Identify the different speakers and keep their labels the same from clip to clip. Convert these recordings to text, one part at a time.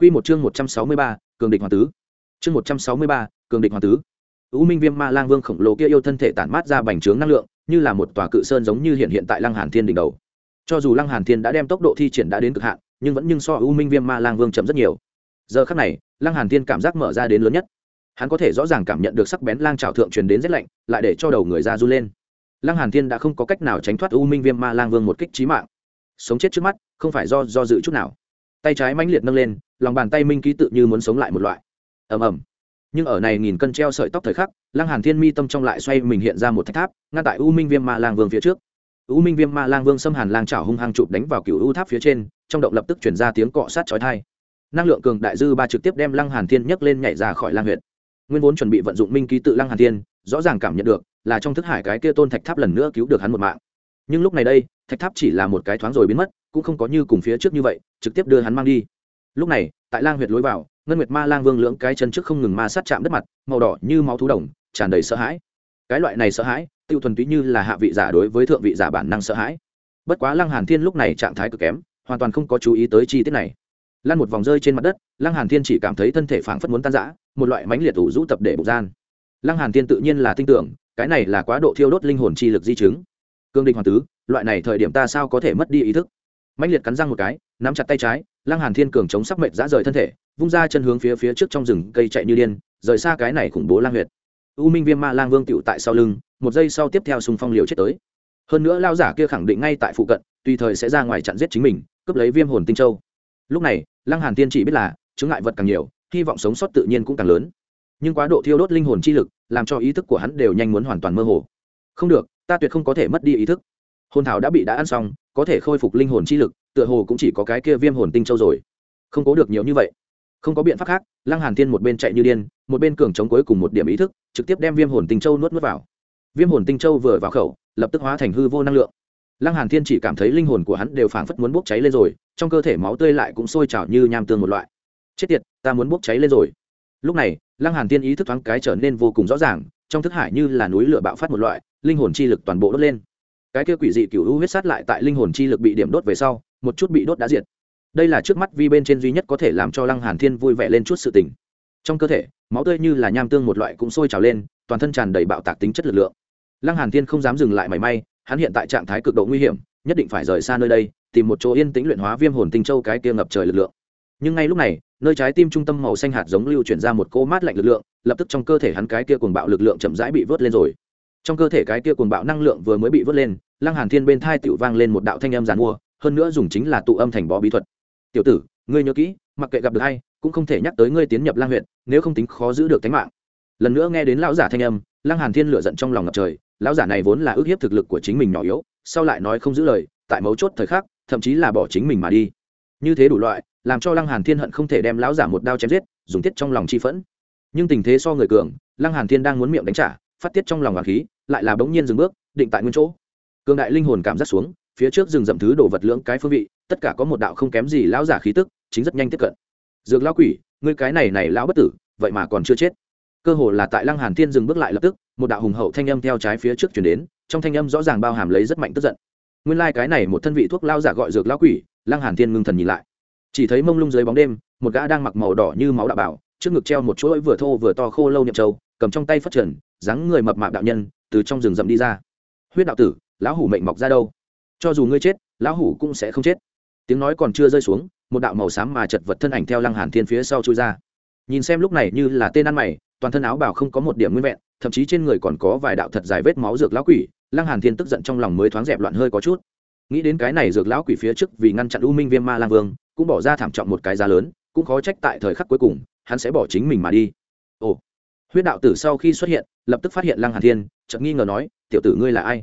Speaker 1: Quy một chương 163, cường địch hoàng tứ. Chương 163, cường địch hoàng tứ. U Minh Viêm Ma Lang Vương khổng lồ kia yêu thân thể tản mát ra bành trướng năng lượng, như là một tòa cự sơn giống như hiện hiện tại Lăng Hàn Thiên đỉnh đầu. Cho dù Lăng Hàn Thiên đã đem tốc độ thi triển đã đến cực hạn, nhưng vẫn nhưng so U Minh Viêm Ma Lang Vương chậm rất nhiều. Giờ khắc này, Lăng Hàn Thiên cảm giác mở ra đến lớn nhất. Hắn có thể rõ ràng cảm nhận được sắc bén lang trảo thượng truyền đến rất lạnh, lại để cho đầu người ra run lên. Lăng Hàn Thiên đã không có cách nào tránh thoát U Minh Viêm Ma Lang Vương một kích chí mạng. Sống chết trước mắt, không phải do do dự chút nào. Tay trái mãnh liệt nâng lên, lòng bàn tay minh ký tự như muốn sống lại một loại. Ầm ầm. Nhưng ở này nghìn cân treo sợi tóc thời khắc lăng hàn thiên mi tâm trong lại xoay mình hiện ra một thách tháp ngăn tại u minh viêm ma lang vương phía trước. U minh viêm ma lang vương xâm hàn lang chảo hung hăng chụp đánh vào cựu u tháp phía trên trong động lập tức chuyển ra tiếng cọ sát chói tai. Năng lượng cường đại dư ba trực tiếp đem lăng hàn thiên nhấc lên nhảy ra khỏi lang huyệt. Nguyên vốn chuẩn bị vận dụng minh ký tự lăng hàn thiên rõ ràng cảm nhận được là trong thức hải cái kia tôn thạch tháp lần nữa cứu được hắn một mạng. Nhưng lúc này đây thạch tháp chỉ là một cái thoáng rồi biến mất cũng không có như cùng phía trước như vậy, trực tiếp đưa hắn mang đi. Lúc này, tại lang huyệt lối vào, ngân nguyệt ma lang vương lưỡng cái chân trước không ngừng ma sát chạm đất mặt, màu đỏ như máu thú đồng, tràn đầy sợ hãi. Cái loại này sợ hãi, tiêu thuần túy như là hạ vị giả đối với thượng vị giả bản năng sợ hãi. Bất quá lăng hàn thiên lúc này trạng thái cực kém, hoàn toàn không có chú ý tới chi tiết này. Lan một vòng rơi trên mặt đất, lăng hàn thiên chỉ cảm thấy thân thể phảng phất muốn tan rã, một loại mãnh liệt ủ rũ tập để bục gian. Lăng hàn thiên tự nhiên là tin tưởng, cái này là quá độ thiêu đốt linh hồn chi lực di chứng. Cương địch hoàng tứ, loại này thời điểm ta sao có thể mất đi ý thức? Mạnh liệt cắn răng một cái, nắm chặt tay trái, lăng hàn thiên cường chống sắc mệt dã rời thân thể, vung ra chân hướng phía phía trước trong rừng, cây chạy như điên, rời xa cái này khủng bố lang huyệt. U minh viêm ma lang vương tựu tại sau lưng, một giây sau tiếp theo xung phong liều chết tới. Hơn nữa lao giả kia khẳng định ngay tại phụ cận, tùy thời sẽ ra ngoài chặn giết chính mình, cướp lấy viêm hồn tinh châu. Lúc này, lăng hàn thiên chỉ biết là chứng ngại vật càng nhiều, hy vọng sống sót tự nhiên cũng càng lớn. Nhưng quá độ thiêu đốt linh hồn chi lực, làm cho ý thức của hắn đều nhanh muốn hoàn toàn mơ hồ. Không được, ta tuyệt không có thể mất đi ý thức. Hồn thảo đã bị đã ăn xong có thể khôi phục linh hồn chi lực, tựa hồ cũng chỉ có cái kia viêm hồn tinh châu rồi. Không cố được nhiều như vậy. Không có biện pháp khác, lăng hàn thiên một bên chạy như điên, một bên cường chống cuối cùng một điểm ý thức, trực tiếp đem viêm hồn tinh châu nuốt nuốt vào. Viêm hồn tinh châu vừa vào khẩu, lập tức hóa thành hư vô năng lượng. Lăng hàn thiên chỉ cảm thấy linh hồn của hắn đều phảng phất muốn bốc cháy lên rồi, trong cơ thể máu tươi lại cũng sôi trào như nham tương một loại. Chết tiệt, ta muốn bốc cháy lên rồi. Lúc này, lăng hàn thiên ý thức thoáng cái trở nên vô cùng rõ ràng, trong thức hải như là núi lửa bạo phát một loại, linh hồn chi lực toàn bộ đốt lên cái kia quỷ dị cựu u huyết sát lại tại linh hồn chi lực bị điểm đốt về sau, một chút bị đốt đã diệt. Đây là trước mắt vi bên trên duy nhất có thể làm cho lăng hàn thiên vui vẻ lên chút sự tình. Trong cơ thể, máu tươi như là nham tương một loại cũng sôi trào lên, toàn thân tràn đầy bạo tạc tính chất lực lượng. Lăng hàn thiên không dám dừng lại mảy may, hắn hiện tại trạng thái cực độ nguy hiểm, nhất định phải rời xa nơi đây, tìm một chỗ yên tĩnh luyện hóa viêm hồn tinh châu cái kia ngập trời lực lượng. Nhưng ngay lúc này, nơi trái tim trung tâm màu xanh hạt giống lưu chuyển ra một cô mát lạnh lực lượng, lập tức trong cơ thể hắn cái kia cuồng bạo lực lượng chậm rãi bị vớt lên rồi. Trong cơ thể cái kia cuồng bạo năng lượng vừa mới bị vớt lên lăng hàn thiên bên thai tựu vang lên một đạo thanh âm giàn mua, hơn nữa dùng chính là tụ âm thành bó bí thuật. Tiểu tử, ngươi nhớ kỹ, mặc kệ gặp được hay cũng không thể nhắc tới ngươi tiến nhập lang huyện, nếu không tính khó giữ được tính mạng. Lần nữa nghe đến lão giả thanh âm, lăng hàn thiên lửa giận trong lòng ngập trời, lão giả này vốn là ước hiếp thực lực của chính mình nhỏ yếu, sau lại nói không giữ lời, tại mấu chốt thời khắc, thậm chí là bỏ chính mình mà đi. Như thế đủ loại, làm cho lăng hàn thiên hận không thể đem lão giả một đao chém giết, dùng tiết trong lòng chi phẫn. Nhưng tình thế so người cường, lăng hàn thiên đang muốn miệng đánh trả, phát tiết trong lòng hoàng khí, lại là bỗng nhiên dừng bước, định tại nguyên chỗ cường đại linh hồn cảm giác xuống, phía trước rừng rậm thứ đồ vật lưỡng cái phương vị, tất cả có một đạo không kém gì lão giả khí tức, chính rất nhanh tiếp cận. Dược lão quỷ, ngươi cái này này lão bất tử, vậy mà còn chưa chết. Cơ hồ là tại lăng hàn thiên dừng bước lại lập tức, một đạo hùng hậu thanh âm theo trái phía trước chuyển đến, trong thanh âm rõ ràng bao hàm lấy rất mạnh tức giận. Nguyên lai like cái này một thân vị thuốc lao giả gọi dược lão quỷ, lăng hàn thiên ngưng thần nhìn lại. Chỉ thấy mông lung dưới bóng đêm, một gã đang mặc màu đỏ như máu đạo bảo, trước ngực treo một chuỗi vừa thô vừa to khô lâu niệm châu, cầm trong tay phất trần, dáng người mập mạp đạo nhân, từ trong rừng rậm đi ra. Huyết đạo tử lão hủ mệnh mọc ra đâu? Cho dù ngươi chết, lão hủ cũng sẽ không chết. Tiếng nói còn chưa rơi xuống, một đạo màu xám mà chật vật thân ảnh theo lăng hàn thiên phía sau chui ra. Nhìn xem lúc này như là tên ăn mày, toàn thân áo bào không có một điểm nguyên vẹn, thậm chí trên người còn có vài đạo thật dài vết máu dược lão quỷ, lăng hàn thiên tức giận trong lòng mới thoáng dẹp loạn hơi có chút. Nghĩ đến cái này dược lão quỷ phía trước vì ngăn chặn u minh viêm ma lang vương, cũng bỏ ra thảm trọng một cái giá lớn, cũng khó trách tại thời khắc cuối cùng, hắn sẽ bỏ chính mình mà đi. Ồ. Huyết đạo tử sau khi xuất hiện, lập tức phát hiện lăng hàn thiên, chợt nghi ngờ nói, tiểu tử ngươi là ai?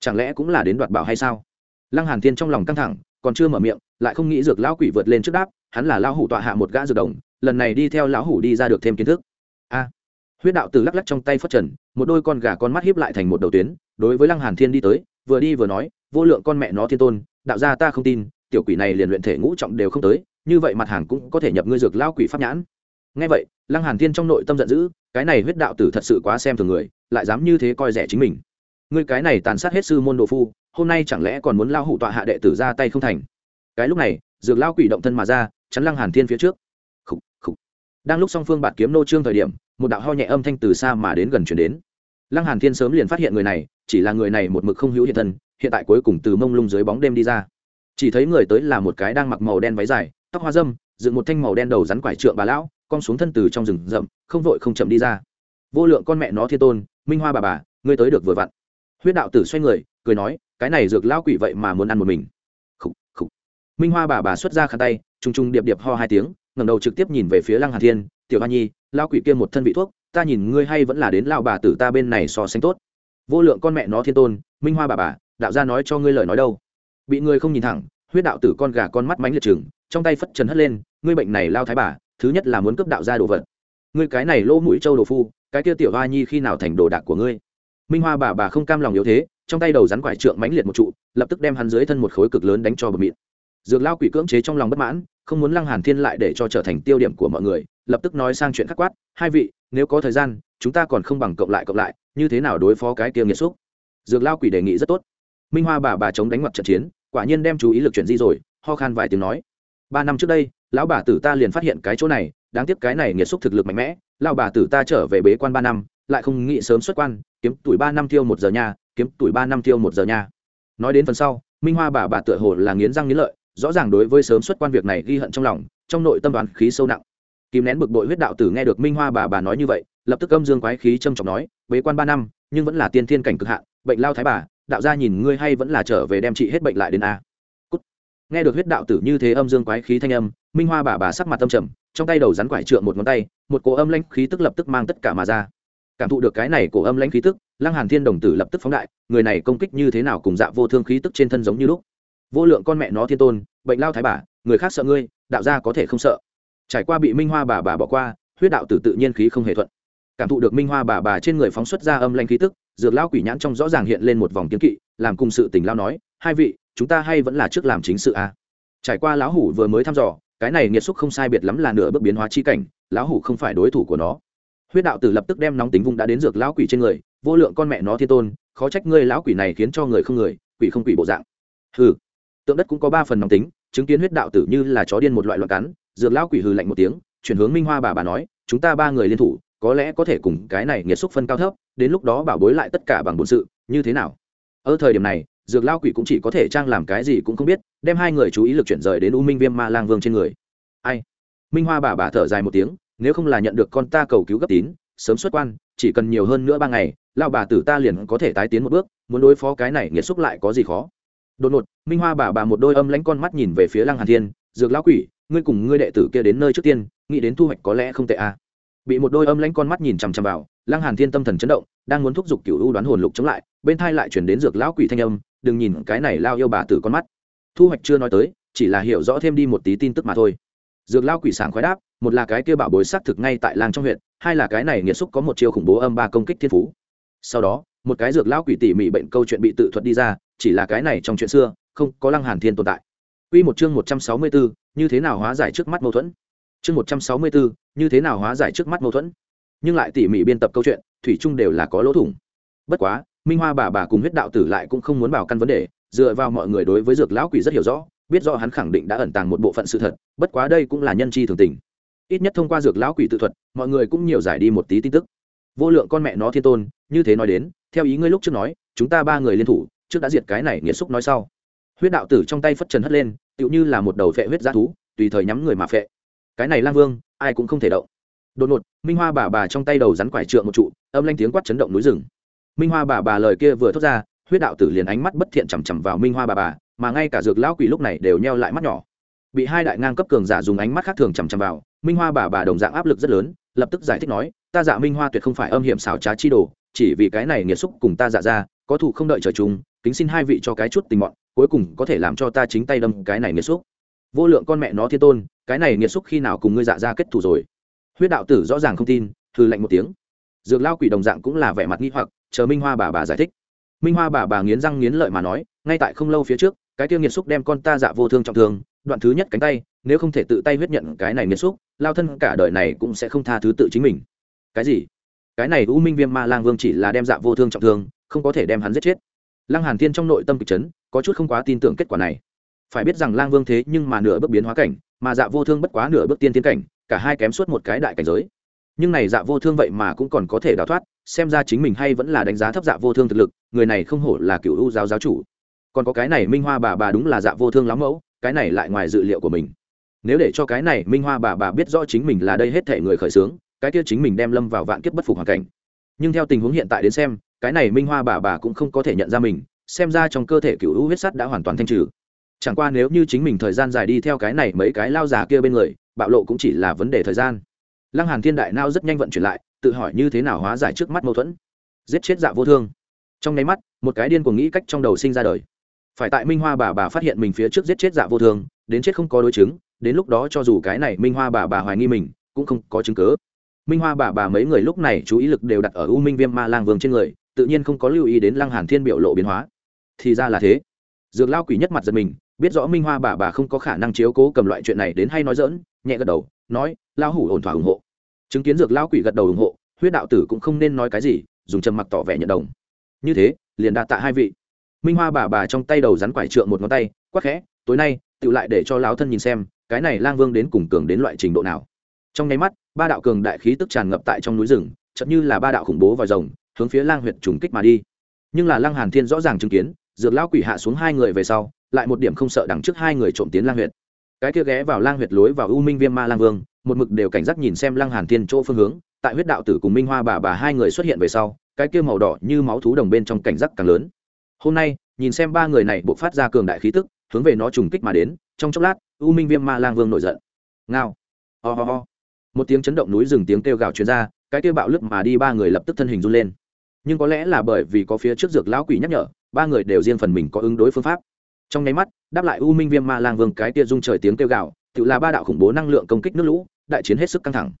Speaker 1: Chẳng lẽ cũng là đến đoạt bảo hay sao? Lăng hàn thiên trong lòng căng thẳng, còn chưa mở miệng, lại không nghĩ dược lão quỷ vượt lên trước đáp, hắn là lão hủ tọa hạ một gã dược đồng, lần này đi theo lão hủ đi ra được thêm kiến thức. A! Huyết đạo từ lắc lắc trong tay phất trần, một đôi con gà con mắt hiếp lại thành một đầu tuyến, đối với lăng hàn thiên đi tới, vừa đi vừa nói, vô lượng con mẹ nó thiên tôn, đạo gia ta không tin, tiểu quỷ này liền luyện thể ngũ trọng đều không tới, như vậy mặt hàng cũng có thể nhập ngươi dược lão quỷ pháp nhãn. Nghe vậy, lăng hàn thiên trong nội tâm giận dữ, cái này huyết đạo tử thật sự quá xem thường người, lại dám như thế coi rẻ chính mình ngươi cái này tàn sát hết sư môn đồ phu, hôm nay chẳng lẽ còn muốn lao hủ tọa hạ đệ tử ra tay không thành? Cái lúc này, dược lao quỷ động thân mà ra, chắn lăng hàn thiên phía trước. Đang lúc song phương bạt kiếm nô trương thời điểm, một đạo ho nhẹ âm thanh từ xa mà đến gần chuyển đến. Lăng hàn thiên sớm liền phát hiện người này, chỉ là người này một mực không hữu hiện thân, hiện tại cuối cùng từ mông lung dưới bóng đêm đi ra. Chỉ thấy người tới là một cái đang mặc màu đen váy dài, tóc hoa dâm, dựng một thanh màu đen đầu rắn quải trượng bà lão con xuống thân từ trong rừng rậm, không vội không chậm đi ra. Vô lượng con mẹ nó thiên tôn, minh hoa bà bà, ngươi tới được vừa vặn huyết đạo tử xoay người cười nói cái này dược lao quỷ vậy mà muốn ăn một mình. Khủ, khủ. minh hoa bà bà xuất ra khăn tay t r u n g t r u n g điệp điệp ho hai tiếng ngầm đầu trực tiếp nhìn về phía lăng hà thiên tiểu hoa nhi lao quỷ kia một thân vị thuốc ta nhìn ngươi hay vẫn là đến lao bà tử ta bên này so sánh tốt. Vô lượng con mẹ nó thiên tôn minh hoa bà bà đạo gia nói cho ngươi lời nói đâu. Bị ngươi không nhìn thẳng huyết đạo tử con gà con mắt mánh liệt chừng trong tay phất trần hất lên ngươi bệnh này lao thái bà thứ nhất là muốn cướp đạo gia đồ vật. Ngươi cái này lỗ mũi châu đồ phu cái kia tiểu hoa nhi khi nào thành đồ đạc của ngươi? Minh hoa bà bà không cam lòng yếu thế, trong tay đầu rắn quải trượng mãnh liệt một trụ, lập tức đem hắn dưới thân một khối cực lớn đánh cho bờ mịn. Dược lao quỷ cưỡng chế trong lòng bất mãn, không muốn lăng hàn thiên lại để cho trở thành tiêu điểm của mọi người, lập tức nói sang chuyện khắc quát, hai vị, nếu có thời gian, chúng ta còn không bằng cộng lại cộng lại, như thế nào đối phó cái kia nghiệt xúc? Dược lao quỷ đề nghị rất tốt. Minh hoa bà bà chống đánh mặt trận chiến, quả nhiên đem chú ý lực chuyển di rồi, ho khan vài tiếng nói, ba năm trước đây, lão bà tử ta liền phát hiện cái chỗ này, đáng tiếc cái này nghiệt xúc thực lực mạnh mẽ, lão bà tử ta trở về bế quan ba năm lại không nghĩ sớm xuất quan, kiếm tuổi ba năm tiêu một giờ nha, kiếm tuổi ba năm tiêu một giờ nha. Nói đến phần sau, minh hoa bà bà tựa hồ là nghiến răng nghiến lợi, rõ ràng đối với sớm xuất quan việc này ghi hận trong lòng, trong nội tâm đoán khí sâu nặng. Kìm nén bực bội huyết đạo tử nghe được minh hoa bà bà nói như vậy, lập tức âm dương quái khí trầm trọng nói, bế quan ba năm, nhưng vẫn là tiên thiên cảnh cực hạn, bệnh lao thái bà, đạo gia nhìn ngươi hay vẫn là trở về đem trị hết bệnh lại đến a. Cút. nghe được huyết đạo tử như thế âm dương quái khí thanh âm, minh hoa bà bà sắc mặt tâm trầm, trong tay đầu rắn quải trượng một ngón tay, một cỗ âm lãnh khí tức lập tức mang tất cả mà ra cảm thụ được cái này cổ âm lãnh khí tức, lăng hàn thiên đồng tử lập tức phóng đại, người này công kích như thế nào cùng dạ vô thương khí tức trên thân giống như lúc. Vô lượng con mẹ nó thiên tôn, bệnh lao thái bà, người khác sợ ngươi, đạo gia có thể không sợ. Trải qua bị minh hoa bà bà bỏ qua, huyết đạo tử tự nhiên khí không hề thuận. Cảm thụ được minh hoa bà bà trên người phóng xuất ra âm lãnh khí tức, dược lao quỷ nhãn trong rõ ràng hiện lên một vòng kiến kỵ, làm cùng sự tình lao nói, hai vị, chúng ta hay vẫn là trước làm chính sự a. À? trải qua lão hủ vừa mới thăm dò, cái này nghiệt xúc không sai biệt lắm là nửa bước biến hóa chi cảnh, lão hủ không phải đối thủ của nó huyết đạo tử lập tức đem nóng tính vung đã đến dược lão quỷ trên người, vô lượng con mẹ nó thiên tôn, khó trách ngươi lão quỷ này khiến cho người không người, quỷ không quỷ bộ dạng. Hừ, tượng đất cũng có ba phần nóng tính, chứng kiến huyết đạo tử như là chó điên một loại loạn cắn, dược lão quỷ hừ lạnh một tiếng, chuyển hướng minh hoa bà bà nói, chúng ta ba người liên thủ, có lẽ có thể cùng cái này nghiệt xúc phân cao thấp, đến lúc đó bảo bối lại tất cả bằng bổn sự, như thế nào? Ở thời điểm này, dược lao quỷ cũng chỉ có thể trang làm cái gì cũng không biết, đem hai người chú ý lực chuyển rời đến u minh viêm ma lang vương trên người. Ai? Minh hoa bà bà thở dài một tiếng nếu không là nhận được con ta cầu cứu gấp tín, sớm xuất quan, chỉ cần nhiều hơn nữa ba ngày lao bà tử ta liền có thể tái tiến một bước, muốn đối phó cái này nghiệt xúc lại có gì khó. Đột ngột, minh hoa bà bà một đôi âm lãnh con mắt nhìn về phía lăng hàn thiên, dược lão quỷ, ngươi cùng ngươi đệ tử kia đến nơi trước tiên, nghĩ đến thu hoạch có lẽ không tệ à. bị một đôi âm lãnh con mắt nhìn chằm chằm vào, lăng hàn thiên tâm thần chấn động, đang muốn thúc giục cửu u đoán hồn lục chống lại, bên thai lại chuyển đến dược lão quỷ thanh âm, đừng nhìn cái này lao yêu bà tử con mắt. Thu hoạch chưa nói tới, chỉ là hiểu rõ thêm đi một tí tin tức mà thôi dược lao quỷ sảng khoái đáp một là cái kia bảo bối xác thực ngay tại làng trong huyện hai là cái này nghiệt xúc có một chiêu khủng bố âm ba công kích thiên phú sau đó một cái dược lao quỷ tỉ mỉ bệnh câu chuyện bị tự thuật đi ra chỉ là cái này trong chuyện xưa không có lăng hàn thiên tồn tại Quy một chương 164, như thế nào hóa giải trước mắt mâu thuẫn. Chương 164, như thế nào hóa giải trước mắt mâu thuẫn. Nhưng lại tỉ mỉ biên tập câu chuyện, thủy chung đều là có lỗ thủng. Bất quá, minh hoa bà bà cùng huyết đạo tử lại cũng không muốn bảo căn vấn đề dựa vào mọi người đối với dược lão quỷ rất hiểu rõ biết rõ hắn khẳng định đã ẩn tàng một bộ phận sự thật, bất quá đây cũng là nhân chi thường tình. Ít nhất thông qua dược lão quỷ tự thuật, mọi người cũng nhiều giải đi một tí tin tức. Vô lượng con mẹ nó thiên tôn, như thế nói đến, theo ý ngươi lúc trước nói, chúng ta ba người liên thủ, trước đã diệt cái này nghĩa xúc nói sau. Huyết đạo tử trong tay phất trần hất lên, tựu như là một đầu phệ huyết g thú, tùy thời nhắm người mà phệ. Cái này lang vương, ai cũng không thể động. Đột ngột, minh hoa bà bà trong tay đầu rắn quải trượng một trụ, âm lanh tiếng quát chấn động núi rừng. Minh hoa bà bà lời kia vừa thốt ra huyết đạo tử liền ánh mắt bất thiện chằm chằm vào minh hoa bà bà, mà ngay cả dược lão quỷ lúc này đều nheo lại mắt nhỏ. Bị hai đại ngang cấp cường giả dùng ánh mắt khác thường chằm chằm vào, minh hoa bà bà đồng dạng áp lực rất lớn, lập tức giải thích nói, ta dạ minh hoa tuyệt không phải âm hiểm xảo trá chi đồ, chỉ vì cái này nghiệt xúc cùng ta dạ ra, có thù không đợi trời chung, kính xin hai vị cho cái chút tình mọn, cuối cùng có thể làm cho ta chính tay đâm cái này nghiệt xúc. Vô lượng con mẹ nó thiên tôn, cái này nghiệt xúc khi nào cùng ngươi dạ ra kết thù rồi? Huyết đạo tử rõ ràng không tin thư lạnh một tiếng. Dược lao quỷ đồng dạng cũng là vẻ mặt nghi hoặc, chờ minh hoa bà bà giải thích minh hoa bà bà nghiến răng nghiến lợi mà nói, ngay tại không lâu phía trước, cái tiêu nghiệt xúc đem con ta dạ vô thương trọng thương, đoạn thứ nhất cánh tay, nếu không thể tự tay huyết nhận cái này nghiệt xúc, lao thân cả đời này cũng sẽ không tha thứ tự chính mình. Cái gì? Cái này u minh viêm ma lang vương chỉ là đem dạ vô thương trọng thương, không có thể đem hắn giết chết. Lăng hàn thiên trong nội tâm kịch chấn, có chút không quá tin tưởng kết quả này. Phải biết rằng lang vương thế nhưng mà nửa bước biến hóa cảnh, mà dạ vô thương bất quá nửa bước tiên tiến cảnh, cả hai kém suốt một cái đại cảnh giới. Nhưng này dạ vô thương vậy mà cũng còn có thể đào thoát xem ra chính mình hay vẫn là đánh giá thấp dạ vô thương thực lực, người này không hổ là cựu ưu giáo giáo chủ. Còn có cái này minh hoa bà bà đúng là dạ vô thương lắm mẫu, cái này lại ngoài dự liệu của mình. Nếu để cho cái này minh hoa bà bà biết rõ chính mình là đây hết thể người khởi xướng, cái kia chính mình đem lâm vào vạn kiếp bất phục hoàn cảnh. Nhưng theo tình huống hiện tại đến xem, cái này minh hoa bà bà cũng không có thể nhận ra mình, xem ra trong cơ thể cựu hữu huyết sắt đã hoàn toàn thanh trừ. Chẳng qua nếu như chính mình thời gian dài đi theo cái này mấy cái lao già kia bên người, bạo lộ cũng chỉ là vấn đề thời gian. Lăng hàn thiên đại nao rất nhanh vận chuyển lại tự hỏi như thế nào hóa giải trước mắt mâu thuẫn. Giết chết dạ vô thương. Trong nháy mắt, một cái điên cuồng nghĩ cách trong đầu sinh ra đời. Phải tại minh hoa bà bà phát hiện mình phía trước giết chết dạ vô thương, đến chết không có đối chứng, đến lúc đó cho dù cái này minh hoa bà bà hoài nghi mình, cũng không có chứng cứ. Minh hoa bà bà mấy người lúc này chú ý lực đều đặt ở u minh viêm ma lang vương trên người, tự nhiên không có lưu ý đến lăng hàn thiên biểu lộ biến hóa. Thì ra là thế. Dược lao quỷ nhất mặt giật mình, biết rõ minh hoa bà bà không có khả năng chiếu cố cầm loại chuyện này đến hay nói dỡn nhẹ gật đầu, nói lao hủ ổn thỏa ủng hộ chứng kiến dược lao quỷ gật đầu ủng hộ, huyết đạo tử cũng không nên nói cái gì, dùng trầm mặc tỏ vẻ nhận đồng. Như thế, liền đạt tạ hai vị. Minh hoa bà bà trong tay đầu rắn quải trượng một ngón tay, quắc khẽ, tối nay tự lại để cho lão thân nhìn xem, cái này lang vương đến cùng cường đến loại trình độ nào. Trong nháy mắt, ba đạo cường đại khí tức tràn ngập tại trong núi rừng chậm như là ba đạo khủng bố vòi rồng, hướng phía lang huyệt trùng kích mà đi. Nhưng là lang hàn thiên rõ ràng chứng kiến, dược lão quỷ hạ xuống hai người về sau, lại một điểm không sợ đằng trước hai người trộm tiến lang huyệt. Cái kia ghé vào lang huyệt lối vào u minh viêm ma lang vương một mực đều cảnh giác nhìn xem lang hàn thiên chỗ phương hướng tại huyết đạo tử cùng minh hoa bà bà hai người xuất hiện về sau cái kia màu đỏ như máu thú đồng bên trong cảnh giác càng lớn. Hôm nay nhìn xem ba người này buộc phát ra cường đại khí tức hướng về nó trùng kích mà đến trong chốc lát u minh viêm ma lang vương nổi giận. Ngao. Ho、oh ho、oh ho. một tiếng chấn động núi rừng tiếng kêu gào chuyên ra, cái kêu bạo lực mà đi ba người lập tức thân hình run lên. Nhưng có lẽ là bởi vì có phía trước dược lão quỷ nhắc nhở ba người đều riêng phần mình có ứng đối phương pháp. Trong nháy mắt đáp lại u minh viêm ma lang vương cái kia rung trời tiếng kêu gào tự là ba đạo khủng bố năng lượng công kích nước lũ đại chiến hết sức căng thẳng.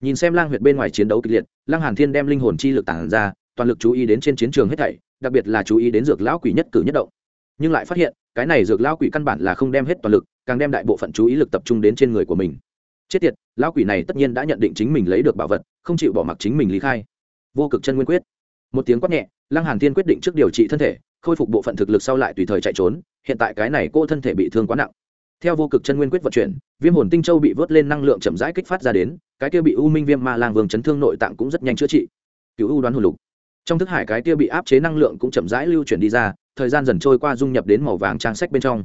Speaker 1: Nhìn xem lang huyệt bên ngoài chiến đấu kịch liệt lang hàn thiên đem linh hồn chi lực tản ra, toàn lực chú ý đến trên chiến trường hết thảy, đặc biệt là chú ý đến dược lão quỷ nhất cử nhất động. Nhưng lại phát hiện, cái này dược lão quỷ căn bản là không đem hết toàn lực, càng đem đại bộ phận chú ý lực tập trung đến trên người của mình. Chết tiệt, lão quỷ này tất nhiên đã nhận định chính mình lấy được bảo vật, không chịu bỏ mặc chính mình lý khai. Vô cực chân nguyên quyết. Một tiếng quát nhẹ, lăng hàn thiên quyết định trước điều trị thân thể, khôi phục bộ phận thực lực sau lại tùy thời chạy trốn, hiện tại cái này cô thân thể bị thương quá nặng theo vô cực chân nguyên quyết vận chuyển, viêm hồn tinh châu bị vớt lên năng lượng chậm rãi kích phát ra đến, cái kia bị u minh viêm ma lang vương chấn thương nội tạng cũng rất nhanh chữa trị. Cứu u đoán hồn lục. Trong thức hải cái kia bị áp chế năng lượng cũng chậm rãi lưu chuyển đi ra, thời gian dần trôi qua dung nhập đến màu vàng trang sách bên trong.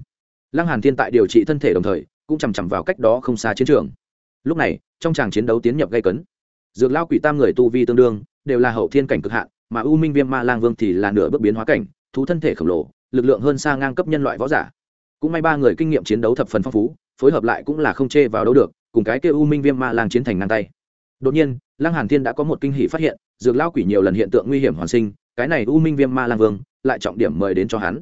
Speaker 1: Lăng hàn thiên tại điều trị thân thể đồng thời, cũng chằm chằm vào cách đó không xa chiến trường. Lúc này, trong tràng chiến đấu tiến nhập gây cấn. Dược lao quỷ tam người tu vi tương đương, đều là hậu thiên cảnh cực hạn, mà u minh viêm ma lang vương thì là nửa bước biến hóa cảnh, thú thân thể khổng lồ, lực lượng hơn xa ngang cấp nhân loại võ giả cũng may ba người kinh nghiệm chiến đấu thập phần phong phú, phối hợp lại cũng là không chê vào đâu được, cùng cái kia u minh viêm ma lang chiến thành ngang tay. Đột nhiên, lăng hàn thiên đã có một kinh hỉ phát hiện, dược lao quỷ nhiều lần hiện tượng nguy hiểm hoàn sinh, cái này u minh viêm ma lang vương lại trọng điểm mời đến cho hắn.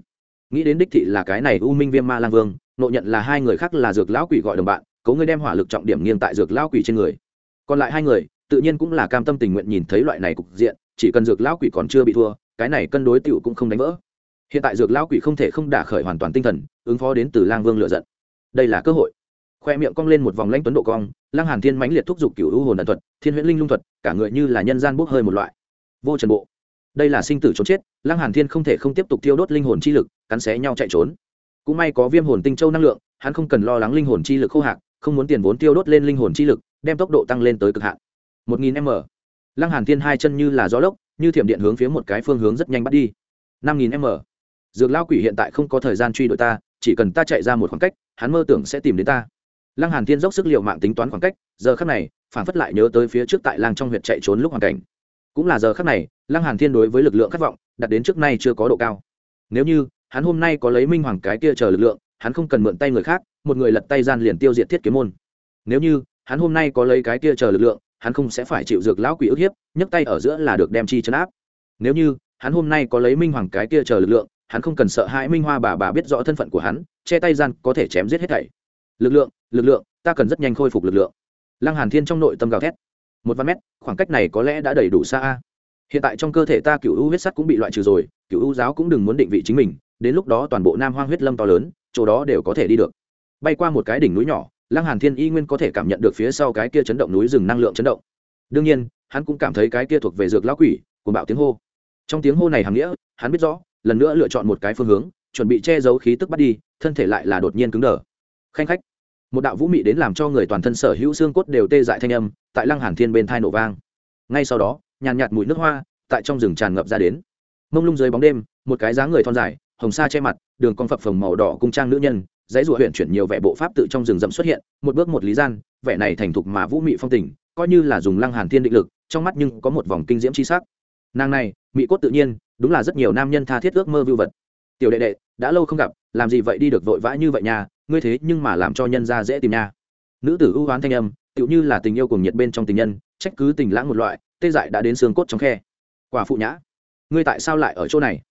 Speaker 1: Nghĩ đến đích thị là cái này u minh viêm ma lang vương nộ nhận là hai người khác là dược lão quỷ gọi đồng bạn, cố ngươi đem hỏa lực trọng điểm nghiêng tại dược lão quỷ trên người. Còn lại hai người, tự nhiên cũng là cam tâm tình nguyện nhìn thấy loại này cục diện, chỉ cần dược lão quỷ còn chưa bị thua, cái này cân đối tiểu cũng không đánh vỡ hiện tại dược lão quỷ không thể không đả khởi hoàn toàn tinh thần, ứng phó đến từ lang vương lựa giận. Đây là cơ hội. Khoe miệng cong lên một vòng lanh tuấn độ cong lang hàn thiên mãnh liệt thúc giục cửu u hồn ẩn thuật, thiên huyễn linh lung thuật, cả người như là nhân gian bốc hơi một loại. Vô trần bộ. Đây là sinh tử trốn chết Lang hàn thiên không thể không tiếp tục tiêu đốt linh hồn chi lực, cắn xé nhau chạy trốn. Cũng may có viêm hồn tinh châu năng lượng, hắn không cần lo lắng linh hồn chi lực khô hạn, không muốn tiền vốn tiêu đốt lên linh hồn chi lực, đem tốc độ tăng lên tới cực hạn. Một nghìn m. Lăng hàn thiên hai chân như là gió lốc, như thiểm điện hướng phía một cái phương hướng rất nhanh bắt đi. Năm nghìn m dược lao quỷ hiện tại không có thời gian truy đuổi ta, chỉ cần ta chạy ra một khoảng cách, hắn mơ tưởng sẽ tìm đến ta. Lăng hàn thiên dốc sức liệu mạng tính toán khoảng cách, giờ khắc này phản phất lại nhớ tới phía trước tại lang trong huyệt chạy trốn lúc hoàn cảnh. Cũng là giờ khắc này, lăng hàn thiên đối với lực lượng khát vọng đặt đến trước nay chưa có độ cao. Nếu như, hắn hôm nay có lấy minh hoàng cái kia chờ lực lượng, hắn không cần mượn tay người khác, một người lật tay gian liền tiêu diệt thiết kiếm môn. Nếu như, hắn hôm nay có lấy cái kia chờ lực lượng, hắn không sẽ phải chịu dược lão quỷ ức hiếp, nhấc tay ở giữa là được đem chi chấn áp. Nếu như, hắn hôm nay có lấy minh hoàng cái kia chờ lực lượng hắn không cần sợ hãi minh hoa bà bà biết rõ thân phận của hắn, che tay gian có thể chém giết hết thảy. Lực lượng lực lượng, ta cần rất nhanh khôi phục lực lượng. Lăng hàn thiên trong nội tâm gào thét. Một văn mét, khoảng cách này có lẽ đã đầy đủ xa a. hiện tại trong cơ thể ta cựu u huyết sắt cũng bị loại trừ rồi, cựu u giáo cũng đừng muốn định vị chính mình, đến lúc đó toàn bộ nam hoang huyết lâm to lớn, chỗ đó đều có thể đi được. Bay qua một cái đỉnh núi nhỏ, lăng hàn thiên y nguyên có thể cảm nhận được phía sau cái kia chấn động núi rừng năng lượng chấn động. Đương nhiên, hắn cũng cảm thấy cái kia thuộc về dược lão quỷ của bạo tiếng hô. Trong tiếng hô này hàm nghĩa, hắn biết rõ lần nữa lựa chọn một cái phương hướng, chuẩn bị che giấu khí tức bắt đi, thân thể lại là đột nhiên cứng đờ. Khanh khách. Một đạo vũ mị đến làm cho người toàn thân sở hữu xương cốt đều tê dại thanh âm, tại lăng hàn thiên bên thai nổ vang. Ngay sau đó, nhàn nhạt mùi nước hoa tại trong rừng tràn ngập ra đến. Mông lung dưới bóng đêm, một cái dáng người thon dài, hồng sa che mặt, đường con phập phồng màu đỏ cung trang nữ nhân, dãy rùa huyện chuyển nhiều vẻ bộ pháp tự trong rừng rậm xuất hiện, một bước một lý gian, vẻ này thành thục mà vũ mị phong tình, coi như là dùng lăng hàn thiên định lực, trong mắt nhưng có một vòng kinh diễm chi sắc nàng này mỹ cốt tự nhiên đúng là rất nhiều nam nhân tha thiết ước mơ vưu vật tiểu đệ đệ đã lâu không gặp làm gì vậy đi được vội vã như vậy nha ngươi thế nhưng mà làm cho nhân ra dễ tìm nha nữ tử ưu hoán thanh âm tựu như là tình yêu cùng nhiệt bên trong tình nhân trách cứ tình lãng một loại tê dại đã đến xương cốt trong khe quả phụ nhã ngươi tại sao lại ở chỗ này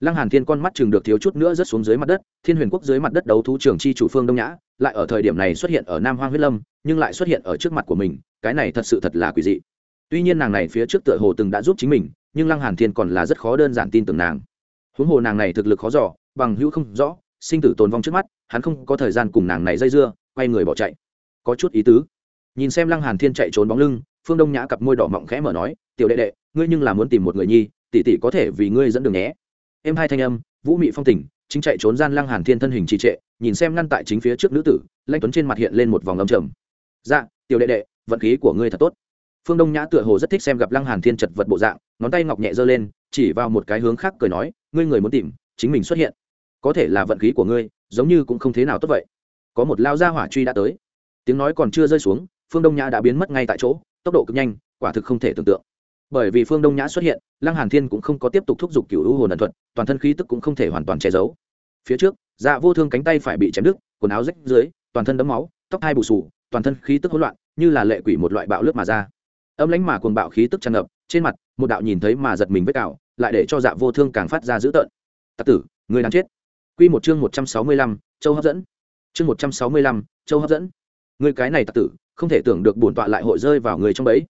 Speaker 1: lăng hàn thiên con mắt chừng được thiếu chút nữa rớt xuống dưới mặt đất thiên huyền quốc dưới mặt đất đấu thú trường chi chủ phương đông nhã lại ở thời điểm này xuất hiện ở nam hoang huyết lâm nhưng lại xuất hiện ở trước mặt của mình cái này thật sự thật là quỷ dị tuy nhiên nàng này phía trước tựa hồ từng đã giúp chính mình nhưng lăng hàn thiên còn là rất khó đơn giản tin tưởng nàng. Huống hồ nàng này thực lực khó dò, bằng hữu không rõ, sinh tử tồn vong trước mắt, hắn không có thời gian cùng nàng này dây dưa, quay người bỏ chạy. Có chút ý tứ. Nhìn xem lăng hàn thiên chạy trốn bóng lưng, phương đông nhã cặp môi đỏ mọng khẽ mở nói, tiểu đệ đệ, ngươi nhưng là muốn tìm một người nhi, tỷ tỷ có thể vì ngươi dẫn đường nhé. Em hai thanh âm, vũ mị phong tình chính chạy trốn gian lăng hàn thiên thân hình trì trệ, nhìn xem ngăn tại chính phía trước nữ tử, lanh tuấn trên mặt hiện lên một vòng âm trầm. Dạ tiểu đệ đệ, vận khí của ngươi thật tốt phương đông nhã tựa hồ rất thích xem gặp lăng hàn thiên chật vật bộ dạng, ngón tay ngọc nhẹ giơ lên, chỉ vào một cái hướng khác cười nói, ngươi người muốn tìm, chính mình xuất hiện. Có thể là vận khí của ngươi, giống như cũng không thế nào tốt vậy. Có một lao gia hỏa truy đã tới. Tiếng nói còn chưa rơi xuống, phương đông nhã đã biến mất ngay tại chỗ, tốc độ cực nhanh, quả thực không thể tưởng tượng. Bởi vì phương đông nhã xuất hiện, lăng hàn thiên cũng không có tiếp tục thúc giục cựu u hồn ẩn thuật, toàn thân khí tức cũng không thể hoàn toàn che giấu. Phía trước dạ vô thương cánh tay phải bị chém đứt, quần áo rách dưới, toàn thân đấm máu, tóc hai bù sù toàn thân khí tức hỗn loạn, như là lệ quỷ một loại bạo lướt mà ra âm lãnh mà cuồng bạo khí tức tràn ngập, trên mặt, một đạo nhìn thấy mà giật mình vết cào, lại để cho dạ vô thương càng phát ra dữ tợn. Tặc tử, người đang chết. Quy một chương một trăm sáu mươi lăm, châu hấp dẫn. Chương một trăm sáu mươi lăm, châu hấp dẫn. Người cái này tặc tử, không thể tưởng được bổn tọa lại hội rơi vào người trong bẫy.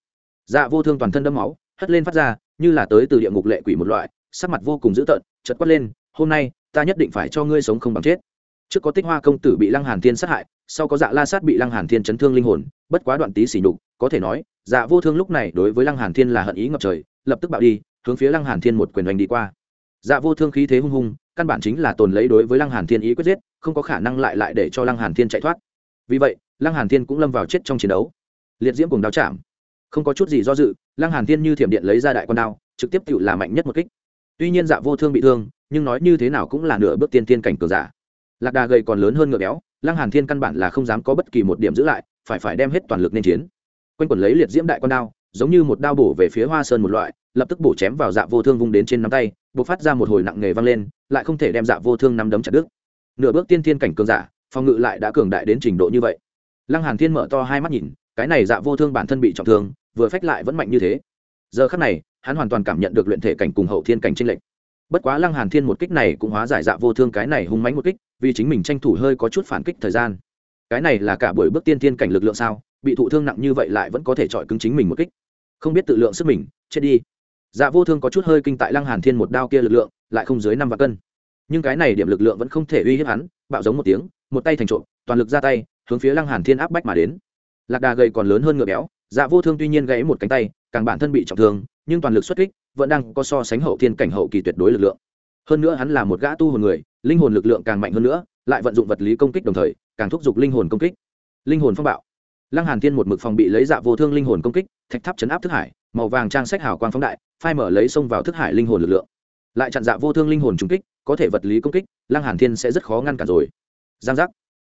Speaker 1: Dạ vô thương toàn thân đẫm máu, hất lên phát ra, như là tới từ địa ngục lệ quỷ một loại, sắc mặt vô cùng dữ tợn chật quát lên, hôm nay, ta nhất định phải cho ngươi sống không bằng chết. Trước có tích hoa công tử bị lăng hàn thiên sát hại, sau có dạ la sát bị lăng hàn thiên chấn thương linh hồn, bất quá đoạn tí xỉ nhục có thể nói dạ vô thương lúc này đối với lăng hàn thiên là hận ý ngập trời, lập tức bạo đi, hướng phía lăng hàn thiên một quyền đánh đi qua. Dạ vô thương khí thế hung hung, căn bản chính là tồn lấy đối với lăng hàn thiên ý quyết giết, không có khả năng lại lại để cho lăng hàn thiên chạy thoát. Vì vậy, lăng hàn thiên cũng lâm vào chết trong chiến đấu. Liệt diễm cùng đao chạm. Không có chút gì do dự, lăng hàn thiên như thiểm điện lấy ra đại con đao, trực tiếp tự là mạnh nhất một kích. Tuy nhiên dạ vô thương bị thương, nhưng nói như thế nào cũng là nửa bước tiên tiên cảnh cường giả. Lạc đà gầy còn lớn hơn ngựa béo, lăng hàn thiên căn bản là không dám có bất kỳ một điểm giữ lại, phải phải đem hết toàn lực nên chiến quanh quần lấy liệt diễm đại con đao, giống như một đao bổ về phía hoa sơn một loại, lập tức bổ chém vào dạ vô thương vung đến trên nắm tay, bộc phát ra một hồi nặng nghề vang lên, lại không thể đem dạ vô thương nắm đấm chặt đứt. Nửa bước tiên thiên cảnh cường giả, phòng ngự lại đã cường đại đến trình độ như vậy. Lăng hàn thiên mở to hai mắt nhìn, cái này dạ vô thương bản thân bị trọng thương, vừa phách lại vẫn mạnh như thế. Giờ khắc này, hắn hoàn toàn cảm nhận được luyện thể cảnh cùng hậu thiên cảnh tranh lệch. Bất quá lăng hàn thiên một kích này cũng hóa giải dạ vô thương cái này hung mãnh một kích, vì chính mình tranh thủ hơi có chút phản kích thời gian. Cái này là cả buổi bước tiên thiên cảnh lực lượng sao? Bị thụ thương nặng như vậy lại vẫn có thể chọi cứng chính mình một kích. Không biết tự lượng sức mình, chết đi. Dạ vô thương có chút hơi kinh tại lăng hàn thiên một đao kia lực lượng, lại không dưới năm vạn cân. Nhưng cái này điểm lực lượng vẫn không thể uy hiếp hắn, bạo giống một tiếng, một tay thành trộm, toàn lực ra tay, hướng phía lăng hàn thiên áp bách mà đến. Lạc đà gầy còn lớn hơn ngựa béo dạ vô thương tuy nhiên gãy một cánh tay, càng bản thân bị trọng thương, nhưng toàn lực xuất kích, vẫn đang có so sánh hậu thiên cảnh hậu kỳ tuyệt đối lực lượng. Hơn nữa hắn là một gã tu hồn người, linh hồn lực lượng càng mạnh hơn nữa, lại vận dụng vật lý công kích đồng thời, càng thúc giục linh hồn công kích. Linh hồn phong bạo lăng hàn thiên một mực phòng bị lấy dạ vô thương linh hồn công kích, thạch tháp chấn áp thức hải, màu vàng trang sách hào quang phóng đại, phai mở lấy xông vào thức hải linh hồn lực lượng. Lại chặn dạ vô thương linh hồn trùng kích, có thể vật lý công kích, lăng hàn thiên sẽ rất khó ngăn cản rồi. Giang giác.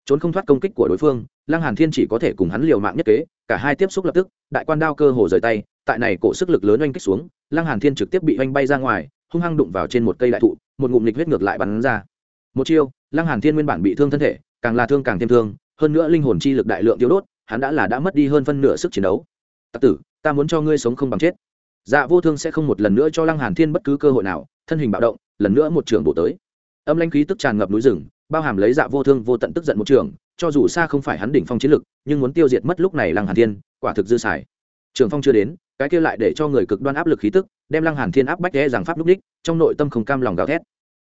Speaker 1: Trốn không thoát công kích của đối phương, lăng hàn thiên chỉ có thể cùng hắn liều mạng nhất kế, cả hai tiếp xúc lập tức, đại quan đao cơ hồ rời tay, tại này cổ sức lực lớn oanh kích xuống, lăng hàn thiên trực tiếp bị oanh bay ra ngoài, hung hăng đụng vào trên một cây đại thụ, một ngụm lịch huyết ngược lại bắn ra. Một chiêu, lăng hàn thiên nguyên bản bị thương thân thể, càng là thương càng thêm thương, hơn nữa linh hồn chi lực đại lượng tiêu đốt hắn đã là đã mất đi hơn phân nửa sức chiến đấu. Tặc tử, ta muốn cho ngươi sống không bằng chết. Dạ vô thương sẽ không một lần nữa cho lăng hàn thiên bất cứ cơ hội nào, thân hình bạo động, lần nữa một trường bổ tới. Âm lãnh khí tức tràn ngập núi rừng, bao hàm lấy dạ vô thương vô tận tức giận một trường, cho dù xa không phải hắn đỉnh phong chiến lực, nhưng muốn tiêu diệt mất lúc này lăng hàn thiên, quả thực dư xài. Trường phong chưa đến, cái kia lại để cho người cực đoan áp lực khí tức, đem lăng hàn thiên áp bách ghé rằng pháp lúc đích, trong nội tâm không cam lòng gào thét.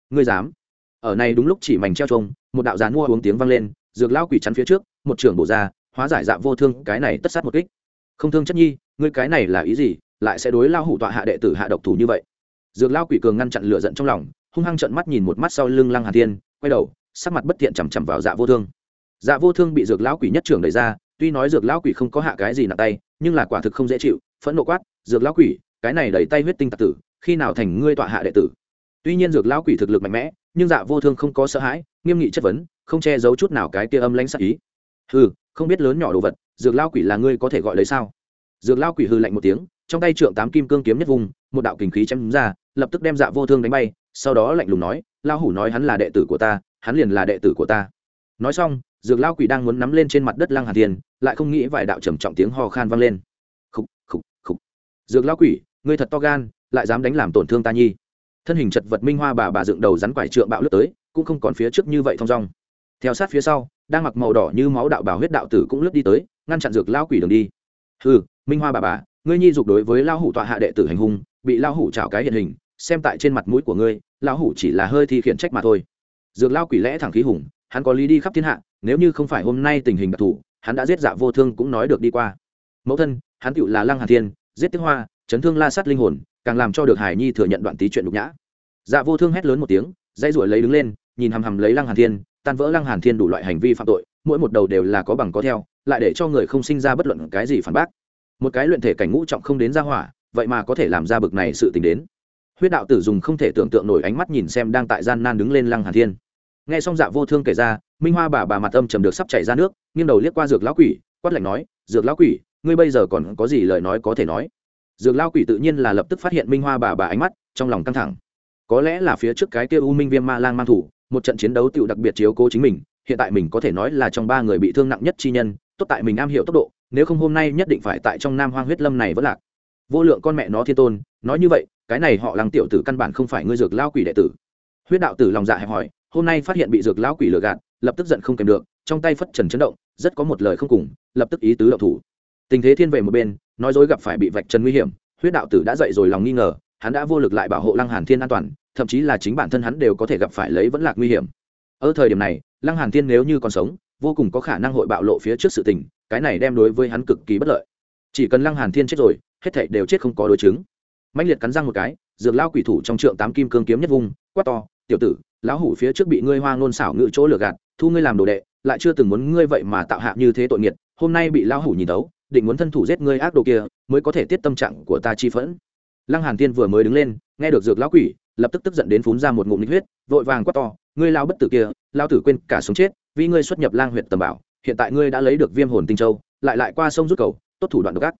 Speaker 1: Ngươi dám? Ở này đúng lúc chỉ mảnh treo trông một đạo gián mua uống tiếng vang lên, dược lao quỷ chắn phía trước, một trường bổ ra hóa giải dạ vô thương, cái này tất sát một kích. Không thương chất nhi, ngươi cái này là ý gì? Lại sẽ đối lao hủ tọa hạ đệ tử hạ độc thủ như vậy? Dược lao quỷ cường ngăn chặn lửa giận trong lòng, hung hăng trợn mắt nhìn một mắt sau lưng lăng hà thiên, quay đầu, sắc mặt bất tiện chằm chằm vào dạ vô thương. Dạ vô thương bị dược lão quỷ nhất trưởng đẩy ra, tuy nói dược lão quỷ không có hạ cái gì nặng tay, nhưng là quả thực không dễ chịu, phẫn nộ quát, dược lão quỷ, cái này đẩy tay huyết tinh tạc tử, khi nào thành ngươi tọa hạ đệ tử? Tuy nhiên dược lão quỷ thực lực mạnh mẽ, nhưng dạ vô thương không có sợ hãi, nghiêm nghị chất vấn, không che giấu chút nào cái kia âm lãnh sắc ý hừ, không biết lớn nhỏ đồ vật, dược lao quỷ là ngươi có thể gọi lấy sao? Dược lao quỷ hư lạnh một tiếng, trong tay trượng tám kim cương kiếm nhất vùng, một đạo kình khí chém ra, lập tức đem dạ vô thương đánh bay, sau đó lạnh lùng nói lao hủ nói hắn là đệ tử của ta, hắn liền là đệ tử của ta. Nói xong, dược lao quỷ đang muốn nắm lên trên mặt đất lăng hà thiên lại không nghĩ vài đạo trầm trọng tiếng ho khan vang lên. Khục khục khục. Dược lao quỷ, ngươi thật to gan, lại dám đánh làm tổn thương ta nhi. Thân hình chật vật minh hoa bà bà dựng đầu rắn quải trượng bạo lướt tới, cũng không còn phía trước như vậy thong dong. Theo sát phía sau đang mặc màu đỏ như máu đạo bào huyết đạo tử cũng lướt đi tới, ngăn chặn dược lao quỷ đường đi. Ừ minh hoa bà bà, ngươi nhi dục đối với lao hủ tọa hạ đệ tử hành hung, bị lao hủ trào cái hiện hình, xem tại trên mặt mũi của ngươi lao hủ chỉ là hơi thi khiển trách mà thôi. Dược lao quỷ lẽ thẳng khí hùng, hắn có lý đi khắp thiên hạ, nếu như không phải hôm nay tình hình đặc thù, hắn đã giết dạ vô thương cũng nói được đi qua. Mẫu thân, hắn tựu là lăng hà thiên, giết tiếc hoa, chấn thương la sát linh hồn, càng làm cho được hải nhi thừa nhận đoạn tí chuyện nhục nhã. Dạ vô thương hét lớn một tiếng dây ruổi lấy đứng lên, nhìn hằm hằm lấy lăng hà thiên tan vỡ lăng hàn thiên đủ loại hành vi phạm tội, mỗi một đầu đều là có bằng có theo, lại để cho người không sinh ra bất luận cái gì phản bác. Một cái luyện thể cảnh ngũ trọng không đến ra hỏa, vậy mà có thể làm ra bực này sự tình đến. Huyết đạo tử dùng không thể tưởng tượng nổi ánh mắt nhìn xem đang tại gian nan đứng lên lăng hàn thiên. Nghe xong dạ vô thương kể ra, minh hoa bà bà mặt âm trầm được sắp chảy ra nước, nghiêng đầu liếc qua dược lão quỷ, quát lạnh nói, dược lão quỷ, ngươi bây giờ còn có gì lời nói có thể nói? Dược lão quỷ tự nhiên là lập tức phát hiện minh hoa bà bà ánh mắt, trong lòng căng thẳng. Có lẽ là phía trước cái kia u minh viêm ma lang mang thủ một trận chiến đấu tựu đặc biệt chiếu cố chính mình, hiện tại mình có thể nói là trong ba người bị thương nặng nhất chi nhân, tốt tại mình am hiểu tốc độ, nếu không hôm nay nhất định phải tại trong nam hoang huyết lâm này vẫn lạc. Vô lượng con mẹ nó thiên tôn, nói như vậy, cái này họ lăng tiểu tử căn bản không phải ngươi dược lao quỷ đệ tử. Huyết đạo tử lòng dạ hẹp hỏi hôm nay phát hiện bị dược lao quỷ lừa gạt, lập tức giận không kèm được, trong tay phất trần chấn động, rất có một lời không cùng, lập tức ý tứ đậu thủ. Tình thế thiên về một bên, nói dối gặp phải bị vạch trần nguy hiểm, huyết đạo tử đã dậy rồi lòng nghi ngờ, hắn đã vô lực lại bảo hộ lăng hàn thiên an toàn thậm chí là chính bản thân hắn đều có thể gặp phải lấy vẫn lạc nguy hiểm. Ở thời điểm này, lăng hàn thiên nếu như còn sống, vô cùng có khả năng hội bạo lộ phía trước sự tình, cái này đem đối với hắn cực kỳ bất lợi. Chỉ cần lăng hàn thiên chết rồi, hết thảy đều chết không có đối chứng. Mãnh liệt cắn răng một cái, dược lao quỷ thủ trong trượng tám kim cương kiếm nhất vùng quát to, tiểu tử, lão hủ phía trước bị ngươi hoa ngôn xảo ngự chỗ lừa gạt, thu ngươi làm đồ đệ, lại chưa từng muốn ngươi vậy mà tạo hạ như thế tội nghiệt, hôm nay bị lão hủ nhìn đấu định muốn thân thủ giết ngươi ác đồ kia, mới có thể tiết tâm trạng của ta chi phẫn. Lăng hàn tiên vừa mới đứng lên, nghe được dược lão quỷ lập tức tức giận đến phún ra một ngụm nhiệt huyết, vội vàng quát to, ngươi lao bất tử kia, lao tử quên cả sống chết, vì ngươi xuất nhập lang huyện tầm bảo, hiện tại ngươi đã lấy được viêm hồn tinh châu, lại lại qua sông rút cầu, tốt thủ đoạn độc ác.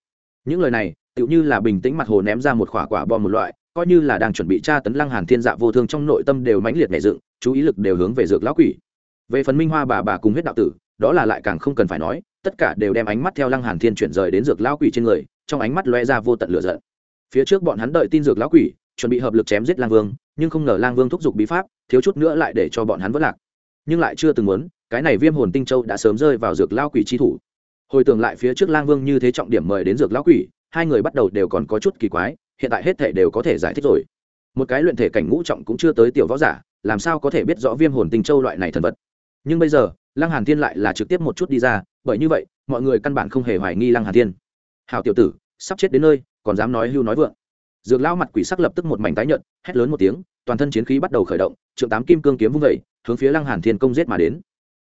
Speaker 1: Những lời này, tựu như là bình tĩnh mặt hồ ném ra một quả quả bom một loại, coi như là đang chuẩn bị tra tấn lăng hàn thiên dạ vô thương trong nội tâm đều mãnh liệt nảy dựng, chú ý lực đều hướng về dược lão quỷ. Về phần minh hoa bà bà cùng huyết đạo tử, đó là lại càng không cần phải nói, tất cả đều đem ánh mắt theo lăng hàn thiên chuyển rời đến dược lão quỷ trên người, trong ánh mắt lóe ra vô tận lửa giận. Phía trước bọn hắn đợi tin dược lão quỷ chuẩn bị hợp lực chém giết lang vương, nhưng không ngờ lang vương thúc giục bí pháp, thiếu chút nữa lại để cho bọn hắn vỡ lạc. Nhưng lại chưa từng muốn, cái này viêm hồn tinh châu đã sớm rơi vào dược lão quỷ chi thủ. Hồi tưởng lại phía trước lang vương như thế trọng điểm mời đến dược lão quỷ, hai người bắt đầu đều còn có chút kỳ quái, hiện tại hết thể đều có thể giải thích rồi. Một cái luyện thể cảnh ngũ trọng cũng chưa tới tiểu võ giả, làm sao có thể biết rõ viêm hồn tinh châu loại này thần vật? Nhưng bây giờ, lăng hàn thiên lại là trực tiếp một chút đi ra, bởi như vậy, mọi người căn bản không hề hoài nghi lăng hàn thiên. Hảo tiểu tử, sắp chết đến nơi, còn dám nói hưu nói vượng dược lão mặt quỷ sắc lập tức một mảnh tái nhợt, hét lớn một tiếng, toàn thân chiến khí bắt đầu khởi động, trượng tám kim cương kiếm vung vẩy hướng phía lăng hàn thiên công giết mà đến.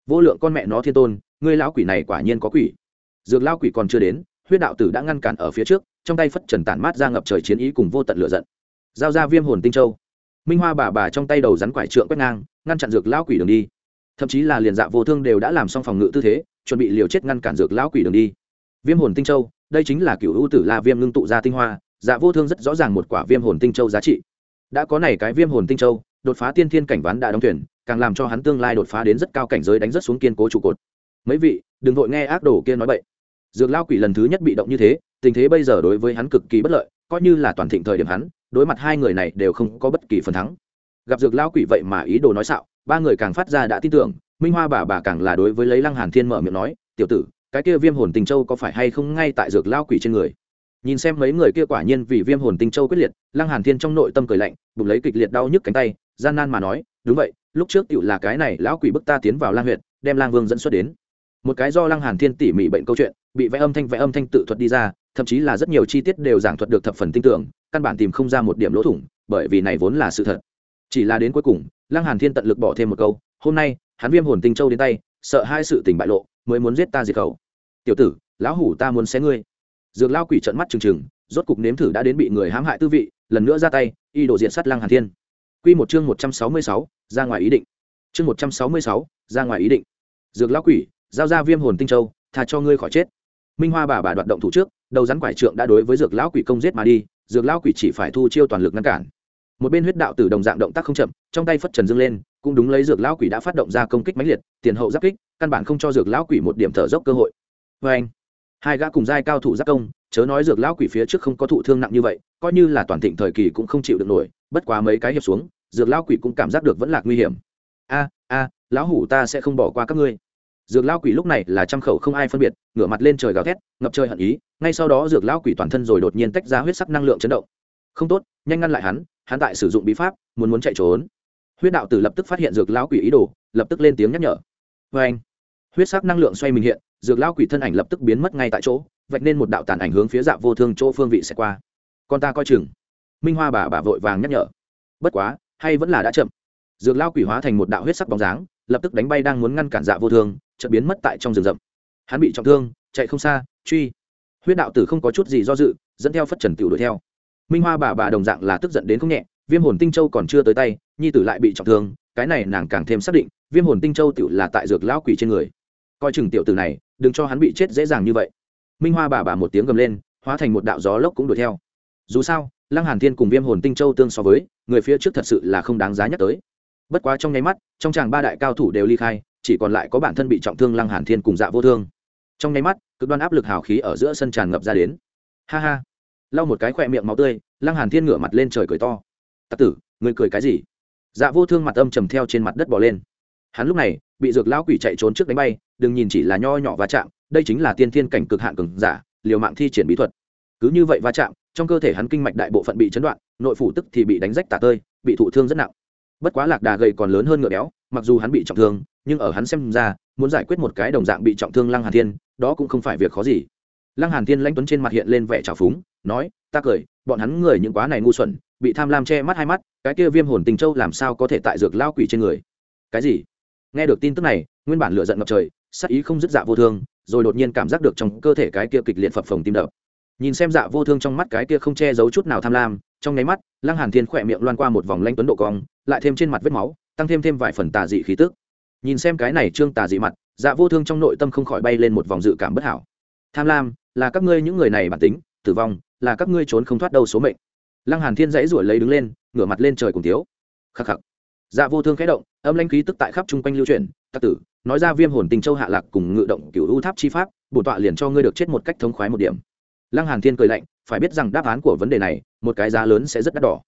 Speaker 1: Vô lượng con mẹ nó thiên tôn, ngươi lão quỷ này quả nhiên có quỷ. Dược lão quỷ còn chưa đến, huyết đạo tử đã ngăn cản ở phía trước, trong tay phất trần tản mát ra ngập trời chiến ý cùng vô tận lửa giận. Giao ra viêm hồn tinh châu. Minh hoa bà bà trong tay đầu rắn quải trượng quét ngang, ngăn chặn dược lão quỷ đường đi. Thậm chí là liền dạ vô thương đều đã làm xong phòng ngự tư thế, chuẩn bị liều chết ngăn cản dược lão quỷ đường đi. Viêm hồn tinh châu, đây chính là cựu ưu tử la viêm ngưng tụ ra tinh hoa dạ vô thương rất rõ ràng một quả viêm hồn tinh châu giá trị. Đã có này cái viêm hồn tinh châu, đột phá tiên thiên cảnh ván đã đóng thuyền, càng làm cho hắn tương lai đột phá đến rất cao cảnh giới đánh rất xuống kiên cố trụ cột. Mấy vị, đừng vội nghe ác đồ kia nói bậy. Dược lao quỷ lần thứ nhất bị động như thế, tình thế bây giờ đối với hắn cực kỳ bất lợi, coi như là toàn thịnh thời điểm hắn, đối mặt hai người này đều không có bất kỳ phần thắng. Gặp dược lao quỷ vậy mà ý đồ nói xạo, ba người càng phát ra đã tin tưởng, minh hoa bà bà càng là đối với lấy lăng hàn thiên mở miệng nói, tiểu tử, cái kia viêm hồn tinh châu có phải hay không ngay tại dược lao quỷ trên người? Nhìn xem mấy người kia quả nhiên vì viêm hồn tinh châu quyết liệt, lăng hàn thiên trong nội tâm cười lạnh, bụng lấy kịch liệt đau nhức cánh tay, gian nan mà nói, đúng vậy, lúc trước tựu là cái này, lão quỷ bức ta tiến vào lang huyện đem lang vương dẫn xuất đến. Một cái do lăng hàn thiên tỉ mỉ bệnh câu chuyện, bị vẽ âm thanh, vẽ âm thanh tự thuật đi ra, thậm chí là rất nhiều chi tiết đều giảng thuật được thập phần tinh tưởng căn bản tìm không ra một điểm lỗ thủng, bởi vì này vốn là sự thật. Chỉ là đến cuối cùng, lăng hàn thiên tận lực bỏ thêm một câu, hôm nay, hắn viêm hồn tinh châu đến tay, sợ hai sự tình bại lộ, mới muốn giết ta diệt khẩu. Tiểu tử, lão hủ ta muốn xé ngươi dược lao quỷ trận mắt trừng trừng rốt cục nếm thử đã đến bị người hãm hại tư vị lần nữa ra tay y đổ diện sắt lăng hàn thiên. Quy một chương một trăm sáu mươi sáu, ra ngoài ý định. Chương một trăm sáu mươi sáu, ra ngoài ý định. Dược lao quỷ giao ra viêm hồn tinh châu thà cho ngươi khỏi chết. Minh hoa bà bà đoạt động thủ trước đầu rắn quải trượng đã đối với dược lão quỷ công giết mà đi dược lão quỷ chỉ phải thu chiêu toàn lực ngăn cản. Một bên huyết đạo tử đồng dạng động tác không chậm trong tay phất trần dâng lên cũng đúng lấy dược lão quỷ đã phát động ra công kích mãnh liệt tiền hậu giáp kích căn bản không cho dược lão quỷ một điểm thở dốc cơ hội. Vê anh hai gã cùng giai cao thủ giáp công, chớ nói dược lão quỷ phía trước không có thụ thương nặng như vậy, coi như là toàn thịnh thời kỳ cũng không chịu được nổi, bất quá mấy cái hiệp xuống, dược lão quỷ cũng cảm giác được vẫn là nguy hiểm. A a, lão hủ ta sẽ không bỏ qua các ngươi. Dược lão quỷ lúc này là trăm khẩu không ai phân biệt, ngửa mặt lên trời gào thét, ngập trời hận ý, ngay sau đó dược lão quỷ toàn thân rồi đột nhiên tách ra huyết sắc năng lượng chấn động. Không tốt, nhanh ngăn lại hắn hắn tại sử dụng bí pháp, muốn muốn chạy trốn. Huyết đạo tử lập tức phát hiện dược lão quỷ ý đồ, lập tức lên tiếng nhắc nhở. Vê anh huyết sắc năng lượng xoay mình hiện dược lao quỷ thân ảnh lập tức biến mất ngay tại chỗ, vạch nên một đạo tàn ảnh hướng phía dạ vô thương chỗ phương vị sẽ qua. Con ta coi chừng. Minh hoa bà bà vội vàng nhắc nhở. Bất quá, hay vẫn là đã chậm. Dược lao quỷ hóa thành một đạo huyết sắc bóng dáng, lập tức đánh bay đang muốn ngăn cản dạ vô thương, chợt biến mất tại trong rừng rậm. Hắn bị trọng thương, chạy không xa, truy. Huyết đạo tử không có chút gì do dự, dẫn theo phất trần tiểu đuổi theo. Minh hoa bà bà đồng dạng là tức giận đến không nhẹ, viêm hồn tinh châu còn chưa tới tay, nhi tử lại bị trọng thương, cái này nàng càng thêm xác định, viêm hồn tinh châu tiểu là tại dược lão quỷ trên người. Coi chừng tiểu tử này đừng cho hắn bị chết dễ dàng như vậy. Minh hoa bà bà một tiếng gầm lên, hóa thành một đạo gió lốc cũng đuổi theo. Dù sao, lăng hàn thiên cùng viêm hồn tinh châu tương so với, người phía trước thật sự là không đáng giá nhắc tới. Bất quá trong nháy mắt, trong chàng ba đại cao thủ đều ly khai, chỉ còn lại có bản thân bị trọng thương lăng hàn thiên cùng dạ vô thương. Trong nháy mắt, cực đoan áp lực hào khí ở giữa sân tràn ngập ra đến. Ha ha. Lau một cái khỏe miệng máu tươi, lăng hàn thiên ngửa mặt lên trời cười to. Tặc tử người cười cái gì? Dạ vô thương mặt âm trầm theo trên mặt đất bỏ lên. Hắn lúc này, bị dược lão quỷ chạy trốn trước đánh bay đừng nhìn chỉ là nho nhỏ va chạm, đây chính là tiên thiên cảnh cực hạn cường giả, liều mạng thi triển bí thuật. Cứ như vậy va chạm, trong cơ thể hắn kinh mạch đại bộ phận bị chấn đoạn, nội phủ tức thì bị đánh rách tả tơi, bị thụ thương rất nặng. Bất quá lạc đà gầy còn lớn hơn ngựa béo, mặc dù hắn bị trọng thương, nhưng ở hắn xem ra, muốn giải quyết một cái đồng dạng bị trọng thương lăng hàn thiên, đó cũng không phải việc khó gì. Lăng hàn thiên lãnh tuấn trên mặt hiện lên vẻ trào phúng, nói, ta cười, bọn hắn người những quá này ngu xuẩn, bị tham lam che mắt hai mắt, cái kia viêm hồn tình châu làm sao có thể tại dược lao quỷ trên người? Cái gì? Nghe được tin tức này, nguyên bản lửa giận ngập trời sắc ý không dứt dạ vô thương, rồi đột nhiên cảm giác được trong cơ thể cái kia kịch liệt phập phồng tim đập. Nhìn xem dạ vô thương trong mắt cái kia không che giấu chút nào tham lam, trong nháy mắt, lăng hàn thiên khỏe miệng loan qua một vòng lanh tuấn độ cong, lại thêm trên mặt vết máu, tăng thêm thêm vài phần tà dị khí tức. Nhìn xem cái này trương tà dị mặt dạ vô thương trong nội tâm không khỏi bay lên một vòng dự cảm bất hảo. Tham lam, là các ngươi những người này bản tính, tử vong, là các ngươi trốn không thoát đâu số mệnh. Lăng hàn thiên dãy ruổi lấy đứng lên, ngửa mặt lên trời cùng thiếu. Khắc khắc. Dạ vô thương khẽ động, âm lãnh khí tức tại khắp chung quanh lưu truyền tắc tử nói ra viêm hồn tình châu hạ lạc cùng ngự động cửu u tháp chi pháp bổn tọa liền cho ngươi được chết một cách thống khoái một điểm. Lăng hàn thiên cười lạnh, phải biết rằng đáp án của vấn đề này, một cái giá lớn sẽ rất đắt đỏ.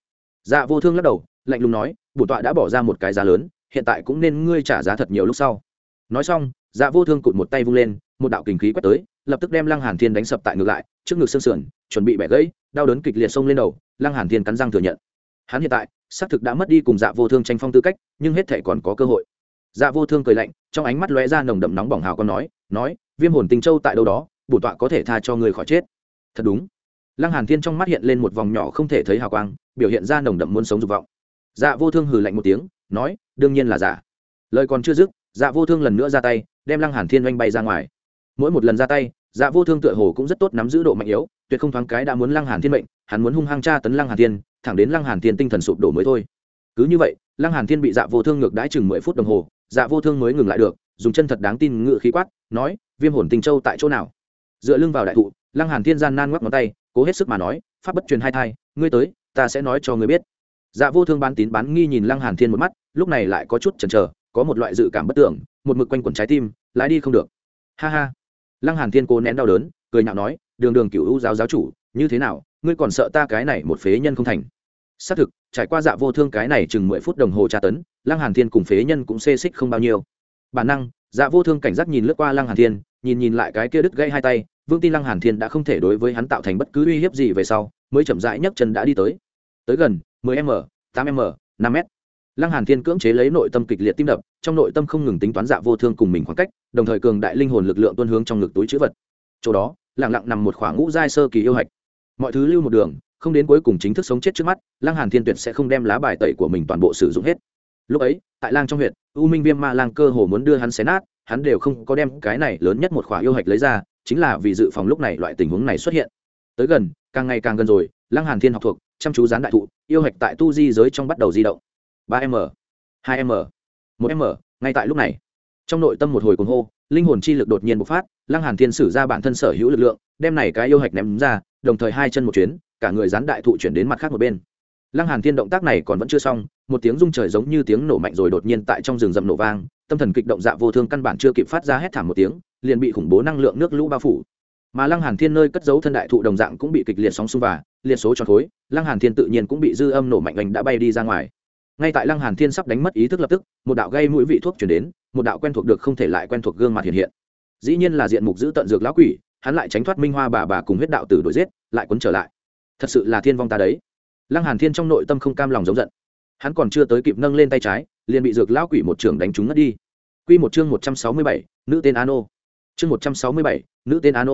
Speaker 1: Dạ vô thương lắc đầu, lạnh lùng nói bổn tọa đã bỏ ra một cái giá lớn, hiện tại cũng nên ngươi trả giá thật nhiều lúc sau. Nói xong dạ vô thương cụt một tay vung lên, một đạo kình khí quét tới, lập tức đem lăng hàn thiên đánh sập tại ngược lại, trước ngực xương sườn, chuẩn bị bẻ gãy, đau đớn kịch liệt xông lên đầu, lăng hàn thiên cắn răng thừa nhận. Hắn hiện tại, xác thực đã mất đi cùng dạ vô thương tranh phong tư cách, nhưng hết thể còn có cơ hội dạ vô thương cười lạnh, trong ánh mắt lóe ra nồng đậm nóng bỏng hào con nói nói, viêm hồn tình châu tại đâu đó, bổn tọa có thể tha cho người khỏi chết. Thật đúng. Lăng hàn thiên trong mắt hiện lên một vòng nhỏ không thể thấy hào quang, biểu hiện ra nồng đậm muốn sống dục vọng. Dạ vô thương hừ lạnh một tiếng, nói, đương nhiên là giả lời còn chưa dứt dạ vô thương lần nữa ra tay, đem lăng hàn thiên oanh bay ra ngoài. Mỗi một lần ra tay dạ vô thương tựa hồ cũng rất tốt nắm giữ độ mạnh yếu, tuyệt không thoáng cái đã muốn lăng hàn thiên mệnh, hắn muốn hung hăng tra tấn lăng hàn thiên, thẳng đến lăng hàn thiên tinh thần sụp đổ mới thôi. Cứ như vậy, lăng hàn thiên bị dạ vô thương ngược đãi chừng mười phút đồng hồ dạ vô thương mới ngừng lại được, dùng chân thật đáng tin ngự khí quát, nói, viêm hồn tinh châu tại chỗ nào? Dựa lưng vào đại thụ, lăng hàn thiên gian nan ngoắc ngón tay, cố hết sức mà nói, pháp bất truyền hai thai, ngươi tới, ta sẽ nói cho ngươi biết. Dạ vô thương bán tín bán nghi nhìn lăng hàn thiên một mắt, lúc này lại có chút chần chờ, có một loại dự cảm bất tưởng, một mực quanh quẩn trái tim, lái đi không được. Ha ha. Lăng hàn thiên cố nén đau đớn, cười nhạo nói, đường đường cửu u giáo giáo chủ, như thế nào, ngươi còn sợ ta cái này một phế nhân không thành? Xác thực trải qua dạ vô thương cái này chừng mười phút đồng hồ tra tấn, lăng hàn thiên cùng phế nhân cũng xê xích không bao nhiêu. Bản năng dạ vô thương cảnh giác nhìn lướt qua lăng hàn thiên, nhìn nhìn lại cái kia đứt gãy hai tay, vương tin lăng hàn thiên đã không thể đối với hắn tạo thành bất cứ uy hiếp gì về sau, mới chậm rãi nhấc chân đã đi tới. Tới gần 10 m 8 m 5 m. Lăng hàn thiên cưỡng chế lấy nội tâm kịch liệt tim đập, trong nội tâm không ngừng tính toán dạ vô thương cùng mình khoảng cách, đồng thời cường đại linh hồn lực lượng tuôn hướng trong ngực túi chữ vật. Chỗ đó, lặng lặng nằm một khoảng ngũ giai sơ kỳ yêu hạch. Mọi thứ lưu một đường không đến cuối cùng chính thức sống chết trước mắt, lăng hàn thiên tuyệt sẽ không đem lá bài tẩy của mình toàn bộ sử dụng hết. Lúc ấy, tại lang trong huyện u minh viêm ma lang cơ hồ muốn đưa hắn xé nát, hắn đều không có đem cái này lớn nhất một khỏa yêu hạch lấy ra, chính là vì dự phòng lúc này loại tình huống này xuất hiện. Tới gần, càng ngày càng gần rồi, lăng hàn thiên học thuộc, chăm chú dán đại thụ, yêu hạch tại tu di giới trong bắt đầu di động. ba m, hai m, một m, ngay tại lúc này. Trong nội tâm một hồi cuồng hô, linh hồn chi lực đột nhiên bộc phát, lăng hàn thiên sử ra bản thân sở hữu lực lượng, đem này cái yêu hạch ném ra, đồng thời hai chân một chuyến cả người dán đại thụ chuyển đến mặt khác một bên. Lăng hàn thiên động tác này còn vẫn chưa xong, một tiếng rung trời giống như tiếng nổ mạnh rồi đột nhiên tại trong rừng rậm nổ vang, tâm thần kịch động dạ vô thương căn bản chưa kịp phát ra hét thảm một tiếng, liền bị khủng bố năng lượng nước lũ bao phủ. Mà lăng hàn thiên nơi cất giấu thân đại thụ đồng dạng cũng bị kịch liệt sóng xung và liệt số tròn khối, lăng hàn thiên tự nhiên cũng bị dư âm nổ mạnh ảnh đã bay đi ra ngoài. Ngay tại lăng hàn thiên sắp đánh mất ý thức lập tức, một đạo gây mũi vị thuốc chuyển đến, một đạo quen thuộc được không thể lại quen thuộc gương mặt hiện hiện. Dĩ nhiên là diện mục giữ tận dược lão quỷ, hắn lại tránh thoát minh hoa bà bà cùng huyết đạo tử đuổi giết, lại quấn trở lại thật sự là thiên vong ta đấy. Lăng hàn thiên trong nội tâm không cam lòng giống giận. Hắn còn chưa tới kịp nâng lên tay trái liền bị dược lão quỷ một trường đánh trúng ngất đi. Quy một chương một trăm sáu mươi bảy, nữ tên ano chương một trăm sáu mươi bảy, nữ tên ano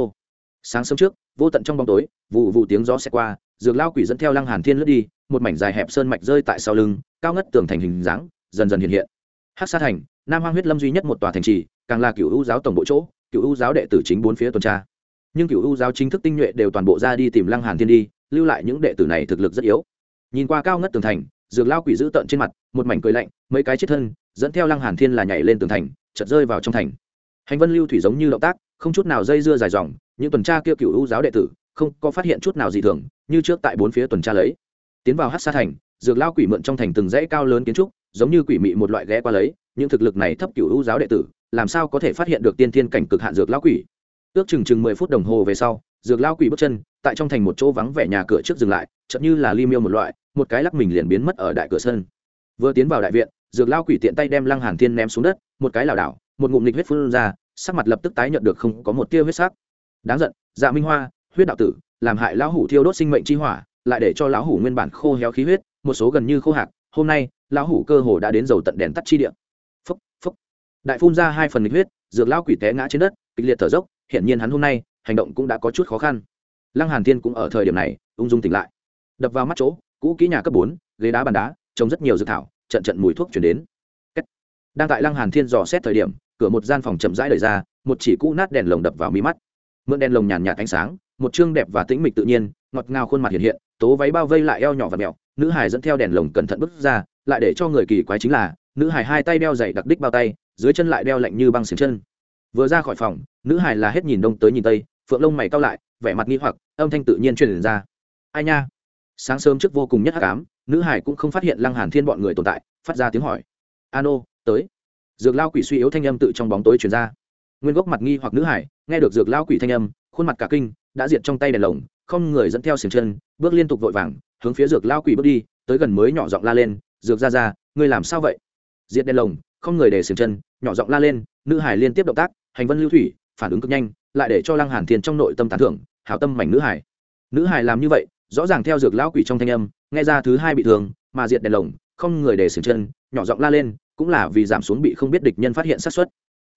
Speaker 1: sáng sớm trước vô tận trong bóng tối vụ vụ tiếng gió sẽ qua dược lão quỷ dẫn theo lăng hàn thiên lướt đi một mảnh dài hẹp sơn mạch rơi tại sau lưng cao ngất tường thành hình dáng dần dần hiện hiện. Hắc sa thành nam hoang huyết lâm duy nhất một tòa thành trì càng là cựu u giáo tổng bộ chỗ cựu u giáo đệ tử chính bốn phía tuần tra. Nhưng cựu u giáo chính thức tinh nhuệ đều toàn bộ ra đi tìm lăng hàn thiên đi lưu lại những đệ tử này thực lực rất yếu. Nhìn qua cao ngất tường thành, dược lao quỷ giữ tận trên mặt, một mảnh cười lạnh, mấy cái chết thân, dẫn theo lăng hàn thiên là nhảy lên tường thành, chợt rơi vào trong thành. Hành vân lưu thủy giống như động tác, không chút nào dây dưa dài dòng, những tuần tra kia cựu u giáo đệ tử, không có phát hiện chút nào dị thường, như trước tại bốn phía tuần tra lấy. Tiến vào hát xa thành, dược lao quỷ mượn trong thành từng dãy cao lớn kiến trúc, giống như quỷ mị một loại ghé qua lấy, những thực lực này thấp cựu u giáo đệ tử, làm sao có thể phát hiện được tiên thiên cảnh cực hạn dược lao quỷ? Ước chừng chừng mười phút đồng hồ về sau dược lao quỷ bước chân, tại trong thành một chỗ vắng vẻ nhà cửa trước dừng lại chậm như là li miêu một loại, một cái lắc mình liền biến mất ở đại cửa sân. Vừa tiến vào đại viện, dược lao quỷ tiện tay đem lăng hàn thiên ném xuống đất, một cái lảo đảo, một ngụm nghịch huyết phun ra, sắc mặt lập tức tái nhận được không có một tia huyết sắc. Đáng giận dạ minh hoa, huyết đạo tử, làm hại lão hủ thiêu đốt sinh mệnh chi hỏa, lại để cho lão hủ nguyên bản khô héo khí huyết, một số gần như khô hạc, hôm nay, lão hủ cơ hồ đã đến dầu tận đèn tắt chi địa. phúc phúc. Đại phun ra hai phần nghịch huyết, dược lão quỷ té ngã trên đất, kịch liệt thở dốc, hiển nhiên hắn hôm nay hành động cũng đã có chút khó khăn. Lăng hàn thiên cũng ở thời điểm này, ung dung tỉnh lại. Đập vào mắt chỗ, cũ kỹ nhà cấp bốn, ghế đá bàn đá trồng rất nhiều dược thảo, trận trận mùi thuốc chuyển đến. Đang tại lăng hàn thiên dò xét thời điểm, cửa một gian phòng chậm rãi đẩy ra, một chỉ cũ nát đèn lồng đập vào mí mắt. Mượn đèn lồng nhàn nhạt ánh sáng, một chương đẹp và tĩnh mịch tự nhiên, ngọt ngào khuôn mặt hiện hiện, tố váy bao vây lại eo nhỏ và mẹo, nữ hải dẫn theo đèn lồng cẩn thận bước ra, lại để cho người kỳ quái chính là, nữ hải hai tay đeo dày đặc đích bao tay, dưới chân lại đeo lạnh như băng xiềng chân vừa ra khỏi phòng, nữ hải là hết nhìn đông tới nhìn tây, phượng lông mày cao lại, vẻ mặt nghi hoặc, âm thanh tự nhiên truyền ra. Ai nha? Sáng sớm trước vô cùng nhất hắc ám, nữ hải cũng không phát hiện lăng hàn thiên bọn người tồn tại, phát ra tiếng hỏi. Ano, tới. Dược lao quỷ suy yếu thanh âm tự trong bóng tối truyền ra. Nguyên gốc mặt nghi hoặc nữ hải nghe được dược lao quỷ thanh âm, khuôn mặt cả kinh, đã diệt trong tay đèn lồng, không người dẫn theo xiềng chân, bước liên tục vội vàng, hướng phía dược lao quỷ bước đi, tới gần mới nhỏ giọng la lên, dược ra ra ngươi làm sao vậy? Diệt đèn lồng, không người để xiềng chân, nhỏ giọng la lên, nữ hải liên tiếp động tác hành vân lưu thủy, phản ứng cực nhanh, lại để cho lăng hàn thiên trong nội tâm tán thưởng, hảo tâm mảnh nữ hải. Nữ hải làm như vậy, rõ ràng theo dược lão quỷ trong thanh âm, nghe ra thứ hai bị thương, mà diệt đèn lồng, không người để xiềng chân, nhỏ giọng la lên, cũng là vì giảm xuống bị không biết địch nhân phát hiện sát suất.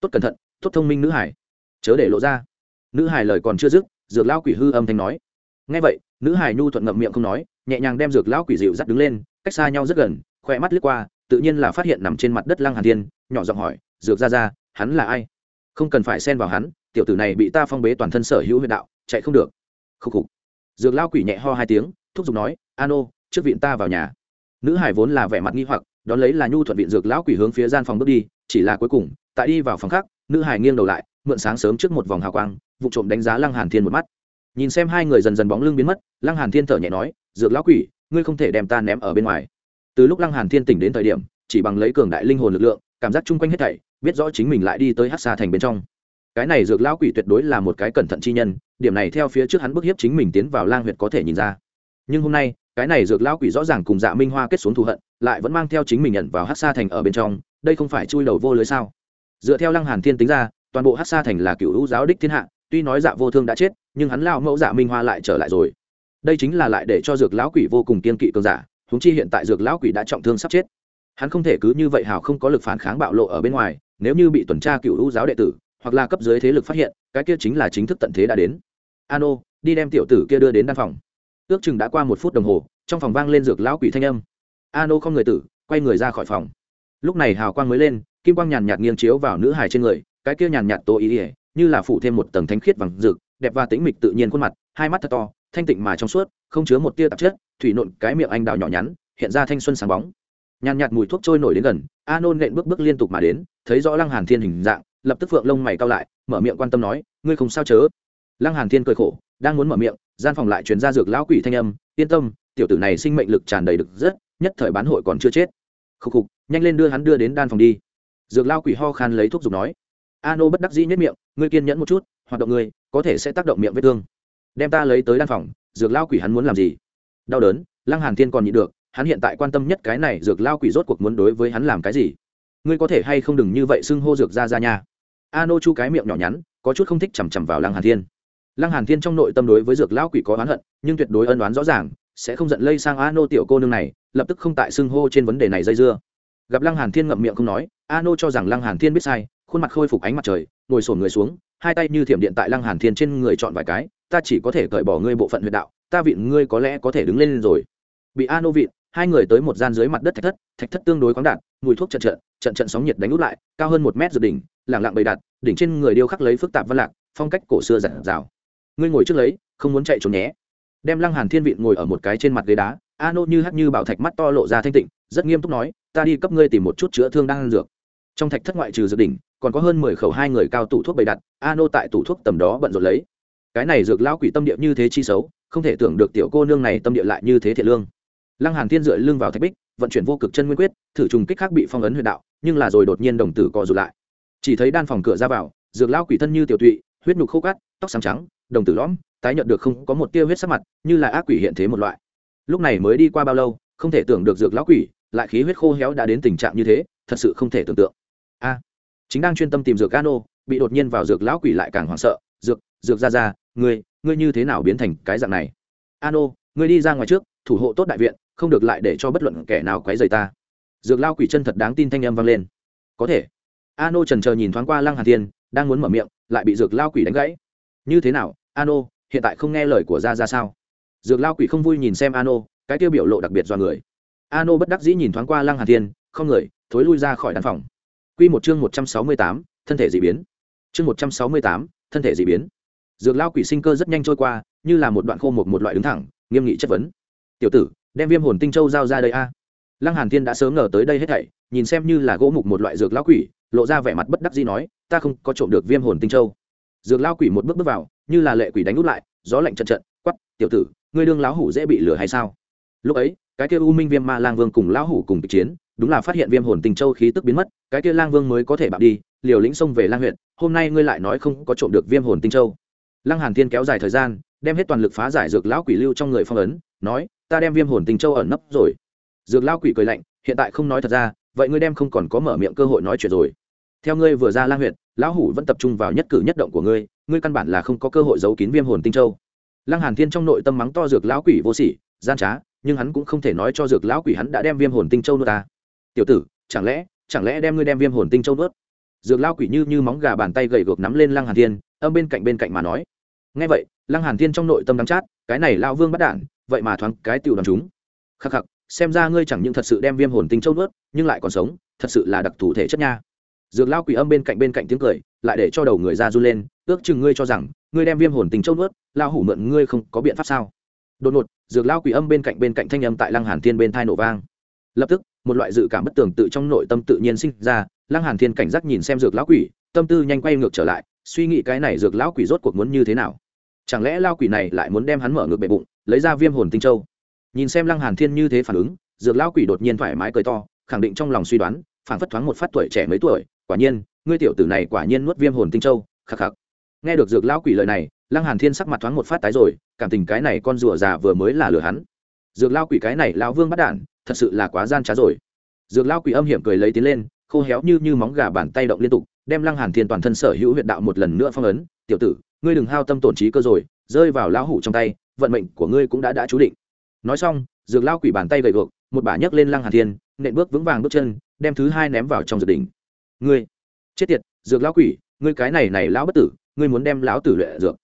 Speaker 1: tốt cẩn thận, tốt thông minh nữ hải. Chớ để lộ ra. Nữ hải lời còn chưa dứt, dược lão quỷ hư âm thanh nói. Nghe vậy, nữ hải nhu thuận ngậm miệng không nói, nhẹ nhàng đem dược lão quỷ dịu dắt đứng lên, cách xa nhau rất gần, khoe mắt lướt qua, tự nhiên là phát hiện nằm trên mặt đất lăng hàn thiên, nhỏ giọng hỏi, dược ra ra hắn là ai? Không cần phải xen vào hắn, tiểu tử này bị ta phong bế toàn thân sở hữu huyện đạo, chạy không được. Khúc khục. Dược lao quỷ nhẹ ho hai tiếng, thúc giục nói, ano, trước viện ta vào nhà. Nữ hải vốn là vẻ mặt nghi hoặc, đón lấy là nhu thuận viện dược lão quỷ hướng phía gian phòng bước đi, chỉ là cuối cùng, tại đi vào phòng khác, nữ hải nghiêng đầu lại, mượn sáng sớm trước một vòng hào quang, vụ trộm đánh giá lăng hàn thiên một mắt. Nhìn xem hai người dần dần bóng lưng biến mất, lăng hàn thiên thở nhẹ nói, dược lão quỷ, ngươi không thể đem ta ném ở bên ngoài. Từ lúc lăng hàn thiên tỉnh đến thời điểm, chỉ bằng lấy cường đại linh hồn lực lượng, cảm giác chung quanh hết thảy biết rõ chính mình lại đi tới hắc xa thành bên trong. Cái này dược lão quỷ tuyệt đối là một cái cẩn thận chi nhân, điểm này theo phía trước hắn bức hiếp chính mình tiến vào lang huyệt có thể nhìn ra. Nhưng hôm nay, cái này dược lão quỷ rõ ràng cùng dạ minh hoa kết xuống thù hận, lại vẫn mang theo chính mình nhận vào hắc xa thành ở bên trong, đây không phải chui đầu vô lưới sao? Dựa theo lăng hàn thiên tính ra, toàn bộ hắc xa thành là cựu hữu giáo đích thiên hạ, tuy nói dạ vô thương đã chết, nhưng hắn lao mẫu dạ minh hoa lại trở lại rồi. Đây chính là lại để cho dược lão quỷ vô cùng kiên kỵ cường giả húng chi hiện tại dược lão quỷ đã trọng thương sắp chết. Hắn không thể cứ như vậy hào không có lực phản kháng bạo lộ ở bên ngoài nếu như bị tuần tra cựu hữu giáo đệ tử hoặc là cấp dưới thế lực phát hiện, cái kia chính là chính thức tận thế đã đến. Ano, đi đem tiểu tử kia đưa đến đan phòng. Ước chừng đã qua một phút đồng hồ, trong phòng vang lên dược lão quỷ thanh âm. Ano không người tử, quay người ra khỏi phòng. Lúc này hào quang mới lên, kim quang nhàn nhạt nghiêng chiếu vào nữ hài trên người, cái kia nhàn nhạt tô ý ỉa như là phủ thêm một tầng thánh khiết vàng rực, đẹp và tĩnh mịch tự nhiên khuôn mặt, hai mắt thật to, thanh tịnh mà trong suốt, không chứa một tia tạp chất, thủy nộn cái miệng anh đào nhỏ nhắn, hiện ra thanh xuân sáng bóng nhàn nhạt mùi thuốc trôi nổi đến gần, a nôn nện bước bước liên tục mà đến, thấy rõ lăng hàn thiên hình dạng, lập tức phượng lông mày cao lại, mở miệng quan tâm nói, ngươi không sao chớ? Lăng hàn thiên cười khổ, đang muốn mở miệng, gian phòng lại truyền ra dược lão quỷ thanh âm, yên tâm, tiểu tử này sinh mệnh lực tràn đầy được rất, nhất thời bán hội còn chưa chết. Khục khục, nhanh lên đưa hắn đưa đến đan phòng đi. Dược lao quỷ ho khan lấy thuốc dùng nói. A nô bất đắc dĩ nhất miệng, ngươi kiên nhẫn một chút, hoạt động ngươi, có thể sẽ tác động miệng vết thương. Đem ta lấy tới đan phòng, dược lao quỷ hắn muốn làm gì? Đau đớn, lăng hàn thiên còn nhịn được hắn hiện tại quan tâm nhất cái này dược lao quỷ rốt cuộc muốn đối với hắn làm cái gì? Ngươi có thể hay không đừng như vậy xưng hô dược ra ra nha. A nô chu cái miệng nhỏ nhắn, có chút không thích chằm chằm vào lăng hàn thiên. Lăng hàn thiên trong nội tâm đối với dược lao quỷ có oán hận, nhưng tuyệt đối ân oán rõ ràng, sẽ không giận lây sang a nô tiểu cô nương này, lập tức không tại xưng hô trên vấn đề này dây dưa. Gặp lăng hàn thiên ngậm miệng không nói, a nô cho rằng lăng hàn thiên biết sai, khuôn mặt khôi phục ánh mặt trời, ngồi sổn người xuống, hai tay như thiểm điện tại lăng hàn thiên trên người chọn vài cái, ta chỉ có thể cởi bỏ ngươi bộ phận huyệt đạo, ta vịn ngươi có lẽ có thể đứng lên rồi. Bị a nô vịn hai người tới một gian dưới mặt đất thạch thất thạch thất tương đối khoáng đạt, mùi thuốc trận trận trận trận sóng nhiệt đánh út lại, cao hơn một mét dự đỉnh, lẳng lặng bày đặt, đỉnh trên người điêu khắc lấy phức tạp văn lạc, phong cách cổ xưa giản rào ngươi ngồi trước lấy, không muốn chạy trốn nhé. Đem lăng hàn thiên vịn ngồi ở một cái trên mặt ghế đá, a nô như hắt như bảo thạch mắt to lộ ra thanh tịnh, rất nghiêm túc nói, ta đi cấp ngươi tìm một chút chữa thương đang ăn dược. Trong thạch thất ngoại trừ dược đỉnh, còn có hơn mười khẩu hai người cao tủ thuốc bày đặt, a nô tại tủ thuốc tầm đó bận rộn lấy. Cái này dược lão quỷ tâm địa như thế chi xấu, không thể tưởng được tiểu cô nương này tâm địa lại như thế thiện lương lăng hàn thiên dựa lưng vào thạch bích, vận chuyển vô cực chân nguyên quyết, thử trùng kích khác bị phong ấn huyệt đạo, nhưng là rồi đột nhiên đồng tử co rụt lại. Chỉ thấy đan phòng cửa ra vào, dược lão quỷ thân như tiểu tụy, huyết nhục khô cát, tóc xám trắng, đồng tử lõm, tái nhận được không có một tia huyết sắc mặt, như là ác quỷ hiện thế một loại. Lúc này mới đi qua bao lâu, không thể tưởng được dược lão quỷ, lại khí huyết khô héo đã đến tình trạng như thế, thật sự không thể tưởng tượng. A, chính đang chuyên tâm tìm dược cano bị đột nhiên vào dược lão quỷ lại càng hoảng sợ, dược dược ra ra ngươi ngươi như thế nào biến thành cái dạng này? Ano, ngươi đi ra ngoài trước, thủ hộ tốt đại viện không được lại để cho bất luận kẻ nào quấy rầy ta. Dược lao quỷ chân thật đáng tin thanh âm vang lên. Có thể. Ano trần chờ nhìn thoáng qua lăng hàn thiên đang muốn mở miệng lại bị dược lao quỷ đánh gãy. Như thế nào ano hiện tại không nghe lời của gia ra sao? Dược lao quỷ không vui nhìn xem ano cái tiêu biểu lộ đặc biệt do người. Ano bất đắc dĩ nhìn thoáng qua lăng hàn thiên không người thối lui ra khỏi đàn phòng. Quy một chương một trăm sáu mươi tám, thân thể dị biến. Chương một trăm sáu mươi tám, thân thể dị biến. Dược lao quỷ sinh cơ rất nhanh trôi qua như là một đoạn khô một một loại đứng thẳng nghiêm nghị chất vấn. Tiểu tử đem viêm hồn tinh châu giao ra đây a. Lăng hàn thiên đã sớm ngờ tới đây hết thảy, nhìn xem như là gỗ mục một loại dược lão quỷ, lộ ra vẻ mặt bất đắc dĩ nói, ta không có trộm được viêm hồn tinh châu. Dược lão quỷ một bước bước vào, như là lệ quỷ đánh út lại, gió lạnh trận trận quắp tiểu tử, ngươi đương lão hủ dễ bị lừa hay sao? Lúc ấy, cái kia u minh viêm ma lang vương cùng lão hủ cùng kịch chiến, đúng là phát hiện viêm hồn tinh châu khí tức biến mất, cái kia lang vương mới có thể bạo đi, liều lĩnh xông về lang huyện hôm nay ngươi lại nói không có trộm được viêm hồn tinh châu. Lăng hàn thiên kéo dài thời gian đem hết toàn lực phá giải dược lão quỷ lưu trong người phong ấn, nói, ta đem viêm hồn tinh châu ẩn nấp rồi. Dược lão quỷ cười lạnh, hiện tại không nói thật ra, vậy ngươi đem không còn có mở miệng cơ hội nói chuyện rồi. Theo ngươi vừa ra lang huyện lão hủ vẫn tập trung vào nhất cử nhất động của ngươi ngươi căn bản là không có cơ hội giấu kín viêm hồn tinh châu. Lăng hàn thiên trong nội tâm mắng to dược lão quỷ vô sỉ, gian trá, nhưng hắn cũng không thể nói cho dược lão quỷ hắn đã đem viêm hồn tinh châu nuốt ta. Tiểu tử, chẳng lẽ chẳng lẽ đem ngươi đem viêm hồn tinh châu nuốt? Dược lão quỷ như như móng gà bàn tay gầy gộc nắm lên lăng hàn thiên, âm bên cạnh bên cạnh mà nói nghe vậy, lăng hàn thiên trong nội tâm đắng chát, cái này lão vương bắt đản, vậy mà thoáng cái tiểu đoàn chúng. Khắc khắc, xem ra ngươi chẳng những thật sự đem viêm hồn tinh châu nuốt, nhưng lại còn sống, thật sự là đặc thù thể chất nha. Dược lão quỷ âm bên cạnh bên cạnh tiếng cười, lại để cho đầu người ra run lên, ước chừng ngươi cho rằng, ngươi đem viêm hồn tinh châu nuốt, lão hủ mượn ngươi không có biện pháp sao? Đột ngột, dược lao quỷ âm bên cạnh bên cạnh thanh âm tại lăng hàn thiên bên thai nổ vang. Lập tức, một loại dự cảm bất tường tự trong nội tâm tự nhiên sinh ra, lăng hàn thiên cảnh giác nhìn xem dược lão quỷ, tâm tư nhanh quay ngược trở lại, suy nghĩ cái này dược lão quỷ rốt cuộc muốn như thế nào chẳng lẽ lao quỷ này lại muốn đem hắn mở ngược bệ bụng, lấy ra viêm hồn tinh châu? Nhìn xem lăng hàn thiên như thế phản ứng, dược lão quỷ đột nhiên thoải mái cười to, khẳng định trong lòng suy đoán phản phất thoáng một phát tuổi trẻ mấy tuổi, quả nhiên, ngươi tiểu tử này quả nhiên nuốt viêm hồn tinh châu, khắc khắc. Nghe được dược lão quỷ lời này, lăng hàn thiên sắc mặt thoáng một phát tái rồi, cảm tình cái này con rùa già vừa mới là lừa hắn. Dược lao quỷ cái này lão vương bắt đản thật sự là quá gian trá rồi. Dược lao quỷ âm hiểm cười lấy tiến lên, khô héo như như móng gà bàn tay động liên tục, đem lăng hàn thiên toàn thân sở hữu huyệt đạo một lần nữa phong ấn tiểu tử, ngươi đừng hao tâm tổn trí cơ rồi, rơi vào lão hủ trong tay, vận mệnh của ngươi cũng đã đã chú định. Nói xong, dược lao quỷ bàn tay gầy gộc một bả nhấc lên lăng hà thiên, nện bước vững vàng bước chân, đem thứ hai ném vào trong dược đỉnh. Ngươi, chết tiệt, dược lao quỷ, ngươi cái này này lão bất tử, ngươi muốn đem lão tử lệ dược.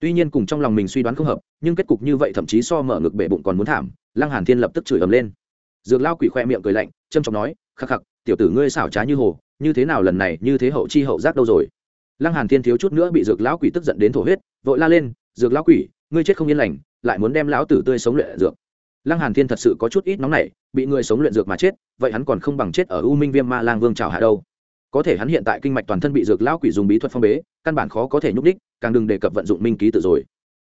Speaker 1: Tuy nhiên cùng trong lòng mình suy đoán không hợp, nhưng kết cục như vậy thậm chí so mở ngực bể bụng còn muốn thảm, lăng hàn thiên lập tức chửi ầm lên. Dược lao quỷ khoe miệng cười lạnh châm trọng nói, khắc khắc, tiểu tử ngươi xảo trá như hồ, như thế nào lần này, như thế hậu chi hậu giác đâu rồi? Lăng hàn thiên thiếu chút nữa bị dược lão quỷ tức giận đến thổ huyết, vội la lên, dược lão quỷ, ngươi chết không yên lành, lại muốn đem lão tử tươi sống luyện dược. Lăng hàn thiên thật sự có chút ít nóng nảy, bị người sống luyện dược mà chết, vậy hắn còn không bằng chết ở u minh viêm ma lang vương trào hạ đâu. Có thể hắn hiện tại kinh mạch toàn thân bị dược lão quỷ dùng bí thuật phong bế, căn bản khó có thể nhúc đích càng đừng đề cập vận dụng minh ký tự rồi.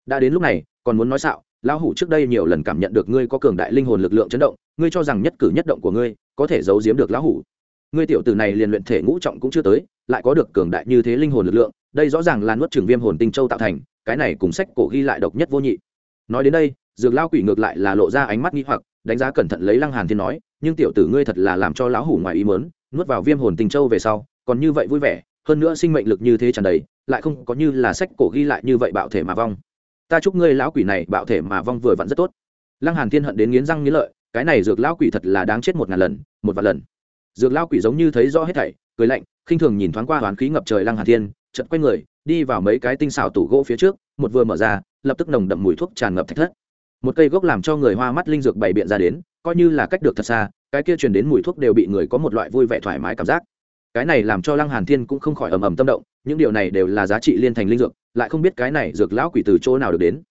Speaker 1: Đã đến lúc này, còn muốn nói xạo, lão hủ trước đây nhiều lần cảm nhận được ngươi có cường đại linh hồn lực lượng chấn động, ngươi cho rằng nhất cử nhất động của ngươi có thể giấu giếm được lão hủ. Ngươi tiểu tử này liền luyện thể ngũ trọng cũng chưa tới lại có được cường đại như thế linh hồn lực lượng, đây rõ ràng là nuốt trường viêm hồn tinh châu tạo thành, cái này cùng sách cổ ghi lại độc nhất vô nhị. Nói đến đây, dược lao quỷ ngược lại là lộ ra ánh mắt nghi hoặc, đánh giá cẩn thận lấy lăng hàn thiên nói, nhưng tiểu tử ngươi thật là làm cho lão hủ ngoài ý mớn nuốt vào viêm hồn tinh châu về sau, còn như vậy vui vẻ, hơn nữa sinh mệnh lực như thế tràn đầy, lại không có như là sách cổ ghi lại như vậy bạo thể mà vong. Ta chúc ngươi lão quỷ này bạo thể mà vong vừa vặn rất tốt. Lăng hàn thiên hận đến nghiến răng nghiến lợi, cái này dược lão quỷ thật là đáng chết một ngàn lần, một vạn lần. Dược lão quỷ giống như thấy rõ hết thảy, cười lạnh khinh thường nhìn thoáng qua hoán khí ngập trời lăng hàn thiên, chợt quay người, đi vào mấy cái tinh xảo tủ gỗ phía trước, một vừa mở ra, lập tức nồng đậm mùi thuốc tràn ngập thạch thất. Một cây gốc làm cho người hoa mắt linh dược bày biện ra đến, coi như là cách được thật xa, cái kia truyền đến mùi thuốc đều bị người có một loại vui vẻ thoải mái cảm giác. Cái này làm cho lăng hàn thiên cũng không khỏi ầm ầm tâm động, những điều này đều là giá trị liên thành linh dược, lại không biết cái này dược lão quỷ từ chỗ nào được đến.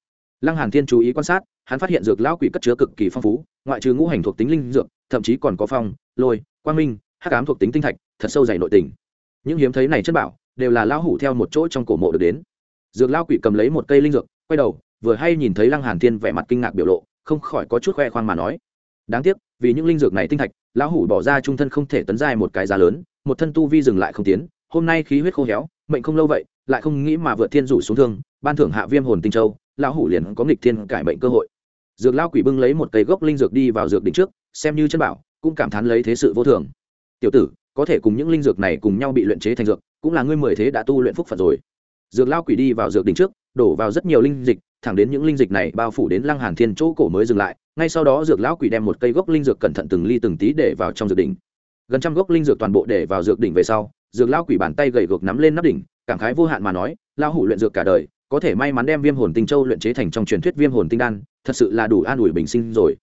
Speaker 1: Lăng hàn thiên chú ý quan sát, hắn phát hiện dược lão quỷ cất chứa cực kỳ phong phú, ngoại trừ ngũ hành thuộc tính linh dược, thậm chí còn có phong, lôi, quang minh, hắc ám thuộc tính tinh thạch, thật sâu dày nội tình những hiếm thấy này chất bảo đều là lão hủ theo một chỗ trong cổ mộ được đến. Dược lão quỷ cầm lấy một cây linh dược, quay đầu, vừa hay nhìn thấy lăng hàn thiên vẻ mặt kinh ngạc biểu lộ, không khỏi có chút khoe khoang mà nói. Đáng tiếc, vì những linh dược này tinh thạch, lão hủ bỏ ra trung thân không thể tấn dài một cái giá lớn, một thân tu vi dừng lại không tiến, hôm nay khí huyết khô héo, mệnh không lâu vậy, lại không nghĩ mà vượt thiên rủ xuống thương, ban thưởng hạ viêm hồn tinh châu, lão hủ liền có nghịch thiên cải mệnh cơ hội. Dược lao quỷ bưng lấy một cây gốc linh dược đi vào dược đỉnh trước, xem như chân bảo, cũng cảm thán lấy thế sự vô thường. Tiểu tử có thể cùng những linh dược này cùng nhau bị luyện chế thành dược, cũng là ngươi mười thế đã tu luyện phúc phật rồi. Dược lao quỷ đi vào dược đỉnh trước, đổ vào rất nhiều linh dịch, thẳng đến những linh dịch này bao phủ đến lăng hàn thiên chỗ cổ mới dừng lại, ngay sau đó dược lão quỷ đem một cây gốc linh dược cẩn thận từng ly từng tí để vào trong dược đỉnh. Gần trăm gốc linh dược toàn bộ để vào dược đỉnh về sau, dược lão quỷ bàn tay gầy gộc nắm lên nắp đỉnh, cảm khái vô hạn mà nói lao hủ luyện dược cả đời, có thể may mắn đem viêm hồn tinh châu luyện chế thành trong truyền thuyết viêm hồn tinh đan, thật sự là đủ an ủi bình sinh rồi.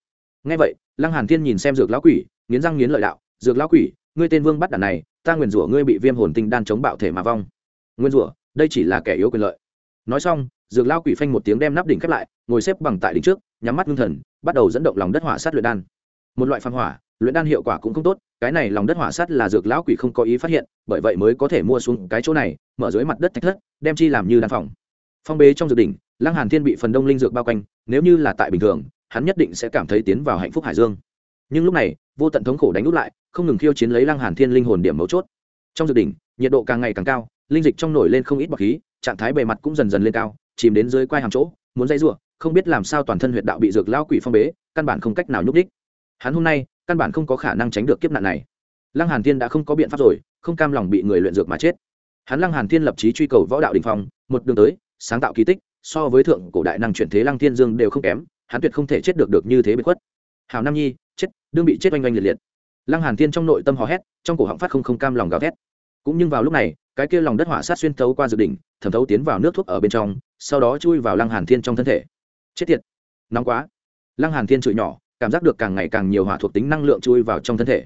Speaker 1: Ngay vậy, lăng hàn thiên nhìn xem dược lão quỷ, nghiến răng nghiến lợi đạo, dược lão quỷ ngươi tên vương bắt đàn này, ta nguyền rủa ngươi bị viêm hồn tinh đan chống bạo thể mà vong. Nguyên rủa, đây chỉ là kẻ yếu quyền lợi. Nói xong, dược lão quỷ phanh một tiếng đem nắp đỉnh khép lại, ngồi xếp bằng tại đỉnh trước, nhắm mắt ngưng thần, bắt đầu dẫn động lòng đất hỏa sát luyện đan. Một loại phan hỏa, luyện đan hiệu quả cũng không tốt, cái này lòng đất hỏa sát là dược lão quỷ không có ý phát hiện, bởi vậy mới có thể mua xuống cái chỗ này, mở dưới mặt đất thạch thất, đem chi làm như đan phòng. Phong bế trong dược đỉnh, lăng hàn thiên bị phần đông linh dược bao quanh, nếu như là tại bình thường, hắn nhất định sẽ cảm thấy tiến vào hạnh phúc hải dương nhưng lúc này, vô tận thống khổ đánh út lại, không ngừng khiêu chiến lấy lăng hàn thiên linh hồn điểm mấu chốt. Trong dược đỉnh, nhiệt độ càng ngày càng cao, linh dịch trong nổi lên không ít bọt khí, trạng thái bề mặt cũng dần dần lên cao, chìm đến dưới quai hàm chỗ, muốn dây rủa, không biết làm sao toàn thân huyệt đạo bị dược lao quỷ phong bế, căn bản không cách nào nhúc đích hắn hôm nay, căn bản không có khả năng tránh được kiếp nạn này. Lăng hàn thiên đã không có biện pháp rồi, không cam lòng bị người luyện dược mà chết. Hắn lăng hàn thiên lập chí truy cầu võ đạo đỉnh phong, một đường tới, sáng tạo kỳ tích, so với thượng cổ đại năng chuyển thế lăng thiên dương đều không kém, hắn tuyệt không thể chết được được như thế bị khuất hào nam nhi, chết, đương bị chết oanh oanh liệt liệt. Lăng hàn thiên trong nội tâm hò hét, trong cổ họng phát không không cam lòng gào thét. Cũng nhưng vào lúc này, cái kia lòng đất hỏa sát xuyên thấu qua dự đỉnh, thẩm thấu tiến vào nước thuốc ở bên trong, sau đó chui vào lăng hàn thiên trong thân thể. Chết tiệt, nóng quá. Lăng hàn thiên chửi nhỏ, cảm giác được càng ngày càng nhiều hỏa thuộc tính năng lượng chui vào trong thân thể.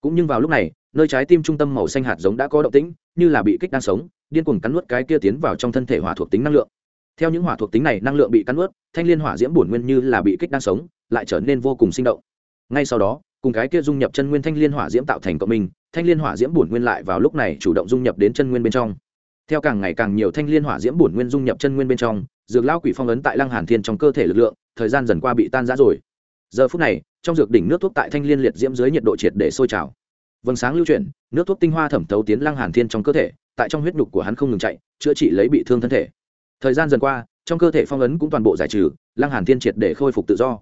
Speaker 1: Cũng nhưng vào lúc này, nơi trái tim trung tâm màu xanh hạt giống đã có động tĩnh, như là bị kích đang sống, điên cuồng cắn nuốt cái kia tiến vào trong thân thể hỏa thuộc tính năng lượng. Theo những hỏa thuộc tính này năng lượng bị cắn nuốt, thanh liên hỏa diễm bổn nguyên như là bị kích đang sống lại trở nên vô cùng sinh động. Ngay sau đó, cùng cái kia dung nhập chân nguyên thanh liên hỏa diễm tạo thành cộng minh, thanh liên hỏa diễm bổn nguyên lại vào lúc này chủ động dung nhập đến chân nguyên bên trong. Theo càng ngày càng nhiều thanh liên hỏa diễm bổn nguyên dung nhập chân nguyên bên trong, dược lao quỷ phong ấn tại lăng hàn thiên trong cơ thể lực lượng, thời gian dần qua bị tan rã rồi. Giờ phút này, trong dược đỉnh nước thuốc tại thanh liên liệt diễm dưới nhiệt độ triệt để sôi trào. Vầng sáng lưu chuyển, nước thuốc tinh hoa thẩm thấu tiến lăng hàn thiên trong cơ thể, tại trong huyết nhục của hắn không ngừng chạy, chữa trị lấy bị thương thân thể. Thời gian dần qua, trong cơ thể phong ấn cũng toàn bộ giải trừ, lăng hàn thiên triệt để khôi phục tự do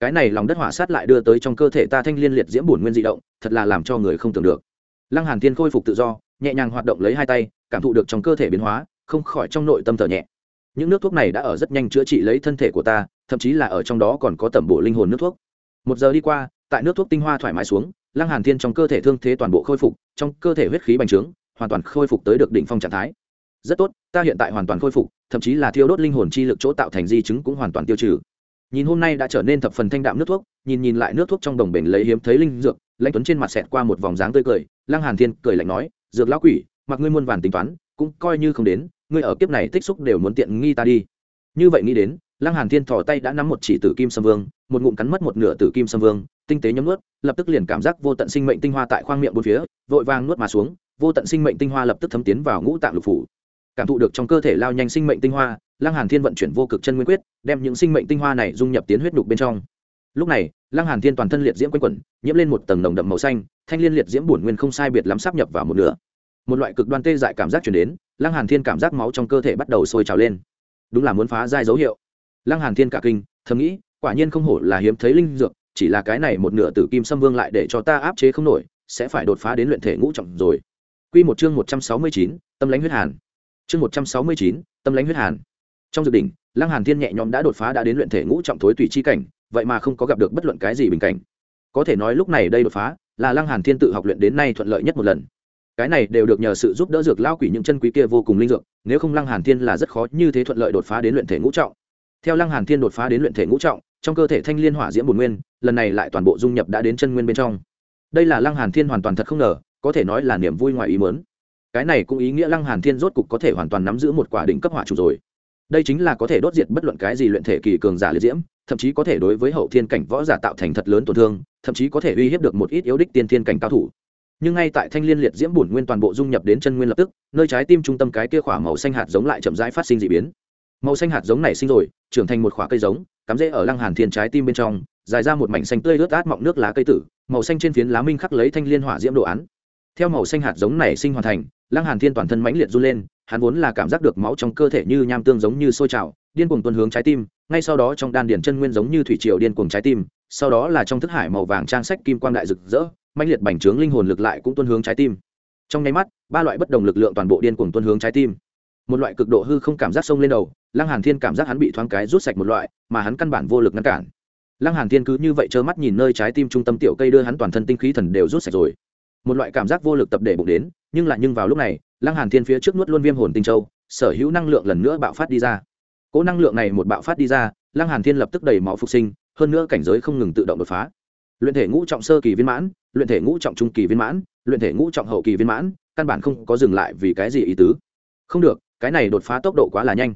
Speaker 1: cái này lòng đất hỏa sát lại đưa tới trong cơ thể ta thanh liên liệt diễm bổn nguyên dị động, thật là làm cho người không tưởng được. Lăng hàn thiên khôi phục tự do, nhẹ nhàng hoạt động lấy hai tay, cảm thụ được trong cơ thể biến hóa, không khỏi trong nội tâm thở nhẹ. Những nước thuốc này đã ở rất nhanh chữa trị lấy thân thể của ta, thậm chí là ở trong đó còn có tẩm bộ linh hồn nước thuốc. Một giờ đi qua, tại nước thuốc tinh hoa thoải mái xuống, lăng hàn thiên trong cơ thể thương thế toàn bộ khôi phục, trong cơ thể huyết khí bành trướng, hoàn toàn khôi phục tới được đỉnh phong trạng thái. Rất tốt, ta hiện tại hoàn toàn khôi phục, thậm chí là thiêu đốt linh hồn chi lực chỗ tạo thành di chứng cũng hoàn toàn tiêu trừ nhìn hôm nay đã trở nên thập phần thanh đạm nước thuốc, nhìn nhìn lại nước thuốc trong đồng bể lấy hiếm thấy linh dược, lãnh tuấn trên mặt xẹt qua một vòng dáng tươi cười, lăng hàn thiên cười lạnh nói, dược lão quỷ, mặc ngươi muôn vàn tính toán, cũng coi như không đến, ngươi ở kiếp này tích xúc đều muốn tiện nghi ta đi. Như vậy nghĩ đến, lăng hàn thiên thò tay đã nắm một chỉ tử kim sâm vương, một ngụm cắn mất một nửa tử kim sâm vương, tinh tế nhấm nuốt, lập tức liền cảm giác vô tận sinh mệnh tinh hoa tại khoang miệng bốn phía, vội vàng nuốt mà xuống, vô tận sinh mệnh tinh hoa lập tức thấm tiến vào ngũ tạng lục phủ. Cảm thụ được trong cơ thể lao nhanh sinh mệnh tinh hoa lăng hàn thiên vận chuyển vô cực chân nguyên quyết đem những sinh mệnh tinh hoa này dung nhập tiến huyết nhục bên trong. Lúc này lăng hàn thiên toàn thân liệt diễm quanh quẩn nhiễm lên một tầng nồng đậm màu xanh thanh liên liệt diễm bổn nguyên không sai biệt lắm sắp nhập vào một nửa. Một loại cực đoan tê dại cảm giác truyền đến lăng hàn thiên cảm giác máu trong cơ thể bắt đầu sôi trào lên. Đúng là muốn phá giai dấu hiệu. Lăng hàn thiên cả kinh thầm nghĩ quả nhiên không hổ là hiếm thấy linh dược chỉ là cái này một nửa tử kim sâm vương lại để cho ta áp chế không nổi sẽ phải đột phá đến luyện thể ngũ trọng rồi. Quy một chương một trăm sáu mươi chín, tâm lãnh huyết hàn. Chương một trăm sáu mươi chín, tâm lãnh huyết hàn trong dự đỉnh lăng hàn thiên nhẹ nhõm đã đột phá đã đến luyện thể ngũ trọng thối tùy chi cảnh, vậy mà không có gặp được bất luận cái gì bình cảnh. Có thể nói lúc này đây đột phá là lăng hàn thiên tự học luyện đến nay thuận lợi nhất một lần. Cái này đều được nhờ sự giúp đỡ dược lao quỷ những chân quý kia vô cùng linh dược, nếu không lăng hàn thiên là rất khó như thế thuận lợi đột phá đến luyện thể ngũ trọng. Theo lăng hàn thiên đột phá đến luyện thể ngũ trọng, trong cơ thể thanh liên hỏa diễm bổn nguyên, lần này lại toàn bộ dung nhập đã đến chân nguyên bên trong. Đây là lăng hàn thiên hoàn toàn thật không ngờ, có thể nói là niềm vui ngoài ý muốn. Cái này cũng ý nghĩa lăng hàn thiên rốt cục có thể hoàn toàn nắm giữ một quả đỉnh cấp hỏa chủ rồi đây chính là có thể đốt diệt bất luận cái gì luyện thể kỳ cường giả liệt diễm, thậm chí có thể đối với hậu thiên cảnh võ giả tạo thành thật lớn tổn thương, thậm chí có thể uy hiếp được một ít yếu đích tiên thiên cảnh cao thủ. Nhưng ngay tại thanh liên liệt diễm bổn nguyên toàn bộ dung nhập đến chân nguyên lập tức, nơi trái tim trung tâm cái kia khỏa màu xanh hạt giống lại chậm rãi phát sinh d ị biến. Màu xanh hạt giống này sinh rồi, trưởng thành một khỏa cây giống, cắm rễ ở lăng hàn thiên trái tim bên trong, dài ra một mảnh xanh tươi ướt át mọng nước lá cây tử, màu xanh trên phiến lá minh khắc lấy thanh liên hỏa diễm đồ án. Theo màu xanh hạt giống này sinh hoàn thành, lăng hàn thiên toàn thân mãnh liệt run lên hắn vốn là cảm giác được máu trong cơ thể như nham tương giống như sôi trào, điên cuồng tuân hướng trái tim, ngay sau đó trong đan điển chân nguyên giống như thủy triều điên cuồng trái tim, sau đó là trong thức hải màu vàng trang sách kim quang đại rực rỡ, mãnh liệt bành trướng linh hồn lực lại cũng tuân hướng trái tim. Trong nháy mắt, ba loại bất đồng lực lượng toàn bộ điên cuồng tuân hướng trái tim. Một loại cực độ hư không cảm giác sông lên đầu, lăng hàn thiên cảm giác hắn bị thoáng cái rút sạch một loại, mà hắn căn bản vô lực ngăn cản. Lăng hàn thiên cứ như vậy trơ mắt nhìn nơi trái tim trung tâm tiểu cây đưa hắn toàn thân tinh khí thần đều rút sạch rồi. Một loại cảm giác vô lực tập để bụng đến, nhưng lại nhưng vào lúc này lăng hàn thiên phía trước nuốt luôn viêm hồn tinh châu, sở hữu năng lượng lần nữa bạo phát đi ra. Cỗ năng lượng này một bạo phát đi ra, lăng hàn thiên lập tức đầy máu phục sinh, hơn nữa cảnh giới không ngừng tự động đột phá. Luyện thể ngũ trọng sơ kỳ viên mãn, luyện thể ngũ trọng trung kỳ viên mãn, luyện thể ngũ trọng hậu kỳ viên mãn, căn bản không có dừng lại vì cái gì ý tứ. Không được, cái này đột phá tốc độ quá là nhanh.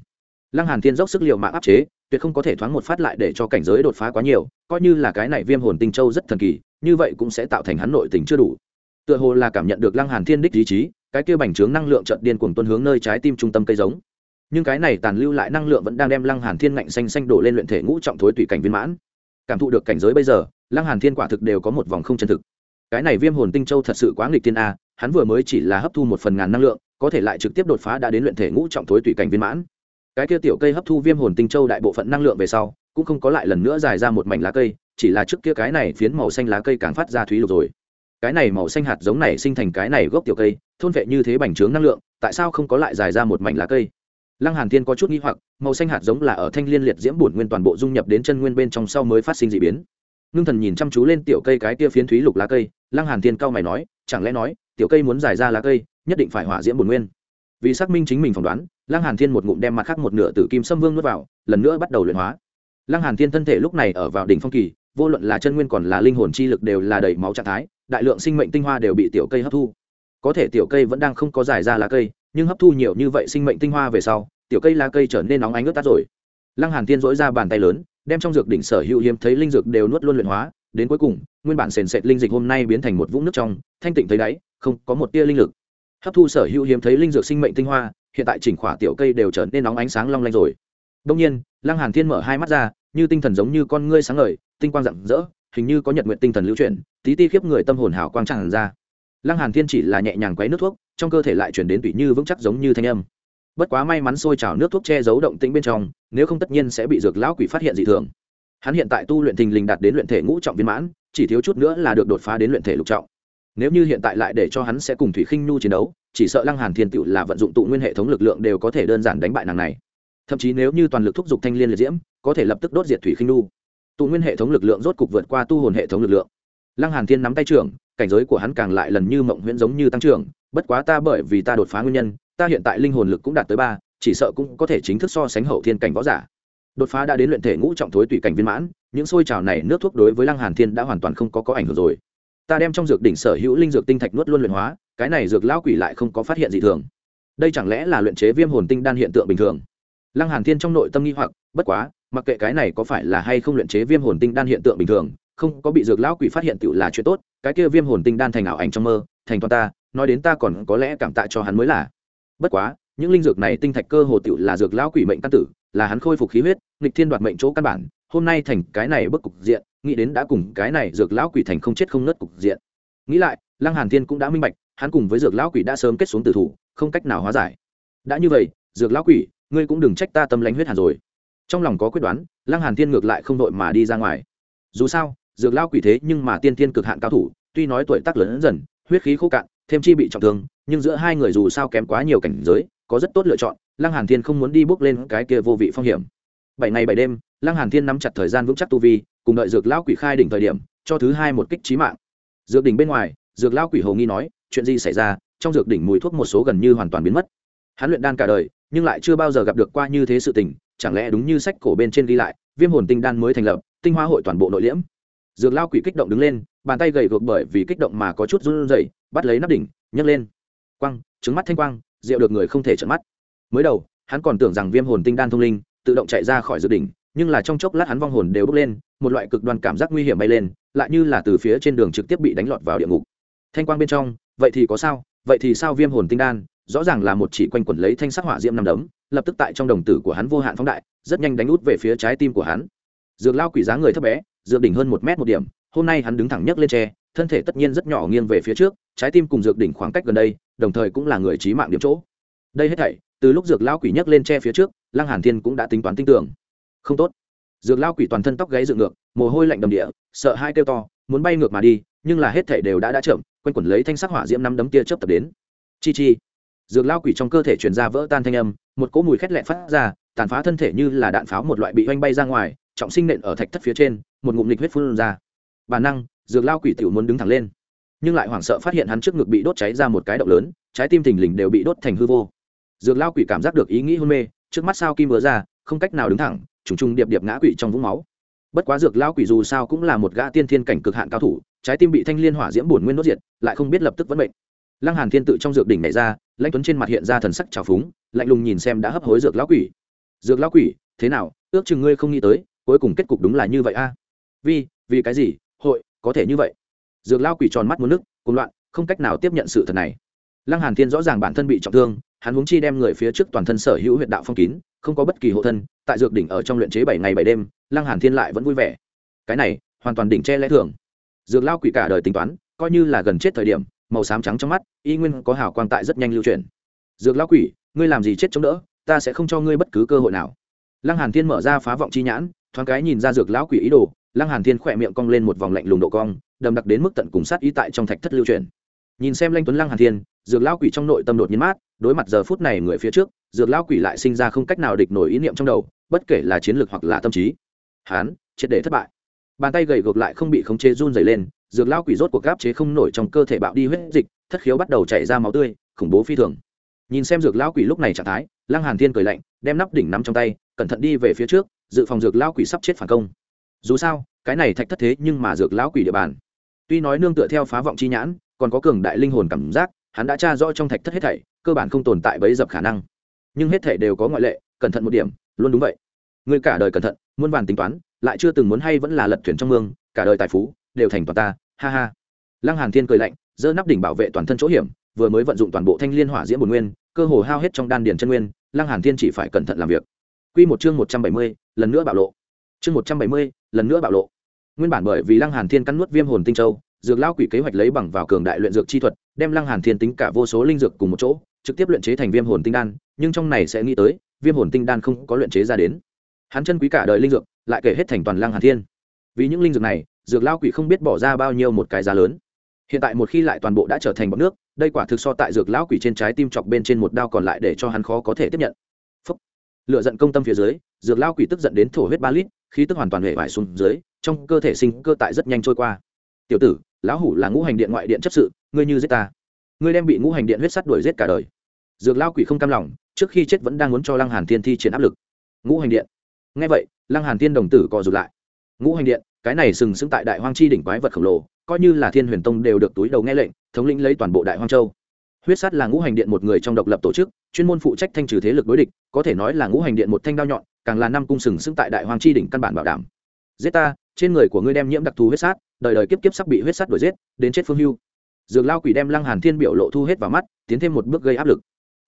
Speaker 1: Lăng hàn thiên dốc sức liều mạng áp chế, tuyệt không có thể thoáng một phát lại để cho cảnh giới đột phá quá nhiều, coi như là cái này viêm hồn tinh châu rất thần kỳ, như vậy cũng sẽ tạo thành hắn nội tình chưa đủ. Tựa hồ là cảm nhận được lăng hàn thiên đích ý chí cái kia bành trướng năng lượng trận điên cuồng tuân hướng nơi trái tim trung tâm cây giống. Nhưng cái này tàn lưu lại năng lượng vẫn đang đem lăng hàn thiên ngạnh xanh xanh đổ lên luyện thể ngũ trọng thối tùy cảnh viên mãn. Cảm thụ được cảnh giới bây giờ, lăng hàn thiên quả thực đều có một vòng không chân thực. Cái này viêm hồn tinh châu thật sự quá nghịch thiên a, hắn vừa mới chỉ là hấp thu một phần ngàn năng lượng, có thể lại trực tiếp đột phá đã đến luyện thể ngũ trọng thối tùy cảnh viên mãn. Cái kia tiểu cây hấp thu viêm hồn tinh châu đại bộ phận năng lượng về sau, cũng không có lại lần nữa dài ra một mảnh lá cây, chỉ là trước kia cái này phiến màu xanh lá cây càng phát ra thúy lục rồi. Cái này màu xanh hạt giống này sinh thành cái này gốc tiểu cây thôn vệ như thế bành trướng năng lượng, tại sao không có lại dài ra một mảnh lá cây? Lăng hàn thiên có chút nghi hoặc, màu xanh hạt giống là ở thanh liên liệt diễm bổn nguyên toàn bộ dung nhập đến chân nguyên bên trong sau mới phát sinh dị biến. Ngưng thần nhìn chăm chú lên tiểu cây cái kia phiến thúy lục lá cây, lăng hàn thiên cao mày nói, chẳng lẽ nói, tiểu cây muốn dài ra lá cây, nhất định phải hỏa diễm bổn nguyên. Vì xác minh chính mình phỏng đoán, lăng hàn thiên một ngụm đem mặt khác một nửa tử kim sâm vương nuốt vào, lần nữa bắt đầu luyện hóa. Lăng hàn thiên thân thể lúc này ở vào đỉnh phong kỳ, vô luận là chân nguyên còn là linh hồn chi lực đều là đầy máu trạng thái, đại lượng sinh mệnh tinh hoa đều bị tiểu cây hấp thu có thể tiểu cây vẫn đang không có giải ra lá cây, nhưng hấp thu nhiều như vậy sinh mệnh tinh hoa về sau, tiểu cây lá cây trở nên nóng ánh ướt tắt rồi. Lăng hàn tiên dỗi ra bàn tay lớn, đem trong dược đỉnh sở hữu hiếm thấy linh dược đều nuốt luôn luyện hóa, đến cuối cùng, nguyên bản sền sệt linh dịch hôm nay biến thành một vũng nước trong, thanh tịnh thấy đáy, không có một tia linh lực. Hấp thu sở hữu hiếm thấy linh dược sinh mệnh tinh hoa, hiện tại chỉnh khỏa tiểu cây đều trở nên nóng ánh sáng long lanh rồi. Đông nhiên, lăng hàn thiên mở hai mắt ra, như tinh thần giống như con ngươi sáng ngời, tinh quang rạng rỡ, hình như có nhật nguyện tinh thần lưu chuyển, tí ti khiếp người tâm hồn hảo quang tràn ra lăng hàn thiên chỉ là nhẹ nhàng quấy nước thuốc, trong cơ thể lại chuyển đến tùy như vững chắc giống như thanh âm. Bất quá may mắn sôi trào nước thuốc che giấu động tĩnh bên trong, nếu không tất nhiên sẽ bị dược lão quỷ phát hiện dị thường. Hắn hiện tại tu luyện thình lình đạt đến luyện thể ngũ trọng viên mãn, chỉ thiếu chút nữa là được đột phá đến luyện thể lục trọng. Nếu như hiện tại lại để cho hắn sẽ cùng thủy khinh nhu chiến đấu, chỉ sợ lăng hàn thiên tựu là vận dụng tụ nguyên hệ thống lực lượng đều có thể đơn giản đánh bại nàng này. Thậm chí nếu như toàn lực thúc giục thanh liên liệt diễm, có thể lập tức đốt diệt thủy khinh nhu. Tụ nguyên hệ thống lực lượng rốt cục vượt qua tu hồn hệ thống lực lượng lăng hàn thiên nắm tay trưởng, cảnh giới của hắn càng lại lần như mộng huyễn giống như tăng trưởng, bất quá ta bởi vì ta đột phá nguyên nhân, ta hiện tại linh hồn lực cũng đạt tới ba, chỉ sợ cũng có thể chính thức so sánh hậu thiên cảnh võ giả. Đột phá đã đến luyện thể ngũ trọng thối tùy cảnh viên mãn, những xôi trào này nước thuốc đối với lăng hàn thiên đã hoàn toàn không có có ảnh hưởng rồi. Ta đem trong dược đỉnh sở hữu linh dược tinh thạch nuốt luôn luyện hóa, cái này dược lão quỷ lại không có phát hiện gì thường. Đây chẳng lẽ là luyện chế viêm hồn tinh đan hiện tượng bình thường? Lăng hàn thiên trong nội tâm nghi hoặc, bất quá, mặc kệ cái này có phải là hay không luyện chế viêm hồn tinh đan hiện tượng bình thường không có bị dược lão quỷ phát hiện tựu là chuyện tốt, cái kia viêm hồn tinh đan thành ảo ảnh trong mơ, thành toàn ta, nói đến ta còn có lẽ cảm tạ cho hắn mới là. Bất quá, những linh dược này tinh thạch cơ hồ tựu là dược lão quỷ mệnh căn tử, là hắn khôi phục khí huyết, nghịch thiên đoạt mệnh chỗ căn bản, hôm nay thành cái này bức cục diện, nghĩ đến đã cùng cái này dược lão quỷ thành không chết không nớt cục diện. Nghĩ lại, lăng hàn thiên cũng đã minh bạch, hắn cùng với dược lão quỷ đã sớm kết xuống tử thủ, không cách nào hóa giải. Đã như vậy, dược lão quỷ, ngươi cũng đừng trách ta tâm lãnh huyết hàn rồi. Trong lòng có quyết đoán, lăng hàn thiên ngược lại không đội mà đi ra ngoài. Dù sao dược lão quỷ thế nhưng mà tiên tiên cực hạn cao thủ, tuy nói tuổi tác lớn dần, huyết khí khô cạn, thêm chi bị trọng thương, nhưng giữa hai người dù sao kém quá nhiều cảnh giới, có rất tốt lựa chọn, lăng hàn thiên không muốn đi bước lên cái kia vô vị phong hiểm. Bảy ngày bảy đêm, lăng hàn thiên nắm chặt thời gian vững chắc tu vi, cùng đợi dược lão quỷ khai đỉnh thời điểm, cho thứ hai một kích chí mạng. Dược đỉnh bên ngoài, dược lão quỷ hồ nghi nói, chuyện gì xảy ra? Trong dược đỉnh mùi thuốc một số gần như hoàn toàn biến mất. Hắn luyện đan cả đời, nhưng lại chưa bao giờ gặp được qua như thế sự tình, chẳng lẽ đúng như sách cổ bên trên ghi lại, viêm hồn tinh đan mới thành lập, tinh hoa hội toàn bộ nội liễm? Dược lao quỷ kích động đứng lên, bàn tay gầy gộc bởi vì kích động mà có chút run rẩy, bắt lấy nắp đỉnh, nhấc lên. Quăng trứng mắt thanh quang, rượu được người không thể trợn mắt. Mới đầu, hắn còn tưởng rằng viêm hồn tinh đan thông linh, tự động chạy ra khỏi dự đỉnh, nhưng là trong chốc lát hắn vong hồn đều bốc lên, một loại cực đoan cảm giác nguy hiểm bay lên, lại như là từ phía trên đường trực tiếp bị đánh lọt vào địa ngục. Thanh quang bên trong, vậy thì có sao? Vậy thì sao viêm hồn tinh đan? Rõ ràng là một chỉ quanh quẩn lấy thanh sắc hỏa diễm năm đấm, lập tức tại trong đồng tử của hắn vô hạn phóng đại, rất nhanh đánh út về phía trái tim của hắn. Dược lao quỷ giá người thấp bé dược đỉnh hơn một mét một điểm, hôm nay hắn đứng thẳng nhấc lên tre, thân thể tất nhiên rất nhỏ nghiêng về phía trước, trái tim cùng dược đỉnh khoảng cách gần đây, đồng thời cũng là người trí mạng điểm chỗ. Đây hết thảy, từ lúc dược lao quỷ nhấc lên tre phía trước, lăng hàn thiên cũng đã tính toán tinh tưởng. Không tốt. Dược lao quỷ toàn thân tóc gáy dựng ngược, mồ hôi lạnh đầm địa, sợ hai kêu to, muốn bay ngược mà đi, nhưng là hết thảy đều đã đã chậm, quanh quẩn lấy thanh sắc hỏa diễm năm đấm tia chớp tập đến. Chi chi. Dược lao quỷ trong cơ thể truyền ra vỡ tan thanh âm, một cỗ mùi khét lẹ phát ra, tàn phá thân thể như là đạn pháo một loại bị oanh bay ra ngoài trọng sinh nện ở thạch thất phía trên, một ngụm lịch huyết phun ra. Bản năng, dược lao quỷ tiểu muốn đứng thẳng lên. Nhưng lại hoảng sợ phát hiện hắn trước ngực bị đốt cháy ra một cái động lớn, trái tim thình lình đều bị đốt thành hư vô. Dược lao quỷ cảm giác được ý nghĩ hôn mê, trước mắt sao kim vừa ra, không cách nào đứng thẳng, trùng trùng điệp điệp ngã quỷ trong vũng máu. Bất quá dược lao quỷ dù sao cũng là một gã tiên thiên cảnh cực hạn cao thủ, trái tim bị thanh liên hỏa diễm bổn nguyên đốt diệt, lại không biết lập tức vẫn bệnh lăng hàn thiên tự trong dược đỉnh này ra, lãnh tuấn trên mặt hiện ra thần sắc trào phúng, lạnh lùng nhìn xem đã hấp hối dược lão quỷ. Dược lão quỷ, thế nào? Ước chừng ngươi không nghĩ tới cuối cùng kết cục đúng là như vậy a. À? Vì vì cái gì? Hội, có thể như vậy. Dược lao quỷ tròn mắt muốn nước, cuồng loạn, không cách nào tiếp nhận sự thật này. Lăng hàn thiên rõ ràng bản thân bị trọng thương, hắn huống chi đem người phía trước toàn thân sở hữu huyệt đạo phong kín, không có bất kỳ hộ thân, tại dược đỉnh ở trong luyện chế bảy ngày bảy đêm, lăng hàn thiên lại vẫn vui vẻ. Cái này, hoàn toàn đỉnh che lẽ thường. Dược lao quỷ cả đời tính toán, coi như là gần chết thời điểm, màu xám trắng trong mắt, y nguyên có hào quang tại rất nhanh lưu truyền dược lao quỷ, ngươi làm gì chết chống đỡ, ta sẽ không cho ngươi bất cứ cơ hội nào. Lăng hàn thiên mở ra phá vọng chi nhãn thoáng cái nhìn ra dược lão quỷ ý đồ, lăng hàn thiên khỏe miệng cong lên một vòng lạnh lùng độ cong, đầm đặc đến mức tận cùng sát ý tại trong thạch thất lưu truyền nhìn xem lanh tuấn lăng hàn thiên, dược lão quỷ trong nội tâm đột nhiên mát, đối mặt giờ phút này người phía trước, dược lão quỷ lại sinh ra không cách nào địch nổi ý niệm trong đầu, bất kể là chiến lược hoặc là tâm trí. Hán, triệt để thất bại. Bàn tay gầy gộc lại không bị khống chế run rẩy lên, dược lão quỷ rốt cuộc gáp chế không nổi trong cơ thể bạo đi huyết dịch, thất khiếu bắt đầu chảy ra máu tươi, khủng bố phi thường. Nhìn xem dược lão quỷ lúc này trạng thái, lăng hàn thiên cười lạnh, đem nắp đỉnh nắm trong tay, cẩn thận đi về phía trước dự phòng dược lão quỷ sắp chết phản công. Dù sao, cái này thạch thất thế nhưng mà dược lão quỷ địa bàn. Tuy nói nương tựa theo phá vọng chi nhãn, còn có cường đại linh hồn cảm giác, hắn đã tra rõ trong thạch thất hết thảy, cơ bản không tồn tại bấy dập khả năng. Nhưng hết thảy đều có ngoại lệ, cẩn thận một điểm, luôn đúng vậy. Người cả đời cẩn thận, muôn vàn tính toán, lại chưa từng muốn hay vẫn là lật thuyền trong mương, cả đời tài phú, đều thành toàn ta, ha ha. Lăng hàn thiên cười lạnh, giơ nắp đỉnh bảo vệ toàn thân chỗ hiểm, vừa mới vận dụng toàn bộ thanh liên hỏa diễm bổn nguyên, cơ hồ hao hết trong đan điền chân nguyên, lăng hàn thiên chỉ phải cẩn thận làm việc quy một chương một trăm bảy mươi, lần nữa bạo lộ. Chương một trăm bảy mươi, lần nữa bạo lộ. Nguyên bản bởi vì lăng hàn thiên cắn nuốt viêm hồn tinh châu dược Lão quỷ kế hoạch lấy bằng vào cường đại luyện dược chi thuật đem lăng hàn thiên tính cả vô số linh dược cùng một chỗ trực tiếp luyện chế thành viêm hồn tinh đan nhưng trong này sẽ nghĩ tới viêm hồn tinh đan không có luyện chế ra đến. Hắn chân quý cả đời linh dược lại kể hết thành toàn lăng hàn thiên. Vì những linh dược này dược Lão quỷ không biết bỏ ra bao nhiêu một cái giá lớn. Hiện tại một khi lại toàn bộ đã trở thành bọt nước đây quả thực so tại dược lão quỷ trên trái tim chọc bên trên một đao còn lại để cho hắn khó có thể tiếp nhận lựa giận công tâm phía dưới, dược lao quỷ tức giận đến thổ huyết ba lít, khí tức hoàn toàn hệ vải xuống dưới, trong cơ thể sinh cơ tại rất nhanh trôi qua. Tiểu tử, lão hủ là ngũ hành điện ngoại điện chấp sự, ngươi như giết ta. Ngươi đem bị ngũ hành điện huyết sắt đuổi giết cả đời. Dược lao quỷ không cam lòng, trước khi chết vẫn đang muốn cho lăng hàn thiên thi triển áp lực. Ngũ hành điện. Nghe vậy, lăng hàn thiên đồng tử co rụt lại. Ngũ hành điện, cái này sừng sững tại đại hoang chi đỉnh quái vật khổng lồ, coi như là thiên huyền tông đều được túi đầu nghe lệnh, thống lĩnh lấy toàn bộ đại hoang châu huyết sát là ngũ hành điện một người trong độc lập tổ chức, chuyên môn phụ trách thanh trừ thế lực đối địch, có thể nói là ngũ hành điện một thanh đao nhọn, càng là năm cung sừng sững tại đại hoàng chi đỉnh căn bản bảo đảm. Giết ta, trên người của ngươi đem nhiễm đặc thù huyết sát, đời đời kiếp kiếp sắp bị huyết sát đuổi giết, đến chết phương hưu. Dược lao quỷ đem lăng hàn thiên biểu lộ thu hết vào mắt, tiến thêm một bước gây áp lực.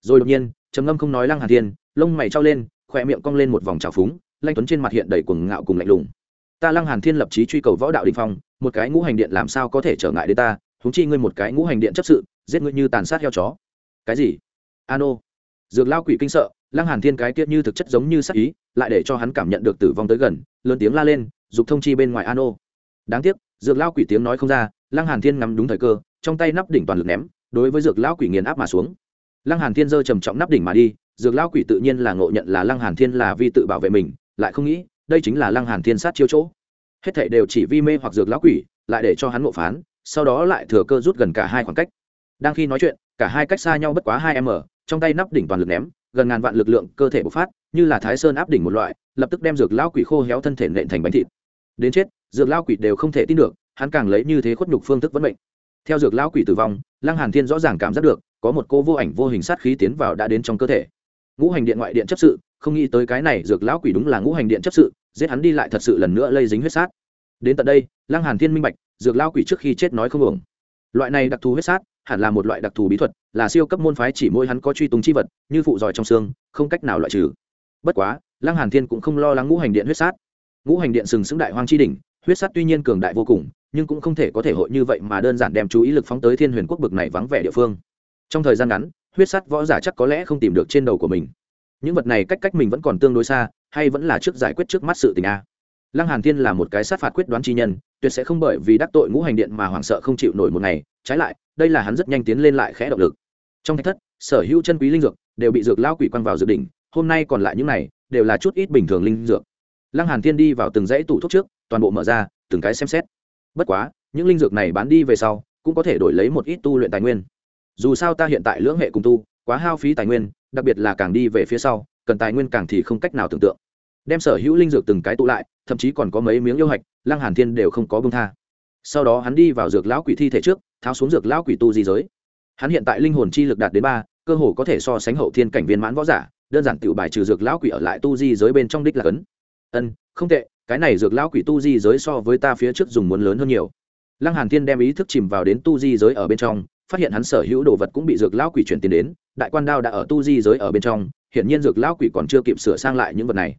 Speaker 1: Rồi đột nhiên, trầm ngâm không nói lăng hàn thiên, lông mày trao lên khỏe miệng cong lên một vòng trào phúng, lanh tuấn trên mặt hiện đầy cuồng ngạo cùng lạnh lùng. Ta lăng hàn thiên lập chí truy cầu võ đạo đình phong, một cái ngũ hành điện làm sao có thể trở ngại đến ta huống chi ngươi một cái ngũ hành điện chấp sự, giết ngươi như tàn sát heo chó. Cái gì? Ano. Dược lao quỷ kinh sợ, lăng hàn thiên cái kia như thực chất giống như sắc ý, lại để cho hắn cảm nhận được tử vong tới gần, lớn tiếng la lên, dục thông chi bên ngoài ano. Đáng tiếc, dược lao quỷ tiếng nói không ra, lăng hàn thiên ngắm đúng thời cơ, trong tay nắp đỉnh toàn lực ném, đối với dược lao quỷ nghiền áp mà xuống. Lăng hàn thiên giơ trầm trọng nắp đỉnh mà đi, dược lao quỷ tự nhiên là ngộ nhận là lăng hàn thiên là vi tự bảo vệ mình, lại không nghĩ, đây chính là lăng hàn thiên sát chiêu chỗ. Hết thảy đều chỉ vi mê hoặc dược lão quỷ, lại để cho hắn ngộ phán sau đó lại thừa cơ rút gần cả hai khoảng cách. Đang khi nói chuyện, cả hai cách xa nhau bất quá hai m, trong tay nắp đỉnh toàn lực ném, gần ngàn vạn lực lượng cơ thể bộc phát, như là thái sơn áp đỉnh một loại, lập tức đem dược lao quỷ khô héo thân thể nện thành bánh thịt. Đến chết, dược lao quỷ đều không thể tin được, hắn càng lấy như thế khuất nhục phương thức vẫn bệnh. theo dược lao quỷ tử vong, lăng hàn thiên rõ ràng cảm giác được, có một cô vô ảnh vô hình sát khí tiến vào đã đến trong cơ thể. Ngũ hành điện ngoại điện chấp sự, không nghĩ tới cái này dược lão quỷ đúng là ngũ hành điện chấp sự, giết hắn đi lại thật sự lần nữa lây dính huyết sát. Đến tận đây, lăng hàn thiên minh bạch dược lao quỷ trước khi chết nói không ổng loại này đặc thù huyết sát, hẳn là một loại đặc thù bí thuật, là siêu cấp môn phái chỉ môi hắn có truy tung chi vật, như phụ giỏi trong xương, không cách nào loại trừ. Bất quá, lăng hàn thiên cũng không lo lắng ngũ hành điện huyết sát. Ngũ hành điện sừng sững đại hoang chi đỉnh, huyết sát tuy nhiên cường đại vô cùng, nhưng cũng không thể có thể hội như vậy mà đơn giản đem chú ý lực phóng tới thiên huyền quốc bực này vắng vẻ địa phương. Trong thời gian ngắn, huyết sát võ giả chắc có lẽ không tìm được trên đầu của mình. Những vật này cách cách mình vẫn còn tương đối xa, hay vẫn là trước giải quyết trước mắt sự tình a. Lăng hàn thiên là một cái sát phạt quyết đoán chi nhân tuyệt sẽ không bởi vì đắc tội ngũ hành điện mà hoảng sợ không chịu nổi một ngày, trái lại, đây là hắn rất nhanh tiến lên lại khẽ động lực. Trong thách thất, sở hữu chân quý linh dược đều bị dược lao quỷ quăng vào dự đỉnh, hôm nay còn lại những này đều là chút ít bình thường linh dược. Lăng hàn thiên đi vào từng dãy tủ thuốc trước, toàn bộ mở ra, từng cái xem xét. Bất quá, những linh dược này bán đi về sau, cũng có thể đổi lấy một ít tu luyện tài nguyên. Dù sao ta hiện tại lưỡng hệ cùng tu, quá hao phí tài nguyên, đặc biệt là càng đi về phía sau, cần tài nguyên càng thì không cách nào tưởng tượng đem sở hữu linh dược từng cái tụ lại, thậm chí còn có mấy miếng yêu hạch, lăng hàn thiên đều không có bông tha. Sau đó hắn đi vào dược lão quỷ thi thể trước, tháo xuống dược lão quỷ tu di giới. Hắn hiện tại linh hồn chi lực đạt đến ba, cơ hồ có thể so sánh hậu thiên cảnh viên mãn võ giả, đơn giản tự bài trừ dược lão quỷ ở lại tu di giới bên trong đích là cấn. Ân, không tệ, cái này dược lão quỷ tu di giới so với ta phía trước dùng muốn lớn hơn nhiều. Lăng hàn thiên đem ý thức chìm vào đến tu di giới ở bên trong, phát hiện hắn sở hữu đồ vật cũng bị dược lão quỷ chuyển tiền đến, đại quan đao đã ở tu di giới ở bên trong hiện nhiên dược lão quỷ còn chưa kịp sửa sang lại những vật này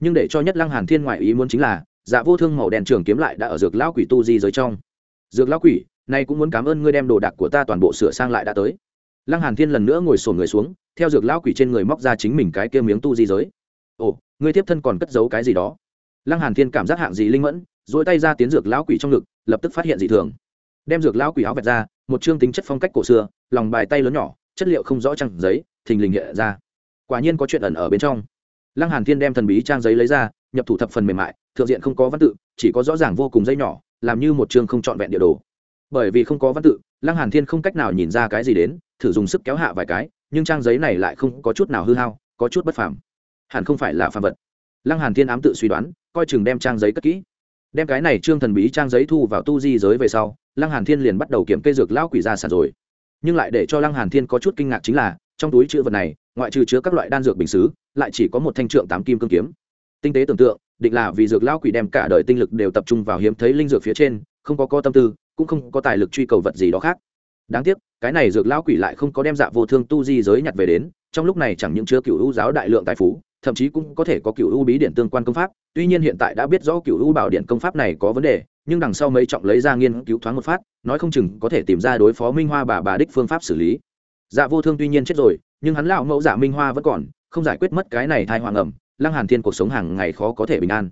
Speaker 1: nhưng để cho nhất lăng hàn thiên ngoại ý muốn chính là dạ vô thương màu đen trường kiếm lại đã ở dược lão quỷ tu di giới trong. Dược lão quỷ, nay cũng muốn cảm ơn ngươi đem đồ đạc của ta toàn bộ sửa sang lại đã tới. Lăng hàn thiên lần nữa ngồi sồn người xuống, theo dược lão quỷ trên người móc ra chính mình cái kia miếng tu di giới. Ồ, ngươi tiếp thân còn cất giấu cái gì đó? Lăng hàn thiên cảm giác hạng gì linh mẫn, duỗi tay ra tiến dược lão quỷ trong ngực, lập tức phát hiện dị thường. Đem dược lão quỷ áo vẹt ra, một chương tính chất phong cách cổ xưa, lòng bài tay lớn nhỏ, chất liệu không rõ trang giấy, thình lình hiện ra. Quả nhiên có chuyện ẩn ở bên trong lăng hàn thiên đem thần bí trang giấy lấy ra, nhập thủ thập phần mềm mại, thượng diện không có văn tự, chỉ có rõ ràng vô cùng dây nhỏ, làm như một chương không trọn vẹn địa đồ. Bởi vì không có văn tự, lăng hàn thiên không cách nào nhìn ra cái gì đến, thử dùng sức kéo hạ vài cái, nhưng trang giấy này lại không có chút nào hư hao, có chút bất phàm. Hẳn không phải là phàm vật. Lăng hàn thiên ám tự suy đoán, coi chừng đem trang giấy cất kỹ. Đem cái này trương thần bí trang giấy thu vào tu di giới về sau, lăng hàn thiên liền bắt đầu kiểm kê dược lão quỷ ra sản rồi. Nhưng lại để cho lăng hàn thiên có chút kinh ngạc chính là trong túi chứa vật này, ngoại trừ chứa các loại đan dược bình xứ, lại chỉ có một thanh trượng tám kim cương kiếm. Tinh tế tưởng tượng, định là vì dược lão quỷ đem cả đời tinh lực đều tập trung vào hiếm thấy linh dược phía trên, không có có tâm tư, cũng không có tài lực truy cầu vật gì đó khác. Đáng tiếc, cái này dược lão quỷ lại không có đem dạ vô thương tu di giới nhặt về đến, trong lúc này chẳng những chứa cựu u giáo đại lượng tài phú, thậm chí cũng có thể có cựu u bí điện tương quan công pháp, tuy nhiên hiện tại đã biết rõ cựu u bảo điện công pháp này có vấn đề, nhưng đằng sau mấy trọng lấy ra nghiên cứu thoáng một phát, nói không chừng có thể tìm ra đối phó minh hoa bà bà đích phương pháp xử lý dạ vô thương tuy nhiên chết rồi, nhưng hắn lão mẫu dạ minh hoa vẫn còn, không giải quyết mất cái này thai hoàng ẩm lăng hàn thiên cuộc sống hàng ngày khó có thể bình an.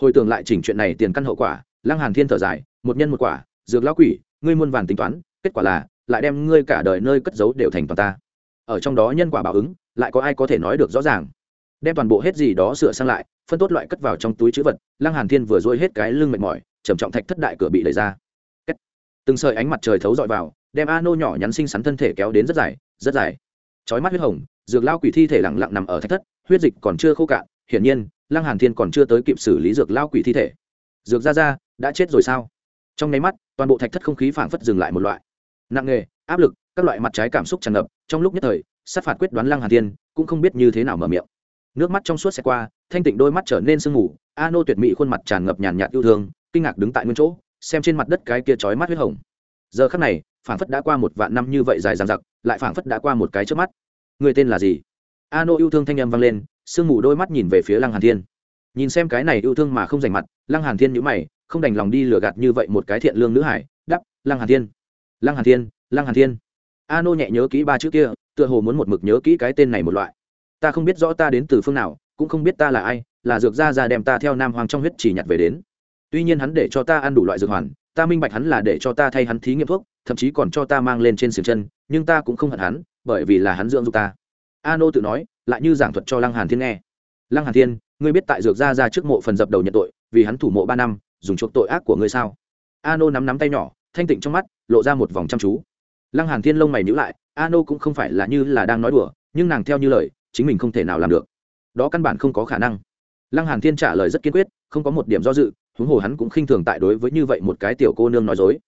Speaker 1: Hồi tưởng lại chỉnh chuyện này tiền căn hậu quả, lăng hàn thiên thở dài, một nhân một quả, dược lão quỷ, ngươi muôn vàn tính toán, kết quả là, lại đem ngươi cả đời nơi cất giấu đều thành toàn ta. Ở trong đó nhân quả báo ứng, lại có ai có thể nói được rõ ràng? Đem toàn bộ hết gì đó sửa sang lại, phân tốt loại cất vào trong túi chữ vật, lăng hàn thiên vừa dôi hết cái lưng mệt mỏi, trầm trọng thạch thất đại cửa bị đẩy ra. Từng sợi ánh mặt trời thấu dọi vào đem a nô nhỏ nhắn xinh xắn thân thể kéo đến rất dài rất dài. Chói mắt huyết hồng dược lao quỷ thi thể lẳng lặng nằm ở thạch thất huyết dịch còn chưa khô cạn hiển nhiên lăng hàn thiên còn chưa tới kịp xử lý dược lao quỷ thi thể. Dược ra ra đã chết rồi sao? Trong nháy mắt toàn bộ thạch thất không khí phảng phất dừng lại một loại. Nặng nề, áp lực các loại mặt trái cảm xúc tràn ngập trong lúc nhất thời sát phạt quyết đoán lăng hàn thiên cũng không biết như thế nào mở miệng. Nước mắt trong suốt sẽ qua thanh tịnh đôi mắt trở nên sương mù a nô tuyệt mỹ khuôn mặt tràn ngập nhàn nhạt yêu thương kinh ngạc đứng tại nguyên chỗ xem trên mặt đất cái kia chói mắt huyết hồng. Giờ khắc này phảng phất đã qua một vạn năm như vậy dài dằng dặc, lại phảng phất đã qua một cái trước mắt. Người tên là gì? A nô yêu thương thanh âm vang lên, sương mù đôi mắt nhìn về phía lăng hàn thiên. Nhìn xem cái này yêu thương mà không dành mặt, lăng hàn thiên nhíu mày, không đành lòng đi lừa gạt như vậy một cái thiện lương nữ hải đắp lăng hàn thiên, lăng hàn thiên, lăng hàn thiên. A nô nhẹ nhớ kỹ ba chữ kia, tựa hồ muốn một mực nhớ kỹ cái tên này một loại. Ta không biết rõ ta đến từ phương nào, cũng không biết ta là ai, là dược gia gia đem ta theo nam hoàng trong huyết chỉ nhặt về đến. Tuy nhiên hắn để cho ta ăn đủ loại dược hoàn, ta minh bạch hắn là để cho ta thay hắn thí nghiệm thuốc thậm chí còn cho ta mang lên trên xiềng chân, nhưng ta cũng không hận hắn, bởi vì là hắn dưỡng dục ta. A nô tự nói, lại như giảng thuật cho lăng hàn thiên nghe. Lăng hàn thiên, ngươi biết tại dược gia ra trước mộ phần dập đầu nhận tội, vì hắn thủ mộ ba năm, dùng chuộc tội ác của ngươi sao? A nô nắm nắm tay nhỏ, thanh tịnh trong mắt, lộ ra một vòng chăm chú. Lăng hàn thiên lông mày nhíu lại a nô cũng không phải là như là đang nói đùa, nhưng nàng theo như lời, chính mình không thể nào làm được. Đó căn bản không có khả năng. Lăng hàn thiên trả lời rất kiên quyết, không có một điểm do dự, huống hồ hắn cũng khinh thường tại đối với như vậy một cái tiểu cô nương nói dối.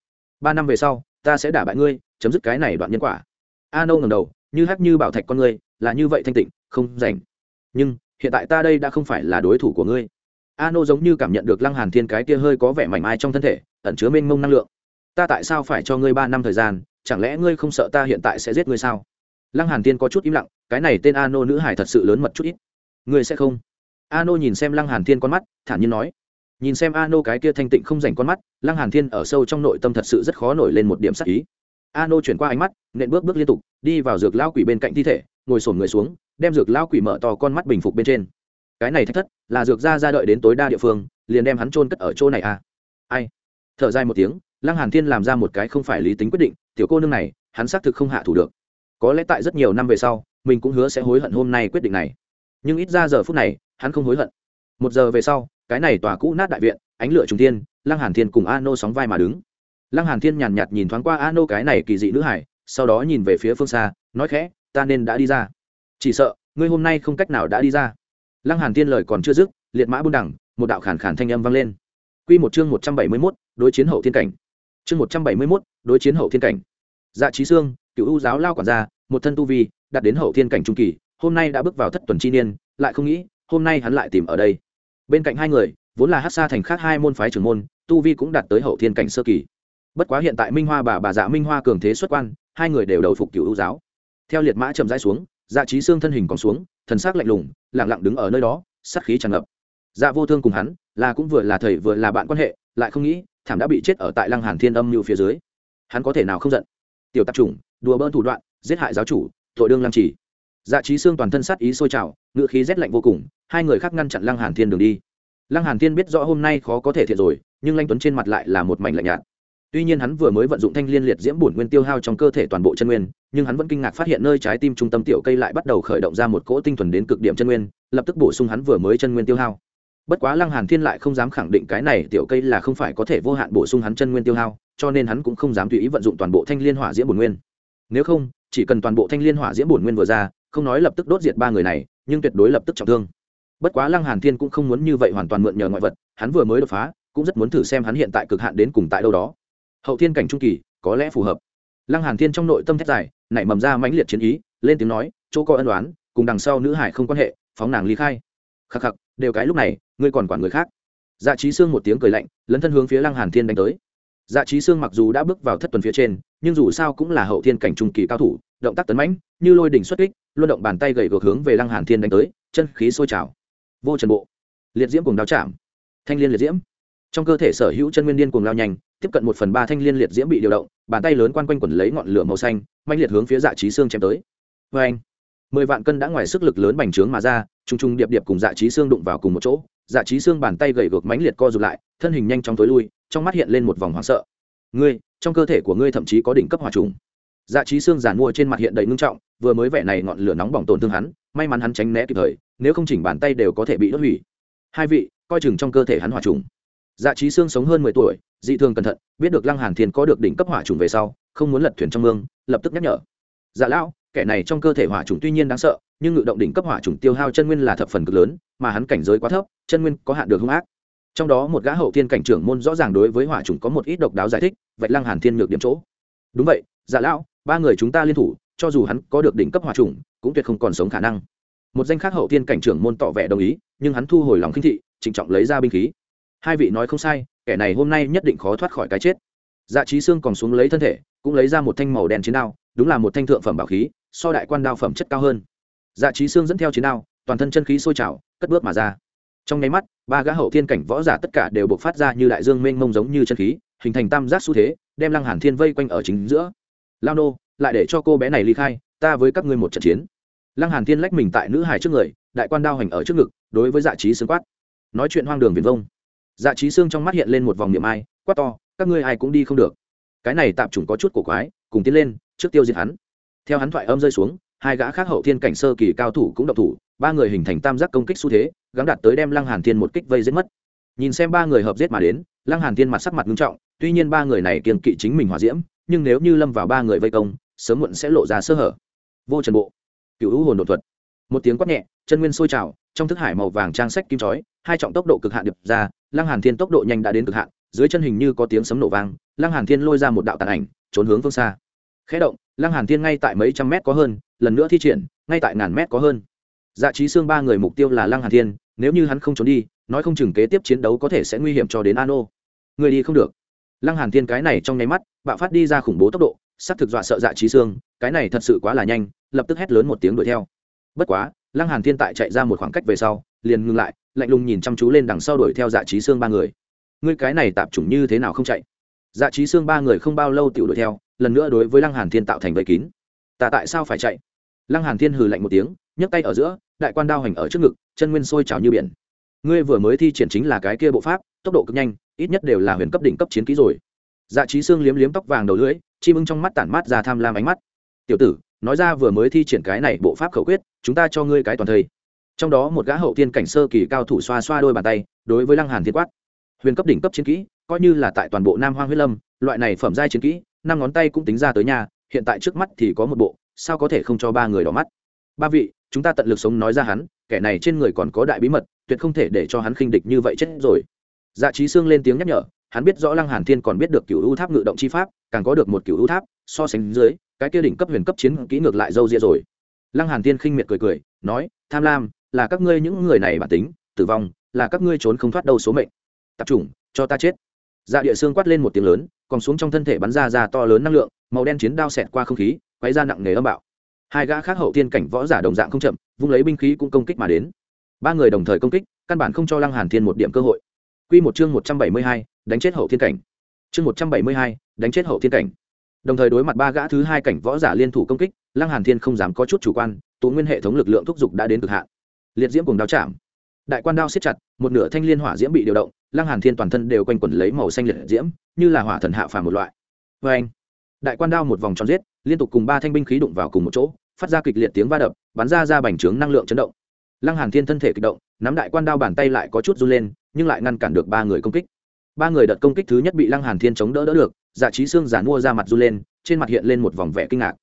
Speaker 1: Ba năm về sau ta sẽ đả bại ngươi, chấm dứt cái này đoạn nhân quả. A nâu ngẩng đầu, như hắc như bảo thạch con ngươi, là như vậy thanh tịnh, không rảnh. Nhưng, hiện tại ta đây đã không phải là đối thủ của ngươi. A nô giống như cảm nhận được lăng hàn thiên cái kia hơi có vẻ mảnh mai trong thân thể, ẩn chứa mênh mông năng lượng. Ta tại sao phải cho ngươi ba năm thời gian, chẳng lẽ ngươi không sợ ta hiện tại sẽ giết ngươi sao? Lăng hàn thiên có chút im lặng, cái này tên a nô nữ hải thật sự lớn mật chút ít. Ngươi sẽ không? A nô nhìn xem lăng hàn thiên con mắt, thản nhiên nói nhìn xem a nô cái kia thanh tịnh không dành con mắt, lăng hàn thiên ở sâu trong nội tâm thật sự rất khó nổi lên một điểm sắc ý. A nô chuyển qua ánh mắt, nện bước bước liên tục, đi vào dược lao quỷ bên cạnh thi thể, ngồi sổn người xuống, đem dược lao quỷ mở to con mắt bình phục bên trên. Cái này thách thất, là dược ra ra đợi đến tối đa địa phương, liền đem hắn trôn cất ở chỗ này à? Ai? Thở dài một tiếng, lăng hàn thiên làm ra một cái không phải lý tính quyết định, tiểu cô nương này, hắn xác thực không hạ thủ được. Có lẽ tại rất nhiều năm về sau, mình cũng hứa sẽ hối hận hôm nay quyết định này. Nhưng ít ra giờ phút này, hắn không hối hận. Một giờ về sau cái này tòa cũ nát đại viện ánh lửa trung thiên lăng hàn thiên cùng a nô sóng vai mà đứng. Lăng hàn thiên nhàn nhạt nhìn thoáng qua a nô cái này kỳ dị nữ hải sau đó nhìn về phía phương xa nói khẽ ta nên đã đi ra. Chỉ sợ ngươi hôm nay không cách nào đã đi ra. Lăng hàn thiên lời còn chưa dứt liệt mã buôn đẳng một đạo khản khản thanh âm vang lên. Quy một chương một trăm bảy mươi 171, đối chiến hậu thiên cảnh. Chương một trăm bảy mươi 171, đối chiến hậu thiên cảnh. Dạ trí xương cựu ưu giáo lao quản gia một thân tu vi đạt đến hậu thiên cảnh trung kỳ hôm nay đã bước vào thất tuần chi niên lại không nghĩ hôm nay hắn lại tìm ở đây bên cạnh hai người, vốn là hát xa thành khác hai môn phái trưởng môn, tu vi cũng đạt tới hậu thiên cảnh sơ kỳ. Bất quá hiện tại minh hoa bà bà dạ minh hoa cường thế xuất quan, hai người đều đầu phục cựu ưu giáo. Theo liệt mã chậm rãi xuống dạ trí xương thân hình còn xuống, thần sắc lạnh lùng lẳng lặng đứng ở nơi đó, sát khí tràn ngập. Dạ vô thương cùng hắn, là cũng vừa là thầy vừa là bạn quan hệ, lại không nghĩ, thảm đã bị chết ở tại lăng hàn thiên âm như phía dưới. Hắn có thể nào không giận? Tiểu tạp chủng, đùa bỡn thủ đoạn, giết hại giáo chủ, tội đương làm chỉ dạ trí xương toàn thân sát ý sôi trào ngự khí rét lạnh vô cùng, hai người khác ngăn chặn lăng hàn thiên đường đi. Lăng hàn thiên biết rõ hôm nay khó có thể thiệt rồi, nhưng lanh tuấn trên mặt lại là một mảnh lạnh nhạt. Tuy nhiên hắn vừa mới vận dụng thanh liên liệt diễm bổn nguyên tiêu hao trong cơ thể toàn bộ chân nguyên, nhưng hắn vẫn kinh ngạc phát hiện nơi trái tim trung tâm tiểu cây lại bắt đầu khởi động ra một cỗ tinh thuần đến cực điểm chân nguyên, lập tức bổ sung hắn vừa mới chân nguyên tiêu hao. Bất quá lăng hàn thiên lại không dám khẳng định cái này tiểu cây là không phải có thể vô hạn bổ sung hắn chân nguyên tiêu hao, cho nên hắn cũng không dám tùy ý vận dụng toàn bộ thanh liên hỏa diễm bổn nguyên. Nếu không, chỉ cần toàn bộ thanh liên hỏa diễm bổn nguyên vừa ra không nói lập tức đốt diệt ba người này, nhưng tuyệt đối lập tức trọng thương. Bất quá lăng hàn thiên cũng không muốn như vậy hoàn toàn mượn nhờ ngoại vật, hắn vừa mới đột phá, cũng rất muốn thử xem hắn hiện tại cực hạn đến cùng tại đâu đó. Hậu thiên cảnh trung kỳ, có lẽ phù hợp. Lăng hàn thiên trong nội tâm thét dài, nảy mầm ra mãnh liệt chiến ý, lên tiếng nói, chỗ có ân đoán cùng đằng sau nữ hải không quan hệ, phóng nàng ly khai. Khắc khắc, đều cái lúc này, ngươi còn quản người khác. Dạ trí xương một tiếng cười lạnh, lấn thân hướng phía lăng hàn thiên đánh tới. Dạ trí xương mặc dù đã bước vào thất tuần phía trên, nhưng dù sao cũng là hậu thiên cảnh trung kỳ cao thủ động tác tấn mãnh, như lôi đỉnh xuất kích, luân động bàn tay gậy gược hướng về lăng hàn thiên đánh tới, chân khí sôi trào. Vô trần bộ. Liệt diễm cùng đao chạm. Thanh liên liệt diễm. Trong cơ thể sở hữu chân nguyên điên cùng lao nhanh, tiếp cận một phần ba thanh liên liệt diễm bị điều động, bàn tay lớn quan quanh quẩn lấy ngọn lửa màu xanh manh liệt hướng phía dạ trí xương chém tới. Vê anh, mười vạn cân đã ngoài sức lực lớn bành trướng mà ra, trùng trùng điệp điệp cùng dạ trí xương đụng vào cùng một chỗ dạ trí xương bàn tay gầy gược mãnh liệt co rụt lại, thân hình nhanh chóng tối lui, trong mắt hiện lên một vòng hoảng sợ. Ngươi, trong cơ thể của ngươi thậm chí có đỉnh cấp hỏa trùng dạ trí xương giản mua trên mặt hiện đầy ngưng trọng, vừa mới vẻ này ngọn lửa nóng bỏng tổn thương hắn, may mắn hắn tránh né kịp thời, nếu không chỉnh bàn tay đều có thể bị đốt hủy. Hai vị, coi chừng trong cơ thể hắn hỏa trùng. Dạ trí xương sống hơn mười tuổi, dị thường cẩn thận, biết được lăng hàn thiên có được đỉnh cấp hỏa trùng về sau, không muốn lật thuyền trong mương, lập tức nhắc nhở. Dạ lão, kẻ này trong cơ thể hỏa trùng tuy nhiên đáng sợ, nhưng ngự động đỉnh cấp hỏa trùng tiêu hao chân nguyên là thập phần cực lớn, mà hắn cảnh giới quá thấp, chân nguyên có hạn được hung ác. Trong đó một gã hậu thiên cảnh trưởng môn rõ ràng đối với hỏa trùng có một ít độc đáo giải thích, vạch lăng hàn thiên nhược điểm chỗ. Đúng vậy dạ lão ba người chúng ta liên thủ, cho dù hắn có được đỉnh cấp hòa trùng, cũng tuyệt không còn sống khả năng. Một danh khác hậu thiên cảnh trưởng môn tỏ vẻ đồng ý, nhưng hắn thu hồi lòng khinh thị, trịnh trọng lấy ra binh khí. Hai vị nói không sai, kẻ này hôm nay nhất định khó thoát khỏi cái chết. Dạ trí xương còn xuống lấy thân thể, cũng lấy ra một thanh màu đen chiến đao, đúng là một thanh thượng phẩm bảo khí, so đại quan đao phẩm chất cao hơn. Dạ trí xương dẫn theo chiến đao, toàn thân chân khí sôi trào, cất bước mà ra. Trong nháy mắt, ba gã hậu thiên cảnh võ giả tất cả đều buộc phát ra như đại dương mênh mông giống như chân khí, hình thành tam giác xu thế, đem lăng hàn thiên vây quanh ở chính giữa lao nô, lại để cho cô bé này ly khai, ta với các ngươi một trận chiến. Lăng hàn thiên lách mình tại nữ hài trước người, đại quan đao hành ở trước ngực, đối với dạ trí xương quát. Nói chuyện hoang đường viền vông. Dạ trí xương trong mắt hiện lên một vòng niệm ai, quát to, các ngươi ai cũng đi không được. Cái này tạm chủng có chút cổ quái, cùng tiến lên, trước tiêu diệt hắn. Theo hắn thoại âm rơi xuống, hai gã khác hậu thiên cảnh sơ kỳ cao thủ cũng độc thủ, ba người hình thành tam giác công kích xu thế, gắng đạt tới đem lăng hàn thiên một kích vây giết mất. Nhìn xem ba người hợp giết mà đến, lăng hàn thiên mặt sắc mặt nghiêm trọng, tuy nhiên ba người này kiên kỵ chính mình hòa diễm nhưng nếu như lâm vào ba người vây công, sớm muộn sẽ lộ ra sơ hở. Vô trần bộ cựu hữu hồn đột thuật. Một tiếng quát nhẹ, chân nguyên sôi trào, trong thức hải màu vàng trang sách kim chói, hai trọng tốc độ cực hạn điệp ra, lăng hàn thiên tốc độ nhanh đã đến cực hạn, dưới chân hình như có tiếng sấm nổ vang, lăng hàn thiên lôi ra một đạo tàn ảnh, trốn hướng phương xa. Khẽ động, lăng hàn thiên ngay tại mấy trăm mét có hơn, lần nữa thi triển, ngay tại ngàn mét có hơn. Dạ trí xương ba người mục tiêu là lăng hàn thiên, nếu như hắn không trốn đi, nói không chừng kế tiếp chiến đấu có thể sẽ nguy hiểm cho đến an ô. Người đi không được. Lăng hàn thiên cái này trong nháy mắt bạo phát đi ra khủng bố tốc độ sắp thực dọa sợ dạ trí xương, cái này thật sự quá là nhanh, lập tức hét lớn một tiếng đuổi theo. Bất quá, lăng hàn thiên tại chạy ra một khoảng cách về sau, liền ngừng lại, lạnh lùng nhìn chăm chú lên đằng sau đuổi theo dạ trí xương ba người. Ngươi cái này tạp chủng như thế nào không chạy? Dạ trí xương ba người không bao lâu tiểu đuổi theo, lần nữa đối với lăng hàn thiên tạo thành vây kín. Ta tại sao phải chạy? Lăng hàn thiên hừ lạnh một tiếng, nhấc tay ở giữa, đại quan đao hành ở trước ngực, chân nguyên sôi trào như biển. Ngươi vừa mới thi triển chính là cái kia bộ pháp, tốc độ cực nhanh, ít nhất đều là huyền cấp đỉnh cấp chiến kỹ rồi dạ trí xương liếm liếm tóc vàng đầu lưỡi, chim ưng trong mắt tản mát ra tham lam ánh mắt. Tiểu tử, nói ra vừa mới thi triển cái này bộ pháp khẩu quyết, chúng ta cho ngươi cái toàn thây. Trong đó một gã hậu tiên cảnh sơ kỳ cao thủ xoa xoa đôi bàn tay, đối với lăng hàn thiên quát. Huyền cấp đỉnh cấp chiến kỹ, coi như là tại toàn bộ nam hoang huyết lâm, loại này phẩm giai chiến kỹ, năm ngón tay cũng tính ra tới nhà, hiện tại trước mắt thì có một bộ, sao có thể không cho ba người đỏ mắt? Ba vị, chúng ta tận lực sống nói ra hắn, kẻ này trên người còn có đại bí mật, tuyệt không thể để cho hắn khinh địch như vậy chết rồi. Dạ trí xương lên tiếng nhắc nhở hắn biết rõ lăng hàn thiên còn biết được cửu u tháp ngự động chi pháp, càng có được một cửu u tháp, so sánh dưới, cái kia đỉnh cấp huyền cấp chiến kỹ ngược lại dâu dịa rồi. Lăng hàn thiên khinh miệt cười cười, nói, tham lam, là các ngươi những người này bản tính, tử vong, là các ngươi trốn không thoát đâu số mệnh. Tập trung, cho ta chết. Dạ địa xương quát lên một tiếng lớn, còn xuống trong thân thể bắn ra ra to lớn năng lượng, màu đen chiến đao xẹt qua không khí, quấy ra nặng nề âm bạo. Hai gã khác hậu thiên cảnh võ giả đồng dạng không chậm, vung lấy binh khí cũng công kích mà đến. Ba người đồng thời công kích, căn bản không cho lăng hàn thiên một điểm cơ hội quy một chương một trăm bảy mươi hai, đánh chết hậu thiên cảnh. Chương một trăm bảy mươi hai, đánh chết hậu thiên cảnh. Đồng thời đối mặt ba gã thứ hai cảnh võ giả liên thủ công kích lăng hàn thiên không dám có chút chủ quan tụ nguyên hệ thống lực lượng thúc giục đã đến cực hạn. Liệt diễm cùng đao chạm. Đại quan đao siết chặt một nửa thanh liên hỏa diễm bị điều động lăng hàn thiên toàn thân đều quanh quẩn lấy màu xanh liệt diễm như là hỏa thần hạ phàm một loại. Với đại quan đao một vòng tròn giết liên tục cùng ba thanh binh khí đụng vào cùng một chỗ phát ra kịch liệt tiếng va đập bắn ra ra bành trướng năng lượng chấn động. Lăng hàn thiên thân thể kịch động nắm đại quan đao bàn tay lại có chút run lên nhưng lại ngăn cản được ba người công kích. Ba người đợt công kích thứ nhất bị lăng hàn thiên chống đỡ đỡ được dạ trí xương giả mua ra mặt run lên, trên mặt hiện lên một vòng vẻ kinh ngạc.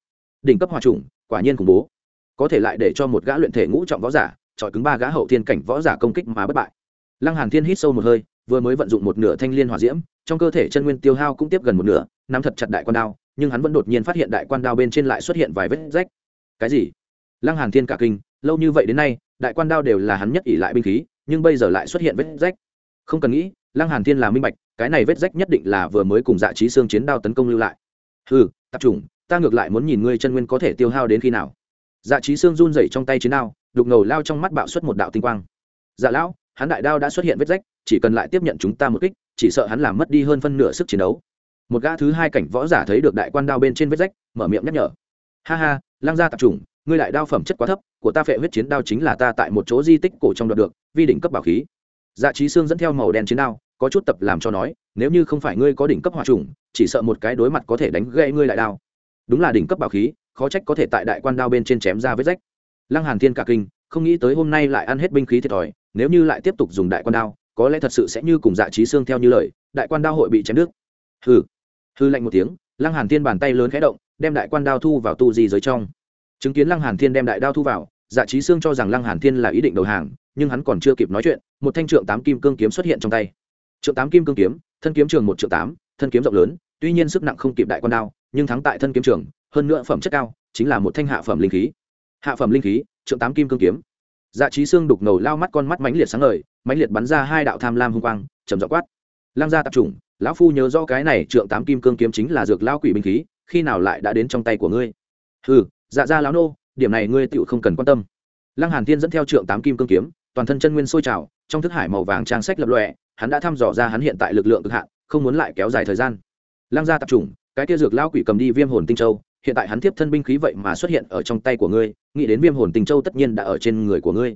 Speaker 1: Đỉnh cấp hòa trùng quả nhiên khủng bố. Có thể lại để cho một gã luyện thể ngũ trọng võ giả, chọi cứng ba gã hậu thiên cảnh võ giả công kích mà bất bại. Lăng hàn thiên hít sâu một hơi, vừa mới vận dụng một nửa thanh liên hỏa diễm, trong cơ thể chân nguyên tiêu hao cũng tiếp gần một nửa, nắm thật chặt đại quan đao, nhưng hắn vẫn đột nhiên phát hiện đại quan đao bên trên lại xuất hiện vài vết rách. Cái gì? Lăng hàn thiên cả kinh, lâu như vậy đến nay, đại quan đao đều là hắn nhất ỷ lại binh khí nhưng bây giờ lại xuất hiện vết rách. Không cần nghĩ, lăng hàn thiên là minh bạch, cái này vết rách nhất định là vừa mới cùng dạ trí xương chiến đao tấn công lưu lại. Hừ, tập trung ta ngược lại muốn nhìn ngươi chân nguyên có thể tiêu hao đến khi nào. Dạ trí xương run rẩy trong tay chiến đao, đục ngầu lao trong mắt bạo xuất một đạo tinh quang. Dạ lão, hắn đại đao đã xuất hiện vết rách, chỉ cần lại tiếp nhận chúng ta một kích, chỉ sợ hắn làm mất đi hơn phân nửa sức chiến đấu. Một gã thứ hai cảnh võ giả thấy được đại quan đao bên trên vết rách, mở miệng nhắc nhở. Ha ha lang gia tập trung ngươi lại đao phẩm chất quá thấp, của ta phệ huyết chiến đao chính là ta tại một chỗ di tích cổ trong đoạt được, vi đỉnh cấp bảo khí. Dạ trí xương dẫn theo màu đen chiến đao, có chút tập làm cho nói, nếu như không phải ngươi có đỉnh cấp hỏa trùng, chỉ sợ một cái đối mặt có thể đánh gãy ngươi lại đao. Đúng là đỉnh cấp bảo khí, khó trách có thể tại đại quan đao bên trên chém ra vết rách. Lăng hàn thiên cả kinh, không nghĩ tới hôm nay lại ăn hết binh khí thiệt thòi, nếu như lại tiếp tục dùng đại quan đao, có lẽ thật sự sẽ như cùng dạ trí xương theo như lời, đại quan đao hội bị chém nước. hừ. Hư lạnh một tiếng, lăng hàn thiên bàn tay lớn khẽ động, đem đại quan đao thu vào tu di giới trong chứng kiến lăng hàn thiên đem đại đao thu vào dạ trí xương cho rằng lăng hàn thiên là ý định đầu hàng, nhưng hắn còn chưa kịp nói chuyện, một thanh trượng tám kim cương kiếm xuất hiện trong tay. Trượng tám kim cương kiếm, thân kiếm trường một trượng tám, thân kiếm rộng lớn, tuy nhiên sức nặng không kịp đại quan đao, nhưng thắng tại thân kiếm trường, hơn nữa phẩm chất cao, chính là một thanh hạ phẩm linh khí. Hạ phẩm linh khí, trượng tám kim cương kiếm. Dạ trí xương đục ngầu lao mắt con mắt mãnh liệt sáng ngời, mãnh liệt bắn ra hai đạo tham lam hung quang, trầm dọ quát. Lăng gia tập trung lão phu nhớ rõ cái này trượng tám kim cương kiếm chính là dược lao quỷ binh khí, khi nào lại đã đến trong tay của ngươi? Ừ dạ ra lão nô, điểm này ngươi tựu không cần quan tâm. Lăng hàn tiên dẫn theo trượng tám kim cương kiếm, toàn thân chân nguyên sôi trào, trong thức hải màu vàng trang sách lập lòe, hắn đã thăm dò ra hắn hiện tại lực lượng cực hạn, không muốn lại kéo dài thời gian. Lăng gia tập trung cái kia dược lao quỷ cầm đi viêm hồn tinh châu, hiện tại hắn tiếp thân binh khí vậy mà xuất hiện ở trong tay của ngươi, nghĩ đến viêm hồn tinh châu tất nhiên đã ở trên người của ngươi.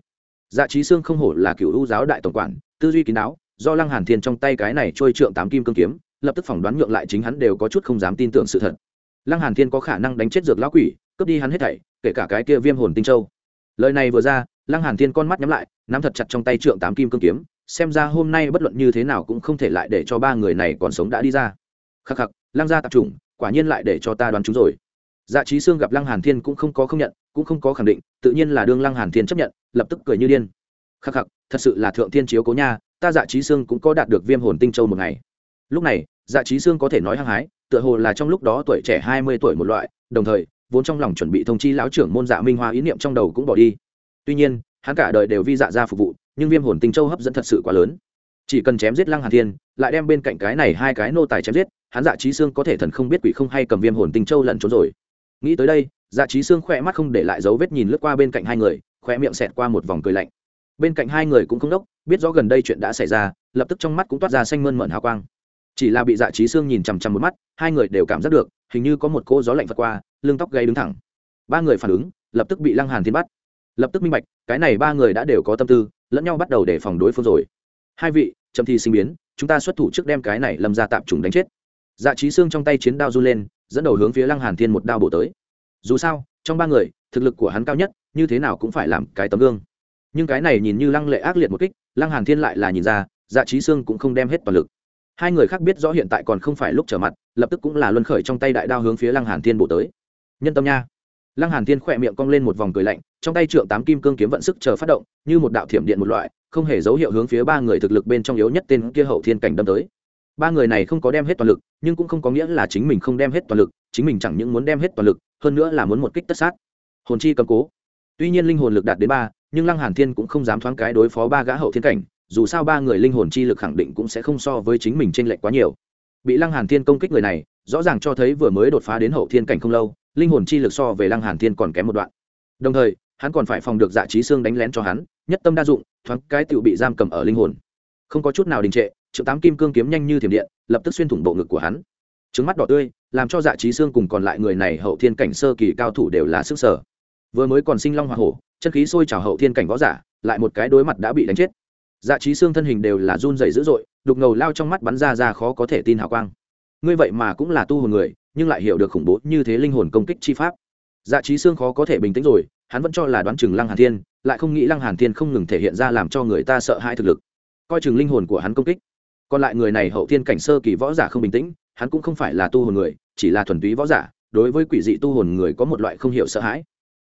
Speaker 1: Dạ trí xương không hổ là cựu ưu giáo đại tổng quản, tư duy kín đáo, do lăng hàn thiên trong tay cái này trôi trượng tám kim cương kiếm, lập tức phỏng đoán nhượng lại chính hắn đều có chút không dám tin tưởng sự thật. Lăng hàn thiên có khả năng đánh chết dược lão quỷ cướp đi hắn hết thảy, kể cả cái kia viêm hồn tinh châu. Lời này vừa ra, lăng hàn thiên con mắt nhắm lại, nắm thật chặt trong tay trượng tám kim cương kiếm, xem ra hôm nay bất luận như thế nào cũng không thể lại để cho ba người này còn sống đã đi ra. Khắc khắc, lăng gia tập trung quả nhiên lại để cho ta đoán chúng rồi. Dạ trí xương gặp lăng hàn thiên cũng không có không nhận, cũng không có khẳng định, tự nhiên là đương lăng hàn thiên chấp nhận, lập tức cười như điên. Khắc khắc, thật sự là thượng thiên chiếu cố nha, ta dạ trí xương cũng có đạt được viêm hồn tinh châu một ngày. Lúc này dạ trí xương có thể nói hăng hái, tựa hồ là trong lúc đó tuổi trẻ hai mươi tuổi một loại, đồng thời vốn trong lòng chuẩn bị thông chi lão trưởng môn dạ minh hoa ý niệm trong đầu cũng bỏ đi. Tuy nhiên, hắn cả đời đều vi dạ ra phục vụ, nhưng viêm hồn tinh châu hấp dẫn thật sự quá lớn. Chỉ cần chém giết lăng hàn thiên, lại đem bên cạnh cái này hai cái nô tài chém giết, hắn dạ trí xương có thể thần không biết quỷ không hay cầm viêm hồn tinh châu lẩn trốn rồi. Nghĩ tới đây dạ trí xương khỏe mắt không để lại dấu vết nhìn lướt qua bên cạnh hai người khoe miệng xẹt qua một vòng cười lạnh. Bên cạnh hai người cũng không đốc, biết rõ gần đây chuyện đã xảy ra, lập tức trong mắt cũng toát ra xanh mơn mởn hào quang. Chỉ là bị dạ trí xương nhìn chằm chằm một mắt, hai người đều cảm giác được, hình như có một cô gió lạnh vượt qua lưng tóc gây đứng thẳng. Ba người phản ứng, lập tức bị lăng hàn thiên bắt. Lập tức minh bạch, cái này ba người đã đều có tâm tư, lẫn nhau bắt đầu để phòng đối phương rồi. Hai vị, chậm thi sinh biến, chúng ta xuất thủ trước đem cái này lâm ra tạm trùng đánh chết. Dạ trí xương trong tay chiến đao run lên, dẫn đầu hướng phía lăng hàn thiên một đao bổ tới. Dù sao, trong ba người, thực lực của hắn cao nhất, như thế nào cũng phải làm cái tấm gương. Nhưng cái này nhìn như lăng lệ ác liệt một kích, lăng hàn thiên lại là nhìn ra dạ trí xương cũng không đem hết toàn lực. Hai người khác biết rõ hiện tại còn không phải lúc trở mặt, lập tức cũng là luân khởi trong tay đại đao hướng phía lăng hàn thiên bổ tới nhân tâm nha. Lăng hàn thiên khỏe miệng cong lên một vòng cười lạnh, trong tay trượng tám kim cương kiếm vận sức chờ phát động, như một đạo thiểm điện một loại, không hề dấu hiệu hướng phía ba người thực lực bên trong yếu nhất tên kia hậu thiên cảnh đâm tới. Ba người này không có đem hết toàn lực, nhưng cũng không có nghĩa là chính mình không đem hết toàn lực, chính mình chẳng những muốn đem hết toàn lực, hơn nữa là muốn một kích tất sát. Hồn chi cầm cố. Tuy nhiên linh hồn lực đạt đến ba, nhưng lăng hàn thiên cũng không dám thoáng cái đối phó ba gã hậu thiên cảnh, dù sao ba người linh hồn chi lực khẳng định cũng sẽ không so với chính mình trên lệch quá nhiều. Bị lăng hàn thiên công kích người này, rõ ràng cho thấy vừa mới đột phá đến hậu thiên cảnh không lâu linh hồn chi lực so về lăng hàn thiên còn kém một đoạn. Đồng thời, hắn còn phải phòng được dạ trí xương đánh lén cho hắn, nhất tâm đa dụng, thoáng cái tựu bị giam cầm ở linh hồn. Không có chút nào đình trệ, triệu tám kim cương kiếm nhanh như thiểm điện, lập tức xuyên thủng bộ ngực của hắn. Trứng mắt đỏ tươi, làm cho dạ trí xương cùng còn lại người này hậu thiên cảnh sơ kỳ cao thủ đều là sức sở. Vừa mới còn sinh long hoa hổ, chân khí sôi trào hậu thiên cảnh võ giả, lại một cái đối mặt đã bị đánh chết. Dạ trí xương thân hình đều là run dày dữ dội, đục ngầu lao trong mắt bắn ra ra khó có thể tin hào quang. Ngươi vậy mà cũng là tu hồn người nhưng lại hiểu được khủng bố như thế linh hồn công kích chi pháp. Dạ trí xương khó có thể bình tĩnh rồi, hắn vẫn cho là đoán chừng lăng hàn thiên, lại không nghĩ lăng hàn thiên không ngừng thể hiện ra làm cho người ta sợ hãi thực lực. Coi chừng linh hồn của hắn công kích. Còn lại người này hậu thiên cảnh sơ kỳ võ giả không bình tĩnh, hắn cũng không phải là tu hồn người, chỉ là thuần túy võ giả, đối với quỷ dị tu hồn người có một loại không hiểu sợ hãi.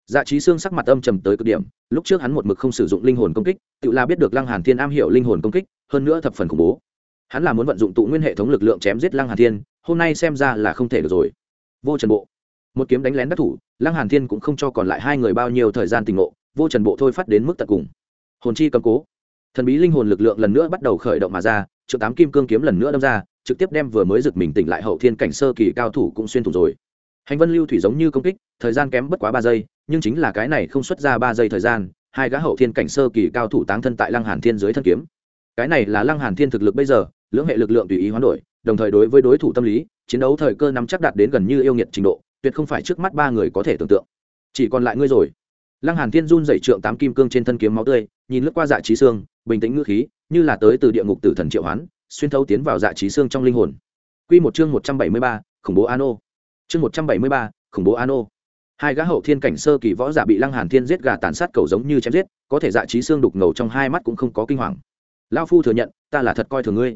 Speaker 1: Dạ trí xương sắc mặt âm trầm tới cực điểm, lúc trước hắn một mực không sử dụng linh hồn công kích, tự là biết được lăng hàn thiên am hiểu linh hồn công kích, hơn nữa thập phần khủng bố. Hắn là muốn vận dụng tụ nguyên hệ thống lực lượng chém giết lăng hàn thiên hôm nay xem ra là không thể được rồi. Vô trần bộ. Một kiếm đánh lén đắc thủ, lăng hàn thiên cũng không cho còn lại hai người bao nhiêu thời gian tình ngộ, vô trần bộ thôi phát đến mức tận cùng. Hồn chi cầm cố. Thần bí linh hồn lực lượng lần nữa bắt đầu khởi động mà ra triệu tám kim cương kiếm lần nữa đâm ra, trực tiếp đem vừa mới giật mình tỉnh lại hậu thiên cảnh sơ kỳ cao thủ cũng xuyên thủ rồi. Hành vân lưu thủy giống như công kích, thời gian kém bất quá ba giây, nhưng chính là cái này không xuất ra ba giây thời gian, hai gã hậu thiên cảnh sơ kỳ cao thủ táng thân tại lăng hàn thiên dưới thân kiếm. Cái này là lăng hàn thiên thực lực bây giờ, lưỡng hệ lực lượng tùy ý hoán đổi đồng thời đối với đối thủ tâm lý chiến đấu thời cơ nắm chắc đạt đến gần như yêu nghiệt trình độ tuyệt không phải trước mắt ba người có thể tưởng tượng. Chỉ còn lại ngươi rồi. Lăng hàn thiên run dậy trượng tám kim cương trên thân kiếm máu tươi nhìn lướt qua dạ trí xương bình tĩnh ngữ khí như là tới từ địa ngục tử thần triệu hoán xuyên thấu tiến vào dạ trí xương trong linh hồn. Quy một chương một trăm bảy mươi ba, khủng bố ano. Chương một trăm bảy mươi ba, khủng bố ano. Hai gã hậu thiên cảnh sơ kỳ võ giả bị lăng hàn thiên giết gà tàn sát cầu giống như chém giết có thể dạ trí xương đục ngầu trong hai mắt cũng không có kinh hoàng. Lao phu thừa nhận ta là thật coi thường ngươi.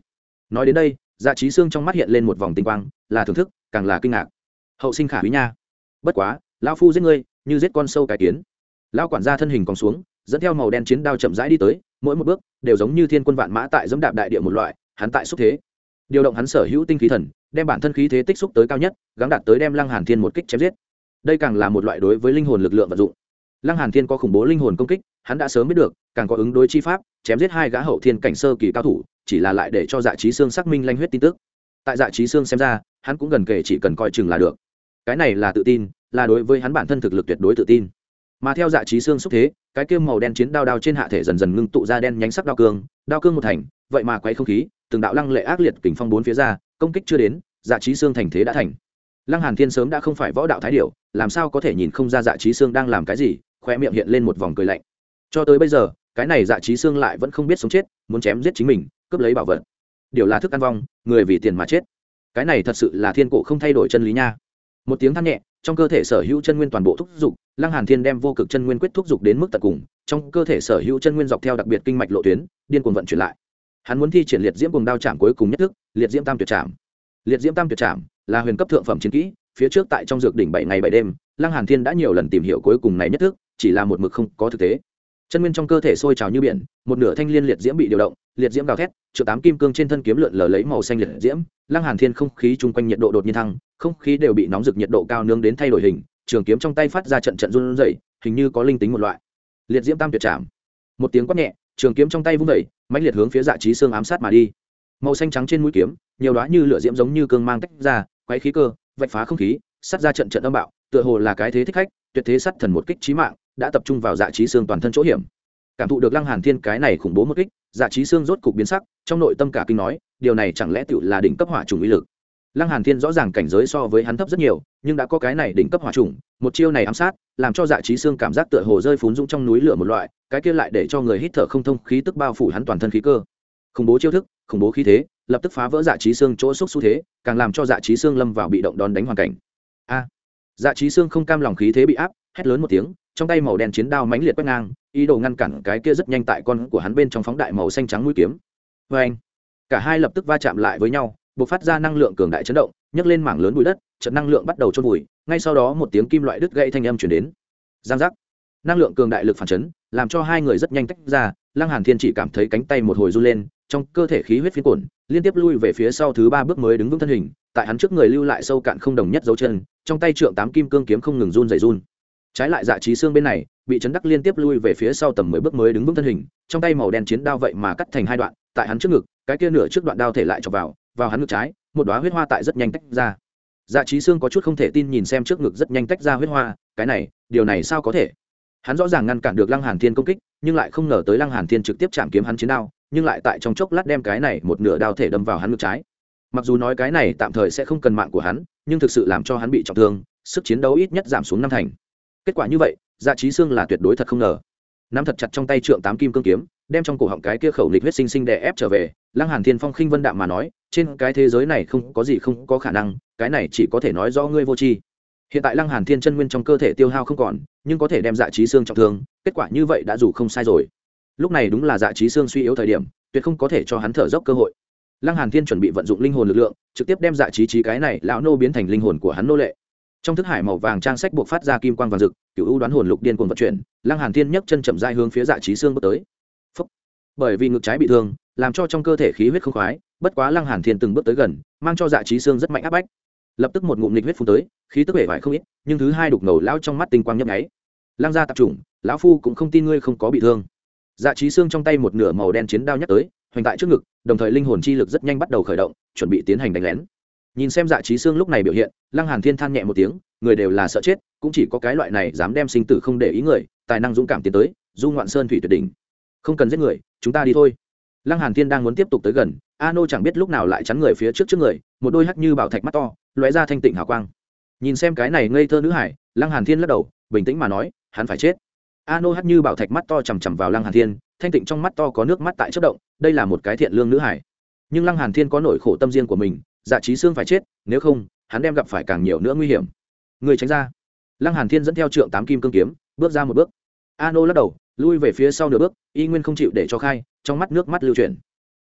Speaker 1: Nói đến đây dạ trí xương trong mắt hiện lên một vòng tinh quang, là thưởng thức, càng là kinh ngạc. Hậu sinh khả quý nha. Bất quá, lão phu giết ngươi, như giết con sâu cải kiến. Lão quản gia thân hình còn xuống, dẫn theo màu đen chiến đao chậm rãi đi tới, mỗi một bước đều giống như thiên quân vạn mã tại dẫm đạp đại địa một loại, hắn tại xúc thế. Điều động hắn sở hữu tinh khí thần, đem bản thân khí thế tích xúc tới cao nhất, gắng đạt tới đem lăng hàn thiên một kích chém giết. Đây càng là một loại đối với linh hồn lực lượng vận dụng. Lăng hàn thiên có khủng bố linh hồn công kích, hắn đã sớm biết được, càng có ứng đối chi pháp, chém giết hai gã hậu thiên cảnh sơ kỳ cao thủ chỉ là lại để cho dạ trí xương xác minh lanh huyết tin tức. Tại dạ trí xương xem ra, hắn cũng gần kể chỉ cần coi chừng là được. Cái này là tự tin, là đối với hắn bản thân thực lực tuyệt đối tự tin. Mà theo dạ trí xương xúc thế, cái kia màu đen chiến đao đao trên hạ thể dần dần ngưng tụ ra đen nhánh sắc đao cương đao cương một thành, vậy mà quay không khí, từng đạo lăng lệ ác liệt kình phong bốn phía ra, công kích chưa đến dạ trí xương thành thế đã thành. Lăng hàn thiên sớm đã không phải võ đạo thái điểu, làm sao có thể nhìn không ra dạ trí xương đang làm cái gì khoe miệng hiện lên một vòng cười lạnh. Cho tới bây giờ, cái này dạ trí xương lại vẫn không biết sống chết, muốn chém giết chính mình cướp lấy bảo vật. Điều là thức ăn vong, người vì tiền mà chết. Cái này thật sự là thiên cổ không thay đổi chân lý nha. Một tiếng than nhẹ, trong cơ thể sở hữu chân nguyên toàn bộ thúc giục, lăng hàn thiên đem vô cực chân nguyên quyết thúc giục đến mức tận cùng, trong cơ thể sở hữu chân nguyên dọc theo đặc biệt kinh mạch lộ tuyến, điên cuồng vận chuyển lại. Hắn muốn thi triển liệt diễm cùng đao chạm cuối cùng nhất thức, liệt diễm tam tuyệt chạm. Liệt diễm tam tuyệt trảm là huyền cấp thượng phẩm chiến kỹ, phía trước tại trong dược đỉnh bảy ngày bảy đêm, lăng hàn thiên đã nhiều lần tìm hiểu cuối cùng này nhất thức, chỉ là một mực không có thực tế. Chân nguyên trong cơ thể sôi trào như biển, một nửa thanh liên liệt diễm bị điều động liệt diễm gào thét triệu tám kim cương trên thân kiếm lượn lờ lấy màu xanh liệt diễm, lăng hàn thiên không khí chung quanh nhiệt độ đột nhiên thăng, không khí đều bị nóng rực nhiệt độ cao nướng đến thay đổi hình, trường kiếm trong tay phát ra trận trận run rẩy, hình như có linh tính một loại. Liệt diễm tam tuyệt chạm một tiếng quát nhẹ, trường kiếm trong tay vung vẩy mãnh liệt hướng phía dạ trí xương ám sát mà đi. Màu xanh trắng trên mũi kiếm, nhiều đóa như lửa diễm giống như cương mang tách ra quấy khí cơ, vạch phá không khí, sát ra trận trận âm bạo, tựa hồ là cái thế thích khách, tuyệt thế sát thần một kích chí mạng, đã tập trung vào dạ trí xương toàn thân chỗ hiểm cảm thụ được lăng hàn thiên cái này khủng bố một kích dạ trí xương rốt cục biến sắc, trong nội tâm cả kinh nói, điều này chẳng lẽ tựu là đỉnh cấp hỏa trùng uy lực? Lăng hàn thiên rõ ràng cảnh giới so với hắn thấp rất nhiều, nhưng đã có cái này đỉnh cấp hỏa trùng một chiêu này ám sát, làm cho dạ trí xương cảm giác tựa hồ rơi phún dũng trong núi lửa một loại, cái kia lại để cho người hít thở không thông khí tức bao phủ hắn toàn thân khí cơ. Khủng bố chiêu thức, khủng bố khí thế, lập tức phá vỡ dạ trí xương chỗ xúc xu thế, càng làm cho dạ trí xương lâm vào bị động đón đánh hoàn cảnh. A! Dạ trí xương không cam lòng khí thế bị áp, hét lớn một tiếng, trong tay màu đen chiến đao mãnh liệt quét ngang ý đồ ngăn cản cái kia rất nhanh tại con của hắn bên trong phóng đại màu xanh trắng mũi kiếm. Vê anh cả hai lập tức va chạm lại với nhau bộc phát ra năng lượng cường đại chấn động nhấc lên mảng lớn bụi đất trận năng lượng bắt đầu trôn vùi ngay sau đó một tiếng kim loại đứt gãy thanh âm chuyển đến. Giang giác. Năng lượng cường đại lực phản chấn làm cho hai người rất nhanh tách ra lăng hàn thiên chỉ cảm thấy cánh tay một hồi run lên trong cơ thể khí huyết phiến cuồn, liên tiếp lui về phía sau thứ ba bước mới đứng vững thân hình tại hắn trước người lưu lại sâu cạn không đồng nhất dấu chân trong tay trượng tám kim cương kiếm không ngừng run dày run trái lại dạ trí xương bên này, bị chấn đắc liên tiếp lui về phía sau tầm mười bước mới đứng vững thân hình, trong tay màu đen chiến đao vậy mà cắt thành hai đoạn, tại hắn trước ngực, cái kia nửa trước đoạn đao thể lại chọc vào vào hắn ngực trái, một đoá huyết hoa tại rất nhanh tách ra. Dạ trí xương có chút không thể tin nhìn xem trước ngực rất nhanh tách ra huyết hoa, cái này, điều này sao có thể? Hắn rõ ràng ngăn cản được lăng hàn thiên công kích, nhưng lại không ngờ tới lăng hàn thiên trực tiếp chạm kiếm hắn chiến đao, nhưng lại tại trong chốc lát đem cái này một nửa đao thể đâm vào hắn ngực trái. Mặc dù nói cái này tạm thời sẽ không cần mạng của hắn, nhưng thực sự làm cho hắn bị trọng thương, sức chiến đấu ít nhất giảm xuống năm thành kết quả như vậy dạ trí xương là tuyệt đối thật không ngờ. Nắm thật chặt trong tay trượng tám kim cương kiếm, đem trong cổ họng cái kia khẩu lịch huyết sinh sinh đè ép trở về, lăng hàn thiên phong khinh vân đạm mà nói, trên cái thế giới này không có gì không có khả năng, cái này chỉ có thể nói do ngươi vô tri. Hiện tại lăng hàn thiên chân nguyên trong cơ thể tiêu hao không còn, nhưng có thể đem dạ trí xương trọng thương, kết quả như vậy đã dù không sai rồi. Lúc này đúng là dạ trí xương suy yếu thời điểm, tuyệt không có thể cho hắn thở dốc cơ hội. Lăng hàn thiên chuẩn bị vận dụng linh hồn lực lượng, trực tiếp đem dạ trí trí cái này lão nô biến thành linh hồn của hắn nô lệ trong thức hải màu vàng trang sách buộc phát ra kim quang vàng rực, cựu ưu đoán hồn lục điên cuồng vận chuyển, lăng hàn thiên nhấc chân chậm rãi hướng phía dạ trí xương bước tới. Phúc. bởi vì ngực trái bị thương, làm cho trong cơ thể khí huyết không khoái, bất quá lăng hàn thiên từng bước tới gần, mang cho dạ trí xương rất mạnh áp bách. Lập tức một ngụm nghịch huyết phun tới, khí tức bể vải không ít, nhưng thứ hai đục ngầu lão trong mắt tinh quang nhấp nháy. Lăng gia tập trung lão phu cũng không tin ngươi không có bị thương. Dạ trí xương trong tay một nửa màu đen chiến đao nhắc tới, hoành tại trước ngực, đồng thời linh hồn chi lực rất nhanh bắt đầu khởi động, chuẩn bị tiến hành đánh lén nhìn xem dạ trí xương lúc này biểu hiện, lăng hàn thiên than nhẹ một tiếng, người đều là sợ chết, cũng chỉ có cái loại này dám đem sinh tử không để ý người, tài năng dũng cảm tiến tới, du ngoạn sơn thủy tuyệt đỉnh. Không cần giết người, chúng ta đi thôi. Lăng hàn thiên đang muốn tiếp tục tới gần, a nô chẳng biết lúc nào lại chắn người phía trước trước người, một đôi hắc như bảo thạch mắt to, lóe ra thanh tịnh hào quang. Nhìn xem cái này ngây thơ nữ hải, lăng hàn thiên lắc đầu, bình tĩnh mà nói, hắn phải chết. A nô hắc như bảo thạch mắt to chằm chằm vào lăng hàn thiên, thanh tịnh trong mắt to có nước mắt tại chất động, đây là một cái thiện lương nữ hải. Nhưng lăng hàn thiên có nỗi khổ tâm riêng của mình dạ trí xương phải chết, nếu không, hắn đem gặp phải càng nhiều nữa nguy hiểm. Người tránh ra. Lăng hàn thiên dẫn theo trượng tám kim cương kiếm, bước ra một bước. A nô lắc đầu, lui về phía sau nửa bước, y nguyên không chịu để cho khai, trong mắt nước mắt lưu chuyển.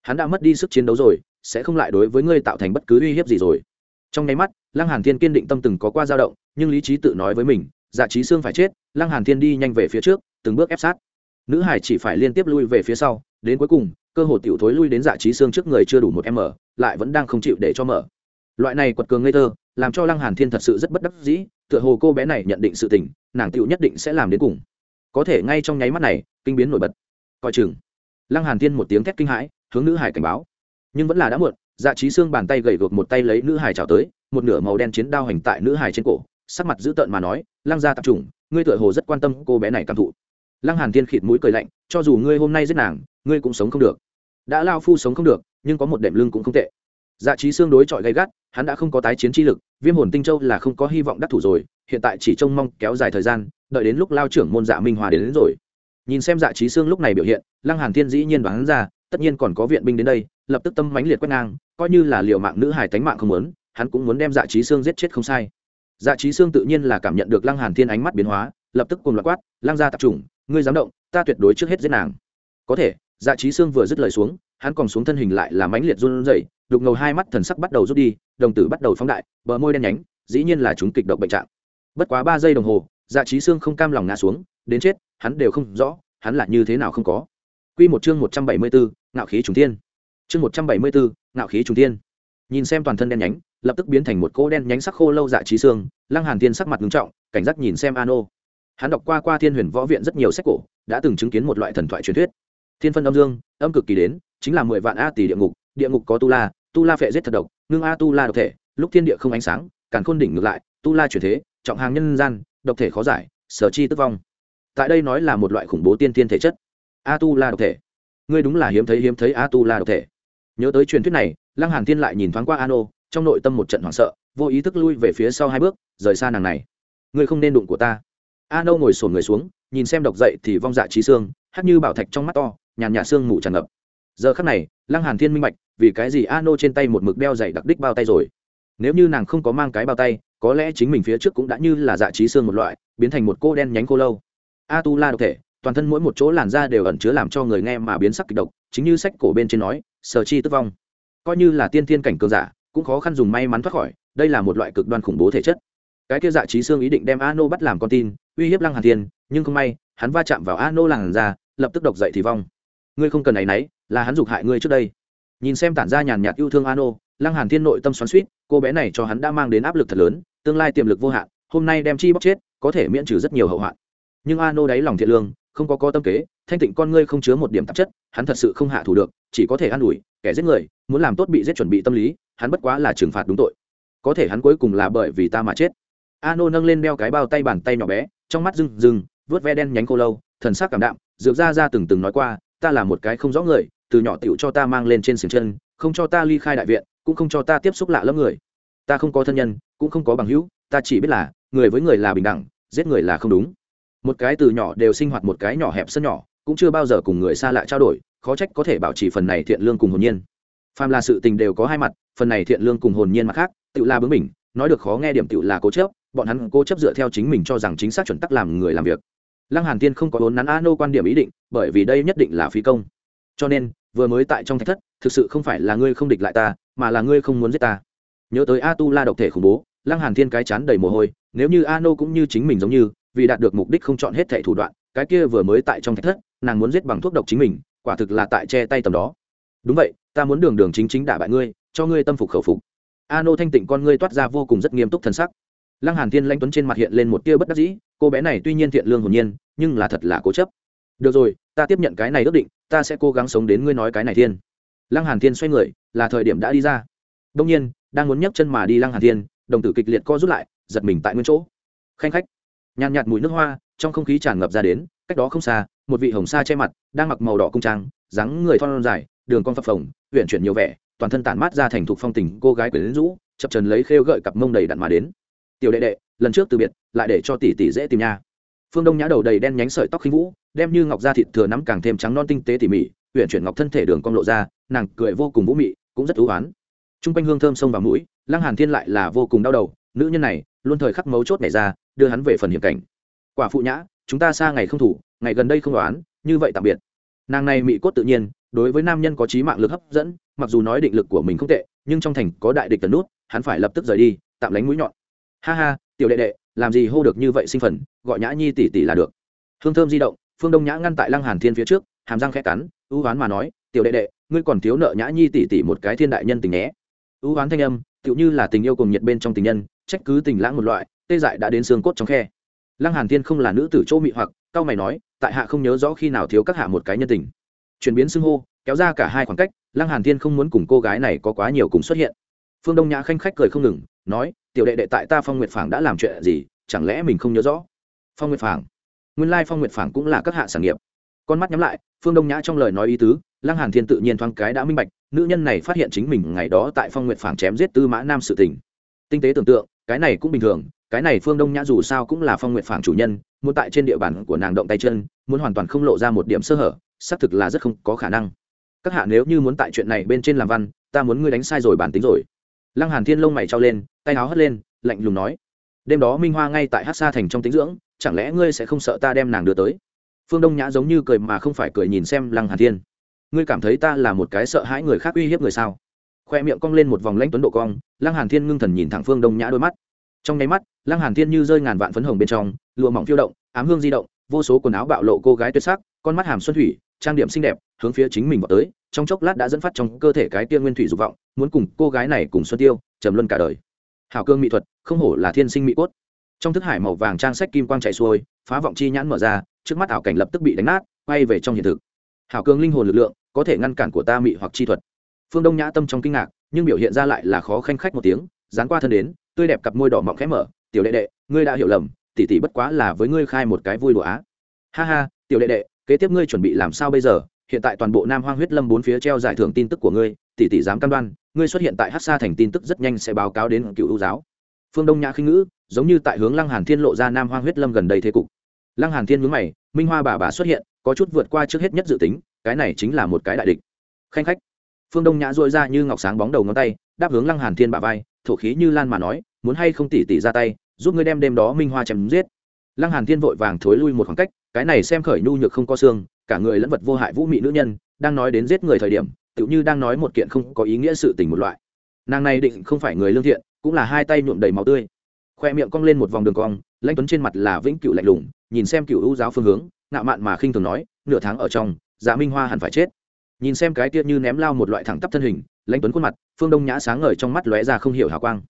Speaker 1: Hắn đã mất đi sức chiến đấu rồi, sẽ không lại đối với ngươi tạo thành bất cứ uy hiếp gì rồi. Trong nháy mắt, lăng hàn thiên kiên định tâm từng có qua dao động, nhưng lý trí tự nói với mình dạ trí xương phải chết, lăng hàn thiên đi nhanh về phía trước, từng bước ép sát. Nữ hải chỉ phải liên tiếp lui về phía sau, đến cuối cùng cơ hồ tiểu thối lui đến dạ trí xương trước người chưa đủ một m, lại vẫn đang không chịu để cho mở. Loại này quật cường ngây thơ, làm cho lăng hàn thiên thật sự rất bất đắc dĩ, tựa hồ cô bé này nhận định sự tình, nàng tiểu nhất định sẽ làm đến cùng. Có thể ngay trong nháy mắt này, kinh biến nổi bật. Coi chừng. Lăng hàn thiên một tiếng thét kinh hãi, hướng nữ hải cảnh báo. Nhưng vẫn là đã muộn dạ trí xương bàn tay gầy gược một tay lấy nữ hải chào tới, một nửa màu đen chiến đao hành tại nữ hải trên cổ, sắc mặt dữ tợn mà nói, lăng gia tập trung ngươi tựa hồ rất quan tâm cô bé này cảm thụ. Lăng hàn thiên khịt mũi cười lạnh, cho dù ngươi hôm nay giết nàng, ngươi cũng sống không được đã lao phu sống không được nhưng có một đệm lưng cũng không tệ. Dạ trí xương đối chọi gay gắt hắn đã không có tái chiến chi lực viêm hồn tinh châu là không có hy vọng đắc thủ rồi hiện tại chỉ trông mong kéo dài thời gian đợi đến lúc lao trưởng môn dạ minh hòa đến, đến rồi. Nhìn xem dạ trí xương lúc này biểu hiện lăng hàn thiên dĩ nhiên đoán ra tất nhiên còn có viện binh đến đây lập tức tâm mãnh liệt quét ngang coi như là liều mạng nữ hải tánh mạng không muốn hắn cũng muốn đem dạ trí xương giết chết không sai. Dạ trí xương tự nhiên là cảm nhận được lăng hàn thiên ánh mắt biến hóa lập tức cùng loạt quát lăng gia tập trung ngươi dám động ta tuyệt đối trước hết giết nàng. Có thể dạ trí xương vừa dứt lời xuống, hắn còn xuống thân hình lại là mãnh liệt run rẩy, đục ngầu hai mắt thần sắc bắt đầu rút đi, đồng tử bắt đầu phóng đại, bờ môi đen nhánh, dĩ nhiên là chúng kịch độc bệnh trạng. Bất quá ba giây đồng hồ dạ trí xương không cam lòng ngã xuống, đến chết, hắn đều không rõ, hắn là như thế nào không có. Quy một chương một trăm bảy mươi bốn, ngạo khí trùng thiên. Chương một trăm bảy mươi bốn, ngạo khí trùng thiên. Nhìn xem toàn thân đen nhánh, lập tức biến thành một cỗ đen nhánh sắc khô lâu dạ trí xương lăng hàn tiên sắc mặt nghiêm trọng, cảnh giác nhìn xem ano. Hắn đọc qua qua thiên huyền võ viện rất nhiều sách cổ, đã từng chứng kiến một loại thần thoại truyền thuyết thiên phân âm dương, âm cực kỳ đến, chính là mười vạn a tỷ địa ngục địa ngục có tu la tu la phệ giết thật độc, ngưng a tu la độc thể, lúc thiên địa không ánh sáng, càn khôn đỉnh ngược lại, tu la chuyển thế, trọng hàng nhân gian, độc thể khó giải, sở chi tức vong. Tại đây nói là một loại khủng bố tiên tiên thể chất. A tu la độc thể. Ngươi đúng là hiếm thấy hiếm thấy a tu la độc thể. Nhớ tới truyền thuyết này, lăng hàn thiên lại nhìn thoáng qua ano trong nội tâm một trận hoảng sợ, vô ý thức lui về phía sau hai bước, rời xa nàng này. Ngươi không nên đụng của ta. Ano ngồi sổn người xuống, nhìn xem độc dậy thì vong dạ trí xương hắt như bảo thạch trong mắt to nhàn nhạt xương mù tràn ngập. Giờ khắc này, lăng hàn thiên minh bạch, vì cái gì ano trên tay một mực đeo dày đặc đích bao tay rồi? Nếu như nàng không có mang cái bao tay, có lẽ chính mình phía trước cũng đã như là dạ trí xương một loại, biến thành một cô đen nhánh cô lâu. A tu la độc thể, toàn thân mỗi một chỗ làn da đều ẩn chứa làm cho người nghe mà biến sắc kịch độc, chính như sách cổ bên trên nói, sở chi tức vong. Coi như là tiên thiên cảnh cường giả, cũng khó khăn dùng may mắn thoát khỏi, đây là một loại cực đoan khủng bố thể chất. Cái kia dạ trí xương ý định đem a nô bắt làm con tin, uy hiếp lăng hàn thiên, nhưng không may, hắn va chạm vào a nô làn da, lập tức độc dậy thì vong ngươi không cần này nấy là hắn dục hại ngươi trước đây. Nhìn xem tản ra nhàn nhạt yêu thương an ô lăng hàn thiên nội tâm xoắn suýt cô bé này cho hắn đã mang đến áp lực thật lớn, tương lai tiềm lực vô hạn, hôm nay đem chi bóc chết, có thể miễn trừ rất nhiều hậu hoạn. Nhưng an ô đáy lòng thiện lương, không có có tâm kế, thanh tịnh con ngươi không chứa một điểm tạp chất, hắn thật sự không hạ thủ được, chỉ có thể an ủi, kẻ giết người, muốn làm tốt bị giết chuẩn bị tâm lý, hắn bất quá là trừng phạt đúng tội. Có thể hắn cuối cùng là bởi vì ta mà chết. An ô nâng lên đeo cái bao tay bàn tay nhỏ bé, trong mắt rừng rừng vớt ve đen nhánh cô lâu, thần sắc cảm đạm, dược ra ra từng từng nói qua ta là một cái không rõ người, từ nhỏ tiểu cho ta mang lên trên xiềng chân, không cho ta ly khai đại viện, cũng không cho ta tiếp xúc lạ lẫm người. Ta không có thân nhân, cũng không có bằng hữu, ta chỉ biết là, người với người là bình đẳng, giết người là không đúng. Một cái từ nhỏ đều sinh hoạt một cái nhỏ hẹp sân nhỏ, cũng chưa bao giờ cùng người xa lạ trao đổi, khó trách có thể bảo trì phần này thiện lương cùng hồn nhiên. Phàm là sự tình đều có hai mặt, phần này thiện lương cùng hồn nhiên mặt khác tự la bướng mình nói được khó nghe điểm tự là cố chấp, bọn hắn cố chấp dựa theo chính mình cho rằng chính xác chuẩn tắc làm người làm việc lăng hàn tiên không có vốn nắn a nô quan điểm ý định, bởi vì đây nhất định là phí công. Cho nên, vừa mới tại trong thạch thất, thực sự không phải là ngươi không địch lại ta, mà là ngươi không muốn giết ta. Nhớ tới a tu la độc thể khủng bố, lăng hàn thiên cái chán đầy mồ hôi, nếu như a nô cũng như chính mình giống như, vì đạt được mục đích không chọn hết thảy thủ đoạn, cái kia vừa mới tại trong thạch thất, nàng muốn giết bằng thuốc độc chính mình, quả thực là tại che tay tầm đó. Đúng vậy, ta muốn đường đường chính chính đả bại ngươi, cho ngươi tâm phục khẩu phục. A nô thanh tịnh con ngươi toát ra vô cùng rất nghiêm túc thần sắc lăng hàn thiên lãnh tuấn trên mặt hiện lên một tia bất đắc dĩ, cô bé này tuy nhiên thiện lương hồn nhiên, nhưng là thật là cố chấp. Được rồi, ta tiếp nhận cái này ước định, ta sẽ cố gắng sống đến ngươi nói cái này thiên. Lăng hàn thiên xoay người, là thời điểm đã đi ra. Đông nhiên, đang muốn nhấc chân mà đi lăng hàn thiên, đồng tử kịch liệt co rút lại, giật mình tại nguyên chỗ. Khanh khách. Nhàn nhạt mùi nước hoa, trong không khí tràn ngập ra đến, cách đó không xa, một vị hồng sa che mặt, đang mặc màu đỏ cung trang, dáng người thon dài, đường con phập phồng huyện chuyển nhiều vẻ, toàn thân tản mát ra thành thục phong tình cô gái quyển rũ, chập trần lấy khêu gợi cặp mông đầy đặn mà đến tiểu đệ đệ, lần trước từ biệt, lại để cho tỷ tỷ dễ tìm nha. Phương đông nhã đầu đầy đen nhánh sợi tóc khinh vũ, đem như ngọc da thịt thừa nắm càng thêm trắng non tinh tế tỉ mỉ huyện chuyển ngọc thân thể đường cong lộ ra, nàng cười vô cùng vũ mị, cũng rất thú oán. T r u n g quanh hương thơm sông vào mũi, lăng hàn thiên lại là vô cùng đau đầu, nữ nhân này, luôn thời khắc mấu chốt này ra, đưa hắn về phần hiểm cảnh. Quả phụ nhã, chúng ta xa ngày không thủ, ngày gần đây không đoán, như vậy tạm biệt. Nàng này mị cốt tự nhiên, đối với nam nhân có trí mạng lực hấp dẫn, mặc dù nói định lực của mình không tệ, nhưng trong thành có đại địch tần nút, hắn phải lập tức rời đi, tạm lánh mũi nhọn ha ha, tiểu đệ đệ, làm gì hô được như vậy sinh phần, gọi nhã nhi tỷ tỷ là được. Hương thơm di động, phương đông nhã ngăn tại lăng hàn thiên phía trước, hàm răng khẽ cắn, ưu hoán mà nói, tiểu đệ đệ, ngươi còn thiếu nợ nhã nhi tỷ tỷ một cái thiên đại nhân tình nhé. Ưu hoán thanh âm, tựu như là tình yêu cùng nhiệt bên trong tình nhân, trách cứ tình lãng một loại, tê dại đã đến xương cốt trong khe. Lăng hàn thiên không là nữ tử chỗ mị hoặc, cao mày nói, tại hạ không nhớ rõ khi nào thiếu các hạ một cái nhân tình. Chuyển biến xưng hô, kéo ra cả hai khoảng cách, lăng hàn thiên không muốn cùng cô gái này có quá nhiều cùng xuất hiện. Phương đông nhã khanh khách cười không ngừng, nói tiểu đệ đệ tại ta phong nguyệt phảng đã làm chuyện gì, chẳng lẽ mình không nhớ rõ? Phong nguyệt phảng. Nguyên lai phong nguyệt phảng cũng là các hạ sản nghiệp. Con mắt nhắm lại, phương đông nhã trong lời nói ý tứ, lăng hàn thiên tự nhiên thoáng cái đã minh bạch, nữ nhân này phát hiện chính mình ngày đó tại phong nguyệt phảng chém giết tư mã nam sự tình. Tinh tế tưởng tượng, cái này cũng bình thường, cái này phương đông nhã dù sao cũng là phong nguyệt phảng chủ nhân, muốn tại trên địa bàn của nàng động tay chân, muốn hoàn toàn không lộ ra một điểm sơ hở, xác thực là rất không có khả năng. Các hạ nếu như muốn tại chuyện này bên trên làm văn, ta muốn ngươi đánh sai rồi bản tính rồi lăng hàn thiên lông mày trao lên, tay áo hất lên, lạnh lùng nói, đêm đó minh hoa ngay tại hát sa thành trong tính dưỡng, chẳng lẽ ngươi sẽ không sợ ta đem nàng đưa tới? Phương đông nhã giống như cười mà không phải cười nhìn xem lăng hàn thiên. Ngươi cảm thấy ta là một cái sợ hãi người khác uy hiếp người sao? Khoe miệng cong lên một vòng lãnh tuấn độ cong, lăng hàn thiên ngưng thần nhìn thẳng phương đông nhã đôi mắt. Trong nháy mắt, lăng hàn thiên như rơi ngàn vạn phấn hồng bên trong, lụa mỏng phiêu động, ám hương di động, vô số quần áo bạo lộ cô gái tuyệt sắc, con mắt hàm xuân thủy, trang điểm xinh đẹp hướng phía chính mình vào tới, trong chốc lát đã dẫn phát trong cơ thể cái tiên nguyên thủy dục vọng, muốn cùng cô gái này cùng xuân tiêu, trầm luân cả đời. Hào cương mỹ thuật, không hổ là thiên sinh mỹ cốt. Trong thức hải màu vàng trang sách kim quang chạy xuôi, phá vọng chi nhãn mở ra, trước mắt ảo cảnh lập tức bị đánh nát, quay về trong hiện thực. Hào cương linh hồn lực lượng, có thể ngăn cản của ta mị hoặc chi thuật. Phương đông nhã tâm trong kinh ngạc, nhưng biểu hiện ra lại là khó khanh khách một tiếng, dán qua thân đến, tươi đẹp cặp môi đỏ mọng khẽ mở, tiểu đệ đệ, ngươi đã hiểu lầm, tỷ tỷ bất quá là với ngươi khai một cái vui đùa á. Ha ha, tiểu đệ đệ, kế tiếp ngươi chuẩn bị làm sao bây giờ? Hiện tại toàn bộ nam hoang huyết lâm bốn phía treo giải thưởng tin tức của ngươi, tỷ tỷ dám cam đoan, ngươi xuất hiện tại hát xa thành tin tức rất nhanh sẽ báo cáo đến cựu ưu giáo. Phương đông nhã khinh ngữ, giống như tại hướng lăng hàn thiên lộ ra nam hoang huyết lâm gần đây thế cục. Lăng hàn thiên nhướng mày, minh hoa bà bà xuất hiện, có chút vượt qua trước hết nhất dự tính, cái này chính là một cái đại địch. Khanh khách. Phương đông nhã dội ra như ngọc sáng bóng đầu ngón tay, đáp hướng lăng hàn thiên bà vai, thổ khí như lan mà nói, muốn hay không tỉ tỉ ra tay, giúp ngươi đem đêm đó minh hoa chém giết. Lăng hàn thiên vội vàng thối lui một khoảng cách, cái này xem khởi nhu nhược không có xương cả người lẫn vật vô hại vũ mị nữ nhân, đang nói đến giết người thời điểm tự như đang nói một kiện không có ý nghĩa sự tình một loại. Nàng này định không phải người lương thiện, cũng là hai tay nhuộm đầy máu tươi. Khoe miệng cong lên một vòng đường cong, lãnh tuấn trên mặt là vĩnh cựu lạnh lùng, nhìn xem cựu hữu giáo phương hướng, ngạo mạn mà khinh thường nói, nửa tháng ở trong dạ minh hoa hẳn phải chết. Nhìn xem cái tiết như ném lao một loại thẳng tắp thân hình, lãnh tuấn khuôn mặt, phương đông nhã sáng ngời trong mắt lóe ra không hiểu hào quang.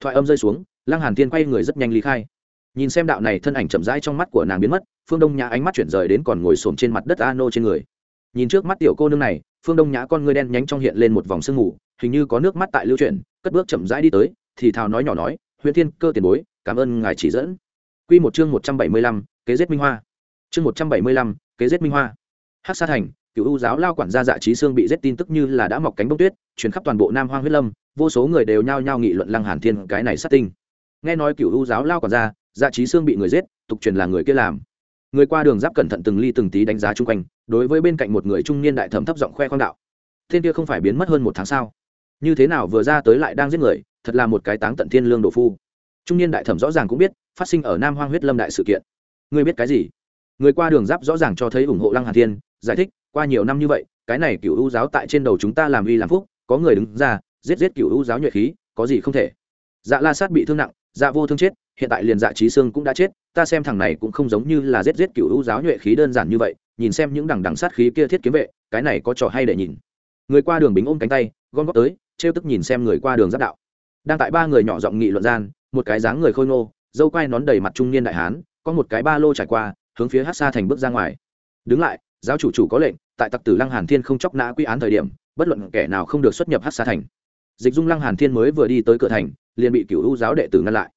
Speaker 1: Thoại âm rơi xuống, lăng hàn tiên quay người rất nhanh lý khai nhìn xem đạo này thân ảnh chậm rãi trong mắt của nàng biến mất, phương đông nhã ánh mắt chuyển rời đến còn ngồi xổm trên mặt đất a nô trên người. Nhìn trước mắt tiểu cô nương này, phương đông nhã con ngươi đen nhánh trong hiện lên một vòng sương mù, hình như có nước mắt tại lưu chuyển, cất bước chậm rãi đi tới, thì thào nói nhỏ nói huyện thiên, cơ tiền bối, cảm ơn ngài chỉ dẫn. Quy một chương một trăm bảy mươi lăm, kế giết minh hoa. Chương một trăm bảy mươi lăm, kế giết minh hoa. Hát sa thành, cựu ưu giáo lao quản gia dạ trí xương bị giết tin tức như là đã mọc cánh bông tuyết chuyển khắp toàn bộ nam hoang huyết lâm, vô số người đều nhao nhao nghị luận lăng hàn thiên cái này sát tinh. Nghe nói cựu ưu giáo lao quản gia dạ trí xương bị người giết, tục truyền là người kia làm. Người qua đường giáp cẩn thận từng ly từng tí đánh giá chung quanh, đối với bên cạnh một người trung niên đại thẩm thấp giọng khoe khoang đạo. Thiên kia không phải biến mất hơn một tháng sao? Như thế nào vừa ra tới lại đang giết người, thật là một cái táng tận thiên lương đồ phu. Trung niên đại thẩm rõ ràng cũng biết, phát sinh ở nam hoang huyết lâm đại sự kiện. Ngươi biết cái gì? Người qua đường giáp rõ ràng cho thấy ủng hộ lăng Hà thiên, giải thích, qua nhiều năm như vậy, cái này cựu u giáo tại trên đầu chúng ta làm uy làm phúc, có người đứng ra, giết giết cựu u giáo nhuệ khí, có gì không thể. Dạ la sát bị thương nặng dạ vô thương chết hiện tại liền dạ trí xương cũng đã chết, ta xem thằng này cũng không giống như là giết giết cựu hữu giáo nhuệ khí đơn giản như vậy, nhìn xem những đằng đằng sát khí kia thiết kiếm vệ, cái này có trò hay để nhìn. Người qua đường bính ôm cánh tay, gom góp tới, trêu tức nhìn xem người qua đường giáp đạo. Đang tại ba người nhỏ giọng nghị luận gian, một cái dáng người khôi ngô, dâu quai nón đầy mặt trung niên đại hán, có một cái ba lô trải qua, hướng phía hát xa thành bước ra ngoài. Đứng lại, giáo chủ chủ có lệnh, tại tặc tử lăng hàn thiên không chóc nã quy án thời điểm, bất luận kẻ nào không được xuất nhập hát xa thành. Dịch dung lăng hàn thiên mới vừa đi tới cửa thành, liền bị cựu hữu giáo đệ tử ngăn lại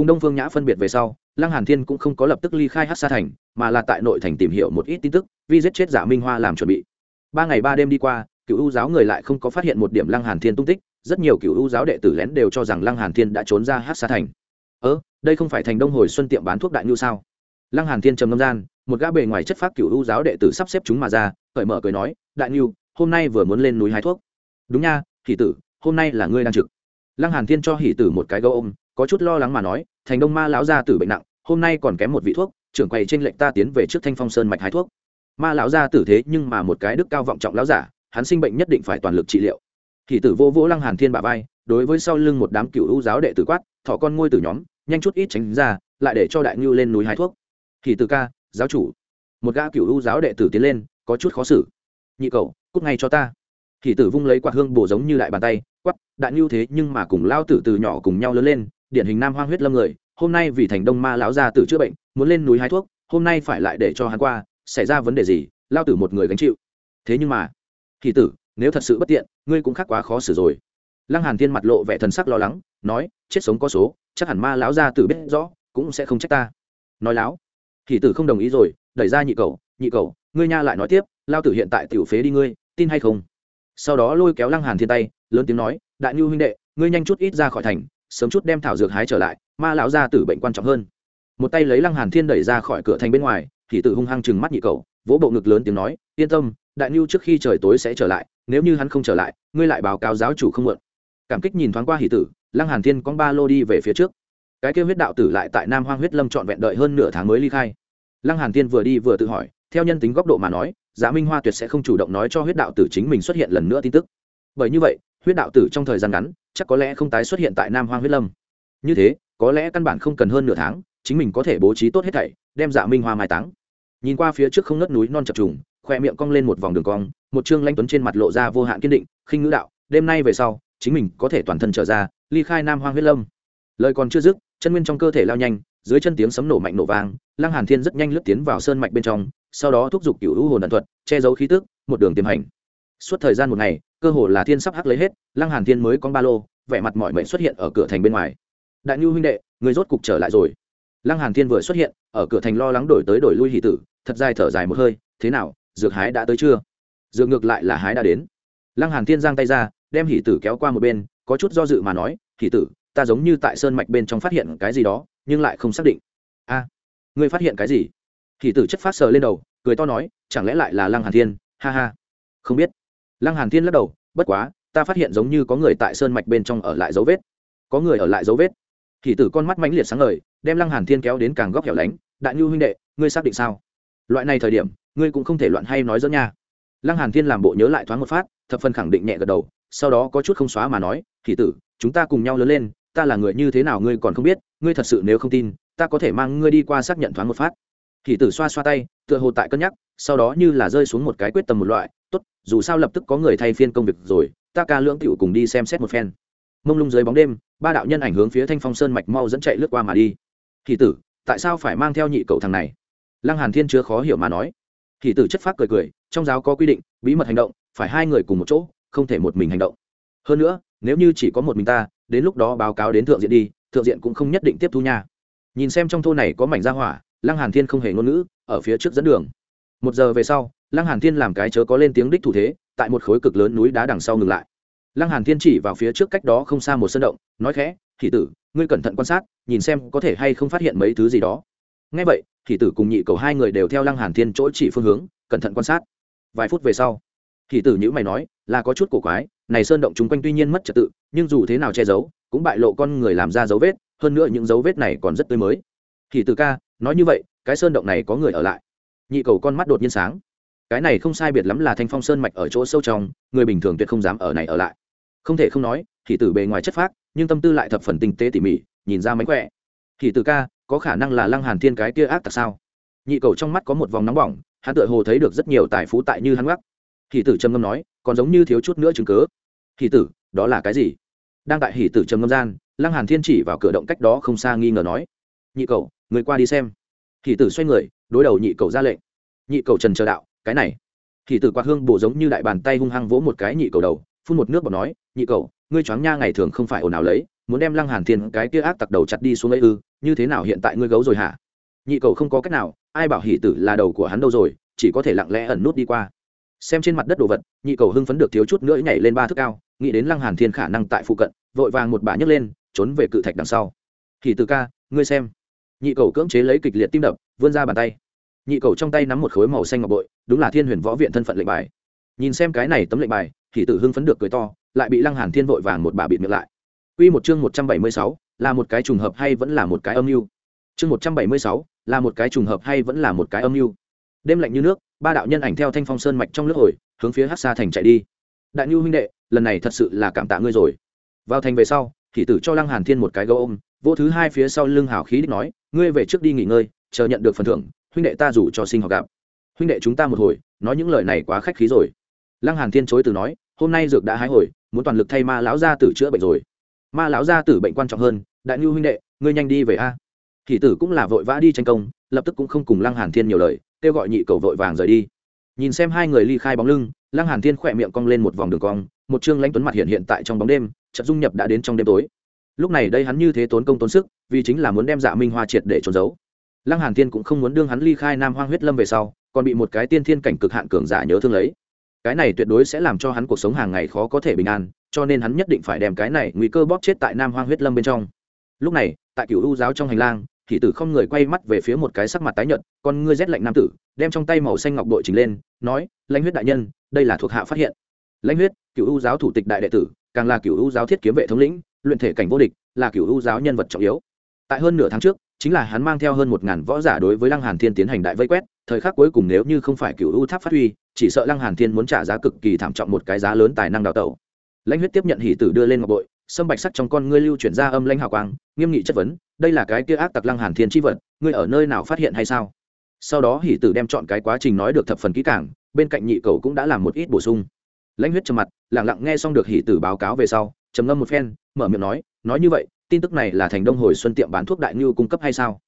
Speaker 1: cùng đông phương nhã phân biệt về sau, lăng hàn thiên cũng không có lập tức ly khai hát xa thành, mà là tại nội thành tìm hiểu một ít tin tức, vì giết chết giả minh hoa làm chuẩn bị. Ba ngày ba đêm đi qua cựu u giáo người lại không có phát hiện một điểm lăng hàn thiên tung tích, rất nhiều cựu u giáo đệ tử lén đều cho rằng lăng hàn thiên đã trốn ra hát xa thành. Ơ, đây không phải thành đông hồi xuân tiệm bán thuốc đại nhu sao? Lăng hàn thiên trầm ngâm gian, một gã bề ngoài chất phác cựu u giáo đệ tử sắp xếp chúng mà ra, cởi mở cười nói, đại nhu, hôm nay vừa muốn lên núi hái thuốc. Đúng nha, hỷ tử, hôm nay là ngươi đang trực. Lăng hàn thiên cho hỷ tử một cái gấu ôm có chút lo lắng mà nói, thành đông ma lão gia tử bệnh nặng, hôm nay còn kém một vị thuốc, trưởng quầy trên lệnh ta tiến về trước thanh phong sơn mạch hái thuốc. Ma lão gia tử thế nhưng mà một cái đức cao vọng trọng lão giả, hắn sinh bệnh nhất định phải toàn lực trị liệu. Hỷ tử vô vỗ lăng hàn thiên bà vai, đối với sau lưng một đám cựu hữu giáo đệ tử quát thọ con ngôi tử nhóm, nhanh chút ít tránh ra, lại để cho đại ngưu lên núi hái thuốc. Hỷ tử ca, giáo chủ. Một gã cựu hữu giáo đệ tử tiến lên, có chút khó xử. Nhị cậu, cút ngay cho ta. Hỷ tử vung lấy quạt hương bổ giống như đại bàn tay quắp đại ngưu thế nhưng mà cùng lao tử từ nhỏ cùng nhau lớn lên điển hình nam hoang huyết lâm người, hôm nay vì thành đông ma lão gia tử chữa bệnh, muốn lên núi hái thuốc, hôm nay phải lại để cho hắn qua, xảy ra vấn đề gì, lao tử một người gánh chịu. Thế nhưng mà thì tử, nếu thật sự bất tiện, ngươi cũng khác quá khó xử rồi. Lăng hàn thiên mặt lộ vẻ thần sắc lo lắng, nói, chết sống có số, chắc hẳn ma lão gia tử biết rõ, cũng sẽ không trách ta. Nói láo thì tử không đồng ý rồi, đẩy ra nhị cầu nhị cầu ngươi nha lại nói tiếp, lao tử hiện tại tiểu phế đi ngươi, tin hay không? Sau đó lôi kéo lăng hàn thiên tay, lớn tiếng nói, đại nhu huynh đệ, ngươi nhanh chút ít ra khỏi thành sớm chút đem thảo dược hái trở lại, ma lão ra tử bệnh quan trọng hơn. Một tay lấy lăng hàn thiên đẩy ra khỏi cửa thành bên ngoài, thì tử hung hăng chừng mắt nhị cầu vỗ bộ ngực lớn tiếng nói, yên tâm, đại nhu trước khi trời tối sẽ trở lại, nếu như hắn không trở lại, ngươi lại báo cáo giáo chủ không muộn. Cảm kích nhìn thoáng qua hỷ tử, lăng hàn thiên con ba lô đi về phía trước. Cái kêu huyết đạo tử lại tại nam hoang huyết lâm trọn vẹn đợi hơn nửa tháng mới ly khai. Lăng hàn thiên vừa đi vừa tự hỏi, theo nhân tính góc độ mà nói giá minh hoa tuyệt sẽ không chủ động nói cho huyết đạo tử chính mình xuất hiện lần nữa tin tức bởi như vậy, huyết đạo tử trong thời gian ngắn, chắc có lẽ không tái xuất hiện tại nam hoang huyết lâm. Như thế, có lẽ căn bản không cần hơn nửa tháng, chính mình có thể bố trí tốt hết thảy, đem dạ minh hoa mai táng. Nhìn qua phía trước không ngất núi non chập trùng, khoe miệng cong lên một vòng đường cong, một chương lanh tuấn trên mặt lộ ra vô hạn kiên định, khinh ngữ đạo, đêm nay về sau, chính mình có thể toàn thân trở ra, ly khai nam hoang huyết lâm. Lời còn chưa dứt, chân nguyên trong cơ thể lao nhanh, dưới chân tiếng sấm nổ mạnh nổ vang, lăng hàn thiên rất nhanh lướt tiến vào sơn mạch bên trong, sau đó thúc giục cửu hữu hồn ẩn thuật, che giấu khí tức, một đường tiềm hành. Suốt thời gian một ngày cơ hồ là thiên sắp hắc lấy hết, lăng hàn thiên mới con ba lô, vẻ mặt mọi mệnh xuất hiện ở cửa thành bên ngoài. Đại nhu huynh đệ, người rốt cục trở lại rồi. Lăng hàn thiên vừa xuất hiện, ở cửa thành lo lắng đổi tới đổi lui hỷ tử, thật dài thở dài một hơi, thế nào, dược hái đã tới chưa? Dược ngược lại là hái đã đến. Lăng hàn thiên giang tay ra, đem hỷ tử kéo qua một bên, có chút do dự mà nói, hỷ tử, ta giống như tại sơn mạch bên trong phát hiện cái gì đó, nhưng lại không xác định. A, ngươi phát hiện cái gì? Hỷ tử chất phát sờ lên đầu, cười to nói, chẳng lẽ lại là lăng hàn thiên? Ha ha. Không biết lăng hàn thiên lắc đầu, bất quá, ta phát hiện giống như có người tại sơn mạch bên trong ở lại dấu vết. Có người ở lại dấu vết. Thì tử con mắt mãnh liệt sáng ngời, đem lăng hàn thiên kéo đến càng góc hẻo lánh, đại nhu huynh đệ, ngươi xác định sao? Loại này thời điểm, ngươi cũng không thể loạn hay nói dẫn nha. Lăng hàn thiên làm bộ nhớ lại thoáng một phát, thập phần khẳng định nhẹ gật đầu, sau đó có chút không xóa mà nói, Thì tử, chúng ta cùng nhau lớn lên, ta là người như thế nào ngươi còn không biết, ngươi thật sự nếu không tin, ta có thể mang ngươi đi qua xác nhận thoáng một phát. Thì tử xoa xoa tay, tựa hồ tại cân nhắc, sau đó như là rơi xuống một cái quyết tâm một loại tốt, dù sao lập tức có người thay phiên công việc rồi, ta ca lưỡng tiểu cùng đi xem xét một phen. Mông lung dưới bóng đêm, ba đạo nhân ảnh hướng phía thanh phong sơn mạch mau dẫn chạy lướt qua mà đi. Hỷ tử, tại sao phải mang theo nhị cậu thằng này? Lăng hàn thiên chưa khó hiểu mà nói. Hỷ tử chất phác cười cười, trong giáo có quy định, bí mật hành động, phải hai người cùng một chỗ, không thể một mình hành động. Hơn nữa, nếu như chỉ có một mình ta, đến lúc đó báo cáo đến thượng diện đi, thượng diện cũng không nhất định tiếp thu nha. Nhìn xem trong thôn này có mảnh gia hỏa, lăng hàn thiên không hề ngôn ngữ, ở phía trước dẫn đường một giờ về sau, lăng hàn thiên làm cái chớ có lên tiếng đích thủ thế, tại một khối cực lớn núi đá đằng sau ngừng lại. Lăng hàn thiên chỉ vào phía trước cách đó không xa một sân động, nói khẽ thị tử, ngươi cẩn thận quan sát, nhìn xem có thể hay không phát hiện mấy thứ gì đó. Ngay vậy thị tử cùng nhị cầu hai người đều theo lăng hàn thiên chỗ chỉ phương hướng, cẩn thận quan sát. Vài phút về sau thị tử nhữ mày nói, là có chút cổ quái, này sơn động chúng quanh tuy nhiên mất trật tự, nhưng dù thế nào che giấu, cũng bại lộ con người làm ra dấu vết, hơn nữa những dấu vết này còn rất tươi mới. Thì tử ca, nói như vậy, cái sơn động này có người ở lại nhị cầu con mắt đột nhiên sáng. Cái này không sai biệt lắm là thanh phong sơn mạch ở chỗ sâu trong, người bình thường tuyệt không dám ở này ở lại. Không thể không nói, thì tử bề ngoài chất phác, nhưng tâm tư lại thập phần tinh tế tỉ mỉ, nhìn ra mánh khỏe. Thì tử ca, có khả năng là lăng hàn thiên cái kia ác tặc sao? Nhị cầu trong mắt có một vòng nóng bỏng, hắn tựa hồ thấy được rất nhiều tài phú tại như hắn gác thì tử trầm ngâm nói, còn giống như thiếu chút nữa chứng cớ thì tử, đó là cái gì? Đang tại hỉ tử trầm ngâm gian, lăng hàn thiên chỉ vào cửa động cách đó không xa nghi ngờ nói, nhị cầu, người qua đi xem. Hỷ tử xoay người đối đầu nhị cầu ra lệnh. Nhị cầu trần chờ đạo, cái này. Hỷ tử quạt hương bổ giống như đại bàn tay hung hăng vỗ một cái nhị cầu đầu, phun một nước bọt nói, nhị cầu, ngươi choáng nha ngày thường không phải ồn ào lấy, muốn đem lăng hàn thiên cái kia ác tặc đầu chặt đi xuống ấy ư, như thế nào hiện tại ngươi gấu rồi hả? Nhị cầu không có cách nào, ai bảo hỷ tử là đầu của hắn đâu rồi, chỉ có thể lặng lẽ ẩn nút đi qua. Xem trên mặt đất đồ vật, nhị cầu hưng phấn được thiếu chút nữa nhảy lên ba thước cao, nghĩ đến lăng hàn thiên khả năng tại phụ cận, vội vàng một bà nhấc lên, trốn về cự thạch đằng sau. Hỷ tử ca, ngươi xem. Nhị cầu cưỡng chế lấy kịch liệt tim đập vươn ra bàn tay nhị cầu trong tay nắm một khối màu xanh ngọc bội đúng là thiên huyền võ viện thân phận lệnh bài nhìn xem cái này tấm lệnh bài thì tử hưng phấn được cười to lại bị lăng hàn thiên vội vàng một bà bịt miệng lại Quy một chương 176, là một cái trùng hợp hay vẫn là một cái âm mưu? Chương 176, là một cái trùng hợp hay vẫn là một cái âm mưu? Đêm lạnh như nước, ba đạo nhân ảnh theo thanh phong sơn mạch trong nước hồi, hướng phía hát xa thành chạy đi. Đại Nưu huynh đệ, lần này thật sự là cảm tạ ngươi rồi. Vào thành về sau, thì tử cho Lăng Hàn Thiên một cái gấu ôm, vô thứ hai phía sau lưng hào khí đích nói, ngươi về trước đi nghỉ ngơi, chờ nhận được phần thưởng, huynh đệ ta rủ cho sinh học gặp. Huynh đệ chúng ta một hồi, nói những lời này quá khách khí rồi. Lăng Hàn Thiên chối từ nói, hôm nay dược đã hái hồi muốn toàn lực thay ma lão gia tử chữa bệnh rồi. Ma lão gia tử bệnh quan trọng hơn đại nhu huynh đệ ngươi nhanh đi về a. Thì tử cũng là vội vã đi tranh công lập tức cũng không cùng lăng hàn thiên nhiều lời kêu gọi nhị cầu vội vàng rời đi. Nhìn xem hai người ly khai bóng lưng lăng hàn thiên khỏe miệng cong lên một vòng đường cong một trương lãnh tuấn mặt hiện hiện tại trong bóng đêm chợt dung nhập đã đến trong đêm tối. Lúc này đây hắn như thế tốn công tốn sức vì chính là muốn đem dạ minh hoa triệt để trốn giấu lăng hàn thiên cũng không muốn đương hắn ly khai nam hoang huyết lâm về sau, còn bị một cái tiên thiên cảnh cực hạn cường giả nhớ thương lấy. Cái này tuyệt đối sẽ làm cho hắn cuộc sống hàng ngày khó có thể bình an, cho nên hắn nhất định phải đem cái này nguy cơ bóp chết tại nam hoang huyết lâm bên trong. Lúc này, tại cựu u giáo trong hành lang Thì tử không người quay mắt về phía một cái sắc mặt tái nhợt, con ngươi rét lạnh nam tử, đem trong tay màu xanh ngọc bội trình lên, nói, lãnh huyết đại nhân, đây là thuộc hạ phát hiện. Lãnh huyết cựu u giáo thủ tịch đại đệ tử, càng là cựu u giáo thiết kiếm vệ thống lĩnh, luyện thể cảnh vô địch, là cựu u giáo nhân vật trọng yếu. Tại hơn nửa tháng trước chính là hắn mang theo hơn một ngàn võ giả đối với lăng hàn thiên tiến hành đại vây quét, thời khắc cuối cùng nếu như không phải cựu u tháp phát huy, chỉ sợ lăng hàn thiên muốn trả giá cực kỳ thảm trọng một cái giá lớn tài năng đào tẩu. Lãnh huyết tiếp nhận hỉ tử đưa lên ngọc bội, sâm bạch sắc trong con ngươi lưu chuyển ra âm lãnh hào quang, nghiêm nghị chất vấn, đây là cái kia ác tặc lăng hàn thiên chi vật, ngươi ở nơi nào phát hiện hay sao? Sau đó hỉ tử đem chọn cái quá trình nói được thập phần kỹ càng, bên cạnh nhị cầu cũng đã làm một ít bổ sung. Lãnh huyết trầm mặt, lặng lặng nghe xong được hỉ tử báo cáo về sau, trầm ngâm một phen, mở miệng nói nói như vậy tin tức này là thành đông hồi xuân tiệm bán thuốc đại ngưu cung cấp hay sao?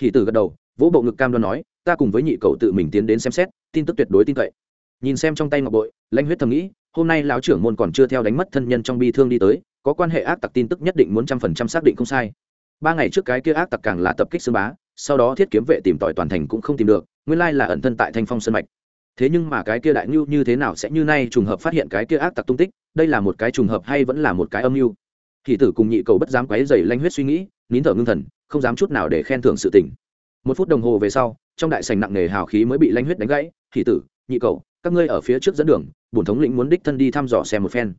Speaker 1: Thì tử gật đầu, vỗ bộ ngực cam đoan nói, ta cùng với nhị cậu tự mình tiến đến xem xét, tin tức tuyệt đối tin cậy. Nhìn xem trong tay ngọc bội, lãnh huyết thầm nghĩ, hôm nay lão trưởng môn còn chưa theo đánh mất thân nhân trong bi thương đi tới, có quan hệ ác tặc tin tức nhất định muốn trăm phần trăm xác định không sai. Ba ngày trước cái kia ác tặc càng là tập kích xương bá, sau đó thiết kiếm vệ tìm tòi toàn thành cũng không tìm được, nguyên lai là ẩn thân tại thanh phong sân mạch. Thế nhưng mà cái kia đại ngưu như thế nào sẽ như nay trùng hợp phát hiện cái kia ác tặc tung tích, đây là một cái trùng hợp hay vẫn là một cái âm mưu? Thì tử cùng nhị cầu bất dám quấy dày lanh huyết suy nghĩ, nín thở ngưng thần, không dám chút nào để khen thưởng sự tình. Một phút đồng hồ về sau, trong đại sành nặng nề hào khí mới bị lanh huyết đánh gãy. Thì tử, nhị cầu, các ngươi ở phía trước dẫn đường, bổn thống lĩnh muốn đích thân đi thăm dò xem một phen.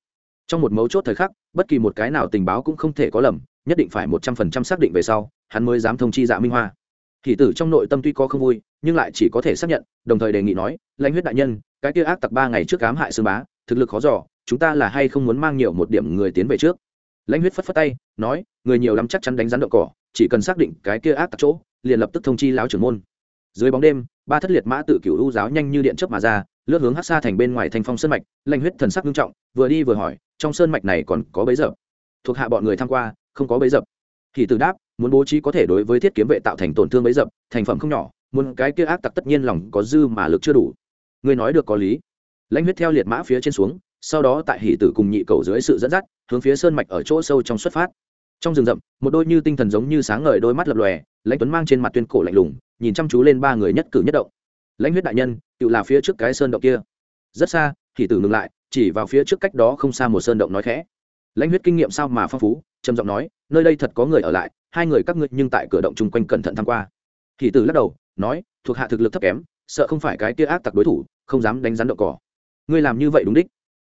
Speaker 1: Trong một mấu chốt thời khắc, bất kỳ một cái nào tình báo cũng không thể có lầm, nhất định phải một trăm phần trăm xác định về sau, hắn mới dám thông chi dạ minh hoa. Thì tử trong nội tâm tuy có không vui, nhưng lại chỉ có thể xác nhận, đồng thời đề nghị nói lãnh huyết đại nhân, cái kia ác tặc ba ngày trước cám hại sư bá, thực lực khó giỏ chúng ta là hay không muốn mang nhiều một điểm người tiến về trước? Lãnh huyết phất phất tay, nói, người nhiều lắm chắc chắn đánh rắn đậu cỏ, chỉ cần xác định cái kia ác tặc chỗ, liền lập tức thông chi lão trưởng môn. Dưới bóng đêm, ba thất liệt mã tự cửu u giáo nhanh như điện chớp mà ra, lướt hướng hát xa thành bên ngoài thành phong sơn mạch, lãnh huyết thần sắc nghiêm trọng, vừa đi vừa hỏi, trong sơn mạch này còn có bấy dập thuộc hạ bọn người tham qua, không có bấy dập thì từ đáp, muốn bố trí có thể đối với thiết kiếm vệ tạo thành tổn thương bấy dập thành phẩm không nhỏ, muốn cái kia ác tặc tất nhiên lòng có dư mà lực chưa đủ. Người nói được có lý. Lãnh huyết theo liệt mã phía trên xuống sau đó tại hỷ tử cùng nhị cầu dưới sự dẫn dắt, hướng phía sơn mạch ở chỗ sâu trong xuất phát. Trong rừng rậm, một đôi như tinh thần giống như sáng ngời đôi mắt lập lòe, lãnh tuấn mang trên mặt tuyên cổ lạnh lùng, nhìn chăm chú lên ba người nhất cử nhất động. Lãnh huyết đại nhân, tự là phía trước cái sơn động kia. Rất xa hỷ tử ngừng lại, chỉ vào phía trước cách đó không xa một sơn động nói khẽ. Lãnh huyết kinh nghiệm sao mà phong phú, trầm giọng nói, nơi đây thật có người ở lại, hai người các ngươi nhưng tại cửa động chung quanh cẩn thận tham qua. Hỷ tử lắc đầu, nói, thuộc hạ thực lực thấp kém, sợ không phải cái kia ác tặc đối thủ, không dám đánh rắn đậu cỏ. Ngươi làm như vậy đúng đích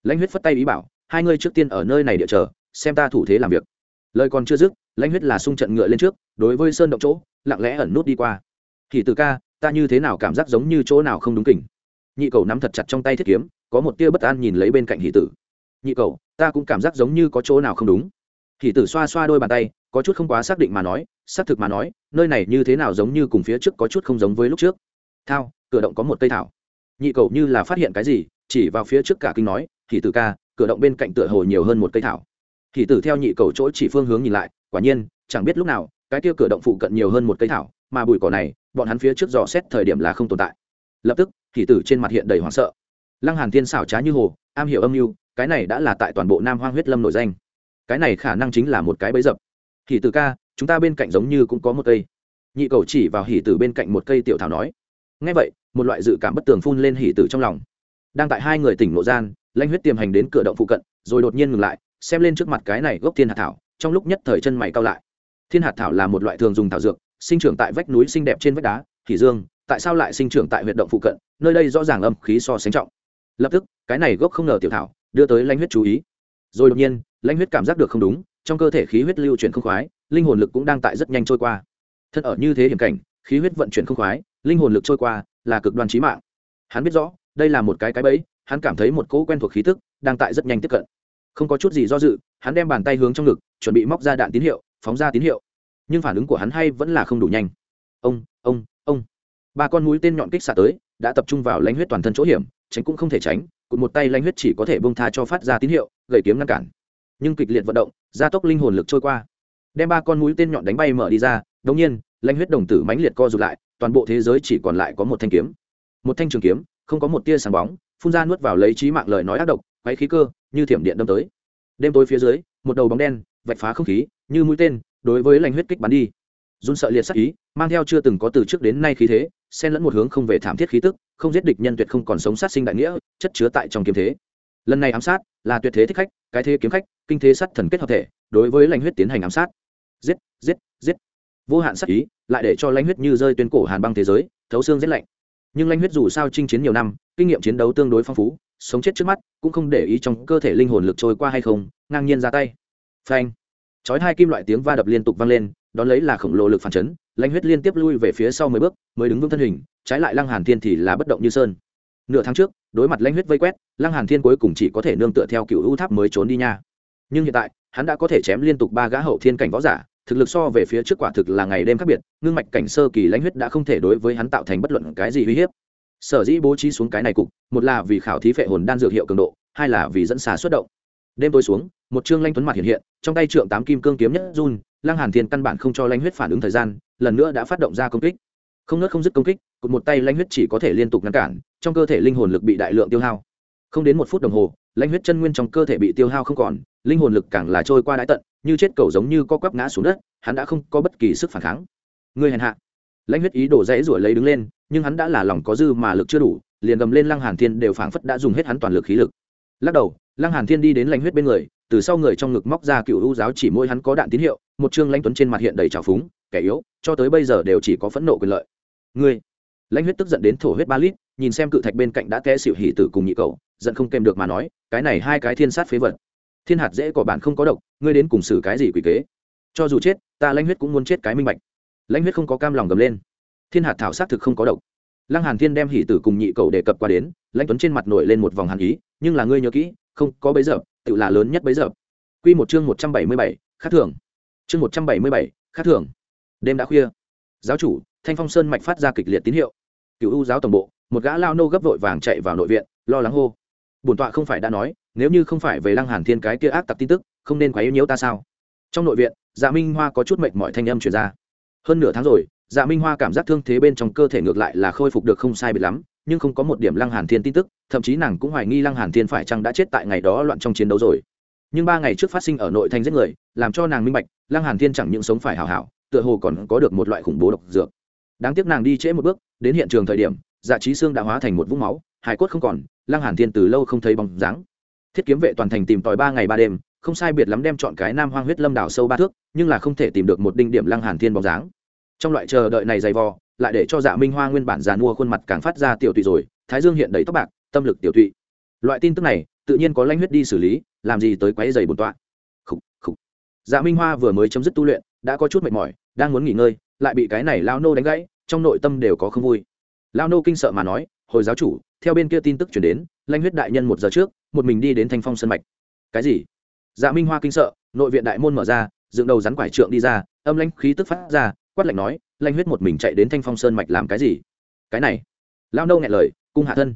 Speaker 1: lãnh huyết phất tay ý bảo, hai ngươi trước tiên ở nơi này địa chờ, xem ta thủ thế làm việc. Lời còn chưa dứt, lãnh huyết là sung trận ngựa lên trước, đối với sơn động chỗ, lặng lẽ ẩn nút đi qua. Thì từ ca, ta như thế nào cảm giác giống như chỗ nào không đúng kỉnh? Nhị cầu nắm thật chặt trong tay thiết kiếm, có một tia bất an nhìn lấy bên cạnh hỷ tử. Nhị cầu, ta cũng cảm giác giống như có chỗ nào không đúng. Hỷ tử xoa xoa đôi bàn tay, có chút không quá xác định mà nói, xác thực mà nói, nơi này như thế nào giống như cùng phía trước có chút không giống với lúc trước. Thao, cửa động có một cây thảo. Nhị cầu như là phát hiện cái gì, chỉ vào phía trước cả kinh nói thì tử ca, cửa động bên cạnh tựa hồ nhiều hơn một cây thảo. Thì tử theo nhị cầu chỗ chỉ phương hướng nhìn lại, quả nhiên, chẳng biết lúc nào, cái kia cửa động phụ cận nhiều hơn một cây thảo, mà bụi cỏ này, bọn hắn phía trước dò xét thời điểm là không tồn tại. Lập tức, thì tử trên mặt hiện đầy hoảng sợ. Lăng hàn thiên xảo trá như hồ, am hiểu âm mưu, cái này đã là tại toàn bộ nam hoang huyết lâm nổi danh. Cái này khả năng chính là một cái bẫy dập. Thì tử ca, chúng ta bên cạnh giống như cũng có một cây. Nhị cầu chỉ vào hỉ tử bên cạnh một cây tiểu thảo nói. Ngay vậy, một loại dự cảm bất tường phun lên hỉ tử trong lòng. Đang tại hai người tỉnh nội gian lanh huyết tiềm hành đến cửa động phụ cận, rồi đột nhiên ngừng lại, xem lên trước mặt cái này gốc thiên hạt thảo, trong lúc nhất thời chân mày cao lại. Thiên hạt thảo là một loại thường dùng thảo dược, sinh trưởng tại vách núi xinh đẹp trên vách đá, thủy dương, tại sao lại sinh trưởng tại huyệt động phụ cận, nơi đây rõ ràng âm khí so sánh trọng. Lập tức, cái này gốc không ngờ tiểu thảo, đưa tới Lanh huyết chú ý. Rồi đột nhiên, Lanh huyết cảm giác được không đúng, trong cơ thể khí huyết lưu chuyển không khoái, linh hồn lực cũng đang tại rất nhanh trôi qua. Thân ở như thế hiểm cảnh, khí huyết vận chuyển không khoái, linh hồn lực trôi qua là cực đoan trí mạng. Hắn biết rõ, đây là một cái cái bẫy hắn cảm thấy một cỗ quen thuộc khí tức đang tại rất nhanh tiếp cận. Không có chút gì do dự, hắn đem bàn tay hướng trong ngực, chuẩn bị móc ra đạn tín hiệu, phóng ra tín hiệu. Nhưng phản ứng của hắn hay vẫn là không đủ nhanh. Ông ông ông. Ba con mũi tên nhọn kích xạ tới, đã tập trung vào lãnh huyết toàn thân chỗ hiểm, tránh cũng không thể tránh cụt một tay lãnh huyết chỉ có thể bông tha cho phát ra tín hiệu, gậy kiếm ngăn cản. Nhưng kịch liệt vận động, gia tốc linh hồn lực trôi qua. Đem ba con mũi tên nhọn đánh bay mở đi ra đống nhiên, lãnh huyết đồng tử mãnh liệt co rụt lại, toàn bộ thế giới chỉ còn lại có một thanh kiếm. Một thanh trường kiếm, không có một tia sáng bóng phun ra nuốt vào lấy trí mạng lời nói ác độc, quấy khí cơ, như thiểm điện đâm tới. Đêm tối phía dưới, một đầu bóng đen vạch phá không khí, như mũi tên, đối với lanh huyết kích bắn đi. Run sợ liệt sắc ý, mang theo chưa từng có từ trước đến nay khí thế, xen lẫn một hướng không về thảm thiết khí tức, không giết địch nhân tuyệt không còn sống sát sinh đại nghĩa, chất chứa tại trong kiếm thế. Lần này ám sát là tuyệt thế thích khách, cái thế kiếm khách, kinh thế sát thần kết hợp thể, đối với lãnh huyết tiến hành ám sát. Giết giết giết. Vô hạn sát ý, lại để cho lãnh huyết như rơi tuyên cổ hàn băng thế giới, thấu xương rét lạnh nhưng lanh huyết dù sao chinh chiến nhiều năm, kinh nghiệm chiến đấu tương đối phong phú, sống chết trước mắt cũng không để ý trong cơ thể linh hồn lực trôi qua hay không, ngang nhiên ra tay. Phanh. Chói hai kim loại tiếng va đập liên tục vang lên, đón lấy là khổng lồ lực phản chấn, lanh huyết liên tiếp lui về phía sau mười bước, mới đứng vững thân hình, trái lại lăng hàn thiên thì là bất động như sơn. Nửa tháng trước, đối mặt lanh huyết vây quét, lăng hàn thiên cuối cùng chỉ có thể nương tựa theo cựu u tháp mới trốn đi nha. Nhưng hiện tại, hắn đã có thể chém liên tục ba gã hậu thiên cảnh võ giả thực lực so về phía trước quả thực là ngày đêm khác biệt, ngưng mạch cảnh sơ kỳ lãnh huyết đã không thể đối với hắn tạo thành bất luận cái gì uy hiếp. Sở dĩ bố trí xuống cái này cục, một là vì khảo thí phệ hồn đan dược hiệu cường độ, hai là vì dẫn xà xuất động. Đêm tối xuống, một trương lanh tuấn mặt hiện hiện, trong tay trượng tám kim cương kiếm nhất run, lăng hàn thiên căn bản không cho lãnh huyết phản ứng thời gian, lần nữa đã phát động ra công kích. Không nớt không dứt công kích cụt một tay lãnh huyết chỉ có thể liên tục ngăn cản, trong cơ thể linh hồn lực bị đại lượng tiêu hao. Không đến một phút đồng hồ lãnh huyết chân nguyên trong cơ thể bị tiêu hao không còn, linh hồn lực càng là trôi qua đái tận như chết cầu giống như co quắp ngã xuống đất, hắn đã không có bất kỳ sức phản kháng. Người hèn hạ. Lãnh huyết ý đổ rẽ rủi lấy đứng lên, nhưng hắn đã là lòng có dư mà lực chưa đủ, liền gầm lên lăng hàn thiên đều phảng phất đã dùng hết hắn toàn lực khí lực. Lắc đầu, lăng hàn thiên đi đến lãnh huyết bên người, từ sau người trong ngực móc ra cựu u giáo chỉ môi hắn có đạn tín hiệu, một trương lãnh tuấn trên mặt hiện đầy trào phúng, kẻ yếu, cho tới bây giờ đều chỉ có phẫn nộ quyền lợi. Ngươi. Lãnh huyết tức giận đến thổ huyết ba lít, nhìn xem cự thạch bên cạnh đã té xỉu hỉ tử cùng nhị cầu giận không kèm được mà nói, cái này hai cái thiên sát phế vật thiên hạt dễ cỏ bản không có độc ngươi đến cùng xử cái gì quỷ kế? Cho dù chết ta lãnh huyết cũng muốn chết cái minh bạch. Lãnh huyết không có cam lòng gầm lên. Thiên hạt thảo sát thực không có độc. Lăng hàn thiên đem hỉ tử cùng nhị cầu đề cập qua đến lãnh tuấn trên mặt nổi lên một vòng hàn ý nhưng là ngươi nhớ kỹ không có bấy giờ tự là lớn nhất bấy giờ. Quy một chương một trăm bảy mươi bảy, khác thường chương một trăm bảy mươi bảy, khác thường đêm đã khuya. Giáo chủ thanh phong sơn mạch phát ra kịch liệt tín hiệu. Cựu u giáo tổng bộ một gã lao nô gấp vội vàng chạy vào nội viện lo lắng hô. Bổn tọa không phải đã nói nếu như không phải về lăng hàn thiên cái kia ác tặc tin tức, không nên quá yếu nhiễu ta sao? Trong nội viện dạ minh hoa có chút mệt mỏi thanh âm truyền ra. Hơn nửa tháng rồi dạ minh hoa cảm giác thương thế bên trong cơ thể ngược lại là khôi phục được không sai biệt lắm, nhưng không có một điểm lăng hàn thiên tin tức, thậm chí nàng cũng hoài nghi lăng hàn thiên phải chăng đã chết tại ngày đó loạn trong chiến đấu rồi. Nhưng ba ngày trước phát sinh ở nội thành giết người, làm cho nàng minh bạch, lăng hàn thiên chẳng những sống phải hảo hảo, tựa hồ còn có được một loại khủng bố độc dược. Đáng tiếc nàng đi trễ một bước, đến hiện trường thời điểm dạ trí xương đã hóa thành một vũng máu hải cốt không còn, lăng hàn thiên từ lâu không thấy bóng dáng thiết kiếm vệ toàn thành tìm tòi ba ngày ba đêm, không sai biệt lắm đem chọn cái nam hoang huyết lâm đảo sâu ba thước, nhưng là không thể tìm được một đinh điểm lăng hàn thiên bóng dáng. Trong loại chờ đợi này dày vò, lại để cho dạ minh hoa nguyên bản già mua khuôn mặt càng phát ra tiểu tụy rồi, thái dương hiện đầy tóc bạc, tâm lực tiểu tụy. Loại tin tức này, tự nhiên có lanh huyết đi xử lý, làm gì tới quấy giày bổn tọa. Khúc khúc dạ minh hoa vừa mới chấm dứt tu luyện, đã có chút mệt mỏi, đang muốn nghỉ ngơi, lại bị cái này lao nô đánh gãy, trong nội tâm đều có không vui. Lao nô kinh sợ mà nói hồi giáo chủ, theo bên kia tin tức chuyển đến lanh huyết đại nhân một giờ trước, một mình đi đến thanh phong sân mạch. Cái gì? Dạ minh hoa kinh sợ, nội viện đại môn mở ra, dựng đầu rắn quải trượng đi ra, âm lãnh khí tức phát ra, quát lạnh nói lanh huyết một mình chạy đến thanh phong sơn mạch làm cái gì? Cái này. Lao nâu nghe lời, cung hạ thân.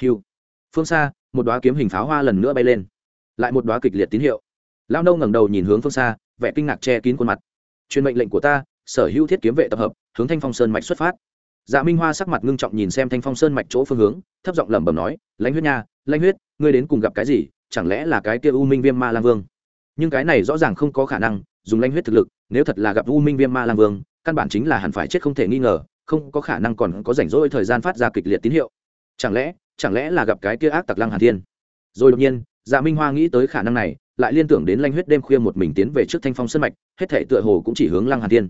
Speaker 1: Hiu phương xa, một đoá kiếm hình pháo hoa lần nữa bay lên. Lại một đoá kịch liệt tín hiệu. Lao nâu ngẩng đầu nhìn hướng phương xa, vẻ kinh ngạc che kín khuôn mặt. Truyền mệnh lệnh của ta, sở hữu thiết kiếm vệ tập hợp, hướng thanh phong sơn mạch xuất phát dạ minh hoa sắc mặt ngưng trọng nhìn xem thanh phong sơn mạch chỗ phương hướng, thấp giọng lẩm bẩm nói, lãnh huyết nha, lãnh huyết, ngươi đến cùng gặp cái gì? Chẳng lẽ là cái kia u minh viêm ma lang vương? Nhưng cái này rõ ràng không có khả năng, dùng lãnh huyết thực lực, nếu thật là gặp u minh viêm ma lang vương, căn bản chính là hẳn phải chết không thể nghi ngờ, không có khả năng còn có rảnh rỗi thời gian phát ra kịch liệt tín hiệu. Chẳng lẽ chẳng lẽ là gặp cái kia ác tặc lăng hàn thiên? Rồi đột nhiên dạ minh hoa nghĩ tới khả năng này, lại liên tưởng đến lanh huyết đêm khuya một mình tiến về trước thanh phong sân mạch, hết thể tựa hồ cũng chỉ hướng lăng hàn thiên.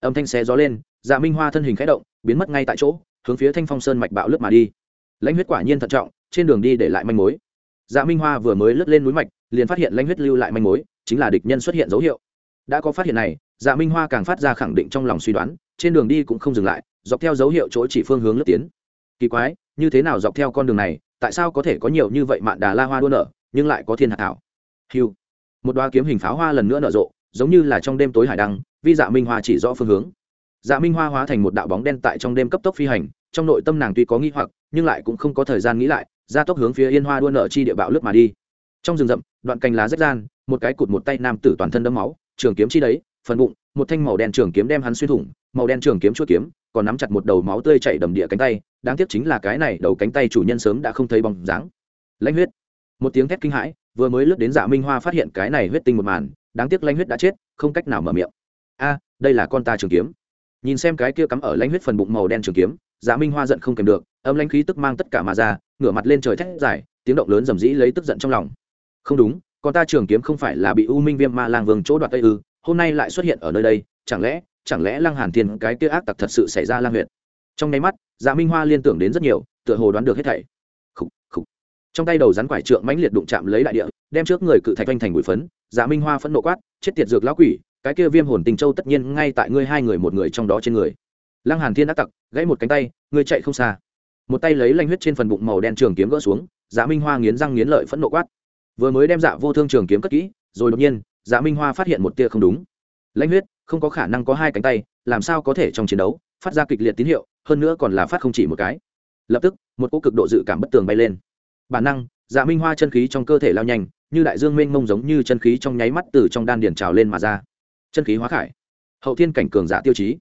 Speaker 1: Âm thanh xé gió lên dạ minh hoa thân hình khẽ động, biến mất ngay tại chỗ, hướng phía thanh phong sơn mạch bạo lướt mà đi. Lãnh huyết quả nhiên thận trọng, trên đường đi để lại manh mối. Dạ minh hoa vừa mới lướt lên núi mạch, liền phát hiện lãnh huyết lưu lại manh mối, chính là địch nhân xuất hiện dấu hiệu. Đã có phát hiện này dạ minh hoa càng phát ra khẳng định trong lòng suy đoán, trên đường đi cũng không dừng lại, dọc theo dấu hiệu chỗ chỉ phương hướng lướt tiến. Kỳ quái, như thế nào dọc theo con đường này, tại sao có thể có nhiều như vậy mạn đà la hoa đua nở, nhưng lại có thiên hạ thảo? Hiu một đoá kiếm hình pháo hoa lần nữa nở rộ, giống như là trong đêm tối hải đăng, vi dạ minh hoa chỉ rõ phương hướng dạ minh hoa hóa thành một đạo bóng đen tại trong đêm cấp tốc phi hành, trong nội tâm nàng tuy có nghi hoặc, nhưng lại cũng không có thời gian nghĩ lại ra tốc hướng phía yên hoa đua nợ chi địa bạo lướt mà đi. Trong rừng rậm, đoạn cành lá rách gian, một cái cụt một tay nam tử toàn thân đẫm máu, trường kiếm chi đấy, phần bụng, một thanh màu đen trường kiếm đem hắn xuyên thủng, màu đen trường kiếm chuốt kiếm, còn nắm chặt một đầu máu tươi chảy đầm địa cánh tay, đáng tiếc chính là cái này đầu cánh tay chủ nhân sớm đã không thấy bóng dáng. Lãnh huyết. Một tiếng thét kinh hãi, vừa mới lướt đến dạ minh hoa phát hiện cái này huyết tinh một màn, đáng tiếc lãnh huyết đã chết, không cách nào mở miệng. A, đây là con ta trường kiếm nhìn xem cái kia cắm ở lãnh huyết phần bụng màu đen trường kiếm dạ minh hoa giận không kèm được âm lãnh khí tức mang tất cả mà ra ngửa mặt lên trời thét dài tiếng động lớn rầm rĩ lấy tức giận trong lòng. Không đúng con ta trường kiếm không phải là bị u minh viêm ma lang vương chỗ đoạt tây ư hôm nay lại xuất hiện ở nơi đây chẳng lẽ chẳng lẽ lăng hàn thiên cái kia ác tặc thật sự xảy ra lang huyện trong nháy mắt dạ minh hoa liên tưởng đến rất nhiều tựa hồ đoán được hết thảy. Khủ, khủ. trong tay đầu rắn quải trượng mãnh liệt đụng chạm lấy đại địa đem trước người cự thạch vanh thành bụi phấn dạ minh hoa phẫn nộ quát chết tiệt dược lão quỷ cái kia viêm hồn tình châu tất nhiên ngay tại ngươi hai người một người trong đó trên người. Lăng hàn thiên ác tặc, gãy một cánh tay, ngươi chạy không xa. Một tay lấy lanh huyết trên phần bụng màu đen trường kiếm gỡ xuống dạ minh hoa nghiến răng nghiến lợi phẫn nộ quát. Vừa mới đem dạ vô thương trường kiếm cất kỹ, rồi đột nhiên dạ minh hoa phát hiện một tia không đúng. Lãnh huyết, không có khả năng có hai cánh tay, làm sao có thể trong chiến đấu phát ra kịch liệt tín hiệu, hơn nữa còn là phát không chỉ một cái. Lập tức, một cỗ cực độ dự cảm bất tường bay lên. Bản năng dạ minh hoa chân khí trong cơ thể lao nhanh, như đại dương mênh mông giống như chân khí trong nháy mắt từ trong đan điền trào lên mà ra chân khí hóa khải, hậu thiên cảnh cường giả tiêu chí.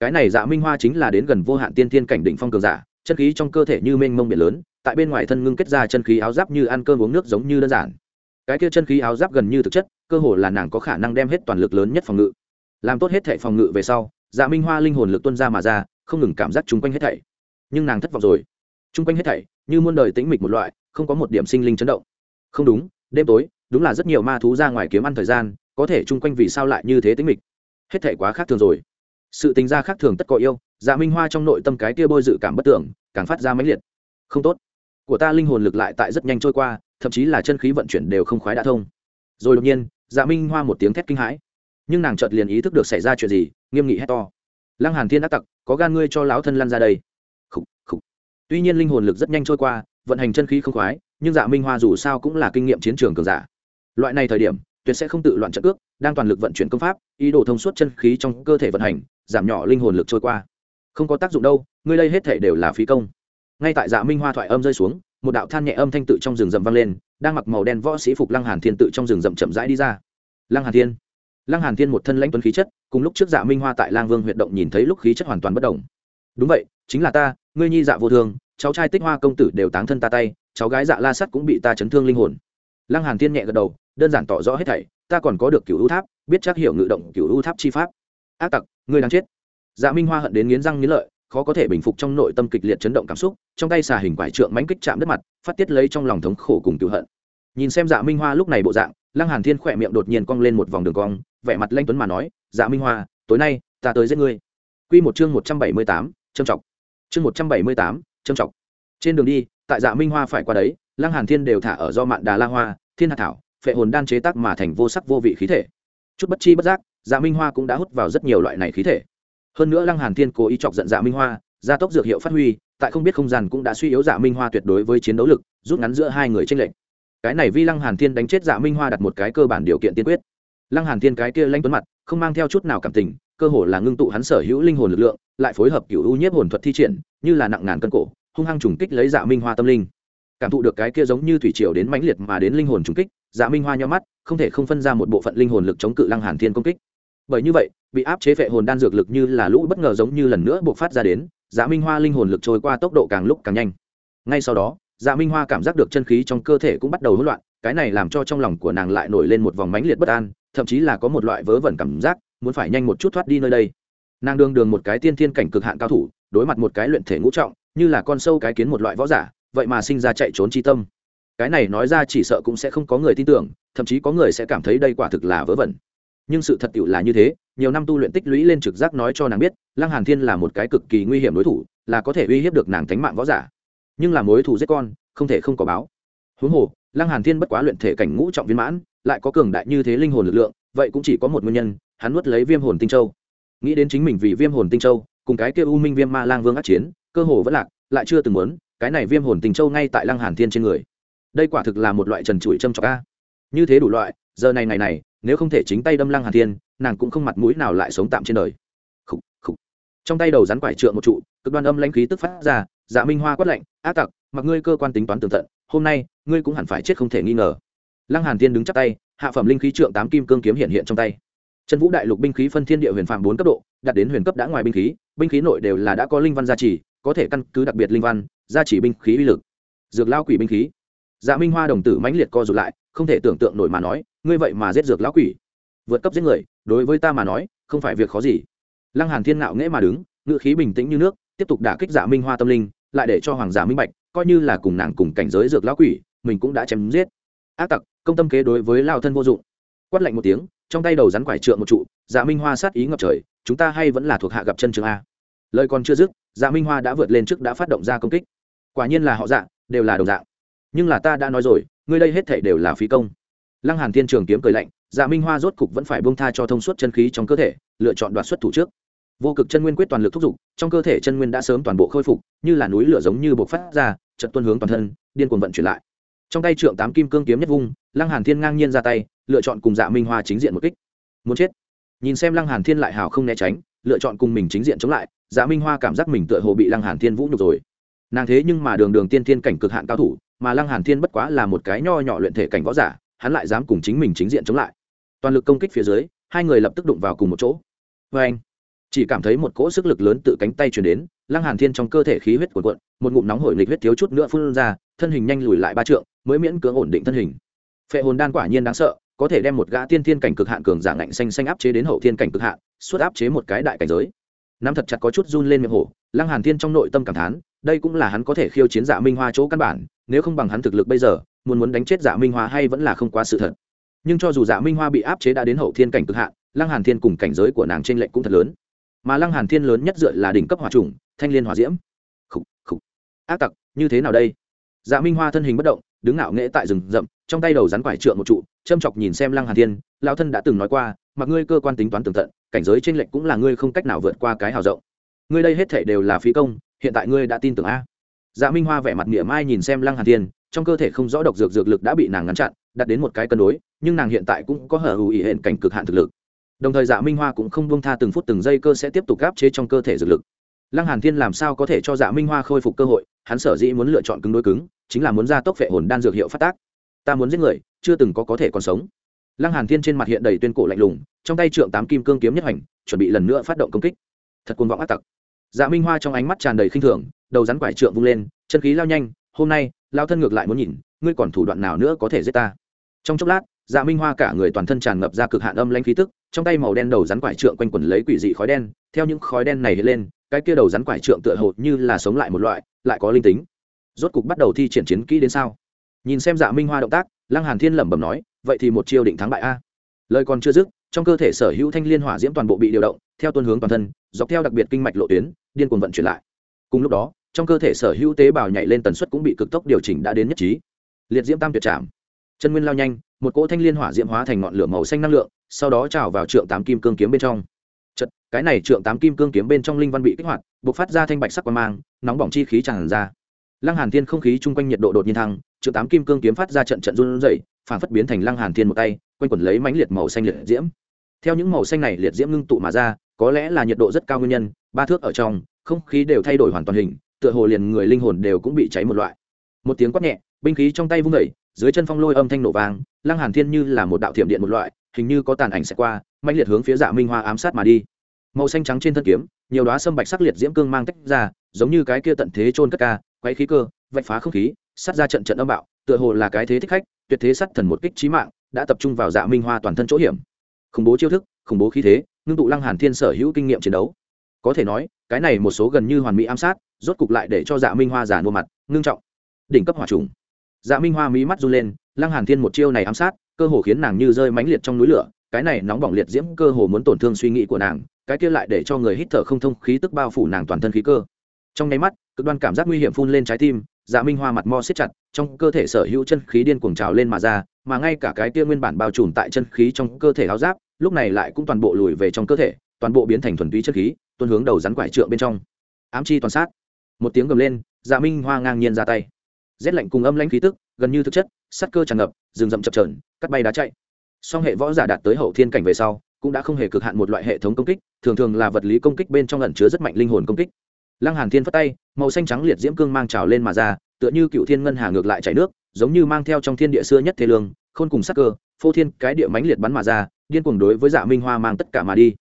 Speaker 1: Cái này dạ minh hoa chính là đến gần vô hạn tiên thiên cảnh đỉnh phong cường giả, chân khí trong cơ thể như mênh mông biển lớn, tại bên ngoài thân ngưng kết ra chân khí áo giáp như ăn cơm uống nước giống như đơn giản. Cái kia chân khí áo giáp gần như thực chất, cơ hồ là nàng có khả năng đem hết toàn lực lớn nhất phòng ngự. Làm tốt hết thảy phòng ngự về sau dạ minh hoa linh hồn lực tuân ra mà ra, không ngừng cảm giác chung quanh hết thảy. Nhưng nàng thất vọng rồi. Chung quanh hết thảy, như muôn đời tĩnh mịch một loại, không có một điểm sinh linh chấn động. Không đúng, đêm tối, đúng là rất nhiều ma thú ra ngoài kiếm ăn thời gian có thể chung quanh vì sao lại như thế tĩnh mịch. Hết thể quá khác thường rồi. Sự tình ra khác thường tất có yêu dạ minh hoa trong nội tâm cái kia bôi dự cảm bất tưởng càng phát ra mãnh liệt. Không tốt. Của ta linh hồn lực lại tại rất nhanh trôi qua thậm chí là chân khí vận chuyển đều không khoái đã thông. Rồi đột nhiên dạ minh hoa một tiếng thét kinh hãi. Nhưng nàng chợt liền ý thức được xảy ra chuyện gì nghiêm nghị hét to. Lăng hàn thiên ác tặc có gan ngươi cho lão thân lăn ra đây. Khủ, khủ. tuy nhiên linh hồn lực rất nhanh trôi qua vận hành chân khí không khoái nhưng dạ minh hoa dù sao cũng là kinh nghiệm chiến trường cường giả. Loại này thời điểm tuyệt sẽ không tự loạn trận cước, đang toàn lực vận chuyển công pháp, ý đồ thông suốt chân khí trong cơ thể vận hành, giảm nhỏ linh hồn lực trôi qua. Không có tác dụng đâu, ngươi đây hết thể đều là phí công. Ngay tại dạ minh hoa thoại âm rơi xuống, một đạo than nhẹ âm thanh tự trong rừng rậm vang lên, đang mặc màu đen võ sĩ phục lăng hàn thiên tự trong rừng rậm chậm rãi đi ra. Lăng hàn thiên. Lăng hàn thiên một thân lãnh tuấn khí chất, cùng lúc trước dạ minh hoa tại lang vương huyện động nhìn thấy lúc khí chất hoàn toàn bất động đúng vậy, chính là ta, ngươi nhi dạ vô thường, cháu trai tích hoa công tử đều táng thân ta tay, cháu gái dạ la sắt cũng bị ta chấn thương linh hồn. Lăng hàn thiên nhẹ gật đầu đơn giản tỏ rõ hết thảy ta còn có được cửu u tháp biết chắc hiểu ngự động cửu u tháp chi pháp. Ác tặc ngươi đang chết. Dạ minh hoa hận đến nghiến răng nghiến lợi khó có thể bình phục trong nội tâm kịch liệt chấn động cảm xúc trong tay xà hình quải trượng mánh kích chạm đất mặt phát tiết lấy trong lòng thống khổ cùng cựu hận. Nhìn xem dạ minh hoa lúc này bộ dạng lăng hàn thiên khỏe miệng đột nhiên cong lên một vòng đường cong vẻ mặt lanh tuấn mà nói dạ minh hoa tối nay ta tới giết ngươi. Quy một chương một trăm bảy mươi tám, trâm trọng chương một trăm bảy mươi tám, trâm trọng trên đường đi tại dạ minh hoa phải qua đấy lăng hàn thiên đều thả ở do mạn đà la hoa thiên Hạ thảo phệ hồn đan chế tác mà thành vô sắc vô vị khí thể. Chút bất chi bất giác dạ minh hoa cũng đã hút vào rất nhiều loại này khí thể. Hơn nữa lăng hàn thiên cố ý chọc giận dạ minh hoa, gia tốc dược hiệu phát huy, tại không biết không gian cũng đã suy yếu dạ minh hoa tuyệt đối với chiến đấu lực, rút ngắn giữa hai người tranh lệch. Cái này vi lăng hàn thiên đánh chết dạ minh hoa đặt một cái cơ bản điều kiện tiên quyết. Lăng hàn thiên cái kia lanh tuấn mặt, không mang theo chút nào cảm tình, cơ hồ là ngưng tụ hắn sở hữu linh hồn lực lượng, lại phối hợp cửu u nhiếp hồn thuật thi triển, như là nặng ngàn cân cổ, hung hăng trùng kích lấy dạ minh hoa tâm linh. Cảm thụ được cái kia giống như thủy triều đến mãnh liệt mà đến linh hồn trùng kích dạ minh hoa nhắm mắt, không thể không phân ra một bộ phận linh hồn lực chống cự lăng hàn thiên công kích. Bởi như vậy, bị áp chế phệ hồn đan dược lực như là lũ bất ngờ giống như lần nữa buộc phát ra đến dạ minh hoa linh hồn lực trôi qua tốc độ càng lúc càng nhanh. Ngay sau đó dạ minh hoa cảm giác được chân khí trong cơ thể cũng bắt đầu hỗn loạn, cái này làm cho trong lòng của nàng lại nổi lên một vòng mãnh liệt bất an, thậm chí là có một loại vớ vẩn cảm giác, muốn phải nhanh một chút thoát đi nơi đây. Nàng đương đường một cái tiên thiên cảnh cực hạn cao thủ, đối mặt một cái luyện thể ngũ trọng, như là con sâu cái kiến một loại võ giả, vậy mà sinh ra chạy trốn chi tâm cái này nói ra chỉ sợ cũng sẽ không có người tin tưởng, thậm chí có người sẽ cảm thấy đây quả thực là vớ vẩn. Nhưng sự thật tiệu là như thế, nhiều năm tu luyện tích lũy lên trực giác nói cho nàng biết, lăng hàn thiên là một cái cực kỳ nguy hiểm đối thủ, là có thể uy hiếp được nàng thánh mạng võ giả. Nhưng là mối thù giết con, không thể không có báo. Huống hồ, lăng hàn thiên bất quá luyện thể cảnh ngũ trọng viên mãn, lại có cường đại như thế linh hồn lực lượng, vậy cũng chỉ có một nguyên nhân, hắn nuốt lấy viêm hồn tinh châu. Nghĩ đến chính mình vì viêm hồn tinh châu, cùng cái kia u minh viêm ma lang vương át chiến, cơ hồ vẫn lạc, lại chưa từng muốn, cái này viêm hồn tinh châu ngay tại lăng hàn thiên trên người đây quả thực là một loại trần trụi châm trọc a. Như thế đủ loại giờ này ngày này nếu không thể chính tay đâm lăng hàn thiên nàng cũng không mặt mũi nào lại sống tạm trên đời. Khủ, khủ. trong tay đầu rắn quải trượng một trụ cực đoan âm lãnh khí tức phát ra dạ minh hoa quát lạnh á tặc mặc ngươi cơ quan tính toán tường tận hôm nay ngươi cũng hẳn phải chết không thể nghi ngờ. Lăng hàn thiên đứng chắp tay hạ phẩm linh khí trượng tám kim cương kiếm hiện hiện trong tay. Chân vũ đại lục binh khí phân thiên địa huyền phạm bốn cấp độ đạt đến huyền cấp đã ngoài binh khí binh khí nội đều là đã có linh văn gia trì có thể căn cứ đặc biệt linh văn gia trì binh khí uy lực. Dược lao quỷ binh khí dạ minh hoa đồng tử mãnh liệt co rụt lại, không thể tưởng tượng nổi mà nói, ngươi vậy mà giết dược lão quỷ. Vượt cấp giết người, đối với ta mà nói, không phải việc khó gì. Lăng hàn thiên ngạo nghễ mà đứng ngự khí bình tĩnh như nước, tiếp tục đả kích dạ minh hoa tâm linh, lại để cho hoàng giả minh bạch coi như là cùng nàng cùng cảnh giới dược lão quỷ, mình cũng đã chém giết. Ác tặc, công tâm kế đối với lao thân vô dụng. Quát lạnh một tiếng, trong tay đầu rắn quải trượng một trụ dạ minh hoa sát ý ngập trời, chúng ta hay vẫn là thuộc hạ gặp chân trường a. Lời còn chưa dứt dạ minh hoa đã vượt lên trước đã phát động ra công kích. Quả nhiên là họ dạ đều là đồng dạng nhưng là ta đã nói rồi, ngươi đây hết thể đều là phí công. Lăng hàn thiên trường kiếm cười lạnh dạ minh hoa rốt cục vẫn phải buông tha cho thông suốt chân khí trong cơ thể, lựa chọn đoạt xuất thủ trước. Vô cực chân nguyên quyết toàn lực thúc giục, trong cơ thể chân nguyên đã sớm toàn bộ khôi phục, như là núi lửa giống như bộc phát ra trận tuân hướng toàn thân, điên cuồng vận chuyển lại. Trong tay trượng tám kim cương kiếm nhất vung, lăng hàn thiên ngang nhiên ra tay, lựa chọn cùng dạ minh hoa chính diện một kích. Muốn chết. Nhìn xem lăng hàn thiên lại hào không né tránh, lựa chọn cùng mình chính diện chống lại dạ minh hoa cảm giác mình tựa hồ bị lăng hàn thiên vũ nhục rồi. Nàng thế nhưng mà đường đường tiên thiên cảnh cực hạn cao thủ mà lăng hàn thiên bất quá là một cái nho nhỏ luyện thể cảnh võ giả, hắn lại dám cùng chính mình chính diện chống lại. Toàn lực công kích phía dưới, hai người lập tức đụng vào cùng một chỗ. Với anh, chỉ cảm thấy một cỗ sức lực lớn tự cánh tay truyền đến, lăng hàn thiên trong cơ thể khí huyết cuộn cuộn, một ngụm nóng hổi nghịch huyết thiếu chút nữa phun ra, thân hình nhanh lùi lại ba trượng, mới miễn cưỡng ổn định thân hình. Phệ hồn đan quả nhiên đáng sợ, có thể đem một gã tiên thiên cảnh cực hạn cường giả ngạnh xanh xanh áp chế đến hậu thiên cảnh cực hạn, suốt áp chế một cái đại cảnh giới. Nắm thật chặt có chút run lên miệng hổ, lăng hàn thiên trong nội tâm cảm thán đây cũng là hắn có thể khiêu chiến dạ minh hoa chỗ căn bản, nếu không bằng hắn thực lực bây giờ, muốn muốn đánh chết dạ minh hoa hay vẫn là không quá sự thật. Nhưng cho dù dạ minh hoa bị áp chế đã đến hậu thiên cảnh cực hạn, lăng hàn thiên cùng cảnh giới của nàng trên lệnh cũng thật lớn. Mà lăng hàn thiên lớn nhất dựa là đỉnh cấp hỏa trùng thanh liên hỏa diễm. Khục khục. Ác tặc, như thế nào đây? Dạ minh hoa thân hình bất động, đứng ngạo nghễ tại rừng rậm, trong tay đầu rắn quải trượng một trụ, châm chọc nhìn xem lăng hàn thiên, lão thân đã từng nói qua, mặc ngươi cơ quan tính toán tường tận, cảnh giới trên lệnh cũng là ngươi không cách nào vượt qua cái hào rộng. Ngươi đây hết thảy đều là phí công hiện tại ngươi đã tin tưởng a? Dạ minh hoa vẻ mặt mỉa mai nhìn xem lăng hàn thiên, trong cơ thể không rõ độc dược dược lực đã bị nàng ngăn chặn, đặt đến một cái cân đối, nhưng nàng hiện tại cũng có hở hữu ý hiện cảnh cực hạn thực lực. Đồng thời dạ minh hoa cũng không buông tha từng phút từng giây cơ sẽ tiếp tục gáp chế trong cơ thể dược lực. Lăng hàn thiên làm sao có thể cho dạ minh hoa khôi phục cơ hội, hắn sở dĩ muốn lựa chọn cứng đối cứng, chính là muốn ra tốc phệ hồn đan dược hiệu phát tác. Ta muốn giết người, chưa từng có có thể còn sống. Lăng hàn thiên trên mặt hiện đầy tuyên cổ lạnh lùng, trong tay trượng tám kim cương kiếm nhất hành, chuẩn bị lần nữa phát động công kích. Thật cuồng vọng ác tặc dạ minh hoa trong ánh mắt tràn đầy khinh thường, đầu rắn quải trượng vung lên, chân khí lao nhanh, hôm nay, lao thân ngược lại muốn nhìn, ngươi còn thủ đoạn nào nữa có thể giết ta? Trong chốc lát dạ minh hoa cả người toàn thân tràn ngập ra cực hạn âm lãnh khí tức, trong tay màu đen đầu rắn quải trượng quanh quẩn lấy quỷ dị khói đen, theo những khói đen này lên, cái kia đầu rắn quải trượng tựa hồ như là sống lại một loại, lại có linh tính. Rốt cục bắt đầu thi triển chiến kỹ đến sao? Nhìn xem dạ minh hoa động tác, lăng hàn thiên lẩm bẩm nói, vậy thì một chiêu định thắng bại a. Lời còn chưa dứt trong cơ thể sở hữu thanh liên hỏa diễm toàn bộ bị điều động, theo tuân hướng toàn thân, dọc theo đặc biệt kinh mạch lộ tuyến, điên cuồng vận chuyển lại. Cùng lúc đó, trong cơ thể sở hữu tế bào nhảy lên tần suất cũng bị cực tốc điều chỉnh đã đến nhất trí. Liệt diễm tam tuyệt trảm. Chân nguyên lao nhanh, một cỗ thanh liên hỏa diễm hóa thành ngọn lửa màu xanh năng lượng, sau đó trào vào trượng tám kim cương kiếm bên trong. Chật cái này trượng tám kim cương kiếm bên trong linh văn bị kích hoạt b ộ c phát ra thanh bạch sắc qua mang, nóng bỏng chi khí tràn ra. Lăng hàn thiên không khí chung quanh nhiệt độ đột nhiên thăng chữ tám kim cương kiếm phát ra trận trận run rẩy, phản phất biến thành lăng hàn thiên một tay, quanh quẩn lấy mãnh liệt màu xanh liệt diễm. Theo những màu xanh này liệt diễm ngưng tụ mà ra, có lẽ là nhiệt độ rất cao nguyên nhân, ba thước ở trong, không khí đều thay đổi hoàn toàn hình, tựa hồ liền người linh hồn đều cũng bị cháy một loại. Một tiếng quát nhẹ, binh khí trong tay vung vẩy dưới chân phong lôi âm thanh nổ vang, lăng hàn thiên như là một đạo thiểm điện một loại, hình như có tàn ảnh sẽ qua, mãnh liệt hướng phía dạ minh hoa ám sát mà đi. Màu xanh trắng trên thân kiếm, nhiều đóa sâm bạch sắc liệt diễm cương mang tách ra, giống như cái kia tận thế trôn cất ca quấy khí cơ vạch phá không khí, sát ra trận trận âm bạo, tựa hồ là cái thế thích khách, tuyệt thế sát thần một kích chí mạng, đã tập trung vào dạ minh hoa toàn thân chỗ hiểm. Khủng bố chiêu thức, khủng bố khí thế, ngưng tụ lăng hàn thiên sở hữu kinh nghiệm chiến đấu. Có thể nói, cái này một số gần như hoàn mỹ ám sát, rốt cục lại để cho dạ minh hoa giả mua mặt, ngưng trọng. Đỉnh cấp hỏa trùng. Dạ minh hoa mí mắt run lên, lăng hàn thiên một chiêu này ám sát, cơ hồ khiến nàng như rơi mãnh liệt trong núi lửa, cái này nóng bỏng liệt diễm cơ hồ muốn tổn thương suy nghĩ của nàng, cái kia lại để cho người hít thở không thông khí tức bao phủ nàng toàn thân khí cơ. Trong nháy mắt, cực đoan cảm giác nguy hiểm phun lên trái tim dạ minh hoa mặt mo siết chặt, trong cơ thể sở hữu chân khí điên cuồng trào lên mà ra, mà ngay cả cái tia nguyên bản bao trùm tại chân khí trong cơ thể áo giáp, lúc này lại cũng toàn bộ lùi về trong cơ thể, toàn bộ biến thành thuần túy chân khí, tuôn hướng đầu rắn quải trượng bên trong. Ám chi toàn sát. Một tiếng gầm lên dạ minh hoa ngang nhiên ra tay. Rét lạnh cùng âm lãnh khí tức, gần như thực chất sắt cơ tràn ngập, rừng rậm chập trờn cắt bay đá chạy. Song hệ võ giả đạt tới hậu thiên cảnh về sau, cũng đã không hề cực hạn một loại hệ thống công kích, thường thường là vật lý công kích bên trong ẩn chứa rất mạnh linh hồn công kích. Lăng hàn thiên phất tay màu xanh trắng liệt diễm cương mang trào lên mà ra, tựa như cựu thiên ngân hà ngược lại chảy nước, giống như mang theo trong thiên địa xưa nhất thế lương, khôn cùng sắc cơ, phô thiên cái địa mánh liệt bắn mà ra, điên cuồng đối với dạ minh hoa mang tất cả mà đi.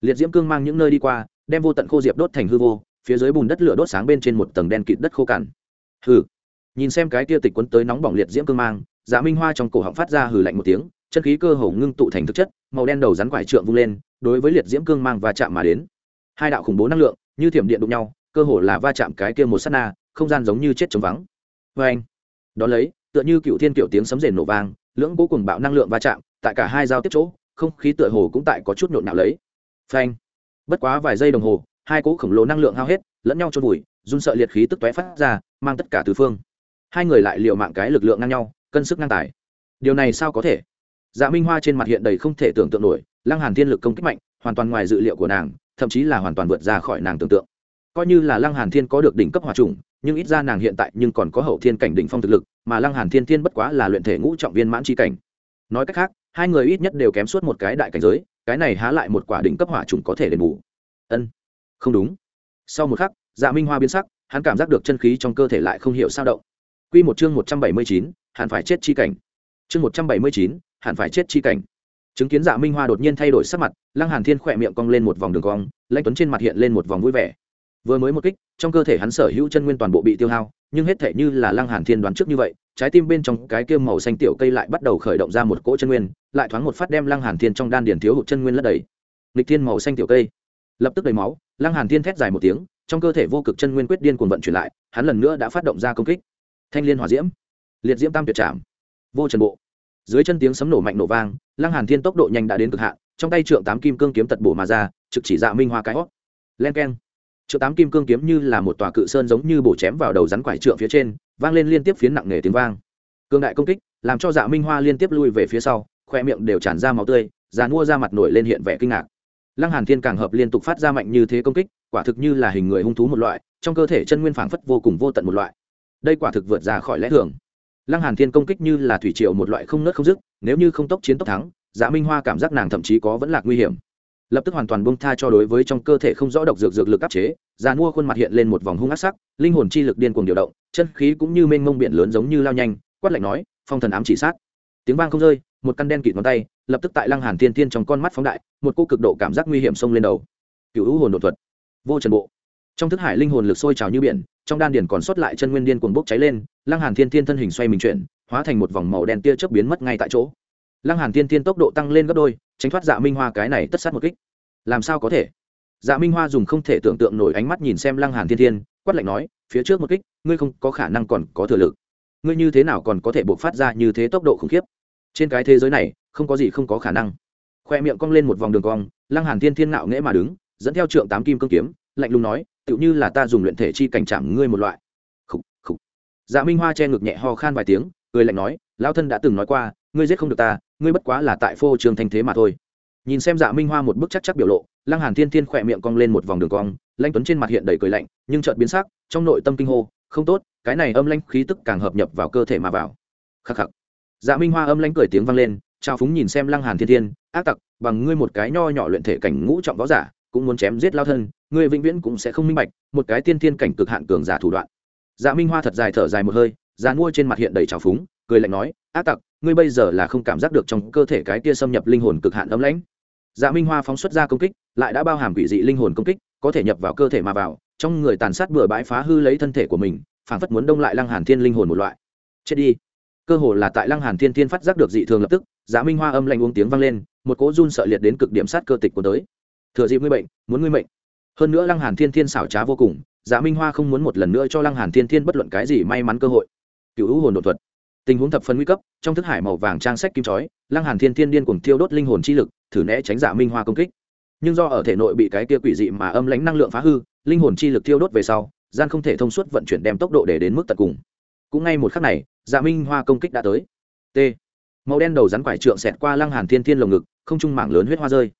Speaker 1: Liệt diễm cương mang những nơi đi qua, đem vô tận khô diệp đốt thành hư vô, phía dưới bùn đất lửa đốt sáng bên trên một tầng đen kịt đất khô cằn. Hừ. Nhìn xem cái tia tịch quấn tới nóng bỏng liệt diễm cương mang dạ minh hoa trong cổ họng phát ra hừ lạnh một tiếng, chân khí cơ hồ ngưng tụ thành thực chất, màu đen đầu rắn quải trượng vung lên, đối với liệt diễm cương mang và chạm mà đến. Hai đạo khủng bố năng lượng, như thiểm điện đụng nhau cơ hồ là va chạm cái kia một sát na, không gian giống như chết trống vắng. Oeng. Đó lấy, tựa như cựu thiên kiểu tiếng sấm rền nổ vang, lưỡng cố cùng bạo năng lượng va chạm, tại cả hai giao tiếp chỗ, không khí tựa hồ cũng tại có chút nhộn nạo lấy. Phanh bất quá vài giây đồng hồ, hai cỗ khổng lồ năng lượng hao hết, lẫn nhau chôn vùi, run sợ liệt khí tức tóe phát ra, mang tất cả tứ phương. Hai người lại liều mạng cái lực lượng ngang nhau, cân sức ngang tài. Điều này sao có thể? Dạ minh hoa trên mặt hiện đầy không thể tưởng tượng nổi, lăng hàn thiên lực công kích mạnh, hoàn toàn ngoài dự liệu của nàng, thậm chí là hoàn toàn vượt ra khỏi nàng tưởng tượng coi như là lăng hàn thiên có được đỉnh cấp hỏa trùng nhưng ít ra nàng hiện tại nhưng còn có hậu thiên cảnh đỉnh phong thực lực mà lăng hàn thiên thiên bất quá là luyện thể ngũ trọng viên mãn chi cảnh. Nói cách khác hai người ít nhất đều kém suốt một cái đại cảnh giới cái này há lại một quả đỉnh cấp hỏa trùng có thể đền bù. Ân không đúng. Sau một khắc dạ minh hoa biến sắc hắn cảm giác được chân khí trong cơ thể lại không hiểu sao động. Quy một chương một trăm bảy mươi chín, hẳn phải chết chi cảnh. Chương một trăm bảy mươi chín, hẳn phải chết chi cảnh. Chứng kiến dạ minh hoa đột nhiên thay đổi sắc mặt lăng hàn thiên khỏe miệng cong lên một vòng đường cong lãnh tuấn trên mặt hiện lên một vòng vui vẻ vừa mới một kích, trong cơ thể hắn sở hữu chân nguyên toàn bộ bị tiêu hao, nhưng hết thể như là lăng hàn thiên đoán trước như vậy, trái tim bên trong cái kia màu xanh tiểu cây lại bắt đầu khởi động ra một cỗ chân nguyên, lại thoáng một phát đem lăng hàn thiên trong đan điển thiếu hụt chân nguyên lấp đầy. Lịch thiên màu xanh tiểu cây. Lập tức đầy máu, lăng hàn thiên thét dài một tiếng, trong cơ thể vô cực chân nguyên quyết điên cuồng vận chuyển lại, hắn lần nữa đã phát động ra công kích. Thanh liên hỏa diễm. Liệt diễm tam tuyệt trảm. Vô trần bộ. Dưới chân tiếng sấm nổ mạnh nổ vang, lăng hàn thiên tốc độ nhanh đã đến cực hạn, trong tay trượng tám kim cương kiếm tật bổ mà ra, trực chỉ dạ minh hoa cái hót. Len keng trượng tám kim cương kiếm như là một tòa cự sơn giống như bổ chém vào đầu rắn quải trượng phía trên, vang lên liên tiếp phiến nặng nề tiếng vang. Cương đại công kích, làm cho dạ minh hoa liên tiếp lui về phía sau khóe miệng đều tràn ra máu tươi dàn mua ra mặt nổi lên hiện vẻ kinh ngạc. Lăng hàn thiên càng hợp liên tục phát ra mạnh như thế công kích, quả thực như là hình người hung thú một loại, trong cơ thể chân nguyên phảng phất vô cùng vô tận một loại. Đây quả thực vượt ra khỏi lẽ thường. Lăng hàn thiên công kích như là thủy triều một loại không nớt không dứt, nếu như không tốc chiến tốc thắng dạ minh hoa cảm giác nàng thậm chí có vẫn lạc nguy hiểm lập tức hoàn toàn buông tha cho đối với trong cơ thể không rõ độc dược dược lực áp chế già mua khuôn mặt hiện lên một vòng hung ác sắc, linh hồn chi lực điên cuồng điều động, chân khí cũng như mênh mông biển lớn giống như lao nhanh, quát lạnh nói, phong thần ám chỉ sát. Tiếng vang không rơi, một căn đen kịt ngón tay, lập tức tại lăng hàn thiên thiên trong con mắt phóng đại, một cô cực độ cảm giác nguy hiểm xông lên đầu. Cựu hữu hồn đột thuật. Vô trần bộ. Trong thức hải linh hồn lực sôi trào như biển, trong đan điền còn sót lại chân nguyên điên cuồng bốc cháy lên, lăng hàn thiên thiên thân hình xoay mình chuyển, hóa thành một vòng màu đen tia chớp biến mất ngay tại chỗ. Lăng hàn thiên thiên tốc độ tăng lên gấp đôi, tránh thoát dạ minh hoa cái này tất sát một kích làm sao có thể? Dạ minh hoa dùng không thể tưởng tượng nổi ánh mắt nhìn xem lăng hàn thiên thiên, quát lạnh nói, phía trước một kích, ngươi không có khả năng còn có thừa lực. Ngươi như thế nào còn có thể buộc phát ra như thế tốc độ khủng khiếp? Trên cái thế giới này, không có gì không có khả năng. Khoe miệng cong lên một vòng đường cong, lăng hàn thiên thiên ngạo nghễ mà đứng, dẫn theo trượng tám kim cương kiếm, lạnh lùng nói, tựu như là ta dùng luyện thể chi cảnh chạm ngươi một loại. Khục khục. Dạ minh hoa che ngực nhẹ ho khan vài tiếng, cười lạnh nói, lão thân đã từng nói qua, ngươi giết không được ta, ngươi bất quá là tại phô trường thành thế mà thôi nhìn xem dạ minh hoa một bức chắc chắc biểu lộ, lăng hàn thiên thiên khỏe miệng cong lên một vòng đường cong lanh tuấn trên mặt hiện đầy cười lạnh, nhưng chợt biến sắc, trong nội tâm kinh hô, không tốt, cái này âm lanh khí tức càng hợp nhập vào cơ thể mà vào. Khắc khắc. Dạ minh hoa âm lanh cười tiếng vang lên trao phúng nhìn xem lăng hàn thiên thiên, ác tặc, bằng ngươi một cái nho nhỏ luyện thể cảnh ngũ trọng võ giả, cũng muốn chém giết lao thân, ngươi vĩnh viễn cũng sẽ không minh bạch, một cái tiên thiên cảnh cực hạn cường giả thủ đoạn. Dạ minh hoa thật dài thở dài một hơi già mua trên mặt hiện đầy trào phúng, cười lạnh nói, ác tặc, ngươi bây giờ là không cảm giác được trong cơ thể cái kia xâm nhập linh hồn cực hạn ấm lãnh dạ minh hoa phóng xuất ra công kích, lại đã bao hàm quỷ dị linh hồn công kích, có thể nhập vào cơ thể mà vào, trong người tàn sát bừa bãi phá hư lấy thân thể của mình phản phất muốn đông lại lăng hàn thiên linh hồn một loại. Chết đi. Cơ hồ là tại lăng hàn thiên thiên phát giác được dị thường lập tức dạ minh hoa âm lạnh uống tiếng vang lên, một cỗ run sợ liệt đến cực điểm sát cơ tịch của tới. Thừa dịp ngươi bệnh, muốn ngươi mệnh. Hơn nữa lăng hàn thiên thiên xảo trá vô cùng dạ minh hoa không muốn một lần nữa cho lăng hàn thiên thiên bất luận cái gì may mắn cơ hội. Cựu hữu hồn đột thuật. Tình huống thập phân nguy cấp, trong thức hải màu vàng trang sách kim chói, lăng hàn thiên thiên điên cuồng thiêu đốt linh hồn chi lực thử né tránh dạ minh hoa công kích. Nhưng do ở thể nội bị cái kia quỷ dị mà âm lãnh năng lượng phá hư, linh hồn chi lực thiêu đốt về sau, gian không thể thông suốt vận chuyển đem tốc độ để đến mức tận cùng. Cũng ngay một khắc này dạ minh hoa công kích đã tới. T. Màu đen đầu rắn quải trượng xẹt qua lăng hàn thiên thiên lồng ngực, không trung mảng lớn huyết hoa rơi.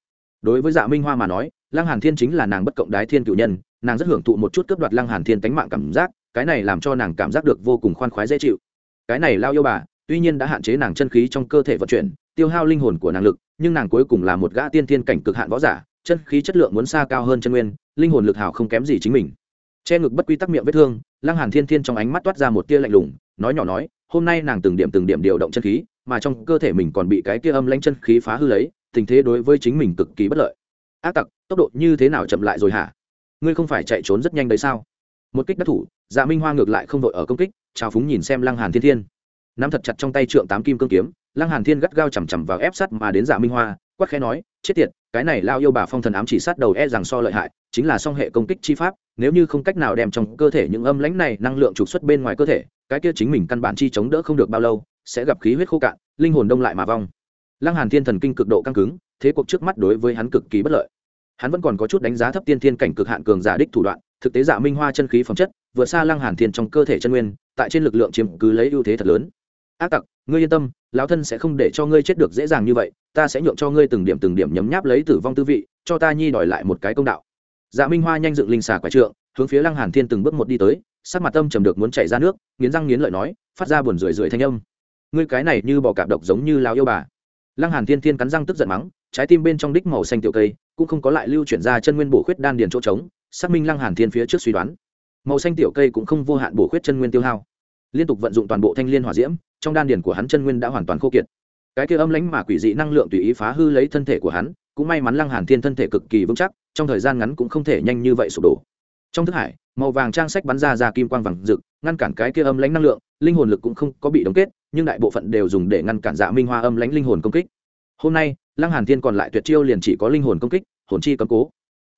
Speaker 1: Đối với dạ minh hoa mà nói, lăng hàn thiên chính là nàng bất cộng đái thiên cựu nhân, nàng rất hưởng thụ một chút cướp đoạt lăng hàn thiên tánh mạng cảm giác, cái này làm cho nàng cảm giác được vô cùng khoan khoái dễ chịu. Cái này lao yêu bà, tuy nhiên đã hạn chế nàng chân khí trong cơ thể vận chuyển, tiêu hao linh hồn của nàng lực nhưng nàng cuối cùng là một gã tiên thiên cảnh cực hạn võ giả, chân khí chất lượng muốn xa cao hơn chân nguyên, linh hồn lực hảo không kém gì chính mình. Che ngực bất quy tắc miệng vết thương, lăng hàn thiên thiên trong ánh mắt toát ra một tia lạnh lùng, nói nhỏ nói, hôm nay nàng từng điểm từng điểm điều động chân khí, mà trong cơ thể mình còn bị cái kia âm lãnh chân khí phá hư lấy, tình thế đối với chính mình cực kỳ bất lợi. Ác tặc, tốc độ như thế nào chậm lại rồi hả? Ngươi không phải chạy trốn rất nhanh đấy sao? Một kích đắc thủ dạ minh hoa ngược lại không đội ở công kích, trào phúng nhìn xem lăng hàn thiên thiên. Nắm thật chặt trong tay trượng tám kim cương kiếm lăng hàn thiên gắt gao chầm chầm vào ép sắt mà đến dạ minh hoa, quát khẽ nói, chết tiệt, cái này lao yêu bà phong thần ám chỉ sát đầu e rằng so lợi hại, chính là song hệ công kích chi pháp, nếu như không cách nào đem trong cơ thể những âm lãnh này năng lượng trục xuất bên ngoài cơ thể, cái kia chính mình căn bản chi chống đỡ không được bao lâu, sẽ gặp khí huyết khô cạn, linh hồn đông lại mà vong. Lăng hàn thiên thần kinh cực độ căng cứng, thế cuộc trước mắt đối với hắn cực kỳ bất lợi. Hắn vẫn còn có chút đánh giá thấp tiên thiên cảnh cực hạn cường giả đích thủ đoạn, thực tế giả minh hoa chân khí phẩm chất, vượt xa lăng hàn thiên trong cơ thể chân nguyên, tại trên lực lượng chiếm cứ lấy ưu thế thật lớn. Ác tặc ngươi yên tâm, lão thân sẽ không để cho ngươi chết được dễ dàng như vậy, ta sẽ nhượng cho ngươi từng điểm từng điểm nhấm nháp lấy tử vong tư vị, cho ta nhi đòi lại một cái công đạo. Dạ minh hoa nhanh dựng linh xà quái trượng, hướng phía lăng hàn thiên từng bước một đi tới, sắc mặt tâm trầm được muốn chảy ra nước, nghiến răng nghiến lợi nói, phát ra buồn rười rượi thanh âm. Ngươi cái này như bò cạp độc giống như lão yêu bà. Lăng hàn thiên thiên cắn răng tức giận mắng, trái tim bên trong đích màu xanh tiểu cây, cũng không có lại lưu chuyển ra chân nguyên bổ khuyết đan điền chỗ trống, xác minh lăng hàn thiên phía trước suy đoán. Màu xanh tiểu cây cũng không vô hạn bổ khuyết chân nguyên tiêu hao. Liên tục vận dụng toàn bộ thanh liên hỏa diễm trong đan điền của hắn chân nguyên đã hoàn toàn khô kiệt. Cái kia âm lãnh mà quỷ dị năng lượng tùy ý phá hư lấy thân thể của hắn, cũng may mắn lăng hàn thiên thân thể cực kỳ vững chắc, trong thời gian ngắn cũng không thể nhanh như vậy sụp đổ. Trong thức hải, màu vàng trang sách bắn ra ra kim quang vàng rực, ngăn cản cái kia âm lãnh năng lượng, linh hồn lực cũng không có bị đóng kết, nhưng đại bộ phận đều dùng để ngăn cản dạ minh hoa âm lãnh linh hồn công kích. Hôm nay, lăng hàn thiên còn lại tuyệt chiêu liền chỉ có linh hồn công kích, hồn chi cấm cố.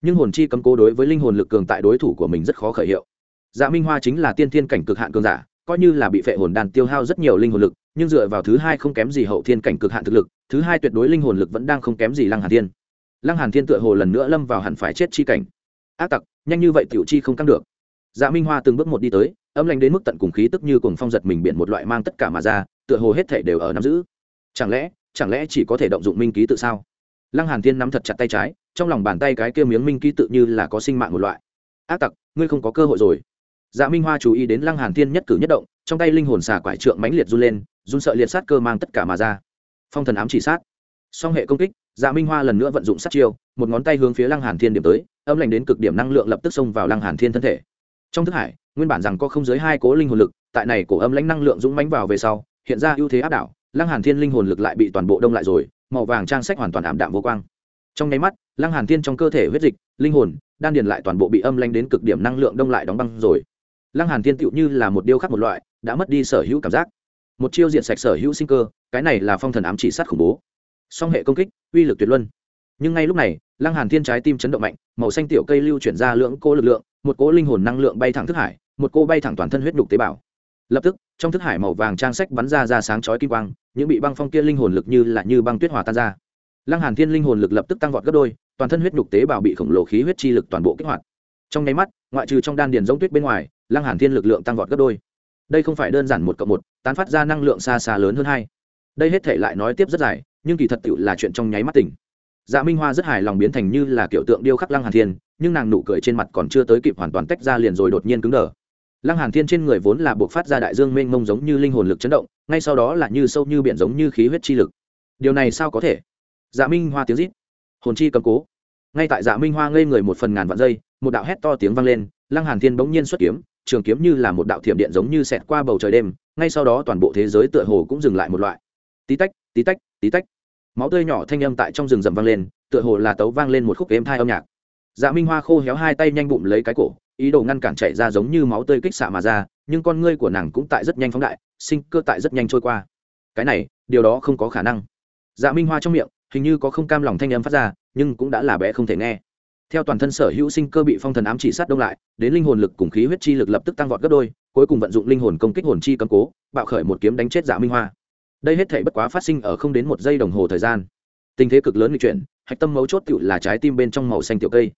Speaker 1: Nhưng hồn chi cấm cố đối với linh hồn lực cường tại đối thủ của mình rất khó khởi hiệu. Dạ minh hoa chính là tiên thiên cảnh cực hạn cường giả coi như là bị phệ hồn đan tiêu hao rất nhiều linh hồn lực, nhưng dựa vào thứ hai không kém gì hậu thiên cảnh cực hạn thực lực, thứ hai tuyệt đối linh hồn lực vẫn đang không kém gì lăng hàn thiên. Lăng hàn thiên tựa hồ lần nữa lâm vào hẳn phải chết chi cảnh. Ác tặc, nhanh như vậy tiểu chi không căng được. Dạ minh hoa từng bước một đi tới, âm lạnh đến mức tận cùng khí tức như cùng phong giật mình biển một loại mang tất cả mà ra, tựa hồ hết thể đều ở nắm giữ. Chẳng lẽ chẳng lẽ chỉ có thể động dụng minh ký tự sao? Lăng hàn thiên nắm thật chặt tay trái, trong lòng bàn tay cái kia miếng minh ký tự như là có sinh mạng một loại. Ác tặc, ngươi không có cơ hội rồi dạ minh hoa chú ý đến lăng hàn thiên nhất cử nhất động, trong tay linh hồn xà quải trượng mãnh liệt run lên, run sợ liệt sát cơ mang tất cả mà ra. Phong thần ám chỉ sát. Song hệ công kích dạ minh hoa lần nữa vận dụng sát chiêu, một ngón tay hướng phía lăng hàn thiên điểm tới, âm lạnh đến cực điểm năng lượng lập tức xông vào lăng hàn thiên thân thể. Trong thức hải, nguyên bản rằng có không dưới hai cố linh hồn lực, tại này cổ âm lãnh năng lượng dũng mãnh vào về sau, hiện ra ưu thế áp đảo, lăng hàn thiên linh hồn lực lại bị toàn bộ đông lại rồi, màu vàng trang sách hoàn toàn ảm đạm vô quang. Trong nháy mắt, lăng hàn thiên trong cơ thể huyết dịch, linh hồn, đan điền lại toàn bộ bị âm lãnh đến cực điểm năng lượng đông lại đóng băng rồi lăng hàn thiên tựu như là một điêu khắc một loại, đã mất đi sở hữu cảm giác. Một chiêu diện sạch sở hữu sinh cơ, cái này là phong thần ám chỉ sát khủng bố. Song hệ công kích, uy lực tuyệt luân. Nhưng ngay lúc này, lăng hàn thiên trái tim chấn động mạnh, màu xanh tiểu cây lưu chuyển ra lưỡng cô lực lượng, một cỗ linh hồn năng lượng bay thẳng thức hải, một cô bay thẳng toàn thân huyết đục tế bào. Lập tức, trong thức hải màu vàng trang sách bắn ra ra sáng chói kim quang, những bị băng phong kia linh hồn lực như là như băng tuyết hòa tan ra. Lăng hàn thiên linh hồn lực lập tức tăng vọt gấp đôi, toàn thân huyết đục tế bào bị khổng lồ khí huyết chi lực toàn bộ kích hoạt. Trong nháy mắt, ngoại trừ trong đan điền giống tuyết bên ngoài lăng hàn thiên lực lượng tăng vọt gấp đôi. Đây không phải đơn giản một cộng một, tán phát ra năng lượng xa xa lớn hơn hai. Đây hết thể lại nói tiếp rất dài, nhưng kỳ thật tựu là chuyện trong nháy mắt tỉnh. Dạ minh hoa rất hài lòng biến thành như là kiểu tượng điêu khắc lăng hàn thiên, nhưng nàng nụ cười trên mặt còn chưa tới kịp hoàn toàn tách ra liền rồi đột nhiên cứng đờ. Lăng hàn thiên trên người vốn là buộc phát ra đại dương mênh mông giống như linh hồn lực chấn động, ngay sau đó là như sâu như biển giống như khí huyết chi lực. Điều này sao có thể? Dạ minh hoa tiếng rít. Hồn chi cầm cố. Ngay tại dạ minh hoa ngây người một phần ngàn vạn giây, một đạo hét to tiếng vang lên, lăng hàn thiên bỗng nhiên xuất kiếm trường kiếm như là một đạo thiểm điện giống như xẹt qua bầu trời đêm, ngay sau đó toàn bộ thế giới tựa hồ cũng dừng lại một loại. Tí tách tí tách tí tách. Máu tươi nhỏ thanh âm tại trong rừng rầm vang lên, tựa hồ là tấu vang lên một khúc êm thai âm nhạc. Dạ minh hoa khô héo hai tay nhanh bụng lấy cái cổ, ý đồ ngăn cản chạy ra giống như máu tươi kích xạ mà ra, nhưng con ngươi của nàng cũng tại rất nhanh phóng đại, sinh cơ tại rất nhanh trôi qua. Cái này, điều đó không có khả năng. Dạ minh hoa trong miệng, hình như có không cam lòng thanh âm phát ra, nhưng cũng đã là bé không thể nghe theo toàn thân sở hữu sinh cơ bị phong thần ám chỉ sát đông lại đến linh hồn lực cùng khí huyết chi lực lập tức tăng vọt gấp đôi cuối cùng vận dụng linh hồn công kích hồn chi cầm cố bạo khởi một kiếm đánh chết giả minh hoa đây hết thể bất quá phát sinh ở không đến một giây đồng hồ thời gian tình thế cực lớn người chuyển hạch tâm mấu chốt cựu là trái tim bên trong màu xanh tiểu cây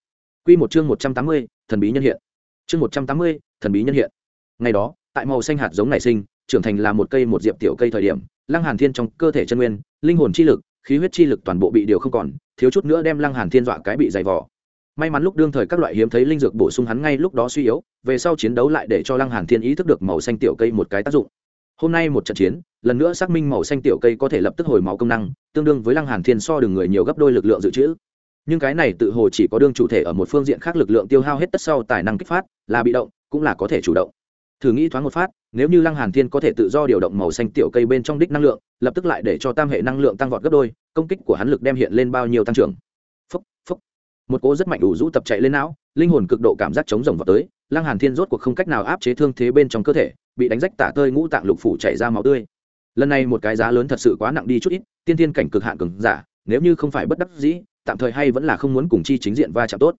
Speaker 1: Quy một chương một trăm tám mươi, thần bí nhân hiện. Chương một trăm tám mươi, thần bí nhân hiện. Ngày đó, tại màu xanh hạt giống nảy sinh, trưởng thành là một cây một diệp tiểu cây thời điểm, Lăng Hàn Thiên trong cơ thể chân nguyên, linh hồn chi lực, khí huyết chi lực toàn bộ bị điều không còn, thiếu chút nữa đem Lăng Hàn Thiên dọa cái bị dày vò. May mắn lúc đương thời các loại hiếm thấy linh dược bổ sung hắn ngay lúc đó suy yếu, về sau chiến đấu lại để cho Lăng Hàn Thiên ý thức được màu xanh tiểu cây một cái tác dụng. Hôm nay một trận chiến, lần nữa xác minh màu xanh tiểu cây có thể lập tức hồi máu công năng, tương đương với Lăng Hàn Thiên so đường người nhiều gấp đôi lực lượng dự trữ. Nhưng cái này tự hồ chỉ có đương chủ thể ở một phương diện khác lực lượng tiêu hao hết tất sau tài năng kích phát là bị động cũng là có thể chủ động. Thử nghĩ thoáng một phát nếu như lăng hàn thiên có thể tự do điều động màu xanh tiểu cây bên trong đích năng lượng lập tức lại để cho tam hệ năng lượng tăng vọt gấp đôi công kích của hắn lực đem hiện lên bao nhiêu tăng trưởng một cỗ rất mạnh đủ rũ tập chạy lên não, linh hồn cực độ cảm giác chống rồng vào tới, lăng hàn thiên rốt cuộc không cách nào áp chế thương thế bên trong cơ thể, bị đánh rách tả tơi ngũ tạng lục phủ chảy ra máu tươi. Lần này một cái giá lớn thật sự quá nặng đi chút ít, tiên thiên cảnh cực hạn cường giả, nếu như không phải bất đắc dĩ, tạm thời hay vẫn là không muốn cùng chi chính diện va chạm tốt.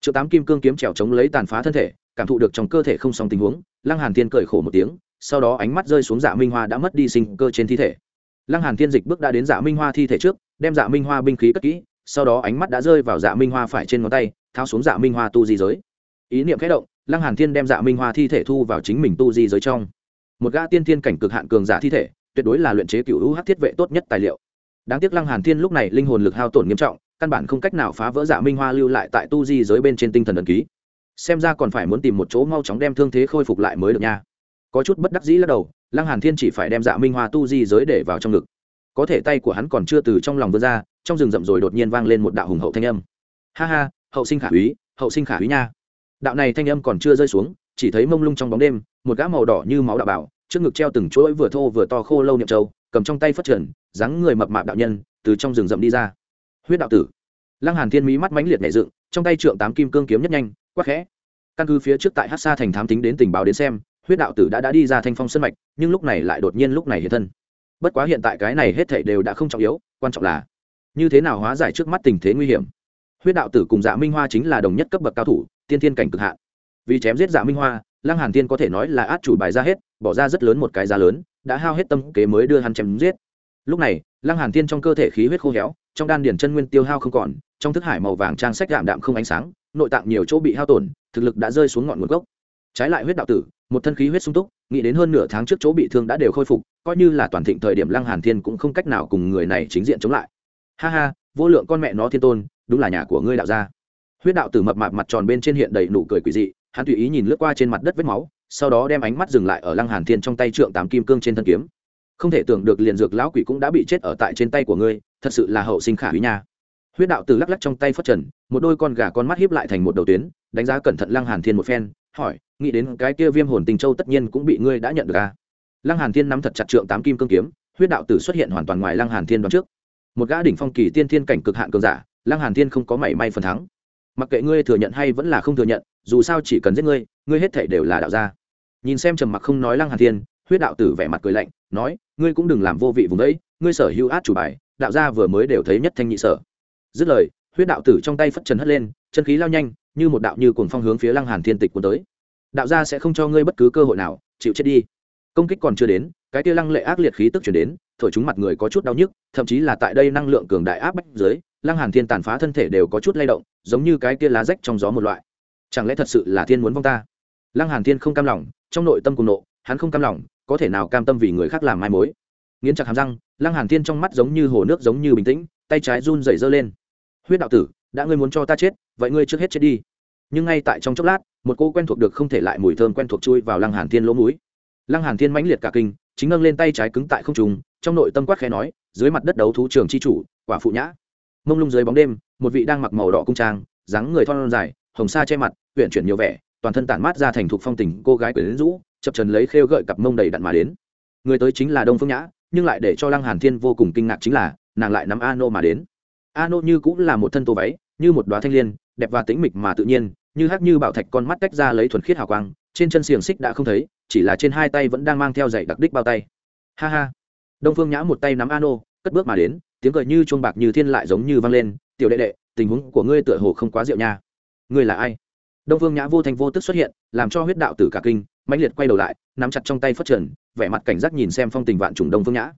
Speaker 1: Triệu tám kim cương kiếm trèo chống lấy tàn phá thân thể, cảm thụ được trong cơ thể không xong tình huống, lăng hàn thiên cười khổ một tiếng, sau đó ánh mắt rơi xuống dạ minh hoa đã mất đi sinh cơ trên thi thể. Lăng hàn thiên dịch bước đã đến dạ minh hoa thi thể trước, đem dạ minh hoa binh khí cất kỹ sau đó ánh mắt đã rơi vào dạ minh hoa phải trên ngón tay, tháo xuống dạ minh hoa tu di giới. Ý niệm khẽ động, lăng hàn thiên đem dạ minh hoa thi thể thu vào chính mình tu di giới trong. Một gã tiên thiên cảnh cực hạn cường giả thi thể, tuyệt đối là luyện chế cựu hắc thiết vệ tốt nhất tài liệu. Đáng tiếc lăng hàn thiên lúc này linh hồn lực hao tổn nghiêm trọng, căn bản không cách nào phá vỡ dạ minh hoa lưu lại tại tu di giới bên trên tinh thần ẩn ký. Xem ra còn phải muốn tìm một chỗ mau chóng đem thương thế khôi phục lại mới được nha. Có chút bất đắc dĩ lắc đầu, lăng hàn thiên chỉ phải đem dạ minh hoa tu di giới để vào trong ngực. Có thể tay của hắn còn chưa từ trong lòng vươn ra trong rừng rậm rồi đột nhiên vang lên một đạo hùng hậu thanh âm. Ha ha, hậu sinh khả úy, hậu sinh khả úy nha. Đạo này thanh âm còn chưa rơi xuống, chỉ thấy mông lung trong bóng đêm, một gã màu đỏ như máu đạo bảo, trước ngực treo từng chuỗi vừa thô vừa to khô lâu niệm châu, cầm trong tay phất trần, dáng người mập mạp đạo nhân, từ trong rừng rậm đi ra. Huyết đạo tử. Lăng hàn thiên mỹ mắt mãnh liệt nhảy dựng, trong tay trượng tám kim cương kiếm nhất nhanh, quắc khẽ. Căn cứ phía trước tại hắc sa thành thám tính đến tình báo đến xem, huyết đạo tử đã đã đi ra thanh phong sân mạch, nhưng lúc này lại đột nhiên lúc này hiện thân. Bất quá hiện tại cái này hết thảy đều đã không trọng yếu, quan trọng là như thế nào hóa giải trước mắt tình thế nguy hiểm? Huyết đạo tử cùng dạ minh hoa chính là đồng nhất cấp bậc cao thủ, tiên thiên cảnh cực hạn. Vì chém giết dạ minh hoa, lăng hàn thiên có thể nói là át chủ bài ra hết, bỏ ra rất lớn một cái giá lớn, đã hao hết tâm kế mới đưa hắn chém giết. Lúc này, lăng hàn thiên trong cơ thể khí huyết khô héo, trong đan điển chân nguyên tiêu hao không còn, trong thức hải màu vàng trang sách đạm đạm không ánh sáng, nội tạng nhiều chỗ bị hao tổn, thực lực đã rơi xuống ngọn nguồn gốc. Trái lại huyết đạo tử, một thân khí huyết sung túc, nghĩ đến hơn nửa tháng trước chỗ bị thương đã đều khôi phục, coi như là toàn thịnh thời điểm lăng hàn thiên cũng không cách nào cùng người này chính diện chống lại ha ha, vô lượng con mẹ nó thiên tôn, đúng là nhà của ngươi đạo gia. Huyết đạo tử mập mạp mặt tròn bên trên hiện đầy nụ cười quỷ dị, hắn tùy ý nhìn lướt qua trên mặt đất vết máu, sau đó đem ánh mắt dừng lại ở lăng hàn thiên trong tay trượng tám kim cương trên thân kiếm. Không thể tưởng được liền dược lão quỷ cũng đã bị chết ở tại trên tay của ngươi, thật sự là hậu sinh khả quý nha. Huyết đạo tử lắc lắc trong tay phất trần, một đôi con gà con mắt hiếp lại thành một đầu tuyến, đánh giá cẩn thận lăng hàn thiên một phen, hỏi, nghĩ đến cái kia viêm hồn tình châu tất nhiên cũng bị ngươi đã nhận được à? Lăng hàn thiên nắm thật chặt trượng tám kim cương kiếm, huyết đạo tử xuất hiện hoàn toàn ngoài lăng hàn thiên đoán trước một gã đỉnh phong kỳ tiên thiên cảnh cực hạn cường giả, lăng hàn thiên không có mảy may phần thắng. Mặc kệ ngươi thừa nhận hay vẫn là không thừa nhận, dù sao chỉ cần giết ngươi ngươi hết thể đều là đạo gia. Nhìn xem trầm mặc không nói lăng hàn thiên, huyết đạo tử vẻ mặt cười lạnh, nói, ngươi cũng đừng làm vô vị vùng đấy, ngươi sở hữu át chủ bài, đạo gia vừa mới đều thấy nhất thanh nhị sở. Dứt lời, huyết đạo tử trong tay phất trần hất lên, chân khí lao nhanh, như một đạo như cuồng phong hướng phía lăng hàn thiên tịch cuốn tới. Đạo gia sẽ không cho ngươi bất cứ cơ hội nào, chịu chết đi công kích còn chưa đến, cái kia lăng lệ ác liệt khí tức chuyển đến, thổi chúng mặt người có chút đau nhức, thậm chí là tại đây năng lượng cường đại áp bách dưới, lăng hàn thiên tàn phá thân thể đều có chút lay động, giống như cái kia lá rách trong gió một loại. Chẳng lẽ thật sự là thiên muốn vong ta? Lăng hàn thiên không cam lòng, trong nội tâm cùng nộ, hắn không cam lòng, có thể nào cam tâm vì người khác làm mai mối? Nghiến chặt hàm răng, lăng hàn thiên trong mắt giống như hồ nước giống như bình tĩnh, tay trái run rẩy giơ lên. Huyết đạo tử, đã ngươi muốn cho ta chết, vậy ngươi trước hết chết đi. Nhưng ngay tại trong chốc lát, một cô quen thuộc được không thể lại mùi thơm quen thuộc chui vào lăng hàn thiên lỗ mũi lăng hàn thiên mãnh liệt cả kinh, chính nâng lên tay trái cứng tại không trung, trong nội tâm quát khẽ nói, dưới mặt đất đấu thú trường chi chủ, quả phụ nhã. Mông lung dưới bóng đêm, một vị đang mặc màu đỏ cung trang, dáng người thon dài, hồng sa che mặt huyện chuyển nhiều vẻ, toàn thân tản mát ra thành thục phong tình, cô gái quyến rũ, chập trần lấy khêu gợi cặp mông đầy đặn mà đến. Người tới chính là đông phương nhã, nhưng lại để cho lăng hàn thiên vô cùng kinh ngạc chính là, nàng lại nắm a nô mà đến. A nô như cũng là một thân tô váy, như một đóa thanh liên, đẹp và tĩnh mịch mà tự nhiên, như hắc như bảo thạch con mắt tách ra lấy thuần khiết hào quang trên chân xiềng xích đã không thấy, chỉ là trên hai tay vẫn đang mang theo giày đặc đích bao tay. Ha ha. Đông phương nhã một tay nắm a nô cất bước mà đến, tiếng cười như chuông bạc như thiên lại giống như vang lên, tiểu đệ đệ, tình huống của ngươi tựa hồ không quá rượu nha. Ngươi là ai? Đông phương nhã vô thành vô tức xuất hiện, làm cho huyết đạo tử cả kinh, mãnh liệt quay đầu lại, nắm chặt trong tay phất trần, vẻ mặt cảnh giác nhìn xem phong tình vạn trùng đông phương nhã.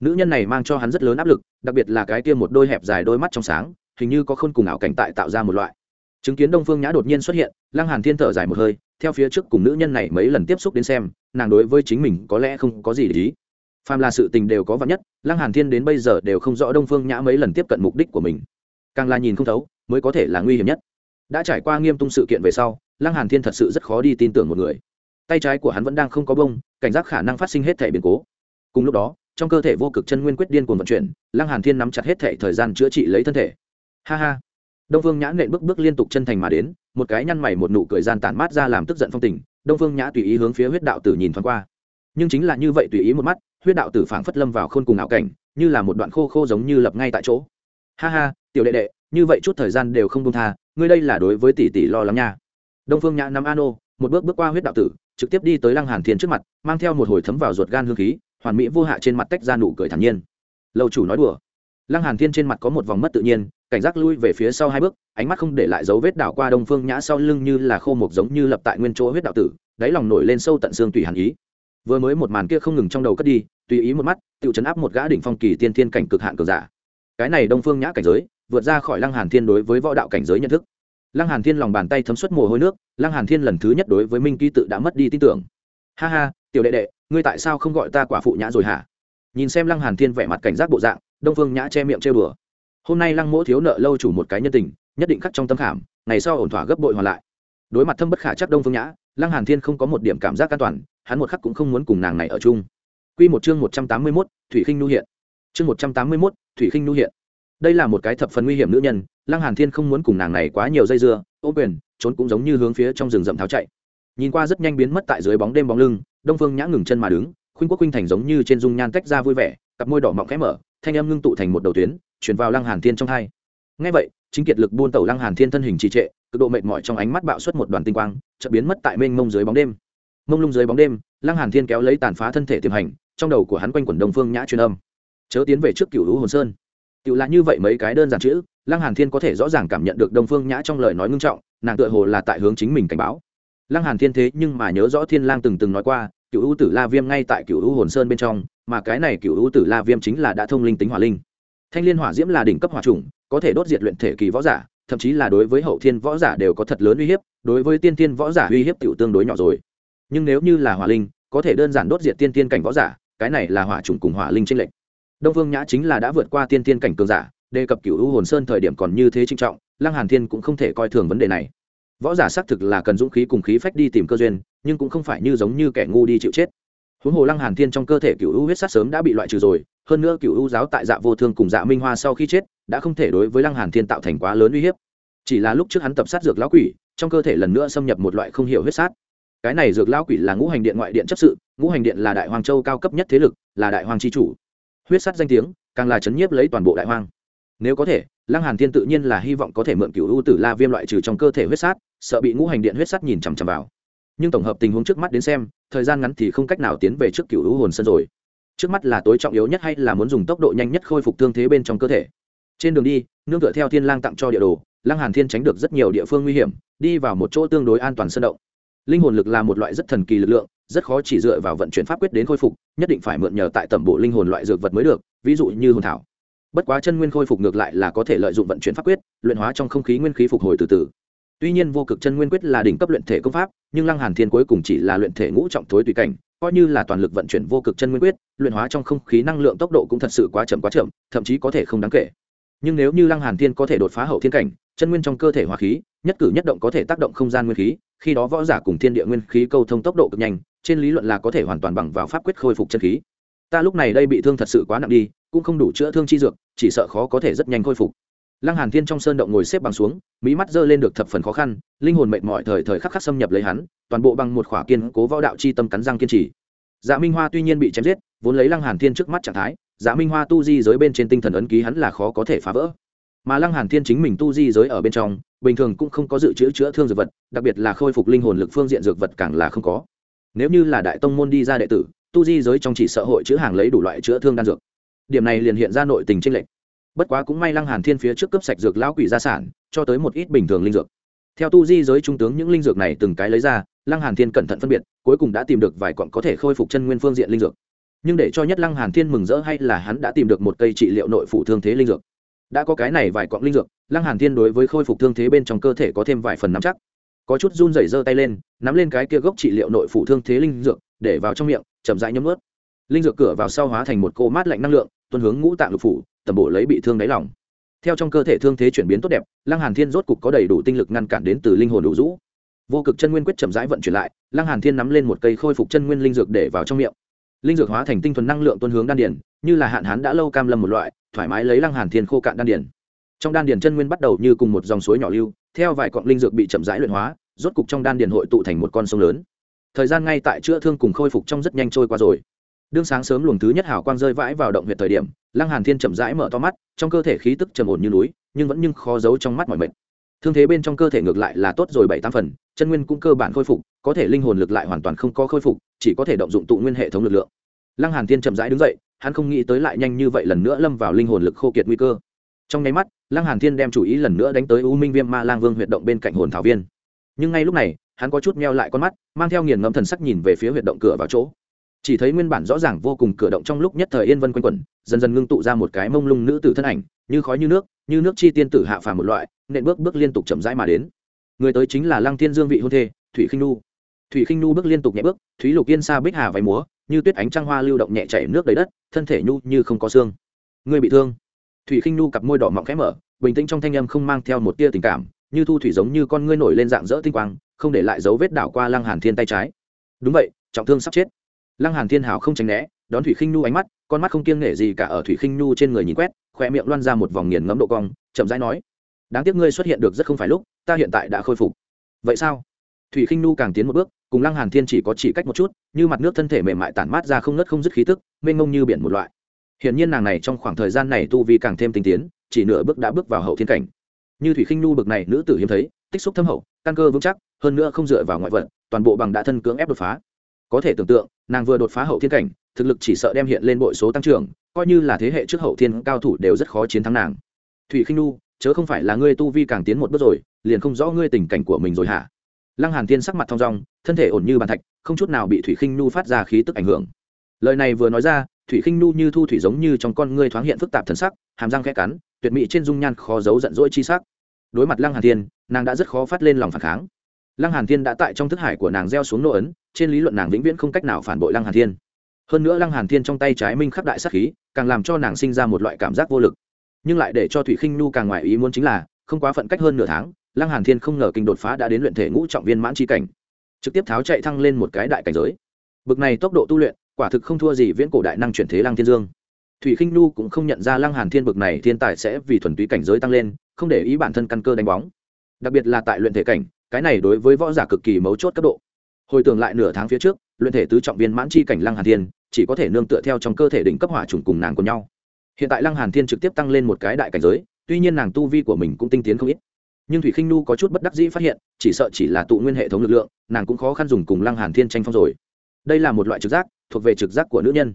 Speaker 1: Nữ nhân này mang cho hắn rất lớn áp lực, đặc biệt là cái kia một đôi hẹp dài đôi mắt trong sáng, hình như có khôn cùng ảo cảnh tại tạo ra một loại. Chứng kiến đông phương nhã đột nhiên xuất hiện, lăng hàn thiên thở dài một hơi theo phía trước cùng nữ nhân này mấy lần tiếp xúc đến xem, nàng đối với chính mình có lẽ không có gì để ý. Phàm là sự tình đều có vắn nhất, lăng hàn thiên đến bây giờ đều không rõ đông phương nhã mấy lần tiếp cận mục đích của mình. Càng là nhìn không thấu, mới có thể là nguy hiểm nhất. Đã trải qua nghiêm tung sự kiện về sau, lăng hàn thiên thật sự rất khó đi tin tưởng một người. Tay trái của hắn vẫn đang không có bông, cảnh giác khả năng phát sinh hết thể biến cố. Cùng lúc đó, trong cơ thể vô cực chân nguyên quyết điên cuồng vận chuyển, lăng hàn thiên nắm chặt hết thể thời gian chữa trị lấy thân thể. Ha ha! Đông phương nhã nện bước bước liên tục chân thành mà đến, một cái nhăn mày một nụ cười gian tản mát ra làm tức giận phong tình, đông phương nhã tùy ý hướng phía huyết đạo tử nhìn thoáng qua. Nhưng chính là như vậy tùy ý một mắt, huyết đạo tử phảng phất lâm vào khôn cùng ảo cảnh, như là một đoạn khô khô giống như lập ngay tại chỗ. Ha ha, tiểu đệ đệ, như vậy chút thời gian đều không công tha, ngươi đây là đối với tỷ tỷ lo lắng nha. Đông phương nhã nắm an ô một bước bước qua huyết đạo tử, trực tiếp đi tới lăng hàn thiên trước mặt, mang theo một hồi thấm vào ruột gan hương khí, hoàn mỹ vô hạ trên mặt tách ra nụ cười thản nhiên. Lâu chủ nói đùa lăng hàn thiên trên mặt có một vòng mất tự nhiên, cảnh giác lui về phía sau hai bước, ánh mắt không để lại dấu vết đảo qua đông phương nhã sau lưng như là khô mục giống như lập tại nguyên chỗ huyết đạo tử, đáy lòng nổi lên sâu tận xương tùy hàn ý. Vừa mới một màn kia không ngừng trong đầu cất đi, tùy ý một mắt tự chấn áp một gã đỉnh phong kỳ tiên thiên cảnh cực hạn cường giả. Cái này đông phương nhã cảnh giới, vượt ra khỏi lăng hàn thiên đối với võ đạo cảnh giới nhận thức. Lăng hàn thiên lòng bàn tay thấm suất mồ hôi nước, lăng hàn thiên lần thứ nhất đối với minh ký tự đã mất đi tin tưởng. Ha ha, tiểu đệ đệ, ngươi tại sao không gọi ta quả phụ nhã rồi hả? Nhìn xem lăng hàn thiên vẻ mặt cảnh giác bộ dạng đông phương nhã che miệng trêu đùa. Hôm nay lăng mỗ thiếu nợ lâu chủ một cái nhân tình nhất định khắc trong tâm khảm ngày sau ổn thỏa gấp bội hoàn lại. Đối mặt thâm bất khả chắc đông phương nhã lăng hàn thiên không có một điểm cảm giác an toàn hắn một khắc cũng không muốn cùng nàng này ở chung. Quy một chương một trăm tám mươi 181, thủy khinh nu hiện. Chương một trăm tám mươi 181, thủy khinh nu hiện. Đây là một cái thập phần nguy hiểm nữ nhân lăng hàn thiên không muốn cùng nàng này quá nhiều dây dưa ô quyền trốn cũng giống như hướng phía trong rừng rậm tháo chạy. Nhìn qua rất nhanh biến mất tại dưới bóng đêm bóng lưng đông phương nhã ngừng chân mà đứng khuynh quốc khuynh thành giống như trên dung nhan tách ra vui vẻ cặp môi đỏ mọng khẽ mở thanh âm ngưng tụ thành một đầu tuyến chuyển vào lăng hàn thiên trong hai. Ngay vậy chính kiệt lực buôn tẩu lăng hàn thiên thân hình trì trệ cực độ mệt mỏi trong ánh mắt bạo xuất một đoàn tinh quang chợt biến mất tại mênh mông dưới bóng đêm. Mông lung dưới bóng đêm lăng hàn thiên kéo lấy tàn phá thân thể tiềm hành trong đầu của hắn quanh quẩn đông phương nhã truyền âm. Chớ tiến về trước cửu lũ hồn sơn. Tiểu là như vậy mấy cái đơn giản chữ, Lăng Hàn Thiên có thể rõ ràng cảm nhận được Đông Phương Nhã trong lời nói ngưng trọng, nàng tựa hồ là tại hướng chính mình cảnh báo. Lăng Hàn Thiên thế nhưng mà nhớ rõ Thiên Lang từng từng nói qua, Cửu U Tử La Viêm ngay tại Cửu U Hồn Sơn bên trong, mà cái này Cửu U Tử La Viêm chính là đã thông linh tính hỏa linh. Thanh Liên Hỏa Diễm là đỉnh cấp hỏa chủng, có thể đốt diệt luyện thể kỳ võ giả, thậm chí là đối với hậu thiên võ giả đều có thật lớn uy hiếp, đối với tiên tiên võ giả uy hiếp tiểu tương đối nhỏ rồi. Nhưng nếu như là hỏa linh, có thể đơn giản đốt diệt tiên tiên cảnh võ giả, cái này là hỏa chủng cùng hỏa linh tranh lệch. Đông Vương Nhã chính là đã vượt qua tiên tiên cảnh cường giả, đề cập cựu u hồn sơn thời điểm còn như thế trinh trọng lăng hàn thiên cũng không thể coi thường vấn đề này võ giả xác thực là cần dũng khí cùng khí phách đi tìm cơ duyên nhưng cũng không phải như giống như kẻ ngu đi chịu chết huống hồ lăng hàn thiên trong cơ thể cựu u huyết sát sớm đã bị loại trừ rồi, hơn nữa cựu u giáo tại dạ vô thương cùng dạ minh hoa sau khi chết, đã không thể đối với lăng hàn thiên tạo thành quá lớn uy hiếp. Chỉ là lúc trước hắn tập sát dược lão quỷ, trong cơ thể lần nữa xâm nhập một loại không hiểu huyết sát. Cái này dược lão quỷ là ngũ hành điện ngoại điện chấp sự, ngũ hành điện là đại hoàng châu cao cấp nhất thế lực, là đại hoàng chi chủ. Huyết sát danh tiếng, càng là chấn nhiếp lấy toàn bộ đại hoàng nếu có thể, lăng hàn thiên tự nhiên là hy vọng có thể mượn cựu u tử la viêm loại trừ trong cơ thể huyết sát, sợ bị ngũ hành điện huyết sát nhìn chằm chằm vào. Nhưng tổng hợp tình huống trước mắt đến xem thời gian ngắn thì không cách nào tiến về trước cựu hữu hồn sân rồi. Trước mắt là tối trọng yếu nhất hay là muốn dùng tốc độ nhanh nhất khôi phục thương thế bên trong cơ thể? Trên đường đi, nương tựa theo thiên lang tặng cho địa đồ, lăng hàn thiên tránh được rất nhiều địa phương nguy hiểm, đi vào một chỗ tương đối an toàn sân động. Linh hồn lực là một loại rất thần kỳ lực lượng, rất khó chỉ dựa vào vận chuyển pháp quyết đến khôi phục, nhất định phải mượn nhờ tại tẩm bộ linh hồn loại dược vật mới được, ví dụ như hồn thảo. Bất quá chân nguyên khôi phục ngược lại là có thể lợi dụng vận chuyển pháp quyết, luyện hóa trong không khí nguyên khí phục hồi từ từ tuy nhiên vô cực chân nguyên quyết là đỉnh cấp luyện thể công pháp, nhưng lăng hàn thiên cuối cùng chỉ là luyện thể ngũ trọng thối tùy cảnh, coi như là toàn lực vận chuyển vô cực chân nguyên quyết, luyện hóa trong không khí năng lượng tốc độ cũng thật sự quá chậm quá chậm, thậm chí có thể không đáng kể. Nhưng nếu như lăng hàn thiên có thể đột phá hậu thiên cảnh, chân nguyên trong cơ thể hóa khí, nhất cử nhất động có thể tác động không gian nguyên khí, khi đó võ giả cùng thiên địa nguyên khí câu thông tốc độ cực nhanh, trên lý luận là có thể hoàn toàn bằng vào pháp quyết khôi phục chân khí. Ta lúc này đây bị thương thật sự quá nặng đi, cũng không đủ chữa thương chi dược, chỉ sợ khó có thể rất nhanh khôi phục lăng hàn thiên trong sơn động ngồi xếp bằng xuống mỹ mắt dơ lên được thập phần khó khăn, linh hồn mệt mỏi thời thời khắc khắc xâm nhập lấy hắn, toàn bộ bằng một khỏa kiên cố võ đạo chi tâm cắn răng kiên trì. Dạ minh hoa tuy nhiên bị chém giết, vốn lấy lăng hàn thiên trước mắt trạng thái dạ minh hoa tu di giới bên trên tinh thần ấn ký hắn là khó có thể phá vỡ. Mà lăng hàn thiên chính mình tu di giới ở bên trong, bình thường cũng không có dự trữ chữa thương dược vật, đặc biệt là khôi phục linh hồn lực phương diện dược vật càng là không có. Nếu như là đại tông môn đi ra đệ tử, tu di giới trong chỉ sợ hội chữa hàng lấy đủ loại chữa thương đan dược. Điểm này liền hiện ra nội tình tranh lệch bất quá cũng may lăng hàn thiên phía trước cấp sạch dược lão quỷ gia sản, cho tới một ít bình thường linh dược. Theo tu di giới trung tướng những linh dược này từng cái lấy ra, lăng hàn thiên cẩn thận phân biệt, cuối cùng đã tìm được vài cọn có thể khôi phục chân nguyên phương diện linh dược. Nhưng để cho nhất lăng hàn thiên mừng rỡ hay là hắn đã tìm được một cây trị liệu nội phụ thương thế linh dược. Đã có cái này vài cọn linh dược, lăng hàn thiên đối với khôi phục thương thế bên trong cơ thể có thêm vài phần nắm chắc. Có chút run rẩy giơ tay lên, nắm lên cái kia gốc trị liệu nội phụ thương thế linh dược, để vào trong miệng, chậm rãi nhấm ướt linh dược cửa vào sau hóa thành một cô mát lạnh năng lượng tuân hướng ngũ tạng lục phủ tầm bổ lấy bị thương đáy lòng. Theo trong cơ thể thương thế chuyển biến tốt đẹp, lăng hàn thiên rốt cục có đầy đủ tinh lực ngăn cản đến từ linh hồn đủ rũ. Vô cực chân nguyên quyết chậm rãi vận chuyển lại, lăng hàn thiên nắm lên một cây khôi phục chân nguyên linh dược để vào trong miệng. Linh dược hóa thành tinh thuần năng lượng tuân hướng đan điển như là hạn hán đã lâu cam lâm một loại, thoải mái lấy lăng hàn thiên khô cạn đan điển trong đan điền chân nguyên bắt đầu như cùng một dòng suối nhỏ lưu, theo vài cọng linh dược bị chậm rãi luyện hóa, rốt cục trong đan điền hội tụ thành một con sông lớn. Thời gian ngay tại chữa thương cùng khôi phục trong rất nhanh trôi qua rồi đương sáng sớm luồng thứ nhất hào quang rơi vãi vào động huyệt thời điểm, lăng hàn thiên chậm rãi mở to mắt, trong cơ thể khí tức trầm ổn như núi, nhưng vẫn nhưng khó giấu trong mắt mọi mệt. Thương thế bên trong cơ thể ngược lại là tốt rồi bảy tám phần, chân nguyên cũng cơ bản khôi phục, có thể linh hồn lực lại hoàn toàn không có khôi phục, chỉ có thể động dụng tụ nguyên hệ thống lực lượng. Lăng hàn thiên chậm rãi đứng dậy, hắn không nghĩ tới lại nhanh như vậy lần nữa lâm vào linh hồn lực khô kiệt nguy cơ. Trong nháy mắt, lăng hàn thiên đem chủ ý lần nữa đánh tới u minh viêm ma lang vương huyệt động bên cạnh hồn thảo viên. Nhưng ngay lúc này, hắn có chút meo lại con mắt, mang theo nghiền ngẫm thần sắc nhìn về phía huyệt động cửa vào chỗ chỉ thấy nguyên bản rõ ràng vô cùng cửa động trong lúc nhất thời yên vân quanh quẩn, dần dần ngưng tụ ra một cái mông lung nữ tử thân ảnh, như khói như nước như nước chi tiên tử hạ phàm một loại, nện bước bước liên tục chậm rãi mà đến. Người tới chính là lăng thiên dương vị hôn thê, thủy khinh nu thủy khinh nu bước liên tục nhẹ bước, thúy lục yên xa bích hà váy múa, như tuyết ánh trăng hoa lưu động nhẹ chảy nước đầy đất, thân thể nhu như không có xương. Người bị thương. Thủy khinh nu cặp môi đỏ mọng khẽ mở, bình tĩnh trong thanh âm không mang theo một tia tình cảm, như thu thủy giống như con ngươi nổi lên dạng dỡ tinh quang, không để lại dấu vết đảo qua lăng hàn thiên tay trái. Đúng vậy, trọng thương sắp chết lăng hàn thiên hào không tránh né, đón thủy khinh nu ánh mắt, con mắt không kiêng nể gì cả ở thủy khinh nu trên người nhìn quét khoe miệng loan ra một vòng nghiền ngẫm độ cong, chậm rãi nói, đáng tiếc ngươi xuất hiện được rất không phải lúc, ta hiện tại đã khôi phục. Vậy sao? Thủy khinh nu càng tiến một bước, cùng lăng hàn thiên chỉ có chỉ cách một chút, như mặt nước thân thể mềm mại tản mát ra không nứt không dứt khí tức, mênh mông như biển một loại. Hiển nhiên nàng này trong khoảng thời gian này tu vi càng thêm tinh tiến, chỉ nửa bước đã bước vào hậu thiên cảnh. Như thủy khinh nu bực này nữ tử hiếm thấy, tích xúc thâm hậu, căn cơ vững chắc, hơn nữa không dựa vào ngoại vật, toàn bộ bằng đã thân cưỡng ép đột phá. Có thể tưởng tượng nàng vừa đột phá hậu thiên cảnh, thực lực chỉ sợ đem hiện lên bội số tăng trưởng, coi như là thế hệ trước hậu thiên cao thủ đều rất khó chiến thắng nàng. Thủy khinh nu chớ không phải là ngươi tu vi càng tiến một bước rồi, liền không rõ ngươi tình cảnh của mình rồi hả? Lăng hàn thiên sắc mặt thong dong, thân thể ổn như bàn thạch, không chút nào bị thủy khinh nu phát ra khí tức ảnh hưởng. Lời này vừa nói ra, thủy khinh nu như thu thủy giống như trong con ngươi thoáng hiện phức tạp thần sắc, hàm răng khẽ cắn, tuyệt mỹ trên dung nhan khó giấu giận dỗi chi sắc. Đối mặt lăng hàn thiên, nàng đã rất khó phát lên lòng phản kháng lăng hàn thiên đã tại trong thức hải của nàng gieo xuống nô ấn, trên lý luận nàng vĩnh viễn không cách nào phản bội lăng hàn thiên. Hơn nữa lăng hàn thiên trong tay trái minh khắc đại sát khí, càng làm cho nàng sinh ra một loại cảm giác vô lực. Nhưng lại để cho thủy khinh nu càng ngoài ý muốn chính là, không quá phận cách hơn nửa tháng, lăng hàn thiên không ngờ kinh đột phá đã đến luyện thể ngũ trọng viên mãn chi cảnh. Trực tiếp tháo chạy thăng lên một cái đại cảnh giới. Bực này tốc độ tu luyện, quả thực không thua gì viễn cổ đại năng chuyển thế lăng thiên dương. Thủy khinh nu cũng không nhận ra lăng hàn thiên bực này thiên tài sẽ vì thuần túy cảnh giới tăng lên, không để ý bản thân căn cơ đánh bóng. Đặc biệt là tại luyện thể cảnh cái này đối với võ giả cực kỳ mấu chốt cấp độ. Hồi tưởng lại nửa tháng phía trước luyện thể tứ trọng viên mãn chi cảnh lăng hàn thiên chỉ có thể nương tựa theo trong cơ thể đỉnh cấp hỏa trùng cùng nàng của nhau. Hiện tại lăng hàn thiên trực tiếp tăng lên một cái đại cảnh giới tuy nhiên nàng tu vi của mình cũng tinh tiến không ít. Nhưng thủy khinh nu có chút bất đắc dĩ phát hiện chỉ sợ chỉ là tụ nguyên hệ thống lực lượng nàng cũng khó khăn dùng cùng lăng hàn thiên tranh phong rồi. Đây là một loại trực giác thuộc về trực giác của nữ nhân.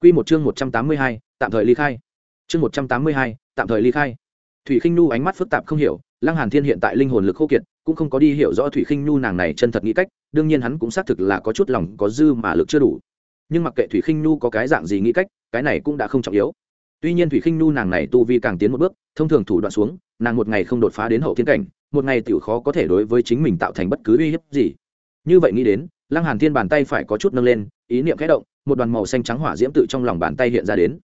Speaker 1: Quy một chương một trăm tám mươi hai, tạm thời ly khai. Chương một trăm tám mươi hai, tạm thời ly khai. Thủy khinh nu ánh mắt phức tạp không hiểu lăng hàn thiên hiện tại linh hồn lực khô kiệt cũng không có đi hiểu rõ thủy khinh nu nàng này chân thật nghĩ cách, đương nhiên hắn cũng xác thực là có chút lòng có dư mà lực chưa đủ. Nhưng mặc kệ thủy khinh nu có cái dạng gì nghĩ cách, cái này cũng đã không trọng yếu. Tuy nhiên thủy khinh nu nàng này tu vi càng tiến một bước, thông thường thủ đoạn xuống, nàng một ngày không đột phá đến hậu thiên cảnh, một ngày tiểu khó có thể đối với chính mình tạo thành bất cứ uy hiếp gì. Như vậy nghĩ đến, lăng hàn thiên bàn tay phải có chút nâng lên, ý niệm khẽ động, một đoàn màu xanh trắng hỏa diễm tự trong lòng bàn tay hiện ra đến.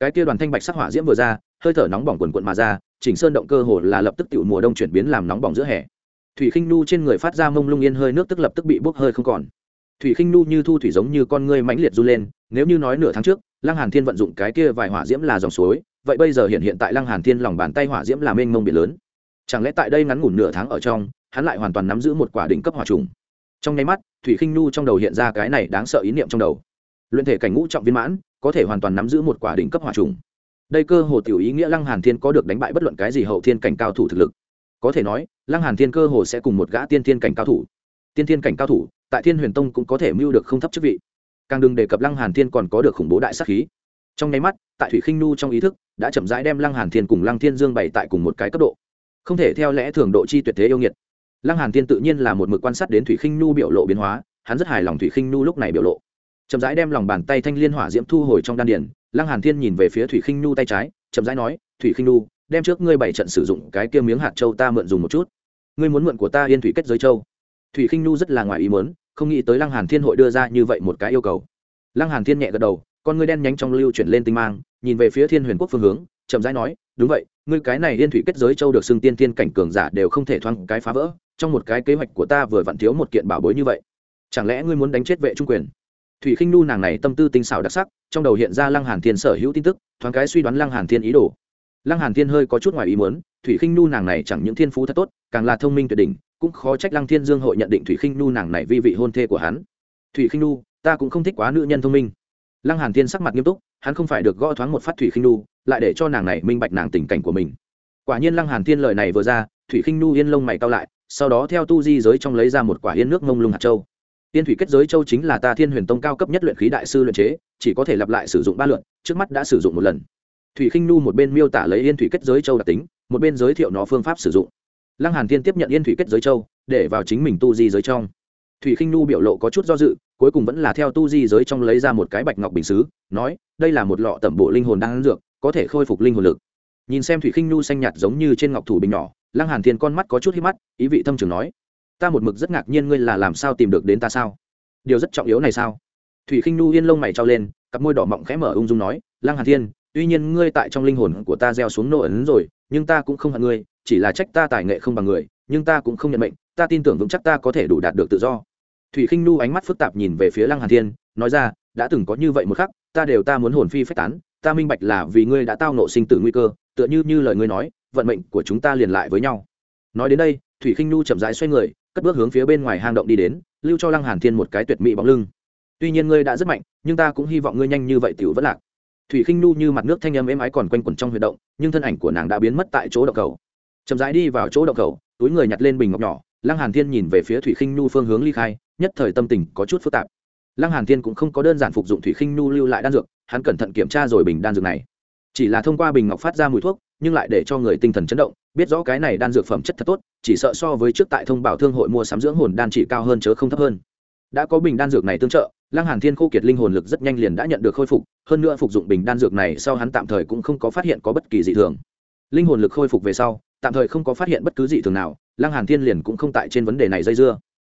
Speaker 1: Cái kia đoàn thanh bạch sắc hỏa diễm vừa ra, hơi thở nóng bỏng quần quận mà ra, chỉnh sơn động cơ hồ là lập tức tiểu mùa đông chuyển biến làm nóng bỏng giữa hè thủy khinh nu trên người phát ra mông lung yên hơi nước tức lập tức bị bốc hơi không còn. Thủy khinh nu như thu thủy giống như con ngươi mãnh liệt run lên, nếu như nói nửa tháng trước, lăng hàn thiên vận dụng cái kia vài hỏa diễm là dòng suối, vậy bây giờ hiện hiện tại lăng hàn thiên lòng bàn tay hỏa diễm là mênh mông biển lớn. Chẳng lẽ tại đây ngắn ngủn nửa tháng ở trong, hắn lại hoàn toàn nắm giữ một quả đỉnh cấp hỏa trùng? Trong nháy mắt, thủy khinh nu trong đầu hiện ra cái này đáng sợ ý niệm trong đầu. Luyện thể cảnh ngũ trọng viên mãn, có thể hoàn toàn nắm giữ một quả đỉnh cấp hỏa trùng. Đây cơ hồ tiểu ý nghĩa lăng hàn thiên có được đánh bại bất luận cái gì hậu thiên cảnh cao thủ thực lực. Có thể nói lăng hàn thiên cơ hồ sẽ cùng một gã tiên thiên cảnh cao thủ. Tiên thiên cảnh cao thủ, tại thiên huyền tông cũng có thể mưu được không thấp chức vị. Càng đừng đề cập lăng hàn thiên còn có được khủng bố đại sát khí. Trong nháy mắt, tại thủy khinh nu trong ý thức, đã chậm rãi đem lăng hàn thiên cùng lăng thiên dương bày tại cùng một cái cấp độ. Không thể theo lẽ thường độ chi tuyệt thế yêu nghiệt. Lăng hàn thiên tự nhiên là một mực quan sát đến thủy khinh nu biểu lộ biến hóa, hắn rất hài lòng thủy khinh nu lúc này biểu lộ. Chậm rãi đem lòng bàn tay thanh liên hỏa diễm thu hồi trong đan điển lăng hàn thiên nhìn về phía thủy khinh nu tay trái, chậm rãi nói, thủy khinh nu đem trước ngươi bảy trận sử dụng cái kia miếng hạt châu ta mượn dùng một chút. Ngươi muốn mượn của ta yên thủy kết giới châu. Thủy khinh nu rất là ngoài ý muốn, không nghĩ tới lăng hàn thiên hội đưa ra như vậy một cái yêu cầu. Lăng hàn thiên nhẹ gật đầu, con ngươi đen nhánh trong lưu chuyển lên tinh mang, nhìn về phía thiên huyền quốc phương hướng, chậm rãi nói, đúng vậy, ngươi cái này yên thủy kết giới châu được xưng tiên tiên cảnh cường giả đều không thể thoáng cái phá vỡ, trong một cái kế hoạch của ta vừa vặn thiếu một kiện bảo bối như vậy. Chẳng lẽ ngươi muốn đánh chết vệ trung quyền? Thủy khinh nu nàng này tâm tư tinh xảo đặc sắc, trong đầu hiện ra lăng hàn thiên sở hữu tin tức, thoáng cái suy đoán lăng hàn thiên ý đồ lăng hàn thiên hơi có chút ngoài ý muốn, thủy khinh nu nàng này chẳng những thiên phú thật tốt, càng là thông minh tuyệt đỉnh, cũng khó trách lăng thiên dương hội nhận định thủy khinh nu nàng này vi vị hôn thê của hắn. Thủy khinh nu ta cũng không thích quá nữ nhân thông minh. Lăng hàn thiên sắc mặt nghiêm túc, hắn không phải được gõ thoáng một phát thủy khinh nu lại để cho nàng này minh bạch nàng tình cảnh của mình. Quả nhiên lăng hàn thiên lời này vừa ra, thủy khinh nu yên lông mày cao lại, sau đó theo tu di giới trong lấy ra một quả yên nước mông lung hạt châu. Tiên thủy kết giới châu chính là ta thiên huyền tông cao cấp nhất luyện khí đại sư luyện chế, chỉ có thể lặp lại sử dụng ba lượt, trước mắt đã sử dụng một lần thủy khinh nu một bên miêu tả lấy yên thủy kết giới châu đặc tính, một bên giới thiệu nó phương pháp sử dụng. Lăng hàn thiên tiếp nhận yên thủy kết giới châu, để vào chính mình tu di giới trong. Thủy khinh nu biểu lộ có chút do dự, cuối cùng vẫn là theo tu di giới trong lấy ra một cái bạch ngọc bình xứ, nói, đây là một lọ tẩm bộ linh hồn đang dược, có thể khôi phục linh hồn lực. Nhìn xem thủy khinh nu xanh nhạt giống như trên ngọc thủ bình nhỏ, lăng hàn thiên con mắt có chút hí mắt, ý vị thâm trường nói, ta một mực rất ngạc nhiên ngươi là làm sao tìm được đến ta sao? Điều rất trọng yếu này sao? Thủy khinh nu yên lông mày trao lên, cặp môi đỏ mọng khẽ mở ung dung nói, lăng hàn thiên tuy nhiên ngươi tại trong linh hồn của ta gieo xuống nô ấn rồi, nhưng ta cũng không hận ngươi, chỉ là trách ta tài nghệ không bằng người, nhưng ta cũng không nhận mệnh, ta tin tưởng vững chắc ta có thể đủ đạt được tự do. Thủy khinh nu ánh mắt phức tạp nhìn về phía lăng hàn thiên, nói ra, đã từng có như vậy một khắc, ta đều ta muốn hồn phi phách tán, ta minh bạch là vì ngươi đã tao nộ sinh tử nguy cơ, tựa như như lời ngươi nói, vận mệnh của chúng ta liền lại với nhau. Nói đến đây, thủy khinh nu chậm rãi xoay người, cất bước hướng phía bên ngoài hang động đi đến, lưu cho lăng hàn thiên một cái tuyệt mỹ bóng lưng. Tuy nhiên ngươi đã rất mạnh, nhưng ta cũng hy vọng ngươi nhanh như vậy tiểu vẫn lạc thủy khinh nu như mặt nước thanh âm êm ái còn quanh quẩn trong huy động, nhưng thân ảnh của nàng đã biến mất tại chỗ động cầu. Chậm rãi đi vào chỗ động cầu, túi người nhặt lên bình ngọc nhỏ, lăng hàn thiên nhìn về phía thủy khinh nu phương hướng ly khai, nhất thời tâm tình có chút phức tạp. Lăng hàn thiên cũng không có đơn giản phục dụng thủy khinh nu lưu lại đan dược, hắn cẩn thận kiểm tra rồi bình đan dược này. Chỉ là thông qua bình ngọc phát ra mùi thuốc, nhưng lại để cho người tinh thần chấn động, biết rõ cái này đan dược phẩm chất thật tốt, chỉ sợ so với trước tại thông bảo thương hội mua sắm dưỡng hồn đan chỉ cao hơn chớ không thấp hơn đã có bình đan dược này tương trợ, lăng hàn thiên khô kiệt linh hồn lực rất nhanh liền đã nhận được khôi phục, hơn nữa phục dụng bình đan dược này sau hắn tạm thời cũng không có phát hiện có bất kỳ dị thường. Linh hồn lực khôi phục về sau, tạm thời không có phát hiện bất cứ dị thường nào, lăng hàn thiên liền cũng không tại trên vấn đề này dây dưa.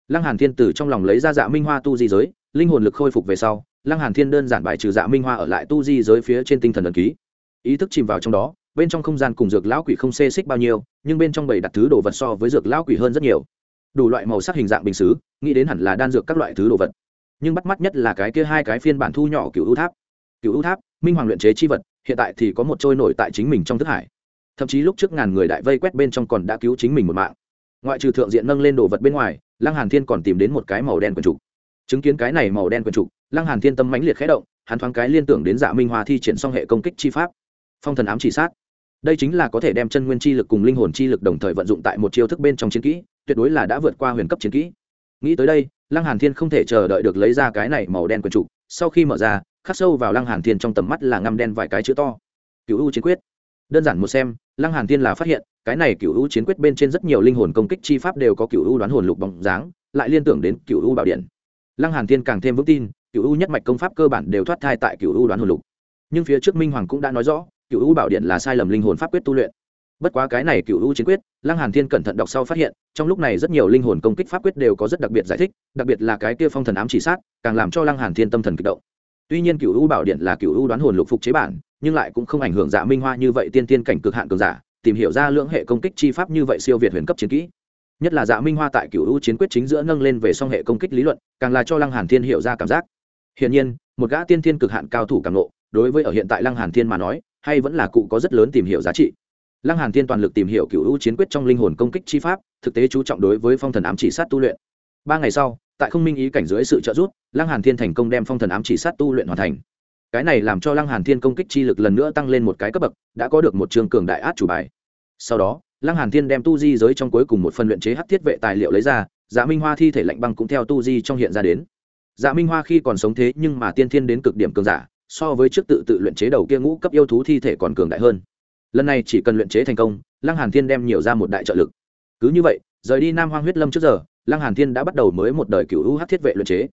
Speaker 1: Lăng hàn thiên từ trong lòng lấy ra dạ minh hoa tu di giới, linh hồn lực khôi phục về sau, lăng hàn thiên đơn giản bài trừ dạ minh hoa ở lại tu di giới phía trên tinh thần ẩn ký. Ý thức chìm vào trong đó, bên trong không gian cùng dược lão quỷ không xê xích bao nhiêu, nhưng bên trong bầy đặt thứ đồ vật so với dược lão quỷ hơn rất nhiều. Đủ loại màu sắc hình dạng bình xứ nghĩ đến hẳn là đan dược các loại thứ đồ vật. Nhưng bắt mắt nhất là cái kia hai cái phiên bản thu nhỏ cựu ưu tháp. Cựu ưu tháp, minh hoàng luyện chế chi vật, hiện tại thì có một trôi nổi tại chính mình trong thức hải. Thậm chí lúc trước ngàn người đại vây quét bên trong còn đã cứu chính mình một mạng. Ngoại trừ thượng diện nâng lên đồ vật bên ngoài, lăng hàn thiên còn tìm đến một cái màu đen quần trục. Chứng kiến cái này màu đen quần trục, lăng hàn thiên tâm mãnh liệt khẽ động, hắn thoáng cái liên tưởng đến dạ minh hoa thi triển xong hệ công kích chi pháp. Phong thần ám chỉ sát. Đây chính là có thể đem chân nguyên chi lực cùng linh hồn chi lực đồng thời vận dụng tại một chiêu thức bên trong chiến kỹ, tuyệt đối là đã vượt qua huyền cấp chiến kỹ nghĩ tới đây, lăng hàn thiên không thể chờ đợi được lấy ra cái này màu đen quần trục, sau khi mở ra, khắc sâu vào lăng hàn thiên trong tầm mắt là ngăm đen vài cái chữ to. Cựu u chiến quyết. Đơn giản một xem, lăng hàn thiên là phát hiện, cái này cựu u chiến quyết bên trên rất nhiều linh hồn công kích chi pháp đều có cựu u đoán hồn lục bóng dáng, lại liên tưởng đến cựu u bảo điện. Lăng hàn thiên càng thêm vững tin cựu u nhất mạch công pháp cơ bản đều thoát thai tại cựu u đoán hồn lục. Nhưng phía trước minh hoàng cũng đã nói rõ cựu u bảo điện là sai lầm linh hồn pháp quyết tu luyện bất quá cái này cựu u chiến quyết, lăng hàn thiên cẩn thận đọc sau phát hiện, trong lúc này rất nhiều linh hồn công kích pháp quyết đều có rất đặc biệt giải thích, đặc biệt là cái kia phong thần ám chỉ sát, càng làm cho lăng hàn thiên tâm thần kích động. Tuy nhiên cựu u bảo điện là cựu u đoán hồn lục phục chế bản, nhưng lại cũng không ảnh hưởng dạ minh hoa như vậy tiên tiên cảnh cực hạn cường giả, tìm hiểu ra lượng hệ công kích chi pháp như vậy siêu việt huyền cấp chiến kỹ. Nhất là dạ minh hoa tại cựu u chiến quyết chính giữa nâng lên về song hệ công kích lý luận, càng là cho lăng hàn thiên hiểu ra cảm giác. Hiển nhiên, một gã tiên thiên cực hạn cao thủ càng nộ đối với ở hiện tại lăng hàn thiên mà nói, hay vẫn là cụ có rất lớn tìm hiểu giá trị lăng hàn thiên toàn lực tìm hiểu cựu u chiến quyết trong linh hồn công kích chi pháp, thực tế chú trọng đối với phong thần ám chỉ sát tu luyện. Ba ngày sau, tại không minh ý cảnh dưới sự trợ giúp, lăng hàn thiên thành công đem phong thần ám chỉ sát tu luyện hoàn thành. Cái này làm cho lăng hàn thiên công kích chi lực lần nữa tăng lên một cái cấp bậc, đã có được một trường cường đại át chủ bài. Sau đó, lăng hàn thiên đem tu di giới trong cuối cùng một phần luyện chế hắc thiết vệ tài liệu lấy ra dạ minh hoa thi thể lạnh băng cũng theo tu di trong hiện ra đến. Dạ minh hoa khi còn sống thế nhưng mà tiên thiên đến cực điểm cường giả, so với trước tự tự luyện chế đầu kia ngũ cấp yêu thú thi thể còn cường đại hơn lần này chỉ cần luyện chế thành công lăng hàn thiên đem nhiều ra một đại trợ lực. Cứ như vậy rời đi nam hoang huyết lâm trước giờ lăng hàn thiên đã bắt đầu mới một đời cựu u hắc thiết vệ luyện chế.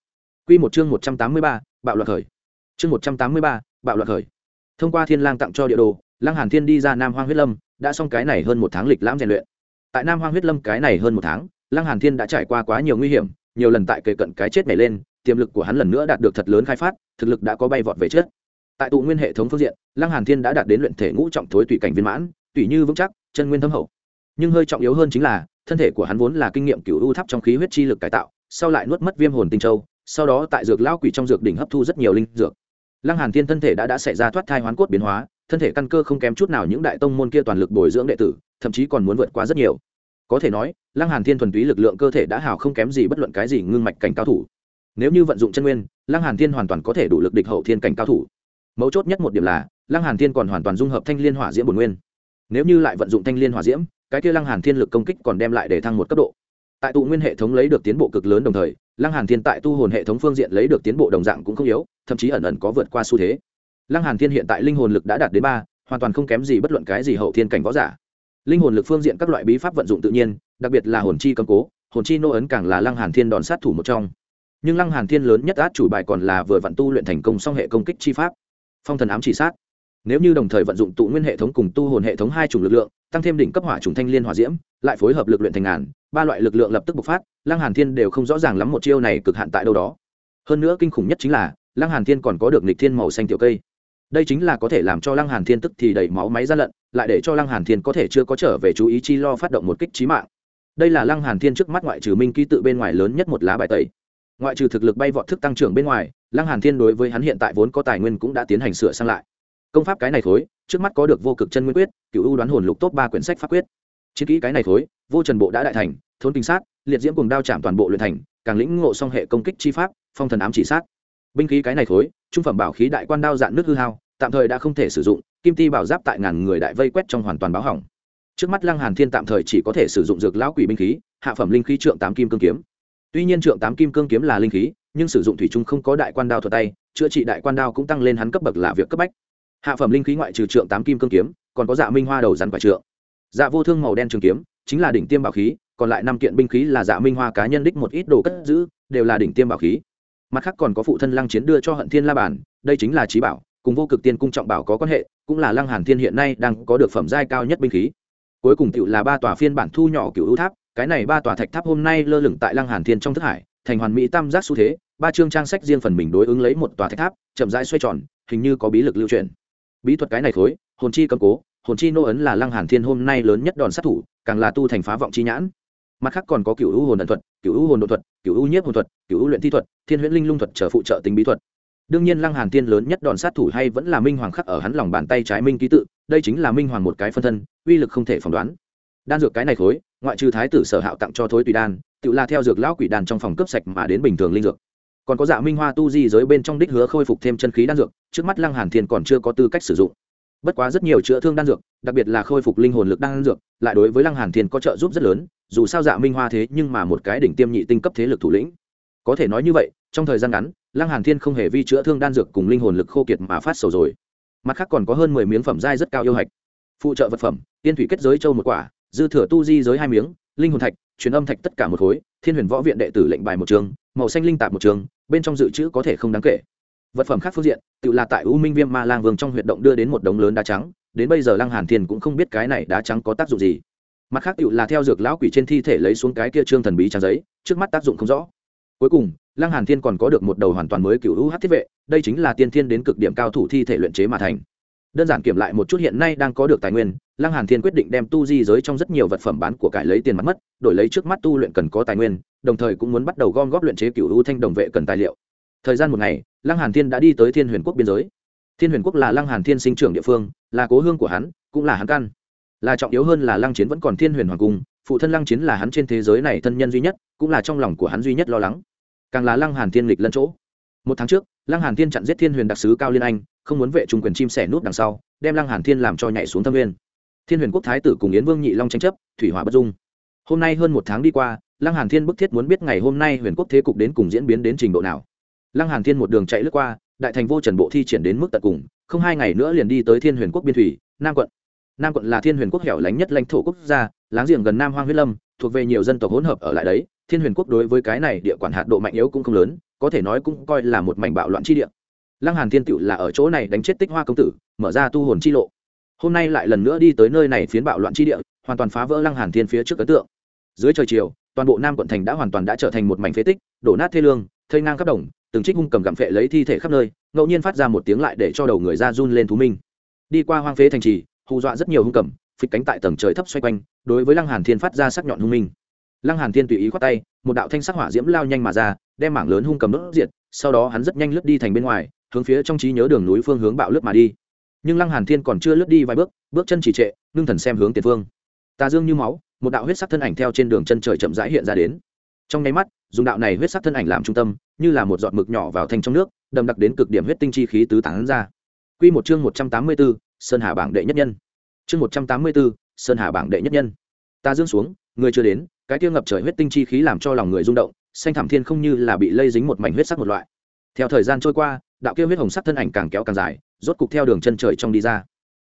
Speaker 1: Quy một chương một trăm tám mươi ba, bạo loạn khởi. Chương một trăm tám mươi ba, bạo loạn khởi. Thông qua thiên lang tặng cho địa đồ lăng hàn thiên đi ra nam hoang huyết lâm đã xong cái này hơn một tháng lịch lãm rèn luyện. Tại nam hoang huyết lâm cái này hơn một tháng lăng hàn thiên đã trải qua quá nhiều nguy hiểm nhiều lần tại kề cận cái chết này lên tiềm lực của hắn lần nữa đạt được thật lớn khai phát thực lực đã có bay vọt về trước tại tụ nguyên hệ thống phương diện, lăng hàn thiên đã đạt đến luyện thể ngũ trọng thối tùy cảnh viên mãn tùy như vững chắc, chân nguyên thâm hậu. Nhưng hơi trọng yếu hơn chính là, thân thể của hắn vốn là kinh nghiệm cửu u tháp trong khí huyết chi lực cải tạo, sau lại nuốt mất viêm hồn tinh châu, sau đó tại dược lao quỷ trong dược đỉnh hấp thu rất nhiều linh dược. Lăng hàn thiên thân thể đã đã xảy ra thoát thai hoán cốt biến hóa, thân thể căn cơ không kém chút nào những đại tông môn kia toàn lực bồi dưỡng đệ tử, thậm chí còn muốn vượt qua rất nhiều. Có thể nói, lăng hàn thiên thuần túy lực lượng cơ thể đã hào không kém gì bất luận cái gì ngưng mạch cảnh cao thủ. Nếu như vận dụng chân nguyên, lăng hàn thiên hoàn toàn có thể đủ lực địch hậu thiên cảnh cao thủ mấu chốt nhất một điểm là, lăng hàn thiên còn hoàn toàn dung hợp thanh liên hỏa diễm bổn nguyên. Nếu như lại vận dụng thanh liên hỏa diễm, cái kia lăng hàn thiên lực công kích còn đem lại để thăng một cấp độ. Tại tụ nguyên hệ thống lấy được tiến bộ cực lớn đồng thời, lăng hàn thiên tại tu hồn hệ thống phương diện lấy được tiến bộ đồng dạng cũng không yếu, thậm chí ẩn ẩn có vượt qua xu thế. Lăng hàn thiên hiện tại linh hồn lực đã đạt đến ba, hoàn toàn không kém gì bất luận cái gì hậu thiên cảnh võ giả. Linh hồn lực phương diện các loại bí pháp vận dụng tự nhiên, đặc biệt là hồn chi cầm cố, hồn chi nô ấn càng là lăng hàn thiên đòn sát thủ một trong. Nhưng lăng hàn thiên lớn nhất át chủ bài còn là vừa vận tu luyện thành công song hệ công kích chi pháp phong thần ám chỉ sát. Nếu như đồng thời vận dụng tụ nguyên hệ thống cùng tu hồn hệ thống hai chủng lực lượng, tăng thêm đỉnh cấp hỏa trùng thanh liên hỏa diễm, lại phối hợp lực luyện thành ngàn, ba loại lực lượng lập tức bộc phát, lăng hàn thiên đều không rõ ràng lắm một chiêu này cực hạn tại đâu đó. Hơn nữa kinh khủng nhất chính là, lăng hàn thiên còn có được nịch thiên màu xanh tiểu cây. Đây chính là có thể làm cho lăng hàn thiên tức thì đẩy máu máy ra lận, lại để cho lăng hàn thiên có thể chưa có trở về chú ý chi lo phát động một kích trí mạng. Đây là lăng hàn thiên trước mắt ngoại trừ minh ký tự bên ngoài lớn nhất một lá bài tẩy ngoại trừ thực lực bay vọt thức tăng trưởng bên ngoài, lăng hàn thiên đối với hắn hiện tại vốn có tài nguyên cũng đã tiến hành sửa sang lại. Công pháp cái này thối, trước mắt có được vô cực chân nguyên quyết, cựu ưu đoán hồn lục tốt ba quyển sách pháp quyết. Chiến kỹ cái này thối, vô trần bộ đã đại thành, thôn kinh sát, liệt diễm cùng đao chạm toàn bộ luyện thành, càng lĩnh ngộ song hệ công kích chi pháp, phong thần ám chỉ sát. Binh khí cái này thối, trung phẩm bảo khí đại quan đao dạn nước hư hao, tạm thời đã không thể sử dụng, kim ti bảo giáp tại ngàn người đại vây quét trong hoàn toàn báo hỏng. Trước mắt lăng hàn thiên tạm thời chỉ có thể sử dụng dược lão quỷ binh khí, hạ phẩm linh khí trượng tám kim cương kiếm tuy nhiên trượng tám kim cương kiếm là linh khí, nhưng sử dụng thủy chung không có đại quan đao thuật tay, chữa trị đại quan đao cũng tăng lên hắn cấp bậc là việc cấp bách. Hạ phẩm linh khí ngoại trừ trượng tám kim cương kiếm, còn có dạ minh hoa đầu rắn quả trượng. Dạ vô thương màu đen trường kiếm, chính là đỉnh tiêm bảo khí, còn lại năm kiện binh khí là dạ minh hoa cá nhân đích một ít đồ cất giữ, đều là đỉnh tiêm bảo khí. Mặt khác còn có phụ thân lăng chiến đưa cho hận thiên la bản, đây chính là trí bảo, cùng vô cực tiên cung trọng bảo có quan hệ, cũng là lăng hàn thiên hiện nay đang có được phẩm giai cao nhất binh khí. Cuối cùng tựu là ba tòa phiên bản thu nhỏ cựu ưu tháp cái này ba tòa thạch tháp hôm nay lơ lửng tại lăng hàn thiên trong thức hải, thành hoàn mỹ tam giác xu thế, ba chương trang sách riêng phần mình đối ứng lấy một tòa thạch tháp, chậm rãi xoay tròn, hình như có bí lực lưu truyền. Bí thuật cái này thối, hồn chi cầm cố, hồn chi nô ấn là lăng hàn thiên hôm nay lớn nhất đòn sát thủ, càng là tu thành phá vọng chi nhãn. Mặt khác còn có cựu u hồn ẩn thuật cựu u hồn độ thuật cựu u nhiếp hồn thuật cựu u luyện thi thuật, thiên huyễn linh lung thuật trở phụ trợ tính bí thuật. Đương nhiên lăng hàn thiên lớn nhất đòn sát thủ hay vẫn là minh hoàng khắc ở hắn lòng bàn tay trái minh ký tự, đây chính là minh hoàng một cái phân thân, uy lực không thể phỏng đoán. Đan dược cái này khối ngoại trừ thái tử sở hạo tặng cho thối tùy đan, tự là theo dược lão quỷ đan trong phòng cấp sạch mà đến bình thường linh dược. Còn có dạ minh hoa tu di giới bên trong đích hứa khôi phục thêm chân khí đan dược, trước mắt lăng hàn thiên còn chưa có tư cách sử dụng. Bất quá rất nhiều chữa thương đan dược, đặc biệt là khôi phục linh hồn lực đan dược, lại đối với lăng hàn thiên có trợ giúp rất lớn, dù sao dạ minh hoa thế nhưng mà một cái đỉnh tiêm nhị tinh cấp thế lực thủ lĩnh. Có thể nói như vậy, trong thời gian ngắn, lăng hàn thiên không hề vi chữa thương đan dược cùng linh hồn lực khô kiệt mà phát sầu rồi. Mặt khác còn có hơn mười miếng phẩm giai rất cao yêu hạch. Phụ trợ vật phẩm, tiên thủy kết giới châu một quả dư thừa tu di giới hai miếng, linh hồn thạch, truyền âm thạch tất cả một khối, thiên huyền võ viện đệ tử lệnh bài một trường, màu xanh linh tạp một trường, bên trong dự trữ có thể không đáng kể. Vật phẩm khác phương diện, tự là tại u minh viêm ma lang vương trong huyệt động đưa đến một đống lớn đá trắng, đến bây giờ lăng hàn thiên cũng không biết cái này đá trắng có tác dụng gì. Mặt khác, tự là theo dược lão quỷ trên thi thể lấy xuống cái kia trương thần bí trang giấy, trước mắt tác dụng không rõ. Cuối cùng, lăng hàn thiên còn có được một đầu hoàn toàn mới cựu u hát thiết vệ, đây chính là tiên thiên đến cực điểm cao thủ thi thể luyện chế mà thành đơn giản kiểm lại một chút hiện nay đang có được tài nguyên, lăng hàn thiên quyết định đem tu di giới trong rất nhiều vật phẩm bán của cải lấy tiền mặt mất, đổi lấy trước mắt tu luyện cần có tài nguyên, đồng thời cũng muốn bắt đầu gom góp luyện chế cựu u thanh đồng vệ cần tài liệu. Thời gian một ngày, lăng hàn thiên đã đi tới thiên huyền quốc biên giới. Thiên huyền quốc là lăng hàn thiên sinh trưởng địa phương, là cố hương của hắn, cũng là hắn căn. Là trọng yếu hơn là lăng chiến vẫn còn thiên huyền hoàng cung, phụ thân lăng chiến là hắn trên thế giới này thân nhân duy nhất, cũng là trong lòng của hắn duy nhất lo lắng. Càng là lăng hàn thiên lịch lẫn chỗ. Một tháng trước, lăng hàn thiên chặn giết thiên huyền đặc sứ cao liên anh không muốn vệ trung quyền chim sẻ nút đằng sau, đem lăng hàn thiên làm cho nhảy xuống thâm nguyên. Thiên huyền quốc thái tử cùng yến vương nhị long tranh chấp, thủy hỏa bất dung. Hôm nay hơn một tháng đi qua, lăng hàn thiên bức thiết muốn biết ngày hôm nay huyền quốc thế cục đến cùng diễn biến đến trình độ nào. Lăng hàn thiên một đường chạy lướt qua, đại thành vô trần bộ thi triển đến mức tận cùng, không hai ngày nữa liền đi tới thiên huyền quốc biên thủy, nam quận. Nam quận là thiên huyền quốc hẻo lánh nhất lãnh thổ quốc gia, láng giềng gần nam hoang huyết lâm, thuộc về nhiều dân tộc hỗn hợp ở lại đấy, thiên huyền quốc đối với cái này địa quản hạt độ mạnh yếu cũng không lớn, có thể nói cũng coi là một mảnh bạo loạn chi địa lăng hàn thiên tựu là ở chỗ này đánh chết tích hoa công tử, mở ra tu hồn chi lộ. Hôm nay lại lần nữa đi tới nơi này phiến bạo loạn chi địa, hoàn toàn phá vỡ lăng hàn thiên phía trước ấn tượng. Dưới trời chiều, toàn bộ nam quận thành đã hoàn toàn đã trở thành một mảnh phế tích, đổ nát thê lương, thây ngang khắp đồng, từng trích hung cầm gặm phệ lấy thi thể khắp nơi, ngẫu nhiên phát ra một tiếng lại để cho đầu người ra run lên thú minh. Đi qua hoang phế thành trì, hù dọa rất nhiều hung cầm, phịch cánh tại tầng trời thấp xoay quanh, đối với lăng hàn thiên phát ra sắc nhọn hung minh. Lăng hàn thiên tùy ý khoát tay, một đạo thanh sắc hỏa diễm lao nhanh mà ra, đem mảng lớn hung cầm đốt diệt, sau đó hắn rất nhanh lướt đi thành bên ngoài hướng phía trong trí nhớ đường núi phương hướng bạo lướt mà đi. Nhưng lăng hàn thiên còn chưa lướt đi vài bước bước chân chỉ trệ ngưng thần xem hướng tiền phương. Tà dương như máu một đạo huyết sắc thân ảnh theo trên đường chân trời chậm rãi hiện ra đến. Trong nháy mắt dùng đạo này huyết sắc thân ảnh làm trung tâm như là một giọt mực nhỏ vào thanh trong nước đầm đặc đến cực điểm huyết tinh chi khí tứ tán ra. Quy một chương một trăm tám mươi 184, sơn hà bảng đệ nhất nhân. Chương một trăm tám mươi 184, sơn hà bảng đệ nhất nhân. Ta dương xuống người chưa đến cái kia ngập trời huyết tinh chi khí làm cho lòng người rung động xanh thảm thiên không như là bị lây dính một mảnh huyết sắc một loại. Theo thời gian trôi qua đạo kia huyết hồng sắc thân ảnh càng kéo càng dài, rốt cục theo đường chân trời trong đi ra.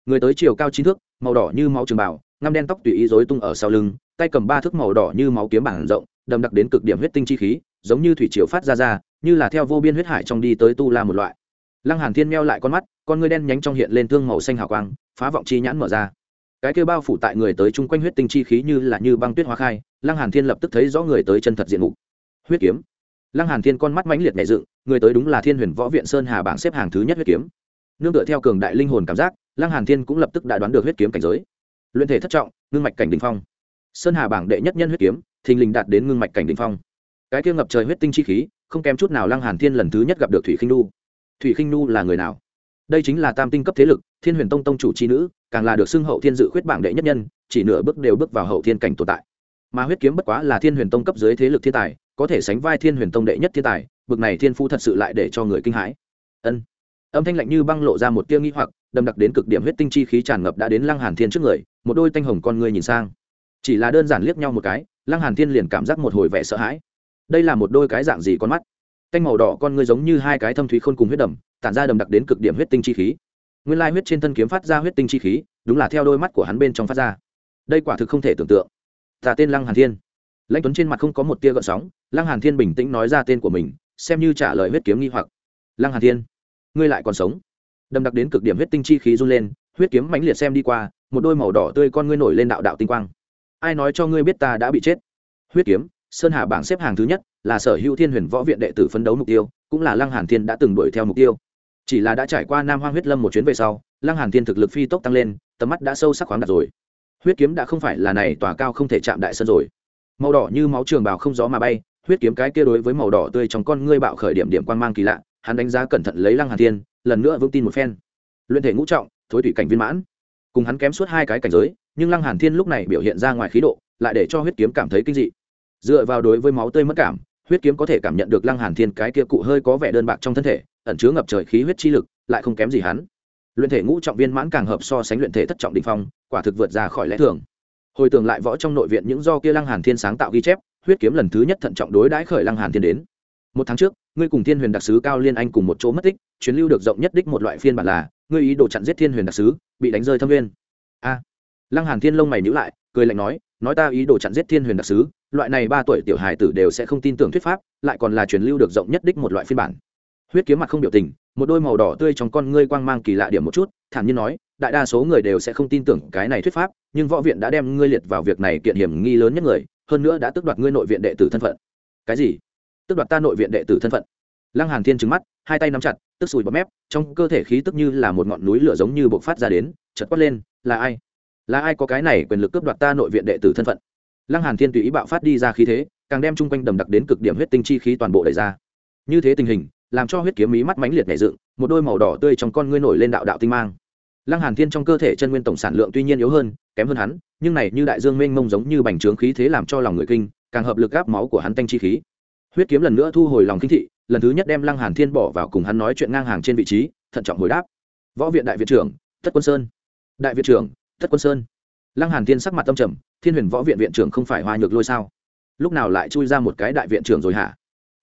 Speaker 1: Người tới chiều cao chín thước, màu đỏ như máu trường bảo ngăm đen tóc tùy ý rối tung ở sau lưng, tay cầm ba thước màu đỏ như máu kiếm bảng rộng đầm đặc đến cực điểm huyết tinh chi khí, giống như thủy triều phát ra ra, như là theo vô biên huyết hải trong đi tới tu la một loại. Lăng hàn thiên meo lại con mắt, con người đen nhánh trong hiện lên thương màu xanh hào quang, phá vọng chi nhãn mở ra. Cái kia bao phủ tại người tới chung quanh huyết tinh chi khí như là như băng tuyết hóa khai, lăng hàn thiên lập tức thấy rõ người tới chân thật diện mục. Huyết kiếm lăng hàn thiên con mắt mãnh liệt nhẹ dựng, người tới đúng là thiên huyền võ viện sơn hà bảng xếp hàng thứ nhất huyết kiếm. Nương tựa theo cường đại linh hồn cảm giác, lăng hàn thiên cũng lập tức đã đoán được huyết kiếm cảnh giới. Luyện thể thất trọng, ngưng mạch cảnh đỉnh phong. Sơn hà bảng đệ nhất nhân huyết kiếm, thình lình đạt đến ngưng mạch cảnh đỉnh phong. Cái kia ngập trời huyết tinh chi khí, không kém chút nào lăng hàn thiên lần thứ nhất gặp được thủy khinh nu thủy khinh nu là người nào? Đây chính là tam tinh cấp thế lực, thiên huyền tông tông chủ chi nữ, càng là được xưng hậu thiên dự khuyết bảng đệ nhất nhân, chỉ nửa bước đều bước vào hậu thiên cảnh tồn tại. Mà huyết kiếm bất quá là thiên huyền tông cấp dưới thế lực thiên tài có thể sánh vai thiên huyền tông đệ nhất thiên tài, bực này thiên phú thật sự lại để cho người kinh hãi. Ân. Âm thanh lạnh như băng lộ ra một tia nghi hoặc, đâm đặc đến cực điểm huyết tinh chi khí tràn ngập đã đến lăng hàn thiên trước người, một đôi tanh hồng con người nhìn sang. Chỉ là đơn giản liếc nhau một cái, lăng hàn thiên liền cảm giác một hồi vẻ sợ hãi. Đây là một đôi cái dạng gì con mắt? Canh màu đỏ con ngươi giống như hai cái thâm thúy khôn cùng huyết đầm, tản ra đầm đặc đến cực điểm huyết tinh chi khí. Nguyên lai huyết trên thân kiếm phát ra huyết tinh chi khí, đúng là theo đôi mắt của hắn bên trong phát ra. Đây quả thực không thể tưởng tượng. Ta tên lăng hàn thiên lãnh tuấn trên mặt không có một tia gợn sóng, lăng hàn thiên bình tĩnh nói ra tên của mình, xem như trả lời huyết kiếm nghi hoặc. Lăng hàn thiên, ngươi lại còn sống? Đâm đặc đến cực điểm huyết tinh chi khí run lên, huyết kiếm mãnh liệt xem đi qua, một đôi màu đỏ tươi con ngươi nổi lên đạo đạo tinh quang. Ai nói cho ngươi biết ta đã bị chết? Huyết kiếm, sơn hà bảng xếp hàng thứ nhất, là sở hữu thiên huyền võ viện đệ tử phấn đấu mục tiêu, cũng là lăng hàn thiên đã từng đuổi theo mục tiêu. Chỉ là đã trải qua nam hoang huyết lâm một chuyến về sau, lăng hàn thiên thực lực phi tốc tăng lên, tầm mắt đã sâu sắc khoáng đạt rồi. Huyết kiếm đã không phải là này tòa cao không thể chạm đại sơn rồi màu đỏ như máu trường bào không gió mà bay, huyết kiếm cái kia đối với màu đỏ tươi trong con ngươi bạo khởi điểm điểm quan mang kỳ lạ, hắn đánh giá cẩn thận lấy lăng hàn thiên, lần nữa vững tin một phen. Luyện thể ngũ trọng, thối thủy cảnh viên mãn. Cùng hắn kém suốt hai cái cảnh giới, nhưng lăng hàn thiên lúc này biểu hiện ra ngoài khí độ, lại để cho huyết kiếm cảm thấy kinh dị. Dựa vào đối với máu tươi mất cảm, huyết kiếm có thể cảm nhận được lăng hàn thiên cái kia cụ hơi có vẻ đơn bạc trong thân thể, ẩn chứa ngập trời khí huyết chi lực, lại không kém gì hắn. Luyện thể ngũ trọng viên mãn càng hợp so sánh luyện thể thất trọng đỉnh phong, quả thực vượt ra khỏi lẽ thường hồi tưởng lại võ trong nội viện những do kia lăng hàn thiên sáng tạo ghi chép, huyết kiếm lần thứ nhất thận trọng đối đãi khởi lăng hàn thiên đến. Một tháng trước, ngươi cùng thiên huyền đặc sứ cao liên anh cùng một chỗ mất tích, chuyến lưu được rộng nhất đích một loại phiên bản là, ngươi ý đồ chặn giết thiên huyền đặc sứ, bị đánh rơi thâm viên a. Lăng hàn thiên lông mày nhíu lại, cười lạnh nói nói ta ý đồ chặn giết thiên huyền đặc sứ, loại này ba tuổi tiểu hài tử đều sẽ không tin tưởng thuyết pháp, lại còn là truyền lưu được rộng nhất đích một loại phiên bản. Huyết kiếm mặt không biểu tình một đôi màu đỏ tươi trong con ngươi quang mang kỳ lạ điểm một chút, thản nhiên nói, đại đa số người đều sẽ không tin tưởng cái này thuyết pháp, nhưng võ viện đã đem ngươi liệt vào việc này kiện hiểm nghi lớn nhất người, hơn nữa đã tước đoạt ngươi nội viện đệ tử thân phận. Cái gì? Tước đoạt ta nội viện đệ tử thân phận? Lăng hàn thiên trừng mắt, hai tay nắm chặt, tức sùi bọt mép, trong cơ thể khí tức như là một ngọn núi lửa giống như bộc phát ra đến, chợt quát lên, là ai? Là ai có cái này quyền lực cướp đoạt ta nội viện đệ tử thân phận? Lăng hàn thiên tùy ý bạo phát đi ra khí thế, càng đem chung quanh đầm đặc đến cực điểm huyết tinh chi khí toàn bộ đẩy ra. Như thế tình hình làm cho huyết kiếm mí mắt mãnh liệt nhảy dựng, một đôi màu đỏ tươi trong con ngươi nổi lên đạo đạo tinh mang. Lăng hàn thiên trong cơ thể chân nguyên tổng sản lượng tuy nhiên yếu hơn, kém hơn hắn, nhưng này như đại dương mênh mông giống như bành trướng khí thế làm cho lòng người kinh, càng hợp lực áp máu của hắn tanh chi khí. Huyết kiếm lần nữa thu hồi lòng kinh thị, lần thứ nhất đem lăng hàn thiên bỏ vào cùng hắn nói chuyện ngang hàng trên vị trí, thận trọng hồi đáp. Võ viện đại viện trưởng tất quân sơn. Đại viện trưởng tất quân sơn. Lăng hàn thiên sắc mặt tâm trầm, thiên huyền võ viện viện trưởng không phải hoa nhược lôi sao? Lúc nào lại chui ra một cái đại viện trưởng rồi hả?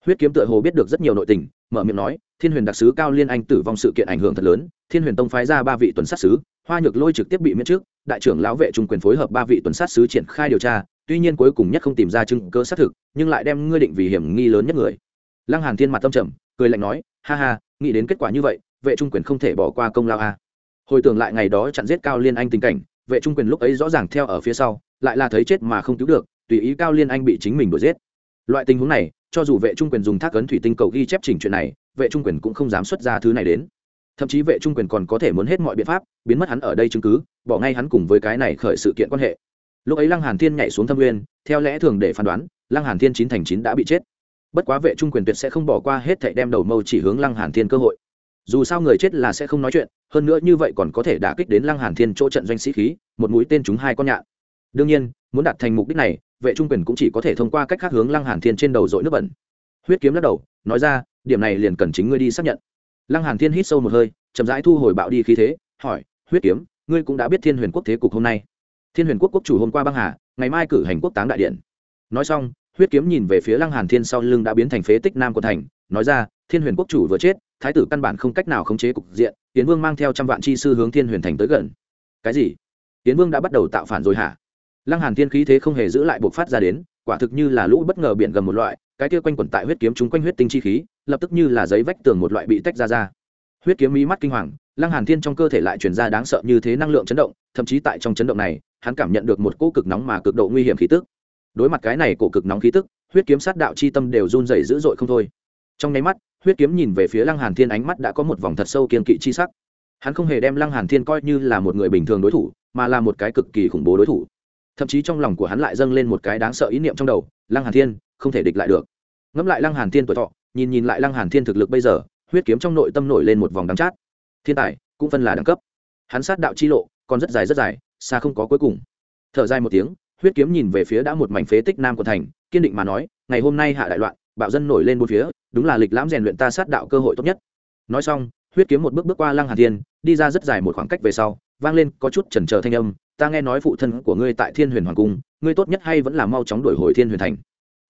Speaker 1: Huyết kiếm tựa hồ biết được rất nhiều nội tình mở miệng nói, thiên huyền đặc sứ cao liên anh tử vong sự kiện ảnh hưởng thật lớn, thiên huyền tông phái ra ba vị tuần sát sứ, hoa nhược lôi trực tiếp bị miễn trước, đại trưởng lão vệ trung quyền phối hợp ba vị tuần sát sứ triển khai điều tra, tuy nhiên cuối cùng nhất không tìm ra chứng cơ xác thực, nhưng lại đem ngươi định vì hiểm nghi lớn nhất người. Lăng hàn thiên mặt tâm trầm, cười lạnh nói, ha ha, nghĩ đến kết quả như vậy, vệ trung quyền không thể bỏ qua công lao a. Hồi tưởng lại ngày đó chặn giết cao liên anh tình cảnh, vệ trung quyền lúc ấy rõ ràng theo ở phía sau, lại là thấy chết mà không cứu được, tùy ý cao liên anh bị chính mình đuổi giết. Loại tình huống này cho dù vệ trung quyền dùng thác ấn thủy tinh cầu ghi chép chỉnh chuyện này, vệ trung quyền cũng không dám xuất ra thứ này đến. Thậm chí vệ trung quyền còn có thể muốn hết mọi biện pháp, biến mất hắn ở đây chứng cứ, bỏ ngay hắn cùng với cái này khởi sự kiện quan hệ. Lúc ấy lăng hàn thiên nhảy xuống thâm nguyên, theo lẽ thường để phán đoán, lăng hàn thiên chín thành chín đã bị chết. Bất quá vệ trung quyền tuyệt sẽ không bỏ qua hết thảy đem đầu mâu chỉ hướng lăng hàn thiên cơ hội. Dù sao người chết là sẽ không nói chuyện, hơn nữa như vậy còn có thể đả kích đến lăng hàn thiên chỗ trận doanh sĩ khí, một mũi tên chúng hai con nhạn. Đương nhiên muốn đạt thành mục đích này, vệ trung quyền cũng chỉ có thể thông qua cách khác hướng lăng hàn thiên trên đầu dội nước bẩn. Huyết kiếm lắc đầu, nói ra, điểm này liền cần chính ngươi đi xác nhận. Lăng hàn thiên hít sâu một hơi, chậm rãi thu hồi bạo đi khí thế, hỏi, huyết kiếm, ngươi cũng đã biết thiên huyền quốc thế cục hôm nay. Thiên huyền quốc quốc chủ hôm qua băng hà, ngày mai cử hành quốc táng đại điện. Nói xong, huyết kiếm nhìn về phía lăng hàn thiên sau lưng đã biến thành phế tích nam của thành, nói ra, thiên huyền quốc chủ vừa chết, thái tử căn bản không cách nào khống chế cục diện tiến vương mang theo trăm vạn chi sư hướng thiên huyền thành tới gần. Cái gì? Tiến vương đã bắt đầu tạo phản rồi hả? Lăng hàn thiên khí thế không hề giữ lại buộc phát ra đến, quả thực như là lũ bất ngờ biển gầm một loại, cái kia quanh quẩn tại huyết kiếm chúng quanh huyết tinh chi khí, lập tức như là giấy vách tường một loại bị tách ra ra. Huyết kiếm mí mắt kinh hoàng, lăng hàn thiên trong cơ thể lại truyền ra đáng sợ như thế năng lượng chấn động, thậm chí tại trong chấn động này, hắn cảm nhận được một cỗ cực nóng mà cực độ nguy hiểm khí tức. Đối mặt cái này cổ cực nóng khí tức, huyết kiếm sát đạo chi tâm đều run rẩy dữ dội không thôi. Trong nháy mắt, huyết kiếm nhìn về phía lăng hàn thiên ánh mắt đã có một vòng thật sâu kiên kỵ chi sắc. Hắn không hề đem lăng hàn thiên coi như là một người bình thường đối thủ, mà là một cái cực kỳ khủng bố đối thủ thậm chí trong lòng của hắn lại dâng lên một cái đáng sợ ý niệm trong đầu, lăng hàn thiên, không thể địch lại được. Ngẫm lại lăng hàn thiên tuổi thọ, nhìn nhìn lại lăng hàn thiên thực lực bây giờ, huyết kiếm trong nội tâm nổi lên một vòng đắng chát. Thiên tài, cũng phân là đẳng cấp. Hắn sát đạo chi lộ, còn rất dài rất dài, xa không có cuối cùng. Thở dài một tiếng, huyết kiếm nhìn về phía đã một mảnh phế tích nam của thành, kiên định mà nói, ngày hôm nay hạ đại loạn, bạo dân nổi lên bốn phía, đúng là lịch lãm rèn luyện ta sát đạo cơ hội tốt nhất. Nói xong, huyết kiếm một bước bước qua lăng hàn thiên, đi ra rất dài một khoảng cách về sau, vang lên có chút chần chờ thanh âm ta nghe nói phụ thân của ngươi tại thiên huyền hoàng cung ngươi tốt nhất hay vẫn là mau chóng đổi hồi thiên huyền thành.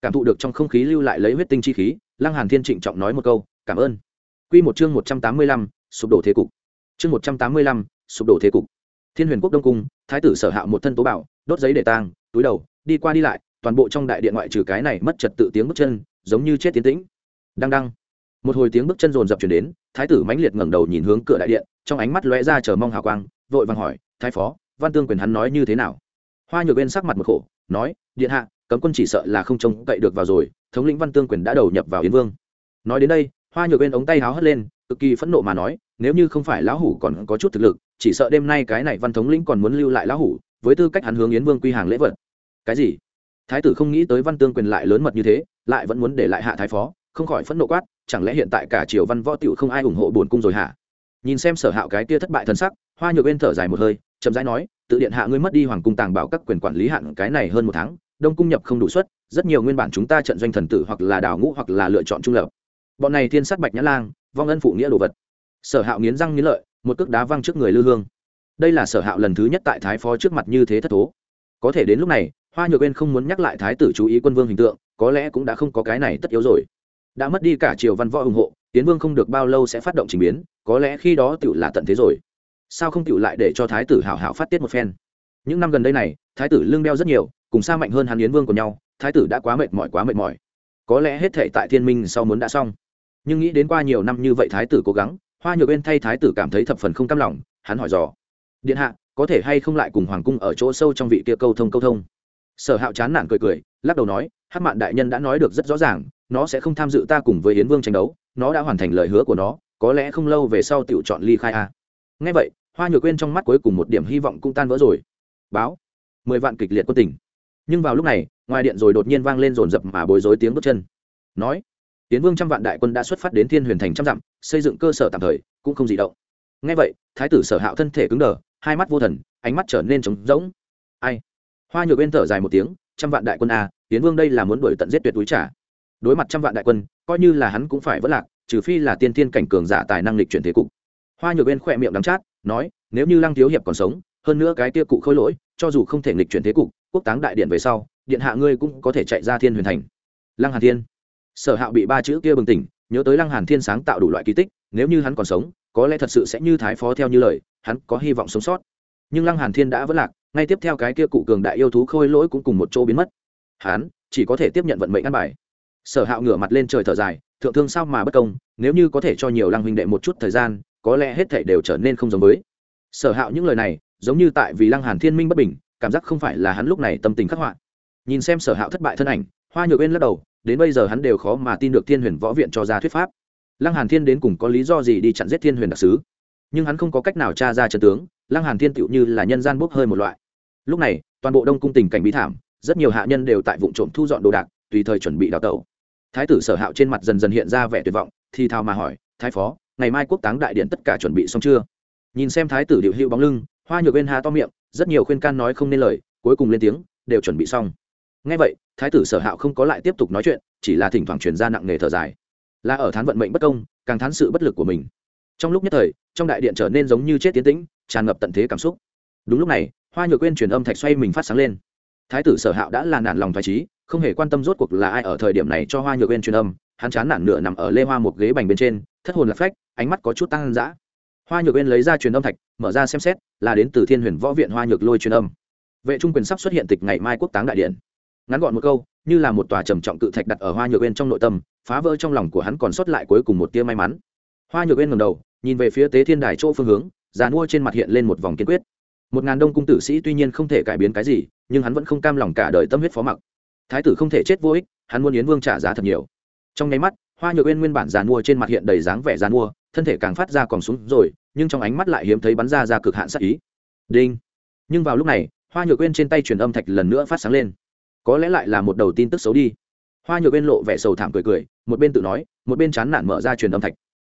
Speaker 1: Cảm thụ được trong không khí lưu lại lấy huyết tinh chi khí lăng hàn thiên trịnh trọng nói một câu cảm ơn. Quy một chương một trăm tám mươi lăm, sụp đổ thế cục. Chương một trăm tám mươi lăm, sụp đổ thế cục. Thiên huyền quốc đông cung thái tử sở hạ một thân tố bảo đốt giấy để tang túi đầu đi qua đi lại toàn bộ trong đại điện ngoại trừ cái này mất trật tự tiếng bước chân giống như chết tiến tĩnh. Đang đang, một hồi tiếng bước chân rồn rập chuyển đến thái tử mãnh liệt ngẩng đầu nhìn hướng cửa đại điện trong ánh mắt lóe ra chờ mong hào quang vội vàng hỏi thái phó văn tương quyền hắn nói như thế nào? Hoa nhược bên sắc mặt một khổ, nói, điện hạ, cấm quân chỉ sợ là không trông cậy được vào rồi, thống lĩnh văn tương quyền đã đầu nhập vào yến vương. Nói đến đây, hoa nhược bên ống tay háo hất lên, cực kỳ phẫn nộ mà nói, nếu như không phải lão hủ còn có chút thực lực, chỉ sợ đêm nay cái này văn thống lĩnh còn muốn lưu lại lão hủ, với tư cách hắn hướng yến vương quy hàng lễ vật. Cái gì? Thái tử không nghĩ tới văn tương quyền lại lớn mật như thế, lại vẫn muốn để lại hạ thái phó, không khỏi phẫn nộ quát, chẳng lẽ hiện tại cả triều văn võ tiểu không ai ủng hộ bổn cung rồi hả? Nhìn xem sở hạo cái kia thất bại thân sắc, hoa nhược bên thở dài một hơi chậm rãi nói, tự điện hạ ngươi mất đi hoàng cung tàng bảo các quyền quản lý hạn cái này hơn một tháng, đông cung nhập không đủ suất, rất nhiều nguyên bản chúng ta trận doanh thần tử hoặc là đào ngũ hoặc là lựa chọn trung lập. Bọn này thiên sát bạch nhã lang, vong ân phụ nghĩa đồ vật. Sở hạo nghiến răng nghiến lợi, một cước đá văng trước người lư hương. Đây là sở hạo lần thứ nhất tại thái phó trước mặt như thế thất thố. Có thể đến lúc này, hoa nhược bên không muốn nhắc lại thái tử chú ý quân vương hình tượng, có lẽ cũng đã không có cái này tất yếu rồi. Đã mất đi cả triều văn võ ủng hộ tiến vương không được bao lâu sẽ phát động trình biến, có lẽ khi đó tựu là tận thế rồi sao không tựu lại để cho thái tử hảo hảo phát tiết một phen? Những năm gần đây này, thái tử lương đeo rất nhiều, cùng xa mạnh hơn hắn yến vương của nhau, thái tử đã quá mệt mỏi, quá mệt mỏi. Có lẽ hết thể tại thiên minh sau muốn đã xong. Nhưng nghĩ đến qua nhiều năm như vậy thái tử cố gắng, hoa nhược bên thay thái tử cảm thấy thập phần không cam lòng, hắn hỏi dò. Điện hạ, có thể hay không lại cùng hoàng cung ở chỗ sâu trong vị kia câu thông câu thông? Sở hạo chán nản cười cười, lắc đầu nói hát mạn đại nhân đã nói được rất rõ ràng, nó sẽ không tham dự ta cùng với yến vương tranh đấu, nó đã hoàn thành lời hứa của nó, có lẽ không lâu về sau tiểu chọn ly khai a. Ngay vậy hoa nhược quên trong mắt cuối cùng một điểm hy vọng cũng tan vỡ rồi. Báo. Mười vạn kịch liệt quân tình. Nhưng vào lúc này, ngoài điện rồi đột nhiên vang lên rồn rập mà bối rối tiếng bước chân. Nói, tiến vương trăm vạn đại quân đã xuất phát đến thiên huyền thành trăm dặm, xây dựng cơ sở tạm thời, cũng không gì động. Ngay vậy, thái tử sở hạo thân thể cứng đờ, hai mắt vô thần, ánh mắt trở nên trống rỗng. Ai? Hoa nhược bên thở dài một tiếng, trăm vạn đại quân a tiến vương đây là muốn đuổi tận giết tuyệt túi trả. Đối mặt trăm vạn đại quân, coi như là hắn cũng phải vất lạc, trừ phi là tiên tiên cảnh cường giả tài năng lịch chuyển thế cục. Hoa nhược bên khỏe miệng đắm chát nói, nếu như lăng thiếu hiệp còn sống, hơn nữa cái tia cụ khôi lỗi, cho dù không thể lịch chuyển thế cục, quốc táng đại điện về sau, điện hạ ngươi cũng có thể chạy ra thiên huyền thành. Lăng hàn thiên. Sở hạo bị ba chữ kia bừng tỉnh, nhớ tới lăng hàn thiên sáng tạo đủ loại kỳ tích, nếu như hắn còn sống, có lẽ thật sự sẽ như thái phó theo như lời, hắn có hy vọng sống sót. Nhưng lăng hàn thiên đã vất lạc, ngay tiếp theo cái kia cụ cường đại yêu thú khôi lỗi cũng cùng một chỗ biến mất. Hắn chỉ có thể tiếp nhận vận mệnh ăn bài. Sở hạo ngửa mặt lên trời thở dài, thượng thương sao mà bất công, nếu như có thể cho nhiều lăng huynh đệ một chút thời gian có lẽ hết thảy đều trở nên không giống với. Sở hạo những lời này, giống như tại vì lăng hàn thiên minh bất bình, cảm giác không phải là hắn lúc này tâm tình khắc họa. Nhìn xem sở hạo thất bại thân ảnh, hoa nhược bên lắc đầu, đến bây giờ hắn đều khó mà tin được thiên huyền võ viện cho ra thuyết pháp. Lăng hàn thiên đến cùng có lý do gì đi chặn giết thiên huyền đặc sứ? Nhưng hắn không có cách nào tra ra trận tướng, lăng hàn thiên tựu như là nhân gian bốc hơi một loại. Lúc này, toàn bộ đông cung tình cảnh bí thảm, rất nhiều hạ nhân đều tại vụ trộm thu dọn đồ đạc, tùy thời chuẩn bị đào tẩu. Thái tử sở hạo trên mặt dần dần hiện ra vẻ tuyệt vọng, thì thào mà hỏi, thái phó ngày mai quốc táng đại điện tất cả chuẩn bị xong chưa? Nhìn xem thái tử điệu hữu bóng lưng, hoa nhược bên hà to miệng, rất nhiều khuyên can nói không nên lời, cuối cùng lên tiếng, đều chuẩn bị xong. Ngay vậy, thái tử sở hạo không có lại tiếp tục nói chuyện, chỉ là thỉnh thoảng chuyển ra nặng nề thở dài. Là ở thán vận mệnh bất công, càng thán sự bất lực của mình. Trong lúc nhất thời, trong đại điện trở nên giống như chết tiến tĩnh, tràn ngập tận thế cảm xúc. Đúng lúc này, hoa nhược quên truyền âm thạch xoay mình phát sáng lên. Thái tử sở hạo đã là nản lòng thoải trí không hề quan tâm rốt cuộc là ai ở thời điểm này cho hoa nhược quên truyền âm hắn chán nản nửa nằm ở lê hoa một ghế bành bên trên, thất hồn lạc phách, ánh mắt có chút tăng dã. Hoa nhược bên lấy ra truyền âm thạch, mở ra xem xét, là đến từ thiên huyền võ viện hoa nhược lôi truyền âm. Vệ trung quyền sắp xuất hiện tịch ngày mai quốc táng đại điện. Ngắn gọn một câu, như là một tòa trầm trọng cự thạch đặt ở hoa nhược bên trong nội tâm, phá vỡ trong lòng của hắn còn sót lại cuối cùng một tia may mắn. Hoa nhược bên ngầm đầu, nhìn về phía tế thiên đài chỗ phương hướng, già mua trên mặt hiện lên một vòng kiên quyết. Một ngàn đông cung tử sĩ tuy nhiên không thể cải biến cái gì, nhưng hắn vẫn không cam lòng cả đời tâm huyết phó mặc. Thái tử không thể chết vô ích, hắn muốn yến vương trả giá thật nhiều trong nháy mắt, hoa nhược uyên nguyên bản giàn mua trên mặt hiện đầy dáng vẻ giàn mua, thân thể càng phát ra còn xuống rồi, nhưng trong ánh mắt lại hiếm thấy bắn ra ra cực hạn sắc ý. Đinh. Nhưng vào lúc này, hoa nhược uyên trên tay truyền âm thạch lần nữa phát sáng lên. Có lẽ lại là một đầu tin tức xấu đi. Hoa nhược uyên lộ vẻ sầu thảm cười cười, một bên tự nói, một bên chán nản mở ra truyền âm thạch.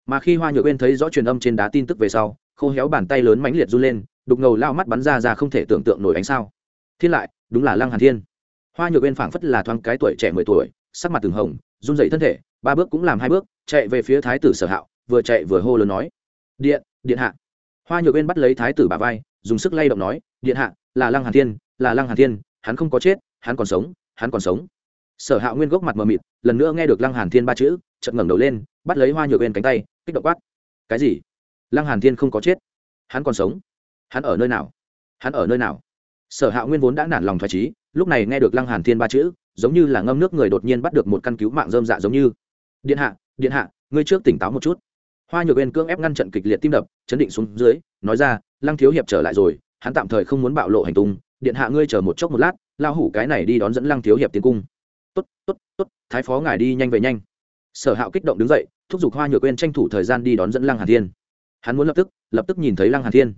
Speaker 1: Mà khi hoa nhược uyên thấy rõ truyền âm trên đá tin tức về sau, khô héo bàn tay lớn mãnh liệt run lên, đục ngầu lao mắt bắn ra ra không thể tưởng tượng nổi ánh sao. Thiên lại, đúng là lăng hàn thiên. Hoa nhược uyên phảng phất là thoáng cái tuổi trẻ mười tuổi, sắc mặt từng hồng run dậy thân thể, ba bước cũng làm hai bước, chạy về phía thái tử sở hạo, vừa chạy vừa hô lớn nói, điện điện hạ. Hoa nhược uyên bắt lấy thái tử bà vai, dùng sức lay động nói, điện hạ, là lăng hàn thiên, là lăng hàn thiên, hắn không có chết, hắn còn sống, hắn còn sống. Sở hạo nguyên gốc mặt mờ mịt, lần nữa nghe được lăng hàn thiên ba chữ, chợt ngẩng đầu lên, bắt lấy hoa nhược uyên cánh tay, kích động quát, cái gì? Lăng hàn thiên không có chết, hắn còn sống? Hắn ở nơi nào? Hắn ở nơi nào? Sở hạo nguyên vốn đã nản lòng thoải trí lúc này nghe được lăng hàn thiên ba chữ giống như là ngâm nước người đột nhiên bắt được một căn cứu mạng dơm dạ giống như. Điện hạ điện hạ, ngươi trước tỉnh táo một chút. Hoa nhược bên cưỡng ép ngăn trận kịch liệt tim đập, chấn định xuống dưới, nói ra, lăng thiếu hiệp trở lại rồi, hắn tạm thời không muốn bạo lộ hành tung. Điện hạ ngươi chờ một chốc một lát, lao hủ cái này đi đón dẫn lăng thiếu hiệp tiến cung. Tốt tốt tốt, thái phó ngài đi nhanh về nhanh. Sở hạo kích động đứng dậy, thúc giục hoa nhược quên tranh thủ thời gian đi đón dẫn lăng hàn thiên. Hắn muốn lập tức lập tức nhìn thấy lăng hàn thiên.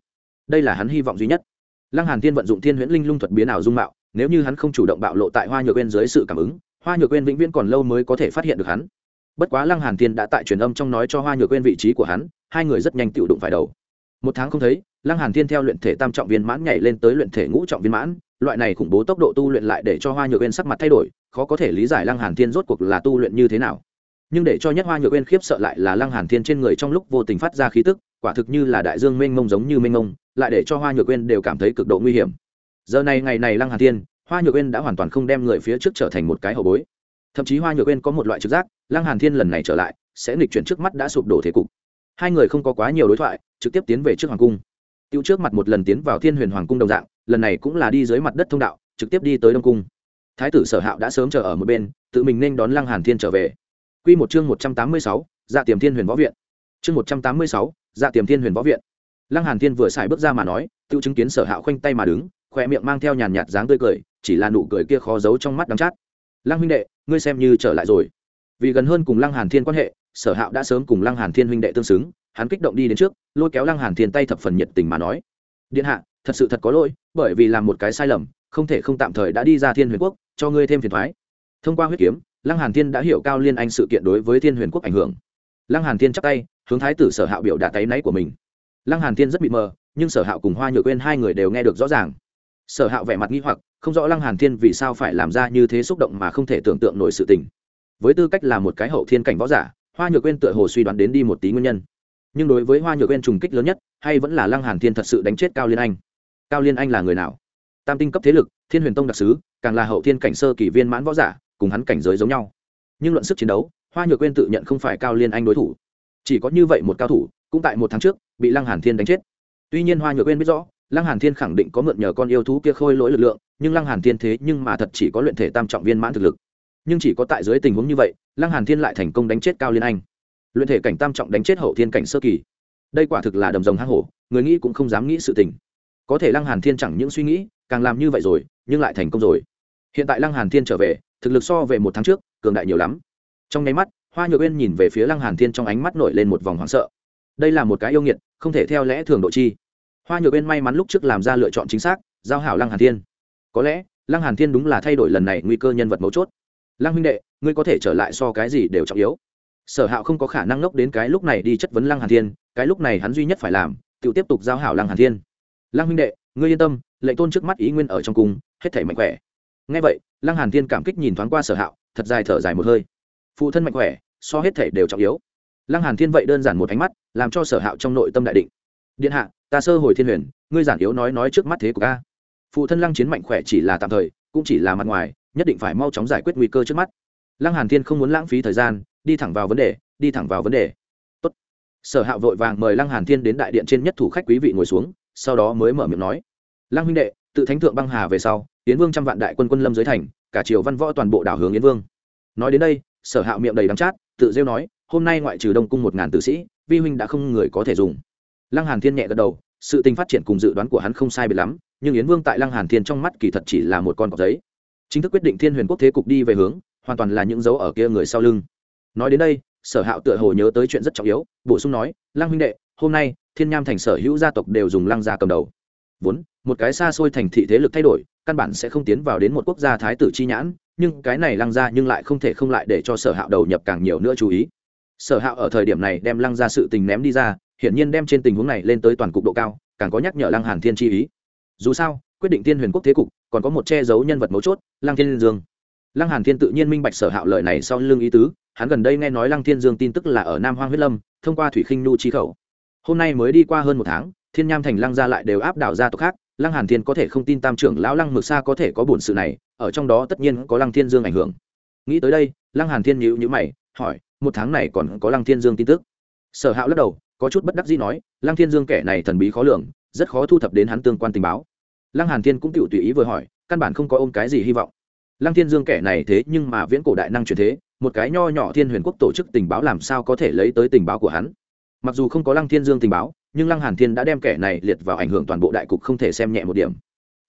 Speaker 1: Đây là hắn hy vọng duy nhất. Lăng hàn thiên vận dụng thiên huyễn linh lung thuật biến ảo dung mạo nếu như hắn không chủ động bạo lộ tại hoa nhược quên dưới sự cảm ứng, hoa nhược quên vĩnh viễn còn lâu mới có thể phát hiện được hắn. Bất quá lăng hàn thiên đã tại truyền âm trong nói cho hoa nhược quên vị trí của hắn, hai người rất nhanh tự đụng phải đầu. Một tháng không thấy, lăng hàn thiên theo luyện thể tam trọng viên mãn nhảy lên tới luyện thể ngũ trọng viên mãn, loại này khủng bố tốc độ tu luyện lại để cho hoa nhược quên sắc mặt thay đổi, khó có thể lý giải lăng hàn thiên rốt cuộc là tu luyện như thế nào. Nhưng để cho nhất hoa nhược quên khiếp sợ lại là lăng hàn thiên trên người trong lúc vô tình phát ra khí tức, quả thực như là đại dương mênh mông giống như mênh mông, lại để cho hoa nhược quên đều cảm thấy cực độ nguy hiểm giờ này ngày này lăng hàn thiên hoa nhược uyên đã hoàn toàn không đem người phía trước trở thành một cái hậu bối. Thậm chí hoa nhược uyên có một loại trực giác lăng hàn thiên lần này trở lại sẽ nghịch chuyển trước mắt đã sụp đổ thế cục. Hai người không có quá nhiều đối thoại trực tiếp tiến về trước hoàng cung. Tiêu trước mặt một lần tiến vào thiên huyền hoàng cung đồng dạng lần này cũng là đi dưới mặt đất thông đạo trực tiếp đi tới đông cung. Thái tử sở hạo đã sớm chờ ở một bên tự mình nên đón lăng hàn thiên trở về. Quy một chương một trăm tám mươi sáu, dạ tiềm thiên huyền võ viện. Chương một trăm tám mươi sáu, dạ tiềm thiên huyền võ viện. Lăng hàn thiên vừa xài bước ra mà nói tiêu chứng kiến sở hạo khoanh tay mà đứng khoe miệng mang theo nhàn nhạt dáng tươi cười, chỉ là nụ cười kia khó giấu trong mắt đắm chát. Lăng huynh đệ, ngươi xem như trở lại rồi. Vì gần hơn cùng lăng hàn thiên quan hệ, sở hạo đã sớm cùng lăng hàn thiên huynh đệ tương xứng, hắn kích động đi đến trước, lôi kéo lăng hàn thiên tay thập phần nhiệt tình mà nói, điện hạ, thật sự thật có lỗi, bởi vì làm một cái sai lầm, không thể không tạm thời đã đi ra thiên huyền quốc, cho ngươi thêm phiền thoái. Thông qua huyết kiếm, lăng hàn thiên đã hiểu cao liên anh sự kiện đối với thiên huyền quốc ảnh hưởng. Lăng hàn thiên chắp tay, hướng thái tử sở hạo biểu đạt tay náy của mình. Lăng hàn thiên rất bị mờ, nhưng sở hạo cùng hoa nhược quên hai người đều nghe được rõ ràng sở hạo vẻ mặt nghi hoặc, không rõ lăng hàn thiên vì sao phải làm ra như thế xúc động mà không thể tưởng tượng nổi sự tình. Với tư cách là một cái hậu thiên cảnh võ giả, hoa nhược quên tựa hồ suy đoán đến đi một tí nguyên nhân. Nhưng đối với hoa nhược quên trùng kích lớn nhất, hay vẫn là lăng hàn thiên thật sự đánh chết cao liên anh? Cao liên anh là người nào? Tam tinh cấp thế lực, thiên huyền tông đặc sứ, càng là hậu thiên cảnh sơ kỳ viên mãn võ giả, cùng hắn cảnh giới giống nhau. Nhưng luận sức chiến đấu, hoa nhược quên tự nhận không phải cao liên anh đối thủ. Chỉ có như vậy một cao thủ, cũng tại một tháng trước, bị lăng hàn thiên đánh chết. Tuy nhiên hoa nhược quên biết rõ lăng hàn thiên khẳng định có mượn nhờ con yêu thú kia khôi lỗi lực lượng, nhưng lăng hàn thiên thế nhưng mà thật chỉ có luyện thể tam trọng viên mãn thực lực. Nhưng chỉ có tại dưới tình huống như vậy, lăng hàn thiên lại thành công đánh chết cao liên anh. Luyện thể cảnh tam trọng đánh chết hậu thiên cảnh sơ kỳ. Đây quả thực là đầm rồng hang hổ, người nghĩ cũng không dám nghĩ sự tình. Có thể lăng hàn thiên chẳng những suy nghĩ, càng làm như vậy rồi, nhưng lại thành công rồi. Hiện tại lăng hàn thiên trở về, thực lực so về một tháng trước, cường đại nhiều lắm. Trong nháy mắt, hoa nhược uyên nhìn về phía lăng hàn thiên trong ánh mắt nổi lên một vòng hoảng sợ. Đây là một cái yêu nghiệt, không thể theo lẽ thường độ chi hoa nhược bên may mắn lúc trước làm ra lựa chọn chính xác, giao hảo lăng hàn thiên. Có lẽ, lăng hàn thiên đúng là thay đổi lần này nguy cơ nhân vật mấu chốt. Lăng huynh đệ, ngươi có thể trở lại so cái gì đều trọng yếu. Sở hạo không có khả năng ngốc đến cái lúc này đi chất vấn lăng hàn thiên, cái lúc này hắn duy nhất phải làm, tự tiếp tục giao hảo lăng hàn thiên. Lăng huynh đệ, ngươi yên tâm, lệnh tôn trước mắt ý nguyên ở trong cung, hết thảy mạnh khỏe. Nghe vậy, lăng hàn thiên cảm kích nhìn thoáng qua sở hạo, thật dài thở dài một hơi. Phụ thân mạnh khỏe, so hết thảy đều trọng yếu. Lăng hàn thiên vậy đơn giản một ánh mắt, làm cho sở hạo trong nội tâm đại định. Điện hạ ta sơ hồi thiên huyền, ngươi giản yếu nói nói trước mắt thế của ca phụ thân lăng chiến mạnh khỏe chỉ là tạm thời, cũng chỉ là mặt ngoài, nhất định phải mau chóng giải quyết nguy cơ trước mắt. Lăng hàn thiên không muốn lãng phí thời gian, đi thẳng vào vấn đề, đi thẳng vào vấn đề. Tốt. sở hạo vội vàng mời lăng hàn thiên đến đại điện trên nhất thủ khách quý vị ngồi xuống, sau đó mới mở miệng nói. Lăng huynh đệ, tự thánh thượng băng hà về sau, yến vương trăm vạn đại quân quân lâm dưới thành, cả triều văn võ toàn bộ đảo hướng yến vương. Nói đến đây, sở hạo miệng đầy đắng chát, tự rêu nói, hôm nay ngoại trừ đông cung một ngàn tử sĩ, vi huynh đã không người có thể dùng. Lăng hàn thiên nhẹ gật đầu sự tình phát triển cùng dự đoán của hắn không sai biệt lắm, nhưng yến vương tại lăng hàn thiên trong mắt kỳ thật chỉ là một con cọc giấy. Chính thức quyết định thiên huyền quốc thế cục đi về hướng, hoàn toàn là những dấu ở kia người sau lưng. Nói đến đây, sở hạo tựa hồ nhớ tới chuyện rất trọng yếu, bổ sung nói, lăng huynh đệ, hôm nay, thiên nham thành sở hữu gia tộc đều dùng lăng gia cầm đầu. Vốn, một cái xa xôi thành thị thế lực thay đổi, căn bản sẽ không tiến vào đến một quốc gia thái tử chi nhãn, nhưng cái này lăng gia nhưng lại không thể không lại để cho sở hạo đầu nhập càng nhiều nữa chú ý. Sở hạo ở thời điểm này đem lăng gia sự tình ném đi ra hiển nhiên đem trên tình huống này lên tới toàn cục độ cao, càng có nhắc nhở lăng hàn thiên chi ý. Dù sao, quyết định tiên huyền quốc thế cục, còn có một che giấu nhân vật mấu chốt, lăng thiên dương. Lăng hàn thiên tự nhiên minh bạch sở hạo lợi này sau lưng ý tứ, hắn gần đây nghe nói lăng thiên dương tin tức là ở nam hoang huyết lâm, thông qua thủy khinh nu chi khẩu. Hôm nay mới đi qua hơn một tháng, thiên nham thành lăng gia lại đều áp đảo gia tộc khác, lăng hàn thiên có thể không tin tam trưởng lão lăng mực xa có thể có bổn sự này, ở trong đó tất nhiên có lăng thiên dương ảnh hưởng. Nghĩ tới đây, lăng hàn thiên nhíu nhíu mày, hỏi, một tháng này còn có lăng thiên dương tin tức? Sở hạo lắc đầu có chút bất đắc dĩ nói, lăng thiên dương kẻ này thần bí khó lường, rất khó thu thập đến hắn tương quan tình báo. Lăng hàn thiên cũng tự tùy ý vừa hỏi, căn bản không có ôm cái gì hy vọng. Lăng thiên dương kẻ này thế nhưng mà viễn cổ đại năng truyền thế, một cái nho nhỏ thiên huyền quốc tổ chức tình báo làm sao có thể lấy tới tình báo của hắn? Mặc dù không có lăng thiên dương tình báo, nhưng lăng hàn thiên đã đem kẻ này liệt vào ảnh hưởng toàn bộ đại cục không thể xem nhẹ một điểm.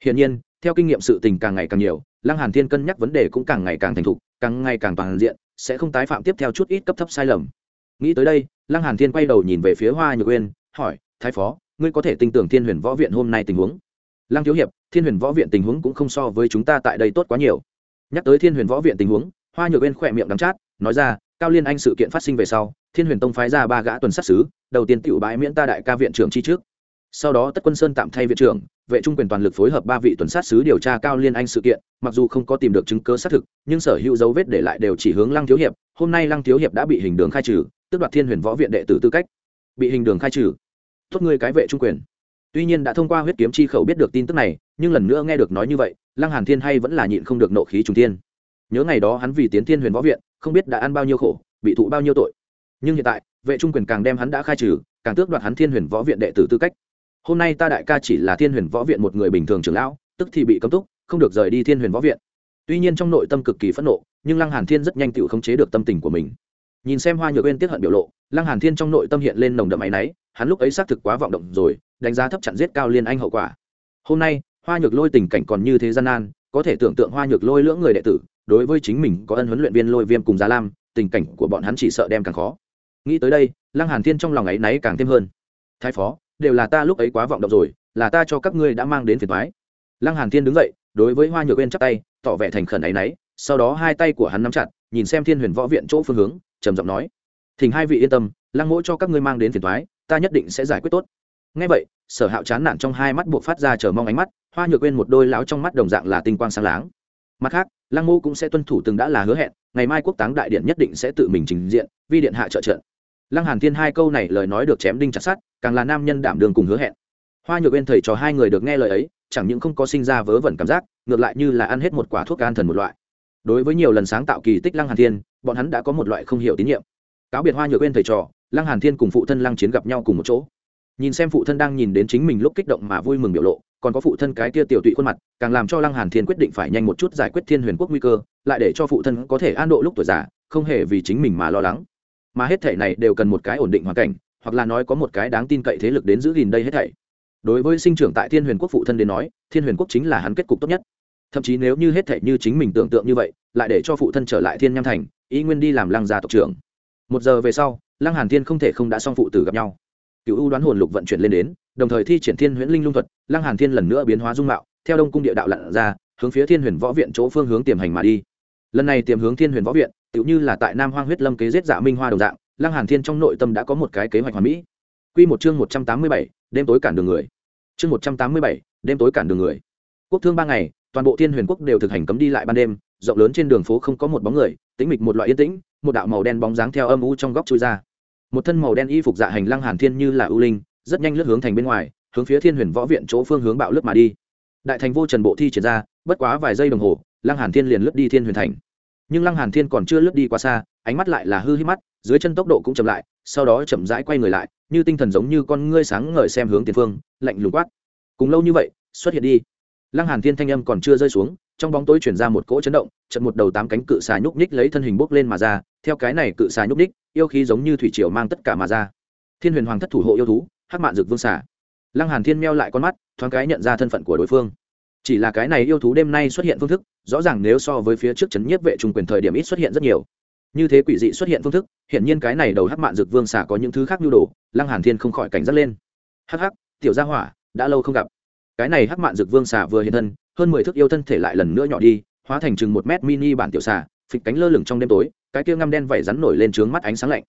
Speaker 1: Hiển nhiên, theo kinh nghiệm sự tình càng ngày càng nhiều, lăng hàn thiên cân nhắc vấn đề cũng càng ngày càng thành thục, càng ngày càng toàn diện, sẽ không tái phạm tiếp theo chút ít cấp thấp sai lầm nghĩ tới đây lăng hàn thiên quay đầu nhìn về phía hoa nhược uyên hỏi thái phó ngươi có thể tin tưởng thiên huyền võ viện hôm nay tình huống? Lăng thiếu hiệp thiên huyền võ viện tình huống cũng không so với chúng ta tại đây tốt quá nhiều. Nhắc tới thiên huyền võ viện tình huống hoa nhược uyên khỏe miệng đắng chát nói ra cao liên anh sự kiện phát sinh về sau thiên huyền tông phái ra ba gã tuần sát sứ, đầu tiên tiểu bãi miễn ta đại ca viện trưởng chi trước. Sau đó tất quân sơn tạm thay viện trưởng vệ trung quyền toàn lực phối hợp ba vị tuần sát sứ điều tra cao liên anh sự kiện mặc dù không có tìm được chứng cứ xác thực nhưng sở hữu dấu vết để lại đều chỉ hướng lăng thiếu hiệp hôm nay lăng thiếu hiệp đã bị hình đường khai trừ tức đoạt thiên huyền võ viện đệ tử tư cách, bị hình đường khai trừ. Tốt ngươi cái vệ trung quyền. Tuy nhiên đã thông qua huyết kiếm chi khẩu biết được tin tức này, nhưng lần nữa nghe được nói như vậy, lăng hàn thiên hay vẫn là nhịn không được nộ khí trùng thiên. Nhớ ngày đó hắn vì tiến thiên huyền võ viện, không biết đã ăn bao nhiêu khổ, bị thụ bao nhiêu tội. Nhưng hiện tại, vệ trung quyền càng đem hắn đã khai trừ, càng tước đoạt hắn thiên huyền võ viện đệ tử tư cách. Hôm nay ta đại ca chỉ là thiên huyền võ viện một người bình thường trưởng lão, tức thì bị cấm túc, không được rời đi thiên huyền võ viện. Tuy nhiên trong nội tâm cực kỳ phẫn nộ, nhưng lăng hàn thiên rất nhanh tự khống chế được tâm tình của mình nhìn xem hoa nhược uyên tiết hận biểu lộ, lăng hàn thiên trong nội tâm hiện lên nồng đậm áy náy, hắn lúc ấy xác thực quá vọng động rồi, đánh giá thấp chặn giết cao liên anh hậu quả. Hôm nay, hoa nhược lôi tình cảnh còn như thế gian nan, có thể tưởng tượng hoa nhược lôi lưỡng người đệ tử, đối với chính mình có ân huấn luyện viên lôi viêm cùng giá lam, tình cảnh của bọn hắn chỉ sợ đem càng khó. Nghĩ tới đây, lăng hàn thiên trong lòng ấy náy càng thêm hơn. Thái phó, đều là ta lúc ấy quá vọng động rồi, là ta cho các ngươi đã mang đến phiền toái. lăng hàn thiên đứng dậy, đối với hoa nhược uyên chắp tay, tỏ vẻ thành khẩn ấy náy, sau đó hai tay của hắn nắm chặt, nhìn xem thiên huyền võ viện chỗ phương hướng trầm giọng nói. Thỉnh hai vị yên tâm, lăng mỗi cho các ngươi mang đến phiền thoái ta nhất định sẽ giải quyết tốt. Ngay vậy, sở hạo chán nản trong hai mắt buộc phát ra chờ mong ánh mắt, hoa nhược quên một đôi láo trong mắt đồng dạng là tinh quang sáng láng. Mặt khác, lăng mô cũng sẽ tuân thủ từng đã là hứa hẹn, ngày mai quốc táng đại điện nhất định sẽ tự mình trình diện, vi điện hạ trợ trận. Lăng hàn thiên hai câu này lời nói được chém đinh chặt sắt, càng là nam nhân đảm đường cùng hứa hẹn. Hoa nhược quên thầy trò hai người được nghe lời ấy, chẳng những không có sinh ra vớ vẩn cảm giác, ngược lại như là ăn hết một quả thuốc an thần một loại. Đối với nhiều lần sáng tạo kỳ tích lăng hàn thiên bọn hắn đã có một loại không hiểu tín nhiệm. Cáo biệt hoa nhược quên thầy trò, lăng hàn thiên cùng phụ thân lăng chiến gặp nhau cùng một chỗ. Nhìn xem phụ thân đang nhìn đến chính mình lúc kích động mà vui mừng biểu lộ, còn có phụ thân cái kia tiểu tụy khuôn mặt, càng làm cho lăng hàn thiên quyết định phải nhanh một chút giải quyết thiên huyền quốc nguy cơ, lại để cho phụ thân có thể an độ lúc tuổi già, không hề vì chính mình mà lo lắng. Mà hết thể này đều cần một cái ổn định hoàn cảnh, hoặc là nói có một cái đáng tin cậy thế lực đến giữ gìn đây hết thảy. Đối với sinh trưởng tại thiên huyền quốc phụ thân đến nói, thiên huyền quốc chính là hắn kết cục tốt nhất thậm chí nếu như hết thảy như chính mình tưởng tượng như vậy lại để cho phụ thân trở lại thiên nham thành ý nguyên đi làm lăng gia tộc trưởng một giờ về sau lăng hàn thiên không thể không đã xong phụ tử gặp nhau cựu ưu đoán hồn lục vận chuyển lên đến đồng thời thi triển thiên huyễn linh lung thuật lăng hàn thiên lần nữa biến hóa dung mạo theo đông cung địa đạo lặn ra hướng phía thiên huyền võ viện chỗ phương hướng tiềm hành mà đi lần này tiềm hướng thiên huyền võ viện tự như là tại nam hoang huyết lâm kế giết dạ minh hoa đồng dạng lăng hàn thiên trong nội tâm đã có một cái kế hoạch hoàn mỹ Quy một chương 187, đêm tối cản đường người. Chương 187, đêm tối cản đường người. Quốc thương ba ngày, toàn bộ Thiên Huyền quốc đều thực hành cấm đi lại ban đêm, rộng lớn trên đường phố không có một bóng người, tĩnh mịch một loại yên tĩnh, một đạo màu đen bóng dáng theo âm u trong góc chui ra. Một thân màu đen y phục dạ hành Lăng Hàn Thiên như là ưu linh, rất nhanh lướt hướng thành bên ngoài, hướng phía Thiên Huyền võ viện chỗ phương hướng bạo lướt mà đi. Đại thành vô trần bộ thi triển ra, bất quá vài giây đồng hồ, Lăng Hàn Thiên liền lướt đi Thiên Huyền thành. Nhưng Lăng Hàn Thiên còn chưa lướt đi quá xa, ánh mắt lại là hư hí mắt, dưới chân tốc độ cũng chậm lại, sau đó chậm rãi quay người lại, như tinh thần giống như con ngươi sáng ngời xem hướng tiền phương lạnh lùng quát cùng lâu như vậy xuất hiện đi lăng hàn thiên thanh âm còn chưa rơi xuống, trong bóng tối chuyển ra một cỗ chấn động, chợt một đầu tám cánh cự xà nhúc nhích lấy thân hình bốc lên mà ra, theo cái này cự xà nhúc nhích, yêu khí giống như thủy triều mang tất cả mà ra. Thiên huyền hoàng thất thủ hộ yêu thú, hắc mạn dược vương xà. Lăng hàn thiên meo lại con mắt, thoáng cái nhận ra thân phận của đối phương. Chỉ là cái này yêu thú đêm nay xuất hiện phương thức, rõ ràng nếu so với phía trước chấn nhiếp vệ trung quyền thời điểm ít xuất hiện rất nhiều. Như thế quỷ dị xuất hiện phương thức hiện nhiên cái này đầu hắc mạn dược vương xà có những thứ khác nhu đồ, lăng hàn thiên không khỏi cảnh giác lên. Hắc hắc, tiểu gia hỏa, đã lâu không gặp cái này hắc mạn dược vương xà vừa hiện thân, hơn mười thước yêu thân thể lại lần nữa nhỏ đi, hóa thành chừng một mét mini bản tiểu xà, phịch cánh lơ lửng trong đêm tối, cái kia ngăm đen vẩy rắn nổi lên trướng mắt ánh sáng lạnh.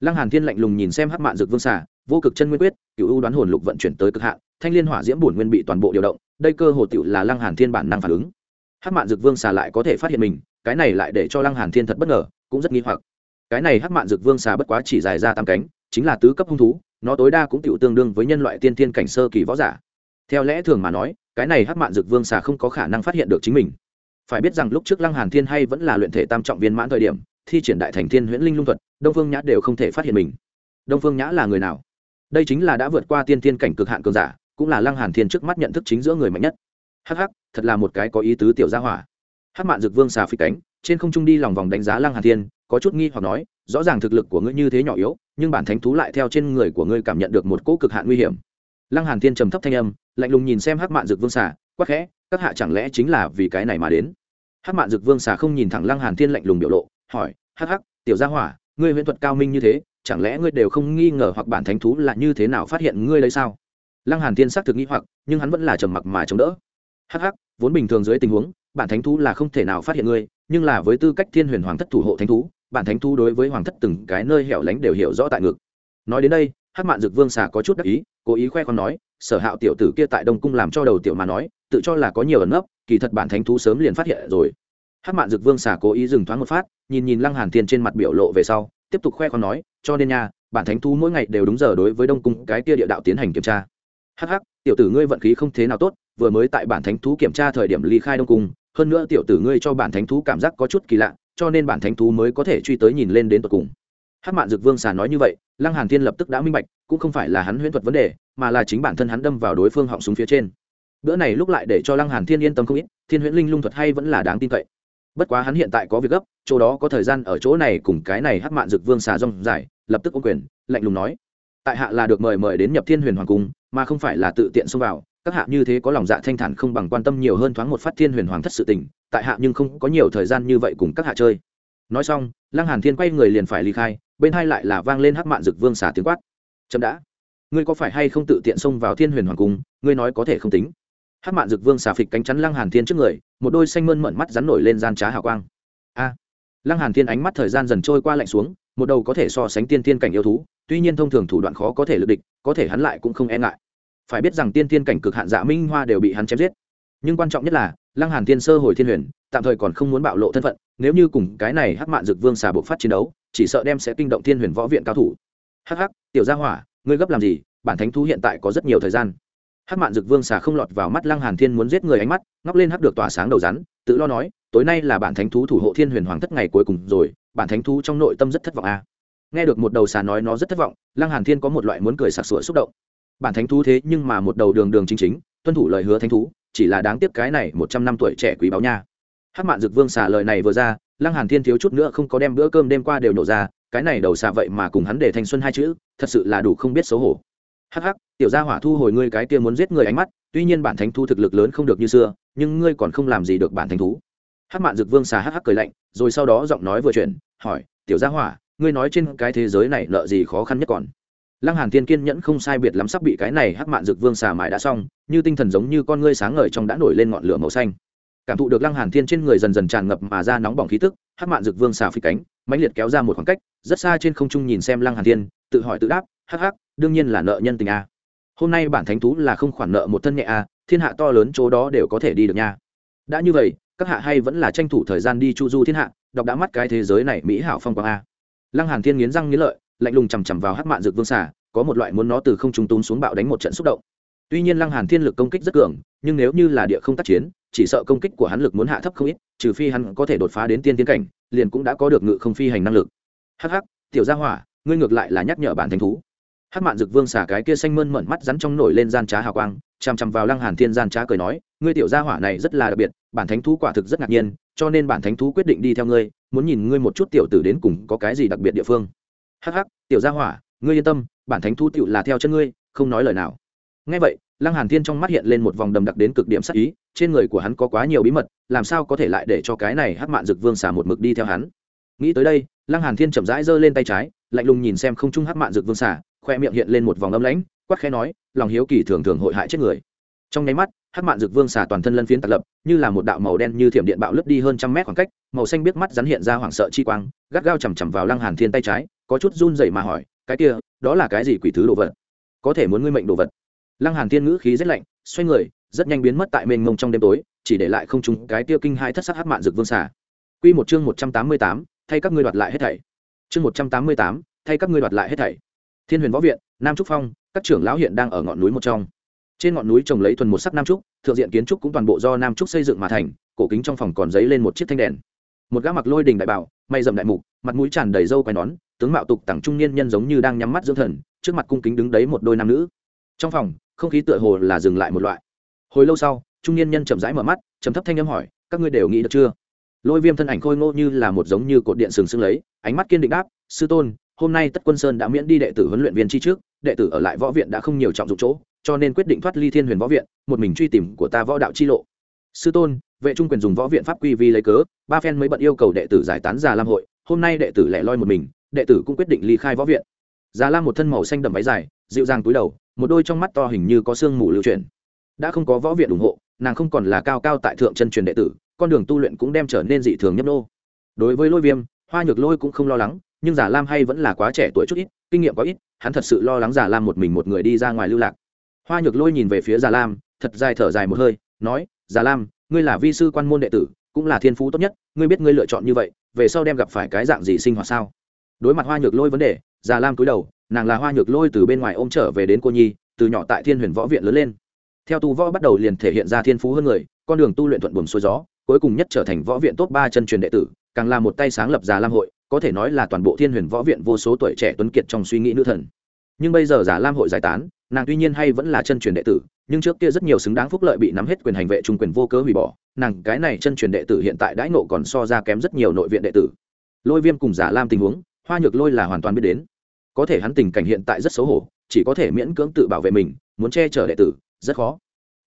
Speaker 1: Lăng hàn thiên lạnh lùng nhìn xem hắc mạn dược vương xà, vô cực chân nguyên quyết, cửu u đoán hồn lục vận chuyển tới cực hạn, thanh liên hỏa diễm bổn nguyên bị toàn bộ điều động, đây cơ hồ tiểu là lăng hàn thiên bản năng phản ứng. Hắc mạn dược vương xà lại có thể phát hiện mình, cái này lại để cho lăng hàn thiên thật bất ngờ, cũng rất nghi hoặc. Cái này hắc mạn dược vương xà bất quá chỉ dài ra tam cánh, chính là tứ cấp hung thú, nó tối đa cũng tiểu tương đương với nhân loại tiên thiên cảnh sơ kỳ võ giả theo lẽ thường mà nói, cái này hắc mạn dược vương xà không có khả năng phát hiện được chính mình. Phải biết rằng lúc trước lăng hàn thiên hay vẫn là luyện thể tam trọng viên mãn thời điểm, thi triển đại thành thiên huyễn linh lung thuật, đông phương nhã đều không thể phát hiện mình. Đông phương nhã là người nào? Đây chính là đã vượt qua tiên Thiên cảnh cực hạn cường giả, cũng là lăng hàn thiên trước mắt nhận thức chính giữa người mạnh nhất. Hắc hắc, thật là một cái có ý tứ tiểu gia hỏa. Hắc mạn dược vương xà phi cánh, trên không trung đi lòng vòng đánh giá lăng hàn thiên, có chút nghi hoặc nói, rõ ràng thực lực của ngươi như thế nhỏ yếu, nhưng bản thánh thú lại theo trên người của ngươi cảm nhận được một cỗ cực hạn nguy hiểm lăng hàn thiên trầm thấp thanh âm, lạnh lùng nhìn xem hắc mạn dược vương xà, quắc khẽ, các hạ chẳng lẽ chính là vì cái này mà đến? Hắc mạn dược vương xà không nhìn thẳng lăng hàn thiên lạnh lùng biểu lộ, hỏi, hắc hắc, tiểu gia hỏa, ngươi huyễn thuật cao minh như thế, chẳng lẽ ngươi đều không nghi ngờ hoặc bản thánh thú là như thế nào phát hiện ngươi lấy sao? Lăng hàn thiên xác thực nghi hoặc, nhưng hắn vẫn là trầm mặc mà chống đỡ. Hắc hắc, vốn bình thường dưới tình huống, bản thánh thú là không thể nào phát hiện ngươi, nhưng là với tư cách thiên huyền hoàng thất thủ hộ thánh thú, bản thánh thú đối với hoàng thất từng cái nơi hẻo lánh đều hiểu rõ tại ngực. Nói đến đây hát mạn dực vương xà có chút đắc ý, cố ý khoe con nói, sở hạo tiểu tử kia tại đông cung làm cho đầu tiểu mà nói, tự cho là có nhiều ẩn nấp, kỳ thật bản thánh thú sớm liền phát hiện rồi. Hát mạn dực vương xà cố ý dừng thoáng một phát, nhìn nhìn lăng hàn thiên trên mặt biểu lộ về sau, tiếp tục khoe con nói, cho nên nha, bản thánh thú mỗi ngày đều đúng giờ đối với đông cung cái kia địa đạo tiến hành kiểm tra. Hắc hắc, tiểu tử ngươi vận khí không thế nào tốt, vừa mới tại bản thánh thú kiểm tra thời điểm ly khai đông cung, hơn nữa tiểu tử ngươi cho bản thánh thú cảm giác có chút kỳ lạ, cho nên bản thánh thú mới có thể truy tới nhìn lên đến tận cùng hát mạn dược vương xà nói như vậy lăng hàn thiên lập tức đã minh bạch cũng không phải là hắn huyễn thuật vấn đề mà là chính bản thân hắn đâm vào đối phương họng súng phía trên. Bữa này lúc lại để cho lăng hàn thiên yên tâm không ít thiên huyễn linh lung thuật hay vẫn là đáng tin cậy. Bất quá hắn hiện tại có việc gấp chỗ đó có thời gian ở chỗ này cùng cái này hát mạn dược vương xà rong giải, lập tức ô quyền lạnh lùng nói. Tại hạ là được mời mời đến nhập thiên huyền hoàng cung mà không phải là tự tiện xông vào các hạ như thế có lòng dạ thanh thản không bằng quan tâm nhiều hơn thoáng một phát thiên huyền hoàng thất sự tình tại hạ nhưng không có nhiều thời gian như vậy cùng các hạ chơi nói xong, lăng hàn thiên quay người liền phải ly khai, bên hai lại là vang lên hắc mạn dực vương xả tiếng quát. Chậm đã. Ngươi có phải hay không tự tiện xông vào thiên huyền hoàng cung? Ngươi nói có thể không tính. Hắc mạn dực vương xả phịch cánh chắn lăng hàn thiên trước người, một đôi xanh mơn mận mắt rắn nổi lên gian trá hào quang. A. Lăng hàn thiên ánh mắt thời gian dần trôi qua lạnh xuống, một đầu có thể so sánh tiên tiên cảnh yêu thú, tuy nhiên thông thường thủ đoạn khó có thể lực địch, có thể hắn lại cũng không e ngại. Phải biết rằng tiên tiên cảnh cực hạn dạ minh hoa đều bị hắn chém giết. Nhưng quan trọng nhất là lăng hàn Thiên sơ hồi thiên huyền, tạm thời còn không muốn bạo lộ thân phận, nếu như cùng cái này hắc mạn dực vương xà bộ phát chiến đấu, chỉ sợ đem sẽ kinh động thiên huyền võ viện cao thủ. Hắc hắc, tiểu gia hỏa, ngươi gấp làm gì? Bản thánh thú hiện tại có rất nhiều thời gian. Hắc mạn dực vương xà không lọt vào mắt lăng hàn thiên muốn giết người ánh mắt, ngóc lên hắc được tỏa sáng đầu rắn, tự lo nói, tối nay là bản thánh thú thủ hộ thiên huyền hoàng thất ngày cuối cùng rồi, bản thánh thú trong nội tâm rất thất vọng a à. nghe được một đầu xà nói nó rất thất vọng, lăng hàn thiên có một loại muốn cười sặc sụa xúc động. Bản thánh thú thế nhưng mà một đầu đường đường chính chính, tuân thủ lời hứa thánh thú chỉ là đáng tiếc cái này một trăm năm tuổi trẻ quý báu nha. Hát mạn dực vương xả lời này vừa ra, lăng hàn thiên thiếu chút nữa không có đem bữa cơm đêm qua đều nổ ra, cái này đầu xả vậy mà cùng hắn để thanh xuân hai chữ, thật sự là đủ không biết xấu hổ. Hắc hắc, tiểu gia hỏa thu hồi ngươi cái kia muốn giết người ánh mắt, tuy nhiên bản thánh thú thực lực lớn không được như xưa, nhưng ngươi còn không làm gì được bản thánh thú. Hắc mạn dực vương xà hắc hắc cười lạnh, rồi sau đó giọng nói vừa chuyển, hỏi, tiểu gia hỏa, ngươi nói trên cái thế giới này nợ gì khó khăn nhất còn? Lăng hàn thiên kiên nhẫn không sai biệt lắm sắp bị cái này hắc mạn dược vương xà mài đã xong, như tinh thần giống như con ngươi sáng ngời trong đã nổi lên ngọn lửa màu xanh. Cảm thụ được lăng hàn thiên trên người dần dần tràn ngập mà ra nóng bỏng khí tức, hắc mạn dược vương xà phi cánh, mãnh liệt kéo ra một khoảng cách, rất xa trên không trung nhìn xem lăng hàn thiên, tự hỏi tự đáp, hắc hắc, đương nhiên là nợ nhân tình a. Hôm nay bản thánh thú là không khoản nợ một thân nhẹ a, thiên hạ to lớn chỗ đó đều có thể đi được nha. Đã như vậy, các hạ hay vẫn là tranh thủ thời gian đi chu du thiên hạ, đọc đã mắt cái thế giới này mỹ hảo phong quang a. Lăng hàn thiên nghiến răng nghiến lợi lạnh lùng chằm chằm vào hắc mạn dược vương xà, có một loại muốn nó từ không trung tốn xuống bạo đánh một trận xúc động. Tuy nhiên lăng hàn thiên lực công kích rất cường, nhưng nếu như là địa không tác chiến, chỉ sợ công kích của hắn lực muốn hạ thấp không ít, trừ phi hắn có thể đột phá đến tiên tiến cảnh, liền cũng đã có được ngự không phi hành năng lực. Hắc hắc, tiểu gia hỏa, ngươi ngược lại là nhắc nhở bản thánh thú. Hắc mạn dực vương xả cái kia xanh mơn mởn mắt rắn trong nổi lên gian trá hào quang, chằm chằm vào lăng hàn thiên gian trá cười nói, ngươi tiểu gia hỏa này rất là đặc biệt, bản thánh thú quả thực rất ngạc nhiên, cho nên bản thánh thú quyết định đi theo ngươi, muốn nhìn ngươi một chút tiểu tử đến cùng có cái gì đặc biệt địa phương hắc hắc, tiểu gia hỏa, ngươi yên tâm, bản thánh thu tựu là theo chân ngươi, không nói lời nào. Nghe vậy, lăng hàn thiên trong mắt hiện lên một vòng đầm đặc đến cực điểm sắc ý, trên người của hắn có quá nhiều bí mật, làm sao có thể lại để cho cái này hắc mạn dực vương xả một mực đi theo hắn? Nghĩ tới đây, lăng hàn thiên chậm rãi giơ lên tay trái, lạnh lùng nhìn xem không trung hắc mạn dực vương xả, khoe miệng hiện lên một vòng âm lãnh, quát khẽ nói, lòng hiếu kỳ thường thường hội hại chết người. Trong nháy mắt, hắc mạn dực vương xả toàn thân lân phiến tạc lập, như là một đạo màu đen như thiểm điện bạo lướt đi hơn trăm mét khoảng cách màu xanh biết mắt rắn hiện ra hoảng sợ chi quang gắt gao chầm chầm vào lăng hàn thiên tay trái có chút run rẩy mà hỏi cái kia đó là cái gì quỷ thứ đồ vật? Có thể muốn ngươi mệnh đồ vật? Lăng hàn thiên ngữ khí rất lạnh xoay người rất nhanh biến mất tại mênh mông trong đêm tối chỉ để lại không trung cái kia kinh hai thất sắc hắc mạn dược vương xà. quy một chương một trăm tám mươi tám, thay các ngươi đoạt lại hết thảy. Chương một trăm tám mươi tám, thay các ngươi đoạt lại hết thảy. Thiên huyền võ viện nam trúc phong các trưởng lão hiện đang ở ngọn núi một trong. Trên ngọn núi trồng lấy thuần một sắc nam trúc thượng diện kiến trúc cũng toàn bộ do nam trúc xây dựng mà thành cổ kính trong phòng còn giấy lên một chiếc thanh đèn một gã mặc lôi đình đại bảo, may dầm đại mục, mặt mũi tràn đầy râu quai nón, tướng mạo tục tặng trung niên nhân giống như đang nhắm mắt dưỡng thần, trước mặt cung kính đứng đấy một đôi nam nữ. Trong phòng, không khí tựa hồ là dừng lại một loại. Hồi lâu sau, trung niên nhân chậm rãi mở mắt chấm thấp thanh âm hỏi, các ngươi đều nghĩ được chưa? Lôi viêm thân ảnh khôi ngô như là một giống như cột điện sừng sững lấy, ánh mắt kiên định đáp, sư tôn, hôm nay tất quân sơn đã miễn đi đệ tử huấn luyện viên chi trước, đệ tử ở lại võ viện đã không nhiều trọng dụng chỗ, cho nên quyết định thoát ly thiên huyền võ viện, một mình truy tìm của ta võ đạo chi lộ sư tôn, vệ trung quyền dùng võ viện pháp quy vi lấy cớ, ba phen mới bận yêu cầu đệ tử giải tán già lam hội, hôm nay đệ tử lẻ loi một mình, đệ tử cũng quyết định ly khai võ viện. Già lam một thân màu xanh đậm váy dài, dịu dàng túi đầu, một đôi trong mắt to hình như có sương mù lưu chuyển. Đã không có võ viện ủng hộ, nàng không còn là cao cao tại thượng chân truyền đệ tử, con đường tu luyện cũng đem trở nên dị thường nhấp nô. Đối với lôi viêm, hoa nhược lôi cũng không lo lắng, nhưng giả lam hay vẫn là quá trẻ tuổi chút ít, kinh nghiệm quá ít, hắn thật sự lo lắng giả lam một mình một người đi ra ngoài lưu lạc. Hoa nhược lôi nhìn về phía giả lam, thật dài thở dài một hơi, nói giả lam, ngươi là vi sư quan môn đệ tử, cũng là thiên phú tốt nhất, ngươi biết ngươi lựa chọn như vậy, về sau đem gặp phải cái dạng gì sinh hoạt sao? Đối mặt hoa nhược lôi vấn đề giả lam cúi đầu, nàng là hoa nhược lôi từ bên ngoài ôm trở về đến cô nhi, từ nhỏ tại thiên huyền võ viện lớn lên. Theo tu võ bắt đầu liền thể hiện ra thiên phú hơn người, con đường tu luyện thuận buồm xuôi gió, cuối cùng nhất trở thành võ viện top ba chân truyền đệ tử, càng là một tay sáng lập già lam hội, có thể nói là toàn bộ thiên huyền võ viện vô số tuổi trẻ tuấn kiệt trong suy nghĩ nữ thần. Nhưng bây giờ giả lam hội giải tán, nàng tuy nhiên hay vẫn là chân truyền đệ tử nhưng trước kia rất nhiều xứng đáng phúc lợi bị nắm hết quyền hành vệ trung quyền vô cớ hủy bỏ, nàng cái này chân truyền đệ tử hiện tại đãi nộ còn so ra kém rất nhiều nội viện đệ tử. Lôi viêm cùng giả lam tình huống, hoa nhược lôi là hoàn toàn biết đến. Có thể hắn tình cảnh hiện tại rất xấu hổ, chỉ có thể miễn cưỡng tự bảo vệ mình, muốn che chở đệ tử, rất khó.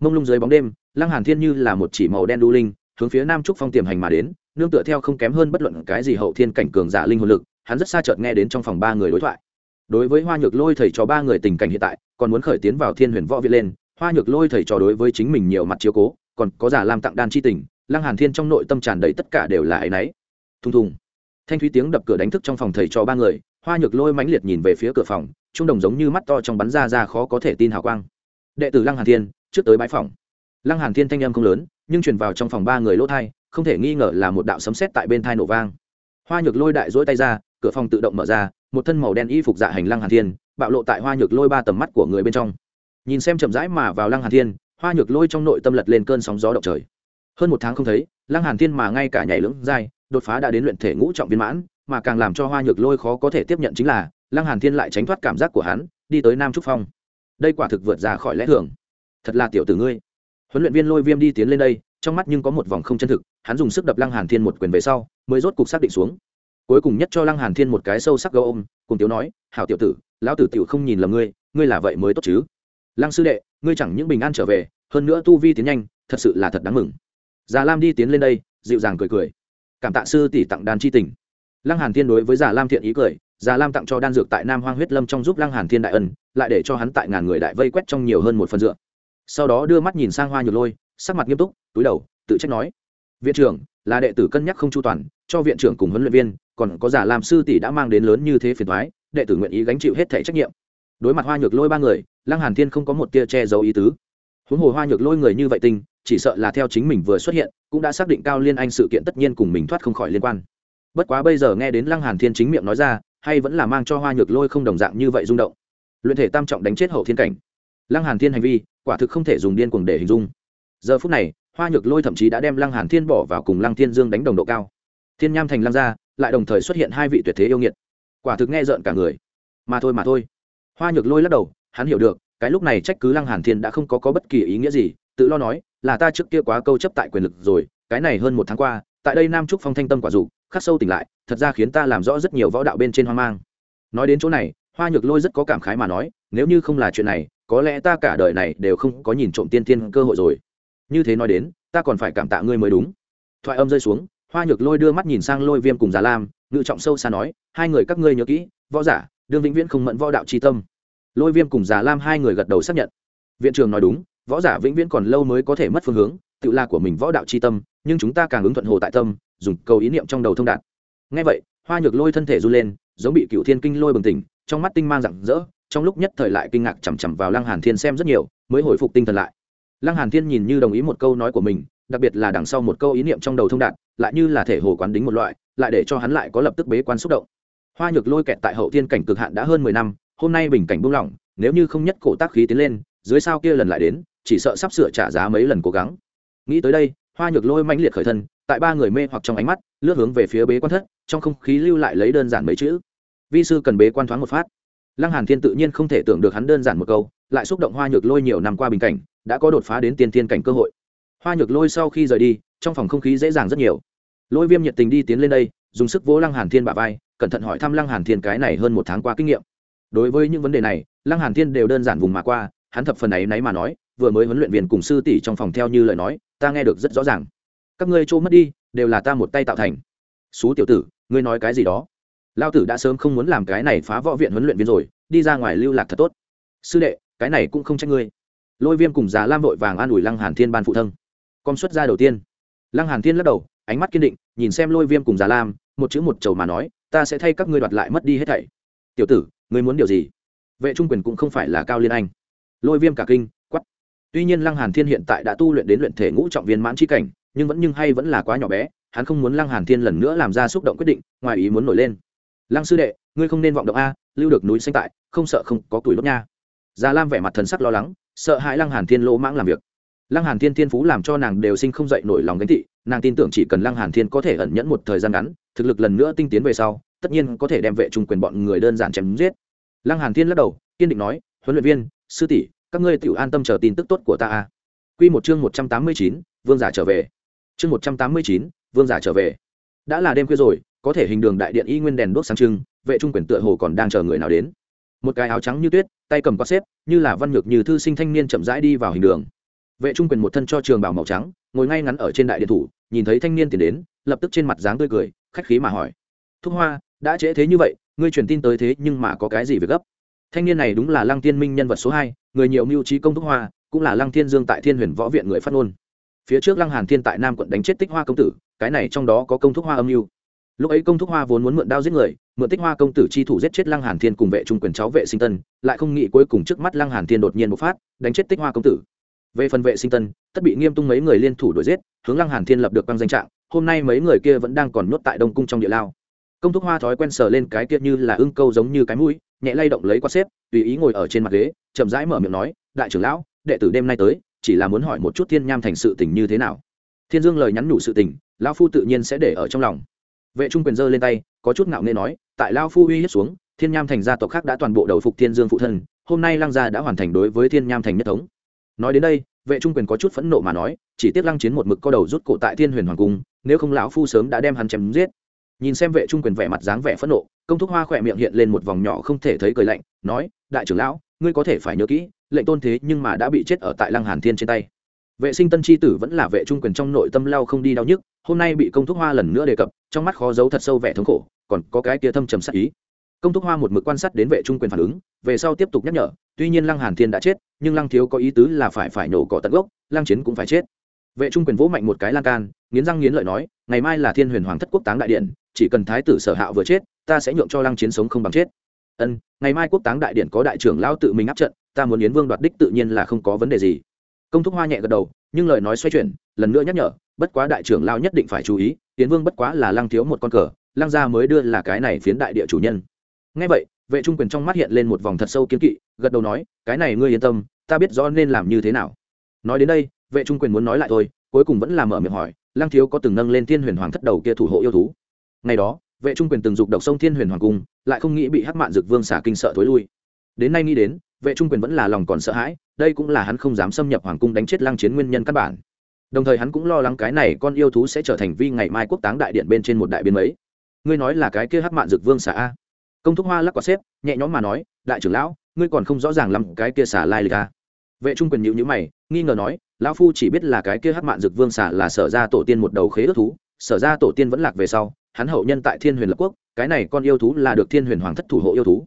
Speaker 1: Mông lung dưới bóng đêm, lăng hàn thiên như là một chỉ màu đen đu linh, hướng phía nam trúc phong tiềm hành mà đến, nương tựa theo không kém hơn bất luận cái gì hậu thiên cảnh cường giả linh hồn lực, hắn rất xa chợt nghe đến trong phòng ba người đối thoại. Đối với hoa nhược lôi thầy cho ba người tình cảnh hiện tại, còn muốn khởi tiến vào thiên huyền võ viện lên hoa nhược lôi thầy trò đối với chính mình nhiều mặt chiếu cố, còn có giả làm tặng đan chi tình, lăng hàn thiên trong nội tâm tràn đầy tất cả đều là ấy nấy thùng thùng. Thanh thúy tiếng đập cửa đánh thức trong phòng thầy trò ba người, hoa nhược lôi mãnh liệt nhìn về phía cửa phòng, trung đồng giống như mắt to trong bắn ra ra khó có thể tin hào quang. Đệ tử lăng hàn thiên, trước tới bãi phòng. Lăng hàn thiên thanh âm không lớn, nhưng truyền vào trong phòng ba người lỗ thai, không thể nghi ngờ là một đạo sấm sét tại bên thai nổ vang. Hoa nhược lôi đại dỗi tay ra, cửa phòng tự động mở ra, một thân màu đen y phục dạ hành lăng hàn thiên, bạo lộ tại hoa nhược lôi ba tầm mắt của người bên trong nhìn xem chậm rãi mà vào lăng hàn thiên, hoa nhược lôi trong nội tâm lật lên cơn sóng gió động trời. Hơn một tháng không thấy, lăng hàn thiên mà ngay cả nhảy lưỡng dai đột phá đã đến luyện thể ngũ trọng viên mãn, mà càng làm cho hoa nhược lôi khó có thể tiếp nhận chính là, lăng hàn thiên lại tránh thoát cảm giác của hắn, đi tới nam trúc phong. Đây quả thực vượt ra khỏi lẽ thường. Thật là tiểu tử ngươi. Huấn luyện viên lôi viêm đi tiến lên đây, trong mắt nhưng có một vòng không chân thực, hắn dùng sức đập lăng hàn thiên một quyền về sau, mới rốt cục xác định xuống. Cuối cùng nhất cho lăng hàn thiên một cái sâu sắc gấu ôm, cùng tiểu nói, hảo tiểu tử, lão tử tiểu không nhìn lầm ngươi ngươi là vậy mới tốt chứ lăng sư đệ, ngươi chẳng những bình an trở về, hơn nữa tu vi tiến nhanh, thật sự là thật đáng mừng. Già lam đi tiến lên đây, dịu dàng cười cười. Cảm tạ sư tỷ tặng đan chi tình. Lăng hàn thiên đối với già lam thiện ý cười, già lam tặng cho đan dược tại nam hoang huyết lâm trong giúp lăng hàn thiên đại ân, lại để cho hắn tại ngàn người đại vây quét trong nhiều hơn một phần dựa. Sau đó đưa mắt nhìn sang hoa nhược lôi, sắc mặt nghiêm túc, túi đầu, tự trách nói. Viện trưởng, là đệ tử cân nhắc không chu toàn, cho viện trưởng cùng huấn luyện viên, còn có giả làm sư tỷ đã mang đến lớn như thế phiền thoái đệ tử nguyện ý gánh chịu hết thể trách nhiệm đối mặt hoa nhược lôi ba người, lăng hàn thiên không có một tia che giấu ý tứ. Huống hồ hoa nhược lôi người như vậy tinh chỉ sợ là theo chính mình vừa xuất hiện, cũng đã xác định cao liên anh sự kiện tất nhiên cùng mình thoát không khỏi liên quan. Bất quá bây giờ nghe đến lăng hàn thiên chính miệng nói ra, hay vẫn là mang cho hoa nhược lôi không đồng dạng như vậy rung động. Luyện thể tam trọng đánh chết hậu thiên cảnh. Lăng hàn thiên hành vi, quả thực không thể dùng điên cuồng để hình dung. Giờ phút này, hoa nhược lôi thậm chí đã đem lăng hàn thiên bỏ vào cùng lăng thiên dương đánh đồng độ cao. Thiên nham thành lăng gia, lại đồng thời xuất hiện hai vị tuyệt thế yêu nghiệt. Quả thực nghe rợn cả người. Mà thôi mà thôi hoa nhược lôi lắc đầu, hắn hiểu được, cái lúc này trách cứ lăng hàn thiên đã không có có bất kỳ ý nghĩa gì, tự lo nói, là ta trước kia quá câu chấp tại quyền lực rồi, cái này hơn một tháng qua, tại đây nam trúc phong thanh tâm quả dục, khắc sâu tỉnh lại, thật ra khiến ta làm rõ rất nhiều võ đạo bên trên hoang mang. Nói đến chỗ này, hoa nhược lôi rất có cảm khái mà nói, nếu như không là chuyện này, có lẽ ta cả đời này đều không có nhìn trộm tiên Thiên cơ hội rồi. Như thế nói đến, ta còn phải cảm tạ ngươi mới đúng. Thoại âm rơi xuống, hoa nhược lôi đưa mắt nhìn sang lôi viêm cùng già lam, ngự trọng sâu xa nói, hai người các ngươi nhớ kỹ, võ giả đương vĩnh viễn không mẫn võ đạo c tâm. Lôi viêm cùng già lam hai người gật đầu xác nhận. Viện trường nói đúng, võ giả vĩnh viễn còn lâu mới có thể mất phương hướng, tự la của mình võ đạo c tâm, nhưng chúng ta càng ứng thuận hồ tại tâm, dùng cầu ý niệm trong đầu thông đạt. Ngay vậy, hoa nhược lôi thân thể run lên, giống bị cựu thiên kinh lôi bừng tỉnh, trong mắt tinh mang rạng rỡ, trong lúc nhất thời lại kinh ngạc chằm chằm vào lăng hàn thiên xem rất nhiều, mới hồi phục tinh thần lại. Lăng hàn thiên nhìn như đồng ý một câu nói của mình, đặc biệt là đằng sau một câu ý niệm trong đầu thông đạt, lại như là thể hồ quán đính một loại, lại để cho hắn lại có lập tức bế quan xúc động hoa nhược lôi kẹt tại hậu thiên cảnh cực hạn đã hơn mười năm, hôm nay bình cảnh buông lỏng, nếu như không nhất cổ tác khí tiến lên, dưới sao kia lần lại đến, chỉ sợ sắp sửa trả giá mấy lần cố gắng. Nghĩ tới đây, hoa nhược lôi mãnh liệt khởi thân, tại ba người mê hoặc trong ánh mắt, lướt hướng về phía bế quan thất, trong không khí lưu lại lấy đơn giản mấy chữ. Vi sư cần bế quan thoáng một phát. Lăng hàn thiên tự nhiên không thể tưởng được hắn đơn giản một câu, lại xúc động hoa nhược lôi nhiều năm qua bình cảnh, đã có đột phá đến tiên thiên cảnh cơ hội. Hoa nhược lôi sau khi rời đi, trong phòng không khí dễ dàng rất nhiều. Lôi viêm nhiệt tình đi tiến lên đây, dùng sức vỗ lăng hàn thiên bả vai cẩn thận hỏi thăm lăng hàn thiên cái này hơn một tháng qua kinh nghiệm. Đối với những vấn đề này, lăng hàn thiên đều đơn giản vùng mà qua, hắn thập phần ấy nấy mà nói, vừa mới huấn luyện viên cùng sư tỷ trong phòng theo như lời nói, ta nghe được rất rõ ràng. Các ngươi trô mất đi, đều là ta một tay tạo thành. Xú tiểu tử, ngươi nói cái gì đó? Lao tử đã sớm không muốn làm cái này phá võ viện huấn luyện viên rồi, đi ra ngoài lưu lạc thật tốt. Sư đệ, cái này cũng không trách ngươi. Lôi viêm cùng già lam vội vàng an ủi lăng hàn thiên ban phụ thân. Con xuất ra đầu tiên. Lăng hàn thiên lắc đầu, ánh mắt kiên định, nhìn xem lôi viêm cùng già lam, một chữ một chầu mà nói ta sẽ thay các ngươi đoạt lại mất đi hết thảy. Tiểu tử, ngươi muốn điều gì? Vệ trung quyền cũng không phải là cao liên anh. Lôi viêm cả kinh, quát. Tuy nhiên lăng hàn thiên hiện tại đã tu luyện đến luyện thể ngũ trọng viên mãn chi cảnh, nhưng vẫn nhưng hay vẫn là quá nhỏ bé, hắn không muốn lăng hàn thiên lần nữa làm ra xúc động quyết định, ngoài ý muốn nổi lên. Lăng sư đệ, ngươi không nên vọng động a, lưu được núi xanh tại, không sợ không có tuổi đốt nha. Già lam vẻ mặt thần sắc lo lắng, sợ hãi lăng hàn thiên lỗ mãng làm việc. Lăng hàn thiên thiên phú làm cho nàng đều sinh không dậy nổi lòng gánh thị nàng tin tưởng chỉ cần lăng hàn thiên có thể ẩn nhẫn một thời gian ngắn, thực lực lần nữa tinh tiến về sau tất nhiên có thể đem vệ trung quyền bọn người đơn giản chém giết. Lăng hàn thiên lắc đầu kiên định nói huấn luyện viên sư tỷ các ngươi tiểu an tâm chờ tin tức tốt của ta a quy một chương một trăm tám mươi chín, vương giả trở về. Chương một trăm tám mươi chín, vương giả trở về. Đã là đêm khuya rồi có thể hình đường đại điện y nguyên đèn đốt sáng trưng vệ trung quyền tựa hồ còn đang chờ người nào đến. Một cái áo trắng như tuyết tay cầm quạt xếp như là văn nhược như thư sinh thanh niên chậm rãi đi vào hình đường. Vệ trung quyền một thân cho trường bảo màu trắng ngồi ngay ngắn ở trên đại điện thủ nhìn thấy thanh niên tiến đến lập tức trên mặt dáng tươi cười khách khí mà hỏi thúc hoa, đã trễ thế như vậy, ngươi truyền tin tới thế nhưng mà có cái gì việc gấp? Thanh niên này đúng là lăng tiên minh nhân vật số hai, người nhiều mưu trí công thúc hoa, cũng là lăng thiên dương tại thiên huyền võ viện người phát ngôn. Phía trước lăng hàn thiên tại nam quận đánh chết tích hoa công tử, cái này trong đó có công thúc hoa âm mưu. Lúc ấy công thúc hoa vốn muốn mượn đao giết người, mượn tích hoa công tử chi thủ giết chết lăng hàn thiên cùng vệ trung quyền cháu vệ sinh tân, lại không nghĩ cuối cùng trước mắt lăng hàn thiên đột nhiên bộc phát, đánh chết tích hoa công tử. Về phần vệ sinh tân, tất bị nghiêm tung mấy người liên thủ đuổi giết, hướng lăng hàn thiên lập được băng danh trạng, hôm nay mấy người kia vẫn đang còn nuốt tại đông cung trong địa lao công thúc hoa thói quen sờ lên cái kia như là ưng câu giống như cái mũi, nhẹ lay động lấy qua xếp, tùy ý ngồi ở trên mặt ghế, chậm rãi mở miệng nói, đại trưởng lão, đệ tử đêm nay tới, chỉ là muốn hỏi một chút thiên nham thành sự tình như thế nào. Thiên dương lời nhắn nhủ sự tình, lão phu tự nhiên sẽ để ở trong lòng. Vệ trung quyền giơ lên tay, có chút ngạo nghê nói, tại lao phu uy hiếp xuống, thiên nham thành gia tộc khác đã toàn bộ đầu phục thiên dương phụ thân, hôm nay lăng gia đã hoàn thành đối với thiên nham thành nhất thống. Nói đến đây, vệ trung quyền có chút phẫn nộ mà nói, chỉ tiếc lăng chiến một mực co đầu rút cổ tại thiên huyền hoàng cung, nếu không lão phu sớm đã đem hắn chém giết nhìn xem vệ trung quyền vẻ mặt dáng vẻ phẫn nộ, công thúc hoa khỏe miệng hiện lên một vòng nhỏ không thể thấy cười lạnh, nói, đại trưởng lão, ngươi có thể phải nhớ kỹ, lệnh tôn thế nhưng mà đã bị chết ở tại lăng hàn thiên trên tay. Vệ sinh tân chi tử vẫn là vệ trung quyền trong nội tâm lao không đi đau nhức, hôm nay bị công thúc hoa lần nữa đề cập, trong mắt khó giấu thật sâu vẻ thống khổ, còn có cái kia thâm trầm sắc ý. Công thúc hoa một mực quan sát đến vệ trung quyền phản ứng, về sau tiếp tục nhắc nhở, tuy nhiên lăng hàn thiên đã chết, nhưng lăng thiếu có ý tứ là phải phải nổ cỏ tận gốc, lăng chiến cũng phải chết. Vệ trung quyền vỗ mạnh một cái lan can nghiến răng nghiến lợi nói, ngày mai là thiên huyền hoàng thất quốc táng đại điện, chỉ cần thái tử sở hạo vừa chết, ta sẽ nhượng cho lăng chiến sống không bằng chết. Ân, ngày mai quốc táng đại điện có đại trưởng lao tự mình áp trận, ta muốn yến vương đoạt đích tự nhiên là không có vấn đề gì. Công thúc hoa nhẹ gật đầu, nhưng lời nói xoay chuyển, lần nữa nhắc nhở, bất quá đại trưởng lao nhất định phải chú ý, yến vương bất quá là lăng thiếu một con cờ, lăng gia mới đưa là cái này phiến đại địa chủ nhân. Ngay vậy, vệ trung quyền trong mắt hiện lên một vòng thật sâu kiến kỵ, gật đầu nói, cái này ngươi yên tâm, ta biết rõ nên làm như thế nào. Nói đến đây, vệ trung quyền muốn nói lại thôi, cuối cùng vẫn là mở miệng hỏi Lang thiếu có từng nâng lên thiên huyền hoàng thất đầu kia thủ hộ yêu thú. Ngày đó, vệ trung quyền từng dục độc sông thiên huyền hoàng cung, lại không nghĩ bị hắc mạn dực vương xả kinh sợ thối lui. Đến nay nghĩ đến, vệ trung quyền vẫn là lòng còn sợ hãi, đây cũng là hắn không dám xâm nhập hoàng cung đánh chết Lang chiến nguyên nhân căn bản. Đồng thời hắn cũng lo lắng cái này con yêu thú sẽ trở thành vi ngày mai quốc táng đại điện bên trên một đại biến mấy ngươi nói là cái kia hắc mạn dực vương xả a? Công thúc hoa lắc quả xếp, nhẹ nhõm mà nói, đại trưởng lão, ngươi còn không rõ ràng lắm cái kia xả lai lịch a vệ trung quyền nhịu nhữ mày, nghi ngờ nói, lão phu chỉ biết là cái kia hắc mạn dực vương xả là sở ra tổ tiên một đầu khế ước thú, sở ra tổ tiên vẫn lạc về sau, hắn hậu nhân tại thiên huyền lập quốc, cái này con yêu thú là được thiên huyền hoàng thất thủ hộ yêu thú.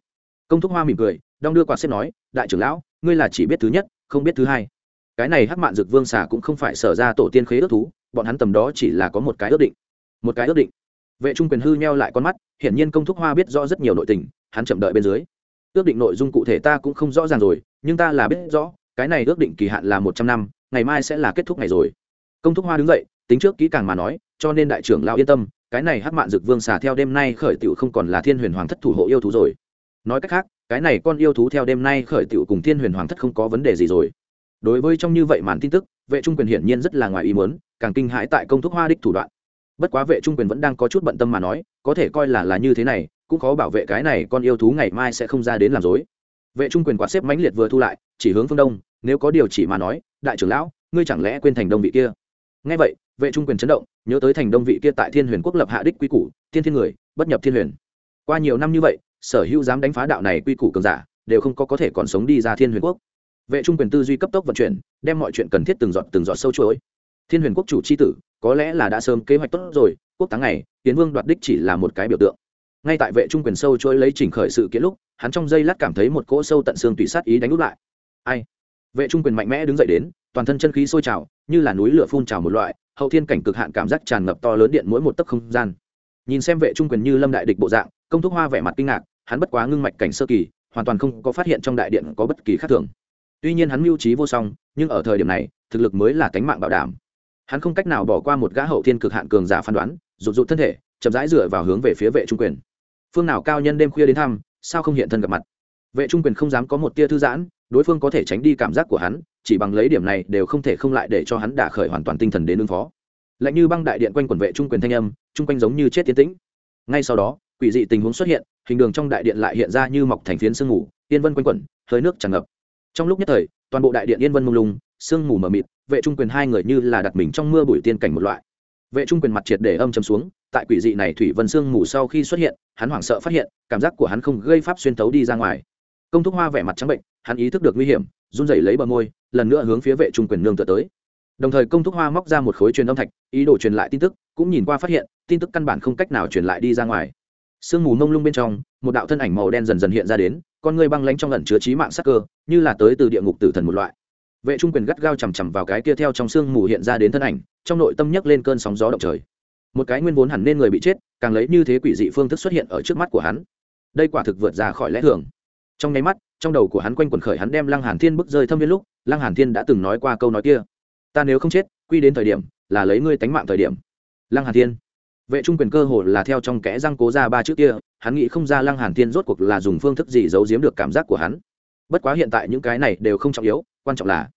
Speaker 1: Công thúc hoa mỉm cười, đong đưa quạt xếp nói, đại trưởng lão, ngươi là chỉ biết thứ nhất, không biết thứ hai. Cái này hắc mạn dực vương xả cũng không phải sở ra tổ tiên khế ước thú, bọn hắn tầm đó chỉ là có một cái ước định. Một cái ước định. Vệ trung quyền hư nheo lại con mắt, hiển nhiên công thúc hoa biết rõ rất nhiều nội tình, hắn chậm đợi bên dưới. Ước định nội dung cụ thể ta cũng không rõ ràng rồi, nhưng ta là biết rõ cái này ước định kỳ hạn là một trăm năm, ngày mai sẽ là kết thúc ngày rồi. Công thúc hoa đứng dậy, tính trước kỹ càng mà nói, cho nên đại trưởng lão yên tâm, cái này hắc mạn dực vương xà theo đêm nay khởi tiểu không còn là thiên huyền hoàng thất thủ hộ yêu thú rồi. Nói cách khác, cái này con yêu thú theo đêm nay khởi tiểu cùng thiên huyền hoàng thất không có vấn đề gì rồi. Đối với trong như vậy màn tin tức, vệ trung quyền hiển nhiên rất là ngoài ý muốn, càng kinh hãi tại công thúc hoa đích thủ đoạn. Bất quá vệ trung quyền vẫn đang có chút bận tâm mà nói, có thể coi là là như thế này, cũng khó bảo vệ cái này con yêu thú ngày mai sẽ không ra đến làm dối vệ trung quyền quạt xếp mãnh liệt vừa thu lại, chỉ hướng phương đông nếu có điều chỉ mà nói, đại trưởng lão, ngươi chẳng lẽ quên thành đông vị kia? Ngay vậy, vệ trung quyền chấn động, nhớ tới thành đông vị kia tại thiên huyền quốc lập hạ đích quy củ, thiên thiên người, bất nhập thiên huyền. Qua nhiều năm như vậy, sở hữu dám đánh phá đạo này quy củ cường giả, đều không có có thể còn sống đi ra thiên huyền quốc. Vệ trung quyền tư duy cấp tốc vận chuyển, đem mọi chuyện cần thiết từng giọt từng giọt sâu chuỗi. Thiên huyền quốc chủ c h i tử, có lẽ là đã sớm kế hoạch tốt rồi, quốc tháng này tiến vương đoạt đích chỉ là một cái biểu tượng. Ngay tại vệ trung quyền sâu chuỗi lấy chỉnh khởi sự kiện lúc, hắn trong giây lát cảm thấy một cỗ sâu tận xương tùy sát ý đánh úp lại. Ai? Vệ trung quyền mạnh mẽ đứng dậy đến, toàn thân chân khí sôi trào, như là núi lửa phun trào một loại, hậu thiên cảnh cực hạn cảm giác tràn ngập to lớn điện mỗi một tấc không gian. Nhìn xem vệ trung quyền như lâm đại địch bộ dạng, công thúc hoa vẻ mặt kinh ngạc, hắn bất quá ngưng mạch cảnh sơ kỳ, hoàn toàn không có phát hiện trong đại điện có bất kỳ khác thường. Tuy nhiên hắn mưu trí vô song, nhưng ở thời điểm này, thực lực mới là cánh mạng bảo đảm. Hắn không cách nào bỏ qua một gã hậu thiên cực hạn cường giả phán đoán, rụt rụt thân thể, chậm rãi dựa vào hướng về phía vệ trung quyền. Phương nào cao nhân đêm khuya đến thăm, sao không hiện thân gặp mặt? Vệ trung quyền không dám có một tia thư giãn đối phương có thể tránh đi cảm giác của hắn, chỉ bằng lấy điểm này đều không thể không lại để cho hắn đả khởi hoàn toàn tinh thần đến ứng phó. Lạnh như băng đại điện quanh quần vệ trung quyền thanh âm trung quanh giống như chết tiến tĩnh. Ngay sau đó, quỷ dị tình huống xuất hiện, hình đường trong đại điện lại hiện ra như mọc thành phiến sương mù, yên vân quanh quẩn, hơi nước tràn ngập. Trong lúc nhất thời, toàn bộ đại điện yên vân mông lung, sương mù mờ mịt, vệ trung quyền hai người như là đặt mình trong mưa bụi tiên cảnh một loại. Vệ trung quyền mặt triệt để âm chấm xuống, tại quỷ dị này thủy vân sương mù sau khi xuất hiện, hắn hoảng sợ phát hiện, cảm giác của hắn không gây pháp xuyên tấu đi ra ngoài công thúc hoa vẻ mặt trắng bệnh, hắn ý thức được nguy hiểm, run rẩy lấy bờ môi, lần nữa hướng phía vệ trung quyền nương tựa tới. Đồng thời công thúc hoa móc ra một khối truyền âm thạch, ý đồ truyền lại tin tức, cũng nhìn qua phát hiện, tin tức căn bản không cách nào truyền lại đi ra ngoài. Sương mù mông lung bên trong, một đạo thân ảnh màu đen dần dần hiện ra đến, con người băng lánh trong lần chứa trí mạng sắc cơ, như là tới từ địa ngục tử thần một loại. Vệ trung quyền gắt gao chằm chằm vào cái kia theo trong sương mù hiện ra đến thân ảnh, trong nội tâm nhấc lên cơn sóng gió động trời. Một cái nguyên vốn hẳn nên người bị chết, càng lấy như thế quỷ dị phương thức xuất hiện ở trước mắt của hắn. Đây quả thực vượt ra khỏi lẽ thường trong nháy mắt, trong đầu của hắn quanh quẩn khởi hắn đem lăng hàn thiên bức rơi thâm viên lúc, lăng hàn thiên đã từng nói qua câu nói kia. Ta nếu không chết, quy đến thời điểm là lấy ngươi tánh mạng thời điểm. Lăng hàn thiên. Vệ trung quyền cơ hồ là theo trong kẽ răng cố ra ba chữ kia, hắn nghĩ không ra lăng hàn thiên rốt cuộc là dùng phương thức gì giấu giếm được cảm giác của hắn. Bất quá hiện tại những cái này đều không trọng yếu, quan trọng là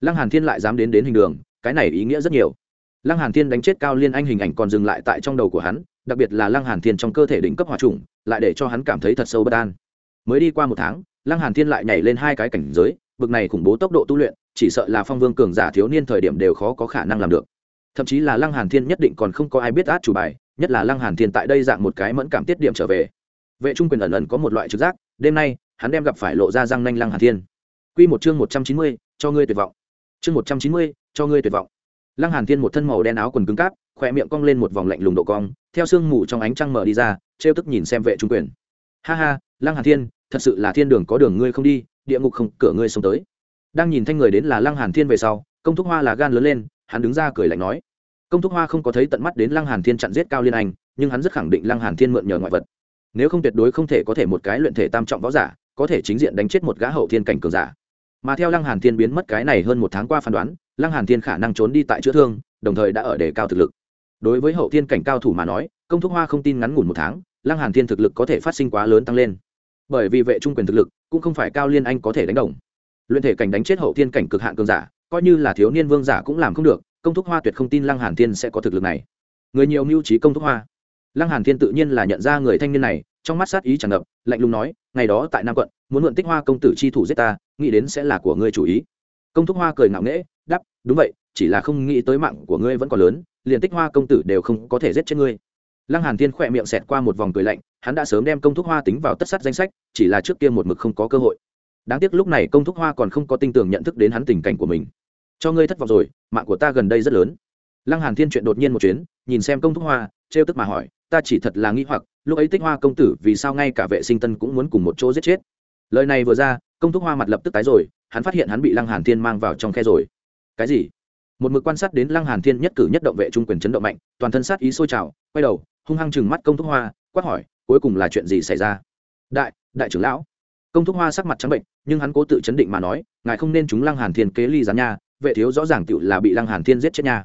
Speaker 1: lăng hàn thiên lại dám đến đến hình đường, cái này ý nghĩa rất nhiều. Lăng hàn thiên đánh chết cao liên anh hình ảnh còn dừng lại tại trong đầu của hắn, đặc biệt là lăng hàn thiên trong cơ thể đỉnh cấp hỏa trùng lại để cho hắn cảm thấy thật sâu bất an mới đi qua một tháng lăng hàn thiên lại nhảy lên hai cái cảnh giới bực này khủng bố tốc độ tu luyện chỉ sợ là phong vương cường giả thiếu niên thời điểm đều khó có khả năng làm được. Thậm chí là lăng hàn thiên nhất định còn không có ai biết át chủ bài nhất là lăng hàn thiên tại đây dạng một cái mẫn cảm tiết điểm trở về. Vệ trung quyền ẩn ẩn có một loại trực giác đêm nay hắn đem gặp phải lộ ra răng nanh lăng hàn thiên. Quy một chương một trăm chín mươi, cho ngươi tuyệt vọng. Chương một trăm chín mươi, cho ngươi tuyệt vọng. Lăng hàn thiên một thân màu đen áo quần cứng cáp khỏe miệng cong lên một vòng lạnh lùng độ cong theo sương mù trong ánh trăng mở đi ra trêu tức nhìn xem vệ trung quyền. Ha ha lăng hàn thiên, thật sự là thiên đường có đường ngươi không đi, địa ngục không, cửa ngươi xông tới. Đang nhìn thanh người đến là lăng hàn thiên về sau, công thúc hoa là gan lớn lên, hắn đứng ra cười lạnh nói. Công thúc hoa không có thấy tận mắt đến lăng hàn thiên chặn giết cao liên anh, nhưng hắn rất khẳng định lăng hàn thiên mượn nhờ ngoại vật. Nếu không tuyệt đối không thể có thể một cái luyện thể tam trọng võ giả, có thể chính diện đánh chết một gã hậu thiên cảnh cường giả. Mà theo lăng hàn thiên biến mất cái này hơn một tháng qua phán đoán, lăng hàn thiên khả năng trốn đi tại chữa thương, đồng thời đã ở đề cao thực lực. Đối với hậu thiên cảnh cao thủ mà nói, công thúc hoa không tin ngắn ngủn một tháng, lăng hàn thiên thực lực có thể phát sinh quá lớn tăng lên bởi vì vệ trung quyền thực lực cũng không phải cao liên anh có thể đánh đồng. Luyện thể cảnh đánh chết hậu thiên cảnh cực hạn cường giả, coi như là thiếu niên vương giả cũng làm không được, công thúc hoa tuyệt không tin lăng hàn thiên sẽ có thực lực này. Người nhiều mưu trí công thúc hoa. Lăng hàn thiên tự nhiên là nhận ra người thanh niên này, trong mắt sát ý tràn ngập, lạnh lùng nói, ngày đó tại nam quận, muốn mượn tích hoa công tử chi thủ giết ta, nghĩ đến sẽ là của ngươi chủ ý. Công thúc hoa cười ngạo nghễ, đáp, đúng vậy, chỉ là không nghĩ tới mạng của ngươi vẫn còn lớn, liền tích hoa công tử đều không có thể giết chết ngươi lăng hàn thiên khỏe miệng xẹt qua một vòng cười lạnh, hắn đã sớm đem công thúc hoa tính vào tất sát danh sách, chỉ là trước kia một mực không có cơ hội. Đáng tiếc lúc này công thúc hoa còn không có tin tưởng nhận thức đến hắn tình cảnh của mình. Cho ngươi thất vọng rồi, mạng của ta gần đây rất lớn. Lăng hàn thiên chuyện đột nhiên một chuyến, nhìn xem công thúc hoa, trêu tức mà hỏi, ta chỉ thật là nghi hoặc, lúc ấy tích hoa công tử vì sao ngay cả vệ sinh tân cũng muốn cùng một chỗ giết chết. Lời này vừa ra, công thúc hoa mặt lập tức tái rồi, hắn phát hiện hắn bị lăng hàn thiên mang vào trong khe rồi. Cái gì? Một mực quan sát đến lăng hàn thiên nhất cử nhất động vệ trung quyền chấn động mạnh, toàn thân sát ý sôi trào, quay đầu, hung hăng chừng mắt công thúc hoa, quát hỏi, cuối cùng là chuyện gì xảy ra? Đại đại trưởng lão. Công thúc hoa sắc mặt trắng bệnh, nhưng hắn cố tự chấn định mà nói, ngài không nên chúng lăng hàn thiên kế ly gián nha, vệ thiếu rõ ràng tựu là bị lăng hàn thiên giết chết nha.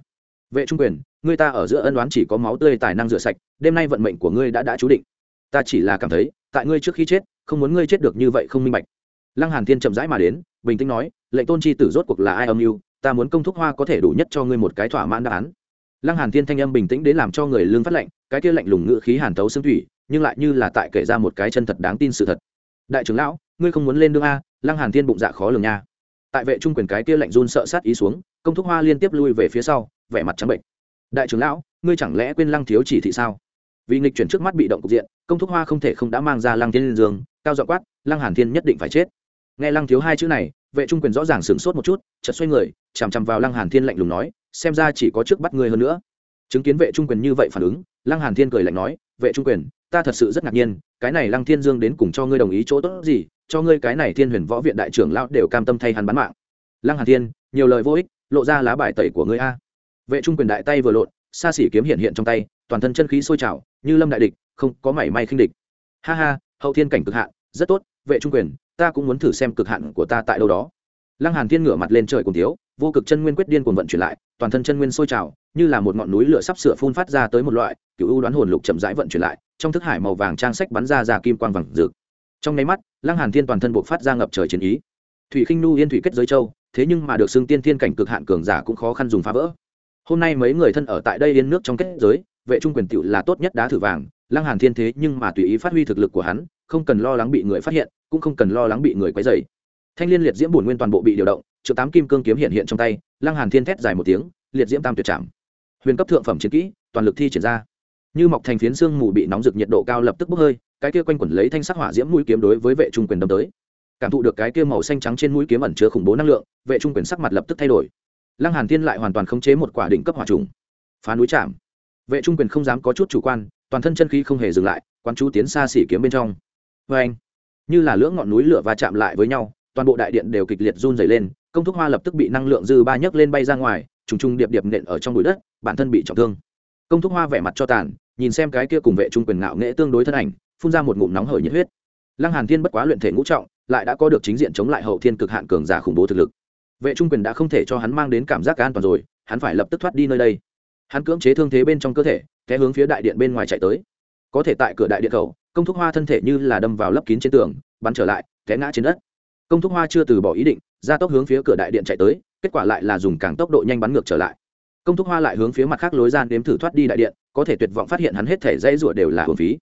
Speaker 1: Vệ trung quyền ngươi ta ở giữa ân đoán chỉ có máu tươi tài năng rửa sạch, đêm nay vận mệnh của ngươi đã đã chú định. Ta chỉ là cảm thấy, tại ngươi trước khi chết, không muốn ngươi chết được như vậy không minh bạch. Lăng hàn thiên chậm rãi mà đến, bình tĩnh nói, lệnh tôn chi tử rốt cuộc là ai âm mưu? Ta muốn công thúc hoa có thể đủ nhất cho ngươi một cái thỏa mãn đáp án. Lăng hàn thiên thanh âm bình tĩnh đến làm cho người lương phát lệnh cái kia lạnh lùng ngữ khí hàn tấu xương thủy, nhưng lại như là tại kể ra một cái chân thật đáng tin sự thật. Đại trưởng lão, ngươi không muốn lên đương a, lăng hàn thiên bụng dạ khó lường nha. Tại vệ trung quyền cái kia lạnh run sợ sát ý xuống, công thúc hoa liên tiếp lui về phía sau, vẻ mặt trắng bệnh. Đại trưởng lão, ngươi chẳng lẽ quên lăng thiếu chỉ thị sao? Vì nghịch chuyển trước mắt bị động cục diện, công thúc hoa không thể không đã mang ra lăng thiên liên dương cao dọ quát, lăng hàn thiên nhất định phải chết nghe lăng thiếu hai chữ này, vệ trung quyền rõ ràng sửng sốt một chút, chợt xoay người, chằm chằm vào lăng hàn thiên lạnh lùng nói, xem ra chỉ có trước bắt ngươi hơn nữa. Chứng kiến vệ trung quyền như vậy phản ứng, lăng hàn thiên cười lạnh nói, vệ trung quyền, ta thật sự rất ngạc nhiên, cái này lăng thiên dương đến cùng cho ngươi đồng ý chỗ tốt gì, cho ngươi cái này thiên huyền võ viện đại trưởng lão đều cam tâm thay hắn bán mạng. Lăng hàn thiên, nhiều lời vô ích, lộ ra lá bài tẩy của ngươi a. Vệ trung quyền đại tay vừa lộn, xa xỉ kiếm hiện hiện trong tay, toàn thân chân khí sôi trào, như lâm đại địch, không có mảy may khinh địch. Ha ha, hậu thiên cảnh cực hạn, rất tốt, vệ trung quyền ta cũng muốn thử xem cực hạn của ta tại đâu đó. Lăng hàn thiên ngửa mặt lên trời cùng thiếu, vô cực chân nguyên quyết điên cuồng vận chuyển lại, toàn thân chân nguyên sôi trào, như là một ngọn núi lửa sắp sửa phun phát ra tới một loại, cựu ưu đoán hồn lục chậm rãi vận chuyển lại, trong thức hải màu vàng trang sách bắn ra ra kim quang vàng rực. Trong nháy mắt, lăng hàn thiên toàn thân buộc phát ra ngập trời chiến ý. Thủy khinh nu yên thủy kết giới châu, thế nhưng mà được xưng tiên thiên cảnh cực hạn cường giả cũng khó khăn dùng phá vỡ. Hôm nay mấy người thân ở tại đây yên nước trong kết giới, vệ trung quyền tiểu là tốt nhất đá thử vàng, lăng hàn thiên thế nhưng mà tùy ý phát huy thực lực của hắn không cần lo lắng bị người phát hiện, cũng không cần lo lắng bị người quấy rầy. Thanh liên liệt diễm bổn nguyên toàn bộ bị điều động triệu tám kim cương kiếm hiện hiện trong tay, lăng hàn thiên thét dài một tiếng, liệt diễm tam tuyệt trảm huyền cấp thượng phẩm chiến kỹ, toàn lực thi triển ra. Như mọc thành phiến xương mù bị nóng rực nhiệt độ cao lập tức bốc hơi, cái kia quanh quẩn lấy thanh sắc hỏa diễm mũi kiếm đối với vệ trung quyền đâm tới. Cảm thụ được cái kia màu xanh trắng trên mũi kiếm ẩn chứa khủng bố năng lượng, vệ trung quyền sắc mặt lập tức thay đổi. Lăng hàn thiên lại hoàn toàn khống chế một quả đỉnh cấp hỏa trùng. Phá núi chạm. Vệ trung quyền không dám có chút chủ quan, toàn thân chân khí không hề dừng lại quan chú tiến xa xỉ kiếm bên trong vê anh, như là lưỡng ngọn núi lửa va chạm lại với nhau, toàn bộ đại điện đều kịch liệt run dày lên, công thúc hoa lập tức bị năng lượng dư ba nhấc lên bay ra ngoài, trùng trùng điệp điệp nện ở trong bụi đất, bản thân bị trọng thương. Công thúc hoa vẻ mặt cho tàn, nhìn xem cái kia cùng vệ trung quyền ngạo nghệ tương đối thân ảnh, phun ra một ngụm nóng hởi nhiệt huyết. Lăng hàn thiên bất quá luyện thể ngũ trọng, lại đã có được chính diện chống lại hậu thiên cực hạn cường giả khủng bố thực lực. Vệ trung quyền đã không thể cho hắn mang đến cảm giác an toàn rồi, hắn phải lập tức thoát đi nơi đây. Hắn cưỡng chế thương thế bên trong cơ thể, té hướng phía đại điện bên ngoài chạy tới có thể tại cửa đại điện khẩu, công thúc hoa thân thể như là đâm vào lấp kín trên tường, bắn trở lại, té ngã trên đất. Công thúc hoa chưa từ bỏ ý định, ra tốc hướng phía cửa đại điện chạy tới, kết quả lại là dùng càng tốc độ nhanh bắn ngược trở lại. Công thúc hoa lại hướng phía mặt khác lối gian đếm thử thoát đi đại điện, có thể tuyệt vọng phát hiện hắn hết thể dãy rủa đều là hồn phí.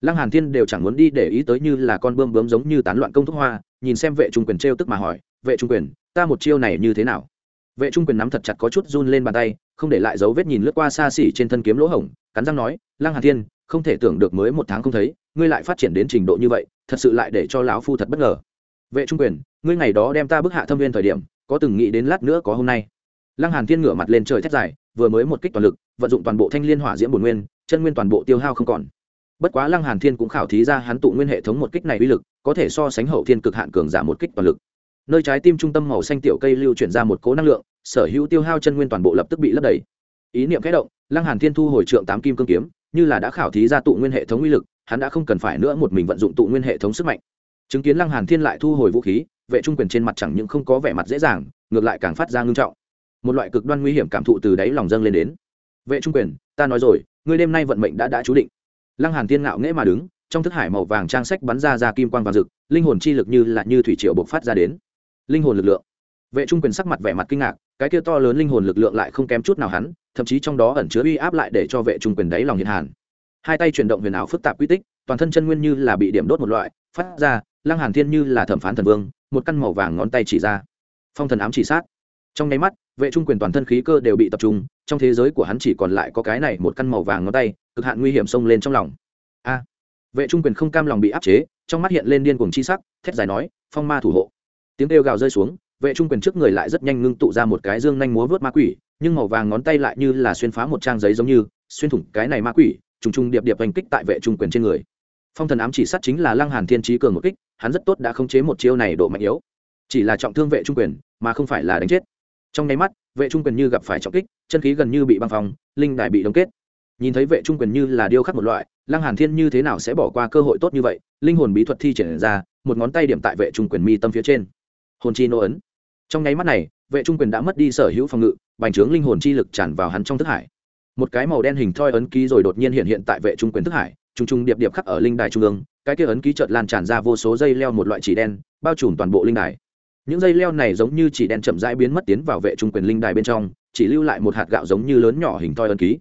Speaker 1: Lăng hàn thiên đều chẳng muốn đi để ý tới như là con bươm bướm giống như tán loạn công thúc hoa, nhìn xem vệ trung quyền trêu tức mà hỏi, vệ trung quyền, ta một chiêu này như thế nào? Vệ trung quyền nắm thật chặt có chút run lên bàn tay, không để lại dấu vết nhìn lướt qua xa xỉ trên thân kiếm lỗ hổng, cắn răng nói, lăng hàn thiên không thể tưởng được mới một tháng không thấy, ngươi lại phát triển đến trình độ như vậy, thật sự lại để cho lão phu thật bất ngờ. Vệ trung quyền, ngươi ngày đó đem ta bức hạ thâm viên thời điểm, có từng nghĩ đến lát nữa có hôm nay. Lăng hàn thiên ngửa mặt lên trời thét dài, vừa mới một kích toàn lực, vận dụng toàn bộ thanh liên hỏa diễm bổn nguyên, chân nguyên toàn bộ tiêu hao không còn. Bất quá lăng hàn thiên cũng khảo thí ra hắn tụ nguyên hệ thống một kích này uy lực, có thể so sánh hậu thiên cực hạn cường giả một kích toàn lực. Nơi trái tim trung tâm màu xanh tiểu cây lưu chuyển ra một cố năng lượng, sở hữu tiêu hao chân nguyên toàn bộ lập tức bị lấp đầy. Ý niệm kẽ động, lăng hàn thiên thu hồi trượng tám kim cương kiếm như là đã khảo thí ra tụ nguyên hệ thống uy lực, hắn đã không cần phải nữa một mình vận dụng tụ nguyên hệ thống sức mạnh. Chứng kiến lăng hàn thiên lại thu hồi vũ khí, vệ trung quyền trên mặt chẳng những không có vẻ mặt dễ dàng, ngược lại càng phát ra ngưng trọng. Một loại cực đoan nguy hiểm cảm thụ từ đáy lòng dâng lên đến. Vệ trung quyền, ta nói rồi, ngươi đêm nay vận mệnh đã đã chú định. Lăng hàn thiên ngạo nghễ mà đứng, trong thức hải màu vàng trang sách bắn ra ra kim quang vàng rực, linh hồn chi lực như là như thủy triều bộc phát ra đến. Linh hồn lực lượng. Vệ trung quyền sắc mặt vẻ mặt kinh ngạc cái kia to lớn linh hồn lực lượng lại không kém chút nào hắn, thậm chí trong đó ẩn chứa uy áp lại để cho vệ trung quyền đáy lòng hiện hàn. Hai tay chuyển động huyền ảo phức tạp quy tích, toàn thân chân nguyên như là bị điểm đốt một loại, phát ra, lăng hàn thiên như là thẩm phán thần vương, một căn màu vàng ngón tay chỉ ra. Phong thần ám chỉ sát. Trong nháy mắt, vệ trung quyền toàn thân khí cơ đều bị tập trung, trong thế giới của hắn chỉ còn lại có cái này một căn màu vàng ngón tay, cực hạn nguy hiểm xông lên trong lòng. A. Vệ trung quyền không cam lòng bị áp chế, trong mắt hiện lên điên cuồng chi sắc, thét dài nói, phong ma thủ hộ. Tiếng kêu gào rơi xuống vệ trung quyền trước người lại rất nhanh ngưng tụ ra một cái dương nhanh múa vớt ma quỷ, nhưng màu vàng ngón tay lại như là xuyên phá một trang giấy giống như, xuyên thủng cái này ma quỷ, trùng trùng điệp điệp hành kích tại vệ trung quyền trên người. Phong thần ám chỉ sát chính là lăng hàn thiên trí cường một kích, hắn rất tốt đã khống chế một chiêu này độ mạnh yếu. Chỉ là trọng thương vệ trung quyền, mà không phải là đánh chết. Trong nháy mắt, vệ trung quyền như gặp phải trọng kích, chân khí gần như bị băng phòng linh đại bị đóng kết. Nhìn thấy vệ trung quyền như là điêu khắc một loại, lăng hàn thiên như thế nào sẽ bỏ qua cơ hội tốt như vậy, linh hồn bí thuật thi triển ra, một ngón tay điểm tại vệ trung quyền mi tâm phía trên. Hồn chi nô ấn trong nháy mắt này, vệ trung quyền đã mất đi sở hữu phòng ngự, bành trướng linh hồn chi lực tràn vào hắn trong thức hải. Một cái màu đen hình thoi ấn ký rồi đột nhiên hiện hiện tại vệ trung quyền thức hải, trùng trùng điệp điệp khắc ở linh đài trung ương, cái kia ấn ký chợt lan tràn ra vô số dây leo một loại chỉ đen, bao trùm toàn bộ linh đài. Những dây leo này giống như chỉ đen chậm rãi biến mất tiến vào vệ trung quyền linh đài bên trong, chỉ lưu lại một hạt gạo giống như lớn nhỏ hình thoi ấn ký.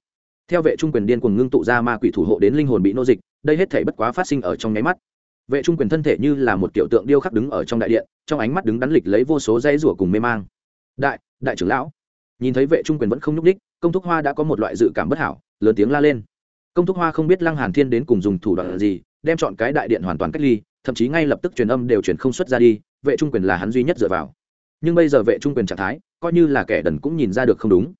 Speaker 1: Theo vệ trung quyền điên cuồng ngưng tụ ra ma quỷ thủ hộ đến linh hồn bị nô dịch, đây hết thể bất quá phát sinh ở trong nháy mắt vệ trung quyền thân thể như là một tiểu tượng điêu khắc đứng ở trong đại điện, trong ánh mắt đứng đắn lịch lấy vô số dây rủa cùng mê mang. Đại đại trưởng lão. Nhìn thấy vệ trung quyền vẫn không nhúc đích công thúc hoa đã có một loại dự cảm bất hảo, lớn tiếng la lên. Công thúc hoa không biết lăng hàn thiên đến cùng dùng thủ đoạn gì, đem chọn cái đại điện hoàn toàn cách ly, thậm chí ngay lập tức truyền âm đều truyền không xuất ra đi, vệ trung quyền là hắn duy nhất dựa vào. Nhưng bây giờ vệ trung quyền trạng thái, coi như là kẻ đần cũng nhìn ra được không đúng.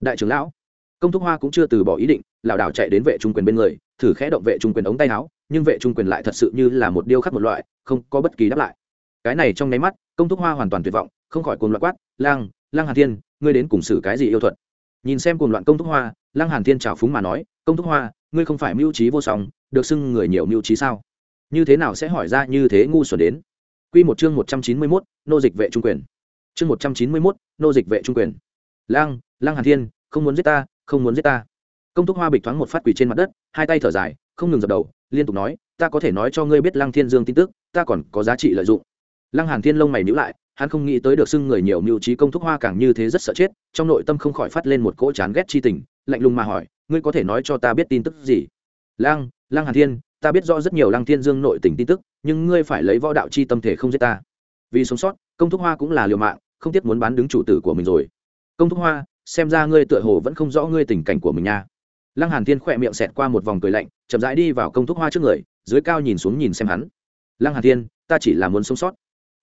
Speaker 1: Đại trưởng lão công thúc hoa cũng chưa từ bỏ ý định lảo đảo chạy đến vệ trung quyền bên người thử khẽ động vệ trung quyền ống tay áo nhưng vệ trung quyền lại thật sự như là một điêu khắc một loại không có bất kỳ đáp lại cái này trong nháy mắt công thúc hoa hoàn toàn tuyệt vọng không khỏi cuồng loạn quát lang lang hàn thiên ngươi đến cùng xử cái gì yêu thuật nhìn xem cuồng loạn công thúc hoa lang hàn thiên trào phúng mà nói công thúc hoa ngươi không phải mưu trí vô song được xưng người nhiều mưu trí sao như thế nào sẽ hỏi ra như thế ngu xuẩn đến Quy một chương một trăm chín mươi 191, nô dịch vệ trung quyền. Chương một trăm chín mươi 191, nô dịch vệ trung quyền. Lang, Lang Hàn Thiên, không muốn giết ta, không muốn giết ta. Công Thúc Hoa bịch thoáng một phát quỳ trên mặt đất, hai tay thở dài, không ngừng dập đầu, liên tục nói, ta có thể nói cho ngươi biết Lăng Thiên Dương tin tức, ta còn có giá trị lợi dụng. Lăng Hàn Thiên lông mày nhíu lại, hắn không nghĩ tới được xưng người nhiều mưu trí công thúc hoa càng như thế rất sợ chết trong nội tâm không khỏi phát lên một cỗ chán ghét chi tình lạnh lùng mà hỏi ngươi có thể nói cho ta biết tin tức gì lang lang hàn thiên ta biết rõ rất nhiều lang thiên dương nội tình tin tức nhưng ngươi phải lấy võ đạo chi tâm thể không giết ta vì sống sót công thúc hoa cũng là liều mạng không tiếc muốn bán đứng chủ tử của mình rồi công thúc hoa xem ra ngươi tựa hồ vẫn không rõ ngươi tình cảnh của mình nha. Lăng hàn thiên khỏe miệng xẹt qua một vòng cười lạnh, chậm rãi đi vào công thúc hoa trước người, dưới cao nhìn xuống nhìn xem hắn. Lăng hàn thiên, ta chỉ là muốn sống sót.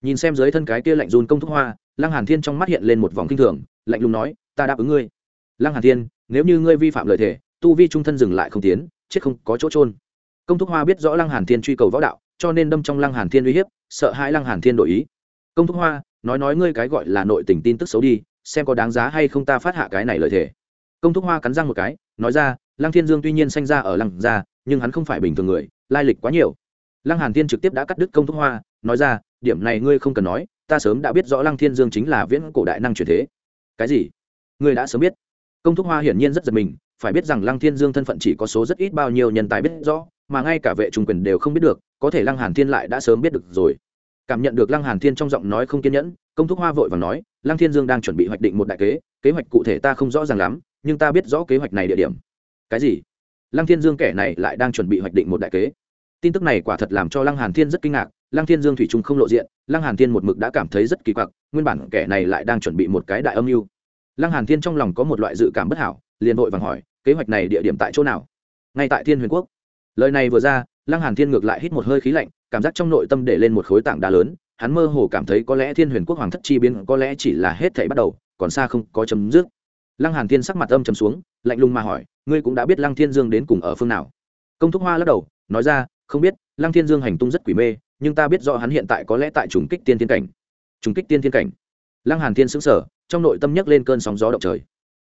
Speaker 1: Nhìn xem dưới thân cái kia lạnh run công thúc hoa, lăng hàn thiên trong mắt hiện lên một vòng kinh thường, lạnh lùng nói, ta đáp ứng ngươi. Lăng hàn thiên, nếu như ngươi vi phạm lời thề, tu vi trung thân dừng lại không tiến, chết không có chỗ trôn công thúc hoa biết rõ lăng hàn thiên truy cầu võ đạo, cho nên đâm trong lăng hàn thiên uy hiếp, sợ hãi lăng hàn thiên đổi ý. Công thúc hoa, nói nói ngươi cái gọi là nội tình tin tức xấu đi xem có đáng giá hay không ta phát hạ cái này lời thề. Công thúc hoa cắn răng một cái, nói ra, lăng thiên dương tuy nhiên sanh ra ở lăng gia, nhưng hắn không phải bình thường người, lai lịch quá nhiều. Lăng hàn thiên trực tiếp đã cắt đứt công thúc hoa, nói ra, điểm này ngươi không cần nói, ta sớm đã biết rõ lăng thiên dương chính là viễn cổ đại năng truyền thế. Cái gì? Ngươi đã sớm biết. Công thúc hoa hiển nhiên rất giật mình, phải biết rằng lăng thiên dương thân phận chỉ có số rất ít bao nhiêu nhân tài biết rõ, mà ngay cả vệ trung quyền đều không biết được, có thể lăng hàn thiên lại đã sớm biết được rồi. Cảm nhận được lăng hàn thiên trong giọng nói không kiên nhẫn công thúc hoa vội và nói, lăng thiên dương đang chuẩn bị hoạch định một đại kế kế hoạch cụ thể ta không rõ ràng lắm, nhưng ta biết rõ kế hoạch này địa điểm. Cái gì? Lăng thiên dương kẻ này lại đang chuẩn bị hoạch định một đại kế. Tin tức này quả thật làm cho lăng hàn thiên rất kinh ngạc, lăng thiên dương thủy trung không lộ diện, lăng hàn thiên một mực đã cảm thấy rất kỳ quặc, nguyên bản kẻ này lại đang chuẩn bị một cái đại âm mưu. Lăng hàn thiên trong lòng có một loại dự cảm bất hảo, liền vội vàng hỏi, kế hoạch này địa điểm tại chỗ nào? Ngay tại thiên huyền quốc. Lời này vừa ra, lăng hàn thiên ngược lại hít một hơi khí lạnh, cảm giác trong nội tâm để lên một khối tảng đá lớn hắn mơ hồ cảm thấy có lẽ thiên huyền quốc hoàng thất chi biến có lẽ chỉ là hết thảy bắt đầu, còn xa không có chấm dứt. Lăng hàn thiên sắc mặt âm trầm xuống, lạnh lùng mà hỏi, ngươi cũng đã biết lăng thiên dương đến cùng ở phương nào? Công thúc hoa lắc đầu, nói ra, không biết, lăng thiên dương hành tung rất quỷ mê, nhưng ta biết rõ hắn hiện tại có lẽ tại trùng kích tiên thiên cảnh. Trùng kích tiên thiên cảnh. Lăng hàn thiên sững sờ, trong nội tâm nhấc lên cơn sóng gió động trời.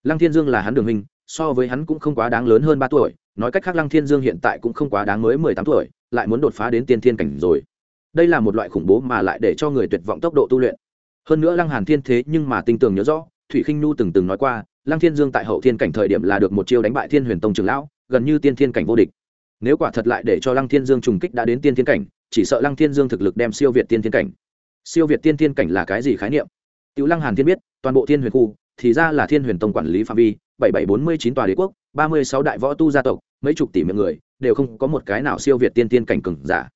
Speaker 1: Lăng thiên dương là hắn đường hình so với hắn cũng không quá đáng lớn hơn ba tuổi, nói cách khác lăng thiên dương hiện tại cũng không quá đáng mới mười tám tuổi, lại muốn đột phá đến tiên thiên cảnh rồi đây là một loại khủng bố mà lại để cho người tuyệt vọng tốc độ tu luyện. Hơn nữa lăng hàn thiên thế nhưng mà tinh tường nhớ rõ, thủy khinh nu từng từng nói qua, lăng thiên dương tại hậu thiên cảnh thời điểm là được một chiêu đánh bại thiên huyền tông trưởng lão, gần như tiên thiên cảnh vô địch. Nếu quả thật lại để cho lăng thiên dương trùng kích đã đến tiên thiên cảnh, chỉ sợ lăng thiên dương thực lực đem siêu việt tiên thiên cảnh. Siêu việt tiên thiên cảnh là cái gì khái niệm? Tiểu lăng hàn thiên biết, toàn bộ thiên huyền khu, thì ra là thiên huyền tông quản lý phạm vi, bảy bảy bốn mươi chín tòa đế quốc, ba mươi sáu đại võ tu gia tộc, mấy chục tỷ miệng người, đều không có một cái nào siêu việt tiên thiên cảnh cường giả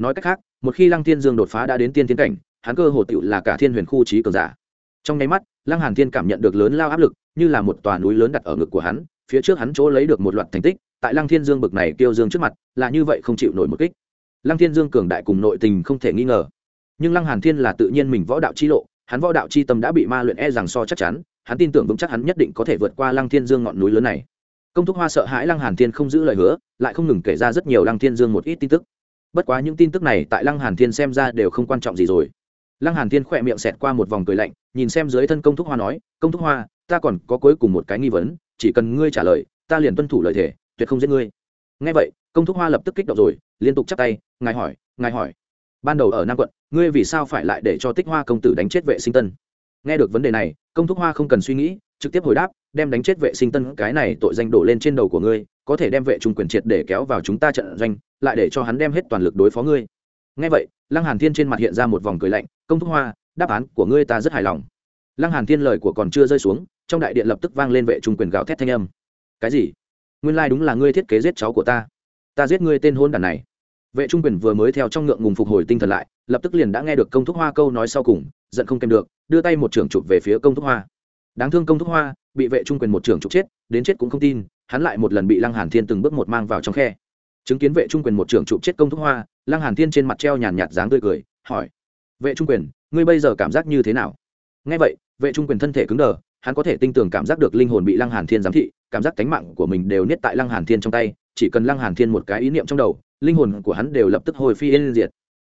Speaker 1: nói cách khác, một khi lăng thiên dương đột phá đã đến tiên thiên cảnh, hắn cơ hồ tựu là cả thiên huyền khu trí cường giả. Trong nháy mắt, lăng hàn thiên cảm nhận được lớn lao áp lực, như là một tòa núi lớn đặt ở ngực của hắn, phía trước hắn chỗ lấy được một loạt thành tích, tại lăng thiên dương bực này kêu dương trước mặt, là như vậy không chịu nổi một kích. Lăng thiên dương cường đại cùng nội tình không thể nghi ngờ. Nhưng lăng hàn thiên là tự nhiên mình võ đạo chi lộ, hắn võ đạo chi tâm đã bị ma luyện e rằng so chắc chắn, hắn tin tưởng vững chắc hắn nhất định có thể vượt qua lăng thiên dương ngọn núi lớn này. Công thúc hoa sợ hãi lăng hàn thiên không giữ lời hứa, lại không ngừng kể ra rất nhiều lăng thiên dương một ít tin tức bất quá những tin tức này tại lăng hàn thiên xem ra đều không quan trọng gì rồi. Lăng hàn thiên khỏe miệng xẹt qua một vòng cười lạnh, nhìn xem dưới thân công thúc hoa nói, công thúc hoa, ta còn có cuối cùng một cái nghi vấn, chỉ cần ngươi trả lời, ta liền tuân thủ lời thề, tuyệt không giết ngươi. Nghe vậy, công thúc hoa lập tức kích động rồi, liên tục chắp tay, ngài hỏi ngài hỏi. Ban đầu ở nam quận, ngươi vì sao phải lại để cho tích hoa công tử đánh chết vệ sinh tân? Nghe được vấn đề này, công thúc hoa không cần suy nghĩ, trực tiếp hồi đáp đem đánh chết vệ sinh tân, cái này tội danh đổ lên trên đầu của ngươi, có thể đem vệ trung quyền triệt để kéo vào chúng ta trận doanh, lại để cho hắn đem hết toàn lực đối phó ngươi. Nghe vậy, lăng hàn thiên trên mặt hiện ra một vòng cười lạnh, công thúc hoa, đáp án của ngươi ta rất hài lòng. Lăng hàn thiên lời của còn chưa rơi xuống, trong đại điện lập tức vang lên vệ trung quyền gào thét thanh âm. Cái gì? Nguyên lai like đúng là ngươi thiết kế giết cháu của ta. Ta giết ngươi tên hôn đàn này. Vệ trung quyền vừa mới theo trong ngượng ngùng phục hồi tinh thần lại, lập tức liền đã nghe được công thúc hoa câu nói sau cùng, giận không kèm được, đưa tay một trưởng chụp về phía công thúc hoa đáng thương công thúc hoa, bị vệ trung quyền một trưởng chụp chết, đến chết cũng không tin, hắn lại một lần bị lăng hàn thiên từng bước một mang vào trong khe. Chứng kiến vệ trung quyền một trưởng chụp chết công thúc hoa, lăng hàn thiên trên mặt treo nhàn nhạt dáng tươi cười, hỏi, vệ trung quyền, ngươi bây giờ cảm giác như thế nào? Nghe vậy, vệ trung quyền thân thể cứng đờ, hắn có thể tinh tường cảm giác được linh hồn bị lăng hàn thiên giám thị, cảm giác cánh mạng của mình đều niết tại lăng hàn thiên trong tay, chỉ cần lăng hàn thiên một cái ý niệm trong đầu, linh hồn của hắn đều lập tức hồi phi yên diệt.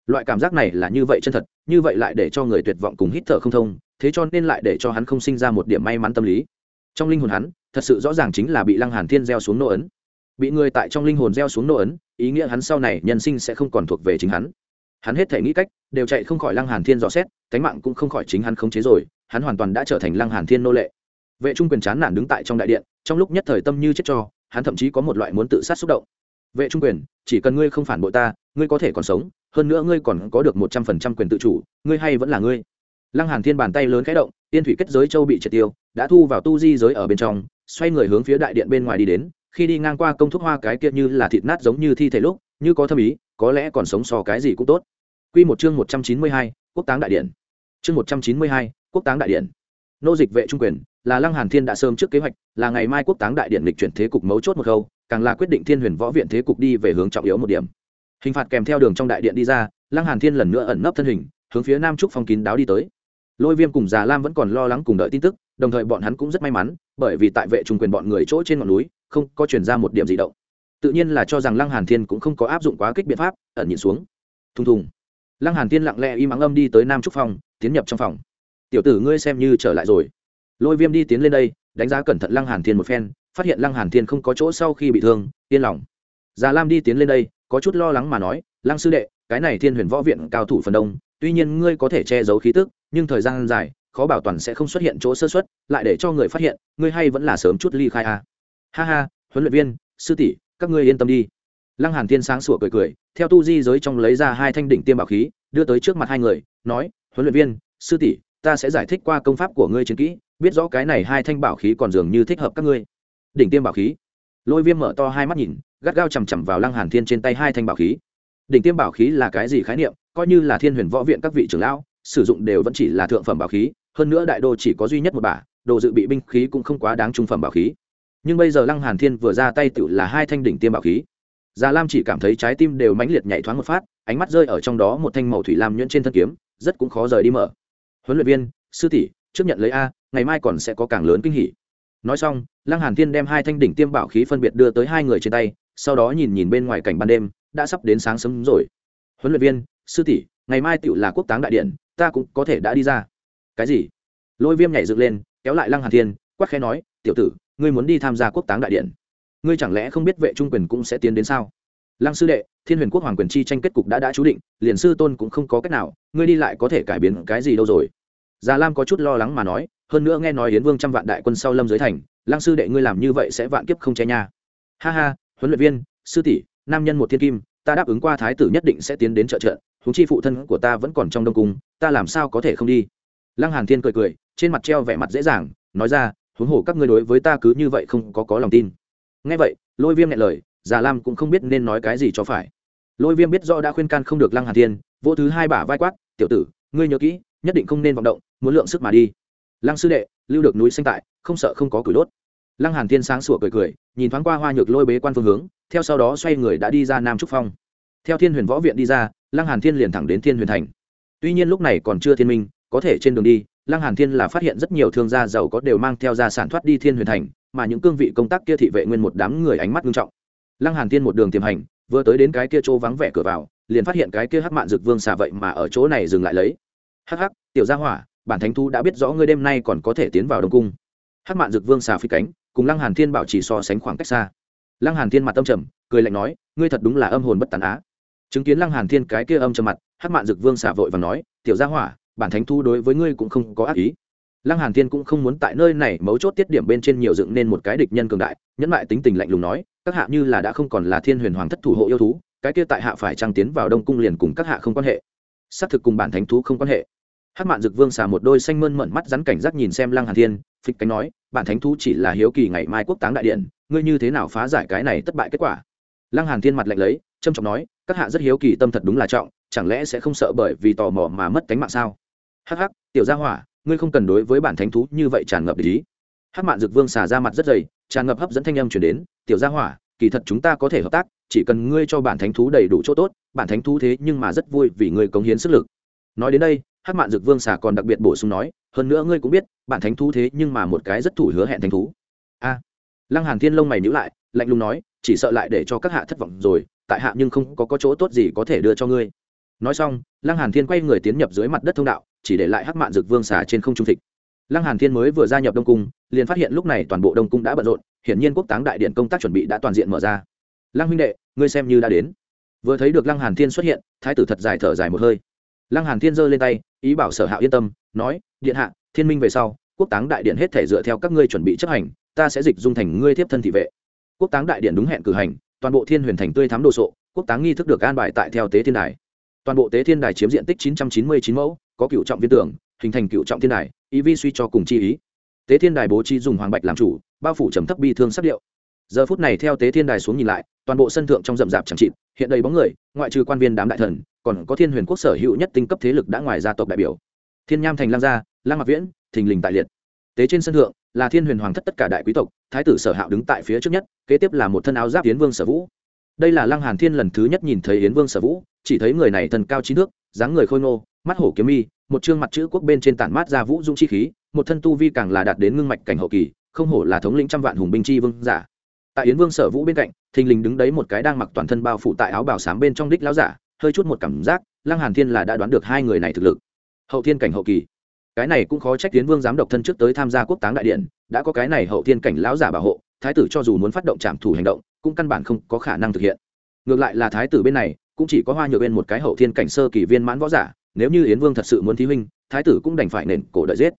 Speaker 1: Loại cảm giác này là như vậy chân thật, như vậy lại để cho người tuyệt vọng cùng hít thở không thông thế cho nên lại để cho hắn không sinh ra một điểm may mắn tâm lý. Trong linh hồn hắn, thật sự rõ ràng chính là bị lăng hàn thiên gieo xuống nô ấn. Bị người tại trong linh hồn gieo xuống nô ấn, ý nghĩa hắn sau này nhân sinh sẽ không còn thuộc về chính hắn. Hắn hết thể nghĩ cách, đều chạy không khỏi lăng hàn thiên dò xét, cánh mạng cũng không khỏi chính hắn khống chế rồi, hắn hoàn toàn đã trở thành lăng hàn thiên nô lệ. Vệ trung quyền chán nản đứng tại trong đại điện, trong lúc nhất thời tâm như chết cho, hắn thậm chí có một loại muốn tự sát xúc động. Vệ trung quyền, chỉ cần ngươi không phản bội ta, ngươi có thể còn sống, hơn nữa ngươi còn có được một trăm phần trăm quyền tự chủ, ngươi hay vẫn là ngươi lăng hàn thiên bàn tay lớn khẽ động tiên thủy kết giới châu bị triệt tiêu đã thu vào tu di giới ở bên trong xoay người hướng phía đại điện bên ngoài đi đến khi đi ngang qua công thúc hoa cái kia như là thịt nát giống như thi thể lúc như có thâm ý có lẽ còn sống so cái gì cũng tốt. Quy một chương một trăm chín mươi hai, quốc táng đại điện. Chương một trăm chín mươi hai, quốc táng đại điện. Nô dịch vệ trung quyền là lăng hàn thiên đã sớm trước kế hoạch là ngày mai quốc táng đại điện lịch chuyển thế cục mấu chốt một câu càng là quyết định thiên huyền võ viện thế cục đi về hướng trọng yếu một điểm. Hình phạt kèm theo đường trong đại điện đi ra lăng hàn thiên lần nữa ẩn nấp thân hình hướng phía nam trúc phong kín đáo đi tới lôi viêm cùng già lam vẫn còn lo lắng cùng đợi tin tức đồng thời bọn hắn cũng rất may mắn bởi vì tại vệ trung quyền bọn người chỗ trên ngọn núi không có chuyển ra một điểm gì động. Tự nhiên là cho rằng lăng hàn thiên cũng không có áp dụng quá kích biện pháp ẩn nhịn xuống. Thùng thùng. Lăng hàn thiên lặng lẽ im ắng âm đi tới nam trúc phòng, tiến nhập trong phòng. Tiểu tử ngươi xem như trở lại rồi. Lôi viêm đi tiến lên đây đánh giá cẩn thận lăng hàn thiên một phen phát hiện lăng hàn thiên không có chỗ sau khi bị thương yên lòng. Già lam đi tiến lên đây có chút lo lắng mà nói lăng sư đệ cái này thiên huyền võ viện cao thủ phần đông tuy nhiên ngươi có thể che giấu khí tức, nhưng thời gian dài, khó bảo toàn sẽ không xuất hiện chỗ sơ xuất lại để cho người phát hiện, ngươi hay vẫn là sớm chút ly khai a à. ha ha, huấn luyện viên, sư tỷ, các ngươi yên tâm đi. Lăng hàn thiên sáng sủa cười cười, theo tu di giới trong lấy ra hai thanh đỉnh tiêm bảo khí, đưa tới trước mặt hai người, nói, huấn luyện viên, sư tỷ, ta sẽ giải thích qua công pháp của ngươi chiến kỹ, biết rõ cái này hai thanh bảo khí còn dường như thích hợp các ngươi. Đỉnh tiêm bảo khí. Lôi viêm mở to hai mắt nhìn, gắt gao chằm chằm vào lăng hàn thiên trên tay hai thanh bảo khí. Đỉnh tiêm bảo khí là cái gì khái niệm? Coi như là thiên huyền võ viện các vị trưởng lão, sử dụng đều vẫn chỉ là thượng phẩm bảo khí, hơn nữa đại đô chỉ có duy nhất một bả, đồ dự bị binh khí cũng không quá đáng trung phẩm bảo khí. Nhưng bây giờ lăng hàn thiên vừa ra tay tự là hai thanh đỉnh tiêm bảo khí. Già lam chỉ cảm thấy trái tim đều mãnh liệt nhảy thoáng một phát, ánh mắt rơi ở trong đó một thanh màu thủy lam nhuyễn trên thân kiếm, rất cũng khó rời đi mở. Huấn luyện viên, sư tỷ, trước nhận lấy a, ngày mai còn sẽ có càng lớn kinh hỉ. Nói xong, lăng hàn thiên đem hai thanh đỉnh tiêm bảo khí phân biệt đưa tới hai người trên tay, sau đó nhìn nhìn bên ngoài cảnh ban đêm, đã sắp đến sáng sớm rồi. Huấn luyện viên sư tỷ, ngày mai tựu là quốc táng đại điện, ta cũng có thể đã đi ra. Cái gì? Lôi viêm nhảy dựng lên, kéo lại lăng hàn thiên, quát khẽ nói, tiểu tử, ngươi muốn đi tham gia quốc táng đại điện. Ngươi chẳng lẽ không biết vệ trung quyền cũng sẽ tiến đến sao? Lăng sư đệ, thiên huyền quốc hoàng quyền chi tranh kết cục đã đã chú định, liền sư tôn cũng không có cách nào, ngươi đi lại có thể cải biến cái gì đâu rồi? Già lam có chút lo lắng mà nói, hơn nữa nghe nói yến vương trăm vạn đại quân sau lâm giới thành, lăng sư đệ ngươi làm như vậy sẽ vạn kiếp không che nha. Ha ha, huấn luyện viên, sư tỷ, nam nhân một thiên kim, ta đáp ứng qua thái tử nhất định sẽ tiến đến trợ trợ huống chi phụ thân của ta vẫn còn trong đông cung, ta làm sao có thể không đi? Lăng hàn thiên cười cười, trên mặt treo vẻ mặt dễ dàng, nói ra, huống hồ các ngươi đối với ta cứ như vậy không có có lòng tin. Nghe vậy, lôi viêm nhẹ lời, già lam cũng không biết nên nói cái gì cho phải. Lôi viêm biết rõ đã khuyên can không được lăng hàn thiên vô thứ hai bả vai quát, tiểu tử, ngươi nhớ kỹ, nhất định không nên vọng động, muốn lượng sức mà đi. Lăng sư đệ, lưu được núi xanh tại, không sợ không có củi đốt. Lăng hàn thiên sáng sủa cười cười, nhìn thoáng qua hoa nhược lôi bế quan phương hướng, theo sau đó xoay người đã đi ra nam trúc phong. Theo thiên huyền võ viện đi ra lăng hàn thiên liền thẳng đến thiên huyền thành. Tuy nhiên lúc này còn chưa thiên minh, có thể trên đường đi, lăng hàn thiên là phát hiện rất nhiều thương gia giàu có đều mang theo gia sản thoát đi thiên huyền thành, mà những cương vị công tác kia thị vệ nguyên một đám người ánh mắt nghiêm trọng. Lăng hàn thiên một đường tiềm hành, vừa tới đến cái kia chỗ vắng vẻ cửa vào, liền phát hiện cái kia hắc mạn dược vương xà vậy mà ở chỗ này dừng lại lấy. Hắc hắc, tiểu gia hỏa, bản thánh thú đã biết rõ ngươi đêm nay còn có thể tiến vào đông cung. Hắc mạn dược vương xà phi cánh, cùng lăng hàn thiên bảo chỉ so sánh khoảng cách xa. Lăng hàn thiên mặt tâm trầm, cười lạnh nói, ngươi thật đúng là âm hồn bất tàn á chứng kiến lăng hàn thiên cái kia âm trầm mặt, hắc mạn Dực vương xà vội và nói, tiểu gia hỏa, bản thánh thú đối với ngươi cũng không có ác ý. Lăng hàn thiên cũng không muốn tại nơi này mấu chốt tiết điểm bên trên nhiều dựng nên một cái địch nhân cường đại, nhẫn lại tính tình lạnh lùng nói, các hạ như là đã không còn là thiên huyền hoàng thất thủ hộ yêu thú, cái kia tại hạ phải trang tiến vào đông cung liền cùng các hạ không quan hệ. Xác thực cùng bản thánh thú không quan hệ. Hát mạn dực vương xà một đôi xanh mơn mởn mắt rắn cảnh giác nhìn xem lăng hàn thiên, phịch cánh nói, bản thánh thú chỉ là hiếu kỳ ngày mai quốc táng đại điện, ngươi như thế nào phá giải cái này thất bại kết quả? Lăng hàn thiên mặt lạnh lấy trâm trọng nói các hạ rất hiếu kỳ tâm thật đúng là trọng, chẳng lẽ sẽ không sợ bởi vì tò mò mà mất cánh mạng sao? Hắc hắc, tiểu gia hỏa, ngươi không cần đối với bản thánh thú như vậy tràn ngập ý. Hắc mạn dược vương xả ra mặt rất dày, tràn ngập hấp dẫn thanh âm chuyển đến, tiểu gia hỏa, kỳ thật chúng ta có thể hợp tác, chỉ cần ngươi cho bản thánh thú đầy đủ chỗ tốt, bản thánh thú thế nhưng mà rất vui vì ngươi cống hiến sức lực. Nói đến đây, hắc mạn dược vương xả còn đặc biệt bổ sung nói, hơn nữa ngươi cũng biết, bản thánh thú thế nhưng mà một cái rất thủ hứa hẹn thánh thú. A, lăng hàn thiên lông mày nhíu lại, lạnh lùng nói chỉ sợ lại để cho các hạ thất vọng rồi tại hạ nhưng không có, có chỗ tốt gì có thể đưa cho ngươi. Nói xong lăng hàn thiên quay người tiến nhập dưới mặt đất thông đạo chỉ để lại hắc mạn dược vương xà trên không trung thịt lăng hàn thiên mới vừa gia nhập đông cung liền phát hiện lúc này toàn bộ đông cung đã bận rộn hiển nhiên quốc táng đại điện công tác chuẩn bị đã toàn diện mở ra. Lăng huynh đệ ngươi xem như đã đến. Vừa thấy được lăng hàn thiên xuất hiện thái tử thật dài thở dài một hơi. Lăng hàn thiên giơ lên tay ý bảo sở hạo yên tâm nói điện hạ thiên minh về sau quốc táng đại điện hết thể dựa theo các ngươi chuẩn bị chấp hành ta sẽ dịch dung thành ngươi tiếp thân thị vệ quốc táng đại điện đúng hẹn cử hành, toàn bộ thiên huyền thành tươi thắm đồ sộ, quốc táng nghi thức được an bài tại theo tế thiên đài. Toàn bộ tế thiên đài chiếm diện tích 999 mẫu, có cựu trọng viên tưởng hình thành cựu trọng thiên đài, ý vi suy cho cùng chi ý. Tế thiên đài bố trí dùng hoàng bạch làm chủ, bao phủ trầm thấp bi thương sắc điệu. Giờ phút này theo tế thiên đài xuống nhìn lại, toàn bộ sân thượng trong rậm rạp chẳng chịt, hiện đầy bóng người, ngoại trừ quan viên đám đại thần, còn có thiên huyền quốc sở hữu nhất tinh cấp thế lực đã ngoài gia tộc đại biểu. Thiên nham thành lang gia, lang mạc viễn, thình lình tại liệt tế trên sân thượng, là thiên huyền hoàng thất tất cả đại quý tộc, thái tử sở hạo đứng tại phía trước nhất, kế tiếp là một thân áo giáp yến vương sở vũ. Đây là lăng hàn thiên lần thứ nhất nhìn thấy yến vương sở vũ, chỉ thấy người này thần cao trí thước, dáng người khôi ngô, mắt hổ kiếm mi, một trương mặt chữ quốc bên trên tản mát ra vũ dung chi khí, một thân tu vi càng là đạt đến ngưng mạch cảnh hậu kỳ, không hổ là thống lĩnh trăm vạn hùng binh chi vương giả. Tại yến vương sở vũ bên cạnh, thình lình đứng đấy một cái đang mặc toàn thân bao phủ tại áo bào sám bên trong đích lão giả, hơi chút một cảm giác, lăng hàn thiên là đã đoán được hai người này thực lực. Hậu thiên cảnh hậu kỳ cái này cũng khó trách tiến vương giám độc thân trước tới tham gia quốc táng đại điện đã có cái này hậu thiên cảnh lão giả bảo hộ thái tử cho dù muốn phát động trảm thủ hành động cũng căn bản không có khả năng thực hiện. Ngược lại là thái tử bên này cũng chỉ có hoa nhược bên một cái hậu thiên cảnh sơ kỳ viên mãn võ giả nếu như yến vương thật sự muốn thí huynh thái tử cũng đành phải nền cổ đợi giết.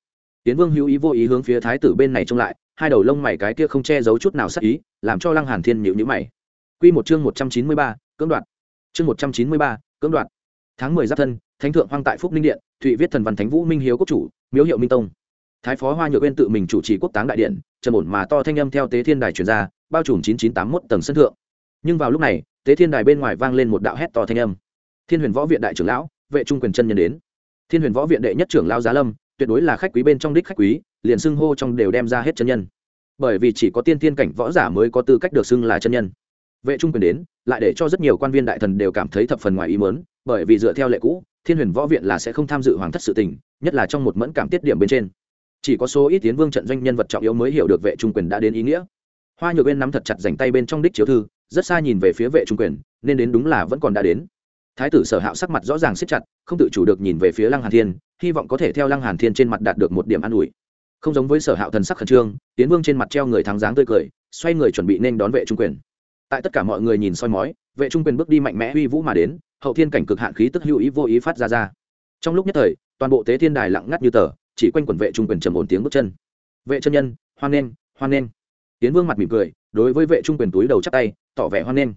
Speaker 1: Yến vương hữu ý vô ý hướng phía thái tử bên này trông lại hai đầu lông mày cái kia không che giấu chút nào sắc ý làm cho lăng hàn thiên nhịu nhữ mày. Quy một chương một trăm chín mươi ba, cưỡng đoạt. Chương một trăm chín mươi ba, cưỡng đoạt. Tháng mười giáp thân thánh thượng hoang tại phúc ninh điện thụy viết thần văn thánh vũ minh hiếu quốc chủ, miếu hiệu minh tông. Thái phó hoa nhược bên tự mình chủ trì quốc táng đại điện, trầm ổn mà to thanh âm theo tế thiên đài truyền ra, bao trùm chín chín tám mốt tầng sân thượng. Nhưng vào lúc này, tế thiên đài bên ngoài vang lên một đạo hét to thanh âm. Thiên huyền võ viện đại trưởng lão, vệ trung quyền chân nhân đến. Thiên huyền võ viện đệ nhất trưởng lao giá lâm, tuyệt đối là khách quý bên trong đích khách quý, liền xưng hô trong đều đem ra hết chân nhân. Bởi vì chỉ có tiên tiên cảnh võ giả mới có tư cách được xưng là chân nhân. Vệ trung quyền đến, lại để cho rất nhiều quan viên đại thần đều cảm thấy thập phần ngoài ý mớn bởi vì dựa theo lệ cũ thiên huyền võ viện là sẽ không tham dự hoàng thất sự tình, nhất là trong một mẫn cảm tiết điểm bên trên. Chỉ có số ít tiến vương trận doanh nhân vật trọng yếu mới hiểu được vệ trung quyền đã đến ý nghĩa. Hoa nhược bên nắm thật chặt dành tay bên trong đích chiếu thư, rất xa nhìn về phía vệ trung quyền, nên đến đúng là vẫn còn đã đến. Thái tử sở hạo sắc mặt rõ ràng siết chặt, không tự chủ được nhìn về phía lăng hàn thiên, hy vọng có thể theo lăng hàn thiên trên mặt đạt được một điểm an ủi. Không giống với sở hạo thần sắc khẩn trương, tiến vương trên mặt treo người thắng dáng tươi cười, xoay người chuẩn bị nên đón vệ trung quyền. Tại tất cả mọi người nhìn soi mói, vệ trung quyền bước đi mạnh mẽ uy vũ mà đến hậu thiên cảnh cực hạn khí tức hữu ý vô ý phát ra ra. Trong lúc nhất thời, toàn bộ tế thiên đài lặng ngắt như tờ, chỉ quanh quần vệ trung quyền trầm ổn tiếng bước chân. Vệ chân nhân, hoan nghênh hoan nghênh. Tiến vương mặt mỉm cười, đối với vệ trung quyền túi đầu chắp tay, tỏ vẻ hoan nghênh.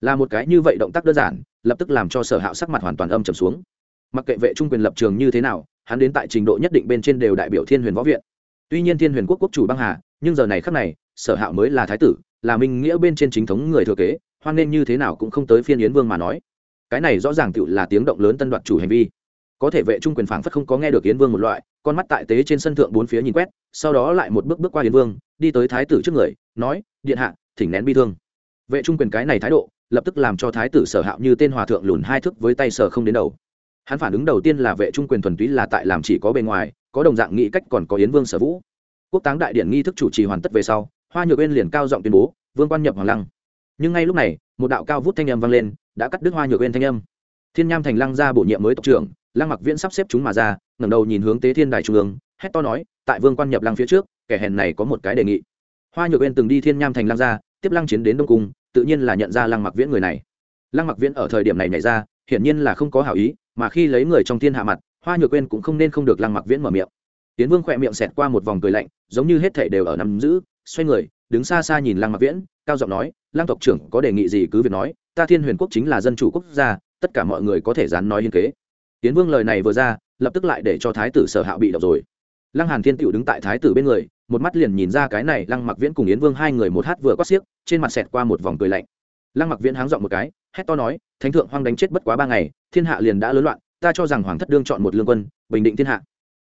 Speaker 1: Là một cái như vậy động tác đơn giản, lập tức làm cho sở hạo sắc mặt hoàn toàn âm trầm xuống. Mặc kệ vệ trung quyền lập trường như thế nào, hắn đến tại trình độ nhất định bên trên đều đại biểu thiên huyền võ viện. Tuy nhiên thiên huyền quốc quốc chủ băng hà, nhưng giờ này khắc này, sở hạo mới là thái tử, là minh nghĩa bên trên chính thống người thừa kế, hoan nên như thế nào cũng không tới phiên yến vương mà nói cái này rõ ràng tựu là tiếng động lớn tân đoạt chủ hành vi. Có thể vệ trung quyền phảng phất không có nghe được yến vương một loại, con mắt tại tế trên sân thượng bốn phía nhìn quét, sau đó lại một bước bước qua yến vương, đi tới thái tử trước người, nói, điện hạ, thỉnh nén bi thương. Vệ trung quyền cái này thái độ, lập tức làm cho thái tử sở hạo như tên hòa thượng lùn hai thước với tay sở không đến đầu. Hắn phản ứng đầu tiên là vệ trung quyền thuần túy là tại làm chỉ có bề ngoài, có đồng dạng nghĩ cách còn có yến vương sở vũ. Quốc táng đại điện nghi thức chủ trì hoàn tất về sau, hoa nhược bên liền cao giọng tuyên bố, vương quan nhập hoàng lăng. Nhưng ngay lúc này, một đạo cao vút thanh âm vang lên đã cắt đứt hoa nhược bên thanh âm. Thiên nham thành lăng ra bổ nhiệm mới tộc trưởng, lăng mặc viễn sắp xếp chúng mà ra, ngẩng đầu nhìn hướng tế thiên đài trung ương, hét to nói, tại vương quan nhập lăng phía trước, kẻ hèn này có một cái đề nghị. Hoa nhược bên từng đi thiên nham thành lăng ra tiếp lăng chiến đến đông cung, tự nhiên là nhận ra lăng mặc viễn người này. Lăng mặc viễn ở thời điểm này nhảy ra, hiển nhiên là không có hảo ý, mà khi lấy người trong thiên hạ mặt, hoa nhược quên cũng không nên không được lăng mặc viễn mở miệng. Tiến vương khỏe miệng xẹt qua một vòng cười lạnh, giống như hết thảy đều ở nằm giữ, xoay người, đứng xa xa nhìn lăng mặc viễn, cao giọng nói, lăng tộc trưởng có đề nghị gì cứ việc nói ta thiên huyền quốc chính là dân chủ quốc gia, tất cả mọi người có thể dán nói hiên kế. Tiến vương lời này vừa ra, lập tức lại để cho thái tử sở hạo bị động rồi. Lăng hàn thiên tựu đứng tại thái tử bên người, một mắt liền nhìn ra cái này lăng mặc viễn cùng yến vương hai người một hát vừa quát xiếc, trên mặt xẹt qua một vòng cười lạnh. Lăng mặc viễn háng giọng một cái, hét to nói, thánh thượng hoang đánh chết bất quá ba ngày, thiên hạ liền đã lớn loạn, ta cho rằng hoàng thất đương chọn một lương quân, bình định thiên hạ.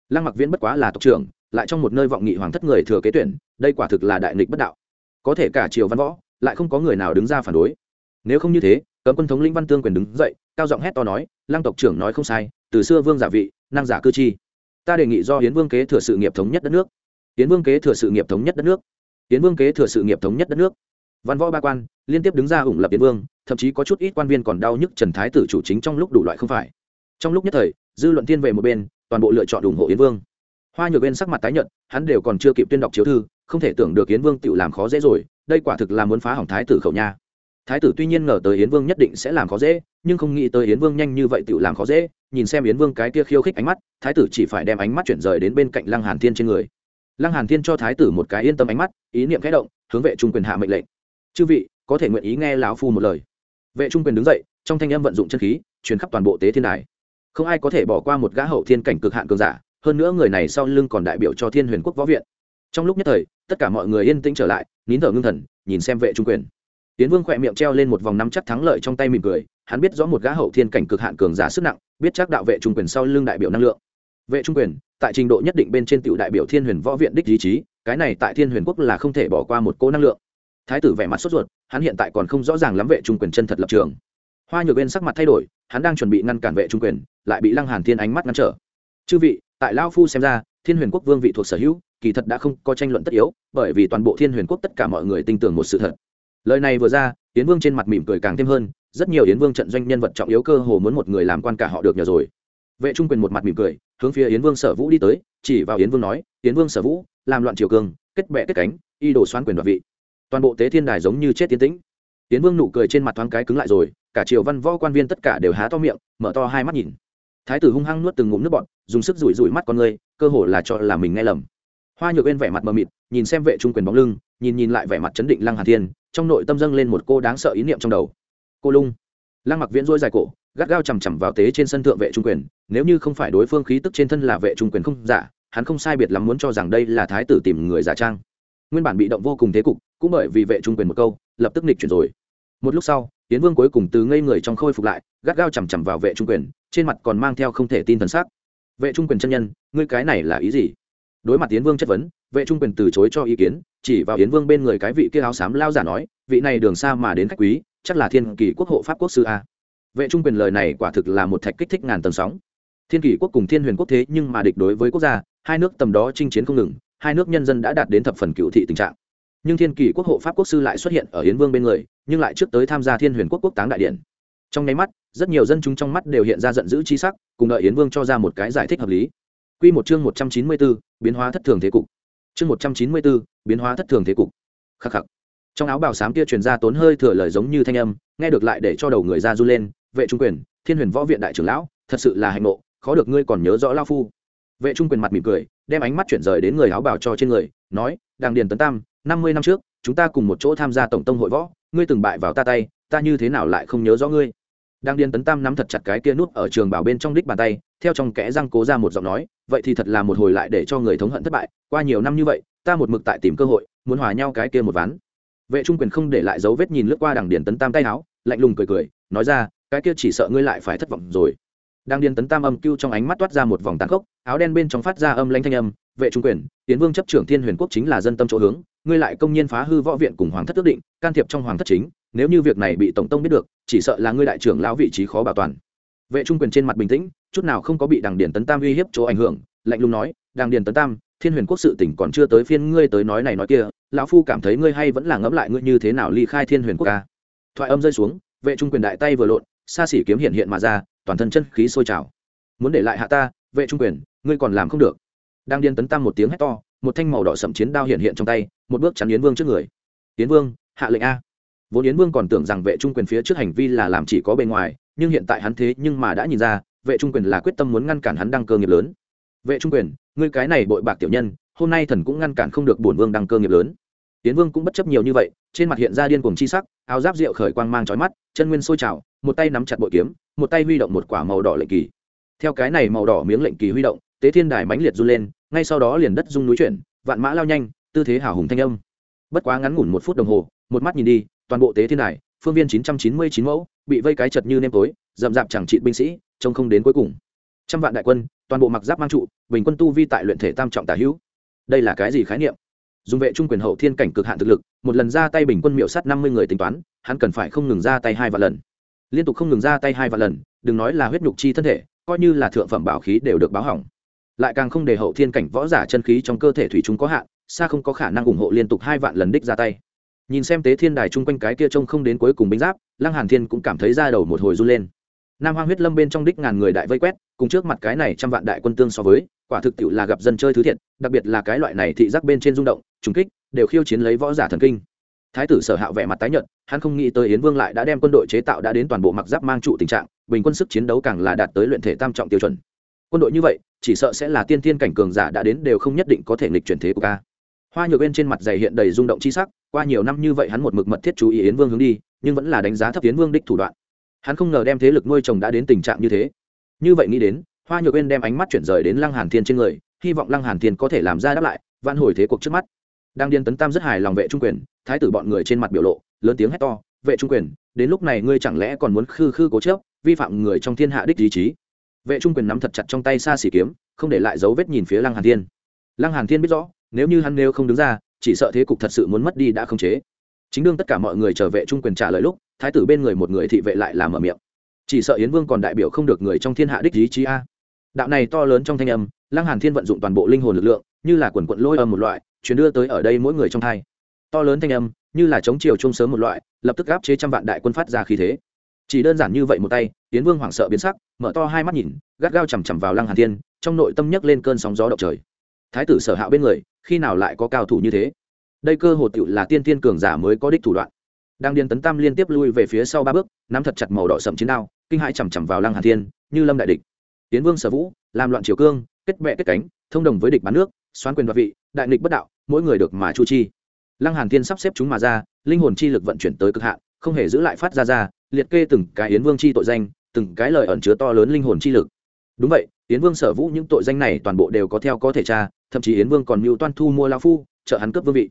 Speaker 1: Lăng mặc viễn bất quá là tộc trưởng, lại trong một nơi vọng nghị hoàng thất người thừa kế tuyển, đây quả thực là đại nghịch bất đạo. Có thể cả triều văn võ, lại không có người nào đứng ra phản đối nếu không như thế, cấm quân thống lĩnh văn tương quyền đứng dậy, cao giọng hét to nói, lăng tộc trưởng nói không sai, từ xưa vương giả vị, năng giả cư chi. Ta đề nghị do hiến vương kế thừa sự nghiệp thống nhất đất nước. Hiến vương kế thừa sự nghiệp thống nhất đất nước. Hiến vương kế thừa sự nghiệp thống nhất đất nước. Văn võ ba quan liên tiếp đứng ra ủng lập hiến vương, thậm chí có chút ít quan viên còn đau nhức trần thái tử chủ chính trong lúc đủ loại không phải. Trong lúc nhất thời, dư luận thiên về một bên, toàn bộ lựa chọn ủng hộ yến vương. Hoa nhược bên sắc mặt tái nhận hắn đều còn chưa kịp tuyên đọc chiếu thư, không thể tưởng được yến vương tự làm khó dễ rồi, đây quả thực là muốn phá hỏng thái tử khẩu nha thái tử tuy nhiên ngờ tới yến vương nhất định sẽ làm khó dễ, nhưng không nghĩ tới yến vương nhanh như vậy tự làm khó dễ, nhìn xem yến vương cái kia khiêu khích ánh mắt, thái tử chỉ phải đem ánh mắt chuyển rời đến bên cạnh lăng hàn thiên trên người. Lăng hàn thiên cho thái tử một cái yên tâm ánh mắt, ý niệm khẽ động, hướng vệ trung quyền hạ mệnh lệnh. Chư vị, có thể nguyện ý nghe lão phu một lời. Vệ trung quyền đứng dậy, trong thanh âm vận dụng chân khí, truyền khắp toàn bộ tế thiên đài. Không ai có thể bỏ qua một gã hậu thiên cảnh cực hạn cường giả, hơn nữa người này sau lưng còn đại biểu cho thiên huyền quốc võ viện. Trong lúc nhất thời, tất cả mọi người yên tĩnh trở lại, nín thở ngưng thần, nhìn xem vệ trung quyền tiến vương khỏe miệng treo lên một vòng nắm chắc thắng lợi trong tay mỉm cười, hắn biết rõ một gã hậu thiên cảnh cực hạn cường giả sức nặng, biết chắc đạo vệ trung quyền sau lưng đại biểu năng lượng. Vệ trung quyền, tại trình độ nhất định bên trên tiểu đại biểu thiên huyền võ viện đích ý chí, cái này tại thiên huyền quốc là không thể bỏ qua một cô năng lượng. Thái tử vẻ mặt sốt ruột, hắn hiện tại còn không rõ ràng lắm vệ trung quyền chân thật lập trường. Hoa nhược bên sắc mặt thay đổi, hắn đang chuẩn bị ngăn cản vệ trung quyền, lại bị lăng hàn thiên ánh mắt ngăn trở. Chư vị, tại lao phu xem ra, thiên huyền quốc vương vị thuộc sở hữu, kỳ thật đã không có tranh luận tất yếu, bởi vì toàn bộ thiên huyền quốc tất cả mọi người tin tưởng một sự thật lời này vừa ra, yến vương trên mặt mỉm cười càng thêm hơn, rất nhiều yến vương trận doanh nhân vật trọng yếu cơ hồ muốn một người làm quan cả họ được nhờ rồi. Vệ trung quyền một mặt mỉm cười, hướng phía yến vương sở vũ đi tới, chỉ vào yến vương nói, yến vương sở vũ, làm loạn triều cường kết bệ kết cánh, y đổ xoan quyền đoạt vị. Toàn bộ tế thiên đài giống như chết tiến tĩnh. Yến vương nụ cười trên mặt thoáng cái cứng lại rồi, cả triều văn võ quan viên tất cả đều há to miệng, mở to hai mắt nhìn. Thái tử hung hăng nuốt từng ngụm nước bọt, dùng sức rủi rủi mắt con người, cơ hồ là cho là mình nghe lầm. Hoa nhược bên vẻ mặt mờ mịt, nhìn xem vệ trung quyền bóng lưng, nhìn nhìn lại vẻ mặt chấn định lăng hà thiên trong nội tâm dâng lên một cô đáng sợ ý niệm trong đầu. Cô lung. Lăng mặc viễn dỗi dài cổ, gắt gao chằm chằm vào tế trên sân thượng vệ trung quyền, nếu như không phải đối phương khí tức trên thân là vệ trung quyền không giả, hắn không sai biệt lắm muốn cho rằng đây là thái tử tìm người giả trang. Nguyên bản bị động vô cùng thế cục, cũng bởi vì vệ trung quyền một câu, lập tức nịch chuyển rồi. Một lúc sau tiến vương cuối cùng từ ngây người trong khôi phục lại, gắt gao chằm chằm vào vệ trung quyền, trên mặt còn mang theo không thể tin thần sắc. Vệ trung quyền chân nhân, ngươi cái này là ý gì? Đối mặt tiến vương chất vấn vệ trung quyền từ chối cho ý kiến chỉ vào Hiến vương bên người cái vị kia áo xám lao giả nói vị này đường xa mà đến khách quý chắc là thiên kỳ quốc hộ pháp quốc sư a. Vệ trung quyền lời này quả thực là một thạch kích thích ngàn tầng sóng. Thiên kỳ quốc cùng thiên huyền quốc thế nhưng mà địch đối với quốc gia hai nước tầm đó chinh chiến không ngừng hai nước nhân dân đã đạt đến thập phần cựu thị tình trạng. Nhưng thiên kỳ quốc hộ pháp quốc sư lại xuất hiện ở Hiến vương bên người nhưng lại trước tới tham gia thiên huyền quốc quốc táng đại điện. Trong nháy mắt rất nhiều dân chúng trong mắt đều hiện ra giận dữ chi sắc cùng đợi Hiến vương cho ra một cái giải thích hợp lý. Quy một chương một trăm chín mươi bốn, biến hóa thất thường thế cục. Chương một trăm chín mươi 194, biến hóa thất thường thế cục. Khắc khắc. trong áo bào xám kia truyền ra tốn hơi thừa lời giống như thanh âm nghe được lại để cho đầu người ra du lên vệ trung quyền thiên huyền võ viện đại trưởng lão thật sự là hạnh mộ khó được ngươi còn nhớ rõ lao phu vệ trung quyền mặt mỉm cười đem ánh mắt chuyển rời đến người áo bào cho trên người nói đàng điền tấn tam năm mươi năm trước chúng ta cùng một chỗ tham gia tổng tông hội võ ngươi từng bại vào ta tay ta như thế nào lại không nhớ rõ ngươi đang điền tấn tam nắm thật chặt cái kia nút ở trường bảo bên trong đích bàn tay theo trong kẽ răng cố ra một giọng nói, vậy thì thật là một hồi lại để cho người thống hận thất bại, qua nhiều năm như vậy, ta một mực tại tìm cơ hội, muốn hòa nhau cái kia một ván. Vệ trung quyền không để lại dấu vết nhìn lướt qua đằng điền tấn tam tay áo, lạnh lùng cười cười, nói ra, cái kia chỉ sợ ngươi lại phải thất vọng rồi. Đang điền tấn tam âm cưu trong ánh mắt toát ra một vòng tàn khốc, áo đen bên trong phát ra âm lanh thanh âm, vệ trung quyền, tiến vương chấp trưởng thiên huyền quốc chính là dân tâm chỗ hướng, ngươi lại công nhiên phá hư võ viện cùng hoàng thất ước định, can thiệp trong hoàng thất chính, nếu như việc này bị tổng tông biết được, chỉ sợ là ngươi đại trưởng lão vị trí khó bảo toàn vệ trung quyền trên mặt bình tĩnh, chút nào không có bị đằng điền tấn tam uy hiếp chỗ ảnh hưởng, lạnh lùng nói, đằng điền tấn tam, thiên huyền quốc sự tỉnh còn chưa tới phiên ngươi tới nói này nói kia, lão phu cảm thấy ngươi hay vẫn là ngẫm lại ngươi như thế nào ly khai thiên huyền quốc ca. Thoại âm rơi xuống, vệ trung quyền đại tay vừa lộn, xa xỉ kiếm hiện hiện mà ra, toàn thân chân khí sôi trào. Muốn để lại hạ ta, vệ trung quyền, ngươi còn làm không được. Đang điên tấn tam một tiếng hét to, một thanh màu đỏ sậm chiến đao hiện hiện trong tay, một bước chắn yến vương trước người. Yến vương, hạ lệnh a. Vốn yến vương còn tưởng rằng vệ trung quyền phía trước hành vi là làm chỉ có bề ngoài nhưng hiện tại hắn thế nhưng mà đã nhìn ra, vệ trung quyền là quyết tâm muốn ngăn cản hắn đăng cơ nghiệp lớn. Vệ trung quyền, ngươi cái này bội bạc tiểu nhân, hôm nay thần cũng ngăn cản không được bổn vương đăng cơ nghiệp lớn. Tiến vương cũng bất chấp nhiều như vậy, trên mặt hiện ra điên cuồng chi sắc, áo giáp rượu khởi quang mang trói mắt, chân nguyên sôi trào, một tay nắm chặt bội kiếm, một tay huy động một quả màu đỏ lệnh kỳ. Theo cái này màu đỏ miếng lệnh kỳ huy động, tế thiên đài mãnh liệt run lên, ngay sau đó liền đất rung núi chuyển, vạn mã lao nhanh, tư thế hào hùng thanh âm. Bất quá ngắn ngủn một phút đồng hồ, một mắt nhìn đi, toàn bộ tế thiên đài phương viên chín trăm chín mươi chín mẫu, bị vây cái chật như nêm tối dậm dạp chẳng trị binh sĩ, trông không đến cuối cùng. Trăm vạn đại quân, toàn bộ mặc giáp mang trụ, bình quân tu vi tại luyện thể tam trọng tả hữu. Đây là cái gì khái niệm? Dùng vệ trung quyền hậu thiên cảnh cực hạn thực lực, một lần ra tay bình quân miệu sát năm mươi người tính toán, hắn cần phải không ngừng ra tay hai vạn lần. Liên tục không ngừng ra tay hai vạn lần, đừng nói là huyết nhục chi thân thể, coi như là thượng phẩm bảo khí đều được báo hỏng. Lại càng không để hậu thiên cảnh võ giả chân khí trong cơ thể thủy chúng có hạn, xa không có khả năng ủng hộ liên tục hai vạn lần đích ra tay nhìn xem tế thiên đài chung quanh cái kia trông không đến cuối cùng binh giáp, lăng hàn thiên cũng cảm thấy ra đầu một hồi run lên. Nam hoang huyết lâm bên trong đích ngàn người đại vây quét, cùng trước mặt cái này trăm vạn đại quân tương so với, quả thực tiệu là gặp dân chơi thứ thiện đặc biệt là cái loại này thị giác bên trên rung động, trùng kích, đều khiêu chiến lấy võ giả thần kinh. Thái tử sở hạo vẻ mặt tái nhợt, hắn không nghĩ tới yến vương lại đã đem quân đội chế tạo đã đến toàn bộ mặc giáp mang trụ tình trạng, bình quân sức chiến đấu càng là đạt tới luyện thể tam trọng tiêu chuẩn. Quân đội như vậy, chỉ sợ sẽ là tiên thiên cảnh cường giả đã đến đều không nhất định có thể nghịch chuyển thế của ca hoa nhược bên trên mặt dày hiện đầy rung động chi sắc, qua nhiều năm như vậy hắn một mực mật thiết chú ý yến vương hướng đi, nhưng vẫn là đánh giá thấp yến vương đích thủ đoạn. Hắn không ngờ đem thế lực nuôi chồng đã đến tình trạng như thế. Như vậy nghĩ đến, hoa nhược bên đem ánh mắt chuyển rời đến lăng hàn thiên trên người, hy vọng lăng hàn thiên có thể làm ra đáp lại vãn hồi thế cuộc trước mắt. Đang điên tấn tam rất hài lòng vệ trung quyền, thái tử bọn người trên mặt biểu lộ, lớn tiếng hét to, vệ trung quyền, đến lúc này ngươi chẳng lẽ còn muốn khư khư cố chấp, vi phạm người trong thiên hạ đích ý chí? Vệ trung quyền nắm thật chặt trong tay xa xỉ kiếm, không để lại dấu vết nhìn phía lăng hàn thiên. Lăng hàn thiên biết rõ nếu như hắn nếu không đứng ra, chỉ sợ thế cục thật sự muốn mất đi đã không chế. Chính đương tất cả mọi người trở vệ trung quyền trả lời lúc, thái tử bên người một người thị vệ lại làm ở miệng. Chỉ sợ yến vương còn đại biểu không được người trong thiên hạ đích ý chí a. Đạo này to lớn trong thanh âm, lăng hàn thiên vận dụng toàn bộ linh hồn lực lượng, như là quần quận lôi âm một loại chuyển đưa tới ở đây mỗi người trong thai. To lớn thanh âm, như là chống chiều chung sớm một loại, lập tức áp chế trăm vạn đại quân phát ra khí thế. Chỉ đơn giản như vậy một tay tiến vương hoảng sợ biến sắc, mở to hai mắt nhìn, gắt gao chằm chằm vào lăng hàn thiên, trong nội tâm nhấc lên cơn sóng gió động trời thái tử sở hạo bên người, khi nào lại có cao thủ như thế? Đây cơ hồ tựu là tiên tiên cường giả mới có đích thủ đoạn. Đang điên tấn tam liên tiếp lui về phía sau ba bước, nắm thật chặt màu đỏ sậm chiến đao, kinh hãi chằm chằm vào lăng hà thiên, như lâm đại địch. Tiến vương sở vũ, làm loạn triều cương, kết bè kết cánh, thông đồng với địch bán nước, xoán quyền đoạt vị, đại nghịch bất đạo, mỗi người được mà chu chi. Lăng hàn thiên sắp xếp chúng mà ra, linh hồn chi lực vận chuyển tới cực hạn, không hề giữ lại phát ra ra, liệt kê từng cái yến vương chi tội danh, từng cái lời ẩn chứa to lớn linh hồn chi lực. Đúng vậy, yến vương sở vũ những tội danh này toàn bộ đều có theo có thể tra thậm chí yến vương còn mưu toan thu mua lao phu, trợ hắn cướp vương vị.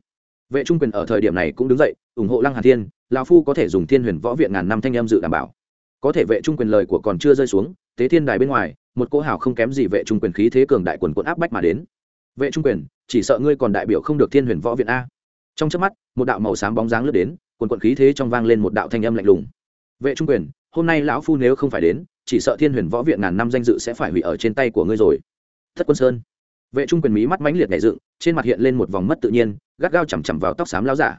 Speaker 1: Vệ trung quyền ở thời điểm này cũng đứng dậy, ủng hộ lăng hà thiên lao phu có thể dùng thiên huyền võ viện ngàn năm thanh em dự đảm bảo. Có thể vệ trung quyền lời của còn chưa rơi xuống, tế thiên đài bên ngoài, một cỗ hào không kém gì vệ trung quyền khí thế cường đại quần quận áp bách mà đến. Vệ trung quyền, chỉ sợ ngươi còn đại biểu không được thiên huyền võ viện a. Trong chớp mắt, một đạo màu xám bóng dáng lướt đến, quần quận khí thế trong vang lên một đạo thanh âm lạnh lùng. Vệ trung quyền, hôm nay lão phu nếu không phải đến, chỉ sợ thiên huyền võ viện ngàn năm danh dự sẽ phải hủy ở trên tay của ngươi rồi. Thất quân sơn vệ trung quyền mí mắt mãnh liệt nhảy dựng, trên mặt hiện lên một vòng mất tự nhiên, gắt gao chằm chằm vào tóc xám láo giả.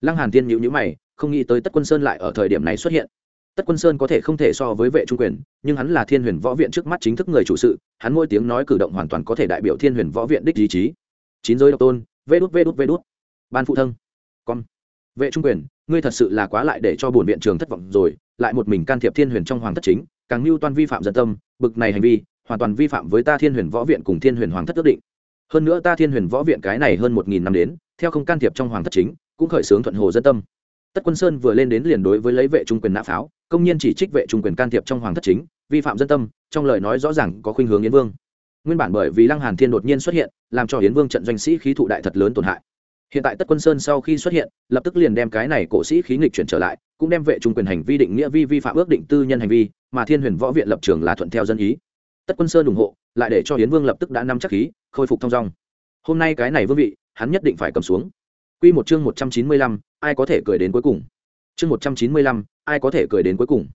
Speaker 1: Lăng hàn thiên nhíu nhíu mày, không nghĩ tới tất quân sơn lại ở thời điểm này xuất hiện. Tất quân sơn có thể không thể so với vệ trung quyền, nhưng hắn là thiên huyền võ viện trước mắt chính thức người chủ sự, hắn mỗi tiếng nói cử động hoàn toàn có thể đại biểu thiên huyền võ viện đích ý chí. Chín giới độc tôn, vê đút vê đút vê đút. Ban phụ thân. Con. Vệ trung quyền, ngươi thật sự là quá lại để cho bổn viện trường thất vọng rồi, lại một mình can thiệp thiên huyền trong hoàng thất chính, càng mưu toan vi phạm dân tâm, bực này hành vi hoàn toàn vi phạm với ta thiên huyền võ viện cùng thiên huyền hoàng thất ước định. Hơn nữa ta thiên huyền võ viện cái này hơn một nghìn năm đến, theo không can thiệp trong hoàng thất chính, cũng khởi xướng thuận hồ dân tâm. Tất quân sơn vừa lên đến liền đối với lấy vệ trung quyền nã pháo, công nhiên chỉ trích vệ trung quyền can thiệp trong hoàng thất chính, vi phạm dân tâm, trong lời nói rõ ràng có khuynh hướng yến vương. Nguyên bản bởi vì lăng hàn thiên đột nhiên xuất hiện, làm cho yến vương trận doanh sĩ khí thụ đại thật lớn tổn hại. Hiện tại tất quân sơn sau khi xuất hiện, lập tức liền đem cái này cổ sĩ khí nghịch chuyển trở lại, cũng đem vệ trung quyền hành vi định nghĩa vi vi phạm ước định tư nhân hành vi, mà thiên huyền võ viện lập trường là thuận theo dân ý tất quân sơn ủng hộ lại để cho hiến vương lập tức đã nắm chắc khí khôi phục thong dong hôm nay cái này vương vị hắn nhất định phải cầm xuống Quy một chương một trăm chín mươi lăm, ai có thể cười đến cuối cùng. Chương một trăm chín mươi lăm, ai có thể cười đến cuối cùng.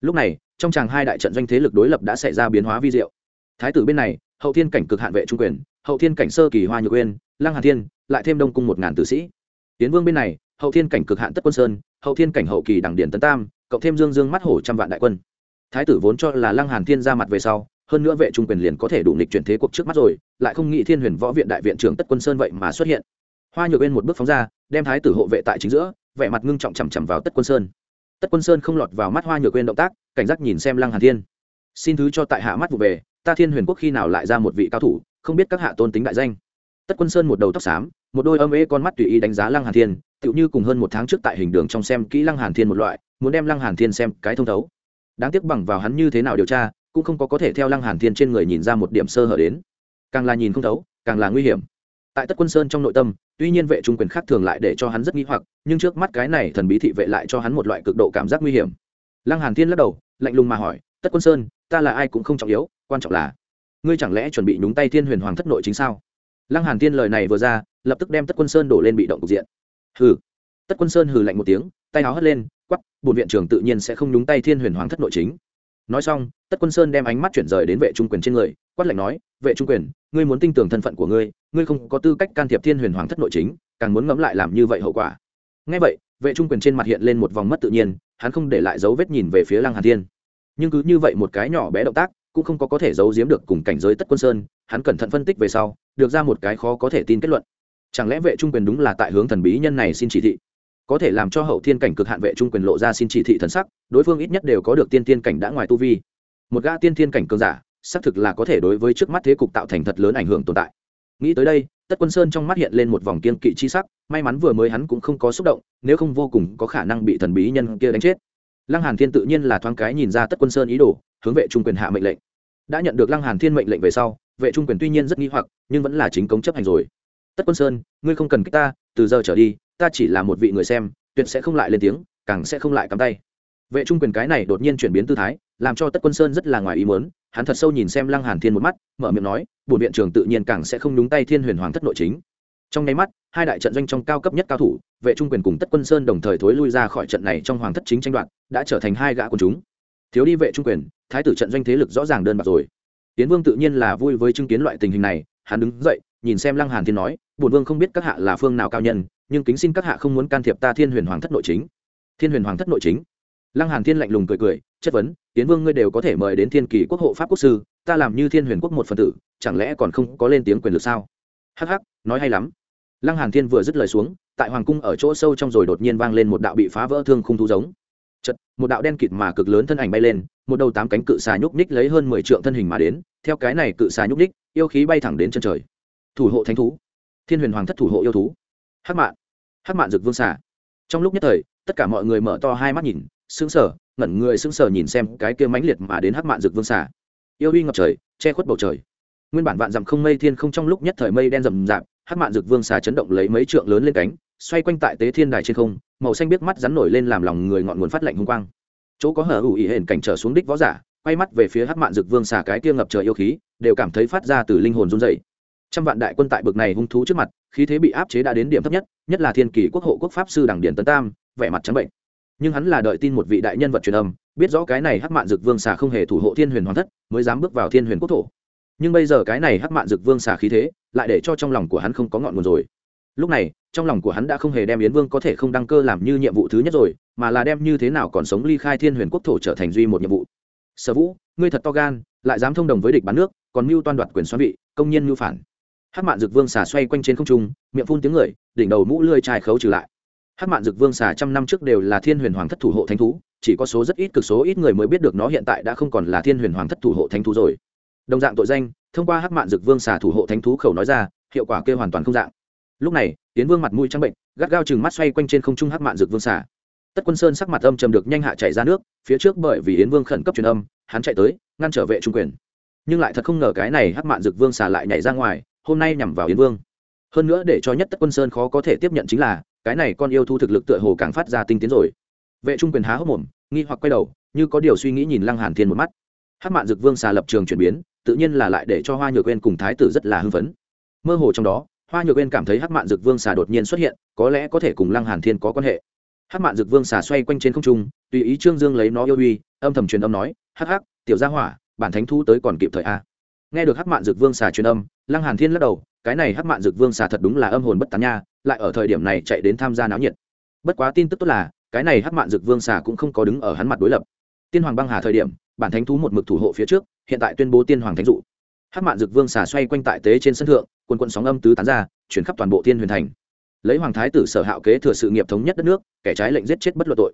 Speaker 1: Lúc này, trong chàng hai đại trận doanh thế lực đối lập đã xảy ra biến hóa vi diệu. Thái tử bên này, hậu thiên cảnh cực hạn vệ trung quyền, hậu thiên cảnh sơ kỳ hoa nhược uyên, lăng hàn thiên, lại thêm đông cung một ngàn tử sĩ. Tiến vương bên này, hậu thiên cảnh cực hạn tất quân sơn, hậu thiên cảnh hậu kỳ đẳng điển tấn tam, cộng thêm dương dương mắt hổ trăm vạn đại quân. Thái tử vốn cho là lăng hàn thiên ra mặt về sau, hơn nữa vệ trung quyền liền có thể đủ nghịch chuyển thế cuộc trước mắt rồi, lại không nghĩ thiên huyền võ viện đại viện trưởng tất quân sơn vậy mà xuất hiện. Hoa nhược bên một bước phóng ra, đem thái tử hộ vệ tại chính giữa, vẻ mặt ngưng trọng chằm chằm vào tất quân sơn. Tất quân sơn không lọt vào mắt hoa nhược quên động tác, cảnh giác nhìn xem lăng hàn thiên. Xin thứ cho tại hạ mắt vụ về, ta thiên huyền quốc khi nào lại ra một vị cao thủ, không biết các hạ tôn tính đại danh. Tất quân sơn một đầu tóc xám, một đôi âm ế con mắt tùy ý đánh giá lăng hàn thiên, tựu như cùng hơn một tháng trước tại hình đường trong xem kỹ lăng hàn thiên một loại, muốn đem lăng hàn thiên xem cái thông thấu. Đáng tiếc bằng vào hắn như thế nào điều tra cũng không có có thể theo lăng hàn thiên trên người nhìn ra một điểm sơ hở đến. Càng là nhìn không thấu, càng là nguy hiểm. Tại tất quân sơn trong nội tâm, tuy nhiên vệ trung quyền khác thường lại để cho hắn rất nghi hoặc, nhưng trước mắt cái này thần bí thị vệ lại cho hắn một loại cực độ cảm giác nguy hiểm. Lăng hàn thiên lắc đầu, lạnh lùng mà hỏi, tất quân sơn, ta là ai cũng không trọng yếu, quan trọng là, ngươi chẳng lẽ chuẩn bị nhúng tay thiên huyền hoàng thất nội chính sao? Lăng hàn thiên lời này vừa ra, lập tức đem tất quân sơn đổ lên bị động cục diện. Hừ. Tất quân sơn hừ lạnh một tiếng, tay áo hất lên quắp bùn viện trưởng tự nhiên sẽ không nhúng tay thiên huyền hoàng thất nội chính nói xong, tất quân sơn đem ánh mắt chuyển rời đến vệ trung quyền trên người, quát lạnh nói, vệ trung quyền, ngươi muốn tin tưởng thân phận của ngươi ngươi không có tư cách can thiệp thiên huyền hoàng thất nội chính, càng muốn ngẫm lại làm như vậy hậu quả. Ngay vậy, vệ trung quyền trên mặt hiện lên một vòng mất tự nhiên, hắn không để lại dấu vết nhìn về phía lăng hàn thiên. Nhưng cứ như vậy một cái nhỏ bé động tác, cũng không có có thể giấu giếm được cùng cảnh giới tất quân sơn, hắn cẩn thận phân tích về sau, được ra một cái khó có thể tin kết luận. Chẳng lẽ vệ trung quyền đúng là tại hướng thần bí nhân này xin chỉ thị? Có thể làm cho hậu thiên cảnh cực hạn vệ trung quyền lộ ra xin chỉ thị thần sắc, đối phương ít nhất đều có được tiên tiên cảnh đã ngoài tu vi. Một gã tiên tiên cảnh cường giả, xác thực là có thể đối với trước mắt thế cục tạo thành thật lớn ảnh hưởng tồn tại. Nghĩ tới đây, tất quân sơn trong mắt hiện lên một vòng kiên kỵ chi sắc, may mắn vừa mới hắn cũng không có xúc động, nếu không vô cùng có khả năng bị thần bí nhân kia đánh chết. Lăng hàn thiên tự nhiên là thoáng cái nhìn ra tất quân sơn ý đồ, hướng vệ trung quyền hạ mệnh lệnh. Đã nhận được lăng hàn thiên mệnh lệnh về sau, vệ trung quyền tuy nhiên rất nghi hoặc, nhưng vẫn là chính cống chấp hành rồi tất quân sơn, ngươi không cần kích ta, từ giờ trở đi, ta chỉ là một vị người xem, tuyệt sẽ không lại lên tiếng, càng sẽ không lại cắm tay. Vệ trung quyền cái này đột nhiên chuyển biến tư thái, làm cho tất quân sơn rất là ngoài ý muốn, hắn thật sâu nhìn xem lăng hàn thiên một mắt, mở miệng nói, bổn viện trưởng tự nhiên càng sẽ không nhúng tay thiên huyền hoàng thất nội chính. Trong nháy mắt, hai đại trận doanh trong cao cấp nhất cao thủ, vệ trung quyền cùng tất quân sơn đồng thời thối lui ra khỏi trận này trong hoàng thất chính tranh đoạt, đã trở thành hai gã của chúng. Thiếu đi vệ trung quyền, thái tử trận doanh thế lực rõ ràng đơn bạc rồi. Tiến vương tự nhiên là vui với chứng kiến loại tình hình này, hắn đứng dậy nhìn xem lăng hàn thiên nói, bổn vương không biết các hạ là phương nào cao nhân, nhưng kính xin các hạ không muốn can thiệp ta thiên huyền hoàng thất nội chính. Thiên huyền hoàng thất nội chính? Lăng hàn thiên lạnh lùng cười cười, chất vấn tiến vương ngươi đều có thể mời đến thiên kỳ quốc hộ pháp quốc sư, ta làm như thiên huyền quốc một phần tử, chẳng lẽ còn không có lên tiếng quyền lực sao? Hắc hắc, nói hay lắm. Lăng hàn thiên vừa dứt lời xuống, tại hoàng cung ở chỗ sâu trong rồi đột nhiên vang lên một đạo bị phá vỡ thương khung thú giống. Chật một đạo đen kịt mà cực lớn thân ảnh bay lên, một đầu tám cánh cự xà nhúc ních lấy hơn mười trượng thân hình mà đến, theo cái này cự xà nhúc ních yêu khí bay thẳng đến chân trời thủ hộ thánh thú. Thiên huyền hoàng thất thủ hộ yêu thú. Hắc mạn. Hắc mạn rực vương xà. Trong lúc nhất thời, tất cả mọi người mở to hai mắt nhìn, sững sờ, ngẩn người sững sờ nhìn xem cái kia mãnh liệt mà đến hắc mạn rực vương xà. Yêu uy ngập trời, che khuất bầu trời. Nguyên bản vạn dặm không mây thiên không trong lúc nhất thời mây đen rầm rạp, hắc mạn rực vương xà chấn động lấy mấy trượng lớn lên cánh, xoay quanh tại tế thiên đài trên không, màu xanh biết mắt rắn nổi lên làm lòng người ngọn nguồn phát lạnh hung quang. Chỗ có hở ủ ỉ hển cảnh trở xuống đích võ giả, quay mắt về phía hắc mạn rực vương xà cái kia ngập trời yêu khí, đều cảm thấy phát ra từ linh hồn run dậy trăm vạn đại quân tại bực này hung thú trước mặt, khí thế bị áp chế đã đến điểm thấp nhất nhất là thiên kỳ quốc hộ quốc pháp sư đảng điển tấn tam, vẻ mặt trắng bệnh. Nhưng hắn là đợi tin một vị đại nhân vật truyền âm, biết rõ cái này hắc mạn dực vương xà không hề thủ hộ thiên huyền hoàng thất, mới dám bước vào thiên huyền quốc thổ. Nhưng bây giờ cái này hắc mạn dực vương xà khí thế, lại để cho trong lòng của hắn không có ngọn nguồn rồi. Lúc này, trong lòng của hắn đã không hề đem yến vương có thể không đăng cơ làm như nhiệm vụ thứ nhất rồi, mà là đem như thế nào còn sống ly khai thiên huyền quốc thổ trở thành duy một nhiệm vụ. Sở vũ, ngươi thật to gan, lại dám thông đồng với địch bán nước, còn mưu toan đoạt quyền xoắn vị, công nhân mưu phản. Hát mạn dực vương xà xoay quanh trên không trung, miệng phun tiếng người, đỉnh đầu mũ lươi trai khấu trừ lại. Hát mạn dực vương xà trăm năm trước đều là thiên huyền hoàng thất thủ hộ thánh thú, chỉ có số rất ít cực số ít người mới biết được nó hiện tại đã không còn là thiên huyền hoàng thất thủ hộ thánh thú rồi. Đồng dạng tội danh, thông qua hát mạn dực vương xà thủ hộ thánh thú khẩu nói ra, hiệu quả kêu hoàn toàn không dạng. Lúc này tiến vương mặt mũi trắng bệnh, gắt gao chừng mắt xoay quanh trên không trung hát mạn dực vương xà. Tất quân sơn sắc mặt âm trầm được nhanh hạ chạy ra nước, phía trước bởi vì yến vương khẩn cấp truyền âm, hắn chạy tới, ngăn trở vệ trung quyền. Nhưng lại thật không ngờ cái này hát mạn dực vương xà lại nhảy ra ngoài hôm nay nhằm vào yến vương. Hơn nữa để cho nhất tất quân sơn khó có thể tiếp nhận chính là, cái này con yêu thu thực lực tựa hồ càng phát ra tinh tiến rồi. Vệ trung quyền há hốc mồm, nghi hoặc quay đầu, như có điều suy nghĩ nhìn lăng hàn thiên một mắt. Hắc mạn dực vương xà lập trường chuyển biến, tự nhiên là lại để cho hoa nhược quên cùng thái tử rất là hưng phấn. Mơ hồ trong đó, hoa nhược quên cảm thấy hắc mạn dực vương xà đột nhiên xuất hiện, có lẽ có thể cùng lăng hàn thiên có quan hệ. Hắc mạn dực vương xà xoay quanh trên không trung, tùy ý trương dương lấy nó yêu uy, âm thầm truyền âm nói, hắc hắc, tiểu gia hỏa, bản thánh thu tới còn kịp thời a nghe được hắc mạn dược vương xà truyền âm, lăng hàn thiên lắc đầu, cái này hắc mạn dược vương xà thật đúng là âm hồn bất tán nha, lại ở thời điểm này chạy đến tham gia náo nhiệt. Bất quá tin tức tốt là, cái này hắc mạn dược vương xà cũng không có đứng ở hắn mặt đối lập. Tiên hoàng băng hà thời điểm, bản thánh thú một mực thủ hộ phía trước, hiện tại tuyên bố tiên hoàng thánh dụ. Hắc mạn dược vương xà xoay quanh tại tế trên sân thượng, quần quận sóng âm tứ tán ra, chuyển khắp toàn bộ thiên huyền thành. Lấy hoàng thái tử sở hạo kế thừa sự nghiệp thống nhất đất nước, kẻ trái lệnh giết chết bất luận tội.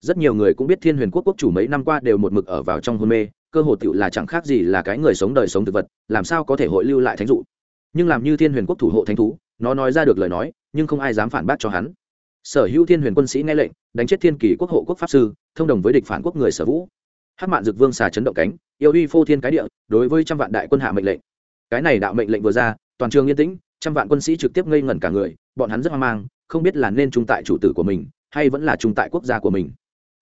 Speaker 1: Rất nhiều người cũng biết thiên huyền quốc quốc chủ mấy năm qua đều một mực ở vào trong hôn mê cơ hội tựu là chẳng khác gì là cái người sống đời sống thực vật, làm sao có thể hội lưu lại thánh dụ? Nhưng làm như thiên huyền quốc thủ hộ thánh thú, nó nói ra được lời nói, nhưng không ai dám phản bác cho hắn. Sở hữu thiên huyền quân sĩ nghe lệnh, đánh chết thiên kỳ quốc hộ quốc pháp sư, thông đồng với địch phản quốc người sở vũ. Hát mạn dực vương xà chấn động cánh, yêu uy phô thiên cái địa, đối với trăm vạn đại quân hạ mệnh lệnh. Cái này đạo mệnh lệnh vừa ra, toàn trường yên tĩnh, trăm vạn quân sĩ trực tiếp ngây ngẩn cả người, bọn hắn rất hoang mang, không biết là nên trung tại chủ tử của mình, hay vẫn là trung tại quốc gia của mình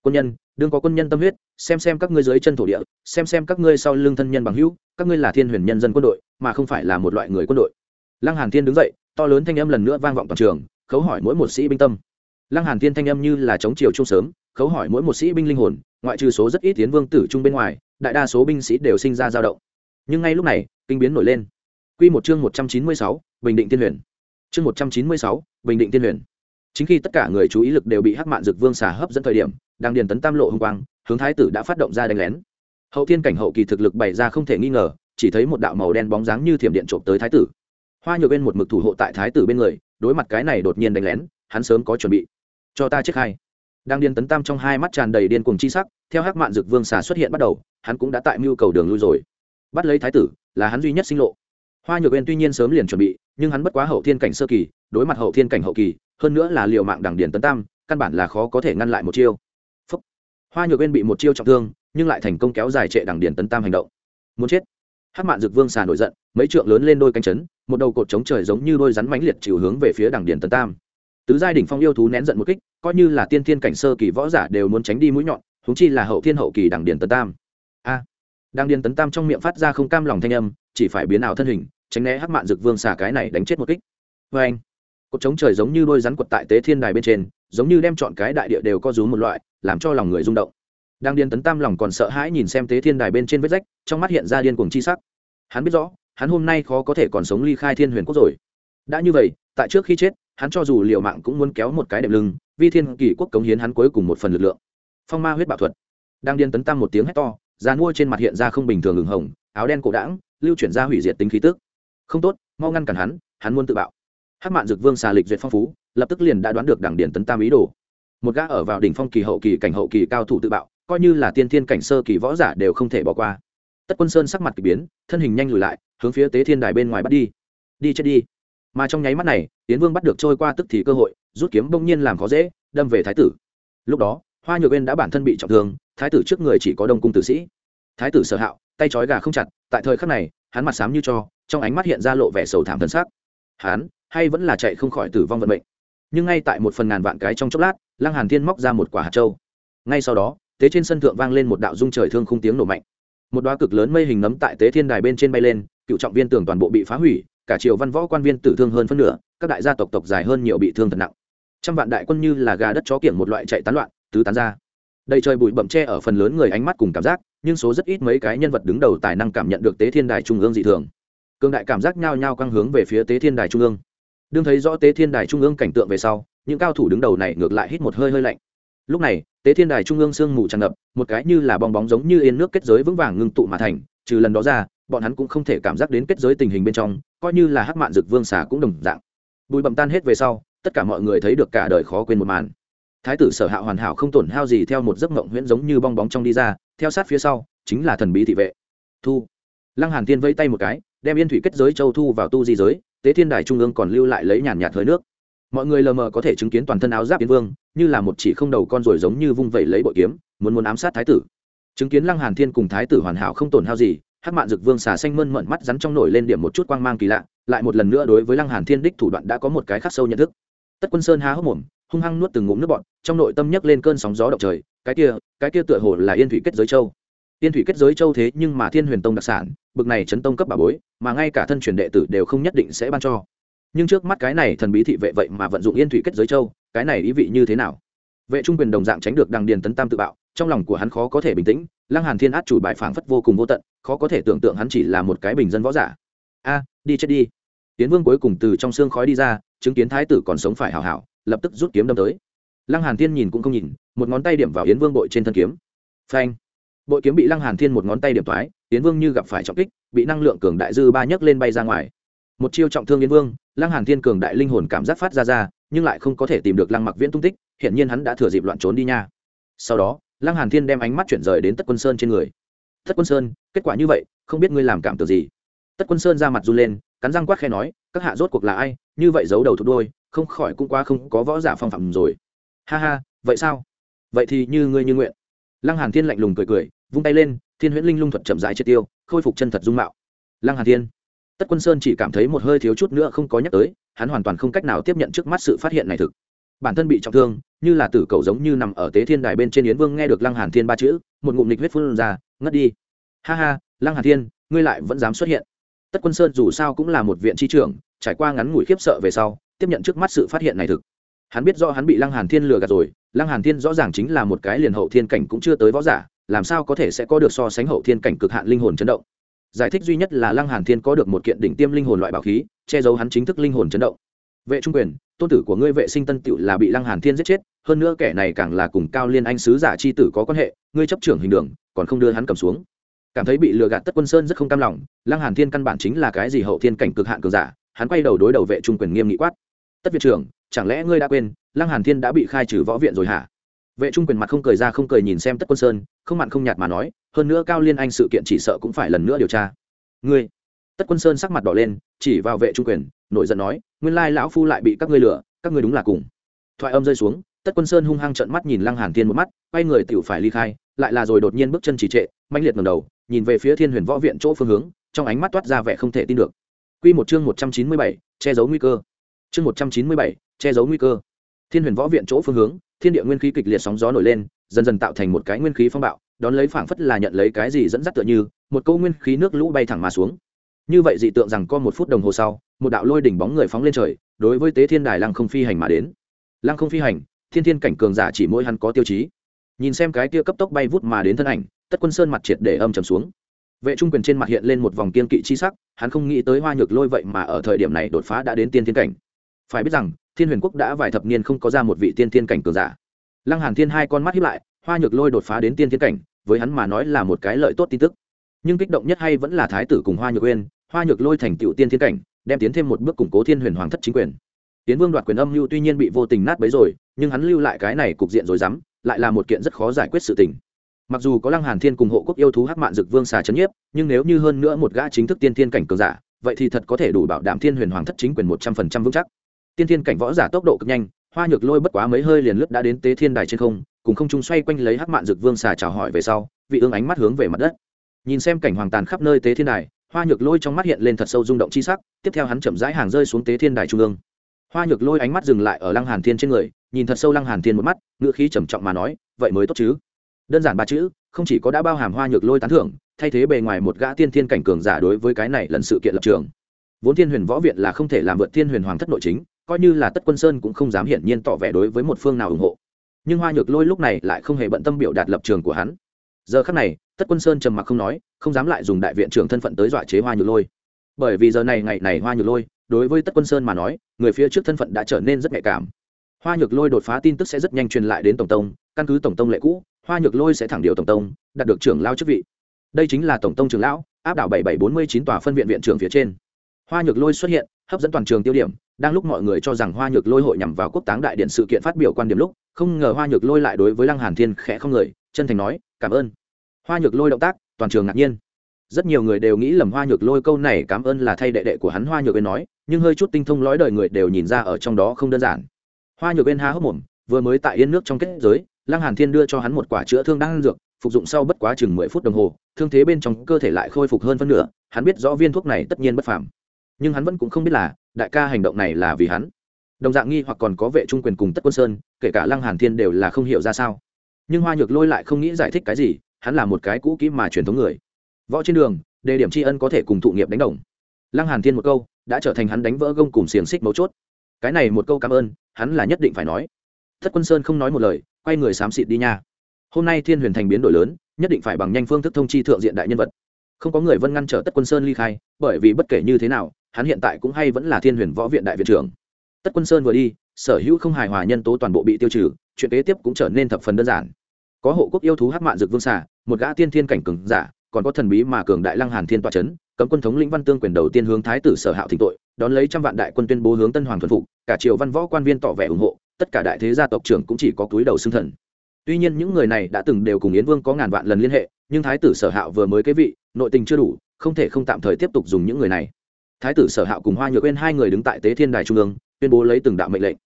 Speaker 1: quân nhân đương có quân nhân tâm huyết xem xem các ngươi dưới chân thổ địa xem xem các ngươi sau lưng thân nhân bằng hữu các ngươi là thiên huyền nhân dân quân đội mà không phải là một loại người quân đội. Lăng hàn thiên đứng dậy to lớn thanh âm lần nữa vang vọng toàn trường khấu hỏi mỗi một sĩ binh tâm. Lăng hàn thiên thanh âm như là chống chiều trung sớm khấu hỏi mỗi một sĩ binh linh hồn ngoại trừ số rất ít tiến vương tử trung bên ngoài đại đa số binh sĩ đều sinh ra dao động. Nhưng ngay lúc này kinh biến nổi lên. Quy một chương một trăm chín mươi sáu, bình định tiên huyền. Chương một trăm chín mươi sáu, bình định tiên huyền chính khi tất cả người chú ý lực đều bị hắc mạn dực vương xà hấp dẫn thời điểm, đang điền tấn tam lộ hung quang, hướng thái tử đã phát động ra đánh lén. Hậu thiên cảnh hậu kỳ thực lực bày ra không thể nghi ngờ, chỉ thấy một đạo màu đen bóng dáng như thiểm điện trộm tới thái tử. Hoa nhược bên một mực thủ hộ tại thái tử bên người, đối mặt cái này đột nhiên đánh lén, hắn sớm có chuẩn bị. Cho ta chết hai. Đang điên tấn tam trong hai mắt tràn đầy điên cuồng chi sắc, theo hắc mạn dực vương xà xuất hiện bắt đầu, hắn cũng đã tại mưu cầu đường lui rồi. Bắt lấy thái tử, là hắn duy nhất sinh lộ. Hoa nhược bên tuy nhiên sớm liền chuẩn bị, nhưng hắn bất quá hậu thiên cảnh sơ kỳ, đối mặt hậu thiên cảnh hậu kỳ hơn nữa là liều mạng đằng điền tấn tam, căn bản là khó có thể ngăn lại một chiêu. Phúc. hoa nhược bên bị một chiêu trọng thương, nhưng lại thành công kéo dài trệ đằng điền tấn tam hành động. Muốn chết. Hát mạn dực vương xà nổi giận, mấy trượng lớn lên đôi cánh chấn, một đầu cột chống trời giống như đôi rắn mãnh liệt chiều hướng về phía đằng điền tấn tam. Tứ giai đỉnh phong yêu thú nén giận một kích, coi như là tiên thiên cảnh sơ kỳ võ giả đều muốn tránh đi mũi nhọn húng chi là hậu thiên hậu kỳ đằng điền tấn tam. A. À. đằng điền tấn tam trong miệng phát ra không cam lòng thanh âm, chỉ phải biến ảo thân hình, tránh né hắc mạn dực vương xà cái này đánh chết một kích. Vê anh cột chống trời giống như đôi rắn quật tại tế thiên đài bên trên, giống như đem chọn cái đại địa đều có rú một loại, làm cho lòng người rung động. Đang điên tấn tam lòng còn sợ hãi nhìn xem tế thiên đài bên trên vết rách, trong mắt hiện ra điên cuồng chi sắc. Hắn biết rõ, hắn hôm nay khó có thể còn sống ly khai thiên huyền quốc rồi. Đã như vậy, tại trước khi chết, hắn cho dù liều mạng cũng muốn kéo một cái đệm lưng, vi thiên kỳ quốc cống hiến hắn cuối cùng một phần lực lượng. Phong ma huyết bảo thuật. Đang điên tấn tam một tiếng hét to da mua trên mặt hiện ra không bình thường ngừng hồng, áo đen cổ đãng, lưu chuyển ra hủy diệt tính khí tức. Không tốt, mau ngăn cản hắn hắn muốn tự bạo hát mạn dực vương xà lịch duyệt phong phú, lập tức liền đã đoán được đảng điển tấn tam ý đồ. Một gã ở vào đỉnh phong kỳ hậu kỳ cảnh hậu kỳ cao thủ tự bạo, coi như là tiên thiên cảnh sơ kỳ võ giả đều không thể bỏ qua. Tất quân sơn sắc mặt k ỳ biến, thân hình nhanh lùi lại, hướng phía tế thiên đài bên ngoài bắt đi. Đi chết đi. Mà trong nháy mắt này tiến vương bắt được trôi qua tức thì cơ hội, rút kiếm bỗng nhiên làm khó dễ, đâm về thái tử. Lúc đó, hoa nhược bên đã bản thân bị trọng thương, thái tử trước người chỉ có đông cung tử sĩ. Thái tử sở hạo, tay trói gà không chặt, tại thời khắc này, hắn mặt xám như cho, trong ánh mắt hiện ra lộ vẻ sầu thảm thân xác hắn hay vẫn là chạy không khỏi tử vong vận mệnh. Nhưng ngay tại một phần ngàn vạn cái trong chốc lát, lăng hàn thiên móc ra một quả hạt châu. Ngay sau đó tế trên sân thượng vang lên một đạo dung trời thương khung tiếng nổ mạnh. Một đoá cực lớn mây hình nấm tại tế thiên đài bên trên bay lên, cựu trọng viên tường toàn bộ bị phá hủy, cả triều văn võ quan viên tử thương hơn phân nửa, các đại gia tộc tộc dài hơn nhiều bị thương thật nặng. Trăm vạn đại quân như là gà đất chó kiểng một loại chạy tán loạn, tứ tán ra. Đầy trời bụi bậm che ở phần lớn người ánh mắt cùng cảm giác, nhưng số rất ít mấy cái nhân vật đứng đầu tài năng cảm nhận được tế thiên đài trung ương dị thường. Cường đại cảm giác nhao nhao căng hướng về phía tế thiên đài trung ương đương thấy rõ tế thiên đài trung ương cảnh tượng về sau, những cao thủ đứng đầu này ngược lại hít một hơi hơi lạnh. Lúc này, tế thiên đài trung ương sương mù tràn ngập, một cái như là bong bóng giống như yên nước kết giới vững vàng ngưng tụ mà thành, trừ lần đó ra, bọn hắn cũng không thể cảm giác đến kết giới tình hình bên trong, coi như là hắc mạn dực vương xà cũng đồng dạng. Bụi bậm tan hết về sau, tất cả mọi người thấy được cả đời khó quên một màn. Thái tử sở hạ hoàn hảo không tổn hao gì theo một giấc mộng huyễn giống như bong bóng trong đi ra, theo sát phía sau, chính là thần bí thị vệ. Thu. Lăng hàn tiên vây tay một cái, đem yên thủy kết giới châu thu vào tu di giới tế thiên đài trung ương còn lưu lại lấy nhàn nhạt hơi nước. Mọi người lờ mờ có thể chứng kiến toàn thân áo giáp yến vương, như là một chỉ không đầu con rồi giống như vung vẩy lấy bội kiếm, muốn muốn ám sát thái tử. Chứng kiến lăng hàn thiên cùng thái tử hoàn hảo không tổn hao gì, hắc mạn dực vương xà xanh mơn mận mắt rắn trong nổi lên điểm một chút quang mang kỳ lạ, lại một lần nữa đối với lăng hàn thiên đích thủ đoạn đã có một cái khắc sâu nhận thức. Tất quân sơn há hốc mồm, hung hăng nuốt từng ngụm nước bọt, trong nội tâm nhấc lên cơn sóng gió động trời, cái kia cái kia tựa hồ là yên thủy kết giới châu. Tiên thủy kết giới châu thế nhưng mà thiên huyền tông đặc sản, bực này chấn tông cấp bà bối, mà ngay cả thân truyền đệ tử đều không nhất định sẽ ban cho. Nhưng trước mắt cái này thần bí thị vệ vậy mà vận dụng yên thủy kết giới châu, cái này ý vị như thế nào? Vệ trung quyền đồng dạng tránh được đằng điền tấn tam tự bạo, trong lòng của hắn khó có thể bình tĩnh, lăng hàn thiên át chủ bài phảng phất vô cùng vô tận, khó có thể tưởng tượng hắn chỉ là một cái bình dân võ giả. A, đi chết đi. Tiến vương cuối cùng từ trong xương khói đi ra, chứng kiến thái tử còn sống phải hảo hảo, lập tức rút kiếm đâm tới. Lăng hàn thiên nhìn cũng không nhìn, một ngón tay điểm vào yến vương bội trên thân kiếm. Phanh bội kiếm bị lăng hàn thiên một ngón tay điểm thoái tiến vương như gặp phải trọng kích, bị năng lượng cường đại dư ba nhấc lên bay ra ngoài. Một chiêu trọng thương yến vương, lăng hàn thiên cường đại linh hồn cảm giác phát ra ra, nhưng lại không có thể tìm được lăng mặc viễn tung tích hiện nhiên hắn đã thừa dịp loạn trốn đi nha. Sau đó, lăng hàn thiên đem ánh mắt chuyển rời đến tất quân sơn trên người. Tất quân sơn, kết quả như vậy, không biết ngươi làm cảm tưởng gì? Tất quân sơn ra mặt run lên, cắn răng quát khe nói, các hạ rốt cuộc là ai? Như vậy giấu đầu thụt đôi không khỏi cũng quá không có võ giả phong phạm rồi. Ha ha, vậy sao? Vậy thì như ngươi như nguyện. Lăng hàn thiên lạnh lùng cười cười vung tay lên, thiên huyễn linh lung thuật chậm rãi triệt tiêu, khôi phục chân thật dung mạo. Lăng hàn thiên, tất quân sơn chỉ cảm thấy một hơi thiếu chút nữa không có nhắc tới, hắn hoàn toàn không cách nào tiếp nhận trước mắt sự phát hiện này thực. Bản thân bị trọng thương, như là tử cầu giống như nằm ở tế thiên đài bên trên yến vương nghe được lăng hàn thiên ba chữ, một ngụm nịch huyết phun ra, ngất đi. Ha ha, lăng hàn thiên, ngươi lại vẫn dám xuất hiện. Tất quân sơn dù sao cũng là một viện tri trưởng, trải qua ngắn ngủi khiếp sợ về sau, tiếp nhận trước mắt sự phát hiện này thực. Hắn biết do hắn bị lăng hàn thiên lừa gạt rồi, lăng hàn thiên rõ ràng chính là một cái liền hậu thiên cảnh cũng chưa tới võ giả làm sao có thể sẽ có được so sánh hậu thiên cảnh cực hạn linh hồn chấn động? Giải thích duy nhất là lăng hàn thiên có được một kiện đỉnh tiêm linh hồn loại bảo khí, che giấu hắn chính thức linh hồn chấn động. Vệ trung quyền, tôn tử của ngươi vệ sinh tân tựu là bị lăng hàn thiên giết chết, hơn nữa kẻ này càng là cùng cao liên anh sứ giả chi tử có quan hệ, ngươi chấp trưởng hình đường, còn không đưa hắn cầm xuống. Cảm thấy bị lừa gạt tất quân sơn rất không cam lòng, lăng hàn thiên căn bản chính là cái gì hậu thiên cảnh cực hạn cường giả, hắn quay đầu đối đầu vệ trung quyền nghiêm nghị quát. Tất viện trưởng, chẳng lẽ ngươi đã quên, lăng hàn thiên đã bị khai trừ võ viện rồi hả? Vệ trung quyền mặt không cười ra không cười nhìn xem tất quân sơn không mặn không nhạt mà nói hơn nữa cao liên anh sự kiện chỉ sợ cũng phải lần nữa điều tra. Ngươi? Tất quân sơn sắc mặt đỏ lên chỉ vào vệ trung quyền nổi giận nói nguyên lai lão phu lại bị các ngươi lừa các ngươi đúng là cùng. Thoại âm rơi xuống tất quân sơn hung hăng trợn mắt nhìn lăng hàn thiên một mắt quay người tiểu phải ly khai lại là rồi đột nhiên bước chân chỉ trệ manh liệt ngẩng đầu nhìn về phía thiên huyền võ viện chỗ phương hướng trong ánh mắt toát ra vẻ không thể tin được. Quy một chương một trăm chín mươi bảy, che giấu nguy cơ. Chương một trăm chín mươi bảy, che giấu nguy cơ thiên huyền võ viện chỗ phương hướng, thiên địa nguyên khí kịch liệt sóng gió nổi lên, dần dần tạo thành một cái nguyên khí phong bạo, đón lấy phảng phất là nhận lấy cái gì dẫn dắt tựa như, một câu nguyên khí nước lũ bay thẳng mà xuống. Như vậy dị tượng rằng có một phút đồng hồ sau, một đạo lôi đỉnh bóng người phóng lên trời, đối với tế thiên đài lăng không phi hành mà đến. Lăng không phi hành, thiên thiên cảnh cường giả chỉ mỗi hắn có tiêu chí. Nhìn xem cái kia cấp tốc bay vút mà đến thân ảnh, tất quân sơn mặt triệt để âm trầm xuống. Vệ trung quyền trên mặt hiện lên một vòng kiên kỵ chi sắc, hắn không nghĩ tới hoa nhược lôi vậy mà ở thời điểm này đột phá đã đến tiên thiên cảnh. Phải biết rằng thiên huyền quốc đã vài thập niên không có ra một vị tiên thiên cảnh cường giả. Lăng hàn thiên hai con mắt hiếp lại, hoa nhược lôi đột phá đến tiên thiên cảnh, với hắn mà nói là một cái lợi tốt tin tức. Nhưng kích động nhất hay vẫn là thái tử cùng hoa nhược uyên, hoa nhược lôi thành tựu tiên thiên cảnh, đem tiến thêm một bước củng cố thiên huyền hoàng thất chính quyền. Tiến vương đoạt quyền âm lưu tuy nhiên bị vô tình nát bấy rồi, nhưng hắn lưu lại cái này cục diện rồi dám, lại là một kiện rất khó giải quyết sự tình. Mặc dù có lăng hàn thiên cùng hộ quốc yêu thú hắc mạn dực vương xà chấn nhiếp, nhưng nếu như hơn nữa một gã chính thức tiên thiên cảnh cường giả, vậy thì thật có thể đủ bảo đảm thiên huyền hoàng thất chính quyền một trăm phần trăm vững chắc tiên thiên cảnh võ giả tốc độ cực nhanh, hoa nhược lôi bất quá mấy hơi liền lướt đã đến tế thiên đài trên không, cùng không trung xoay quanh lấy hắc mạn dực vương xà chào hỏi về sau, vị ương ánh mắt hướng về mặt đất. Nhìn xem cảnh hoàng tàn khắp nơi tế thiên đài, hoa nhược lôi trong mắt hiện lên thật sâu rung động chi sắc, tiếp theo hắn chậm rãi hàng rơi xuống tế thiên đài trung ương. Hoa nhược lôi ánh mắt dừng lại ở lăng hàn thiên trên người, nhìn thật sâu lăng hàn thiên một mắt ngựa khí trầm trọng mà nói, vậy mới tốt chứ? Đơn giản ba chữ, không chỉ có đã bao hàm hoa nhược lôi tán thưởng, thay thế bề ngoài một gã tiên thiên cảnh cường giả đối với cái này lần sự kiện lập trường. Vốn thiên huyền võ viện là không thể làm vượt thiên huyền hoàng thất nội chính coi như là tất quân sơn cũng không dám hiển nhiên tỏ vẻ đối với một phương nào ủng hộ. Nhưng hoa nhược lôi lúc này lại không hề bận tâm biểu đạt lập trường của hắn. Giờ khắc này, tất quân sơn trầm mặc không nói, không dám lại dùng đại viện trưởng thân phận tới dọa chế hoa nhược lôi. Bởi vì giờ này ngày này hoa nhược lôi, đối với tất quân sơn mà nói, người phía trước thân phận đã trở nên rất nhạy cảm. Hoa nhược lôi đột phá tin tức sẽ rất nhanh truyền lại đến tổng tông, căn cứ tổng tông lệ cũ, hoa nhược lôi sẽ thẳng điều tổng tông, đạt được trưởng lao chức vị. Đây chính là tổng tông trưởng lão, áp đảo bảy bảy bốn mươi chín tòa phân viện viện trưởng phía trên. Hoa nhược lôi xuất hiện, hấp dẫn toàn trường tiêu điểm đang lúc mọi người cho rằng hoa nhược lôi hội nhằm vào quốc táng đại điện sự kiện phát biểu quan điểm lúc, không ngờ hoa nhược lôi lại đối với lăng hàn thiên khẽ không người chân thành nói, cảm ơn. Hoa nhược lôi động tác, toàn trường ngạc nhiên. Rất nhiều người đều nghĩ lầm hoa nhược lôi câu này cảm ơn là thay đệ đệ của hắn, hoa nhược bên nói, nhưng hơi chút tinh thông lõi đời người đều nhìn ra ở trong đó không đơn giản. Hoa nhược bên há hốc mồm, vừa mới tại yên nước trong kết giới, lăng hàn thiên đưa cho hắn một quả chữa thương đang dược, phục dụng sau bất quá chừng mười phút đồng hồ, thương thế bên trong cơ thể lại khôi phục hơn phân nửa, hắn biết rõ viên thuốc này tất nhiên bất phàm nhưng hắn vẫn cũng không biết là đại ca hành động này là vì hắn. Đồng dạng nghi hoặc còn có vệ trung quyền cùng tất quân sơn, kể cả lăng hàn thiên đều là không hiểu ra sao. Nhưng hoa nhược lôi lại không nghĩ giải thích cái gì, hắn là một cái cũ kỹ mà truyền thống người. Võ trên đường, đề điểm tri ân có thể cùng thụ nghiệp đánh đồng. Lăng hàn thiên một câu, đã trở thành hắn đánh vỡ gông cùng xiềng xích mấu chốt. Cái này một câu cảm ơn, hắn là nhất định phải nói. Thất quân sơn không nói một lời, quay người xám xịt đi nha. Hôm nay thiên huyền thành biến đổi lớn, nhất định phải bằng nhanh phương thức thông chi thượng diện đại nhân vật. Không có người vân ngăn trở tất quân sơn ly khai, bởi vì bất kể như thế nào hắn hiện tại cũng hay vẫn là thiên huyền võ viện đại viện trưởng. Tất quân sơn vừa đi, sở hữu không hài hòa nhân tố toàn bộ bị tiêu trừ, chuyện kế tiếp cũng trở nên thập phần đơn giản. Có hộ quốc yêu thú hát mạn dược vương xà, một gã tiên thiên cảnh cường giả, còn có thần bí mà cường đại lăng hàn thiên toa chấn, cấm quân thống lĩnh văn tương quyền đầu tiên hướng thái tử sở hạo thịnh tội, đón lấy trăm vạn đại quân tuyên bố hướng tân hoàng thuần phục, cả triều văn võ quan viên tỏ vẻ ủng hộ, tất cả đại thế gia tộc trưởng cũng chỉ có túi đầu xưng thần. Tuy nhiên những người này đã từng đều cùng yến vương có ngàn vạn lần liên hệ, nhưng thái tử sở hạo vừa mới kế vị, nội tình chưa đủ, không thể không tạm thời tiếp tục dùng những người này thái tử sở hạo cùng hoa nhược quên hai người đứng tại tế thiên đài trung ương, tuyên bố lấy từng đạo mệnh lệnh.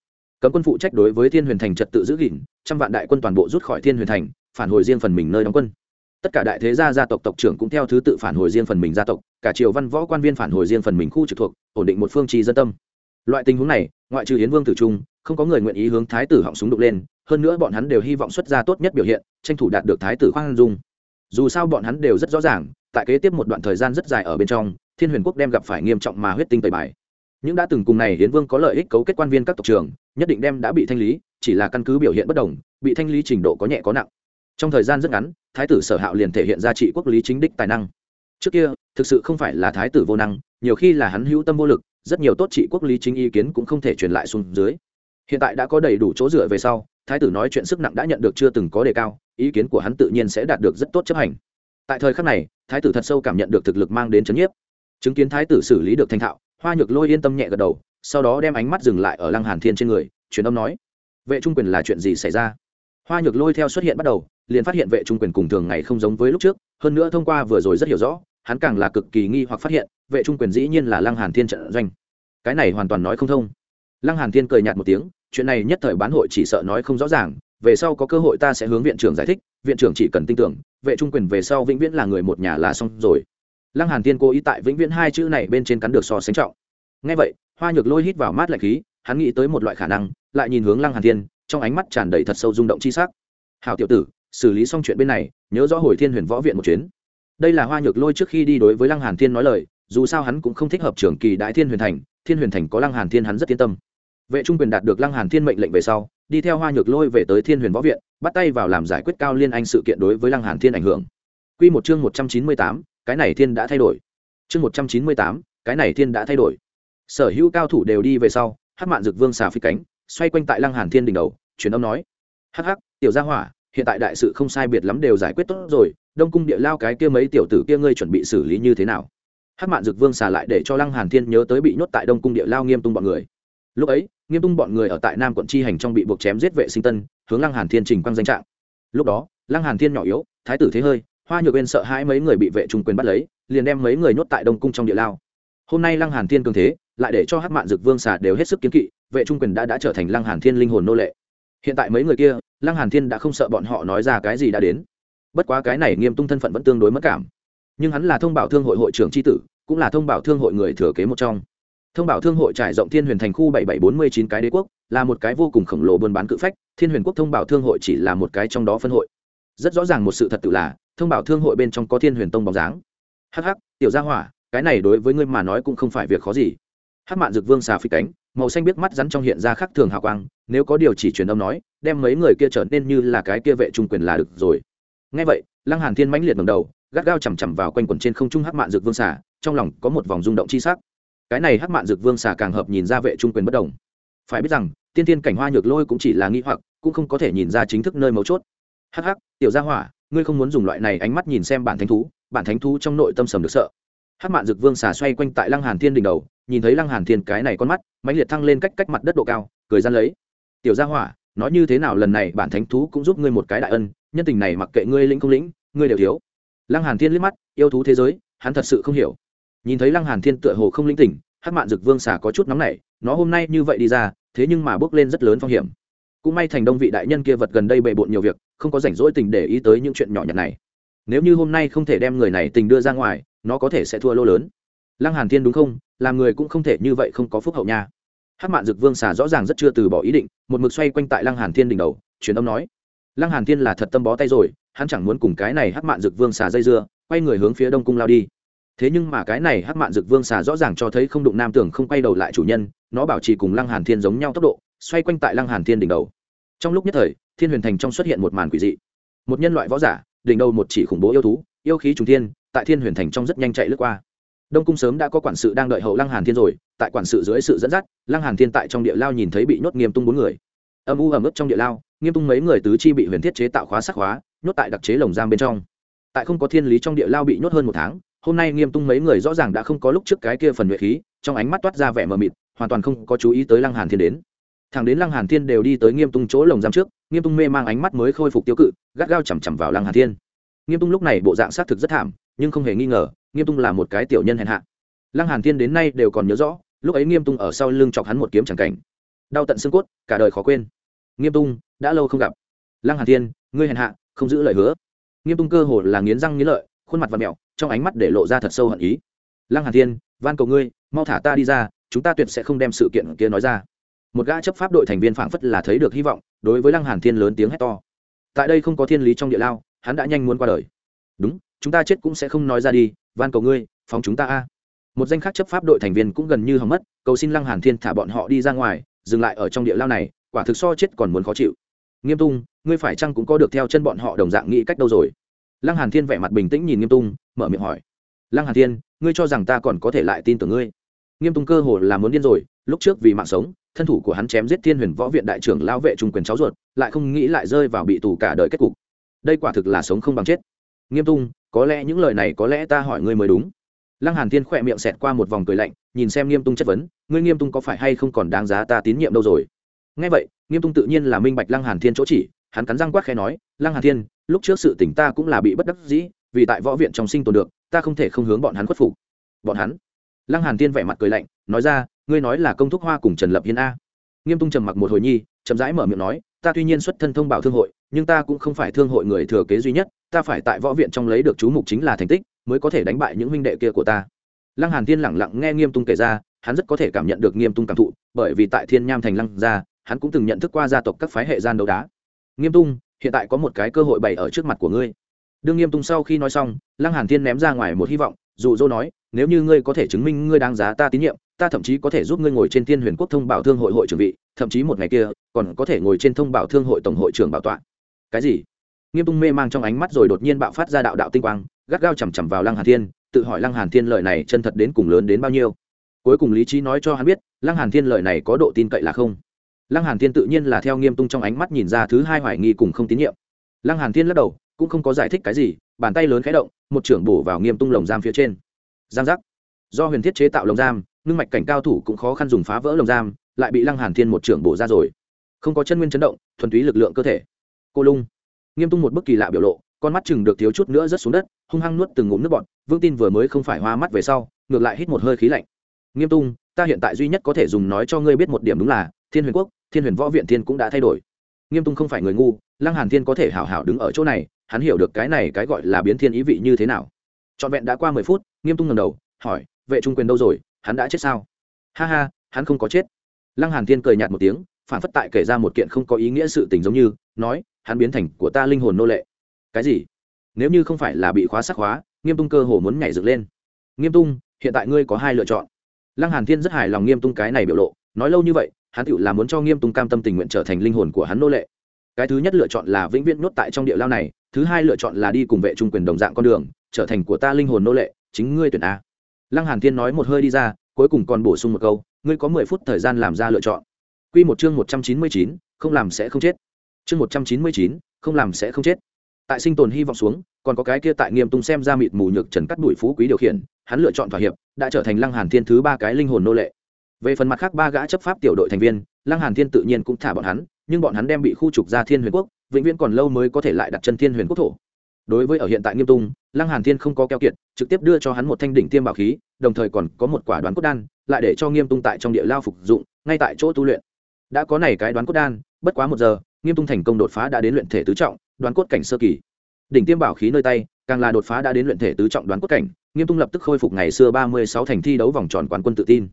Speaker 1: Cấm quân phụ trách đối với thiên huyền thành trật tự giữ gìn, trăm vạn đại quân toàn bộ rút khỏi thiên huyền thành, phản hồi riêng phần mình nơi đóng quân. Tất cả đại thế gia gia tộc tộc trưởng cũng theo thứ tự phản hồi riêng phần mình gia tộc, cả triều văn võ quan viên phản hồi riêng phần mình khu trực thuộc, ổn định một phương trì dân tâm. Loại tình huống này, ngoại trừ hiến vương tử trung, không có người nguyện ý hướng thái tử họng súng đục lên, hơn nữa bọn hắn đều hy vọng xuất ra tốt nhất biểu hiện, tranh thủ đạt được thái tử khoan dung. Dù sao bọn hắn đều rất rõ ràng, tại kế tiếp một đoạn thời gian rất dài ở bên trong thiên huyền quốc đem gặp phải nghiêm trọng mà huyết tinh tẩy bài. Những đã từng cùng này hiến vương có lợi ích cấu kết quan viên các tộc trưởng, nhất định đem đã bị thanh lý, chỉ là căn cứ biểu hiện bất đồng, bị thanh lý trình độ có nhẹ có nặng. Trong thời gian rất ngắn, thái tử sở hạo liền thể hiện ra trị quốc lý chính đích tài năng. Trước kia, thực sự không phải là thái tử vô năng, nhiều khi là hắn hữu tâm vô lực, rất nhiều tốt trị quốc lý chính ý kiến cũng không thể truyền lại xuống dưới. Hiện tại đã có đầy đủ chỗ dựa về sau, thái tử nói chuyện sức nặng đã nhận được chưa từng có đề cao, ý kiến của hắn tự nhiên sẽ đạt được rất tốt chấp hành. Tại thời khắc này, thái tử thật sâu cảm nhận được thực lực mang đến c h ấ n nhiếp chứng kiến thái tử xử lý được thanh thạo, hoa nhược lôi yên tâm nhẹ gật đầu, sau đó đem ánh mắt dừng lại ở lăng hàn thiên trên người, truyền âm nói, vệ trung quyền là chuyện gì xảy ra? Hoa nhược lôi theo xuất hiện bắt đầu, liền phát hiện vệ trung quyền cùng thường ngày không giống với lúc trước, hơn nữa thông qua vừa rồi rất hiểu rõ, hắn càng là cực kỳ nghi hoặc phát hiện, vệ trung quyền dĩ nhiên là lăng hàn thiên trận doanh. Cái này hoàn toàn nói không thông. Lăng hàn thiên cười nhạt một tiếng, chuyện này nhất thời bán hội chỉ sợ nói không rõ ràng, về sau có cơ hội ta sẽ hướng viện trưởng giải thích, viện trưởng chỉ cần tin tưởng, vệ trung quyền về sau vĩnh viễn là người một nhà là xong rồi lăng hàn thiên cố ý tại vĩnh viễn hai chữ này bên trên cắn được so sánh trọng. Ngay vậy, hoa nhược lôi hít vào mát lạnh khí, hắn nghĩ tới một loại khả năng, lại nhìn hướng lăng hàn thiên, trong ánh mắt tràn đầy thật sâu rung động chi sắc. Hảo tiểu tử, xử lý xong chuyện bên này, nhớ rõ hồi thiên huyền võ viện một chuyến. Đây là hoa nhược lôi trước khi đi đối với lăng hàn thiên nói lời, dù sao hắn cũng không thích hợp trưởng kỳ đại thiên huyền thành, thiên huyền thành có lăng hàn thiên hắn rất yên tâm. Vệ trung quyền đạt được lăng hàn thiên mệnh lệnh về sau, đi theo hoa nhược lôi về tới thiên huyền võ viện, bắt tay vào làm giải quyết cao liên anh sự kiện đối với lăng hàn thiên ảnh hưởng quy một chương một trăm chín mươi tám, cái này thiên đã thay đổi. Chương một trăm chín mươi tám, cái này thiên đã thay đổi. Sở hữu cao thủ đều đi về sau hắc mạn dực vương xà phi cánh xoay quanh tại lăng hàn thiên đỉnh đầu truyền âm nói hắc hắc tiểu gia hỏa hiện tại đại sự không sai biệt lắm đều giải quyết tốt rồi đông cung địa lao cái kia mấy tiểu tử kia ngươi chuẩn bị xử lý như thế nào? Hắc mạn dực vương xà lại để cho lăng hàn thiên nhớ tới bị nhốt tại đông cung địa lao nghiêm tung bọn người. Lúc ấy nghiêm tung bọn người ở tại nam quận chi hành trong bị buộc chém giết vệ sinh tân hướng lăng hàn thiên trình quang danh trạng. Lúc đó lăng hàn thiên nhỏ yếu thái tử thế hơi hoa nhược bên sợ hãi mấy người bị vệ trung quyền bắt lấy, liền đem mấy người nhốt tại đông cung trong địa lao. Hôm nay lăng hàn thiên cường thế, lại để cho hắc mạn dực vương xà đều hết sức kiến kỵ, vệ trung quyền đã đã trở thành lăng hàn thiên linh hồn nô lệ. Hiện tại mấy người kia, lăng hàn thiên đã không sợ bọn họ nói ra cái gì đã đến. Bất quá cái này nghiêm tung thân phận vẫn tương đối mất cảm. Nhưng hắn là thông bảo thương hội hội trưởng tri tử, cũng là thông bảo thương hội người thừa kế một trong. Thông bảo thương hội trải rộng thiên huyền thành khu bảy bảy bốn mươi chín cái đế quốc, là một cái vô cùng khổng lồ buôn bán cự phách, thiên huyền quốc thông bảo thương hội chỉ là một cái trong đó phân hội. Rất rõ ràng một sự thật tự là thông bảo thương hội bên trong có thiên huyền tông bóng dáng. Hắc hắc, tiểu gia hỏa, cái này đối với ngươi mà nói cũng không phải việc khó gì. Hắc mạn dực vương xà phi cánh, màu xanh biết mắt rắn trong hiện ra khắc thường hào quang, nếu có điều chỉ truyền âm nói, đem mấy người kia trở nên như là cái kia vệ trung quyền là được rồi. Ngay vậy, lăng hàn thiên mãnh liệt ngẩng đầu, gắt gao chầm chằm vào quanh quần trên không trung hắc mạn dược vương xà, trong lòng có một vòng rung động chi sắc. Cái này hắc mạn dược vương xà càng hợp nhìn ra vệ trung quyền bất động. phải biết rằng, tiên tiên cảnh hoa nhược lôi cũng chỉ là nghi hoặc, cũng không có thể nhìn ra chính thức nơi mấu chốt. Hắc hắc, tiểu gia hỏa ngươi không muốn dùng loại này ánh mắt nhìn xem bản thánh thú, bản thánh thú trong nội tâm sầm được sợ. Hát mạn dực vương xà xoay quanh tại lăng hàn thiên đỉnh đầu, nhìn thấy lăng hàn thiên cái này con mắt, mãnh liệt thăng lên cách cách mặt đất độ cao, cười gian lấy. Tiểu gia hỏa, nói như thế nào lần này bản thánh thú cũng giúp ngươi một cái đại ân, nhân tình này mặc kệ ngươi lĩnh không lĩnh, ngươi đều thiếu. Lăng hàn thiên liếc mắt, yêu thú thế giới, hắn thật sự không hiểu. Nhìn thấy lăng hàn thiên tựa hồ không linh tỉnh hát mạn dực vương xà có chút nóng nảy, nó hôm nay như vậy đi ra, thế nhưng mà bước lên rất lớn phong hiểm cũng may thành đông vị đại nhân kia vật gần đây bề bộn nhiều việc, không có rảnh rỗi tình để ý tới những chuyện nhỏ nhặt này. Nếu như hôm nay không thể đem người này tình đưa ra ngoài, nó có thể sẽ thua lô lớn. Lăng hàn thiên đúng không? Làm người cũng không thể như vậy không có phúc hậu nha. Hắc mạn dực vương xà rõ ràng rất chưa từ bỏ ý định, một mực xoay quanh tại lăng hàn thiên đỉnh đầu, truyền âm nói. Lăng hàn thiên là thật tâm bó tay rồi, hắn chẳng muốn cùng cái này hắc mạn dực vương xà dây dưa, quay người hướng phía đông cung lao đi. Thế nhưng mà cái này hắc mạn dực vương xà rõ ràng cho thấy không đụng nam tưởng không quay đầu lại chủ nhân, nó bảo trì cùng lăng hàn thiên giống nhau tốc độ xoay quanh tại lăng hàn thiên đỉnh đầu. Trong lúc nhất thời, thiên huyền thành trong xuất hiện một màn quỷ dị. Một nhân loại võ giả, đỉnh đầu một chỉ khủng bố yêu thú, yêu khí trùng thiên, tại thiên huyền thành trong rất nhanh chạy lướt qua. Đông cung sớm đã có quản sự đang đợi hậu lăng hàn thiên rồi, tại quản sự dưới sự dẫn dắt, lăng hàn thiên tại trong địa lao nhìn thấy bị nhốt nghiêm tung bốn người. Âm u ẩm ướt trong địa lao, nghiêm tung mấy người tứ chi bị huyền thiết chế tạo khóa sắc khóa, nhốt tại đặc chế lồng giam bên trong. Tại không có thiên lý trong địa lao bị nhốt hơn một tháng, hôm nay nghiêm tung mấy người rõ ràng đã không có lúc trước cái kia phần nhuệ khí, trong ánh mắt toát ra vẻ mờ mịt, hoàn toàn không có chú ý tới lăng hàn thiên đến thằng đến lăng hàn thiên đều đi tới nghiêm tung chỗ lồng giam trước, nghiêm tung mê mang ánh mắt mới khôi phục tiêu cự, gắt gao chằm chằm vào lăng hàn thiên. Nghiêm tung lúc này bộ dạng xác thực rất thảm, nhưng không hề nghi ngờ, nghiêm tung là một cái tiểu nhân hèn hạ. Lăng hàn thiên đến nay đều còn nhớ rõ, lúc ấy nghiêm tung ở sau lưng chọc hắn một kiếm chẳng cảnh. Đau tận xương cốt, cả đời khó quên. Nghiêm tung, đã lâu không gặp. Lăng hàn thiên, ngươi hèn hạ, không giữ lời hứa. Nghiêm tung cơ hồ là nghiến răng nghiến lợi, khuôn mặt và mẹo, trong ánh mắt để lộ ra thật sâu hận ý. Lăng hàn thiên, van cầu ngươi, mau thả ta đi ra, chúng ta tuyệt sẽ không đem sự kiện kia nói ra một gã chấp pháp đội thành viên phảng phất là thấy được hy vọng, đối với lăng hàn thiên lớn tiếng hét to. Tại đây không có thiên lý trong địa lao, hắn đã nhanh muốn qua đời. Đúng, chúng ta chết cũng sẽ không nói ra đi, van cầu ngươi, phóng chúng ta a. Một danh khác chấp pháp đội thành viên cũng gần như hỏng mất, cầu xin lăng hàn thiên thả bọn họ đi ra ngoài, dừng lại ở trong địa lao này, quả thực so chết còn muốn khó chịu. Nghiêm tung, ngươi phải chăng cũng có được theo chân bọn họ đồng dạng nghĩ cách đâu rồi? Lăng hàn thiên vẻ mặt bình tĩnh nhìn nghiêm tung, mở miệng hỏi. Lăng hàn thiên, ngươi cho rằng ta còn có thể lại tin tưởng ngươi? Nghiêm tung cơ hồ là muốn điên rồi, lúc trước vì mạng sống thân thủ của hắn chém giết thiên huyền võ viện đại trưởng lao vệ trung quyền cháu ruột, lại không nghĩ lại rơi vào bị tù cả đời kết cục. Đây quả thực là sống không bằng chết. Nghiêm tung, có lẽ những lời này có lẽ ta hỏi ngươi mới đúng. Lăng hàn thiên khỏe miệng xẹt qua một vòng cười lạnh, nhìn xem nghiêm tung chất vấn, ngươi nghiêm tung có phải hay không còn đáng giá ta tín nhiệm đâu rồi? Nghe vậy, nghiêm tung tự nhiên là minh bạch lăng hàn thiên chỗ chỉ, hắn cắn răng quát khẽ nói, lăng hàn thiên, lúc trước sự tỉnh ta cũng là bị bất đắc dĩ, vì tại võ viện trong sinh tồn được, ta không thể không hướng bọn hắn khuất phục. Bọn hắn? Lăng hàn thiên vẻ mặt cười lạnh, nói ra ngươi nói là công thúc hoa cùng trần lập hiên a. Nghiêm tung trầm mặc một hồi nhi, chậm rãi mở miệng nói, ta tuy nhiên xuất thân thông bảo thương hội, nhưng ta cũng không phải thương hội người thừa kế duy nhất, ta phải tại võ viện trong lấy được chú mục chính là thành tích, mới có thể đánh bại những huynh đệ kia của ta. Lăng hàn thiên lẳng lặng nghe nghiêm tung kể ra, hắn rất có thể cảm nhận được nghiêm tung cảm thụ, bởi vì tại thiên nham thành lăng gia, hắn cũng từng nhận thức qua gia tộc các phái hệ gian đấu đá. Nghiêm tung, hiện tại có một cái cơ hội bày ở trước mặt của ngươi. Đương nghiêm tung sau khi nói xong, lăng hàn thiên ném ra ngoài một hy vọng dụ dỗ nói, nếu như ngươi có thể chứng minh ngươi đáng giá ta tín nhiệm ta thậm chí có thể giúp ngươi ngồi trên thiên huyền quốc thông bảo thương hội hội trưởng vị, thậm chí một ngày kia, còn có thể ngồi trên thông bảo thương hội tổng hội trưởng bảo tọa. Cái gì? Nghiêm tung mê mang trong ánh mắt rồi đột nhiên bạo phát ra đạo đạo tinh quang, gắt gao chằm chằm vào lăng hàn thiên, tự hỏi lăng hàn thiên lời này chân thật đến cùng lớn đến bao nhiêu. Cuối cùng lý trí nói cho hắn biết, lăng hàn thiên lời này có độ tin cậy là không. Lăng hàn thiên tự nhiên là theo nghiêm tung trong ánh mắt nhìn ra thứ hai hoài nghi cùng không tín nhiệm. Lăng hàn thiên lắc đầu, cũng không có giải thích cái gì, bàn tay lớn khẽ động, một trưởng bổ vào nghiêm tung lồng giam phía trên. Giang giác. Do huyền thiết chế tạo lồng giam ngưng mạch cảnh cao thủ cũng khó khăn dùng phá vỡ lồng giam, lại bị lăng hàn thiên một trưởng bổ ra rồi. Không có chân nguyên chấn động, thuần túy lực lượng cơ thể. Cô lung. Nghiêm tung một bức kỳ lạ biểu lộ, con mắt chừng được thiếu chút nữa rớt xuống đất, hung hăng nuốt từng ngụm nước bọt, vương tin vừa mới không phải hoa mắt về sau, ngược lại hít một hơi khí lạnh. Nghiêm tung, ta hiện tại duy nhất có thể dùng nói cho ngươi biết một điểm đúng là, thiên huyền quốc, thiên huyền võ viện thiên cũng đã thay đổi. Nghiêm tung không phải người ngu, lăng hàn thiên có thể hảo hảo đứng ở chỗ này, hắn hiểu được cái này cái gọi là biến thiên ý vị như thế nào. Trọn vẹn đã qua mười phút, nghiêm tung ngẩng đầu, hỏi, vệ trung quyền đâu rồi? Hắn đã chết sao? Ha ha, hắn không có chết. Lăng hàn thiên cười nhạt một tiếng, phản phất tại kể ra một kiện không có ý nghĩa sự tình giống như, nói, hắn biến thành của ta linh hồn nô lệ. Cái gì? Nếu như không phải là bị khóa sắc hóa nghiêm tung cơ hồ muốn nhảy dựng lên. Nghiêm tung, hiện tại ngươi có hai lựa chọn. Lăng hàn thiên rất hài lòng nghiêm tung cái này biểu lộ, nói lâu như vậy, hắn tự là muốn cho nghiêm tung cam tâm tình nguyện trở thành linh hồn của hắn nô lệ. Cái thứ nhất lựa chọn là vĩnh viễn nuốt tại trong địa lao này, thứ hai lựa chọn là đi cùng vệ trung quyền đồng dạng con đường, trở thành của ta linh hồn nô lệ, chính ngươi tuyển a lăng hàn thiên nói một hơi đi ra cuối cùng còn bổ sung một câu ngươi có mười phút thời gian làm ra lựa chọn. Quy một chương một trăm chín mươi chín, không làm sẽ không chết. Chương một trăm chín mươi chín, không làm sẽ không chết. Tại sinh tồn hy vọng xuống còn có cái kia tại nghiêm tung xem ra mịt mù nhược trần cắt đuổi phú quý điều khiển hắn lựa chọn thỏa hiệp đã trở thành lăng hàn thiên thứ ba cái linh hồn nô lệ. Về phần mặt khác ba gã chấp pháp tiểu đội thành viên lăng hàn thiên tự nhiên cũng thả bọn hắn nhưng bọn hắn đem bị khu trục ra thiên huyền quốc vĩnh viễn còn lâu mới có thể lại đặt chân thiên huyền quốc thổ đối với ở hiện tại nghiêm tung, lăng hàn thiên không có keo kiệt, trực tiếp đưa cho hắn một thanh đỉnh tiêm bảo khí, đồng thời còn có một quả đoán cốt đan, lại để cho nghiêm tung tại trong địa lao phục dụng, ngay tại chỗ tu luyện. Đã có này cái đoán cốt đan, bất quá một giờ, nghiêm tung thành công đột phá đã đến luyện thể tứ trọng, đoán cốt cảnh sơ kỳ. Đỉnh tiêm bảo khí nơi tay, càng là đột phá đã đến luyện thể tứ trọng đoán cốt cảnh, nghiêm tung lập tức khôi phục ngày xưa ba mươi sáu thành thi đấu vòng tròn quán quân tự tin.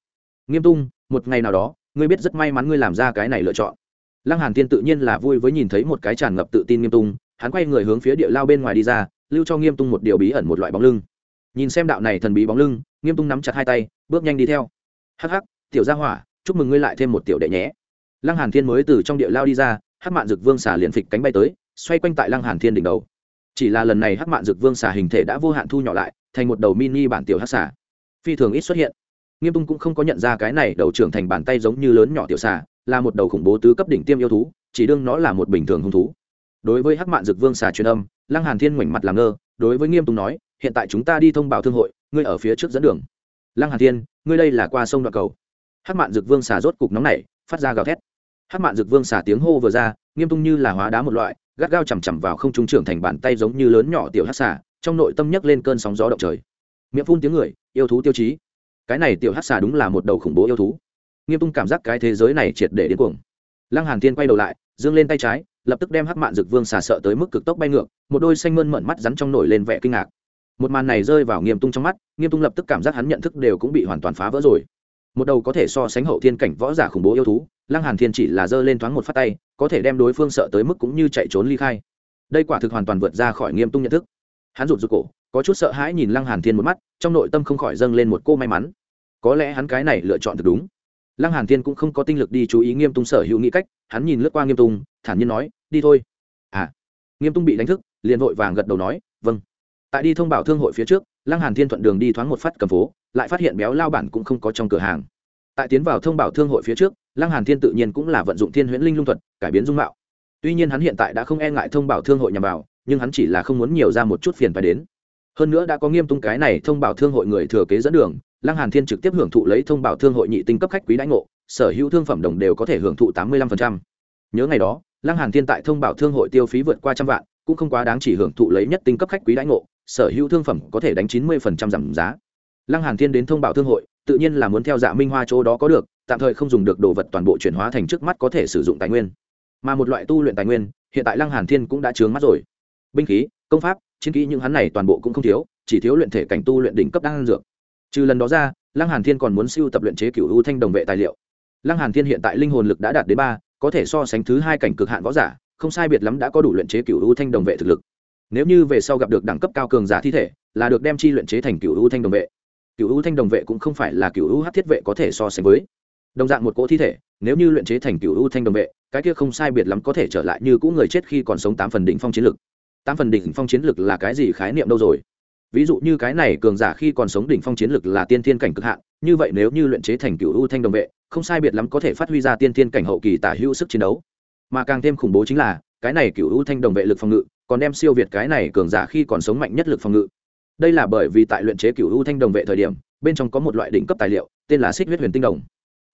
Speaker 1: Nghiêm tung, một ngày nào đó, ngươi biết rất may mắn ngươi làm ra cái này lựa chọn. Lăng hàn thiên tự nhiên là vui với nhìn thấy một cái tràn ngập tự tin nghiêm tung hắn quay người hướng phía địa lao bên ngoài đi ra, lưu cho nghiêm tung một điều bí ẩn một loại bóng lưng. Nhìn xem đạo này thần bí bóng lưng, nghiêm tung nắm chặt hai tay, bước nhanh đi theo. Hắc hắc, tiểu gia hỏa, chúc mừng ngươi lại thêm một tiểu đệ nhé. Lăng hàn thiên mới từ trong địa lao đi ra, hắc mạn dực vương xả liền phịch cánh bay tới, xoay quanh tại lăng hàn thiên đỉnh đầu. Chỉ là lần này hắc mạn dực vương xả hình thể đã vô hạn thu nhỏ lại, thành một đầu mini bản tiểu hắc xả phi thường ít xuất hiện. Nghiêm tung cũng không có nhận ra cái này đầu trưởng thành bàn tay giống như lớn nhỏ tiểu xả là một đầu khủng bố tứ cấp đỉnh tiêm yêu thú, chỉ đương nó là một bình thường hung thú đối với hắc mạn dực vương xà truyền âm, lăng hàn thiên ngoảnh mặt làm ngơ, đối với nghiêm tùng nói, hiện tại chúng ta đi thông báo thương hội, ngươi ở phía trước dẫn đường. Lăng hàn thiên, ngươi đây là qua sông đoạn cầu. Hắc mạn dực vương xà rốt cục nóng nảy, phát ra gào thét. Hắc mạn dực vương xà tiếng hô vừa ra, nghiêm tung như là hóa đá một loại, gắt gao chầm chầm vào không trung trưởng thành bàn tay giống như lớn nhỏ tiểu hắc xà, trong nội tâm nhấc lên cơn sóng gió động trời. Miệng phun tiếng người, yêu thú tiêu chí. Cái này tiểu hắc xà đúng là một đầu khủng bố yêu thú. Nghiêm tung cảm giác cái thế giới này triệt để điên cuồng. Lăng hàn thiên quay đầu lại, dương lên tay trái lập tức đem hắc mạn dực vương xà sợ tới mức cực tốc bay ngược, một đôi xanh mơn mận mắt rắn trong nổi lên vẻ kinh ngạc. Một màn này rơi vào nghiêm tung trong mắt, nghiêm tung lập tức cảm giác hắn nhận thức đều cũng bị hoàn toàn phá vỡ rồi. Một đầu có thể so sánh hậu thiên cảnh võ giả khủng bố yêu thú, lăng hàn thiên chỉ là giơ lên thoáng một phát tay, có thể đem đối phương sợ tới mức cũng như chạy trốn ly khai. Đây quả thực hoàn toàn vượt ra khỏi nghiêm tung nhận thức. Hắn rụt rụt cổ, có chút sợ hãi nhìn lăng hàn thiên một mắt, trong nội tâm không khỏi dâng lên một cô may mắn. Có lẽ hắn cái này lựa chọn được đúng lăng hàn thiên cũng không có tinh lực đi chú ý nghiêm tung sở hữu nghĩ cách, hắn nhìn lướt qua nghiêm tung, thản nhiên nói, đi thôi. À. Nghiêm tung bị đánh thức, liền vội vàng gật đầu nói vâng. Tại đi thông báo thương hội phía trước, lăng hàn thiên thuận đường đi thoáng một phát cầm phố, lại phát hiện béo lao bản cũng không có trong cửa hàng. Tại tiến vào thông báo thương hội phía trước, lăng hàn thiên tự nhiên cũng là vận dụng thiên huyễn linh lung thuật, cải biến dung mạo. Tuy nhiên hắn hiện tại đã không e ngại thông báo thương hội nhằm vào, nhưng hắn chỉ là không muốn nhiều ra một chút phiền phải đến. Hơn nữa đã có nghiêm tung cái này thông báo thương hội người thừa kế dẫn đường lăng hàn thiên trực tiếp hưởng thụ lấy thông báo thương hội nhị tinh cấp khách quý đãi ngộ, sở hữu thương phẩm đồng đều có thể hưởng thụ tám mươi 85%. nhớ ngày đó, lăng hàn thiên tại thông báo thương hội tiêu phí vượt qua trăm vạn, cũng không quá đáng chỉ hưởng thụ lấy nhất tinh cấp khách quý đãi ngộ, sở hữu thương phẩm có thể đánh chín mươi giảm giá. Lăng hàn thiên đến thông báo thương hội, tự nhiên là muốn theo dạ minh hoa chỗ đó có được, tạm thời không dùng được đồ vật toàn bộ chuyển hóa thành trước mắt có thể sử dụng tài nguyên. Mà một loại tu luyện tài nguyên, hiện tại lăng hàn thiên cũng đã trướng mắt rồi. Binh khí, công pháp, chiến kỹ những hắn này toàn bộ cũng không thiếu, chỉ thiếu luyện thể cảnh tu luyện đỉnh cấp đang dược trừ lần đó ra, lăng hàn thiên còn muốn siêu tập luyện chế cửu u thanh đồng vệ tài liệu. Lăng hàn thiên hiện tại linh hồn lực đã đạt đến ba, có thể so sánh thứ hai cảnh cực hạn võ giả, không sai biệt lắm đã có đủ luyện chế cửu u thanh đồng vệ thực lực. Nếu như về sau gặp được đẳng cấp cao cường giả thi thể, là được đem chi luyện chế thành cửu u thanh đồng vệ. Cửu u thanh đồng vệ cũng không phải là cửu u hắc thiết vệ có thể so sánh với. Đồng dạng một cỗ thi thể, nếu như luyện chế thành cửu u thanh đồng vệ, cái kia không sai biệt lắm có thể trở lại như cũ người chết khi còn sống tám phần đỉnh phong chiến lực. Tám phần đỉnh phong chiến lực là cái gì khái niệm đâu rồi? Ví dụ như cái này cường giả khi còn sống đỉnh phong chiến lực là tiên thiên cảnh cực hạn, như vậy nếu như luyện chế thành cựu u thanh đồng vệ, không sai biệt lắm có thể phát huy ra tiên thiên cảnh hậu kỳ tả hữu sức chiến đấu. Mà càng thêm khủng bố chính là, cái này cựu u thanh đồng vệ lực phòng ngự, còn đem siêu việt cái này cường giả khi còn sống mạnh nhất lực phòng ngự. Đây là bởi vì tại luyện chế cựu u thanh đồng vệ thời điểm, bên trong có một loại đỉnh cấp tài liệu, tên là xích huyết huyền tinh đồng.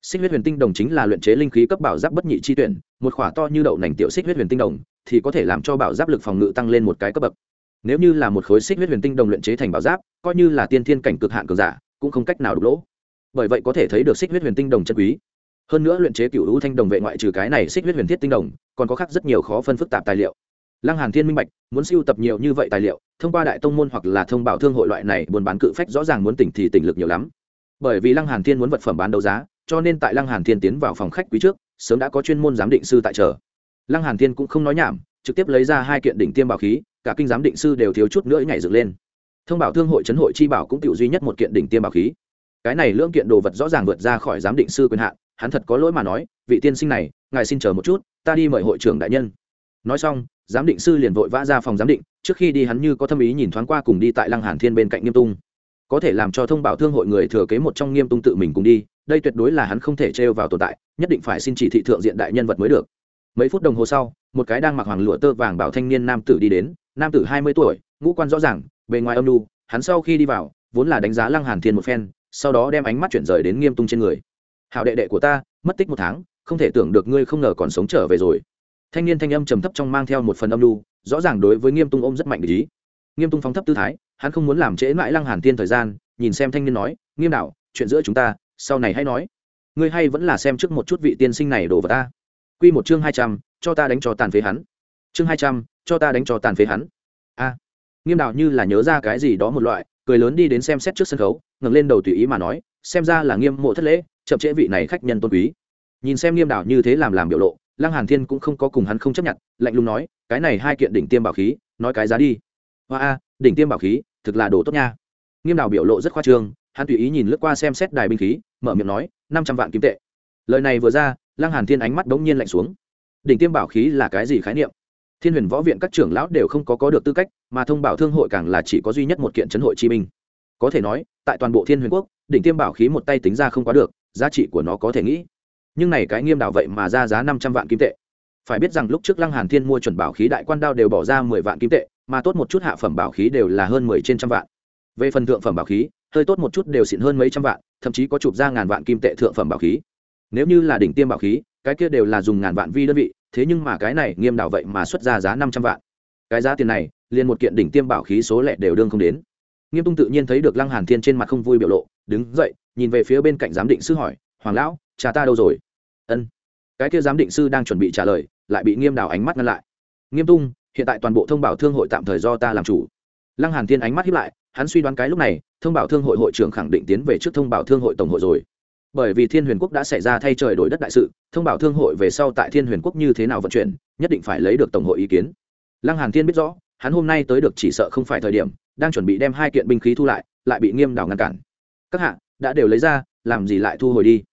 Speaker 1: Xích huyết huyền tinh đồng chính là luyện chế linh khí cấp bảo giáp bất nhị chi tuyển, một khỏa to như đậu nành tiểu xích huyết huyền tinh đồng, thì có thể làm cho bảo giáp lực phòng ngự tăng lên một cái cấp bậc nếu như là một khối xích huyết huyền tinh đồng luyện chế thành bảo giáp, coi như là tiên thiên cảnh cực hạn cường giả, cũng không cách nào đục lỗ. Bởi vậy có thể thấy được xích huyết huyền tinh đồng chân quý. Hơn nữa luyện chế cựu hữu thanh đồng vệ ngoại trừ cái này xích huyết huyền thiết tinh đồng, còn có khác rất nhiều khó phân phức tạp tài liệu. Lăng hàn thiên minh bạch, muốn siêu tập nhiều như vậy tài liệu, thông qua đại tông môn hoặc là thông báo thương hội loại này buôn bán cự phách rõ ràng muốn tỉnh thì tỉnh lực nhiều lắm. Bởi vì lăng hàn thiên muốn vật phẩm bán đấu giá, cho nên tại lăng hàn thiên tiến vào phòng khách quý trước, sớm đã có chuyên môn giám định sư tại chờ. Lăng hàn thiên cũng không nói nhảm, trực tiếp lấy ra hai kiện đỉnh tiêm bảo khí cả kinh giám định sư đều thiếu chút nữa nhảy dựng lên. Thông báo thương hội chấn hội chi bảo cũng tiểu duy nhất một kiện đỉnh tiêm bảo khí. Cái này lưỡng kiện đồ vật rõ ràng vượt ra khỏi giám định sư quyền hạn, hắn thật có lỗi mà nói, vị tiên sinh này, ngài xin chờ một chút, ta đi mời hội trưởng đại nhân. Nói xong, giám định sư liền vội vã ra phòng giám định, trước khi đi hắn như có tâm ý nhìn thoáng qua cùng đi tại lăng hàn thiên bên cạnh nghiêm tung. Có thể làm cho thông báo thương hội người thừa kế một trong nghiêm tung tự mình cùng đi, đây tuyệt đối là hắn không thể trêu vào tồn tại, nhất định phải xin chỉ thị thượng diện đại nhân vật mới được. Mấy phút đồng hồ sau, một cái đang mặc hoàng lụa tơ vàng bảo thanh niên nam tử đi đến nam tử hai mươi tuổi, ngũ quan rõ ràng, bề ngoài âm lu hắn sau khi đi vào, vốn là đánh giá lăng hàn thiên một phen, sau đó đem ánh mắt chuyển rời đến nghiêm tung trên người. Hảo đệ đệ của ta, mất tích một tháng, không thể tưởng được ngươi không ngờ còn sống trở về rồi. Thanh niên thanh âm trầm thấp trong mang theo một phần âm lưu rõ ràng đối với nghiêm tung ôm rất mạnh ý. Nghiêm tung phóng thấp tư thái, hắn không muốn làm trễ mãi lăng hàn thiên thời gian, nhìn xem thanh niên nói, nghiêm đạo, chuyện giữa chúng ta, sau này hãy nói. Ngươi hay vẫn là xem trước một chút vị tiên sinh này đổ vào ta. Quy một chương hai trăm, cho ta đánh cho tàn phế hắn. Chương hai trăm cho ta đánh cho tàn phế hắn. A, nghiêm đạo như là nhớ ra cái gì đó một loại, cười lớn đi đến xem xét trước sân khấu, ngẩng lên đầu tùy ý mà nói, xem ra là nghiêm mộ thất lễ, chậm trễ vị này khách nhân tôn quý. Nhìn xem nghiêm đạo như thế làm làm biểu lộ, lăng hàn thiên cũng không có cùng hắn không chấp nhận, lạnh lùng nói, cái này hai kiện đỉnh tiêm bảo khí, nói cái giá đi. Hoa a, đỉnh tiêm bảo khí, thực là đồ tốt nha. Nghiêm đạo biểu lộ rất khoa trương, hắn tùy ý nhìn lướt qua xem xét đài binh khí, mở miệng nói, năm trăm vạn kim tệ. Lời này vừa ra, lăng hàn thiên ánh mắt đống nhiên lạnh xuống. Đỉnh tiêm bảo khí là cái gì khái niệm? Thiên huyền võ viện các trưởng lão đều không có có được tư cách, mà thông bảo thương hội càng là chỉ có duy nhất một kiện chấn hội chi minh có thể nói, tại toàn bộ thiên huyền quốc, đỉnh tiêm bảo khí một tay tính ra không quá được, giá trị của nó có thể nghĩ. Nhưng này cái nghiêm đạo vậy mà ra giá năm trăm vạn kim tệ. Phải biết rằng lúc trước lăng hàn thiên mua chuẩn bảo khí đại quan đao đều bỏ ra mười vạn kim tệ, mà tốt một chút hạ phẩm bảo khí đều là hơn mười trên trăm vạn. Về phần thượng phẩm bảo khí, hơi tốt một chút đều xịn hơn mấy trăm vạn, thậm chí có chụp ra ngàn vạn kim tệ thượng phẩm bảo khí. Nếu như là đỉnh tiêm bảo khí, cái kia đều là dùng ngàn vạn vi đơn vị thế nhưng mà cái này nghiêm đảo vậy mà xuất ra giá năm trăm vạn. Cái giá tiền này, liền một kiện đỉnh tiêm bảo khí số lẻ đều đương không đến. Nghiêm tung tự nhiên thấy được lăng hàn thiên trên mặt không vui biểu lộ, đứng dậy, nhìn về phía bên cạnh giám định sư hỏi, hoàng lão, cha ta đâu rồi? Ân. Cái kia giám định sư đang chuẩn bị trả lời, lại bị nghiêm đào ánh mắt ngăn lại. Nghiêm tung, hiện tại toàn bộ thông báo thương hội tạm thời do ta làm chủ. Lăng hàn thiên ánh mắt hiếp lại, hắn suy đoán cái lúc này, thông báo thương hội hội trưởng khẳng định tiến về trước thông báo thương hội tổng hội rồi bởi vì thiên huyền quốc đã xảy ra thay trời đổi đất đại sự, thông báo thương hội về sau tại thiên huyền quốc như thế nào vận chuyển, nhất định phải lấy được tổng hội ý kiến. Lăng hàn thiên biết rõ, hắn hôm nay tới được chỉ sợ không phải thời điểm, đang chuẩn bị đem hai kiện binh khí thu lại lại bị nghiêm đảo ngăn cản. Các hạ, đã đều lấy ra, làm gì lại thu hồi đi?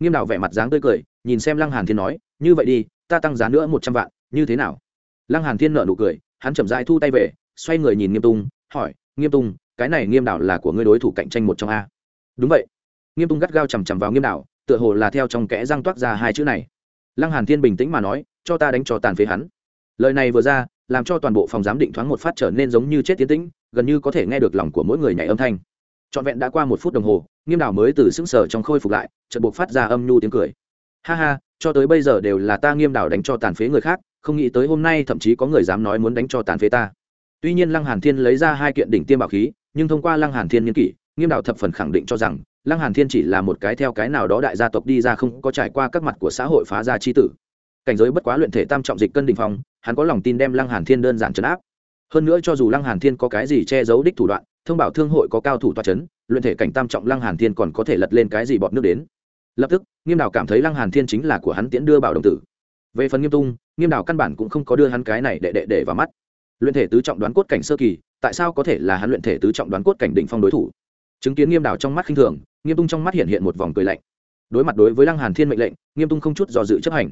Speaker 1: Nghiêm đảo vẻ mặt dáng tươi cười, nhìn xem lăng hàn thiên nói, như vậy đi, ta tăng giá nữa một trăm vạn, như thế nào? Lăng hàn thiên nở nụ cười, hắn chậm rãi thu tay về, xoay người nhìn nghiêm tung, hỏi, nghiêm tung, cái này nghiêm đảo là của ngươi đối thủ cạnh tranh một trong a? Đúng vậy nghiêm tung gắt gao chằm chằm vào nghiêm đảo tựa hồ là theo trong kẽ răng toát ra hai chữ này. Lăng hàn thiên bình tĩnh mà nói, cho ta đánh cho tàn phế hắn. Lời này vừa ra, làm cho toàn bộ phòng giám định thoáng một phát trở nên giống như chết tiến tĩnh, gần như có thể nghe được lòng của mỗi người nhảy âm thanh. Trọn vẹn đã qua một phút đồng hồ, nghiêm đảo mới từ sững sờ trong khôi phục lại, chợt buộc phát ra âm nhu tiếng cười. Ha ha, cho tới bây giờ đều là ta nghiêm đảo đánh cho tàn phế người khác, không nghĩ tới hôm nay thậm chí có người dám nói muốn đánh cho tàn phế ta. Tuy nhiên lăng hàn thiên lấy ra hai kiện đỉnh tiêm bảo khí, nhưng thông qua lăng hàn thiên nghiên kỷ, nghiêm đảo thập phần khẳng định cho rằng lăng hàn thiên chỉ là một cái theo cái nào đó đại gia tộc đi ra không có trải qua các mặt của xã hội phá ra chi tử. Cảnh giới bất quá luyện thể tam trọng dịch cân đình phong, hắn có lòng tin đem lăng hàn thiên đơn giản chấn áp. Hơn nữa cho dù lăng hàn thiên có cái gì che giấu đích thủ đoạn, thông bảo thương hội có cao thủ toa chấn, luyện thể cảnh tam trọng lăng hàn thiên còn có thể lật lên cái gì bọt nước đến. Lập tức, nghiêm đào cảm thấy lăng hàn thiên chính là của hắn tiễn đưa bảo đồng tử. Về phần nghiêm tung, nghiêm đào căn bản cũng không có đưa hắn cái này để để để vào mắt. Luyện thể tứ trọng đoán cốt cảnh sơ kỳ, tại sao có thể là hắn luyện thể tứ trọng đoán cốt cảnh đỉnh phong đối thủ? Chứng kiến nghiêm đào trong mắt khinh thường nghiêm tung trong mắt hiện hiện một vòng cười lạnh. Đối mặt đối với lăng hàn thiên mệnh lệnh, nghiêm tung không chút do dự chấp hành.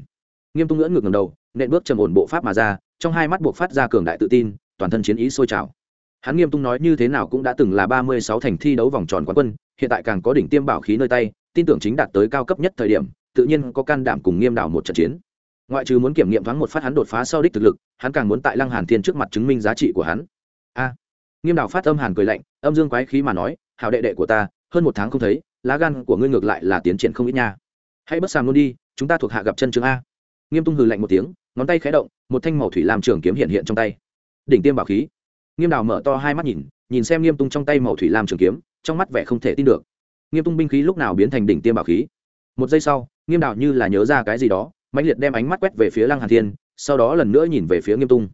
Speaker 1: Nghiêm tung ngỡ ngược ngầm đầu, nện bước trầm ổn bộ pháp mà ra, trong hai mắt buộc phát ra cường đại tự tin, toàn thân chiến ý sôi trào. Hắn nghiêm tung nói như thế nào cũng đã từng là ba mươi sáu thành thi đấu vòng tròn quán quân, hiện tại càng có đỉnh tiêm bảo khí nơi tay, tin tưởng chính đạt tới cao cấp nhất thời điểm, tự nhiên có can đảm cùng nghiêm đảo một trận chiến. Ngoại trừ muốn kiểm nghiệm thoáng một phát hắn đột phá sau đích thực lực, hắn càng muốn tại lăng hàn thiên trước mặt chứng minh giá trị của hắn. A. Nghiêm đảo phát âm hàn cười lạnh, âm dương quái khí mà nói hào đệ đệ của ta hơn một tháng không thấy, lá gan của ngươi ngược lại là tiến triển không ít nha. Hãy bất sàm luôn đi, chúng ta thuộc hạ gặp chân trường a. Nghiêm tung hừ lạnh một tiếng, ngón tay khé động, một thanh màu thủy làm trường kiếm hiện hiện trong tay. Đỉnh tiêm bảo khí. Nghiêm đào mở to hai mắt nhìn nhìn xem nghiêm tung trong tay màu thủy làm trường kiếm, trong mắt vẻ không thể tin được. Nghiêm tung binh khí lúc nào biến thành đỉnh tiêm bảo khí? Một giây sau, nghiêm đào như là nhớ ra cái gì đó mạnh liệt đem ánh mắt quét về phía lăng hàn thiên, sau đó lần nữa nhìn về phía nghiêm tung.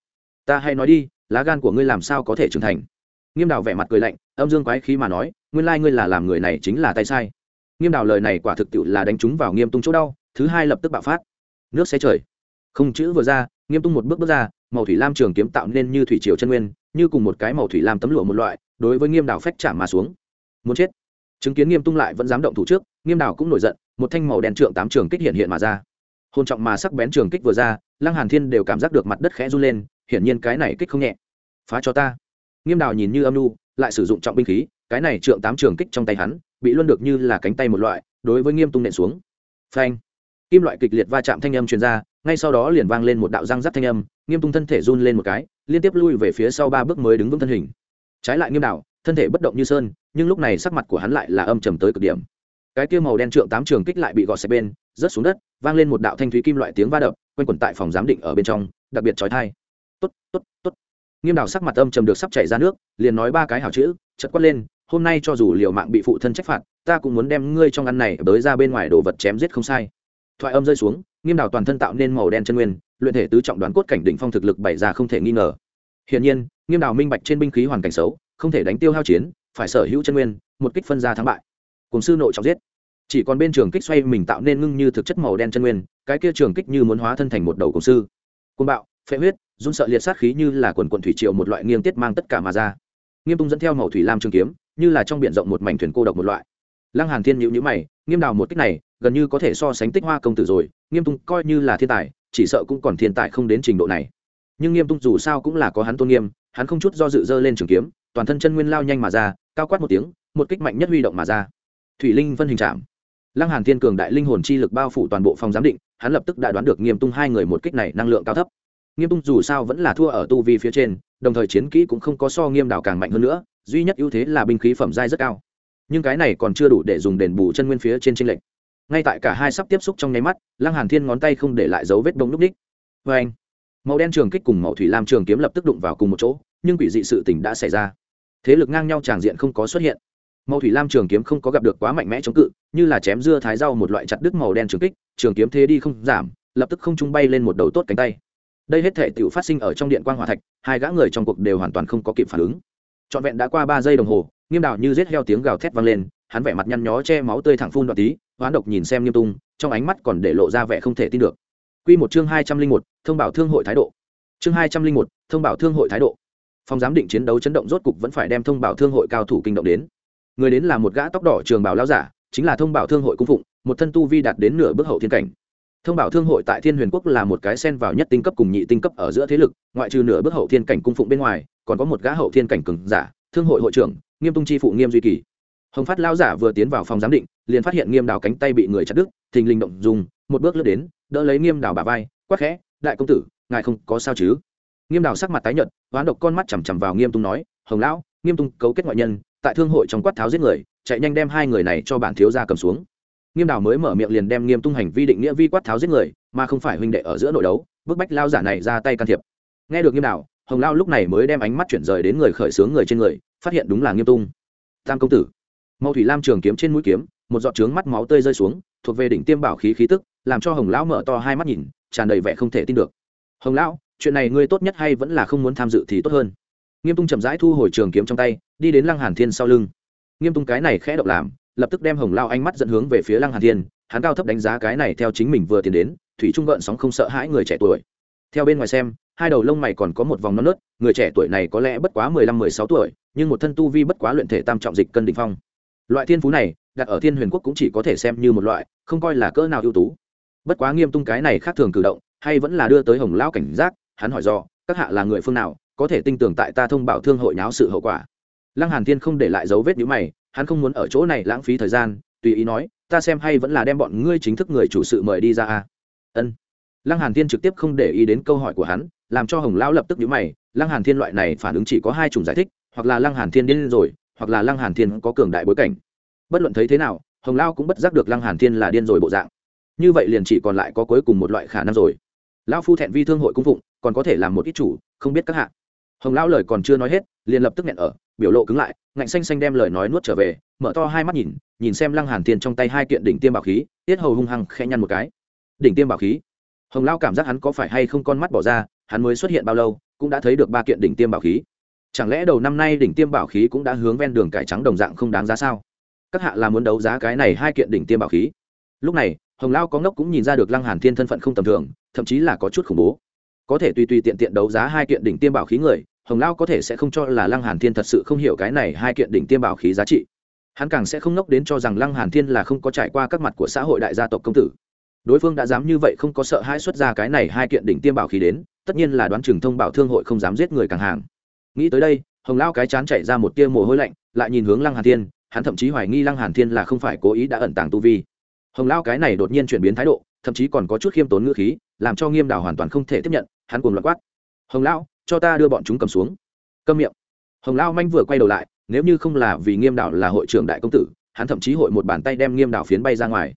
Speaker 1: Ta hay nói đi, lá gan của ngươi làm sao có thể trưởng thành? Nghiêm đào vẻ mặt cười lạnh, âm dương quái khí mà nói nguyên lai ngươi là làm người này chính là tay sai. Nghiêm đào lời này quả thực tiệu là đánh trúng vào nghiêm tung chỗ đau, thứ hai lập tức bạo phát. Nước xé trời. Không chữ vừa ra, nghiêm tung một bước bước ra, màu thủy lam trường kiếm tạo nên như thủy triều chân nguyên, như cùng một cái màu thủy lam tấm lụa một loại, đối với nghiêm đào phách trả mà xuống. Muốn chết. Chứng kiến nghiêm tung lại vẫn dám động thủ trước, nghiêm đào cũng nổi giận, một thanh màu đen trượng tám trường kích hiện hiện mà ra. Hôn trọng mà sắc bén trường kích vừa ra, lăng hàn thiên đều cảm giác được mặt đất khẽ run lên, hiển nhiên cái này kích không nhẹ. Phá cho ta. Nghiêm đào nhìn như âm nu lại sử dụng trọng binh khí cái này trượng tám trường kích trong tay hắn, bị luôn được như là cánh tay một loại, đối với nghiêm tung nện xuống. Phanh! Kim loại kịch liệt va chạm thanh âm truyền ra, ngay sau đó liền vang lên một đạo răng rắc thanh âm, nghiêm tung thân thể run lên một cái, liên tiếp lui về phía sau ba bước mới đứng vững thân hình. Trái lại nghiêm đạo, thân thể bất động như sơn, nhưng lúc này sắc mặt của hắn lại là âm trầm tới cực điểm. Cái kia màu đen trượng tám trường kích lại bị gọt xẹp bên, rớt xuống đất, vang lên một đạo thanh thúy kim loại tiếng va đập, quanh quẩn tại phòng giám định ở bên trong, đặc biệt trói thai tốt tốt tốt. Nghiêm đạo sắc mặt âm trầm được sắp chảy ra nước, liền nói ba cái hảo chữ chật quất lên hôm nay cho dù liều mạng bị phụ thân trách phạt, ta cũng muốn đem ngươi trong ăn này bới ra bên ngoài đồ vật chém giết không sai. Thoại âm rơi xuống, nghiêm đào toàn thân tạo nên màu đen chân nguyên, luyện thể tứ trọng đoán cốt cảnh đỉnh phong thực lực bày ra không thể nghi ngờ. Hiển nhiên, nghiêm đào minh bạch trên binh khí hoàn cảnh xấu, không thể đánh tiêu hao chiến, phải sở hữu chân nguyên, một kích phân ra thắng bại. Cùng sư nội trọng giết. Chỉ còn bên trường kích xoay mình tạo nên ngưng như thực chất màu đen chân nguyên, cái kia trường kích như muốn hóa thân thành một đầu cùng sư. Côn bạo, phệ huyết, run sợ liệt sát khí như là quần quần thủy triệu một loại nghiêng tiết mang tất cả mà ra. Nghiêm tung dẫn theo màu thủy lam trường kiếm như là trong biển rộng một mảnh thuyền cô độc một loại. Lăng hàn thiên nhíu nhíu mày, nghiêm đào một kích này, gần như có thể so sánh tích hoa công tử rồi, nghiêm tung coi như là thiên tài, chỉ sợ cũng còn thiên tài không đến trình độ này. Nhưng nghiêm tung dù sao cũng là có hắn tôn nghiêm, hắn không chút do dự dơ lên trường kiếm, toàn thân chân nguyên lao nhanh mà ra, cao quát một tiếng, một kích mạnh nhất huy động mà ra. Thủy linh phân hình trạm lăng hàn thiên cường đại linh hồn chi lực bao phủ toàn bộ phòng giám định, hắn lập tức đã đoán được nghiêm tung hai người một kích này năng lượng cao thấp. Nghiêm tung dù sao vẫn là thua ở tu vi phía trên, đồng thời chiến kỹ cũng không có so nghiêm đảo càng mạnh hơn nữa duy nhất ưu thế là binh khí phẩm giai rất cao. Nhưng cái này còn chưa đủ để dùng đền bù chân nguyên phía trên tranh lệch. Ngay tại cả hai sắp tiếp xúc trong nháy mắt, lăng hàn thiên ngón tay không để lại dấu vết bông núc đích. Vê anh, màu đen trường kích cùng màu thủy lam trường kiếm lập tức đụng vào cùng một chỗ, nhưng quỷ dị sự tình đã xảy ra. Thế lực ngang nhau tràng diện không có xuất hiện. Màu thủy lam trường kiếm không có gặp được quá mạnh mẽ chống cự, như là chém dưa thái rau một loại chặt đứt màu đen trường kích, trường kiếm thế đi không giảm, lập tức không trung bay lên một đầu tốt cánh tay. Đây hết thể tiểu phát sinh ở trong điện quan hòa thạch, hai gã người trong cuộc đều hoàn toàn không có kịp phản ứng trọn vẹn đã qua ba giây đồng hồ, nghiêm đạo như rết heo tiếng gào thét vang lên, hắn vẻ mặt nhăn nhó che máu tươi thẳng phun đoạn tí, hoán độc nhìn xem nghiêm tung, trong ánh mắt còn để lộ ra vẻ không thể tin được. Quy một chương hai trăm linh một, thông báo thương hội thái độ. Chương hai trăm linh một, thông báo thương hội thái độ. Phòng giám định chiến đấu chấn động rốt cục vẫn phải đem thông báo thương hội cao thủ kinh động đến. Người đến là một gã tóc đỏ trường bảo lao giả, chính là thông báo thương hội cung phụng, một thân tu vi đạt đến nửa bước hậu thiên cảnh thông bảo thương hội tại thiên huyền quốc là một cái sen vào nhất tinh cấp cùng nhị tinh cấp ở giữa thế lực, ngoại trừ nửa bước hậu thiên cảnh cung phụng bên ngoài, còn có một gã hậu thiên cảnh cường giả, thương hội hội trưởng, nghiêm tung chi phụ nghiêm duy kỳ. Hồng phát lao giả vừa tiến vào phòng giám định, liền phát hiện nghiêm đào cánh tay bị người chặt đứt, thình lình động dùng, một bước lướt đến, đỡ lấy nghiêm đào bà vai quắc khẽ, đại công tử, ngài không có sao chứ? Nghiêm đào sắc mặt tái nhợt, hoán độc con mắt chằm chằm vào nghiêm tung nói, hồng lão, nghiêm tung cấu kết ngoại nhân, tại thương hội trong quát tháo giết người, chạy nhanh đem hai người này cho bản thiếu gia cầm xuống nghiêm đào mới mở miệng liền đem nghiêm tung hành vi định nghĩa vi quát tháo giết người, mà không phải huynh đệ ở giữa nội đấu, bức bách lao giả này ra tay can thiệp. Nghe được nghiêm đào, hồng lao lúc này mới đem ánh mắt chuyển rời đến người khởi xướng người trên người, phát hiện đúng là nghiêm tung. Tam công tử. Màu thủy lam trường kiếm trên mũi kiếm, một giọt trướng mắt máu tươi rơi xuống, thuộc về đỉnh tiêm bảo khí khí tức, làm cho hồng lão mở to hai mắt nhìn, tràn đầy vẻ không thể tin được. Hồng lão, chuyện này ngươi tốt nhất hay vẫn là không muốn tham dự thì tốt hơn. Nghiêm tung chậm rãi thu hồi trường kiếm trong tay, đi đến lăng hàn thiên sau lưng. Nghiêm tung cái này khẽ động làm lập tức đem hồng lao ánh mắt dẫn hướng về phía lăng hàn thiên, hắn cao thấp đánh giá cái này theo chính mình vừa tiến đến, thủy trung gợn sóng không sợ hãi người trẻ tuổi. Theo bên ngoài xem, hai đầu lông mày còn có một vòng non nớt, người trẻ tuổi này có lẽ bất quá mười lăm, mười sáu tuổi, nhưng một thân tu vi bất quá luyện thể tam trọng dịch cân đỉnh phong. Loại thiên phú này, đặt ở thiên huyền quốc cũng chỉ có thể xem như một loại, không coi là cỡ nào ưu tú. Bất quá nghiêm tung cái này khác thường cử động, hay vẫn là đưa tới hồng lão cảnh giác, hắn hỏi do, các hạ là người phương nào, có thể tin tưởng tại ta thông báo thương hội nháo sự hậu quả. Lăng hàn thiên không để lại dấu vết nhíu mày hắn không muốn ở chỗ này lãng phí thời gian, tùy ý nói, ta xem hay vẫn là đem bọn ngươi chính thức người chủ sự mời đi ra a. Ân. Lăng hàn thiên trực tiếp không để ý đến câu hỏi của hắn, làm cho hồng lão lập tức nhíu mày, lăng hàn thiên loại này phản ứng chỉ có hai chủng giải thích, hoặc là lăng hàn thiên điên rồi, hoặc là lăng hàn thiên có cường đại bối cảnh. Bất luận thấy thế nào, hồng lão cũng bất giác được lăng hàn thiên là điên rồi bộ dạng. Như vậy liền chỉ còn lại có cuối cùng một loại khả năng rồi. Lão phu thẹn vi thương hội cung phụng, còn có thể làm một ít chủ, không biết các hạ. Hồng lão lời còn chưa nói hết, liền lập tức nghẹn ở biểu lộ cứng lại, ngạnh xanh xanh đem lời nói nuốt trở về, mở to hai mắt nhìn nhìn xem lăng hàn thiên trong tay hai kiện đỉnh tiêm bảo khí, tiết hầu hung hăng khẽ nhăn một cái. Đỉnh tiêm bảo khí? Hồng lao cảm giác hắn có phải hay không con mắt bỏ ra, hắn mới xuất hiện bao lâu, cũng đã thấy được ba kiện đỉnh tiêm bảo khí. Chẳng lẽ đầu năm nay đỉnh tiêm bảo khí cũng đã hướng ven đường cải trắng đồng dạng không đáng giá sao? Các hạ là muốn đấu giá cái này hai kiện đỉnh tiêm bảo khí. Lúc này, hồng lao có ngốc cũng nhìn ra được lăng hàn thiên thân phận không tầm thường, thậm chí là có chút khủng bố. Có thể tùy tùy tiện tiện đấu giá hai kiện đỉnh tiêm bảo khí người hồng lao có thể sẽ không cho là lăng hàn thiên thật sự không hiểu cái này hai kiện đỉnh tiêm bảo khí giá trị. Hắn càng sẽ không nốc đến cho rằng lăng hàn thiên là không có trải qua các mặt của xã hội đại gia tộc công tử. Đối phương đã dám như vậy không có sợ hãi xuất ra cái này hai kiện đỉnh tiêm bảo khí đến, tất nhiên là đoán chừng thông bảo thương hội không dám giết người càng hàng. Nghĩ tới đây, hồng lao cái chán chạy ra một tia mồ hôi lạnh, lại nhìn hướng lăng hàn thiên, hắn thậm chí hoài nghi lăng hàn thiên là không phải cố ý đã ẩn tàng tu vi. Hồng lao cái này đột nhiên chuyển biến thái độ, thậm chí còn có chút khiêm tốn ngữ khí, làm cho nghiêm đào hoàn toàn không thể tiếp nhận, hắn cuồng loạn quát. Hồng lao cho ta đưa bọn chúng cầm xuống. Câm miệng. Hồng lao manh vừa quay đầu lại, nếu như không là vì nghiêm đảo là hội trưởng đại công tử, hắn thậm chí hội một bàn tay đem nghiêm đảo phiến bay ra ngoài.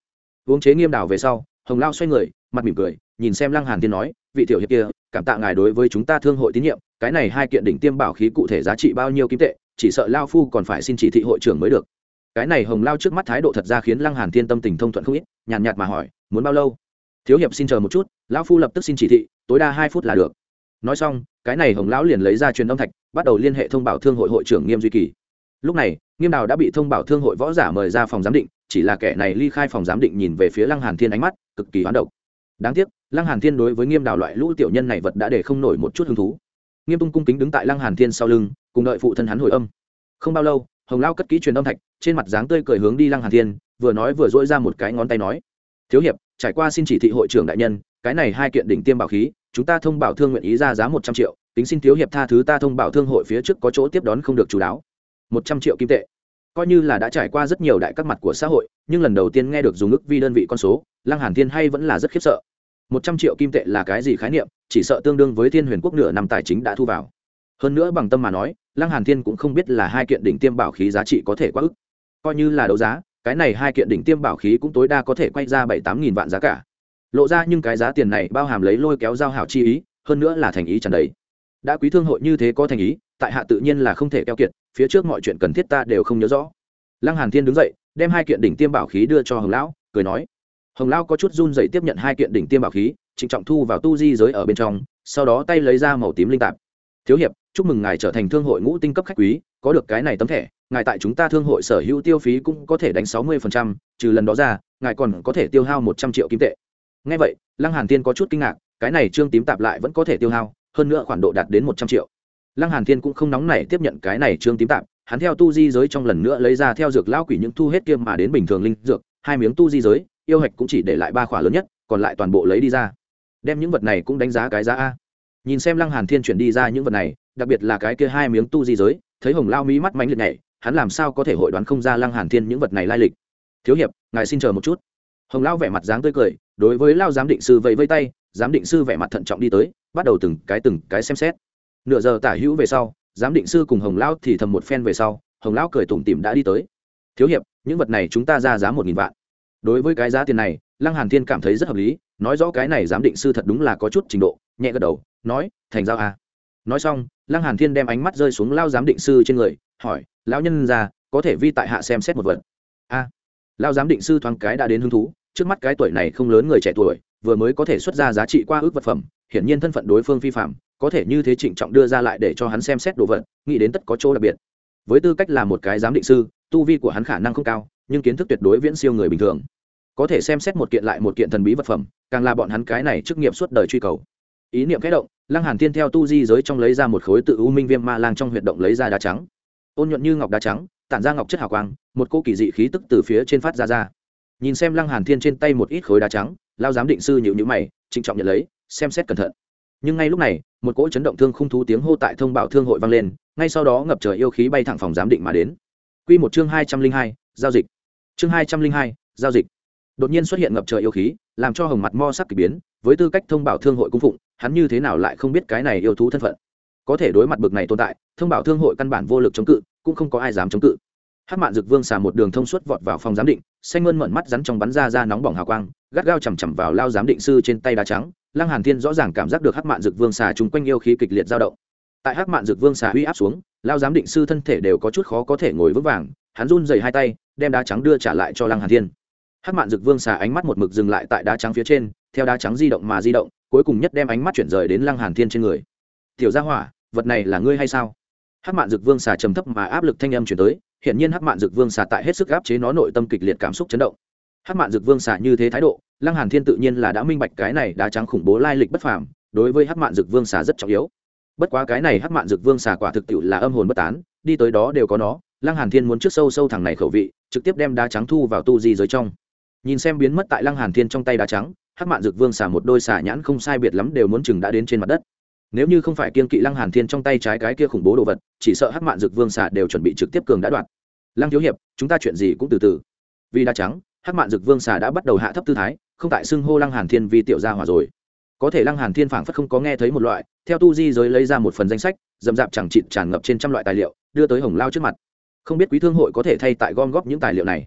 Speaker 1: Uống chế nghiêm đảo về sau, hồng lao xoay người, mặt mỉm cười, nhìn xem lăng hàn thiên nói, vị tiểu hiệp kia, cảm tạ ngài đối với chúng ta thương hội tín nhiệm, cái này hai kiện đỉnh tiêm bảo khí cụ thể giá trị bao nhiêu kim tệ, chỉ sợ lao phu còn phải xin chỉ thị hội trưởng mới được. Cái này hồng lao trước mắt thái độ thật ra khiến lăng hàn thiên tâm tình thông thuận không ít, nhàn nhạt mà hỏi, muốn bao lâu? Thiếu hiệp xin chờ một chút lão phu lập tức xin chỉ thị, tối đa hai phút là được nói xong, cái này hồng lão liền lấy ra truyền âm thạch, bắt đầu liên hệ thông báo thương hội hội trưởng nghiêm duy kỳ. Lúc này, nghiêm đào đã bị thông báo thương hội võ giả mời ra phòng giám định, chỉ là kẻ này ly khai phòng giám định nhìn về phía lăng hàn thiên ánh mắt, cực kỳ hoán độc. Đáng tiếc, lăng hàn thiên đối với nghiêm đào loại lũ tiểu nhân này vật đã để không nổi một chút hứng thú. Nghiêm tung cung kính đứng tại lăng hàn thiên sau lưng, cùng đợi phụ thân hắn hồi âm. Không bao lâu, hồng lao cất kỹ truyền âm thạch, trên mặt dáng tươi cười hướng đi lăng hàn thiên, vừa nói vừa dỗi ra một cái ngón tay nói, thiếu hiệp, trải qua xin chỉ thị hội trưởng đại nhân, cái này hai kiện đỉnh tiêm bảo khí chúng ta thông bảo thương nguyện ý ra giá một trăm triệu, tính xin thiếu hiệp tha thứ ta thông bảo thương hội phía trước có chỗ tiếp đón không được chú đáo. Một trăm triệu kim tệ. Coi như là đã trải qua rất nhiều đại các mặt của xã hội, nhưng lần đầu tiên nghe được dùng ức vi đơn vị con số, lăng hàn thiên hay vẫn là rất khiếp sợ. Một trăm triệu kim tệ là cái gì khái niệm, chỉ sợ tương đương với thiên huyền quốc nửa năm tài chính đã thu vào. Hơn nữa bằng tâm mà nói, lăng hàn thiên cũng không biết là hai kiện đỉnh tiêm bảo khí giá trị có thể quá ức. Coi như là đấu giá, cái này hai kiện đỉnh tiêm bảo khí cũng tối đa có thể quay ra bảy tám nghìn vạn giá cả lộ ra nhưng cái giá tiền này bao hàm lấy lôi kéo giao hảo chi ý, hơn nữa là thành ý trần đấy đã quý thương hội như thế có thành ý, tại hạ tự nhiên là không thể keo kiệt, phía trước mọi chuyện cần thiết ta đều không nhớ rõ. Lăng hàn thiên đứng dậy, đem hai kiện đỉnh tiêm bảo khí đưa cho hồng lão, cười nói. Hồng lão có chút run dậy tiếp nhận hai kiện đỉnh tiêm bảo khí, trịnh trọng thu vào tu di giới ở bên trong, sau đó tay lấy ra màu tím linh tạp. Thiếu hiệp, chúc mừng ngài trở thành thương hội ngũ tinh cấp khách quý, có được cái này tấm thẻ, ngài tại chúng ta thương hội sở hữu tiêu phí cũng có thể đánh sáu mươi trừ lần đó ra, ngài còn có thể tiêu hao một trăm triệu kim tệ ngay vậy, lăng hàn thiên có chút kinh ngạc, cái này trương tím tạp lại vẫn có thể tiêu hao, hơn nữa khoản độ đạt đến một trăm triệu. Lăng hàn thiên cũng không nóng nảy tiếp nhận cái này trương tím tạp, hắn theo tu di giới trong lần nữa lấy ra theo dược lão quỷ những thu hết kia mà đến bình thường linh dược, hai miếng tu di giới, yêu hạch cũng chỉ để lại ba khỏa lớn nhất, còn lại toàn bộ lấy đi ra. Đem những vật này cũng đánh giá cái giá a. Nhìn xem lăng hàn thiên chuyển đi ra những vật này, đặc biệt là cái kia hai miếng tu di giới, thấy hồng lao mỹ mắt mánh liệt nhảy, hắn làm sao có thể hội đoán không ra lăng hàn thiên những vật này lai lịch. Thiếu hiệp, ngài xin chờ một chút. Hồng lao vẻ mặt dáng tươi cười đối với lao giám định sư vẫy vây tay, giám định sư vẻ mặt thận trọng đi tới, bắt đầu từng cái từng cái xem xét nửa giờ tả hữu về sau, giám định sư cùng hồng lao thì thầm một phen về sau, hồng lão cười tủm tỉm đã đi tới thiếu hiệp, những vật này chúng ta ra giá một nghìn vạn đối với cái giá tiền này, lăng hàn thiên cảm thấy rất hợp lý, nói rõ cái này giám định sư thật đúng là có chút trình độ, nhẹ gật đầu, nói, thành giao à. nói xong, lăng hàn thiên đem ánh mắt rơi xuống lao giám định sư trên người, hỏi, lão nhân ra, có thể vi tại hạ xem xét một vật a à. lao giám định sư thoáng cái đã đến hứng thú trước mắt cái tuổi này không lớn người trẻ tuổi, vừa mới có thể xuất ra giá trị qua ước vật phẩm, hiển nhiên thân phận đối phương vi phạm, có thể như thế trịnh trọng đưa ra lại để cho hắn xem xét đồ vật, nghĩ đến tất có chỗ đặc biệt. Với tư cách là một cái giám định sư, tu vi của hắn khả năng không cao, nhưng kiến thức tuyệt đối viễn siêu người bình thường. Có thể xem xét một kiện lại một kiện thần bí vật phẩm, càng là bọn hắn cái này chức nghiệp suốt đời truy cầu. Ý niệm kẽ động, lăng hàn tiên theo tu di giới trong lấy ra một khối tự u minh viêm ma lang trong huyệt động lấy ra đá trắng. Ôn nhuận như ngọc đá trắng, tản ra ngọc chất hào quang, một cô kỳ dị khí tức từ phía trên phát ra ra nhìn xem lăng hàn thiên trên tay một ít khối đá trắng lao giám định sư nhịu nhữ mày, trịnh trọng nhận lấy, xem xét cẩn thận. Nhưng ngay lúc này, một cỗ chấn động thương không thú tiếng hô tại thông báo thương hội vang lên, ngay sau đó ngập trời yêu khí bay thẳng phòng giám định mà đến. Quy một chương hai trăm linh hai, giao dịch. Chương hai trăm linh hai, giao dịch. Đột nhiên xuất hiện ngập trời yêu khí, làm cho hồng mặt mo sắc kỳ biến, với tư cách thông báo thương hội cung phụng, hắn như thế nào lại không biết cái này yêu thú thân phận? Có thể đối mặt bực này tồn tại, thông báo thương hội căn bản vô lực chống cự, cũng không có ai dám chống cự hát mạn dực vương xà một đường thông suốt vọt vào phòng giám định, xanh mơn mận mắt rắn trong bắn ra ra nóng bỏng hào quang, gắt gao chằm chằm vào lao giám định sư trên tay đá trắng. Lăng hàn thiên rõ ràng cảm giác được hát mạn dực vương xà chung quanh yêu khí kịch liệt dao động. Tại hát mạn dực vương xà uy áp xuống, lao giám định sư thân thể đều có chút khó có thể ngồi vững vàng. Hắn run dày hai tay, đem đá trắng đưa trả lại cho lăng hàn thiên. Hát mạn dực vương xà ánh mắt một mực dừng lại tại đá trắng phía trên, theo đá trắng di động mà di động, cuối cùng nhất đem ánh mắt chuyển rời đến lăng hàn thiên trên người. Tiểu gia hỏa, vật này là ngươi hay sao? Hát mạn dực vương xà trầm thấp mà áp lực thanh âm chuyển tới hiện nhiên Hắc mạn dực vương xà tại hết sức áp chế nó nội tâm kịch liệt cảm xúc chấn động. Hắc mạn dực vương xà như thế thái độ, lăng hàn thiên tự nhiên là đã minh bạch cái này đá trắng khủng bố lai lịch bất phàm, đối với Hắc mạn dực vương xà rất trọng yếu. Bất quá cái này Hắc mạn dực vương xà quả thực tiệu là âm hồn bất tán, đi tới đó đều có nó, lăng hàn thiên muốn trước sâu sâu thằng này khẩu vị, trực tiếp đem đá trắng thu vào tu di giới trong. Nhìn xem biến mất tại lăng hàn thiên trong tay đá trắng, hắc mạn dược vương xả một đôi xả nhãn không sai biệt lắm đều muốn chừng đã đến trên mặt đất nếu như không phải kiên kỵ lăng hàn thiên trong tay trái cái kia khủng bố đồ vật, chỉ sợ hắc mạn dược vương xà đều chuẩn bị trực tiếp cường đã đoạt. Lăng thiếu hiệp, chúng ta chuyện gì cũng từ từ. Vì đa trắng, hắc mạn dược vương xà đã bắt đầu hạ thấp tư thái, không tại xưng hô lăng hàn thiên vì tiểu gia hỏa rồi. Có thể lăng hàn thiên phảng phất không có nghe thấy một loại, theo tu di giới lấy ra một phần danh sách dầm dạp chẳng chịt tràn ngập trên trăm loại tài liệu, đưa tới hồng lao trước mặt. Không biết quý thương hội có thể thay tại gom góp những tài liệu này.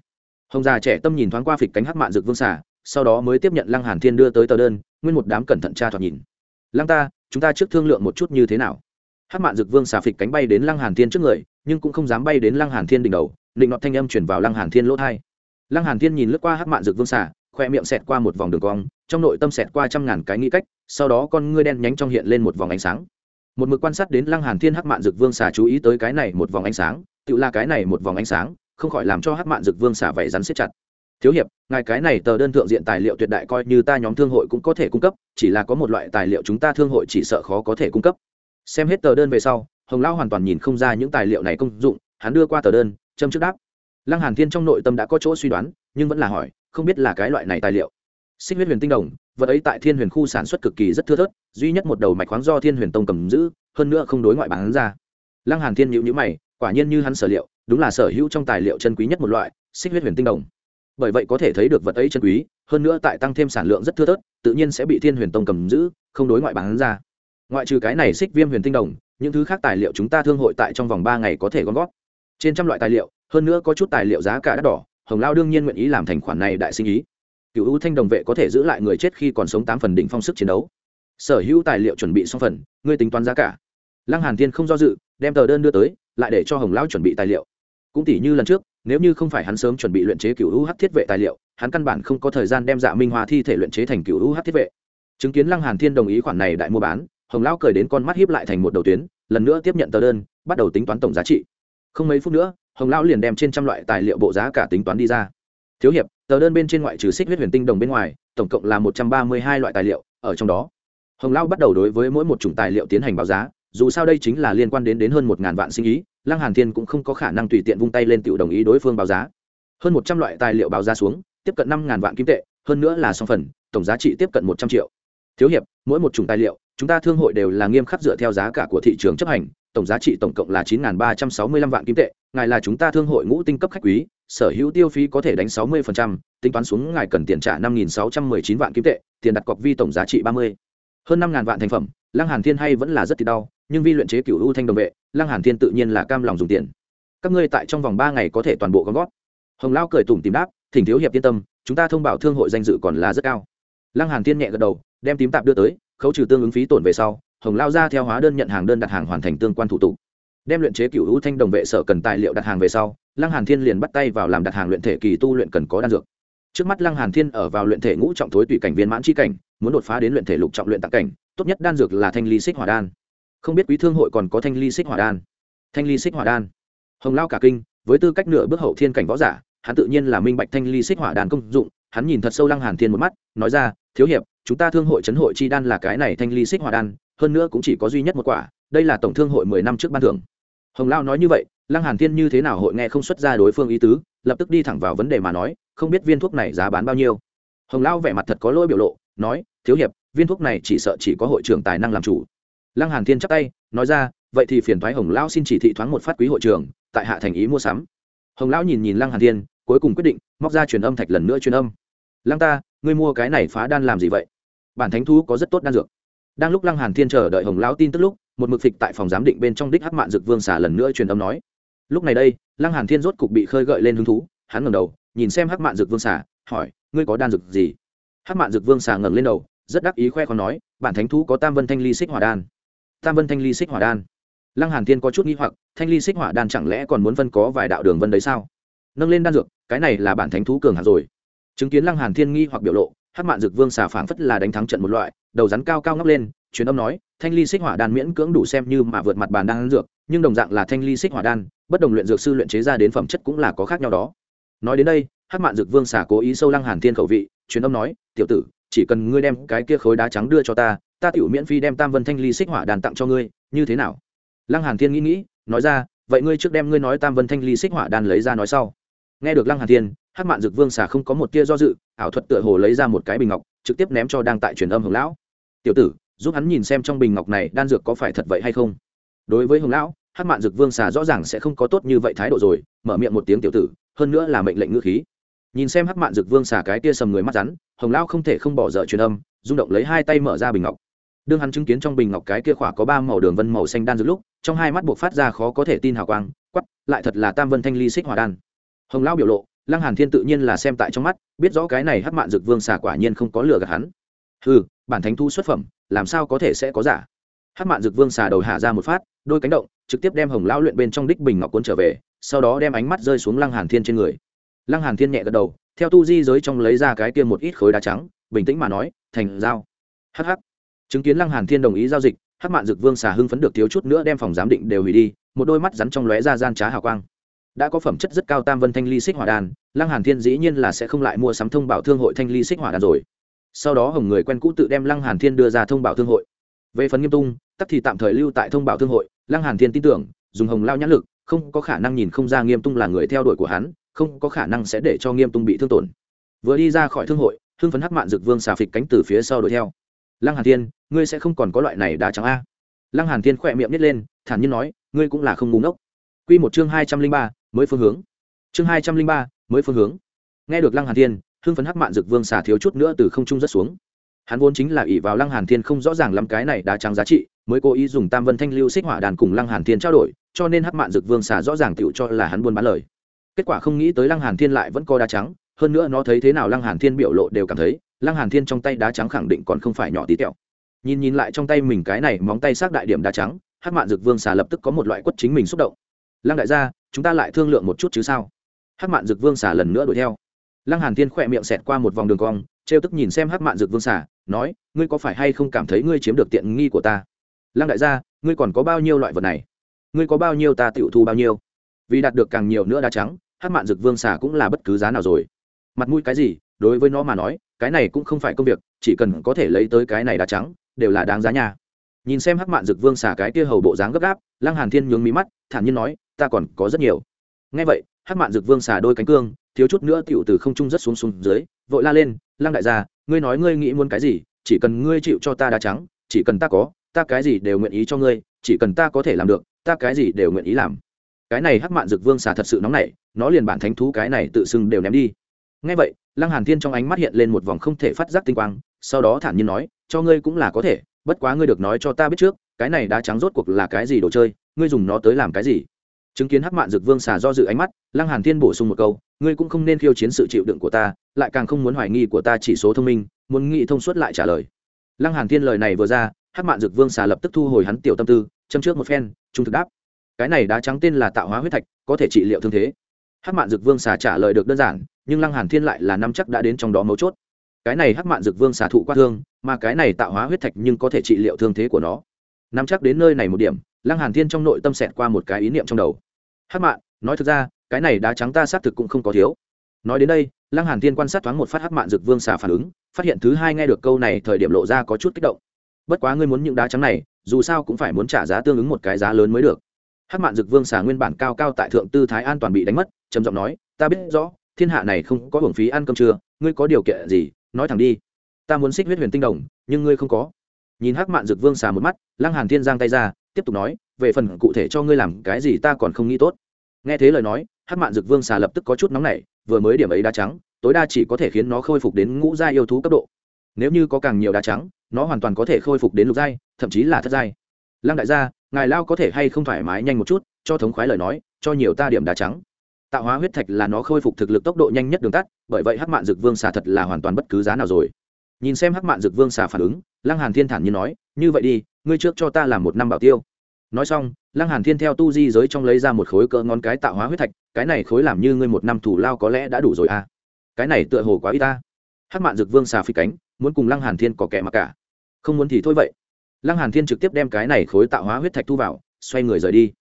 Speaker 1: Hồng già trẻ tâm nhìn thoáng qua phịch cánh hắc mạn dược vương xà, sau đó mới tiếp nhận lăng hàn thiên đưa tới tờ đơn, nguyên một đám cẩn thận tra thoạt nhìn. Lăng ta chúng ta trước thương lượng một chút như thế nào? Hắc mạn Dực vương xà phịch cánh bay đến lăng hàn thiên trước người nhưng cũng không dám bay đến lăng hàn thiên đỉnh đầu định nọt thanh âm chuyển vào lăng hàn thiên lỗ thai. Lăng hàn thiên nhìn lướt qua hắc mạn Dực vương xà, khoe miệng xẹt qua một vòng đường cong trong nội tâm xẹt qua trăm ngàn cái nghĩ cách sau đó con ngươi đen nhánh trong hiện lên một vòng ánh sáng. Một mực quan sát đến lăng hàn thiên hắc mạn Dực vương xà chú ý tới cái này một vòng ánh sáng tự là cái này một vòng ánh sáng không khỏi làm cho hắc mạn Dực vương xà vậy rắn siết chặt thiếu hiệp, ngài cái này tờ đơn thượng diện tài liệu tuyệt đại coi như ta nhóm thương hội cũng có thể cung cấp, chỉ là có một loại tài liệu chúng ta thương hội chỉ sợ khó có thể cung cấp. Xem hết tờ đơn về sau, hồng lao hoàn toàn nhìn không ra những tài liệu này công dụng, hắn đưa qua tờ đơn, châm trước đáp. Lăng hàn thiên trong nội tâm đã có chỗ suy đoán, nhưng vẫn là hỏi, không biết là cái loại này tài liệu. Xích huyết huyền tinh đồng, vật ấy tại thiên huyền khu sản xuất cực kỳ rất thưa thớt, duy nhất một đầu mạch khoáng do thiên huyền tông cầm giữ, hơn nữa không đối ngoại bán ra. Lăng hàn thiên nhíu nhíu mày, quả nhiên như hắn sở liệu, đúng là sở hữu trong tài liệu chân quý nhất một loại, xích huyết huyền tinh đồng bởi vậy có thể thấy được vật ấy chân quý, hơn nữa tại tăng thêm sản lượng rất thưa thớt, tự nhiên sẽ bị thiên huyền tông cầm giữ, không đối ngoại bán ra. Ngoại trừ cái này xích viêm huyền tinh đồng, những thứ khác tài liệu chúng ta thương hội tại trong vòng ba ngày có thể gom góp. Trên trăm loại tài liệu, hơn nữa có chút tài liệu giá cả đắt đỏ, hồng lao đương nhiên nguyện ý làm thành khoản này đại sinh ý. Cựu ưu thanh đồng vệ có thể giữ lại người chết khi còn sống tám phần đỉnh phong sức chiến đấu. Sở hữu tài liệu chuẩn bị xong phần, ngươi tính toán giá cả. Lăng hàn thiên không do dự, đem tờ đơn đưa tới, lại để cho hồng lao chuẩn bị tài liệu. Cũng tỷ như lần trước nếu như không phải hắn sớm chuẩn bị luyện chế cựu u UH thiết vệ tài liệu, hắn căn bản không có thời gian đem dạ minh hoa thi thể luyện chế thành cựu u UH thiết vệ. Chứng kiến lăng hàn thiên đồng ý khoản này đại mua bán, hồng lão cười đến con mắt hiếp lại thành một đầu tuyến, lần nữa tiếp nhận tờ đơn, bắt đầu tính toán tổng giá trị. Không mấy phút nữa, hồng lão liền đem trên trăm loại tài liệu bộ giá cả tính toán đi ra. Thiếu hiệp, tờ đơn bên trên ngoại trừ xích huyết huyền tinh đồng bên ngoài, tổng cộng là một trăm ba mươi hai loại tài liệu ở trong đó. Hồng lão bắt đầu đối với mỗi một chủng tài liệu tiến hành báo giá, dù sao đây chính là liên quan đến đến hơn một ngàn vạn sinh ý lăng hàn thiên cũng không có khả năng tùy tiện vung tay lên tiểu đồng ý đối phương báo giá. Hơn một trăm loại tài liệu báo giá xuống, tiếp cận năm ngàn vạn kim tệ, hơn nữa là song phần, tổng giá trị tiếp cận một trăm triệu. Thiếu hiệp, mỗi một chủng tài liệu, chúng ta thương hội đều là nghiêm khắc dựa theo giá cả của thị trường chấp hành, tổng giá trị tổng cộng là chín ba trăm sáu mươi lăm vạn kim tệ, ngài là chúng ta thương hội ngũ tinh cấp khách quý, sở hữu tiêu phí có thể đánh sáu mươi tính toán xuống ngài cần tiền trả năm sáu trăm mười chín vạn kim tệ, tiền đặt cọc vi tổng giá trị ba mươi. Hơn năm vạn thành phẩm, lăng hàn thiên hay vẫn là rất thì đau nhưng vi luyện chế cửu u thanh đồng vệ, lăng hàn thiên tự nhiên là cam lòng dùng tiền. Các ngươi tại trong vòng ba ngày có thể toàn bộ gom gót hồng lão cười tủm tìm đáp, thỉnh thiếu hiệp yên tâm, chúng ta thông báo thương hội danh dự còn là rất cao. Lăng hàn thiên nhẹ gật đầu, đem tím tạp đưa tới, khấu trừ tương ứng phí tổn về sau, hồng lao ra theo hóa đơn nhận hàng đơn đặt hàng hoàn thành tương quan thủ tục. Đem luyện chế cựu u thanh đồng vệ sở cần tài liệu đặt hàng về sau, lăng hàn thiên liền bắt tay vào làm đặt hàng luyện thể kỳ tu luyện cần có đan dược. Trước mắt lăng hàn thiên ở vào luyện thể ngũ trọng thối tùy cảnh viên mãn chi cảnh, muốn đột phá đến luyện thể lục trọng luyện tạng cảnh, tốt nhất đan dược là thanh ly xích hỏa đan không biết quý thương hội còn có thanh ly xích hỏa đan. Thanh ly xích hỏa đan. Hồng lao cả kinh, với tư cách nửa bước hậu thiên cảnh võ giả, hắn tự nhiên là minh bạch thanh ly xích hỏa đan công dụng, hắn nhìn thật sâu lăng hàn thiên một mắt, nói ra, thiếu hiệp, chúng ta thương hội chấn hội chi đan là cái này thanh ly xích hỏa đan, hơn nữa cũng chỉ có duy nhất một quả, đây là tổng thương hội mười năm trước ban thưởng. Hồng lao nói như vậy, lăng hàn thiên như thế nào hội nghe không xuất ra đối phương ý tứ, lập tức đi thẳng vào vấn đề mà nói, không biết viên thuốc này giá bán bao nhiêu? Hồng lao vẻ mặt thật có lỗi biểu lộ, nói, thiếu hiệp, viên thuốc này chỉ sợ chỉ có hội trưởng tài năng làm chủ lăng hàn thiên chắp tay, nói ra, vậy thì phiền thoái hồng Lão xin chỉ thị thoáng một phát quý hội trưởng tại hạ thành ý mua sắm. Hồng lão nhìn nhìn lăng hàn thiên, cuối cùng quyết định, móc ra truyền âm thạch lần nữa truyền âm. Lăng ta, ngươi mua cái này phá đan làm gì vậy? Bản thánh thú có rất tốt đan dược. Đang lúc lăng hàn thiên chờ đợi hồng lão tin tức lúc, một mực phịch tại phòng giám định bên trong đích hắc mạn dược vương xả lần nữa truyền âm nói. Lúc này đây, lăng hàn thiên rốt cục bị khơi gợi lên hứng thú, hắn ngẩng đầu, nhìn xem hắc mạn dược vương xả, hỏi, ngươi có đan dược gì? Hắc mạn dược vương xả ngẩng lên đầu, rất đắc ý khoe còn nói, bản thánh thú có tam vân thanh ly xích hỏa đan tam vân thanh ly xích hỏa đan. Lăng hàn thiên có chút nghi hoặc, thanh ly xích hỏa đan chẳng lẽ còn muốn vân có vài đạo đường vân đấy sao? Nâng lên đan dược, cái này là bản thánh thú cường hạt rồi. Chứng kiến lăng hàn thiên nghi hoặc biểu lộ, hắc mạn dược vương xà phảng phất là đánh thắng trận một loại, đầu rắn cao cao ngóc lên, truyền âm nói, thanh ly xích hỏa đan miễn cưỡng đủ xem như mà vượt mặt bàn đan dược, nhưng đồng dạng là thanh ly xích hỏa đan, bất đồng luyện dược sư luyện chế ra đến phẩm chất cũng là có khác nhau đó. Nói đến đây, hắc mạn dược vương xà cố ý sâu lăng hàn thiên khẩu vị, truyền âm nói, tiểu tử, chỉ cần ngươi đem cái kia khối đá trắng đưa cho ta ta tiểu miễn phí đem tam vân thanh ly xích hỏa đan tặng cho ngươi, như thế nào? Lăng hàn thiên nghĩ nghĩ, nói ra, vậy ngươi trước đem ngươi nói tam vân thanh ly xích hỏa đan lấy ra nói sau. Nghe được lăng hàn thiên, hắc mạn dược vương xà không có một tia do dự, ảo thuật tựa hồ lấy ra một cái bình ngọc, trực tiếp ném cho đang tại truyền âm hồng lão. Tiểu tử, giúp hắn nhìn xem trong bình ngọc này đan dược có phải thật vậy hay không? Đối với hồng lão, hắc mạn dược vương xà rõ ràng sẽ không có tốt như vậy thái độ rồi, mở miệng một tiếng tiểu tử, hơn nữa là mệnh lệnh ngữ khí. Nhìn xem hắc mạn dược vương xà cái tia sầm người mắt rắn, hồng lão không thể không bỏ dở truyền âm, rung động lấy hai tay mở ra bình ngọc đương hắn chứng kiến trong bình ngọc cái kia khỏa có ba màu đường vân màu xanh đan dược lúc, trong hai mắt buộc phát ra khó có thể tin hào quang quắp lại thật là tam vân thanh ly xích hỏa đan. Hồng lão biểu lộ, lăng hàn thiên tự nhiên là xem tại trong mắt, biết rõ cái này hắc mạn dược vương xà quả nhiên không có lừa gạt hắn. Hừ, bản thánh thu xuất phẩm, làm sao có thể sẽ có giả? Hắc mạn dược vương xà đầu hạ ra một phát, đôi cánh động, trực tiếp đem hồng lão luyện bên trong đích bình ngọc cuốn trở về, sau đó đem ánh mắt rơi xuống lăng hàn thiên trên người. Lăng hàn thiên nhẹ gật đầu, theo tu di giới trong lấy ra cái kia một ít khối đá trắng, bình tĩnh mà nói, thành giao. Hắc hắc chứng kiến lăng hàn thiên đồng ý giao dịch, hắc mạn Dực vương xà hưng phấn được thiếu chút nữa đem phòng giám định đều hủy đi, một đôi mắt rắn trong lóe ra gian trá hào quang. Đã có phẩm chất rất cao tam vân thanh ly xích hỏa đan lăng hàn thiên dĩ nhiên là sẽ không lại mua sắm thông bảo thương hội thanh ly xích hỏa đan rồi. Sau đó hồng người quen cũ tự đem lăng hàn thiên đưa ra thông bảo thương hội. Về phần nghiêm tung, tắc thì tạm thời lưu tại thông bảo thương hội, lăng hàn thiên tin tưởng, dùng hồng lao nhãn lực, không có khả năng nhìn không ra nghiêm tung là người theo đuổi của hắn, không có khả năng sẽ để cho nghiêm tung bị thương tổn. Vừa đi ra khỏi thương hội, hưng phấn hắc mạn Dực vương xà phịch cánh từ phía sau đuổi theo lăng hàn thiên, ngươi sẽ không còn có loại này đá trắng a. Lăng hàn thiên khỏe miệng nít lên, thản nhiên nói, ngươi cũng là không ngu ngốc. Quy một chương hai trăm linh ba, mới phương hướng. Chương hai trăm linh ba, mới phương hướng. Nghe được lăng hàn thiên, hưng phấn hắc mạn Dực vương xả thiếu chút nữa từ không trung rất xuống. Hắn vốn chính là ỷ vào lăng hàn thiên không rõ ràng lắm cái này đá trắng giá trị, mới cố ý dùng tam vân thanh lưu xích hỏa đàn cùng lăng hàn thiên trao đổi, cho nên hắc mạn Dực vương xả rõ ràng tựu cho là hắn buôn bán lời. Kết quả không nghĩ tới lăng hàn thiên lại vẫn có đá trắng, hơn nữa nó thấy thế nào lăng hàn thiên biểu lộ đều cảm thấy lăng hàn thiên trong tay đá trắng khẳng định còn không phải nhỏ tí tẹo. Nhìn nhìn lại trong tay mình cái này móng tay xác đại điểm đá trắng, hắc mạn dược vương xà lập tức có một loại quất chính mình xúc động. Lăng đại gia, chúng ta lại thương lượng một chút chứ sao? Hắc mạn dược vương xà lần nữa đuổi theo. Lăng hàn thiên khỏe miệng xẹt qua một vòng đường cong, trêu tức nhìn xem hắc mạn dược vương xà, nói, ngươi có phải hay không cảm thấy ngươi chiếm được tiện nghi của ta? Lăng đại gia, ngươi còn có bao nhiêu loại vật này? Ngươi có bao nhiêu ta tiểu thu bao nhiêu? Vì đạt được càng nhiều nữa đá trắng, hắc mạn dược vương xà cũng là bất cứ giá nào rồi. Mặt mũi cái gì, đối với nó mà nói cái này cũng không phải công việc, chỉ cần có thể lấy tới cái này đá trắng, đều là đáng giá nha. Nhìn xem hắc mạn dực vương xả cái kia hầu bộ dáng gấp gáp, lăng hàn thiên nhướng mí mắt, thản nhiên nói, ta còn có rất nhiều. Ngay vậy, hắc mạn dực vương xả đôi cánh cương, thiếu chút nữa tiểu từ không trung rất xuống xuống dưới, vội la lên, lăng đại gia, ngươi nói ngươi nghĩ muốn cái gì, chỉ cần ngươi chịu cho ta đá trắng, chỉ cần ta có, ta cái gì đều nguyện ý cho ngươi, chỉ cần ta có thể làm được, ta cái gì đều nguyện ý làm. Cái này hắc mạn dực vương xà thật sự nóng nảy, nó liền bản thánh thú cái này tự xưng đều ném đi ngay vậy, lăng hàn thiên trong ánh mắt hiện lên một vòng không thể phát giác tinh quang, sau đó thản nhiên nói, cho ngươi cũng là có thể, bất quá ngươi được nói cho ta biết trước, cái này đá trắng rốt cuộc là cái gì đồ chơi, ngươi dùng nó tới làm cái gì? Chứng kiến hắc mạn dược vương xà do dự ánh mắt, lăng hàn thiên bổ sung một câu, ngươi cũng không nên khiêu chiến sự chịu đựng của ta, lại càng không muốn hoài nghi của ta chỉ số thông minh, muốn nghĩ thông suốt lại trả lời. Lăng hàn thiên lời này vừa ra, hắc mạn dược vương xà lập tức thu hồi hắn tiểu tâm tư, châm trước một phen, trung thực đáp, cái này đá trắng tên là tạo hóa huyết thạch, có thể trị liệu thương thế. Hắc mạn dược vương xà trả lời được đơn giản nhưng lăng hàn thiên lại là năm chắc đã đến trong đó mấu chốt. Cái này hắc mạn dược vương xả thụ qua thương, mà cái này tạo hóa huyết thạch nhưng có thể trị liệu thương thế của nó. Năm chắc đến nơi này một điểm, lăng hàn thiên trong nội tâm xẹt qua một cái ý niệm trong đầu. Hắc mạn, nói thực ra, cái này đá trắng ta xác thực cũng không có thiếu. Nói đến đây, lăng hàn thiên quan sát thoáng một phát hắc mạn dược vương xả phản ứng, phát hiện thứ hai nghe được câu này thời điểm lộ ra có chút kích động. Bất quá ngươi muốn những đá trắng này, dù sao cũng phải muốn trả giá tương ứng một cái giá lớn mới được. Hắc mạn dược vương xả nguyên bản cao cao tại thượng tư thái an toàn bị đánh mất, trầm giọng nói, ta biết rõ thiên hạ này không có hưởng phí ăn cơm trưa, ngươi có điều kiện gì, nói thẳng đi. Ta muốn xích huyết huyền tinh đồng, nhưng ngươi không có. Nhìn hắc mạn dược vương xà một mắt, lăng hàn thiên giang tay ra, tiếp tục nói, về phần cụ thể cho ngươi làm cái gì ta còn không nghĩ tốt. Nghe thế lời nói, hắc mạn dược vương xà lập tức có chút nóng nảy, vừa mới điểm ấy đá trắng, tối đa chỉ có thể khiến nó khôi phục đến ngũ gia yêu thú cấp độ. Nếu như có càng nhiều đá trắng, nó hoàn toàn có thể khôi phục đến lục giai, thậm chí là thất giai. Lăng đại gia, ngài lao có thể hay không thoải mái nhanh một chút, cho thống khoái lời nói, cho nhiều ta điểm đá trắng tạo hóa huyết thạch là nó khôi phục thực lực tốc độ nhanh nhất đường tắt, bởi vậy hắc mạn dược vương xà thật là hoàn toàn bất cứ giá nào rồi. Nhìn xem hắc mạn dược vương xà phản ứng, lăng hàn thiên thản như nói, như vậy đi, ngươi trước cho ta làm một năm bảo tiêu. Nói xong, lăng hàn thiên theo tu di giới trong lấy ra một khối cỡ ngón cái tạo hóa huyết thạch, cái này khối làm như ngươi một năm thủ lao có lẽ đã đủ rồi à? Cái này tựa hồ quá ít ta. Hắc mạn dược vương xà phi cánh, muốn cùng lăng hàn thiên có kẻ mà cả. Không muốn thì thôi vậy. Lăng hàn thiên trực tiếp đem cái này khối tạo hóa huyết thạch thu vào, xoay người rời đi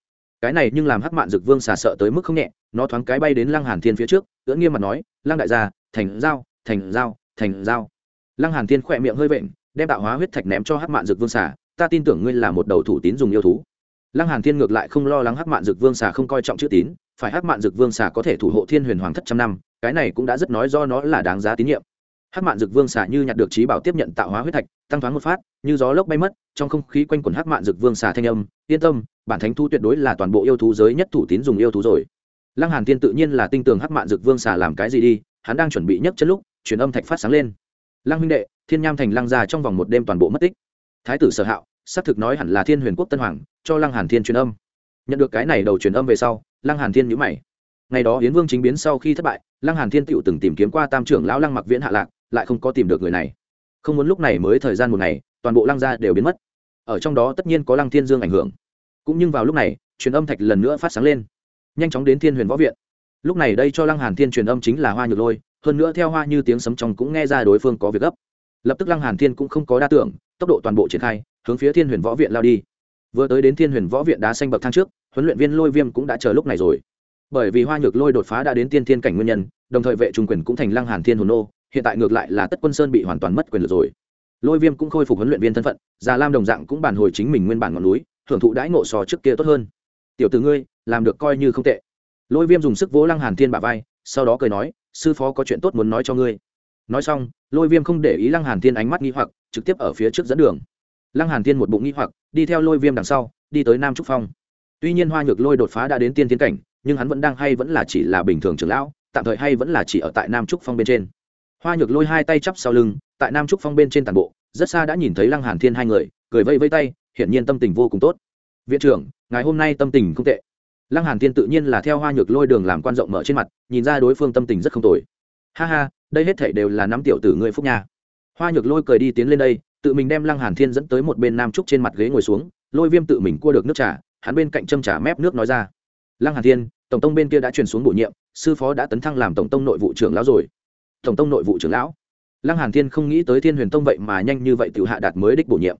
Speaker 1: cái này nhưng làm hắc mạn dực vương xà sợ tới mức không nhẹ, nó thoáng cái bay đến lăng hàn thiên phía trước, ưỡn nghiêm mặt nói, lăng đại gia, thành giao thành giao thành giao. Lăng hàn thiên khỏe miệng hơi vện, đem tạo hóa huyết thạch ném cho hắc mạn dực vương xà, ta tin tưởng ngươi là một đầu thủ tín dùng yêu thú. Lăng hàn thiên ngược lại không lo lắng hắc mạn dực vương xà không coi trọng chữ tín, phải hắc mạn dực vương xà có thể thủ hộ thiên huyền hoàng thất trăm năm, cái này cũng đã rất nói do nó là đáng giá tín nhiệm. Hát mạn dược vương xà như nhặt được trí bảo tiếp nhận tạo hóa huyết thạch, tăng thoáng một phát, như gió lốc bay mất, trong không khí quanh quẩn hát mạn dược vương xà thanh âm, yên tâm, bản thánh thu tuyệt đối là toàn bộ yêu thú giới nhất thủ tín dùng yêu thú rồi. Lăng hàn thiên tự nhiên là tinh tường hát mạn dược vương xà làm cái gì đi, hắn đang chuẩn bị nhấc chân lúc, truyền âm thạch phát sáng lên. Lăng huynh đệ, thiên nham thành lăng già trong vòng một đêm toàn bộ mất tích. Thái tử sở hạo, xác thực nói hẳn là thiên huyền quốc tân hoàng, cho lăng hàn thiên truyền âm. Nhận được cái này đầu truyền âm về sau, lăng hàn thiên nhíu mày. Ngày đó yến vương chính biến sau khi thất bại, lăng hàn thiên tựu từng tìm kiếm qua tam trưởng lão lăng mặc viễn hạ lạc lại không có tìm được người này. Không muốn lúc này mới thời gian một ngày, toàn bộ lăng gia đều biến mất. Ở trong đó tất nhiên có lăng thiên dương ảnh hưởng. Cũng nhưng vào lúc này, truyền âm thạch lần nữa phát sáng lên. Nhanh chóng đến thiên huyền võ viện. Lúc này đây cho lăng hàn thiên truyền âm chính là hoa nhược lôi, hơn nữa theo hoa như tiếng sấm trong cũng nghe ra đối phương có việc gấp. Lập tức lăng hàn thiên cũng không có đa tưởng, tốc độ toàn bộ triển khai, hướng phía thiên huyền võ viện lao đi. Vừa tới đến thiên huyền võ viện đá xanh bậc thang trước, huấn luyện viên lôi viêm cũng đã chờ lúc này rồi. Bởi vì hoa nhược lôi đột phá đã đến tiên thiên cảnh nguyên nhân, đồng thời vệ trung quyền cũng thành lăng hàn thiên hồn nô hiện tại ngược lại là tất quân sơn bị hoàn toàn mất quyền lực rồi. Lôi viêm cũng khôi phục huấn luyện viên thân phận, già lam đồng dạng cũng bàn hồi chính mình nguyên bản ngọn núi thưởng thụ đãi ngộ sò trước kia tốt hơn. Tiểu tử ngươi, làm được coi như không tệ. Lôi viêm dùng sức vỗ lăng hàn thiên bà vai, sau đó cười nói, sư phó có chuyện tốt muốn nói cho ngươi. Nói xong, lôi viêm không để ý lăng hàn thiên ánh mắt nghi hoặc, trực tiếp ở phía trước dẫn đường. Lăng hàn thiên một bụng nghi hoặc, đi theo lôi viêm đằng sau, đi tới nam trúc phong. Tuy nhiên hoa nhược lôi đột phá đã đến tiên tiến cảnh, nhưng hắn vẫn đang hay vẫn là chỉ là bình thường trưởng lão, tạm thời hay vẫn là chỉ ở tại nam trúc phong bên trên hoa nhược lôi hai tay chắp sau lưng, tại nam trúc phong bên trên tàn bộ, rất xa đã nhìn thấy lăng hàn thiên hai người, cười vây vây tay, hiển nhiên tâm tình vô cùng tốt. Viện trưởng, ngày hôm nay tâm tình không tệ. Lăng hàn thiên tự nhiên là theo hoa nhược lôi đường làm quan rộng mở trên mặt, nhìn ra đối phương tâm tình rất không tồi. Ha ha, đây hết thảy đều là nắm tiểu tử ngươi phúc nha. Hoa nhược lôi cười đi tiến lên đây, tự mình đem lăng hàn thiên dẫn tới một bên nam trúc trên mặt ghế ngồi xuống, lôi viêm tự mình cua được nước trà, hắn bên cạnh châm trà mép nước nói ra. Lăng hàn thiên, tổng tông bên kia đã chuyển xuống bổ nhiệm, sư phó đã tấn thăng làm tổng tông nội vụ trưởng lão rồi tổng tông nội vụ trưởng lão. Lăng hàn thiên không nghĩ tới thiên huyền tông vậy mà nhanh như vậy tự hạ đạt mới đích bổ nhiệm.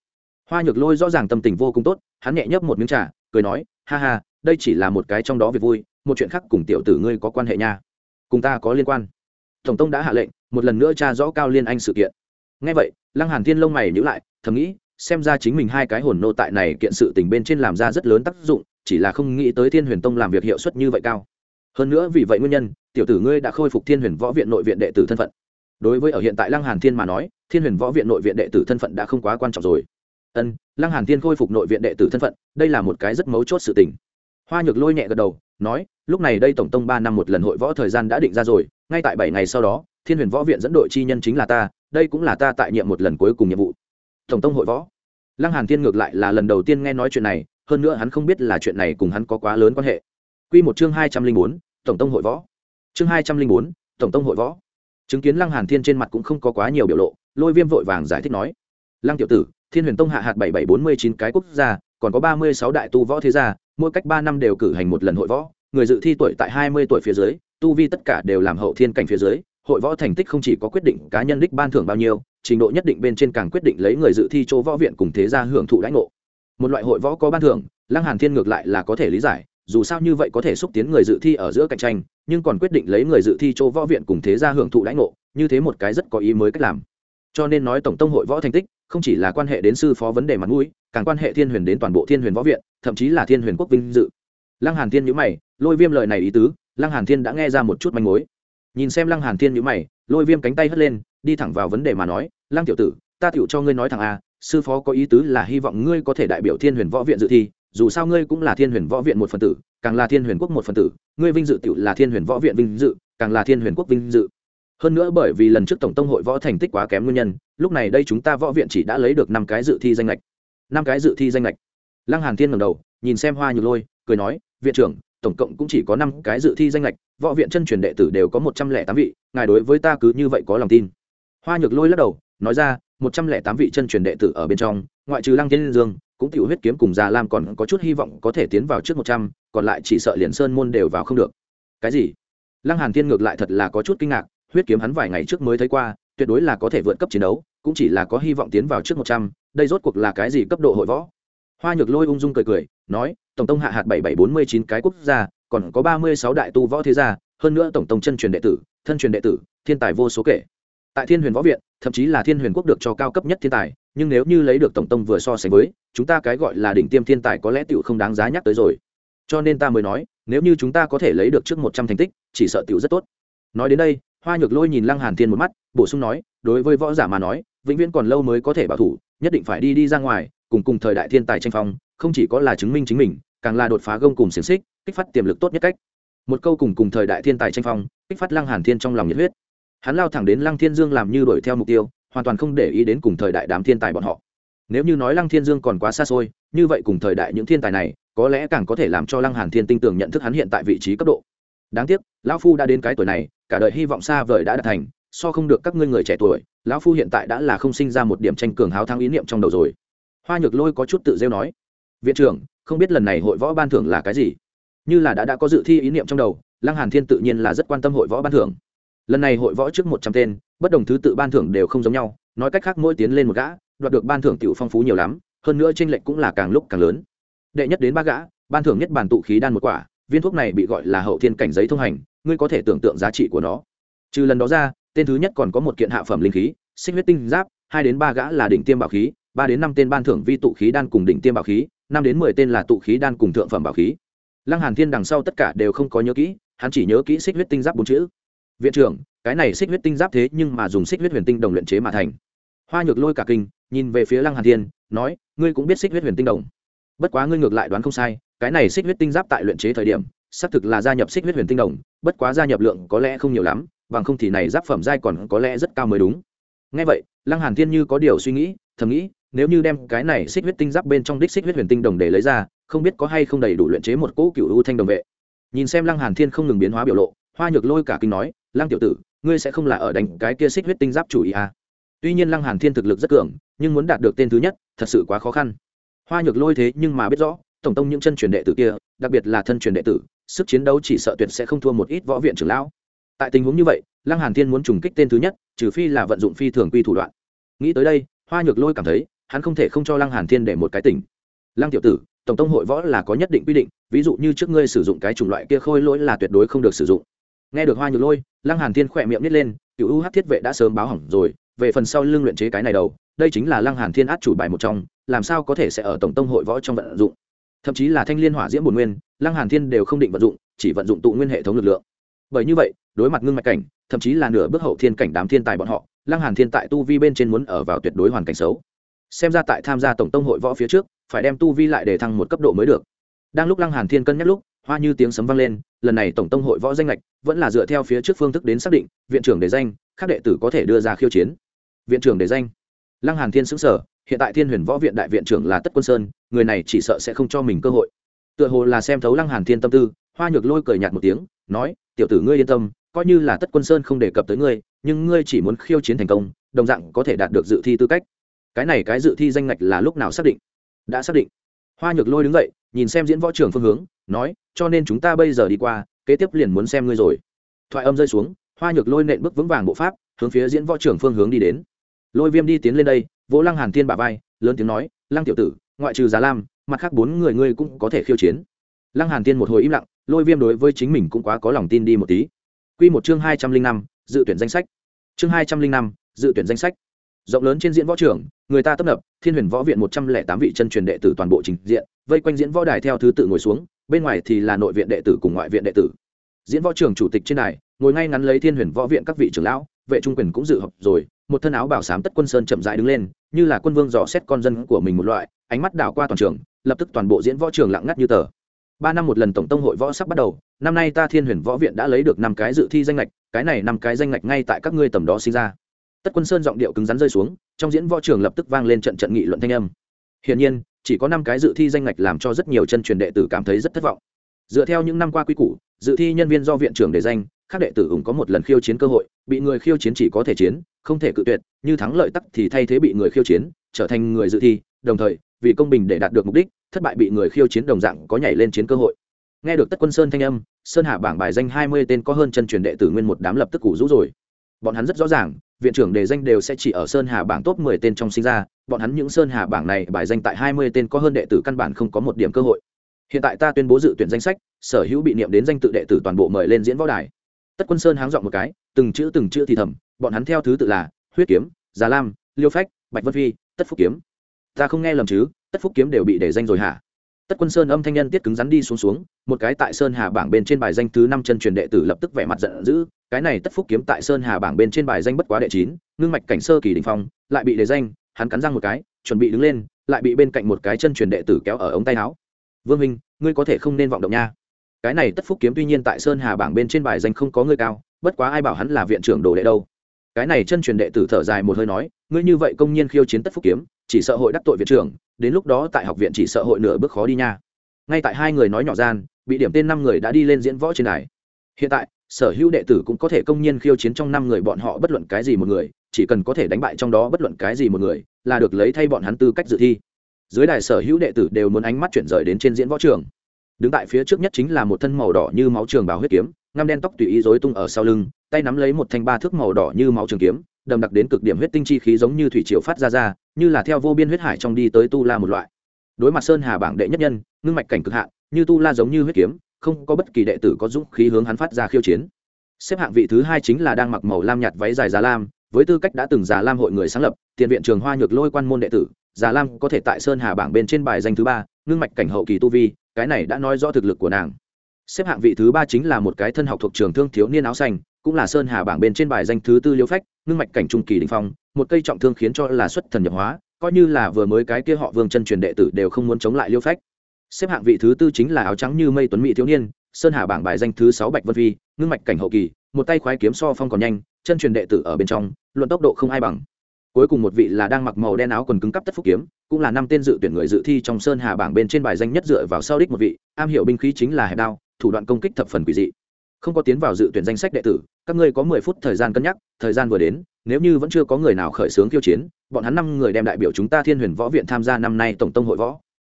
Speaker 1: Hoa nhược lôi rõ ràng tâm tình vô cùng tốt, hắn nhẹ nhấp một miếng trà, cười nói, ha ha, đây chỉ là một cái trong đó việc vui, một chuyện khác cùng tiểu tử ngươi có quan hệ nha. Cùng ta có liên quan. Tổng tông đã hạ lệnh, một lần nữa tra rõ cao liên anh sự kiện. Ngay vậy, lăng hàn thiên lông mày nhíu lại, thầm nghĩ, xem ra chính mình hai cái hồn nô tại này kiện sự tình bên trên làm ra rất lớn tác dụng, chỉ là không nghĩ tới thiên huyền tông làm việc hiệu suất như vậy cao hơn nữa vì vậy nguyên nhân, tiểu tử ngươi đã khôi phục thiên huyền võ viện nội viện đệ tử thân phận. Đối với ở hiện tại lăng hàn thiên mà nói, thiên huyền võ viện nội viện đệ tử thân phận đã không quá quan trọng rồi. Ân, lăng hàn thiên khôi phục nội viện đệ tử thân phận, đây là một cái rất mấu chốt sự tình. Hoa nhược lôi nhẹ gật đầu, nói, lúc này đây tổng tông ba năm một lần hội võ thời gian đã định ra rồi, ngay tại bảy ngày sau đó, thiên huyền võ viện dẫn đội chi nhân chính là ta, đây cũng là ta tại nhiệm một lần cuối cùng nhiệm vụ. Tổng tông hội võ. Lăng hàn thiên ngược lại là lần đầu tiên nghe nói chuyện này, hơn nữa hắn không biết là chuyện này cùng hắn có quá lớn quan hệ quy một chương hai trăm linh bốn, tổng tông hội võ. Chương hai trăm linh bốn, tổng tông hội võ. Chứng kiến lăng hàn thiên trên mặt cũng không có quá nhiều biểu lộ, lôi viêm vội vàng giải thích nói, lăng tiểu tử, thiên huyền tông hạ hạt bảy bảy bốn mươi chín cái quốc gia, còn có ba mươi sáu đại tu võ thế gia, mỗi cách ba năm đều cử hành một lần hội võ. Người dự thi tuổi tại hai mươi tuổi phía dưới, tu vi tất cả đều làm hậu thiên cảnh phía dưới. Hội võ thành tích không chỉ có quyết định cá nhân đích ban thưởng bao nhiêu, trình độ nhất định bên trên càng quyết định lấy người dự thi chỗ võ viện cùng thế gia hưởng thụ đãi ngộ. Một loại hội võ có ban thưởng, lăng hàn thiên ngược lại là có thể lý giải dù sao như vậy có thể xúc tiến người dự thi ở giữa cạnh tranh, nhưng còn quyết định lấy người dự thi chỗ võ viện cùng thế gia hưởng thụ lãnh ngộ, như thế một cái rất có ý mới cách làm. Cho nên nói tổng tông hội võ thành tích, không chỉ là quan hệ đến sư phó vấn đề mặt mũi, càng quan hệ thiên huyền đến toàn bộ thiên huyền võ viện, thậm chí là thiên huyền quốc vinh dự. Lăng hàn thiên nhữ mày, lôi viêm lời này ý tứ, lăng hàn thiên đã nghe ra một chút manh mối. Nhìn xem lăng hàn thiên nhữ mày, lôi viêm cánh tay hất lên, đi thẳng vào vấn đề mà nói, lăng tiểu tử, ta tiểu cho ngươi nói thẳng a sư phó có ý tứ là hy vọng ngươi có thể đại biểu thiên huyền võ viện dự thi dù sao ngươi cũng là thiên huyền võ viện một phần tử, càng là thiên huyền quốc một phần tử, ngươi vinh dự tiểu là thiên huyền võ viện vinh dự, càng là thiên huyền quốc vinh dự. Hơn nữa bởi vì lần trước tổng tông hội võ thành tích quá kém nguyên nhân, lúc này đây chúng ta võ viện chỉ đã lấy được năm cái dự thi danh lệch. Năm cái dự thi danh lệch. Lăng hàn thiên ngẩng đầu, nhìn xem hoa nhược lôi, cười nói, viện trưởng, tổng cộng cũng chỉ có năm cái dự thi danh lệch, võ viện chân truyền đệ tử đều có một trăm lẻ tám vị, ngài đối với ta cứ như vậy có lòng tin. Hoa nhược lôi lắc đầu, nói ra, một trăm lẻ tám vị chân truyền đệ tử ở bên trong, ngoại trừ lăng thiên dương cũng tiểu huyết kiếm cùng già lam còn có chút hy vọng có thể tiến vào trước một trăm, còn lại chỉ sợ liền sơn môn đều vào không được. Cái gì? Lăng hàn thiên ngược lại thật là có chút kinh ngạc, huyết kiếm hắn vài ngày trước mới thấy qua, tuyệt đối là có thể vượt cấp chiến đấu, cũng chỉ là có hy vọng tiến vào trước một trăm, đây rốt cuộc là cái gì cấp độ hội võ? Hoa nhược lôi ung dung cười cười, nói, tổng tông hạ hạt bảy bảy bốn mươi chín cái quốc gia, còn có ba mươi sáu đại tu võ thế gia, hơn nữa tổng tông chân truyền đệ tử, thân truyền đệ tử, thiên tài vô số kể tại thiên huyền võ viện, thậm chí là thiên huyền quốc được cho cao cấp nhất thiên tài, nhưng nếu như lấy được tổng tông vừa so sánh với, chúng ta cái gọi là đỉnh tiêm thiên tài có lẽ tựu không đáng giá nhắc tới rồi. Cho nên ta mới nói, nếu như chúng ta có thể lấy được trước một trăm thành tích, chỉ sợ tựu rất tốt. Nói đến đây, hoa nhược lôi nhìn lăng hàn thiên một mắt, bổ sung nói, đối với võ giả mà nói, vĩnh viễn còn lâu mới có thể bảo thủ, nhất định phải đi đi ra ngoài, cùng cùng thời đại thiên tài tranh phong, không chỉ có là chứng minh chính mình, càng là đột phá gông cùng xiềng xích, kích phát tiềm lực tốt nhất cách. Một câu cùng cùng thời đại thiên tài tranh phong, kích phát lăng hàn thiên trong lòng nhiệt huyết hắn lao thẳng đến lăng thiên dương làm như đuổi theo mục tiêu, hoàn toàn không để ý đến cùng thời đại đám thiên tài bọn họ. Nếu như nói lăng thiên dương còn quá xa xôi, như vậy cùng thời đại những thiên tài này, có lẽ càng có thể làm cho lăng hàn thiên tinh tường nhận thức hắn hiện tại vị trí cấp độ. Đáng tiếc, lão phu đã đến cái tuổi này, cả đời hy vọng xa vời đã đạt thành, so không được các ngươi người trẻ tuổi, lão phu hiện tại đã là không sinh ra một điểm tranh cường háo thắng ý niệm trong đầu rồi. Hoa nhược lôi có chút tự rêu nói, viện trưởng, không biết lần này hội võ ban thưởng là cái gì? Như là đã đã có dự thi ý niệm trong đầu, lăng hàn thiên tự nhiên là rất quan tâm hội võ ban thưởng lần này hội võ trước một trăm tên, bất đồng thứ tự ban thưởng đều không giống nhau, nói cách khác mỗi tiến lên một gã, đoạt được ban thưởng tiểu phong phú nhiều lắm, hơn nữa tranh lệch cũng là càng lúc càng lớn. Đệ nhất đến ba gã, ban thưởng nhất bản tụ khí đan một quả, viên thuốc này bị gọi là hậu thiên cảnh giấy thông hành, ngươi có thể tưởng tượng giá trị của nó. Trừ lần đó ra, tên thứ nhất còn có một kiện hạ phẩm linh khí, xích huyết tinh giáp, hai đến ba gã là đỉnh tiêm bảo khí, ba đến năm tên ban thưởng vi tụ khí đan cùng đỉnh tiêm bảo khí, năm đến mười tên là tụ khí đan cùng thượng phẩm bảo khí. Lăng hàn thiên đằng sau tất cả đều không có nhớ kỹ, hắn chỉ nhớ kỹ xích huyết tinh giáp bốn chữ viện trưởng, cái này xích huyết tinh giáp thế nhưng mà dùng xích huyết huyền tinh đồng luyện chế mà thành. Hoa nhược lôi cả kinh, nhìn về phía lăng hàn thiên, nói, ngươi cũng biết xích huyết huyền tinh đồng. Bất quá ngươi ngược lại đoán không sai, cái này xích huyết tinh giáp tại luyện chế thời điểm, xác thực là gia nhập xích huyết huyền tinh đồng, bất quá gia nhập lượng có lẽ không nhiều lắm, bằng không thì này giáp phẩm giai còn có lẽ rất cao mới đúng. Ngay vậy, lăng hàn thiên như có điều suy nghĩ, thầm nghĩ, nếu như đem cái này xích huyết tinh giáp bên trong đích xích huyết huyền tinh đồng để lấy ra, không biết có hay không đầy đủ luyện chế một cỗ cựu u thanh đồng vệ. Nhìn xem lăng hàn thiên không ngừng biến hóa biểu lộ, hoa nhược lôi cả kinh nói lăng tiểu tử, ngươi sẽ không là ở đánh cái kia xích huyết tinh giáp chủ ý à? Tuy nhiên lăng hàn thiên thực lực rất cường, nhưng muốn đạt được tên thứ nhất, thật sự quá khó khăn. Hoa nhược lôi thế nhưng mà biết rõ, tổng tông những chân truyền đệ tử kia, đặc biệt là thân truyền đệ tử, sức chiến đấu chỉ sợ tuyệt sẽ không thua một ít võ viện trưởng lão. Tại tình huống như vậy, lăng hàn thiên muốn trùng kích tên thứ nhất, trừ phi là vận dụng phi thường quy thủ đoạn. Nghĩ tới đây, hoa nhược lôi cảm thấy, hắn không thể không cho lăng hàn thiên để một cái tỉnh. Lăng tiểu tử, tổng tông hội võ là có nhất định quy định, ví dụ như trước ngươi sử dụng cái chủng loại kia khôi lỗi là tuyệt đối không được sử dụng nghe được hoa nhược lôi, lăng hàn thiên khỏe miệng nít lên, cựu u hát thiết vệ đã sớm báo hỏng rồi, về phần sau lưng luyện chế cái này đầu, đây chính là lăng hàn thiên át chủ bài một trong, làm sao có thể sẽ ở tổng tông hội võ trong vận dụng? Thậm chí là thanh liên hỏa diễm bổn nguyên, lăng hàn thiên đều không định vận dụng, chỉ vận dụng tụ nguyên hệ thống lực lượng. Bởi như vậy, đối mặt ngưng mạch cảnh, thậm chí là nửa bước hậu thiên cảnh đám thiên tài bọn họ, lăng hàn thiên tại tu vi bên trên muốn ở vào tuyệt đối hoàn cảnh xấu. Xem ra tại tham gia tổng tông hội võ phía trước, phải đem tu vi lại để thăng một cấp độ mới được. Đang lúc lăng hàn thiên cân nhắc lúc hoa như tiếng sấm vang lên, lần này tổng tông hội võ danh lệch vẫn là dựa theo phía trước phương thức đến xác định, viện trưởng đề danh các đệ tử có thể đưa ra khiêu chiến. Viện trưởng đề danh. Lăng hàn thiên xứng sở hiện tại thiên huyền võ viện đại viện trưởng là tất quân sơn, người này chỉ sợ sẽ không cho mình cơ hội. Tựa hồ là xem thấu lăng hàn thiên tâm tư, hoa nhược lôi cười nhạt một tiếng, nói, tiểu tử ngươi yên tâm, coi như là tất quân sơn không đề cập tới ngươi, nhưng ngươi chỉ muốn khiêu chiến thành công, đồng dạng có thể đạt được dự thi tư cách. Cái này cái dự thi danh ngạch là lúc nào xác định? Đã xác định hoa nhược lôi đứng dậy, nhìn xem diễn võ trưởng phương hướng, nói, cho nên chúng ta bây giờ đi qua, kế tiếp liền muốn xem ngươi rồi. Thoại âm rơi xuống, hoa nhược lôi nện bước vững vàng bộ pháp, hướng phía diễn võ trưởng phương hướng đi đến. Lôi viêm đi tiến lên đây, vỗ lăng hàn thiên bà vai, lớn tiếng nói, lăng tiểu tử, ngoại trừ giá lam, mặt khác bốn người ngươi cũng có thể khiêu chiến. Lăng hàn thiên một hồi im lặng, lôi viêm đối với chính mình cũng quá có lòng tin đi một tí. Quy một chương hai trăm linh năm, dự tuyển danh sách. Chương hai trăm linh năm, dự tuyển danh sách rộng lớn trên diễn võ trường, người ta tấp nập, thiên huyền võ viện một trăm lẻ tám vị chân truyền đệ tử toàn bộ trình diện, vây quanh diễn võ đài theo thứ tự ngồi xuống, bên ngoài thì là nội viện đệ tử cùng ngoại viện đệ tử. Diễn võ trường chủ tịch trên đài, ngồi ngay ngắn lấy thiên huyền võ viện các vị trưởng lão, vệ trung quyền cũng dự họp rồi, một thân áo bảo sám tất quân sơn chậm rãi đứng lên, như là quân vương dò xét con dân của mình một loại, ánh mắt đảo qua toàn trường, lập tức toàn bộ diễn võ trường lặng ngắt như tờ. Ba năm một lần tổng tông hội võ sắp bắt đầu, năm nay ta thiên huyền võ viện đã lấy được năm cái dự thi danh lệch cái này năm cái danh lệch ngay tại các ngươi tầm đó sinh ra tất quân sơn giọng điệu cứng rắn rơi xuống, trong diễn võ trường lập tức vang lên trận trận nghị luận thanh âm. Hiển nhiên, chỉ có năm cái dự thi danh ngạch làm cho rất nhiều chân truyền đệ tử cảm thấy rất thất vọng. Dựa theo những năm qua quy củ, dự thi nhân viên do viện trưởng đề danh, các đệ tử ủng có một lần khiêu chiến cơ hội, bị người khiêu chiến chỉ có thể chiến, không thể cự tuyệt, như thắng lợi tắc thì thay thế bị người khiêu chiến, trở thành người dự thi, đồng thời, vì công bình để đạt được mục đích, thất bại bị người khiêu chiến đồng dạng có nhảy lên chiến cơ hội. Nghe được tất quân sơn thanh âm, sơn hạ bảng bài danh hai mươi tên có hơn chân truyền đệ tử nguyên một đám lập tức củ rũ rồi. Bọn hắn rất rõ ràng viện trưởng đề danh đều sẽ chỉ ở sơn hà bảng top mười tên trong sinh ra, bọn hắn những sơn hà bảng này bài danh tại hai mươi tên có hơn đệ tử căn bản không có một điểm cơ hội. Hiện tại ta tuyên bố dự tuyển danh sách, sở hữu bị niệm đến danh tự đệ tử toàn bộ mời lên diễn võ đài. Tất quân sơn háng dọn một cái, từng chữ từng chữ thì thầm, bọn hắn theo thứ tự là huyết kiếm, già lam, liêu phách, bạch vân phi, tất phúc kiếm. Ta không nghe lầm chứ, tất phúc kiếm đều bị để danh rồi hả? Tất quân sơn âm thanh nhân tiết cứng rắn đi xuống xuống, một cái tại sơn hà bảng bên trên bài danh thứ năm chân truyền đệ tử lập tức vẻ mặt giận dữ, cái này tất phúc kiếm tại sơn hà bảng bên trên bài danh bất quá đệ chín, ngưng mạch cảnh sơ kỳ đình phong, lại bị đề danh, hắn cắn răng một cái, chuẩn bị đứng lên, lại bị bên cạnh một cái chân truyền đệ tử kéo ở ống tay áo. Vương minh, ngươi có thể không nên vọng động nha. Cái này tất phúc kiếm tuy nhiên tại sơn hà bảng bên trên bài danh không có ngươi cao, bất quá ai bảo hắn là viện trưởng đồ đệ đâu. Cái này chân truyền đệ tử thở dài một hơi nói, ngươi như vậy công nhiên khiêu chiến tất phúc kiếm, chỉ sợ hội đắc tội viện trưởng đến lúc đó tại học viện chỉ sợ hội nửa bước khó đi nha. Ngay tại hai người nói nhỏ gian, bị điểm tên năm người đã đi lên diễn võ trên đài. Hiện tại, sở hữu đệ tử cũng có thể công nhiên khiêu chiến trong năm người bọn họ bất luận cái gì một người, chỉ cần có thể đánh bại trong đó bất luận cái gì một người, là được lấy thay bọn hắn tư cách dự thi. Dưới đài sở hữu đệ tử đều muốn ánh mắt chuyển rời đến trên diễn võ trường. Đứng tại phía trước nhất chính là một thân màu đỏ như máu trường bào huyết kiếm, ngăm đen tóc tùy ý rối tung ở sau lưng, tay nắm lấy một thanh ba thước màu đỏ như máu trường kiếm đầm đặc đến cực điểm huyết tinh chi khí giống như thủy triều phát ra ra, như là theo vô biên huyết hải trong đi tới tu la một loại. Đối mặt sơn hà bảng đệ nhất nhân, ngưng mạch cảnh cực hạn, như tu la giống như huyết kiếm, không có bất kỳ đệ tử có dũng khí hướng hắn phát ra khiêu chiến. Xếp hạng vị thứ hai chính là đang mặc màu lam nhạt váy dài già lam, với tư cách đã từng già lam hội người sáng lập, tiền viện trường hoa nhược lôi quan môn đệ tử, già lam có thể tại sơn hà bảng bên trên bài danh thứ ba, ngưng mạch cảnh hậu kỳ tu vi, cái này đã nói rõ thực lực của nàng. Xếp hạng vị thứ ba chính là một cái thân học thuộc trường thương thiếu niên áo xanh, cũng là sơn hà bảng bên trên bài danh thứ tư liêu phách ngưng mạch cảnh trung kỳ đình phong một cây trọng thương khiến cho là xuất thần nhập hóa coi như là vừa mới cái kia họ vương chân truyền đệ tử đều không muốn chống lại liêu phách. Xếp hạng vị thứ tư chính là áo trắng như mây tuấn mỹ thiếu niên sơn hà bảng bài danh thứ sáu bạch vân vi, ngưng mạch cảnh hậu kỳ một tay khoái kiếm so phong còn nhanh chân truyền đệ tử ở bên trong luận tốc độ không ai bằng. Cuối cùng một vị là đang mặc màu đen áo quần cứng cắp tất phúc kiếm cũng là năm tên dự tuyển người dự thi trong sơn hà bảng bên trên bài danh nhất dựa vào sau đích một vị am hiểu binh khí chính là hẹp đao thủ đoạn công kích thập phần quỷ dị không có tiến vào dự tuyển danh sách đệ tử, các ngươi có mười phút thời gian cân nhắc, thời gian vừa đến, nếu như vẫn chưa có người nào khởi xướng khiêu chiến, bọn hắn năm người đem đại biểu chúng ta thiên huyền võ viện tham gia năm nay tổng tông hội võ.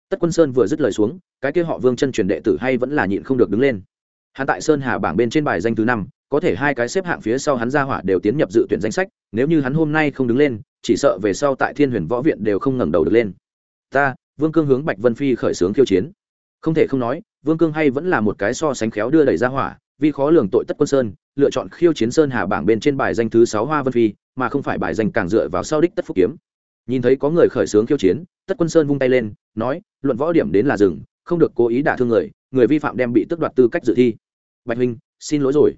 Speaker 1: Tất quân sơn vừa dứt lời xuống, cái kia họ vương chân truyền đệ tử hay vẫn là nhịn không được đứng lên. Hắn tại sơn hà bảng bên trên bài danh thứ năm, có thể hai cái xếp hạng phía sau hắn ra hỏa đều tiến nhập dự tuyển danh sách, nếu như hắn hôm nay không đứng lên, chỉ sợ về sau tại thiên huyền võ viện đều không ngẩng đầu được lên. Ta, vương cương hướng bạch vân phi khởi xướng khiêu chiến. Không thể không nói, vương cương hay vẫn là một cái so sánh khéo đưa đẩy ra hỏa vì khó lường tội tất quân sơn, lựa chọn khiêu chiến sơn hà bảng bên trên bài danh thứ sáu hoa vân phi, mà không phải bài danh càng dựa vào sau đích tất phúc kiếm. Nhìn thấy có người khởi xướng khiêu chiến, tất quân sơn vung tay lên, nói, luận võ điểm đến là rừng không được cố ý đả thương người người vi phạm đem bị tước đoạt tư cách dự thi. Bạch huynh, xin lỗi rồi.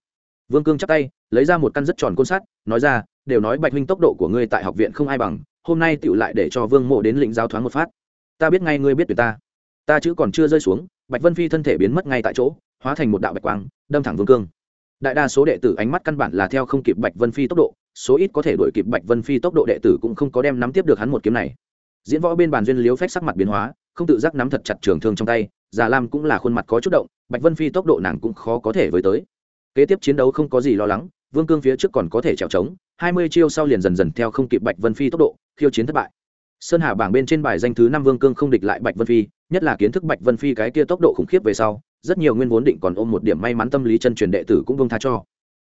Speaker 1: Vương cương chắp tay, lấy ra một căn rất tròn côn sắt, nói ra, đều nói bạch huynh tốc độ của ngươi tại học viện không ai bằng, hôm nay tựu lại để cho vương mộ đến lĩnh giáo thoáng một phát. Ta biết ngay ngươi biết tuyệt ta. Ta chữ còn chưa rơi xuống, bạch vân phi thân thể biến mất ngay tại chỗ hóa thành một đạo bạch quang, đâm thẳng vương cương. Đại đa số đệ tử ánh mắt căn bản là theo không kịp bạch vân phi tốc độ, số ít có thể đuổi kịp bạch vân phi tốc độ đệ tử cũng không có đem nắm tiếp được hắn một kiếm này. Diễn võ bên bàn duyên liếu phách sắc mặt biến hóa, không tự giác nắm thật chặt trường thương trong tay, già lam cũng là khuôn mặt có chút động, bạch vân phi tốc độ nàng cũng khó có thể với tới. Kế tiếp chiến đấu không có gì lo lắng, vương cương phía trước còn có thể trèo trống, hai mươi chiêu sau liền dần dần theo không kịp bạch vân phi tốc độ, khiêu chiến thất bại. Sơn hà bảng bên trên bài danh thứ năm vương cương không địch lại bạch vân phi, nhất là kiến thức bạch vân phi cái kia tốc độ khủng khiếp về sau rất nhiều nguyên vốn định còn ôm một điểm may mắn tâm lý chân truyền đệ tử cũng vông tha cho.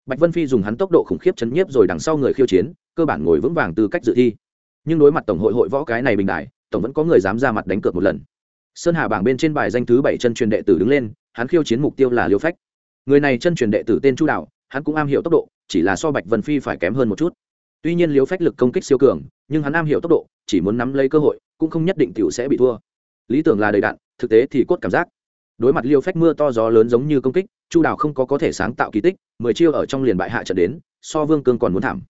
Speaker 1: Bạch vân phi dùng hắn tốc độ khủng khiếp chấn nhiếp rồi đằng sau người khiêu chiến, cơ bản ngồi vững vàng tư cách dự thi. Nhưng đối mặt tổng hội hội võ cái này bình đại, tổng vẫn có người dám ra mặt đánh cược một lần. Sơn hà bảng bên trên bài danh thứ bảy chân truyền đệ tử đứng lên, hắn khiêu chiến mục tiêu là liêu phách. Người này chân truyền đệ tử tên chu đạo, hắn cũng am hiểu tốc độ, chỉ là so bạch vân phi phải kém hơn một chút. Tuy nhiên liêu phách lực công kích siêu cường, nhưng hắn am hiểu tốc độ, chỉ muốn nắm lấy cơ hội, cũng không nhất định t sẽ bị thua. Lý tưởng là đầy đạn, thực tế thì cốt cảm giác đối mặt liêu phách mưa to gió lớn giống như công kích, chu đào không có có thể sáng tạo kỳ tích, mười chiêu ở trong liền bại hạ trận đến, so vương cương còn muốn thảm.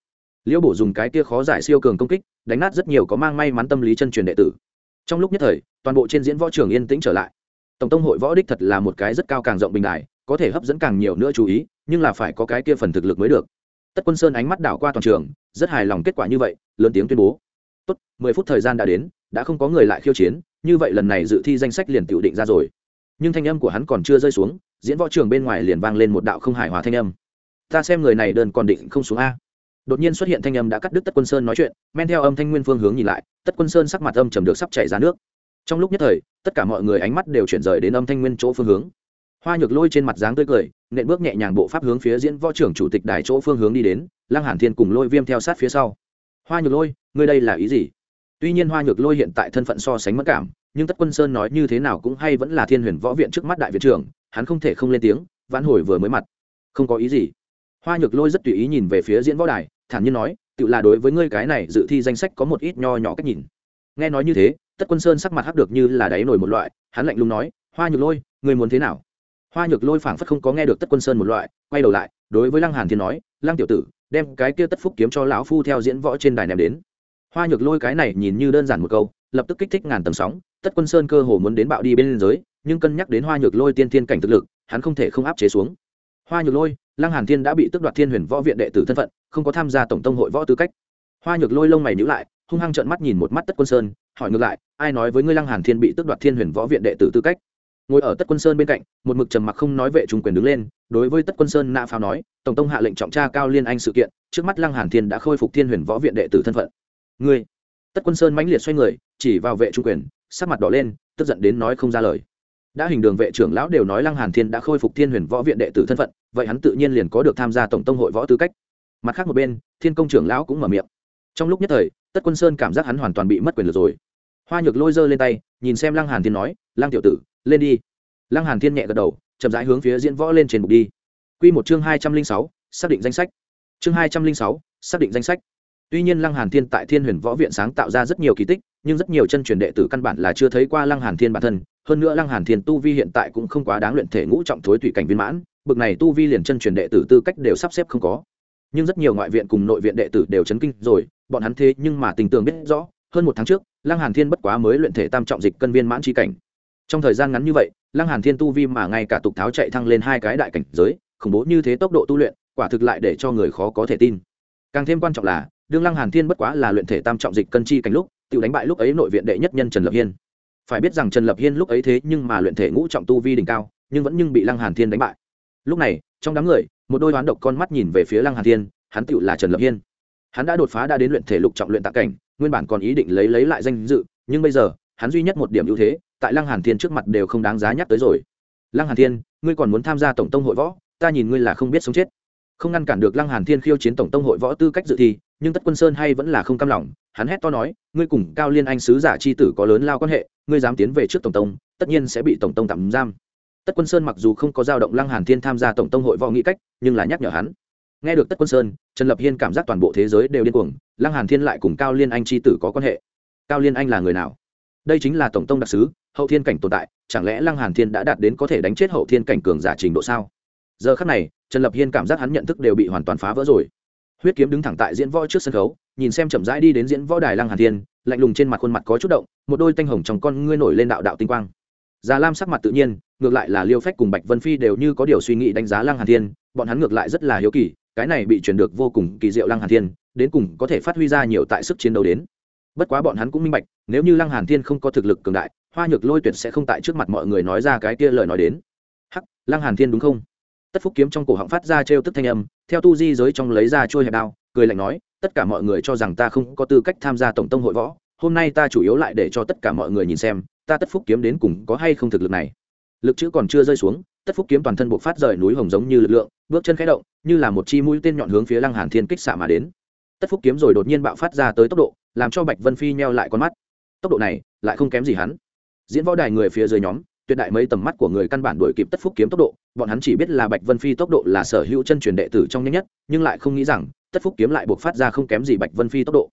Speaker 1: Liễu bổ dùng cái kia khó giải siêu cường công kích, đánh nát rất nhiều có mang may mắn tâm lý chân truyền đệ tử. Trong lúc nhất thời, toàn bộ trên diễn võ trường yên tĩnh trở lại. Tổng tông hội võ đích thật là một cái rất cao càng rộng bình đại có thể hấp dẫn càng nhiều nữa chú ý, nhưng là phải có cái kia phần thực lực mới được. Tất quân sơn ánh mắt đảo qua toàn trường, rất hài lòng kết quả như vậy, lớn tiếng tuyên bố. Tốt, mười phút thời gian đã đến, đã không có người lại khiêu chiến, như vậy lần này dự thi danh sách liền tự định ra rồi nhưng thanh âm của hắn còn chưa rơi xuống, diễn võ trường bên ngoài liền vang lên một đạo không hài hòa thanh âm. Ta xem người này đơn còn định không xuống a. Đột nhiên xuất hiện thanh âm đã cắt đứt tất quân sơn nói chuyện, men theo âm thanh nguyên phương hướng nhìn lại, tất quân sơn sắc mặt âm trầm được sắp chảy ra nước. Trong lúc nhất thời, tất cả mọi người ánh mắt đều chuyển rời đến âm thanh nguyên chỗ phương hướng. Hoa nhược lôi trên mặt dáng tươi cười, nện bước nhẹ nhàng bộ pháp hướng phía diễn võ trưởng chủ tịch đài chỗ phương hướng đi đến, lăng hàn thiên cùng lôi viêm theo sát phía sau. Hoa nhược lôi, ngươi đây là ý gì? Tuy nhiên hoa nhược lôi hiện tại thân phận so sánh mất cảm nhưng tất quân sơn nói như thế nào cũng hay vẫn là thiên huyền võ viện trước mắt đại viện trưởng, hắn không thể không lên tiếng, vãn hồi vừa mới mặt. Không có ý gì. Hoa nhược lôi rất tùy ý nhìn về phía diễn võ đài, thản nhiên nói, tự là đối với ngươi cái này dự thi danh sách có một ít nho nhỏ cách nhìn. Nghe nói như thế, tất quân sơn sắc mặt hắc được như là đáy nổi một loại, hắn lạnh lùng nói, hoa nhược lôi, ngươi muốn thế nào? Hoa nhược lôi phảng phất không có nghe được tất quân sơn một loại, quay đầu lại, đối với lăng hàn thiên nói, lăng tiểu tử, đem cái kia tất phúc kiếm cho lão phu theo diễn võ trên đài ném đến. Hoa nhược lôi cái này nhìn như đơn giản một câu lập tức kích thích ngàn tầng sóng, tất quân sơn cơ hồ muốn đến bạo đi bên liên giới, nhưng cân nhắc đến hoa nhược lôi tiên thiên cảnh thực lực, hắn không thể không áp chế xuống. Hoa nhược lôi, lăng hàn thiên đã bị tước đoạt thiên huyền võ viện đệ tử thân phận, không có tham gia tổng tông hội võ tư cách. Hoa nhược lôi lông mày nhíu lại, hung hăng trợn mắt nhìn một mắt tất quân sơn, hỏi ngược lại, ai nói với ngươi lăng hàn thiên bị tước đoạt thiên huyền võ viện đệ tử tư cách? Ngồi ở tất quân sơn bên cạnh, một mực trầm mặc không nói vệ trung quyền đứng lên, đối với tất quân sơn nạ pháo nói, tổng tông hạ lệnh trọng tra cao liên anh sự kiện, trước mắt lăng hàn thiên đã khôi phục thiên huyền võ viện đệ tử thân phận. Ngươi tất quân sơn mãnh liệt xoay người, chỉ vào vệ trung quyền, sắc mặt đỏ lên, tức giận đến nói không ra lời. Đã hình đường vệ trưởng lão đều nói lăng hàn thiên đã khôi phục thiên huyền võ viện đệ tử thân phận, vậy hắn tự nhiên liền có được tham gia tổng tông hội võ tư cách. Mặt khác một bên, thiên công trưởng lão cũng mở miệng. Trong lúc nhất thời, tất quân sơn cảm giác hắn hoàn toàn bị mất quyền lực rồi. Hoa nhược lôi giơ lên tay, nhìn xem lăng hàn thiên nói, lăng tiểu tử, lên đi. Lăng hàn thiên nhẹ gật đầu, chậm rãi hướng phía diễn võ lên trên bục đi. Quy một chương hai trăm linh sáu, xác định danh sách. Chương hai trăm linh sáu, xác định danh sách tuy nhiên lăng hàn thiên tại thiên huyền võ viện sáng tạo ra rất nhiều kỳ tích, nhưng rất nhiều chân truyền đệ tử căn bản là chưa thấy qua lăng hàn thiên bản thân. Hơn nữa lăng hàn thiên tu vi hiện tại cũng không quá đáng luyện thể ngũ trọng thối tùy cảnh viên mãn, bực này tu vi liền chân truyền đệ tử tư cách đều sắp xếp không có. Nhưng rất nhiều ngoại viện cùng nội viện đệ tử đều chấn kinh rồi, bọn hắn thế nhưng mà tình tường biết rõ, hơn một tháng trước, lăng hàn thiên bất quá mới luyện thể tam trọng dịch cân viên mãn chi cảnh. Trong thời gian ngắn như vậy, lăng hàn thiên tu vi mà ngay cả tục tháo chạy thăng lên hai cái đại cảnh giới, khủng bố như thế tốc độ tu luyện, quả thực lại để cho người khó có thể tin. Càng thêm quan trọng là đương lăng hàn thiên bất quá là luyện thể tam trọng dịch cân chi cảnh lúc tự đánh bại lúc ấy nội viện đệ nhất nhân trần lập hiên. Phải biết rằng trần lập hiên lúc ấy thế nhưng mà luyện thể ngũ trọng tu vi đỉnh cao, nhưng vẫn nhưng bị lăng hàn thiên đánh bại. Lúc này, trong đám người, một đôi đoán độc con mắt nhìn về phía lăng hàn thiên, hắn tựu là trần lập hiên. Hắn đã đột phá đã đến luyện thể lục trọng luyện tạ cảnh, nguyên bản còn ý định lấy lấy lại danh dự, nhưng bây giờ, hắn duy nhất một điểm ưu thế, tại lăng hàn thiên trước mặt đều không đáng giá nhắc tới rồi. Lăng hàn thiên, ngươi còn muốn tham gia tổng tông hội võ, ta nhìn ngươi là không biết sống chết. Không ngăn cản được lăng hàn thiên khiêu chiến tổng tông hội võ tư cách dự thi nhưng tất quân sơn hay vẫn là không cam lòng, hắn hét to nói, ngươi cùng cao liên anh sứ giả chi tử có lớn lao quan hệ, ngươi dám tiến về trước tổng tông, tất nhiên sẽ bị tổng tông tạm giam. Tất quân sơn mặc dù không có dao động lăng hàn thiên tham gia tổng tông hội võ nghị cách, nhưng là nhắc nhở hắn. Nghe được tất quân sơn, trần lập hiên cảm giác toàn bộ thế giới đều điên cuồng, lăng hàn thiên lại cùng cao liên anh chi tử có quan hệ. Cao liên anh là người nào? Đây chính là tổng tông đặc sứ, hậu thiên cảnh tồn tại, chẳng lẽ lăng hàn thiên đã đạt đến có thể đánh chết hậu thiên cảnh cường giả trình độ sao? Giờ khắc này, trần lập hiên cảm giác hắn nhận thức đều bị hoàn toàn phá vỡ rồi huyết kiếm đứng thẳng tại diễn võ trước sân khấu, nhìn xem chậm rãi đi đến diễn võ đài lăng hàn thiên, lạnh lùng trên mặt khuôn mặt có chút động, một đôi tanh hồng trong con ngươi nổi lên đạo đạo tinh quang. Già lam sắc mặt tự nhiên, ngược lại là liêu phách cùng bạch vân phi đều như có điều suy nghĩ đánh giá lăng hàn thiên, bọn hắn ngược lại rất là hiếu kỳ, cái này bị truyền được vô cùng kỳ diệu lăng hàn thiên, đến cùng có thể phát huy ra nhiều tại sức chiến đấu đến. Bất quá bọn hắn cũng minh bạch, nếu như lăng hàn thiên không có thực lực cường đại, hoa nhược lôi tuyệt sẽ không tại trước mặt mọi người nói ra cái kia lời nói đến. Hắc, lăng hàn thiên đúng không? Tất phúc kiếm trong cổ họng phát ra trêu tức thanh âm, theo tu di giới trong lấy ra trôi hẹp đao, cười lạnh nói, tất cả mọi người cho rằng ta không có tư cách tham gia tổng tông hội võ, hôm nay ta chủ yếu lại để cho tất cả mọi người nhìn xem, ta tất phúc kiếm đến cùng có hay không thực lực này? Lực chữ còn chưa rơi xuống, tất phúc kiếm toàn thân buộc phát rời núi hồng giống như lực lượng, bước chân khẽ động, như là một chi mũi tên nhọn hướng phía lăng hàn thiên kích xạ mà đến. Tất phúc kiếm rồi đột nhiên bạo phát ra tới tốc độ, làm cho bạch vân phi meo lại con mắt. Tốc độ này lại không kém gì hắn. Diễn võ đài người phía dưới nhóm tuyệt đại mấy tầm mắt của người căn bản đuổi kịp tất phúc kiếm tốc độ, bọn hắn chỉ biết là bạch vân phi tốc độ là sở hữu chân truyền đệ tử trong nhanh nhất, nhưng lại không nghĩ rằng, tất phúc kiếm lại buộc phát ra không kém gì bạch vân phi tốc độ.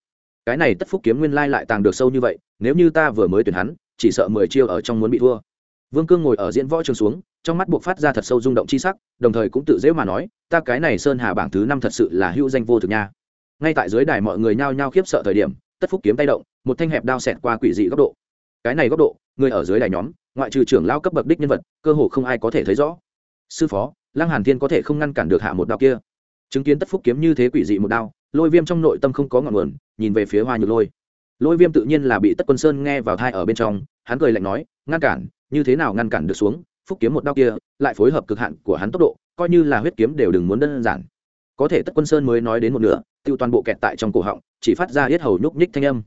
Speaker 1: Cái này tất phúc kiếm nguyên lai lại tàng được sâu như vậy, nếu như ta vừa mới tuyển hắn, chỉ sợ mười chiêu ở trong muốn bị thua. Vương cương ngồi ở diễn võ trường xuống, trong mắt buộc phát ra thật sâu rung động chi sắc, đồng thời cũng tự dễ mà nói, ta cái này sơn hà bảng thứ năm thật sự là hữu danh vô thực nha. Ngay tại dưới đài mọi người nhao nhao khiếp sợ thời điểm, tất phúc kiếm tay động, một thanh hẹp đao xẹt qua quỷ dị góc độ. Cái này góc độ, người ở dưới đài nhóm ngoại trừ trưởng lao cấp bậc đích nhân vật, cơ hồ không ai có thể thấy rõ. Sư phó, lăng hàn thiên có thể không ngăn cản được hạ một đao kia. Chứng kiến tất phúc kiếm như thế quỷ dị một đao, lôi viêm trong nội tâm không có ngọn nguồn, nhìn về phía hoa nhược lôi. Lôi viêm tự nhiên là bị tất quân sơn nghe vào thai ở bên trong, hắn cười lạnh nói, ngăn cản, như thế nào ngăn cản được xuống, phúc kiếm một đao kia, lại phối hợp cực hạn của hắn tốc độ, coi như là huyết kiếm đều đừng muốn đơn giản. Có thể tất quân sơn mới nói đến một nửa, tiêu toàn bộ kẹt tại trong cổ họng, chỉ phát ra hết hầu nhúc nhích thanh âm.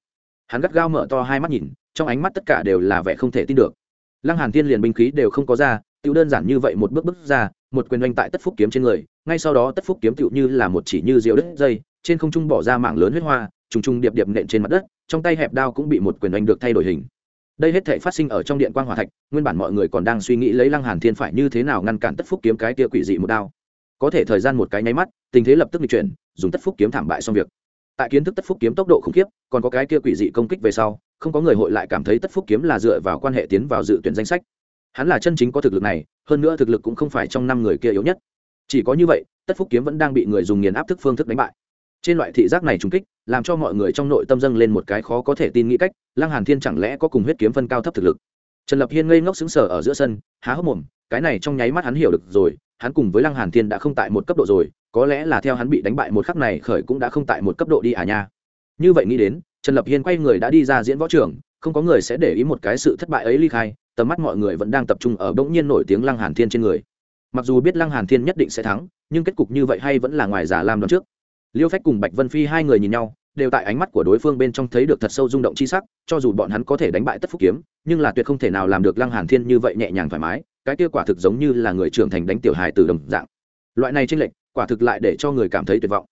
Speaker 1: Hắn gắt gao mở to hai mắt nhìn, trong ánh mắt tất cả đều là vẻ không thể tin được lăng hàn thiên liền binh khí đều không có ra tiêu đơn giản như vậy một bước bước ra, một quyền oanh tại tất phúc kiếm trên người, ngay sau đó tất phúc kiếm tựu như là một chỉ như diều đất dây, trên không trung bỏ ra mạng lớn huyết hoa, trùng trùng điệp điệp nện trên mặt đất, trong tay hẹp đao cũng bị một quyền oanh được thay đổi hình. Đây hết thể phát sinh ở trong điện quan hòa thạch, nguyên bản mọi người còn đang suy nghĩ lấy lăng hàn thiên phải như thế nào ngăn cản tất phúc kiếm cái kia quỷ dị một đao. Có thể thời gian một cái nháy mắt, tình thế lập tức bị chuyển, dùng tất phúc kiếm thảm bại xong việc tại kiến thức tất phúc kiếm tốc độ khủng khiếp, còn có cái kia quỷ dị công kích về sau, không có người hội lại cảm thấy tất phúc kiếm là dựa vào quan hệ tiến vào dự tuyển danh sách. Hắn là chân chính có thực lực này, hơn nữa thực lực cũng không phải trong năm người kia yếu nhất. Chỉ có như vậy, tất phúc kiếm vẫn đang bị người dùng nghiền áp thức phương thức đánh bại. Trên loại thị giác này trùng kích, làm cho mọi người trong nội tâm dâng lên một cái khó có thể tin nghĩ cách, lăng hàn thiên chẳng lẽ có cùng huyết kiếm phân cao thấp thực lực? Trần lập hiên ngây ngốc xứng sở ở giữa sân, há hốc mồm cái này trong nháy mắt hắn hiểu được rồi, hắn cùng với lăng hàn thiên đã không tại một cấp độ rồi, có lẽ là theo hắn bị đánh bại một khắc này khởi cũng đã không tại một cấp độ đi à nha. Như vậy nghĩ đến, trần lập hiên quay người đã đi ra diễn võ trường, không có người sẽ để ý một cái sự thất bại ấy ly khai, tầm mắt mọi người vẫn đang tập trung ở bỗng nhiên nổi tiếng lăng hàn thiên trên người. Mặc dù biết lăng hàn thiên nhất định sẽ thắng, nhưng kết cục như vậy hay vẫn là ngoài giả lam đoán trước. Liêu phách cùng bạch vân phi hai người nhìn nhau, đều tại ánh mắt của đối phương bên trong thấy được thật sâu rung động chi sắc, cho dù bọn hắn có thể đánh bại tất phúc kiếm, nhưng là tuyệt không thể nào làm được lăng hàn thiên như vậy nhẹ nhàng thoải mái cái kia quả thực giống như là người trưởng thành đánh tiểu hài từ đồng dạng. Loại này tranh lệch, quả thực lại để cho người cảm thấy tuyệt vọng.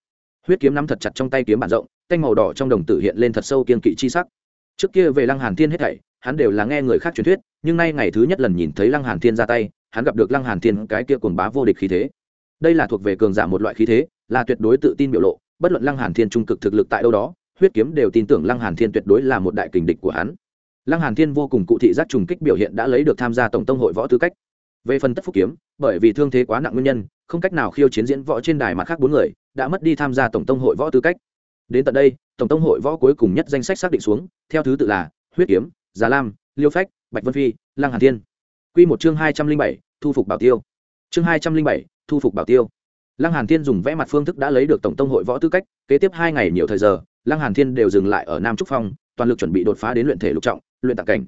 Speaker 1: Huyết kiếm nắm thật chặt trong tay kiếm bản rộng canh màu đỏ trong đồng tử hiện lên thật sâu kiên kỵ chi sắc. Trước kia về lăng hàn thiên hết thảy, hắn đều là nghe người khác truyền thuyết, nhưng nay ngày thứ nhất lần nhìn thấy lăng hàn thiên ra tay, hắn gặp được lăng hàn thiên cái kia cuồng bá vô địch khí thế. Đây là thuộc về cường giả một loại khí thế, là tuyệt đối tự tin biểu lộ, bất luận lăng hàn thiên trung cực thực lực tại đâu đó, huyết kiếm đều tin tưởng lăng hàn thiên tuyệt đối là một đại kình địch của hắn. Lăng hàn thiên vô cùng cụ thị giác trùng kích biểu hiện đã lấy được tham gia tổng tông hội võ tư cách về phần tất phúc kiếm, bởi vì thương thế quá nặng nguyên nhân, không cách nào khiêu chiến diễn võ trên đài mặt khác bốn người, đã mất đi tham gia tổng tông hội võ tư cách. Đến tận đây, tổng tông hội võ cuối cùng nhất danh sách xác định xuống, theo thứ tự là huyết kiếm, già lam, liêu phách, bạch vân phi, lăng hàn thiên. Quy một chương hai trăm linh bảy, thu phục bảo tiêu. Chương hai trăm linh bảy, thu phục bảo tiêu. Lăng hàn thiên dùng vẽ mặt phương thức đã lấy được tổng tông hội võ tư cách, kế tiếp hai ngày nhiều thời giờ, lăng hàn thiên đều dừng lại ở nam trúc phong, toàn lực chuẩn bị đột phá đến luyện thể lục trọng, luyện tạc cảnh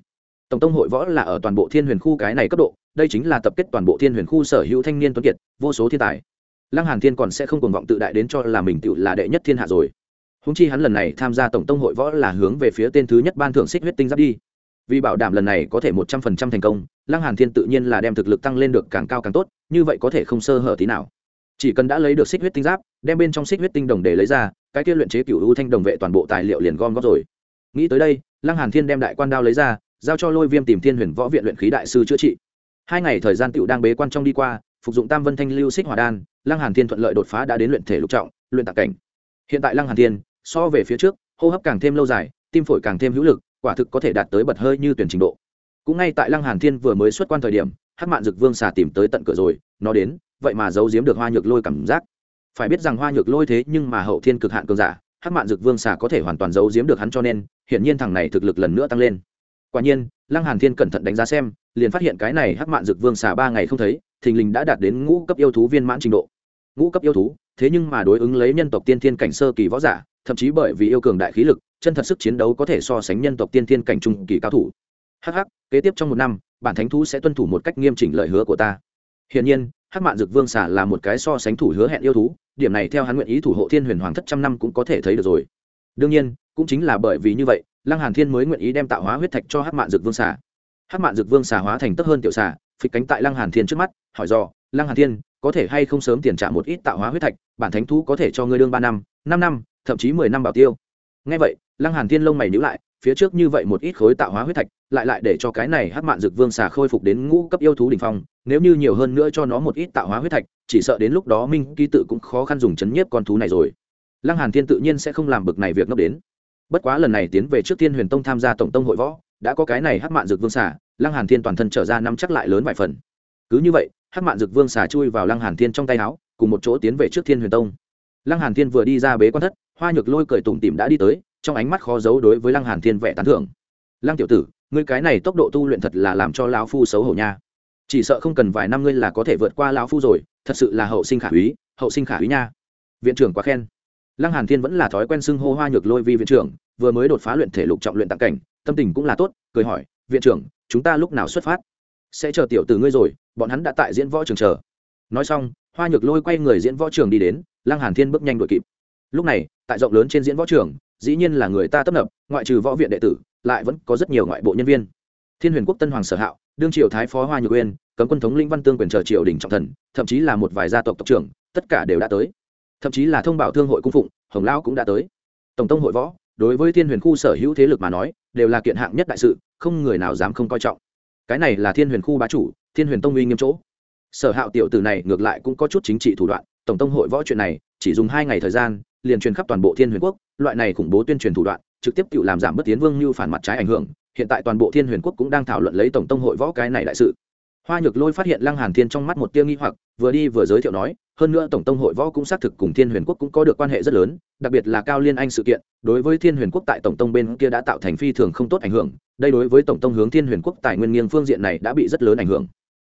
Speaker 1: tổng tông hội võ là ở toàn bộ thiên huyền khu cái này cấp độ, đây chính là tập kết toàn bộ thiên huyền khu sở hữu thanh niên tuấn kiệt, vô số thiên tài. Lăng hàn thiên còn sẽ không cuồng vọng tự đại đến cho là mình tự là đệ nhất thiên hạ rồi. Húng chi hắn lần này tham gia tổng tông hội võ là hướng về phía tên thứ nhất ban thưởng xích huyết tinh giáp đi. Vì bảo đảm lần này có thể một trăm phần trăm thành công, lăng hàn thiên tự nhiên là đem thực lực tăng lên được càng cao càng tốt, như vậy có thể không sơ hở tí nào. Chỉ cần đã lấy được xích huyết tinh giáp, đem bên trong xích huyết tinh đồng để lấy ra, cái kia luyện chế cựu u thanh đồng vệ toàn bộ tài liệu liền gom góp rồi. Nghĩ tới đây, lăng hàn thiên đem đại quan đao lấy ra giao cho lôi viêm tìm thiên huyền võ viện luyện khí đại sư chữa trị. Hai ngày thời gian tựu đang bế quan trong đi qua, phục dụng tam vân thanh lưu xích hỏa đan, lăng hàn thiên thuận lợi đột phá đã đến luyện thể lục trọng, luyện tạc cảnh. Hiện tại lăng hàn thiên, so về phía trước, hô hấp càng thêm lâu dài, tim phổi càng thêm hữu lực, quả thực có thể đạt tới bật hơi như tuyển trình độ. Cũng ngay tại lăng hàn thiên vừa mới xuất quan thời điểm, hắc mạn dực vương xà tìm tới tận cửa rồi, nó đến, vậy mà giấu giếm được hoa nhược lôi cảm giác. Phải biết rằng hoa nhược lôi thế nhưng mà hậu thiên cực hạn cường giả, hắc mạn dực vương xà có thể hoàn toàn giấu giếm được hắn cho nên, hiển nhiên thằng này thực lực lần nữa tăng lên quả nhiên, lăng hàn thiên cẩn thận đánh giá xem, liền phát hiện cái này hắc mạn dực vương xà ba ngày không thấy, thình lình đã đạt đến ngũ cấp yêu thú viên mãn trình độ. Ngũ cấp yêu thú, thế nhưng mà đối ứng lấy nhân tộc tiên thiên cảnh sơ kỳ võ giả, thậm chí bởi vì yêu cường đại khí lực, chân thật sức chiến đấu có thể so sánh nhân tộc tiên thiên cảnh trung kỳ cao thủ. Hắc hắc, kế tiếp trong một năm, bản thánh thú sẽ tuân thủ một cách nghiêm chỉnh lời hứa của ta. Hiển nhiên, hắc mạn dực vương xả là một cái so sánh thủ hứa hẹn yêu thú, điểm này theo hắn nguyện ý thủ hộ thiên huyền hoàng thất trăm năm cũng có thể thấy được rồi đương nhiên cũng chính là bởi vì như vậy lăng hàn thiên mới nguyện ý đem tạo hóa huyết thạch cho hắc mạn dược vương xà, hắc mạn dược vương xà hóa thành tấp hơn tiểu xà, phịch cánh tại lăng hàn thiên trước mắt hỏi do lăng hàn thiên có thể hay không sớm tiền trả một ít tạo hóa huyết thạch? Bản thánh thú có thể cho ngươi đương ba năm năm năm thậm chí mười năm bảo tiêu. Ngay vậy lăng hàn thiên lông mày nhíu lại phía trước như vậy một ít khối tạo hóa huyết thạch lại lại để cho cái này hắc mạn dược vương xà khôi phục đến ngũ cấp yêu thú đỉnh phong nếu như nhiều hơn nữa cho nó một ít tạo hóa huyết thạch chỉ sợ đến lúc đó minh ký tự cũng khó khăn dùng chấn nhiếp con thú này rồi lăng hàn thiên tự nhiên sẽ không làm bực này việc ngốc đến. Bất quá lần này tiến về trước thiên huyền tông tham gia tổng tông hội võ, đã có cái này hắc mạn dược vương xà, lăng hàn thiên toàn thân trở ra năm chắc lại lớn vài phần. Cứ như vậy, hắc mạn dược vương xà chui vào lăng hàn thiên trong tay áo, cùng một chỗ tiến về trước thiên huyền tông. Lăng hàn thiên vừa đi ra bế quan thất, hoa nhược lôi cười tủm tỉm đã đi tới, trong ánh mắt khó giấu đối với lăng hàn thiên vẻ tán thưởng. Lăng tiểu tử, ngươi cái này tốc độ tu luyện thật là làm cho lão phu xấu hổ nha. Chỉ sợ không cần vài năm ngươi là có thể vượt qua lão phu rồi, thật sự là hậu sinh khả úy, hậu sinh khả úy nha. Viện trưởng quá khen lăng hàn thiên vẫn là thói quen xưng hô hoa nhược lôi vi viện trưởng, vừa mới đột phá luyện thể lục trọng luyện tặng cảnh, tâm tình cũng là tốt, cười hỏi, viện trưởng, chúng ta lúc nào xuất phát? Sẽ chờ tiểu tử ngươi rồi, bọn hắn đã tại diễn võ trường chờ. Nói xong, hoa nhược lôi quay người diễn võ trường đi đến, lăng hàn thiên bước nhanh đuổi kịp. Lúc này, tại rộng lớn trên diễn võ trường, dĩ nhiên là người ta tấp nập, ngoại trừ võ viện đệ tử, lại vẫn có rất nhiều ngoại bộ nhân viên. Thiên huyền quốc tân hoàng sở hạo, đương triều thái phó hoa nhược uyên, cấm quân thống lĩnh văn tương quyền chờ triều đình trọng thần, thậm chí là một vài gia tộc tộc trưởng, tất cả đều đã tới thậm chí là thông báo thương hội cung phụng, hồng lao cũng đã tới. Tổng tông hội võ, đối với thiên huyền khu sở hữu thế lực mà nói, đều là kiện hạng nhất đại sự, không người nào dám không coi trọng. Cái này là thiên huyền khu bá chủ, thiên huyền tông uy nghiêm chỗ. Sở hạo tiểu tử này ngược lại cũng có chút chính trị thủ đoạn, tổng tông hội võ chuyện này, chỉ dùng hai ngày thời gian, liền truyền khắp toàn bộ thiên huyền quốc, loại này khủng bố tuyên truyền thủ đoạn, trực tiếp tự làm giảm bất tiến vương như phản mặt trái ảnh hưởng, hiện tại toàn bộ thiên huyền quốc cũng đang thảo luận lấy tổng tông hội võ cái này đại sự. Hoa nhược lôi phát hiện lăng hàn thiên trong mắt một tia nghi hoặc, vừa đi vừa giới thiệu nói hơn nữa tổng tông hội võ cũng xác thực cùng thiên huyền quốc cũng có được quan hệ rất lớn, đặc biệt là cao liên anh sự kiện, đối với thiên huyền quốc tại tổng tông bên kia đã tạo thành phi thường không tốt ảnh hưởng, đây đối với tổng tông hướng thiên huyền quốc tài nguyên nghiêng phương diện này đã bị rất lớn ảnh hưởng.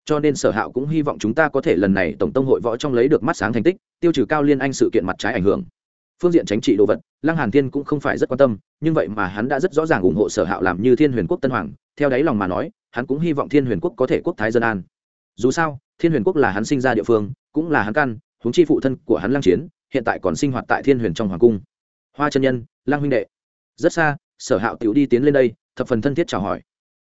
Speaker 1: Cho nên sở hạo cũng hy vọng chúng ta có thể lần này tổng tông hội võ trong lấy được mắt sáng thành tích, tiêu trừ cao liên anh sự kiện mặt trái ảnh hưởng. Phương diện chính trị đồ vật, lăng hàn thiên cũng không phải rất quan tâm, nhưng vậy mà hắn đã rất rõ ràng ủng hộ sở hạo làm như thiên huyền quốc tân hoàng, theo đáy lòng mà nói, hắn cũng hy vọng thiên huyền quốc có thể quốc thái dân an dù sao, thiên huyền quốc là hắn sinh ra địa phương, cũng là hắn căn, huống chi phụ thân của hắn lăng chiến, hiện tại còn sinh hoạt tại thiên huyền trong hoàng cung. Hoa chân nhân, lăng huynh đệ. Rất xa, sở hạo tiểu đi tiến lên đây, thập phần thân thiết chào hỏi.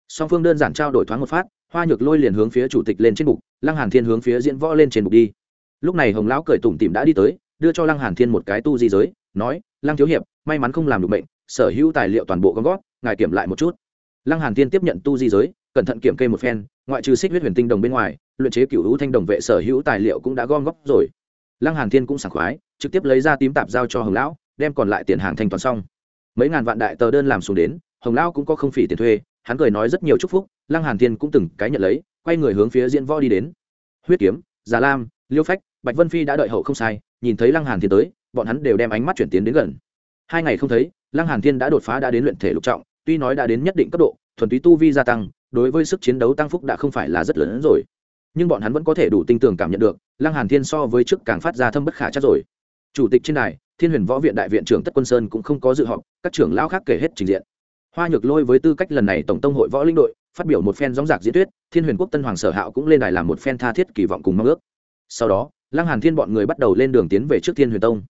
Speaker 1: Song phương đơn giản trao đổi thoáng một phát, hoa nhược lôi liền hướng phía chủ tịch lên trên bục, lăng hàn thiên hướng phía diễn võ lên trên bục đi. Lúc này hồng lão cười tủm tỉm đã đi tới, đưa cho lăng hàn thiên một cái tu di giới, nói, lăng thiếu hiệp, may mắn không làm được bệnh, sở hữu tài liệu toàn bộ gom gót ngài kiểm lại một chút. Lăng hàn thiên tiếp nhận tu di giới, cẩn thận kiểm kê một phen ngoại trừ xích huyết huyền tinh đồng bên ngoài, luyện chế cửu hữu thanh đồng vệ sở hữu tài liệu cũng đã gom góp rồi. Lăng hàn thiên cũng sảng khoái, trực tiếp lấy ra tím tạp giao cho hồng lão, đem còn lại tiền hàng thanh toán xong. Mấy ngàn vạn đại tờ đơn làm xuống đến, hồng lão cũng có không phỉ tiền thuê, hắn cười nói rất nhiều chúc phúc, lăng hàn thiên cũng từng cái nhận lấy, quay người hướng phía diễn võ đi đến. Huyết kiếm, già lam, liêu phách, bạch vân phi đã đợi hậu không sai, nhìn thấy lăng hàn thiên tới, bọn hắn đều đem ánh mắt chuyển tiến đến gần. Hai ngày không thấy, lăng hàn thiên đã đột phá đã đến luyện thể lục trọng, tuy nói đã đến nhất định cấp độ, thuần túy tu vi gia tăng đối với sức chiến đấu tăng phúc đã không phải là rất lớn hơn rồi. Nhưng bọn hắn vẫn có thể đủ tinh tường cảm nhận được, lăng hàn thiên so với trước càng phát ra thâm bất khả chắc rồi. Chủ tịch trên đài, thiên huyền võ viện đại viện trưởng tất quân sơn cũng không có dự họp, các trưởng lão khác kể hết trình diện. Hoa nhược lôi với tư cách lần này tổng tông hội võ linh đội, phát biểu một phen gióng giạc diễn thuyết, thiên huyền quốc tân hoàng sở hạo cũng lên đài làm một phen tha thiết kỳ vọng cùng mong ước. Sau đó, lăng hàn thiên bọn người bắt đầu lên đường tiến về trước thiên huyền tông.